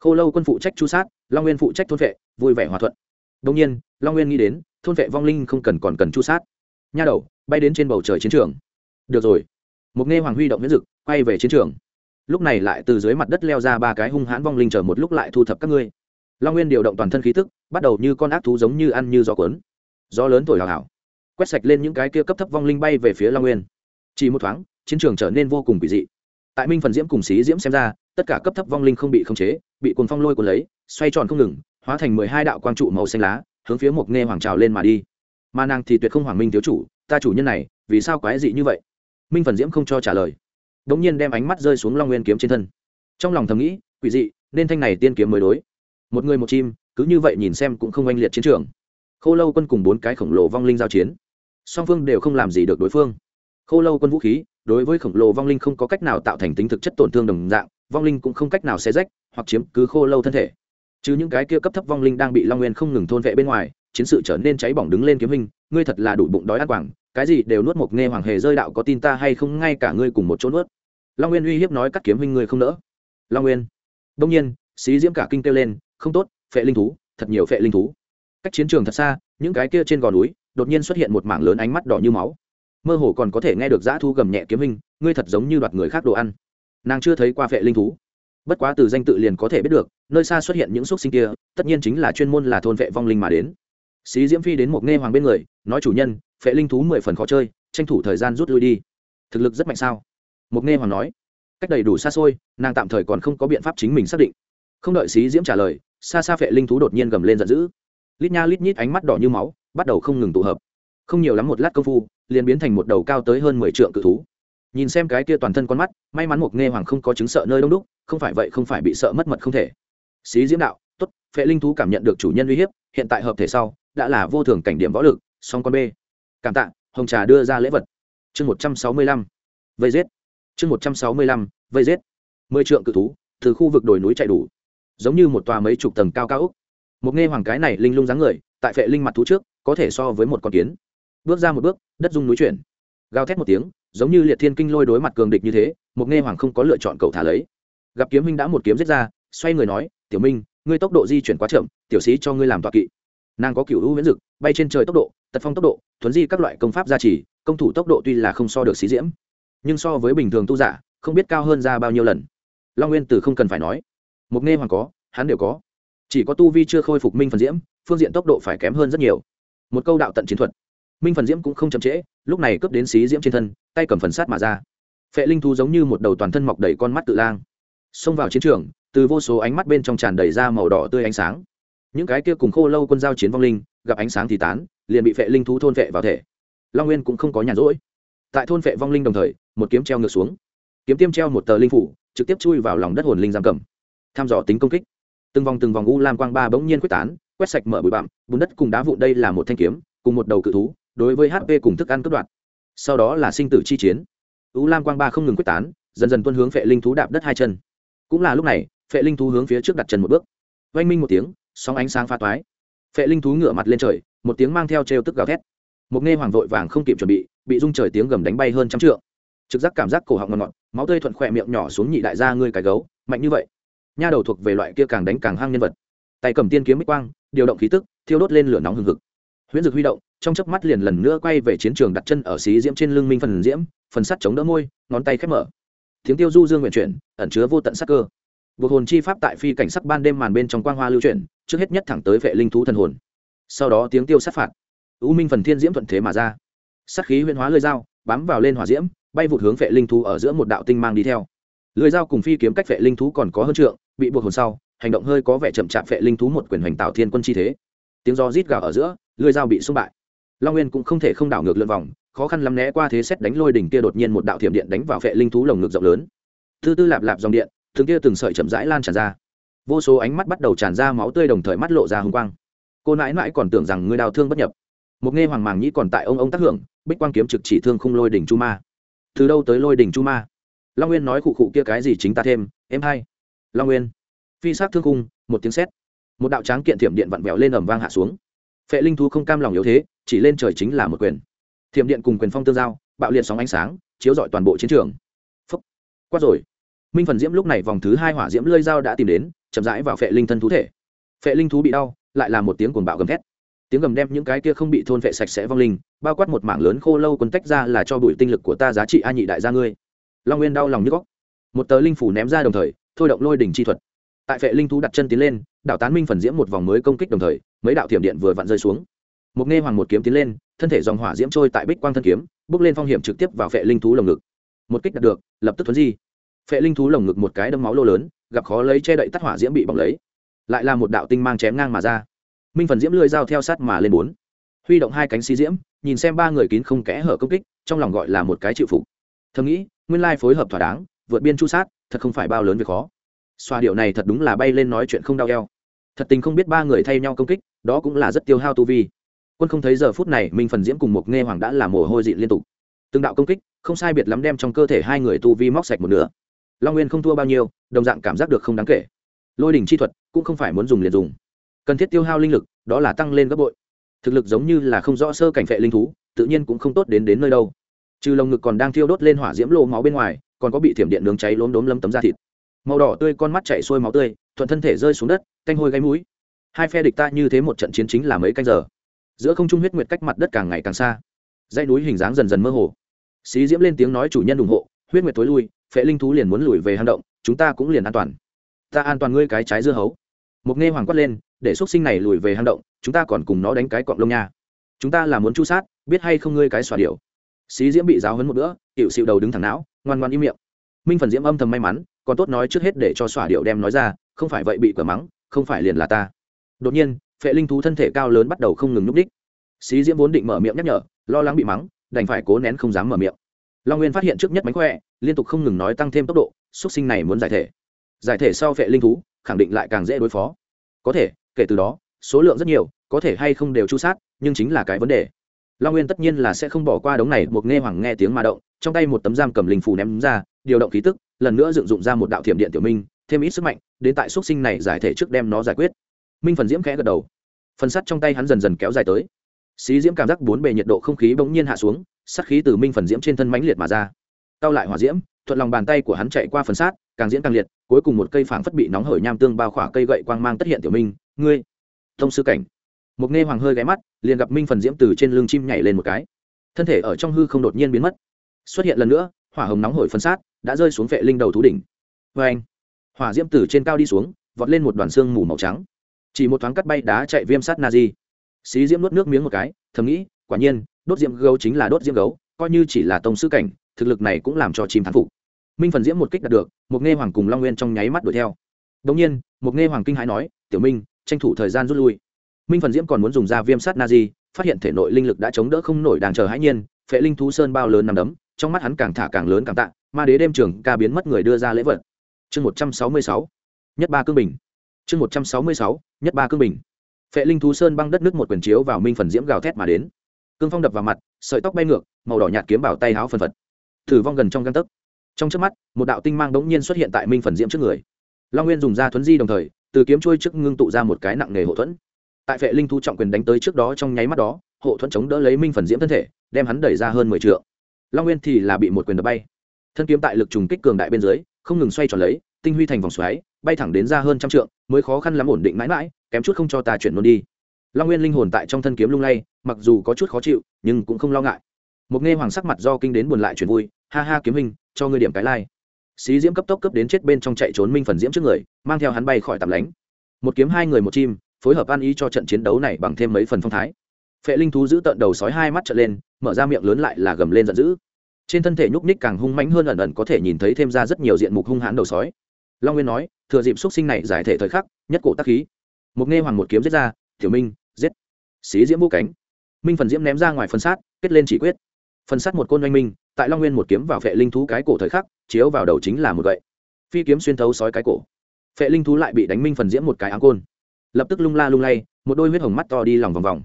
Khô lâu quân phụ trách chu sát, long nguyên phụ trách thôn vệ, vui vẻ hòa thuận. Đông nhiên, long nguyên nghĩ đến, thôn vệ vong linh không cần còn cần chu sát. Nha đầu, bay đến trên bầu trời chiến trường. Được rồi. Một nghe hoàng huy động miễn dực quay về chiến trường. Lúc này lại từ dưới mặt đất leo ra ba cái hung hãn vong linh chờ một lúc lại thu thập các ngươi. Long nguyên điều động toàn thân khí tức, bắt đầu như con ác thú giống như ăn như gió cuốn. Gió lớn thổi hào hào, quét sạch lên những cái kia cấp thấp vong linh bay về phía long nguyên. Chỉ một thoáng, chiến trường trở nên vô cùng kỳ dị. Tại minh phần diễm cùng xí diễm xem ra, tất cả cấp thấp vong linh không bị khống chế, bị cuồng phong lôi cuốn lấy, xoay tròn không ngừng, hóa thành mười hai đạo quang trụ màu xanh lá, hướng phía một nghe hoàng trào lên mà đi. Mà nàng thì tuyệt không hoàng minh thiếu chủ, ta chủ nhân này, vì sao quái dị như vậy? Minh phần diễm không cho trả lời đống nhiên đem ánh mắt rơi xuống long nguyên kiếm trên thân trong lòng thầm nghĩ quỷ dị nên thanh này tiên kiếm mới đối một người một chim cứ như vậy nhìn xem cũng không oanh liệt chiến trường khô lâu quân cùng bốn cái khổng lồ vong linh giao chiến song phương đều không làm gì được đối phương khô lâu quân vũ khí đối với khổng lồ vong linh không có cách nào tạo thành tính thực chất tổn thương đồng dạng vong linh cũng không cách nào xé rách hoặc chiếm cứ khô lâu thân thể chứ những cái kia cấp thấp vong linh đang bị long nguyên không ngừng thôn vệ bên ngoài chiến sự trở nên cháy bỏng đứng lên kiếm hình ngươi thật là đủ bụng đói ăn quảng cái gì đều nuốt một nghe hoàng hề rơi đạo có tin ta hay không, ngay cả ngươi cùng một chỗ nuốt. Long nguyên uy hiếp nói cắt kiếm huynh ngươi không đỡ long nguyên. Đông nhiên, xí diễm cả kinh kêu lên, không tốt, phệ linh thú, thật nhiều phệ linh thú. Cách chiến trường thật xa, những cái kia trên gò núi, đột nhiên xuất hiện một mảng lớn ánh mắt đỏ như máu. Mơ hồ còn có thể nghe được dã thu gầm nhẹ kiếm hình ngươi thật giống như đoạt người khác đồ ăn. Nàng chưa thấy qua phệ linh thú. Bất quá từ danh tự liền có thể biết được, nơi xa xuất hiện những xúc sinh kia, tất nhiên chính là chuyên môn là thôn vệ vong linh mà đến. Xí diễm phi đến một nghe hoàng bên người, nói chủ nhân phệ linh thú mười phần khó chơi, tranh thủ thời gian rút lui đi. Thực lực rất mạnh sao? Mục nghe hoàng nói. Cách đầy đủ xa xôi, nàng tạm thời còn không có biện pháp chính mình xác định. Không đợi xí diễm trả lời, xa xa phệ linh thú đột nhiên gầm lên giận dữ. Lít nha lít nhít ánh mắt đỏ như máu, bắt đầu không ngừng tụ hợp. Không nhiều lắm một lát công phu, liền biến thành một đầu cao tới hơn mười t cự thú. Nhìn xem cái kia toàn thân con mắt, may mắn một nghe hoàng không có chứng sợ nơi đông đúc, không phải vậy không phải bị sợ mất mật không thể. Xí diễm đạo, tốt, phệ linh thú cảm nhận được chủ nhân uy hiếp, hiện tại hợp thể sau, đã là vô thường cảnh điểm võ lực, song con b cảm tạ, hồng trà đưa ra lễ vật. Chương một trăm sáu mươi lăm, vây giết. Chương một trăm sáu mươi lăm, vây giết. Mười trượng cự thú, từ khu vực đồi núi chạy đủ. Giống như một tòa mấy chục tầng cao cao úc một nghe hoàng cái này linh lung dáng người, tại phệ linh mặt thú trước, có thể so với một con kiến. Bước ra một bước, đất dung núi chuyển. Gào thét một tiếng, giống như liệt thiên kinh lôi đối mặt cường địch như thế, một nghe hoàng không có lựa chọn cậu thả lấy. Gặp kiếm minh đã một kiếm giết ra, xoay người nói, tiểu minh, ngươi tốc độ di chuyển quá chậm, tiểu sĩ cho ngươi làm tọa kỵ. Nàng có cựu hữu miễn dực, bay trên trời tốc độ tật phong tốc độ, thuấn di các loại công pháp gia trì, công thủ tốc độ tuy là không so được xí diễm, nhưng so với bình thường tu giả, không biết cao hơn ra bao nhiêu lần. Long nguyên tử không cần phải nói. Một nghe hoàng có, hắn đều có. Chỉ có tu vi chưa khôi phục minh phần diễm, phương diện tốc độ phải kém hơn rất nhiều. Một câu đạo tận chiến thuật. Minh phần diễm cũng không chậm trễ, lúc này cướp đến xí diễm trên thân, tay cầm phần sát mà ra. Phệ linh thú giống như một đầu toàn thân mọc đầy con mắt tự lang. Xông vào chiến trường, từ vô số ánh mắt bên trong tràn đầy ra màu đỏ tươi ánh sáng những cái kia cùng khô lâu quân giao chiến vong linh, gặp ánh sáng thì tán, liền bị phệ linh thú thôn phệ vào thể. Long nguyên cũng không có nhàn rỗi. Tại thôn phệ vong linh đồng thời, một kiếm treo ngược xuống. Kiếm tiêm treo một tờ linh phủ, trực tiếp chui vào lòng đất hồn linh giam cầm. Tham dò tính công kích. Từng vòng từng vòng u lam quang ba bỗng nhiên quyết tán, quét sạch mở bụi bặm, bùn đất cùng đá vụn đây là một thanh kiếm, cùng một đầu cự thú, đối với hp cùng thức ăn cướp đoạt. Sau đó là sinh tử chi chiến. U lam quang ba không ngừng quyết tán, dần dần tuân hướng phệ linh thú đạp đất hai chân. Cũng là lúc này, phệ linh thú hướng phía trước đặt chân một bước. Oanh minh một tiếng sóng ánh sáng pha toái. Phệ linh thú ngửa mặt lên trời, một tiếng mang theo trêu tức gào thét. Một nghe hoàng vội vàng không kịp chuẩn bị bị rung trời tiếng gầm đánh bay hơn trăm trượng. Trực giác cảm giác cổ họng ngọt ngọt, máu tươi thuận khỏe miệng nhỏ xuống nhị đại gia ngươi cái gấu, mạnh như vậy. Nha đầu thuộc về loại kia càng đánh càng hăng nhân vật. Tay cầm tiên kiếm mít quang, điều động khí tức, thiêu đốt lên lửa nóng hừng hực. Huyễn dực huy động, trong chớp mắt liền lần nữa quay về chiến trường đặt chân ở xí diễm trên lưng minh phần diễm, phần sắt chống đỡ môi, ngón tay khép mở. Tiếng tiêu du dương nguyện chuyển, ẩn chứa vô tận sắc cơ buộc hồn chi pháp tại phi cảnh sắc ban đêm màn bên trong quang hoa lưu chuyển, trước hết nhất thẳng tới vệ linh thú thần hồn. Sau đó tiếng tiêu sát phạt. U minh phần thiên diễm thuận thế mà ra. Sát khí huyễn hóa lưỡi dao, bám vào lên hỏa diễm, bay vụt hướng vệ linh thú ở giữa một đạo tinh mang đi theo. Lưỡi dao cùng phi kiếm cách vệ linh thú còn có hơn trượng, bị buộc hồn sau, hành động hơi có vẻ chậm chạp vệ linh thú một quyền hoành tạo thiên quân chi thế. Tiếng gió rít gào ở giữa, lưỡi dao bị xung bại. Long nguyên cũng không thể không đảo ngược lượn vòng, khó khăn lắm né qua thế xét đánh lôi đỉnh kia đột nhiên một đạo thiểm điện đánh vào vệ linh thú lồng ngực rộng lớn. Tư tư lạp lạp dòng điện thường kia từng sợi chậm rãi lan tràn ra. Vô số ánh mắt bắt đầu tràn ra máu tươi đồng thời mắt lộ ra hồng quang. Cô nãi nãi còn tưởng rằng người đào thương bất nhập. Một nghe hoàng màng nhĩ còn tại ông ông tác hưởng, bích quang kiếm trực chỉ thương không lôi đỉnh chu ma. Từ đâu tới lôi đỉnh chu ma? Long nguyên nói khụ khụ kia cái gì chính ta thêm, em hay long nguyên. Phi sát thương cung một tiếng sét. Một đạo tráng kiện thiểm điện vặn vẹo lên ầm vang hạ xuống. Phệ linh thú không cam lòng yếu thế, chỉ lên trời chính là một quyền. Thiểm điện cùng quyền phong tương giao, bạo liệt sóng ánh sáng, chiếu rọi toàn bộ chiến trường. Phấp quát rồi minh phần diễm lúc này vòng thứ hai hỏa diễm lơi dao đã tìm đến, chậm rãi vào phệ linh thân thú thể. Phệ linh thú bị đau, lại là một tiếng cuồng bạo gầm thét. Tiếng gầm đem những cái kia không bị thôn phệ sạch sẽ vong linh, bao quát một mảng lớn khô lâu quân tách ra là cho bụi tinh lực của ta giá trị a nhị đại gia ngươi. Long nguyên đau lòng như góc. Một tờ linh phủ ném ra đồng thời, thôi động lôi đỉnh chi thuật. Tại phệ linh thú đặt chân tiến lên, đảo tán minh phần diễm một vòng mới công kích đồng thời, mấy đạo thiểm điện vừa vặn rơi xuống. Một nghe hoàng một kiếm tiến lên, thân thể dòng hỏa diễm trôi tại bích quang thân kiếm, bước lên phong hiểm trực tiếp vào phệ linh thú lồng ngực. Một kích đạt được, lập tức thuấn di phệ linh thú lồng ngực một cái đâm máu lô lớn, gặp khó lấy che đậy tắt hỏa diễm bị bỏng lấy. Lại là một đạo tinh mang chém ngang mà ra. Minh phần diễm lưỡi dao theo sát mà lên bốn. Huy động hai cánh xí diễm, nhìn xem ba người kín không kẽ hở công kích, trong lòng gọi là một cái chịu phục. Thầm nghĩ, nguyên lai phối hợp thỏa đáng, vượt biên chu sát, thật không phải bao lớn việc khó. Xoa điệu này thật đúng là bay lên nói chuyện không đau eo. Thật tình không biết ba người thay nhau công kích, đó cũng là rất tiêu hao tu vi. Quân không thấy giờ phút này minh phần diễm cùng một nghe hoàng đã làm mồ hôi dị liên tục. Từng đạo công kích, không sai biệt lắm đem trong cơ thể hai người tu vi móc sạch một nửa long nguyên không thua bao nhiêu, đồng dạng cảm giác được không đáng kể. Lôi đỉnh chi thuật cũng không phải muốn dùng liền dùng. Cần thiết tiêu hao linh lực, đó là tăng lên gấp bội. Thực lực giống như là không rõ sơ cảnh phệ linh thú, tự nhiên cũng không tốt đến đến nơi đâu. Trừ lồng ngực còn đang thiêu đốt lên hỏa diễm lô máu bên ngoài, còn có bị thiểm điện nướng cháy lốm đốm lâm tấm da thịt. Màu đỏ tươi con mắt chạy xuôi máu tươi, thuận thân thể rơi xuống đất, canh hôi gáy mũi. Hai phe địch ta như thế một trận chiến chính là mấy canh giờ. Giữa không trung huyết nguyệt cách mặt đất càng ngày càng xa. Dãy núi hình dáng dần dần mơ hồ. Xí diễm lên tiếng nói chủ nhân ủng hộ, huyết nguyệt tối lui phệ linh thú liền muốn lùi về hang động, chúng ta cũng liền an toàn. Ta an toàn ngươi cái trái dưa hấu. Mục nghe hoàng quát lên, để x sinh này lùi về hang động, chúng ta còn cùng nó đánh cái cọng lông nha. Chúng ta là muốn chu sát, biết hay không ngươi cái xòa điệu xí diễm bị giáo hấn một bữa hiệu xịu đầu đứng thẳng não, ngoan ngoan im miệng. Minh phần diễm âm thầm may mắn, còn tốt nói trước hết để cho xòa điệu đem nói ra, không phải vậy bị cửa mắng, không phải liền là ta. Đột nhiên, phệ linh thú thân thể cao lớn bắt đầu không ngừng núp đích xí diễm vốn định mở miệng nhắc nhở, lo lắng bị mắng, đành phải cố nén không dám mở miệng long nguyên phát hiện trước nhất mánh khỏe, liên tục không ngừng nói tăng thêm tốc độ x sinh này muốn giải thể. Giải thể sau vệ linh thú, khẳng định lại càng dễ đối phó. Có thể, kể từ đó, số lượng rất nhiều, có thể hay không đều chu sát, nhưng chính là cái vấn đề. Long nguyên tất nhiên là sẽ không bỏ qua đống này, một nghe hoàng nghe tiếng mà động, trong tay một tấm giam cầm linh phù ném ra, điều động khí tức, lần nữa dựng dụng ra một đạo thiểm điện tiểu minh, thêm ít sức mạnh, đến tại xúc sinh này giải thể trước đem nó giải quyết. Minh phần diễm khẽ gật đầu. Phần sắt trong tay hắn dần dần kéo dài tới. Xí diễm cảm giác bốn bề nhiệt độ không khí bỗng nhiên hạ xuống sắc khí từ minh phần diễm trên thân mãnh liệt mà ra. Tao lại hỏa diễm, thuận lòng bàn tay của hắn chạy qua phần sát, càng diễn càng liệt, cuối cùng một cây phảng phất bị nóng hởi nham tương bao khỏa cây gậy quang mang tất hiện tiểu minh, ngươi thông sư cảnh. Một nghe hoàng hơi ghé mắt, liền gặp minh phần diễm từ trên lưng chim nhảy lên một cái. Thân thể ở trong hư không đột nhiên biến mất. Xuất hiện lần nữa, hỏa hồng nóng hổi phân sát, đã rơi xuống vệ linh đầu thú đỉnh. Vê anh hỏa diễm từ trên cao đi xuống, vọt lên một đoàn xương mù màu trắng. Chỉ một thoáng cắt bay đá chạy viêm sát na di. Xí diễm nuốt nước miếng một cái, thầm nghĩ quả nhiên, đốt diễm gấu chính là đốt diễm gấu, coi như chỉ là tông sư cảnh, thực lực này cũng làm cho chim thán phục. Minh phần diễm một kích đạt được một nghe hoàng cùng long nguyên trong nháy mắt đuổi theo. Đống nhiên một nghe hoàng kinh hãi nói, tiểu minh, tranh thủ thời gian rút lui. Minh phần diễm còn muốn dùng ra viêm sát na di, phát hiện thể nội linh lực đã chống đỡ không nổi đàng chờ hãi nhiên, phệ linh thú sơn bao lớn nằm đấm, trong mắt hắn càng thả càng lớn càng tạ, ma đế đêm trường ca biến mất người đưa ra lễ vật. Chương một trăm sáu mươi sáu, nhất ba cương bình. Chương một trăm sáu mươi sáu, nhất ba cương bình. Phệ linh thú sơn băng đất nước một quyền chiếu vào minh phần diễm gào thét mà đến cương phong đập vào mặt, sợi tóc bay ngược, màu đỏ nhạt kiếm bảo tay háo phần phật. Thử vong gần trong găng tấc. Trong trước mắt, một đạo tinh mang đ ố n g nhiên xuất hiện tại minh phần diễm trước người. Long nguyên dùng da thuấn di đồng thời, từ kiếm trôi trước ngưng tụ ra một cái nặng nề hộ thuẫn. Tại vệ linh thu trọng quyền đánh tới trước đó trong nháy mắt đó, hộ thuẫn chống đỡ lấy minh phần diễm thân thể, đem hắn đẩy ra hơn mười t long nguyên thì là bị một quyền đập bay. Thân kiếm tại lực trùng kích cường đại bên dưới, không ngừng xoay tròn lấy, tinh huy thành vòng xoáy, bay thẳng đến ra hơn trăm trượng, mới khó khăn lắm ổn định mãi mãi, kém chút không cho ta chuyển luôn đi long nguyên linh hồn tại trong thân kiếm lung lay, mặc dù có chút khó chịu, nhưng cũng không lo ngại. Một nghe hoàng sắc mặt do kinh đến buồn lại chuyển vui, ha ha kiếm hình cho ngươi điểm cái lai、like. xí diễm cấp tốc cấp đến chết bên trong chạy trốn minh phần diễm trước người, mang theo hắn bay khỏi tạm lánh. Một kiếm hai người một chim, phối hợp ăn ý cho trận chiến đấu này bằng thêm mấy phần phong thái. Phệ linh thú giữ tận đầu sói hai mắt trở lên, mở ra miệng lớn lại là gầm lên giận dữ. Trên thân thể nhúc ních càng hung mãnh hơn ẩn ẩn có thể nhìn thấy thêm ra rất nhiều diện mục hung hãn đầu sói. Long nguyên nói, thừa dịp x sinh này giải thể thời khắc, nhất cổ tắc khí. Một nghe hoàng một kiếm giết ra, tiểu minh giết. Xí diễm vô cánh. Minh phần diễm ném ra ngoài phân sát, kết lên chỉ quyết. Phần sát một côn oanh minh, tại long nguyên một kiếm vào phệ linh thú cái cổ thời khắc, chiếu vào đầu chính là một gậy. Phi kiếm xuyên thấu sói cái cổ. Phệ linh thú lại bị đánh minh phần diễm một cái áng côn. Lập tức lung la lung lay, một đôi huyết hồng mắt to đi lòng vòng vòng.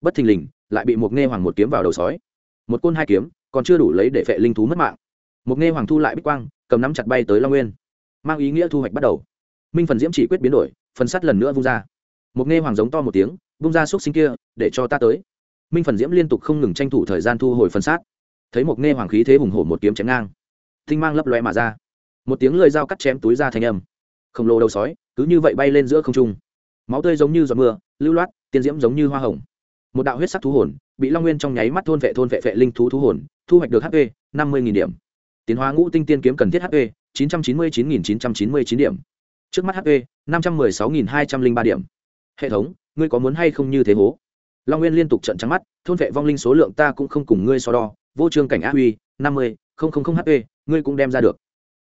Bất thình lình, lại bị một nghe hoàng một kiếm vào đầu sói. Một côn hai kiếm, còn chưa đủ lấy để phệ linh thú mất mạng. Một nghe hoàng thu lại bích quang, cầm nắm chặt bay tới long nguyên. Mang ý nghĩa thu hoạch bắt đầu. Minh phần diễm chỉ quyết biến đổi phần sắt lần nữa vung ra một nghe hoàng giống to một tiếng, bung ra xúc sinh kia, để cho ta tới. Minh phần diễm liên tục không ngừng tranh thủ thời gian thu hồi phần sát. Thấy một nghe hoàng khí thế hùng hổ một kiếm chém ngang, tinh mang lấp loe mà ra. Một tiếng lưỡi dao cắt chém túi ra thành âm. Khổng lồ đầu sói, cứ như vậy bay lên giữa không trung. Máu tươi giống như giọt mưa, lưu loát, tiên diễm giống như hoa hồng. Một đạo huyết sắc thú hồn, bị long nguyên trong nháy mắt thôn vệ thôn vệ vệ linh thú thú hồn, thu hoạch được hp năm mươi điểm. Tiến hóa ngũ tinh tiên kiếm cần thiết hp chín trăm chín mươi chín nghìn chín trăm chín mươi chín điểm. Trước mắt hp năm trăm mười sáu nghìn hai trăm linh ba điểm hệ thống, ngươi có muốn hay không như thế hố? Long nguyên liên tục trận trắng mắt, thôn vệ vong linh số lượng ta cũng không cùng ngươi so đo, vô trương cảnh á huy năm mươi hp ngươi cũng đem ra được.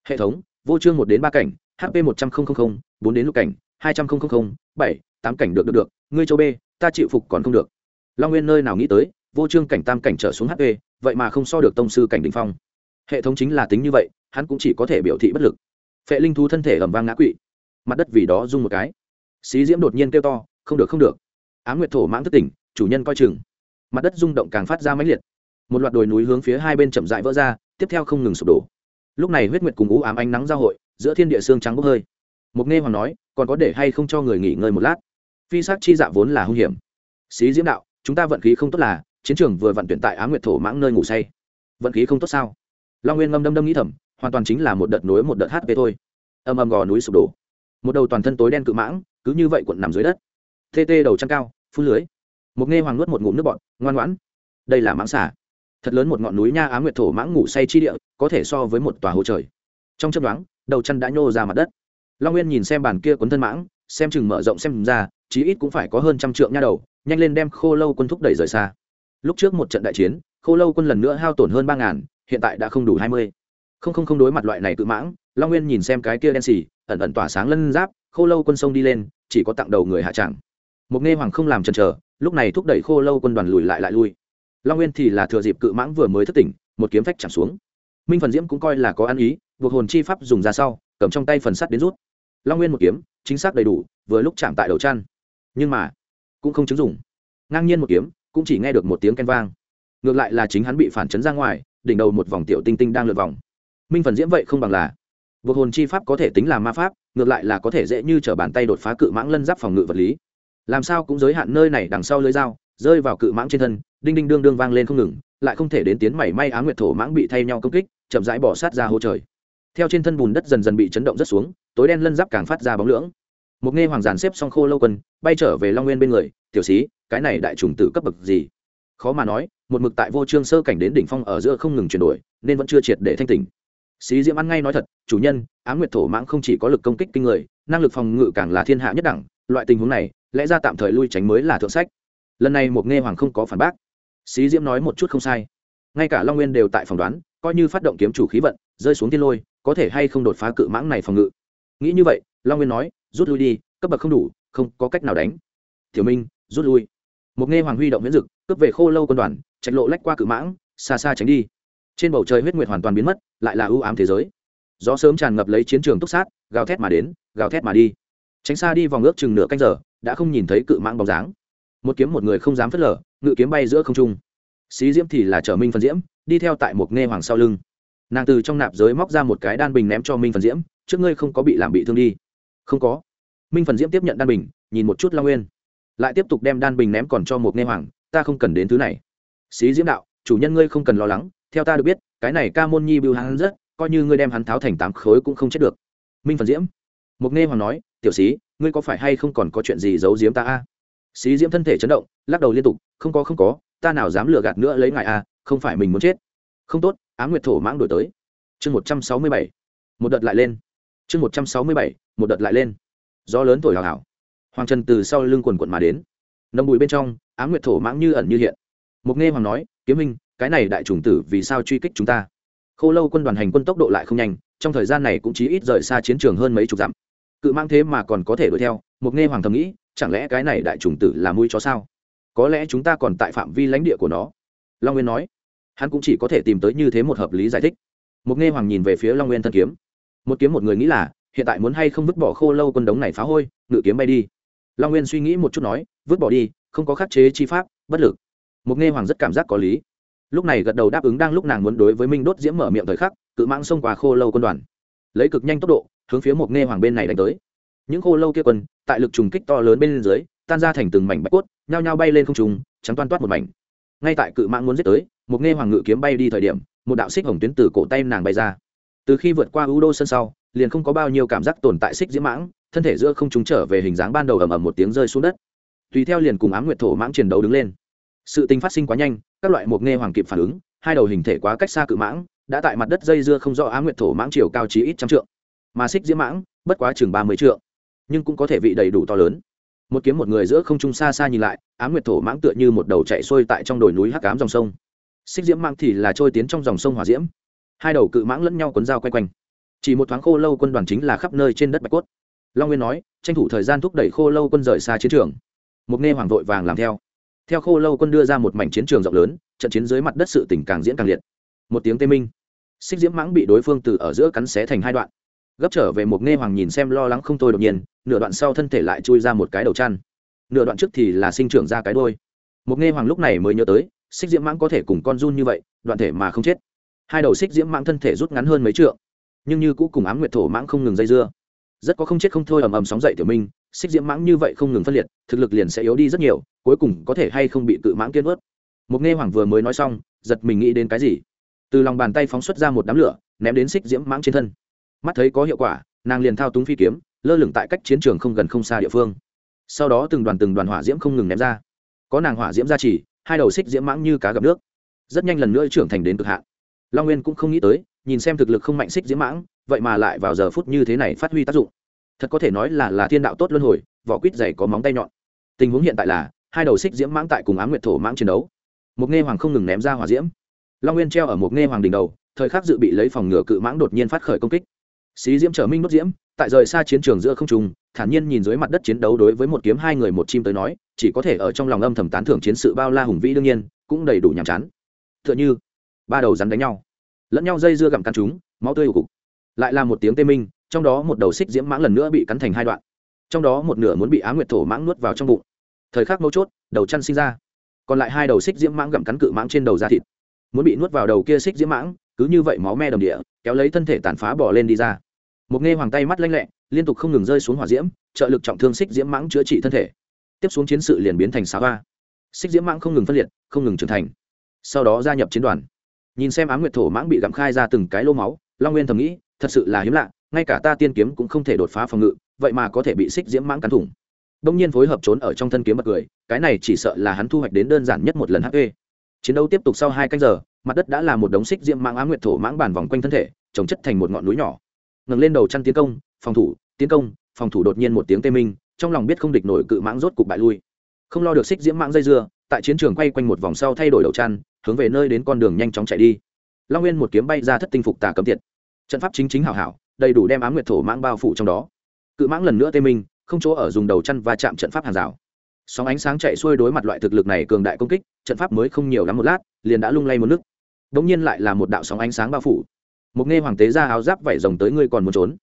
Hệ thống, vô trương một đến ba cảnh hp một trăm linh bốn đến lục cảnh, hai trăm linh bảy, tám cảnh được được được, ngươi châu b ta chịu phục còn không được. Long nguyên nơi nào nghĩ tới, vô trương cảnh tam cảnh trở xuống hp vậy mà không so được tông sư cảnh đình phong. Hệ thống chính là tính như vậy, hắn cũng chỉ có thể biểu thị bất lực. Phệ linh thú thân thể ẩm vang ngã quỵ. Mặt đất vì đó rung một cái. Xí diễm đột nhiên kêu to không được không được. Á nguyệt thổ mãng thất tỉnh, chủ nhân coi chừng. Mặt đất rung động càng phát ra mãnh liệt. Một loạt đồi núi hướng phía hai bên chậm dại vỡ ra, tiếp theo không ngừng sụp đổ. Lúc này huyết nguyệt cùng ú ám ánh nắng giao hội, giữa thiên địa xương trắng bốc hơi. Mục nghe hoàng nói, còn có để hay không cho người nghỉ ngơi một lát? Phi sát chi dạ vốn là hung hiểm. Xí diễm đạo, chúng ta vận khí không tốt là, chiến trường vừa vận tuyển tại á nguyệt thổ mãng nơi ngủ say. Vận khí không tốt sao? Long nguyên ngâm đâm đâm nghĩ thầm, hoàn toàn chính là một đợt núi một đợt hp thôi. Âm âm gò núi sụp đổ. Một đầu toàn thân tối đen cự mãng, cứ như vậy cuộn nằm dưới đất tê tê đầu trăng cao, phun lưới. Một nghe hoàng nuốt một ngụm nước bọt, ngoan ngoãn. Đây là mãng xả thật lớn một ngọn núi nha á nguyệt thổ mãng ngủ say chi địa, có thể so với một tòa hồ trời. Trong chấp đoán đầu chân đã nhô ra mặt đất. Long nguyên nhìn xem bàn kia cuốn thân mãng, xem chừng mở rộng xem ra, chí ít cũng phải có hơn trăm trượng nha đầu, nhanh lên đem khô lâu quân thúc đẩy rời xa. Lúc trước một trận đại chiến, khô lâu quân lần nữa hao tổn hơn ba ngàn, hiện tại đã không đủ hai mươi. Không không không đối mặt loại này cự mãng, long nguyên nhìn xem cái kia đen xì, ẩn ẩn tỏa sáng lân giáp, khô lâu quân sông đi lên, chỉ có tặng đầu người hạ tràng một nghe hoàng không làm chần chờ, lúc này thúc đẩy khô lâu quân đoàn lùi lại lại lui. Long nguyên thì là thừa dịp cự mãng vừa mới thất tỉnh, một kiếm phách chạm xuống. Minh phần diễm cũng coi là có ăn ý, buộc hồn chi pháp dùng ra sau, cầm trong tay phần sắt đến rút. Long nguyên một kiếm, chính xác đầy đủ, vừa lúc chạm tại đầu chăn. Nhưng mà, cũng không chứng dụng. Ngang nhiên một kiếm, cũng chỉ nghe được một tiếng ken vang. Ngược lại là chính hắn bị phản chấn ra ngoài, đỉnh đầu một vòng tiểu tinh tinh đang lượt vòng. Minh phần diễm vậy không bằng là, buộc hồn chi pháp có thể tính là ma pháp, ngược lại là có thể dễ như t bàn tay đột phá cự mãng lân giáp phòng ngự vật lý làm sao cũng giới hạn nơi này đằng sau lưới dao, rơi vào cự mãng trên thân, đinh đinh đương đương vang lên không ngừng, lại không thể đến tiến mảy may á nguyệt thổ mãng bị thay nhau công kích, chậm rãi bỏ sát ra hô trời. Theo trên thân bùn đất dần dần bị chấn động rất xuống, tối đen lân giáp càng phát ra bóng lưỡng. Một nghe hoàng giàn xếp xong khô lâu quân, bay trở về long nguyên bên người, tiểu sĩ, cái này đại trùng tử cấp bậc gì? Khó mà nói, một mực tại vô trương sơ cảnh đến đỉnh phong ở giữa không ngừng chuyển đổi, nên vẫn chưa triệt để thanh tỉnh. Sĩ diễm ăn ngay nói thật, chủ nhân, á nguyệt thổ mãng không chỉ có lực công kích kinh người, năng lực phòng ngự càng là thiên hạ nhất đẳng, loại tình huống này lẽ ra tạm thời lui tránh mới là thượng sách. Lần này một nghe hoàng không có phản bác. Xí diễm nói một chút không sai. Ngay cả long nguyên đều tại phỏng đoán, coi như phát động kiếm chủ khí vận, rơi xuống tiên lôi, có thể hay không đột phá cự mãng này phòng ngự. Nghĩ như vậy, long nguyên nói, rút lui đi, cấp bậc không đủ, không có cách nào đánh. Tiểu minh, rút lui. Một nghe hoàng huy động miễn dực, cướp về khô lâu quân đoàn, trạch lộ lách qua cự mãng, xa xa tránh đi. Trên bầu trời huyết nguyệt hoàn toàn biến mất, lại là ưu ám thế giới. Gió sớm tràn ngập lấy chiến trường túc sát, gào thét mà đến, gào thét mà đi. Tránh xa đi vòng ước chừng nửa canh giờ đã không nhìn thấy cự mãng bóng dáng. Một kiếm một người không dám phớt lờ, ngự kiếm bay giữa không trung. Xí diễm thì là trở minh phần diễm, đi theo tại một nghe hoàng sau lưng. Nàng từ trong nạp giới móc ra một cái đan bình ném cho minh phần diễm, trước ngươi không có bị làm bị thương đi. Không có. Minh phần diễm tiếp nhận đan bình, nhìn một chút long nguyên. Lại tiếp tục đem đan bình ném còn cho một nghe hoàng, ta không cần đến thứ này. Xí diễm đạo, chủ nhân ngươi không cần lo lắng, theo ta được biết, cái này ca môn nhi bưu hắn rất, coi như ngươi đem hắn tháo thành tám khối cũng không chết được. Minh phần diễm, một nghe hoàng nói, tiểu sĩ ngươi có phải hay không còn có chuyện gì giấu giếm ta a? Xí diễm thân thể chấn động, lắc đầu liên tục, không có không có, ta nào dám lừa gạt nữa lấy ngài a, không phải mình muốn chết. Không tốt, á nguyệt thổ mãng đổi tới. Chương một trăm sáu mươi bảy, một đợt lại lên. Chương một trăm sáu mươi bảy, một đợt lại lên. Gió lớn thổi hào hào. Hoàng trần từ sau lưng quần quận mà đến. Nồng bụi bên trong, á nguyệt thổ mãng như ẩn như hiện. Mục nghe hoàng nói, kiếm minh cái này đại trùng tử vì sao truy kích chúng ta? Khô lâu quân đoàn hành quân tốc độ lại không nhanh, trong thời gian này cũng chỉ ít rời xa chiến trường hơn mấy chục dặm cự mang thế mà còn có thể đuổi theo mục nghe hoàng thầm nghĩ, chẳng lẽ cái này đại trùng tử là mũi chó sao? Có lẽ chúng ta còn tại phạm vi lãnh địa của nó. Long nguyên nói, hắn cũng chỉ có thể tìm tới như thế một hợp lý giải thích. Mục nghe hoàng nhìn về phía long nguyên thân kiếm. Một kiếm một người nghĩ là, hiện tại muốn hay không vứt bỏ khô lâu quân đống này phá hôi, ngự kiếm bay đi. Long nguyên suy nghĩ một chút nói, vứt bỏ đi, không có khắc chế chi pháp, bất lực. Mục nghe hoàng rất cảm giác có lý. Lúc này gật đầu đáp ứng đang lúc nàng muốn đối với minh đốt diễm mở miệng thời khắc, cự mãng xông qua khô lâu quân đoàn. Lấy cực nhanh tốc độ hướng phía một nghe hoàng bên này đánh tới. Những khô lâu kia quân, tại lực trùng kích to lớn bên dưới, tan ra thành từng mảnh bạch cốt, nhao nhao bay lên không trùng trắng toan toát một mảnh. Ngay tại cự mãng muốn giết tới, một nghe hoàng ngự kiếm bay đi thời điểm, một đạo xích hồng tuyến từ cổ tay nàng bay ra. Từ khi vượt qua u đô sân sau, liền không có bao nhiêu cảm giác tồn tại xích diễm mãng, thân thể giữa không trúng trở về hình dáng ban đầu ầm ầm một tiếng rơi xuống đất. Tùy theo liền cùng ám nguyệt thổ mãng chiến đấu đứng lên. Sự tình phát sinh quá nhanh, các loại mục nghe hoàng kịp phản ứng, hai đầu hình thể quá cách xa cự mãng, đã tại mặt đất dây dưa không rõ ám nguyệt thổ mãng chiều cao chí ít trăm trượng mà xích diễm mãng, bất quá chừng ba mươi trượng, nhưng cũng có thể vị đầy đủ to lớn. Một kiếm một người giữa không trung xa xa nhìn lại, ám nguyệt thổ mãng tựa như một đầu chạy xuôi tại trong đồi núi hắc cám dòng sông. Xích diễm mãng thì là trôi tiến trong dòng sông hỏa diễm. Hai đầu cự mãng lẫn nhau quấn dao quay quanh. Chỉ một thoáng khô lâu quân đoàn chính là khắp nơi trên đất bạch cốt. Long nguyên nói, tranh thủ thời gian thúc đẩy khô lâu quân rời xa chiến trường. Mục nghe hoàng vội vàng làm theo. Theo khô lâu quân đưa ra một mảnh chiến trường rộng lớn, trận chiến dưới mặt đất sự tỉnh càng diễn càng liệt. Một tiếng tê minh, xích diễm mãng bị đối phương từ ở giữa cắn xé thành hai đoạn gấp trở về một nghe hoàng nhìn xem lo lắng không thôi đột nhiên, nửa đoạn sau thân thể lại chui ra một cái đầu chăn. Nửa đoạn trước thì là sinh trưởng ra cái đôi một nghe hoàng lúc này mới nhớ tới, xích diễm mãng có thể cùng con run như vậy, đoạn thể mà không chết. Hai đầu xích diễm mãng thân thể rút ngắn hơn mấy trượng, nhưng như cũ cùng ám nguyệt thổ mãng không ngừng dây dưa. Rất có không chết không thôi ầm ầm sóng dậy tiểu minh, xích diễm mãng như vậy không ngừng phân liệt, thực lực liền sẽ yếu đi rất nhiều, cuối cùng có thể hay không bị cự mãng kiên ướt một nghe hoàng vừa mới nói xong, giật mình nghĩ đến cái gì? Từ lòng bàn tay phóng xuất ra một đám lửa, ném đến xích diễm mãng trên thân mắt thấy có hiệu quả, nàng liền thao túng phi kiếm, lơ lửng tại cách chiến trường không gần không xa địa phương. Sau đó từng đoàn từng đoàn hỏa diễm không ngừng ném ra. Có nàng hỏa diễm ra chỉ, hai đầu xích diễm mãng như cá gặp nước. Rất nhanh lần nữa trưởng thành đến cực hạn. Long nguyên cũng không nghĩ tới, nhìn xem thực lực không mạnh xích diễm mãng, vậy mà lại vào giờ phút như thế này phát huy tác dụng. Thật có thể nói là là thiên đạo tốt luân hồi, vỏ quýt dày có móng tay nhọn. Tình huống hiện tại là, hai đầu xích diễm mãng tại cùng ám nguyệt thổ mãng chiến đấu. Một nghe hoàng không ngừng ném ra hỏa diễm. Long nguyên treo ở một nghe hoàng đỉnh đầu, thời khắc dự bị lấy phòng ngừa cự mãng đột nhiên phát khởi công kích xí diễm trở minh đốt diễm, tại rời xa chiến trường giữa không trung, thản nhiên nhìn dưới mặt đất chiến đấu đối với một kiếm hai người một chim tới nói, chỉ có thể ở trong lòng âm thầm tán thưởng chiến sự bao la hùng vĩ đương nhiên, cũng đầy đủ nhàm chán. Tựa như, ba đầu rắn đánh nhau, lẫn nhau dây dưa gặm cắn chúng, máu tươi ủ cục. Lại là một tiếng tê minh, trong đó một đầu xích diễm mãng lần nữa bị cắn thành hai đoạn. Trong đó một nửa muốn bị á nguyệt thổ mãng nuốt vào trong bụng. Thời khắc mấu chốt, đầu chăn sinh ra. Còn lại hai đầu xích diễm mãng gặm cắn cự mãng trên đầu da thịt. Muốn bị nuốt vào đầu kia xích diễm mãng, cứ như vậy máu me đồng địa, kéo lấy thân thể tàn phá bỏ lên đi ra một nghe hoàng tay mắt lanh lẹ, liên tục không ngừng rơi xuống hỏa diễm, trợ lực trọng thương xích diễm mãng chữa trị thân thể. Tiếp xuống chiến sự liền biến thành xá ba. xích diễm mãng không ngừng phân liệt, không ngừng trưởng thành. Sau đó gia nhập chiến đoàn. Nhìn xem ám nguyệt thổ mãng bị gặm khai ra từng cái lô máu, long nguyên thầm nghĩ, thật sự là hiếm lạ, ngay cả ta tiên kiếm cũng không thể đột phá phòng ngự, vậy mà có thể bị xích diễm mãng cắn thủng. Đông nhiên phối hợp trốn ở trong thân kiếm bật cười, cái này chỉ sợ là hắn thu hoạch đến đơn giản nhất một lần hp chiến đấu tiếp tục sau hai canh giờ, mặt đất đã là một đống xích diễm mãng ám nguyệt thổ mãng bàn vòng quanh thân thể, trồng chất thành một ngọn núi nhỏ ngẩng lên đầu chăn tiến công, phòng thủ, tiến công, phòng thủ đột nhiên một tiếng tê minh, trong lòng biết không địch nổi cự mãng rốt cục bại lui. Không lo được xích diễm mãng dây dưa, tại chiến trường quay quanh một vòng sau thay đổi đầu chăn, hướng về nơi đến con đường nhanh chóng chạy đi. Long nguyên một kiếm bay ra thất tinh phục tà cấm tiệt. Trận pháp chính chính hảo hảo, đầy đủ đem ám nguyệt thổ mãng bao phủ trong đó. Cự mãng lần nữa tê minh, không chỗ ở dùng đầu chăn và chạm trận pháp hàng rào. Sóng ánh sáng chạy xuôi đối mặt loại thực lực này cường đại công kích, trận pháp mới không nhiều lắm một lát, liền đã lung lay một nước đ ỗ n g nhiên lại là một đạo sóng ánh sáng bao phủ một nghe hoàng tế ra áo giáp vảy rồng tới ngươi còn muốn trốn.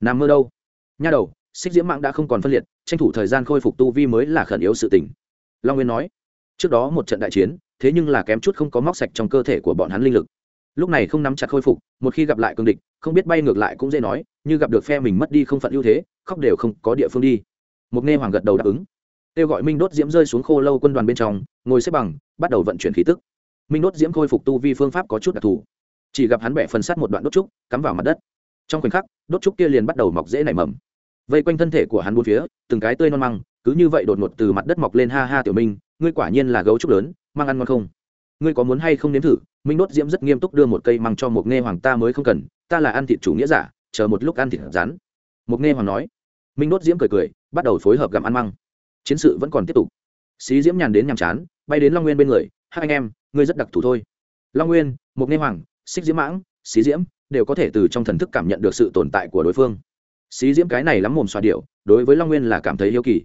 Nằm mơ đâu? Nha đầu, xích diễm mạng đã không còn phân liệt, tranh thủ thời gian khôi phục tu vi mới là khẩn yếu sự tình. Long nguyên nói, trước đó một trận đại chiến, thế nhưng là kém chút không có móc sạch trong cơ thể của bọn hắn linh lực. Lúc này không nắm chặt khôi phục, một khi gặp lại cương địch, không biết bay ngược lại cũng dễ nói, như gặp được phe mình mất đi không phận ưu thế, khóc đều không có địa phương đi. Một nghe hoàng gật đầu đáp ứng. Kêu gọi minh đốt diễm rơi xuống khô lâu quân đoàn bên trong, ngồi xếp bằng, bắt đầu vận chuyển khí tức. Minh đốt diễm khôi phục tu vi phương pháp có chút đặc thù chỉ gặp hắn bẻ phần sắt một đoạn đốt trúc, cắm vào mặt đất. Trong khoảnh khắc, đốt trúc kia liền bắt đầu mọc dễ nảy mầm. Vây quanh thân thể của hắn bốn phía, từng cái tươi non măng, cứ như vậy đột ngột từ mặt đất mọc lên ha ha tiểu minh, ngươi quả nhiên là gấu trúc lớn mang ăn ngon không? Ngươi có muốn hay không nếm thử? Minh đốt diễm rất nghiêm túc đưa một cây măng cho một nghe hoàng ta mới không cần, ta là ăn thịt chủ nghĩa giả, chờ một lúc ăn thịt rắn một nghe hoàng nói. Minh đốt diễm cười cười, bắt đầu phối hợp gặm ăn măng. Chiến sự vẫn còn tiếp tục. Xí diễm nhàn đến nhàm chán, bay đến long nguyên bên người. Hai anh em, ngươi rất đặc thù thôi. Long nguyên, một nghe hoàng xích diễm mãng, xí diễm đều có thể từ trong thần thức cảm nhận được sự tồn tại của đối phương. Xí diễm cái này lắm mồm xoa điệu, đối với long nguyên là cảm thấy yêu kỳ.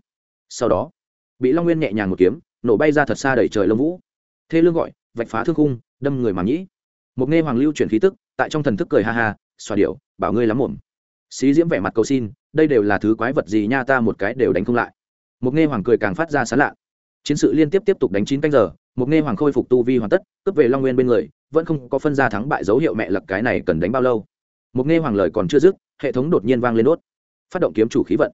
Sau đó, bị long nguyên nhẹ nhàng một kiếm, nổ bay ra thật xa đẩy trời lông vũ. Thế lương gọi, vạch phá thương khung, đâm người mà nhĩ. Một nghe hoàng lưu chuyển khí tức, tại trong thần thức cười ha ha, xoa điệu, bảo ngươi lắm mồm. Xí diễm vẻ mặt cầu xin, đây đều là thứ quái vật gì nha ta một cái đều đánh không lại. Một nghe hoàng cười càng phát ra sán lạ. Chiến sự liên tiếp tiếp tục đánh chín canh giờ, một nghe hoàng khôi phục tu vi hoàn tất, cướp về long nguyên bên người vẫn không có phân ra thắng bại dấu hiệu mẹ lặc cái này cần đánh bao lâu. Một nghe hoàng lời còn chưa dứt, hệ thống đột nhiên vang lên đốt phát động kiếm chủ khí vận.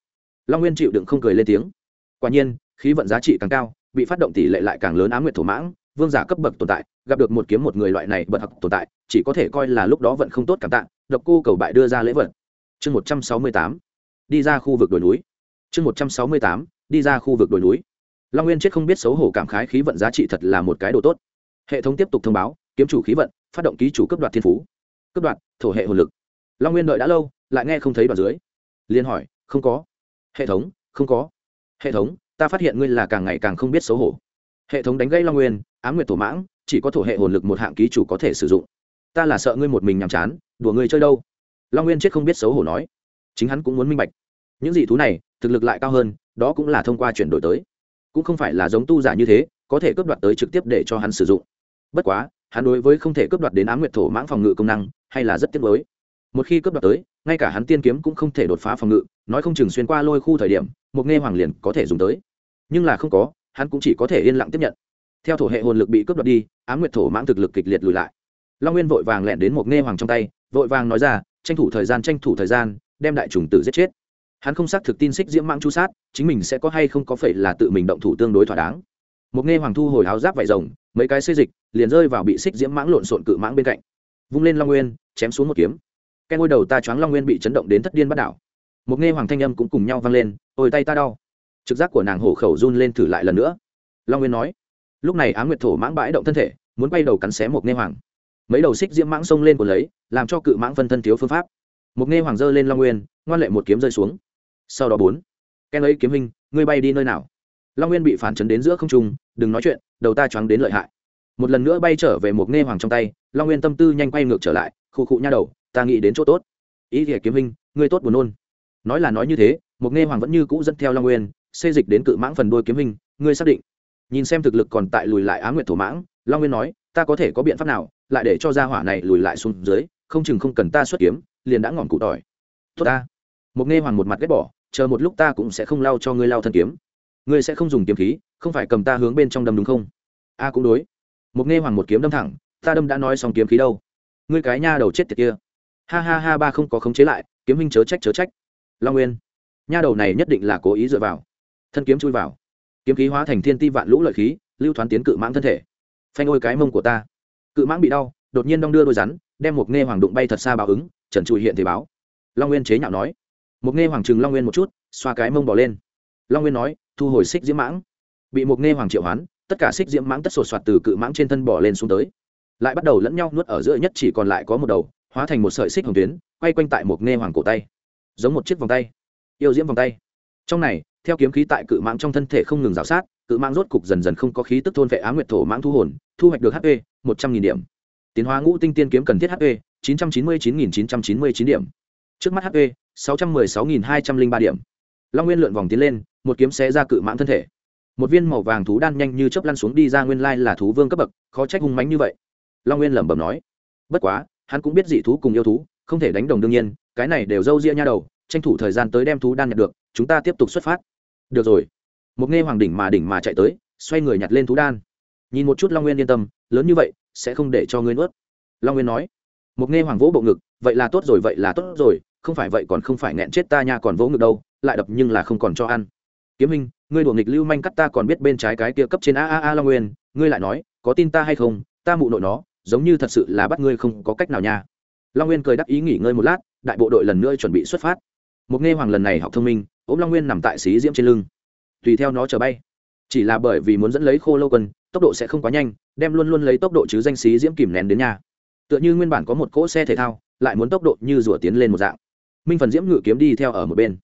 Long nguyên chịu đựng không cười lên tiếng. Quả nhiên, khí vận giá trị càng cao, bị phát động tỷ lệ lại càng lớn á nguyệt thổ mãng, vương giả cấp bậc tồn tại, gặp được một kiếm một người loại này bật học tồn tại, chỉ có thể coi là lúc đó vận không tốt cảm tạ, độc cô cầu bại đưa ra lễ vật. Chương một trăm sáu mươi tám, đi ra khu vực đồi núi. Chương một trăm sáu mươi tám, đi ra khu vực đồi núi. Long nguyên chết không biết xấu hổ cảm khái khí vận giá trị thật là một cái đồ tốt. Hệ thống tiếp tục thông báo kiếm chủ khí vận, phát động ký chủ cấp đoạt thiên phú, cấp đoạt thổ hệ hồn lực. Long nguyên đợi đã lâu, lại nghe không thấy đoạn dưới. Liền hỏi, không có. Hệ thống, không có. Hệ thống, ta phát hiện ngươi là càng ngày càng không biết xấu hổ. Hệ thống đánh gây long nguyên, ám nguyệt thổ mãng, chỉ có thổ hệ hồn lực một hạng ký chủ có thể sử dụng. Ta là sợ ngươi một mình nhàm chán, đùa ngươi chơi đâu? Long nguyên chết không biết xấu hổ nói. Chính hắn cũng muốn minh bạch. Những dị thú này, thực lực lại cao hơn, đó cũng là thông qua chuyển đổi tới. Cũng không phải là giống tu giả như thế, có thể cướp đoạt tới trực tiếp để cho hắn sử dụng. Bất quá hắn đối với không thể cướp đoạt đến ám nguyệt thổ mãng phòng ngự công năng, hay là rất tiếc mới một khi cướp đoạt tới, ngay cả hắn tiên kiếm cũng không thể đột phá phòng ngự, nói không chừng xuyên qua lôi khu thời điểm, một nghe hoàng liền có thể dùng tới. Nhưng là không có, hắn cũng chỉ có thể yên lặng tiếp nhận. Theo thổ hệ hồn lực bị cướp đoạt đi, ám nguyệt thổ mãng thực lực kịch liệt lùi lại. Long nguyên vội vàng lẹn đến một nghe hoàng trong tay, vội vàng nói ra, tranh thủ thời gian, tranh thủ thời gian, đem đại trùng tử giết chết. Hắn không xác thực tin xích diễm mãng chu sát, chính mình sẽ có hay không có phải là tự mình động thủ tương đối thỏa đáng. Một nghe hoàng thu hồi áo giáp vải rồng mấy cái xây dịch liền rơi vào bị xích diễm mãng lộn xộn cự mãng bên cạnh. Vung lên long nguyên, chém xuống một kiếm. Cái ngôi đầu ta choáng long nguyên bị chấn động đến thất điên bắt đảo. Một nghe hoàng thanh âm cũng cùng nhau vang lên, ôi tay ta đau. Trực giác của nàng hổ khẩu run lên thử lại lần nữa. Long nguyên nói, lúc này á nguyệt thổ mãng bãi động thân thể, muốn bay đầu cắn xé một nghe hoàng. Mấy đầu xích diễm mãng xông lên của lấy, làm cho cự mãng phân thân thiếu phương pháp. Một nghe hoàng dơ lên long nguyên, ngoan lệ một kiếm rơi xuống. Sau đó bốn, ken ấy kiếm hình ngươi bay đi nơi nào? Long nguyên bị phản chấn đến giữa không trung, đừng nói chuyện, đầu ta choáng đến lợi hại. Một lần nữa bay trở về một nghe hoàng trong tay, long nguyên tâm tư nhanh quay ngược trở lại khu khụ nha đầu, ta nghĩ đến chỗ tốt. Ý thìa kiếm hình ngươi tốt buồn nôn. Nói là nói như thế, một nghe hoàng vẫn như cũ dẫn theo long nguyên, xê dịch đến cự mãng phần đôi kiếm hình ngươi xác định. Nhìn xem thực lực còn tại lùi lại á nguyệt thổ mãng, long nguyên nói, ta có thể có biện pháp nào, lại để cho gia hỏa này lùi lại xuống dưới, không chừng không cần ta xuất kiếm, liền đã ngỏm cụ tỏi. Tốt ta. Một nghe hoàng một mặt ghét bỏ, chờ một lúc ta cũng sẽ không lao cho ngươi lao thân kiếm ngươi sẽ không dùng kiếm khí, không phải cầm ta hướng bên trong đâm đúng không? A à, cũng đối. Một nghe hoàng một kiếm đâm thẳng, ta đâm đã nói xong kiếm khí đâu. Ngươi cái nha đầu chết tiệt kia. Ha ha ha, ba không có khống chế lại, kiếm huynh chớ trách chớ trách. Long nguyên. Nha đầu này nhất định là cố ý dựa vào. Thân kiếm chui vào. Kiếm khí hóa thành thiên ti vạn lũ lợi khí, lưu thoáng tiến cự mãng thân thể. Phanh ôi cái mông của ta. Cự mãng bị đau, đột nhiên đong đưa đôi rắn, đem một nghe hoàng đụng bay thật xa báo ứng, trần trụi hiện thì báo. Long nguyên chế nhạo nói. Một nghe hoàng trừng long nguyên một chút, xoa cái mông bỏ lên. Long nguyên nói thu hồi xích diễm mãng. Bị một nghe hoàng triệu hoán, tất cả xích diễm mãng tất sột soạt từ cự mãng trên thân bỏ lên xuống tới. Lại bắt đầu lẫn nhau nuốt ở giữa nhất chỉ còn lại có một đầu, hóa thành một sợi xích hồng tuyến, quay quanh tại một nghe hoàng cổ tay. Giống một chiếc vòng tay. Yêu diễm vòng tay. Trong này, theo kiếm khí tại cự mãng trong thân thể không ngừng rào sát, cự mãng rốt cục dần dần không có khí tức thôn vệ á nguyệt thổ mãng thu hồn, thu hoạch được hp một trăm nghìn điểm. Tiến hóa ngũ tinh tiên kiếm cần thiết hp chín trăm chín mươi chín nghìn chín trăm chín mươi chín điểm. Trước mắt hp sáu trăm mười sáu nghìn hai trăm linh ba điểm. Long nguyên lượn vòng tiến lên một kiếm xé ra cự mãng thân thể. Một viên màu vàng thú đan nhanh như chớp lăn xuống đi ra nguyên lai là thú vương cấp bậc, khó trách hung mánh như vậy. Long nguyên lẩm bẩm nói. Bất quá, hắn cũng biết dị thú cùng yêu thú, không thể đánh đồng đương nhiên, cái này đều dâu ria nha đầu, tranh thủ thời gian tới đem thú đan nhặt được, chúng ta tiếp tục xuất phát. Được rồi. Một nghe hoàng đỉnh mà đỉnh mà chạy tới, xoay người nhặt lên thú đan. Nhìn một chút long nguyên yên tâm, lớn như vậy, sẽ không để cho ngươi nuốt. Long nguyên nói. Một nghe hoàng vỗ bộ ngực, vậy là tốt rồi, vậy là tốt rồi, không phải vậy còn không phải nghẹn chết ta nha còn vỗ ngực đâu, lại đập nhưng là không còn cho ăn kiếm minh, ngươi đùa nghịch lưu manh cắt ta còn biết bên trái cái kia cấp trên a a a long nguyên, ngươi lại nói, có tin ta hay không, ta mụ nội nó, giống như thật sự là bắt ngươi không có cách nào nha. Long nguyên cười đắc ý nghỉ ngơi một lát, đại bộ đội lần nữa chuẩn bị xuất phát. Một nghe hoàng lần này học thông minh, ôm long nguyên nằm tại xí diễm trên lưng. Tùy theo nó chờ bay. Chỉ là bởi vì muốn dẫn lấy khô lâu quân, tốc độ sẽ không quá nhanh, đem luôn luôn lấy tốc độ chứ danh xí diễm kìm nén đến nhà. Tựa như nguyên bản có một cỗ xe thể thao, lại muốn tốc độ như rủa tiến lên một dạng. Minh phần diễm ngự kiếm đi theo ở một bên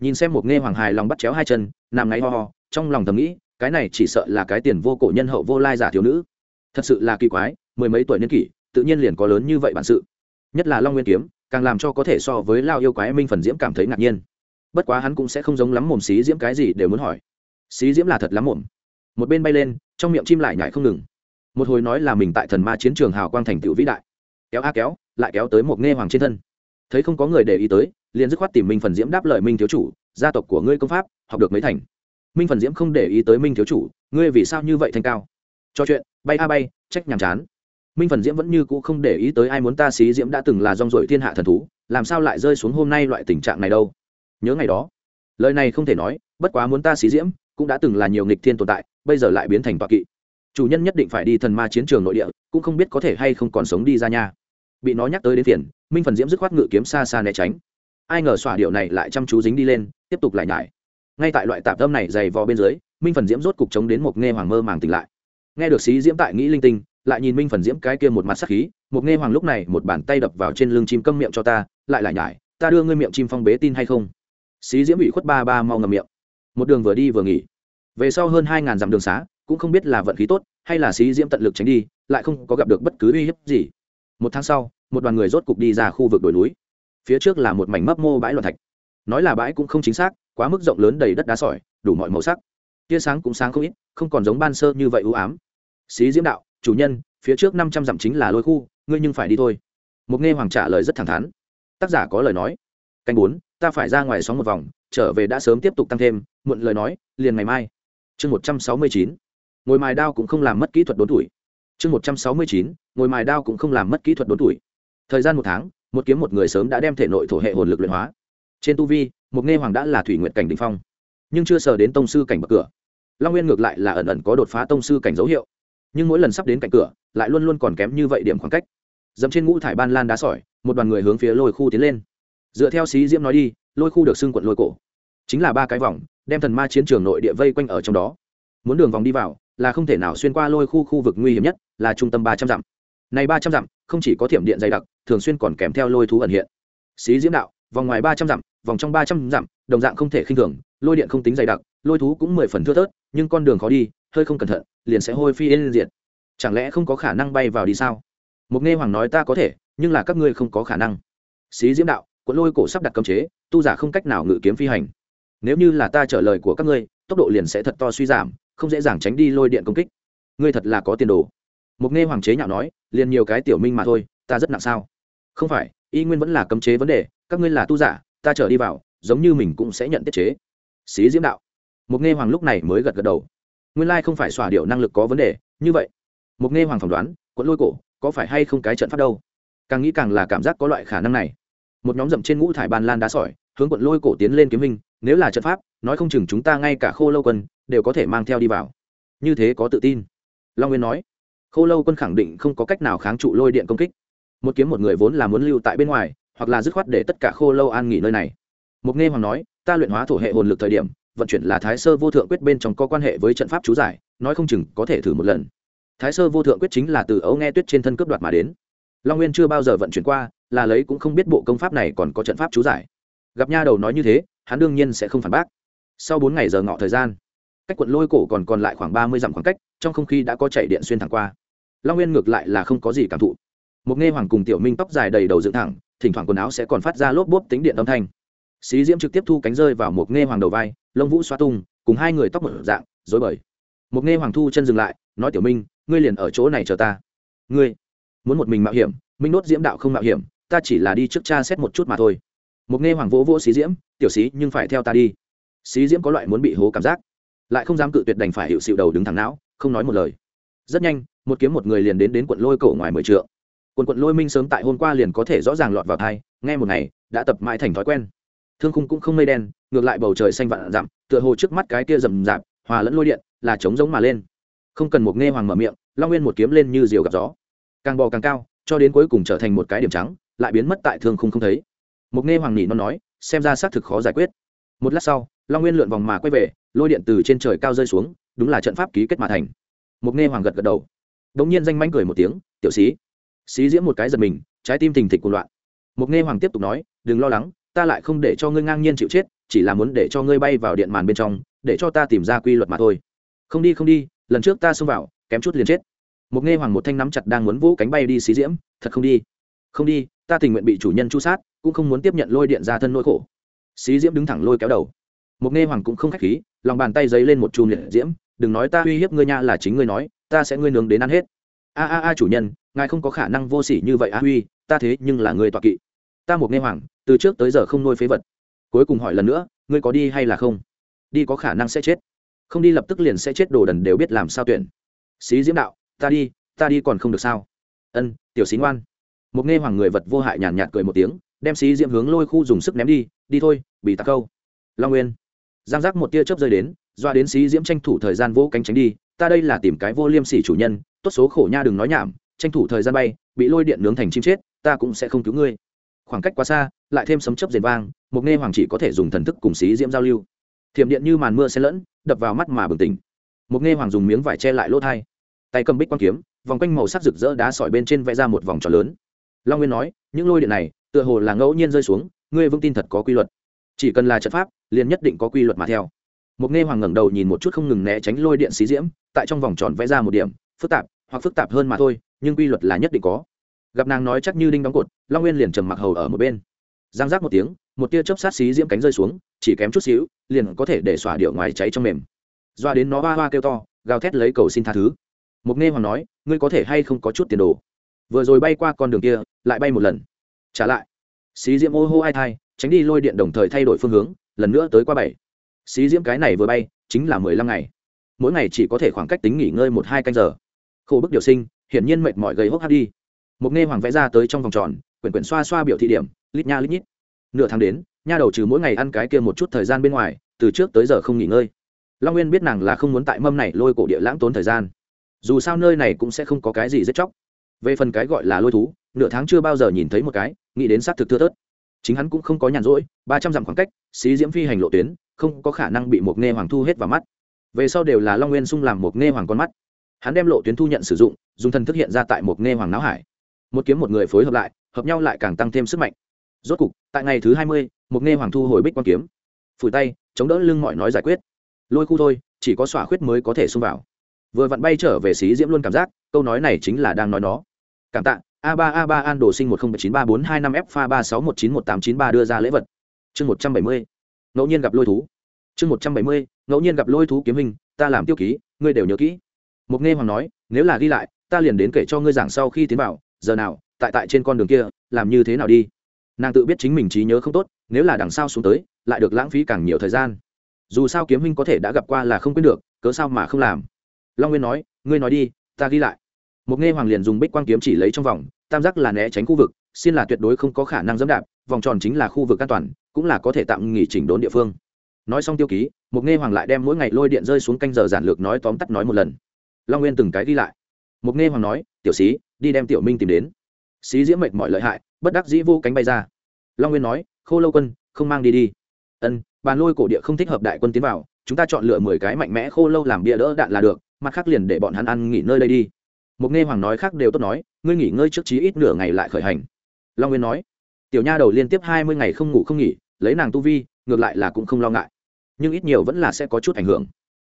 nhìn xem một nghe hoàng hài lòng bắt chéo hai chân, nằm ngáy ho ho, trong lòng thầm nghĩ, cái này chỉ sợ là cái tiền vô cổ nhân hậu vô lai giả thiếu nữ. Thật sự là kỳ quái, mười mấy tuổi niên kỷ, tự nhiên liền có lớn như vậy bản sự. Nhất là long nguyên kiếm, càng làm cho có thể so với lao yêu quái minh phần diễm cảm thấy ngạc nhiên. Bất quá hắn cũng sẽ không giống lắm mồm xí diễm cái gì đều muốn hỏi. Xí diễm là thật lắm mồm. Một bên bay lên, trong miệng chim lại nhảy không ngừng. Một hồi nói là mình tại thần ma chiến trường hào quang thành tựu vĩ đại. Kéo a kéo, lại kéo tới một nghe hoàng trên thân. Thấy không có người để ý tới liền dứt khoát tìm minh phần diễm đáp lời minh thiếu chủ, gia tộc của ngươi công pháp, học được mấy thành? Minh phần diễm không để ý tới minh thiếu chủ, ngươi vì sao như vậy thanh cao? Cho chuyện, bay a bay, trách nhàm chán. Minh phần diễm vẫn như cũ không để ý tới ai muốn ta xí diễm đã từng là rong rổi thiên hạ thần thú, làm sao lại rơi xuống hôm nay loại tình trạng này đâu? Nhớ ngày đó, lời này không thể nói, bất quá muốn ta xí diễm, cũng đã từng là nhiều nghịch thiên tồn tại, bây giờ lại biến thành tọa kỵ. Chủ nhân nhất định phải đi thần ma chiến trường nội địa, cũng không biết có thể hay không còn sống đi ra nha. Bị nó nhắc tới đến phiền, minh phần diễm dứt khoát ngự kiếm xa xa né tránh ai ngờ xòa điệu này lại chăm chú dính đi lên, tiếp tục lại nhải. Ngay tại loại tạp tâm này dày vò bên dưới, minh phần diễm rốt cục chống đến một nghe hoàng mơ màng tỉnh lại. Nghe được xí diễm tại nghĩ linh tinh, lại nhìn minh phần diễm cái kia một mặt sắc khí, một nghe hoàng lúc này một bàn tay đập vào trên lưng chim câm miệng cho ta, lại lại nhải, ta đưa ngươi miệng chim phong bế tin hay không? Xí diễm bị khuất ba ba mau ngầm miệng. Một đường vừa đi vừa nghỉ. Về sau hơn hai ngàn dặm đường xá, cũng không biết là vận khí tốt, hay là xí diễm tận lực tránh đi, lại không có gặp được bất cứ uy hiếp gì. Một tháng sau, một đoàn người rốt cục đi ra khu vực đồi núi phía trước là một mảnh mấp mô bãi loạn thạch. Nói là bãi cũng không chính xác, quá mức rộng lớn đầy đất đá sỏi, đủ mọi màu sắc. Tia sáng cũng sáng không ít, không còn giống ban sơ như vậy ưu ám. Xí diễm đạo, chủ nhân, phía trước năm trăm dặm chính là lôi khu, ngươi nhưng phải đi thôi. Mục nghe hoàng trả lời rất thẳng thắn. Tác giả có lời nói. Canh bốn, ta phải ra ngoài sóng một vòng, trở về đã sớm tiếp tục tăng thêm, muộn lời nói, liền ngày mai. Chương một trăm sáu mươi chín, ngồi mài đao cũng không làm mất kỹ thuật đốn tuổi. Chương một trăm sáu mươi chín, ngồi mài đao cũng không làm mất kỹ thuật đốn tuổi. Thời gian một tháng một kiếm một người sớm đã đem thể nội thổ hệ hồn lực luyện hóa. Trên tu vi, một nghe hoàng đã là thủy nguyện cảnh đình phong, nhưng chưa sờ đến tông sư cảnh bậc cửa. Long nguyên ngược lại là ẩn ẩn có đột phá tông sư cảnh dấu hiệu, nhưng mỗi lần sắp đến cạnh cửa, lại luôn luôn còn kém như vậy điểm khoảng cách. Dẫm trên ngũ thải ban lan đá sỏi, một đoàn người hướng phía lôi khu tiến lên. Dựa theo xí diễm nói đi, lôi khu được xưng quận lôi cổ. Chính là ba cái vòng, đem thần ma chiến trường nội địa vây quanh ở trong đó. Muốn đường vòng đi vào, là không thể nào xuyên qua lôi khu khu vực nguy hiểm nhất, là trung tâm ba trăm dặm này ba trăm dặm, không chỉ có thiểm điện dày đặc, thường xuyên còn kèm theo lôi thú ẩn hiện. Xí diễm đạo, vòng ngoài ba trăm dặm, vòng trong ba trăm dặm, đồng dạng không thể khinh thường, lôi điện không tính dày đặc, lôi thú cũng mười phần thưa thớt, nhưng con đường khó đi, hơi không cẩn thận, liền sẽ hôi phi yên diệt. Chẳng lẽ không có khả năng bay vào đi sao? Mục nghe hoàng nói ta có thể, nhưng là các ngươi không có khả năng. Xí diễm đạo cuốn lôi cổ sắp đặt cấm chế, tu giả không cách nào ngự kiếm phi hành. Nếu như là ta trả lời của các ngươi, tốc độ liền sẽ thật to suy giảm, không dễ dàng tránh đi lôi điện công kích. Ngươi thật là có tiền đồ. Mục nghe hoàng chế nhạo nói liền nhiều cái tiểu minh mà thôi, ta rất nặng sao? Không phải, y nguyên vẫn là cấm chế vấn đề, các ngươi là tu giả, ta trở đi vào, giống như mình cũng sẽ nhận tiết chế. Xí diễm đạo. Mục nghe hoàng lúc này mới gật gật đầu. Nguyên lai không phải xỏa điệu năng lực có vấn đề, như vậy. Mục nghe hoàng phỏng đoán quẫn lôi cổ, có phải hay không cái trận pháp đâu? Càng nghĩ càng là cảm giác có loại khả năng này. Một nhóm rậm trên ngũ thải bàn lan đá sỏi, hướng quận lôi cổ tiến lên kiếm hình, nếu là trận pháp, nói không chừng chúng ta ngay cả khô lâu quân đều có thể mang theo đi vào. Như thế có tự tin. Long nguyên nói khô lâu quân khẳng định không có cách nào kháng trụ lôi điện công kích. Một kiếm một người vốn là muốn lưu tại bên ngoài, hoặc là dứt khoát để tất cả khô lâu an nghỉ nơi này. Mục nghe hoàng nói, ta luyện hóa thổ hệ hồn lực thời điểm, vận chuyển là thái sơ vô thượng quyết bên trong có quan hệ với trận pháp chú giải, nói không chừng có thể thử một lần. Thái sơ vô thượng quyết chính là từ ấu nghe tuyết trên thân cướp đoạt mà đến. Long nguyên chưa bao giờ vận chuyển qua, là lấy cũng không biết bộ công pháp này còn có trận pháp chú giải. Gặp nha đầu nói như thế, hắn đương nhiên sẽ không phản bác. Sau bốn ngày giờ ngọ thời gian, cách quận lôi cổ còn còn lại khoảng ba mươi dặm khoảng cách, trong không khí đã có chạy điện xuyên thẳng qua long nguyên ngược lại là không có gì cảm thụ. Một nghe hoàng cùng tiểu minh tóc dài đầy đầu dựng thẳng, thỉnh thoảng quần áo sẽ còn phát ra lốp bốp tính điện âm thanh. Xí diễm trực tiếp thu cánh rơi vào một nghe hoàng đầu vai, lông vũ xoa tung, cùng hai người tóc một dạng dối bời. Một nghe hoàng thu chân dừng lại, nói tiểu minh, ngươi liền ở chỗ này chờ ta. Ngươi muốn một mình mạo hiểm, minh đốt diễm đạo không mạo hiểm, ta chỉ là đi trước cha xét một chút mà thôi. Một nghe hoàng vỗ vỗ xí diễm, tiểu xí, nhưng phải theo ta đi. Xí diễm có loại muốn bị hố cảm giác, lại không dám cự tuyệt đành phải hiệu xịu đầu đứng thẳng não, không nói một lời rất nhanh, một kiếm một người liền đến đến quận lôi cổ ngoài mười trượng. Quần quận lôi minh sớm tại hôm qua liền có thể rõ ràng lọt vào thai, nghe một ngày, đã tập mãi thành thói quen. Thương khung cũng không mây đen, ngược lại bầu trời xanh vạn dặm, tựa hồ trước mắt cái kia rầm rạp, hòa lẫn lôi điện, là trống giống mà lên. Không cần một nghe hoàng mở miệng, long nguyên một kiếm lên như diều gặp gió. Càng bò càng cao, cho đến cuối cùng trở thành một cái điểm trắng, lại biến mất tại thương khung không thấy. Một nghe hoàng nhị nó nói, xem ra xác thực khó giải quyết. Một lát sau, long nguyên lượn vòng mà quay về, lôi điện từ trên trời cao rơi xuống, đúng là trận pháp ký kết mà thành. Mục nghe hoàng gật gật đầu. Đống nhiên danh manh cười một tiếng, tiểu sĩ xí diễm một cái giật mình, trái tim thình thịch cuồng loạn. Mục nghe hoàng tiếp tục nói, đừng lo lắng, ta lại không để cho ngươi ngang nhiên chịu chết, chỉ là muốn để cho ngươi bay vào điện màn bên trong, để cho ta tìm ra quy luật mà thôi. Không đi không đi, lần trước ta xông vào, kém chút liền chết. Mục nghe hoàng một thanh nắm chặt đang muốn vũ cánh bay đi xí diễm, thật không đi. Không đi, ta tình nguyện bị chủ nhân chu sát, cũng không muốn tiếp nhận lôi điện ra thân nỗi khổ. Xí diễm đứng thẳng lôi kéo đầu. Mục nghe hoàng cũng không khách khí, lòng bàn tay giấy lên một chùm liệt diễm đừng nói ta uy hiếp ngươi nha là chính ngươi nói, ta sẽ ngươi nướng đến ăn hết. A a a chủ nhân, ngài không có khả năng vô sỉ như vậy a huy, ta thế nhưng là người tọa kỵ. Ta một nghe hoàng, từ trước tới giờ không nuôi phế vật. Cuối cùng hỏi lần nữa, ngươi có đi hay là không? Đi có khả năng sẽ chết. Không đi lập tức liền sẽ chết, đồ đần đều biết làm sao tuyển. Xí diễm đạo, ta đi ta đi còn không được sao? Ân, tiểu xí ngoan. Một nghe hoàng người vật vô hại nhàn nhạt cười một tiếng, đem xí diễm hướng lôi khu dùng sức ném đi đi thôi, bị tạc câu. Long nguyên. Giang giác một tia chớp rơi đến doa đến xí diễm tranh thủ thời gian vỗ cánh tránh đi, ta đây là tìm cái vô liêm sỉ chủ nhân, tốt số khổ nha đừng nói nhảm, tranh thủ thời gian bay, bị lôi điện nướng thành chim chết, ta cũng sẽ không cứu ngươi. Khoảng cách quá xa, lại thêm sấm chấp rền vang Mục nghe hoàng chỉ có thể dùng thần thức cùng xí diễm giao lưu. Thiểm điện như màn mưa xen lẫn, đập vào mắt mà bừng tỉnh. Mục nghe hoàng dùng miếng vải che lại lỗ thai. Tay cầm bích quang kiếm, vòng quanh màu sắc rực rỡ đá sỏi bên trên vẽ ra một vòng tròn lớn. Long nguyên nói, những lôi điện này, tựa hồ là ngẫu nhiên rơi xuống, ngươi vững tin thật có quy luật. Chỉ cần là trận pháp, liền nhất định có quy luật mà theo một nghe hoàng ngẩng đầu nhìn một chút không ngừng né tránh lôi điện xí diễm, tại trong vòng tròn vẽ ra một điểm, phức tạp hoặc phức tạp hơn mà thôi, nhưng quy luật là nhất định có. Gặp nàng nói chắc như đinh đóng cột, long nguyên liền trầm mặc hầu ở một bên. Giang giác một tiếng, một tia chớp sát xí diễm cánh rơi xuống, chỉ kém chút xíu, liền có thể để xỏa điệu ngoài cháy trong mềm. Doa đến nó hoa hoa kêu to, gào thét lấy cầu xin tha thứ. Mục nghe hoàng nói, ngươi có thể hay không có chút tiền đồ? Vừa rồi bay qua con đường kia, lại bay một lần. Trả lại. Xí diễm ô hô ai thai, tránh đi lôi điện đồng thời thay đổi phương hướng, lần nữa tới qua bảy xí diễm cái này vừa bay, chính là mười lăm ngày. Mỗi ngày chỉ có thể khoảng cách tính nghỉ ngơi một hai canh giờ. Khổ bức điều sinh, hiển nhiên mệt mỏi gây hốc hát đi. Một nghe hoàng vẽ ra tới trong vòng tròn, quyển quyển xoa xoa biểu thị điểm, lít nha lít nhít. Nửa tháng đến, nha đầu trừ mỗi ngày ăn cái kia một chút thời gian bên ngoài, từ trước tới giờ không nghỉ ngơi. Long nguyên biết nàng là không muốn tại mâm này lôi cổ địa lãng tốn thời gian. Dù sao nơi này cũng sẽ không có cái gì rất chóc. Về phần cái gọi là lôi thú, nửa tháng chưa bao giờ nhìn thấy một cái, nghĩ đến xác thực thưa thớt chính hắn cũng không có nhàn rỗi, ba trăm dặm khoảng cách, xí diễm phi hành lộ tuyến, không có khả năng bị một nghe hoàng thu hết vào mắt. Về sau đều là long nguyên sung làm một nghe hoàng con mắt. Hắn đem lộ tuyến thu nhận sử dụng, dùng thần thức hiện ra tại một nghe hoàng não hải. Một kiếm một người phối hợp lại, hợp nhau lại càng tăng thêm sức mạnh. Rốt cục, tại ngày thứ hai mươi, một nghe hoàng thu hồi bích quan kiếm. Phủi tay, chống đỡ lưng mọi nói giải quyết. Lôi khu thôi, chỉ có xỏa khuyết mới có thể xông vào. Vừa vặn bay trở về xí diễm luôn cảm giác, câu nói này chính là đang nói nó. Cảm tạ a ba a ba an đồ sinh một không chín ba bốn hai năm f pha ba sáu một chín một tám chín ba đưa ra lễ vật. Chương một trăm bảy mươi. Ngẫu nhiên gặp lôi thú. Chương một trăm bảy mươi, ngẫu nhiên gặp lôi thú kiếm hình, ta làm tiêu ký, ngươi đều nhớ kỹ. Mục nghe hoàng nói, nếu là ghi lại, ta liền đến kể cho ngươi giảng sau khi tiến vào, giờ nào, tại tại trên con đường kia, làm như thế nào đi. Nàng tự biết chính mình trí nhớ không tốt, nếu là đằng sau xuống tới, lại được lãng phí càng nhiều thời gian. Dù sao kiếm huynh có thể đã gặp qua là không quên được, cớ sao mà không làm? Long nguyên nói, ngươi nói đi, ta ghi lại một nghe hoàng liền dùng bích quang kiếm chỉ lấy trong vòng, tam giác là né tránh khu vực, xin là tuyệt đối không có khả năng dẫm đạp, vòng tròn chính là khu vực an toàn, cũng là có thể tạm nghỉ chỉnh đốn địa phương. Nói xong tiêu ký, một nghe hoàng lại đem mỗi ngày lôi điện rơi xuống canh giờ giản lược nói tóm tắt nói một lần. Long nguyên từng cái đi lại. Một nghe hoàng nói, tiểu sĩ, đi đem tiểu minh tìm đến. Sĩ diễm mệt mọi lợi hại, bất đắc dĩ vô cánh bay ra. Long nguyên nói, khô lâu quân, không mang đi đi. Ân, bàn lôi cổ địa không thích hợp đại quân tiến vào, chúng ta chọn lựa mười cái mạnh mẽ khô lâu làm bia đỡ đạn là được, mặt khác liền để bọn hắn ăn nghỉ nơi đây đi một nghe hoàng nói khác đều tốt nói, ngươi nghỉ ngơi trước chí ít nửa ngày lại khởi hành. Long nguyên nói, tiểu nha đầu liên tiếp hai mươi ngày không ngủ không nghỉ, lấy nàng tu vi, ngược lại là cũng không lo ngại. Nhưng ít nhiều vẫn là sẽ có chút ảnh hưởng.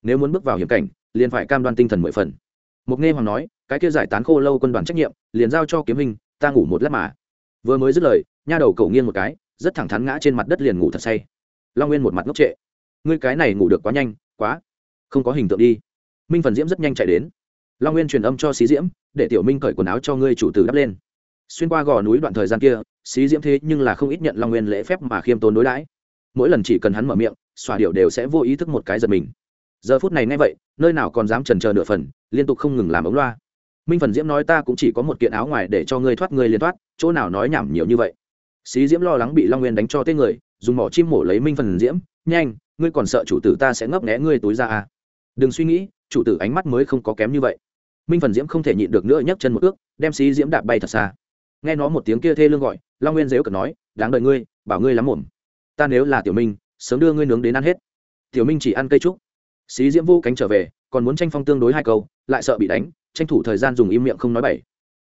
Nếu muốn bước vào hiểm cảnh, liền phải cam đoan tinh thần mười phần. Mục nghe hoàng nói, cái kia giải tán khô lâu quân đoàn trách nhiệm, liền giao cho kiếm hình ta ngủ một lát mà. Vừa mới dứt lời, nha đầu cầu nghiêng một cái, rất thẳng thắn ngã trên mặt đất liền ngủ thật say. Long nguyên một mặt ngốc trệ, ngươi cái này ngủ được quá nhanh, quá, không có hình tượng đi. Minh phần diễm rất nhanh chạy đến long nguyên truyền âm cho xí diễm, để tiểu minh cởi quần áo cho ngươi chủ tử đắp lên. Xuyên qua gò núi đoạn thời gian kia, xí diễm thế nhưng là không ít nhận long nguyên lễ phép mà khiêm tốn đối đãi. Mỗi lần chỉ cần hắn mở miệng, xòa điệu đều sẽ vô ý thức một cái giật mình. Giờ phút này ngay vậy, nơi nào còn dám trần chờ nửa phần, liên tục không ngừng làm ống loa. Minh phần diễm nói ta cũng chỉ có một kiện áo ngoài để cho ngươi thoát, ngươi liên thoát, chỗ nào nói nhảm nhiều như vậy. Xí diễm lo lắng bị long nguyên đánh cho tên người, dùng mỏ chim mổ lấy minh phần diễm, nhanh, ngươi còn sợ chủ tử ta sẽ ngấp nghẽ ngươi túi ra à. đừng suy nghĩ, chủ tử ánh mắt mới không có kém như vậy minh phần diễm không thể nhịn được nữa nhấc chân một ước, đem xí diễm đạp bay thật xa. Nghe nó một tiếng kia thê lương gọi, long nguyên dếu cật nói, đáng đợi ngươi, bảo ngươi lắm mồm ta nếu là tiểu minh, sớm đưa ngươi nướng đến ăn hết. Tiểu minh chỉ ăn cây trúc. Xí diễm vô cánh trở về, còn muốn tranh phong tương đối hai câu, lại sợ bị đánh, tranh thủ thời gian dùng im miệng không nói bảy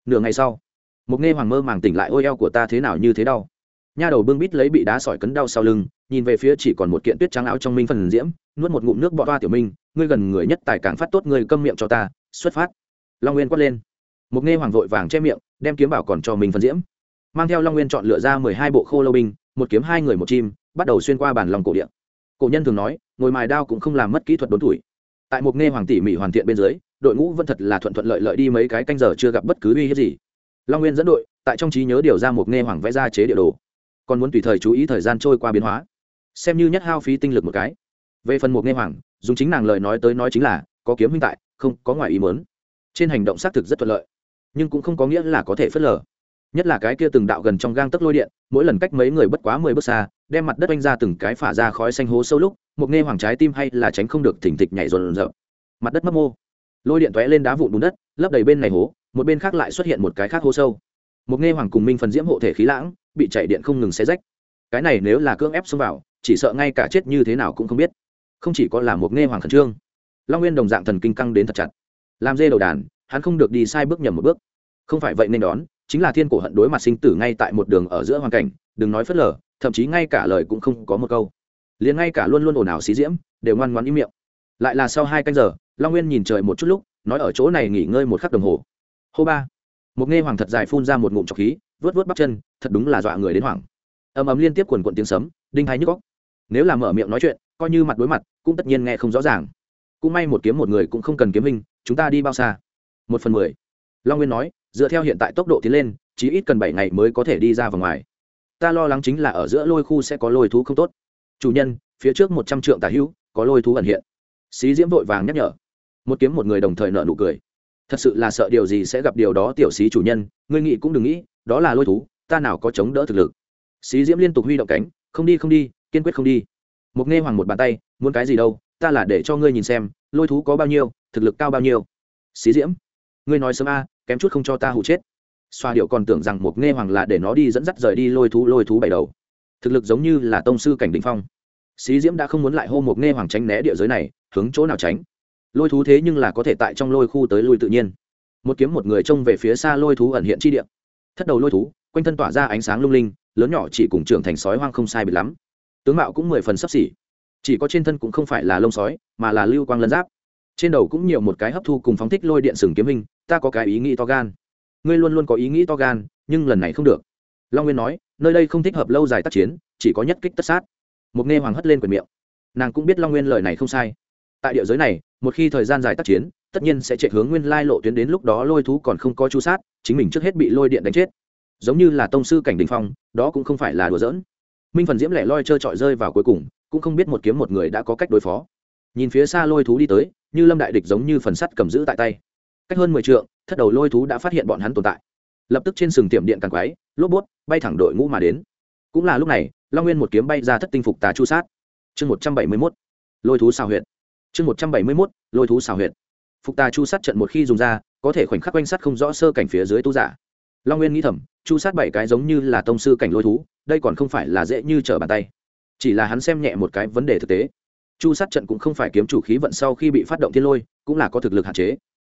nửa ngày sau, một nghe hoàng mơ màng tỉnh lại, ôi eo của ta thế nào như thế đau. Nha đầu bưng bít lấy bị đá sỏi cấn đau sau lưng, nhìn về phía chỉ còn một kiện tuyết trắng áo trong minh phần diễm, nuốt một ngụm nước bọt toa tiểu minh, ngươi gần người nhất tài càng phát tốt, ngươi câm miệng cho ta, xuất phát long nguyên quát lên. Một nghe hoàng vội vàng che miệng, đem kiếm bảo còn cho mình phần diễm. Mang theo long nguyên chọn lựa ra mười hai bộ khô lâu binh, một kiếm hai người một chim, bắt đầu xuyên qua bản lòng cổ điện cổ nhân thường nói, ngồi mài đao cũng không làm mất kỹ thuật đốn tuổi. Tại một nghe hoàng tỉ mỉ hoàn thiện bên dưới, đội ngũ vẫn thật là thuận thuận lợi lợi đi mấy cái canh giờ chưa gặp bất cứ uy hiếp gì. Long nguyên dẫn đội, tại trong trí nhớ điều ra một nghe hoàng vẽ ra chế địa đồ. Còn muốn tùy thời chú ý thời gian trôi qua biến hóa. Xem như nhất hao phí tinh lực một cái. Về phần một nghe hoàng, dùng chính nàng lời nói tới nói chính là, có kiếm huynh tại, không có ngoài ý mớn trên hành động xác thực rất thuận lợi, nhưng cũng không có nghĩa là có thể phớt lờ. Nhất là cái kia từng đạo gần trong gang tấc lôi điện, mỗi lần cách mấy người bất quá mười bước xa, đem mặt đất oanh ra từng cái phả ra khói xanh hố sâu lúc, một nghe hoàng trái tim hay là tránh không được thỉnh thịch nhảy rồn rợn mặt đất mấp mô. Lôi điện tóe lên đá vụn bùn đất, lấp đầy bên này hố, một bên khác lại xuất hiện một cái khác hố sâu. Một nghe hoàng cùng minh phần diễm hộ thể khí lãng, bị chạy điện không ngừng xé rách. Cái này nếu là cưỡng ép xông vào, chỉ sợ ngay cả chết như thế nào cũng không biết. Không chỉ có là một nghe hoàng khẩn trương, long nguyên đồng dạng thần kinh căng đến thật chặt làm dê đầu đàn, hắn không được đi sai bước nhầm một bước. Không phải vậy nên đón, chính là thiên cổ hận đối mặt sinh tử ngay tại một đường ở giữa hoàn cảnh, đừng nói phớt lờ, thậm chí ngay cả lời cũng không có một câu. Liền ngay cả luôn luôn ồn ào xí diễm, đều ngoan ngoan im miệng. Lại là sau hai canh giờ, long nguyên nhìn trời một chút lúc, nói ở chỗ này nghỉ ngơi một khắc đồng hồ. Hô ba. Một nghe hoàng thật dài phun ra một ngụm trọc khí, vớt vớt bắp chân, thật đúng là dọa người đến hoảng. Ầm ầm liên tiếp quần quận tiếng sấm, đinh hay nhức góc nếu là mở miệng nói chuyện, coi như mặt đối mặt, cũng tất nhiên nghe không rõ ràng. Cũng may một kiếm một người cũng không cần kiếm hình chúng ta đi bao xa? Một phần mười. Long nguyên nói, dựa theo hiện tại tốc độ tiến lên chỉ ít cần bảy ngày mới có thể đi ra vào ngoài. Ta lo lắng chính là ở giữa lôi khu sẽ có lôi thú không tốt. Chủ nhân, phía trước một trăm trượng tả hữu, có lôi thú ẩn hiện. Xí diễm vội vàng nhắc nhở. Một kiếm một người đồng thời nợ nụ cười. Thật sự là sợ điều gì sẽ gặp điều đó tiểu xí chủ nhân, ngươi nghĩ cũng đừng nghĩ, đó là lôi thú, ta nào có chống đỡ thực lực. Xí diễm liên tục huy động cánh, không đi không đi, kiên quyết không đi. Một nghe hoàng một bàn tay, muốn cái gì đâu, ta là để cho ngươi nhìn xem lôi thú có bao nhiêu, thực lực cao bao nhiêu? Xí diễm, ngươi nói sớm a, kém chút không cho ta hụ chết. Xoa điệu còn tưởng rằng một nghe hoàng là để nó đi dẫn dắt rời đi lôi thú lôi thú bảy đầu. Thực lực giống như là tông sư cảnh đình phong. Xí diễm đã không muốn lại hô một nghe hoàng tránh né địa giới này, hướng chỗ nào tránh? Lôi thú thế nhưng là có thể tại trong lôi khu tới lui tự nhiên. Một kiếm một người trông về phía xa lôi thú ẩn hiện chi địa. Thất đầu lôi thú, quanh thân tỏa ra ánh sáng lung linh, lớn nhỏ chỉ cùng trưởng thành sói hoang không sai biệt lắm. Tướng mạo cũng mười phần sắp xỉ chỉ có trên thân cũng không phải là lông sói, mà là lưu quang lân giáp. Trên đầu cũng nhiều một cái hấp thu cùng phóng thích lôi điện sừng kiếm hình, ta có cái ý nghĩ to gan. Ngươi luôn luôn có ý nghĩ to gan, nhưng lần này không được. Long nguyên nói, nơi đây không thích hợp lâu dài tác chiến, chỉ có nhất kích tất sát. Một nghe hoàng hất lên quyền miệng. Nàng cũng biết long nguyên lời này không sai. Tại địa giới này, một khi thời gian dài tác chiến, tất nhiên sẽ chạy hướng nguyên lai lộ tuyến đến lúc đó lôi thú còn không có chu sát, chính mình trước hết bị lôi điện đánh chết. Giống như là tông sư cảnh đình phong, đó cũng không phải là đùa giỡn. Minh phần diễm lẻ loi trơ trọi rơi vào cuối cùng cũng không biết một kiếm một người đã có cách đối phó. Nhìn phía xa lôi thú đi tới, như lâm đại địch giống như phần sắt cầm giữ tại tay. Cách hơn mười t thất đầu lôi thú đã phát hiện bọn hắn tồn tại. Lập tức trên sừng tiệm điện càng quái, lốp bút bay thẳng đội ngũ mà đến. Cũng là lúc này, long nguyên một kiếm bay ra thất tinh phục tà chu sát. Chương một trăm bảy mươi mốt, lôi thú xào huyện chương một trăm bảy mươi mốt, lôi thú xào huyện phục tà chu sát trận một khi dùng ra, có thể khoảnh khắc quanh sát không rõ sơ cảnh phía dưới tu giả. Long nguyên nghĩ thầm, chu sát bảy cái giống như là tông sư cảnh lôi thú, đây còn không phải là dễ như trở bàn tay chỉ là hắn xem nhẹ một cái vấn đề thực tế. Chu sát trận cũng không phải kiếm chủ khí vận sau khi bị phát động thiên lôi, cũng là có thực lực hạn chế.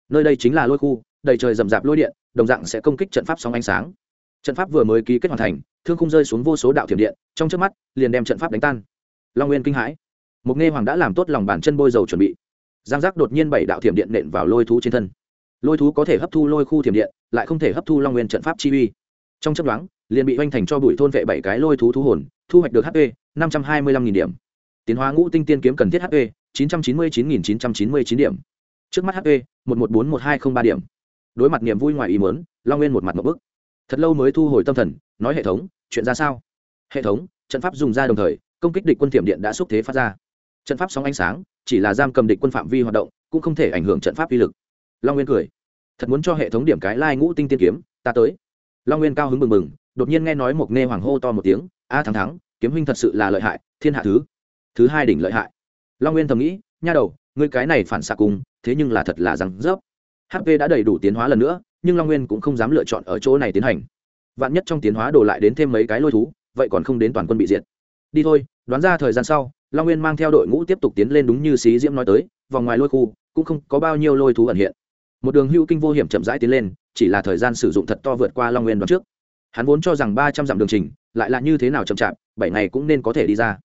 Nơi đây chính là lôi khu, đầy trời rầm rạp lôi điện, đồng dạng sẽ công kích trận pháp sóng ánh sáng. Trận pháp vừa mới ký kết hoàn thành, thương không rơi xuống vô số đạo thiểm điện, trong trước mắt, liền đem trận pháp đánh tan. Long nguyên kinh hãi. Một nghe hoàng đã làm tốt lòng bàn chân bôi dầu chuẩn bị. Giang giác đột nhiên bảy đạo thiểm điện nện vào lôi thú trên thân. Lôi thú có thể hấp thu lôi khu thiểm điện, lại không thể hấp thu long nguyên trận pháp chi uy. Trong chấp đoán liền bị hoành thành cho bụi thôn vệ bảy cái lôi thú thú hồn, thu hoạch được hp năm trăm hai mươi lăm điểm. Tiến hóa ngũ tinh tiên kiếm cần thiết hp chín trăm chín mươi chín nghìn chín trăm chín mươi chín điểm. Trước mắt hp một một bốn một hai không ba điểm. Đối mặt niềm vui ngoài ý mớn long nguyên một mặt một bức. Thật lâu mới thu hồi tâm thần, nói hệ thống, chuyện ra sao? Hệ thống, trận pháp dùng ra đồng thời, công kích địch quân tiệm điện đã xúc thế phát ra. Trận pháp sóng ánh sáng, chỉ là giam cầm địch quân phạm vi hoạt động, cũng không thể ảnh hưởng trận pháp uy lực. Long nguyên cười. Thật muốn cho hệ thống điểm cái lai ngũ tinh tiên kiếm, ta tới. Long nguyên cao hứng mừng mừng đột nhiên nghe nói một nghe hoàng hô to một tiếng, a thắng thắng, kiếm huynh thật sự là lợi hại, thiên hạ thứ thứ hai đỉnh lợi hại. Long nguyên thầm nghĩ, nha đầu, ngươi cái này phản xạ cùng, thế nhưng là thật là răng rớp. Hp đã đầy đủ tiến hóa lần nữa, nhưng long nguyên cũng không dám lựa chọn ở chỗ này tiến hành. Vạn nhất trong tiến hóa đổ lại đến thêm mấy cái lôi thú, vậy còn không đến toàn quân bị diệt. Đi thôi, đoán ra thời gian sau, long nguyên mang theo đội ngũ tiếp tục tiến lên đúng như xí diễm nói tới, vòng ngoài lôi khu, cũng không có bao nhiêu lôi thú ẩn hiện. Một đường hữu kinh vô hiểm chậm rãi tiến lên, chỉ là thời gian sử dụng thật to vượt qua long nguyên đoạn trước hắn vốn cho rằng ba trăm dặm đường trình lại là như thế nào chậm chạp, bảy ngày cũng nên có thể đi ra.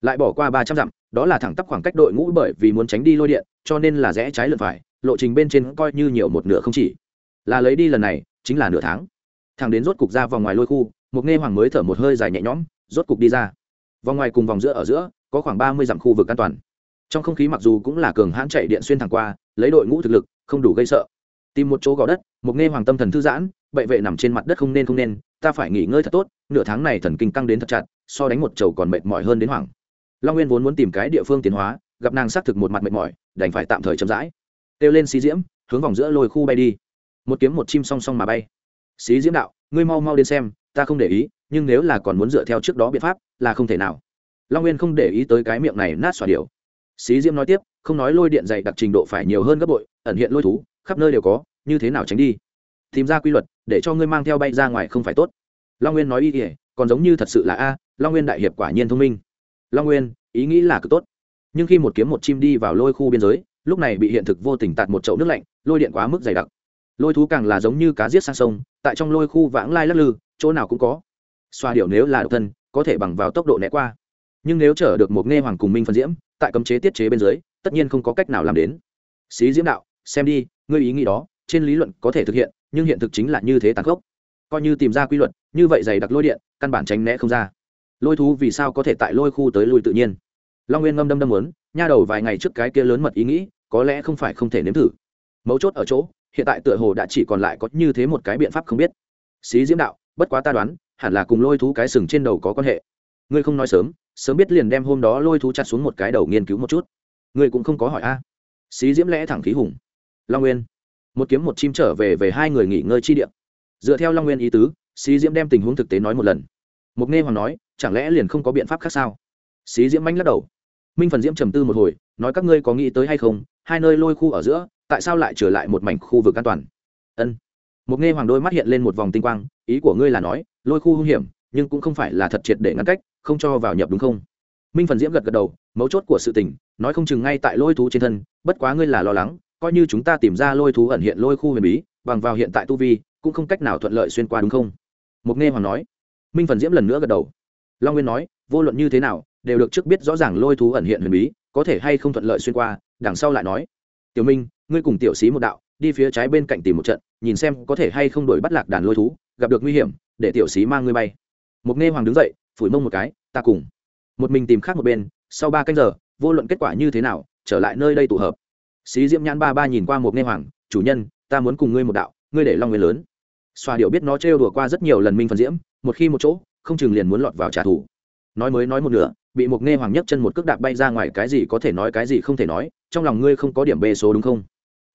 Lại bỏ qua ba trăm dặm, đó là thẳng tắp khoảng cách đội ngũ bởi vì muốn tránh đi lôi điện, cho nên là rẽ trái lượt phải, lộ trình bên trên coi như nhiều một nửa không chỉ. Là lấy đi lần này, chính là nửa tháng. Thằng đến rốt cục ra vòng ngoài lôi khu, một nghe hoàng mới thở một hơi dài nhẹ nhõm, rốt cục đi ra. Vòng ngoài cùng vòng giữa ở giữa, có khoảng ba mươi dặm khu vực an toàn. Trong không khí mặc dù cũng là cường hãn chạy điện xuyên thẳng qua, lấy đội ngũ thực lực, không đủ gây sợ. Tìm một chỗ gò đất, một nghe hoàng tâm thần thư giãn, bệ vệ nằm trên mặt đất không nên không nên ta phải nghỉ ngơi thật tốt, nửa tháng này thần kinh căng đến thật chặt, so đánh một chầu còn mệt mỏi hơn đến hoảng. long nguyên vốn muốn tìm cái địa phương tiến hóa, gặp nàng xác thực một mặt mệt mỏi, đành phải tạm thời chậm rãi. Kêu lên xí diễm, hướng vòng giữa lôi khu bay đi. Một kiếm một chim song song mà bay. Xí diễm đạo, ngươi mau mau đến xem, ta không để ý, nhưng nếu là còn muốn dựa theo trước đó biện pháp, là không thể nào. Long nguyên không để ý tới cái miệng này nát xòa điều xí diễm nói tiếp, không nói lôi điện dày đặc trình độ phải nhiều hơn gấp bội, ẩn hiện lôi thú, khắp nơi đều có, như thế nào tránh đi? Tìm ra quy luật để cho ngươi mang theo bay ra ngoài không phải tốt. Long nguyên nói ý ỉa còn giống như thật sự là a, long nguyên đại hiệp quả nhiên thông minh. Long nguyên, ý nghĩ là cực tốt. Nhưng khi một kiếm một chim đi vào lôi khu biên giới, lúc này bị hiện thực vô tình tạt một chậu nước lạnh, lôi điện quá mức dày đặc. Lôi thú càng là giống như cá giết sang sông, tại trong lôi khu vãng lai lắc lư, chỗ nào cũng có. Xoa điệu nếu là độc thân, có thể bằng vào tốc độ né qua. Nhưng nếu chở được một nghe hoàng cùng minh phân diễm, tại cấm chế tiết chế bên dưới, tất nhiên không có cách nào làm đến. Xí diễm đạo, xem đi, ngươi ý nghĩ đó, trên lý luận có thể thực hiện nhưng hiện thực chính là như thế tàn khốc. Coi như tìm ra quy luật, như vậy dày đặc lôi điện, căn bản tránh né không ra. Lôi thú vì sao có thể tại lôi khu tới lui tự nhiên? Long nguyên ngâm đâm đâm muốn, nha đầu vài ngày trước cái kia lớn mật ý nghĩ, có lẽ không phải không thể nếm thử. Mấu chốt ở chỗ, hiện tại tựa hồ đã chỉ còn lại có như thế một cái biện pháp không biết. Xí diễm đạo, bất quá ta đoán, hẳn là cùng lôi thú cái sừng trên đầu có quan hệ. Ngươi không nói sớm sớm biết liền đem hôm đó lôi thú chặt xuống một cái đầu nghiên cứu một chút. Ngươi cũng không có hỏi a. Xí diễm lẽ thẳng khí hùng. Long nguyên một kiếm một chim trở về về hai người nghỉ ngơi chi địa. dựa theo long nguyên ý tứ, xí diễm đem tình huống thực tế nói một lần. Mục nghe hoàng nói, chẳng lẽ liền không có biện pháp khác sao? Xí diễm manh lắc đầu. Minh phần diễm trầm tư một hồi, nói các ngươi có nghĩ tới hay không, hai nơi lôi khu ở giữa, tại sao lại trở lại một mảnh khu vực an toàn? Ân. Mục nghe hoàng đôi mắt hiện lên một vòng tinh quang, ý của ngươi là nói, lôi khu hung hiểm, nhưng cũng không phải là thật triệt để ngăn cách, không cho vào nhập đúng không? Minh phần diễm gật gật đầu, mấu chốt của sự tình, nói không chừng ngay tại lôi thú trên thân, bất quá ngươi là lo lắng coi như chúng ta tìm ra lôi thú ẩn hiện lôi khu huyền bí, bằng vào hiện tại tu vi, cũng không cách nào thuận lợi xuyên qua đúng không? Mục nghe hoàng nói. Minh phần diễm lần nữa gật đầu. Long nguyên nói, vô luận như thế nào, đều được trước biết rõ ràng lôi thú ẩn hiện huyền bí, có thể hay không thuận lợi xuyên qua, đằng sau lại nói. Tiểu minh, ngươi cùng tiểu sĩ một đạo, đi phía trái bên cạnh tìm một trận, nhìn xem có thể hay không đổi bắt lạc đàn lôi thú, gặp được nguy hiểm, để tiểu sĩ mang ngươi bay. Mục nghe hoàng đứng dậy, phủi mông một cái, ta cùng. Một mình tìm khác một bên, sau ba canh giờ, vô luận kết quả như thế nào, trở lại nơi đây tụ hợp sĩ diễm nhãn ba ba nhìn qua một nghe hoàng, chủ nhân, ta muốn cùng ngươi một đạo, ngươi để long nguyên lớn. Xoa điệu biết nó trêu đùa qua rất nhiều lần minh phần diễm, một khi một chỗ, không chừng liền muốn lọt vào trả thù. Nói mới nói một nửa, bị một nghe hoàng nhấc chân một cước đạp bay ra ngoài, cái gì có thể nói, cái gì không thể nói, trong lòng ngươi không có điểm bê số đúng không?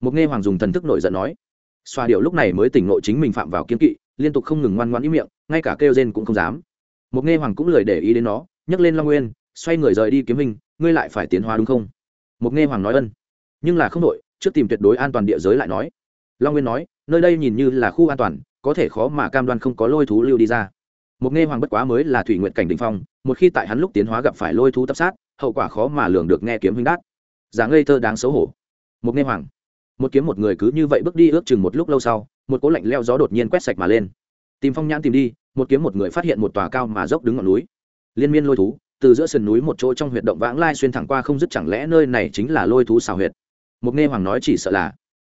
Một nghe hoàng dùng thần thức nổi giận nói. Xoa điệu lúc này mới tỉnh ngộ chính mình phạm vào kiên kỵ, liên tục không ngừng ngoan ngoãn ý miệng, ngay cả kêu rên cũng không dám. Một nghe hoàng cũng lười để ý đến nó, nhấc lên long nguyên, xoay người rời đi kiếm hình, ngươi lại phải tiến hóa đúng không? Một nghe hoàng nói ân nhưng là không đội, trước tìm tuyệt đối an toàn địa giới lại nói. Long nguyên nói, nơi đây nhìn như là khu an toàn, có thể khó mà cam đoan không có lôi thú lưu đi ra. Một nghe hoàng bất quá mới là thủy nguyện cảnh đình phong, một khi tại hắn lúc tiến hóa gặp phải lôi thú tập sát, hậu quả khó mà lường được nghe kiếm huynh đát. Giá ngây thơ đáng xấu hổ. Một nghe hoàng, một kiếm một người cứ như vậy bước đi ước chừng một lúc lâu sau, một cỗ lạnh leo gió đột nhiên quét sạch mà lên. Tìm phong nhãn tìm đi, một kiếm một người phát hiện một tòa cao mà dốc đứng ngọn núi. Liên miên lôi thú, từ giữa sườn núi một chỗ trong huyệt động vãng lai xuyên thẳng qua không dứt chẳng lẽ nơi này chính là lôi thú xào huyệt? Mục nghe hoàng nói chỉ sợ là.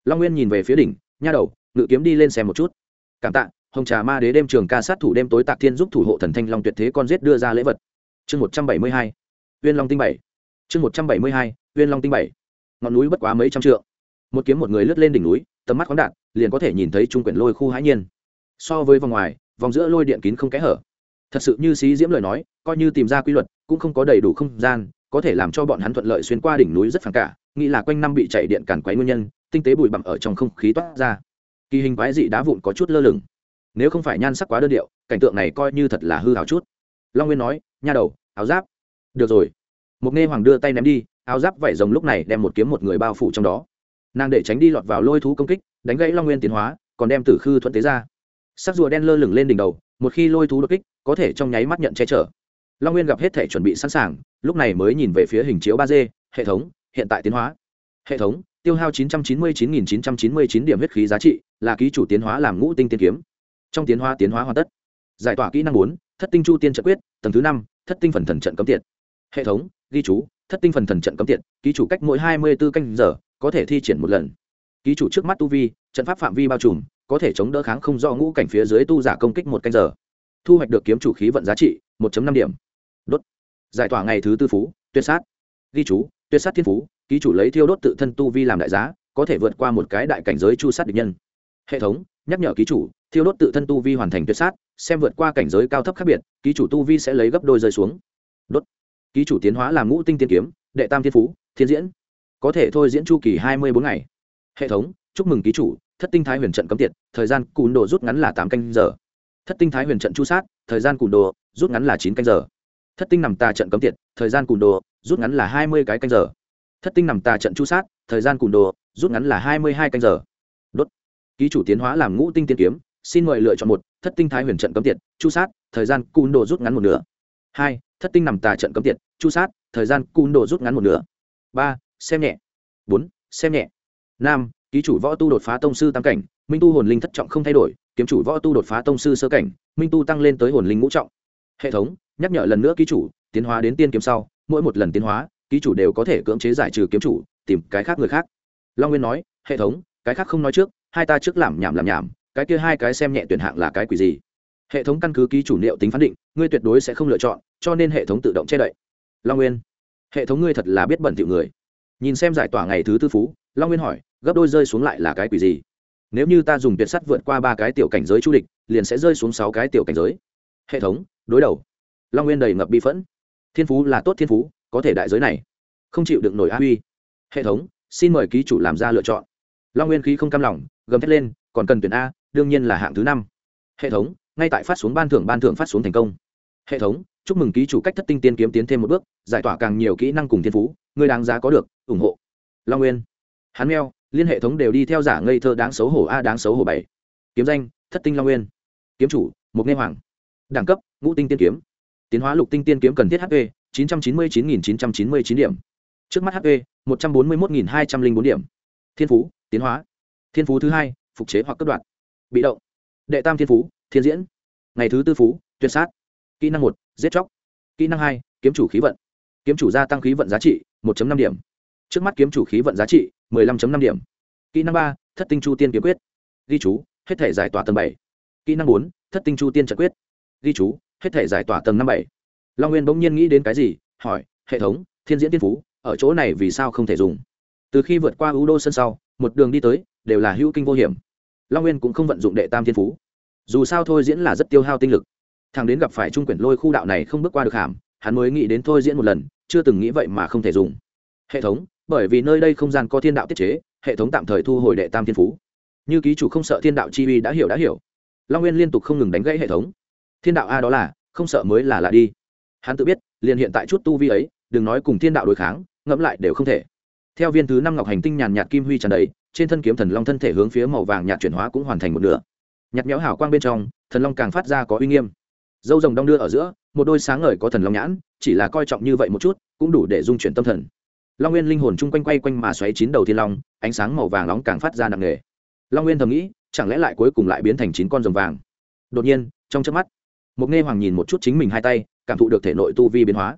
Long nguyên nhìn về phía đỉnh, nha đầu, ngự kiếm đi lên xem một chút. Cảm tạ, hồng trà ma đế đêm trường ca sát thủ đêm tối tạc thiên giúp thủ hộ thần thanh long tuyệt thế con giết đưa ra lễ vật. Chương một trăm bảy mươi hai, uyên long tinh bảy. Chương một trăm bảy mươi hai, uyên long tinh bảy. Ngọn núi bất quá mấy trăm trượng. Một kiếm một người lướt lên đỉnh núi, tầm mắt khoáng đạt, liền có thể nhìn thấy trung quyển lôi khu hãi nhiên. So với vòng ngoài, vòng giữa lôi điện kín không kẽ hở. Thật sự như xí diễm lời nói, coi như tìm ra quy luật, cũng không có đầy đủ không gian, có thể làm cho bọn hắn thuận lợi xuyên qua đỉnh núi rất phản cả nghĩ là quanh năm bị chạy điện càn quấy nguyên nhân, tinh tế bụi bặm ở trong không khí toát ra. Kỳ hình quái dị đá vụn có chút lơ lửng. Nếu không phải nhan sắc quá đơn điệu, cảnh tượng này coi như thật là hư hào chút. Long nguyên nói, nha đầu, áo giáp. Được rồi. Một nghe hoàng đưa tay ném đi, áo giáp vảy rồng lúc này đem một kiếm một người bao phủ trong đó. Nàng để tránh đi lọt vào lôi thú công kích, đánh gãy long nguyên tiến hóa, còn đem tử khư thuận tế ra. Sắc rùa đen lơ lửng lên đỉnh đầu, một khi lôi thú đột kích, có thể trong nháy mắt nhận che chở. Long nguyên gặp hết thể chuẩn bị sẵn sàng, lúc này mới nhìn về phía hình chiếu ba d, hệ thống hiện tại tiến hóa. Hệ thống, tiêu hao 999.999 điểm huyết khí giá trị, là ký chủ tiến hóa làm ngũ tinh tiên kiếm. Trong tiến hóa tiến hóa hoàn tất. Giải tỏa kỹ năng bốn, thất tinh chu tiên trận quyết, tầng thứ năm, thất tinh phần thần trận cấm tiệt. Hệ thống, ghi chú, thất tinh phần thần trận cấm tiệt, ký chủ cách mỗi hai mươi b ố canh giờ, có thể thi triển một lần. Ký chủ trước mắt tu vi, trận pháp phạm vi bao trùm, có thể chống đỡ kháng không do ngũ cảnh phía dưới tu giả công kích một canh giờ. Thu hoạch được kiếm chủ khí vận giá trị, một năm điểm. Đốt. Giải tỏa ngày thứ tư phú, tuyệt sát. Ghi chú tuyệt sát thiên phú, ký chủ lấy thiêu đốt tự thân tu vi làm đại giá, có thể vượt qua một cái đại cảnh giới chu sát địch nhân. Hệ thống, nhắc nhở ký chủ, thiêu đốt tự thân tu vi hoàn thành tuyệt sát, xem vượt qua cảnh giới cao thấp khác biệt, ký chủ tu vi sẽ lấy gấp đôi rơi xuống. Đốt. Ký chủ tiến hóa làm ngũ tinh tiên kiếm, đệ tam thiên phú, thiên diễn. Có thể thôi diễn chu kỳ hai mươi bốn ngày. Hệ thống, chúc mừng ký chủ, thất tinh thái huyền trận cấm tiệt, thời gian cùn đồ rút ngắn là tám canh giờ. Thất tinh thái huyền trận chu sát, thời gian cùn đồ rút ngắn là chín canh giờ. Thất tinh nằm tà trận cấm tiệt, thời gian cùn đồ rút ngắn là hai mươi cái canh giờ. Thất tinh nằm tà trận chu sát, thời gian cùn đồ, rút ngắn là hai mươi hai canh giờ. Đốt. Ký chủ tiến hóa làm ngũ tinh tiên kiếm, xin mời lựa chọn một, thất tinh thái huyền trận cấm tiệt, chu sát, thời gian cùn đồ rút ngắn một nửa. Hai, thất tinh nằm tà trận cấm tiệt, chu sát, thời gian cùn đồ rút ngắn một nửa. Ba, xem nhẹ. Bốn, xem nhẹ. Năm, ký chủ võ tu đột phá tông sư tam cảnh, minh tu hồn linh thất trọng không thay đổi, kiếm chủ võ tu đột phá tông sư sơ cảnh, minh tu tăng lên tới hồn linh ngũ trọng. Hệ thống, nhắc nhở lần nữa ký chủ, tiến hóa đến tiên kiếm sau mỗi một lần tiến hóa, ký chủ đều có thể cưỡng chế giải trừ kiếm chủ, tìm cái khác người khác. Long nguyên nói, hệ thống, cái khác không nói trước, hai ta trước làm nhảm làm nhảm, cái kia hai cái xem nhẹ tuyển hạng là cái quỷ gì? Hệ thống căn cứ ký chủ liệu tính phán định, ngươi tuyệt đối sẽ không lựa chọn, cho nên hệ thống tự động che đậy. Long nguyên, hệ thống ngươi thật là biết bẩn thiệu người. Nhìn xem giải tỏa ngày thứ tư phú, long nguyên hỏi, gấp đôi rơi xuống lại là cái quỷ gì? Nếu như ta dùng tuyệt sắt vượt qua ba cái tiểu cảnh giới chu địch, liền sẽ rơi xuống sáu cái tiểu cảnh giới. Hệ thống, đối đầu. Long nguyên đầy ngập bi phẫn thiên phú là tốt thiên phú, có thể đại giới này. Không chịu được nổi a huy. Hệ thống, xin mời ký chủ làm ra lựa chọn. Long nguyên khí không cam lòng, gầm thét lên, còn cần tuyển a, đương nhiên là hạng thứ năm. Hệ thống, ngay tại phát xuống ban thưởng ban thưởng phát xuống thành công. Hệ thống, chúc mừng ký chủ cách thất tinh tiên kiếm tiến thêm một bước, giải tỏa càng nhiều kỹ năng cùng thiên phú, người đáng giá có được, ủng hộ. Long nguyên. Hắn meo, liên hệ thống đều đi theo giả ngây thơ đáng xấu hổ a đáng xấu hổ bảy. Kiếm danh, thất tinh long nguyên. Kiếm chủ mục nghe hoàng. Đẳng cấp, ngũ tinh tiên kiếm tiến hóa lục tinh tiên kiếm cần thiết hp chín trăm chín mươi chín nghìn chín trăm chín mươi chín điểm. Trước mắt hp một trăm bốn mươi một nghìn hai trăm linh bốn điểm. Thiên phú, tiến hóa. Thiên phú thứ hai, phục chế hoặc cấp đoạn bị động. Đệ tam thiên phú, thiên diễn. Ngày thứ tư phú, tuyệt sát. Kỹ năng một, giết chóc. Kỹ năng hai, kiếm chủ khí vận. Kiếm chủ gia tăng khí vận giá trị 1 năm điểm. Trước mắt kiếm chủ khí vận giá trị 15 năm điểm. Kỹ năng ba, thất tinh chu tiên kiếm quyết. Ghi chú, hết thể giải tỏa tầng bảy. Kỹ năng bốn, thất tinh chu tiên trận quyết. Ghi chú hết thể giải tỏa tầng năm bảy. Long nguyên bỗng nhiên nghĩ đến cái gì, hỏi, hệ thống, thiên diễn tiên phú, ở chỗ này vì sao không thể dùng? Từ khi vượt qua ưu đô sân sau, một đường đi tới, đều là hữu kinh vô hiểm. Long nguyên cũng không vận dụng đệ tam thiên phú. Dù sao thôi diễn là rất tiêu hao tinh lực. Thằng đến gặp phải trung quyển lôi khu đạo này không bước qua được hàm, hắn mới nghĩ đến thôi diễn một lần, chưa từng nghĩ vậy mà không thể dùng. Hệ thống, bởi vì nơi đây không gian có thiên đạo tiết chế, hệ thống tạm thời thu hồi đệ tam thiên phú. Như ký chủ không sợ thiên đạo chi uy đã hiểu đã hiểu. Long nguyên liên tục không ngừng đánh gãy hệ thống thiên đạo a đó là, không sợ mới là lạ đi. Hắn tự biết, liền hiện tại chút tu vi ấy, đừng nói cùng thiên đạo đối kháng, ngẫm lại đều không thể. Theo viên thứ năm ngọc hành tinh nhàn nhạt kim huy tràn đầy, trên thân kiếm thần long thân thể hướng phía màu vàng nhạt chuyển hóa cũng hoàn thành một nửa. Nhạt nhẽo hảo quang bên trong, thần long càng phát ra có uy nghiêm. Dâu rồng đong đưa ở giữa, một đôi sáng ngời có thần long nhãn, chỉ là coi trọng như vậy một chút, cũng đủ để dung chuyển tâm thần. Long nguyên linh hồn chung quanh quay quanh mà xoáy chín đầu thiên long, ánh sáng màu vàng nóng càng phát ra nặng nề. Long nguyên thầm nghĩ, chẳng lẽ lại cuối cùng lại biến thành chín con rồng vàng? Đột nhiên, trong chớp mắt một nghe hoàng nhìn một chút chính mình hai tay, cảm thụ được thể nội tu vi biến hóa.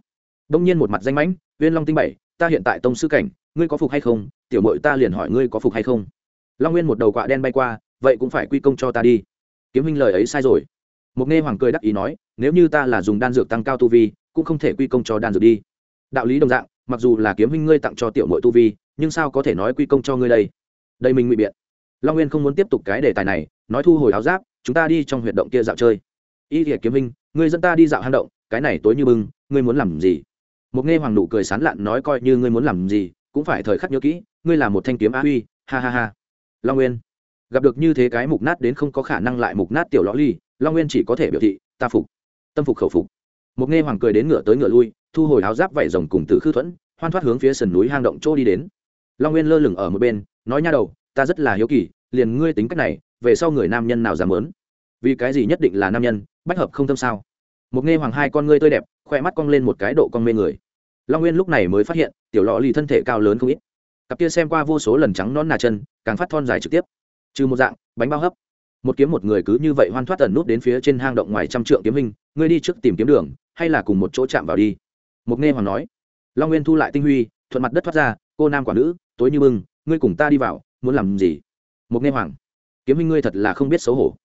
Đông nhiên một mặt danh mãnh uyên long tinh bảy, ta hiện tại tông sư cảnh, ngươi có phục hay không? Tiểu mội ta liền hỏi ngươi có phục hay không. Long nguyên một đầu quạ đen bay qua, vậy cũng phải quy công cho ta đi. Kiếm minh lời ấy sai rồi. Một nghe hoàng cười đắc ý nói, nếu như ta là dùng đan dược tăng cao tu vi, cũng không thể quy công cho đan dược đi. Đạo lý đồng dạng, mặc dù là kiếm minh ngươi tặng cho tiểu mội tu vi, nhưng sao có thể nói quy công cho ngươi đây? Đây mình ngụy biện. Long nguyên không muốn tiếp tục cái đề tài này, nói thu hồi áo giáp, chúng ta đi trong huyệt động kia dạo chơi y thiệt kiếm minh, ngươi dẫn ta đi dạo hang động, cái này tối như bưng, ngươi muốn làm gì? Một nghe hoàng nụ cười sán lạn nói coi như ngươi muốn làm gì, cũng phải thời khắc nhớ kỹ, ngươi là một thanh kiếm á huy, ha ha ha. Long nguyên, gặp được như thế cái mục nát đến không có khả năng lại mục nát tiểu lõ ly, long nguyên chỉ có thể biểu thị, ta phục, tâm phục khẩu phục. Một nghe hoàng cười đến ngựa tới ngựa lui, thu hồi áo giáp vải rồng cùng từ khư thuẫn, hoan thoát hướng phía sườn núi hang động chỗ đi đến. Long nguyên lơ lửng ở một bên, nói nha đầu, ta rất là hiếu kỳ, liền ngươi tính cách này, về sau người nam nhân nào dám lớn vì cái gì nhất định là nam nhân, bách hợp không tâm sao? Một nghe hoàng hai con ngươi tươi đẹp khoe mắt cong lên một cái độ con mê người. Long nguyên lúc này mới phát hiện, tiểu lọ lì thân thể cao lớn không ít. Cặp kia xem qua vô số lần trắng non nà chân, càng phát thon dài trực tiếp. Trừ một dạng, bánh bao hấp. Một kiếm một người cứ như vậy hoan thoát tần nút đến phía trên hang động ngoài trăm trượng kiếm hình, ngươi đi trước tìm kiếm đường, hay là cùng một chỗ chạm vào đi? Mục nghe hoàng nói. Long nguyên thu lại tinh huy, thuận mặt đất thoát ra, cô nam quả nữ, tối như bưng, ngươi cùng ta đi vào, muốn làm gì? Mục nghe hoàng. Kiếm hình ngươi thật là không biết xấu hổ.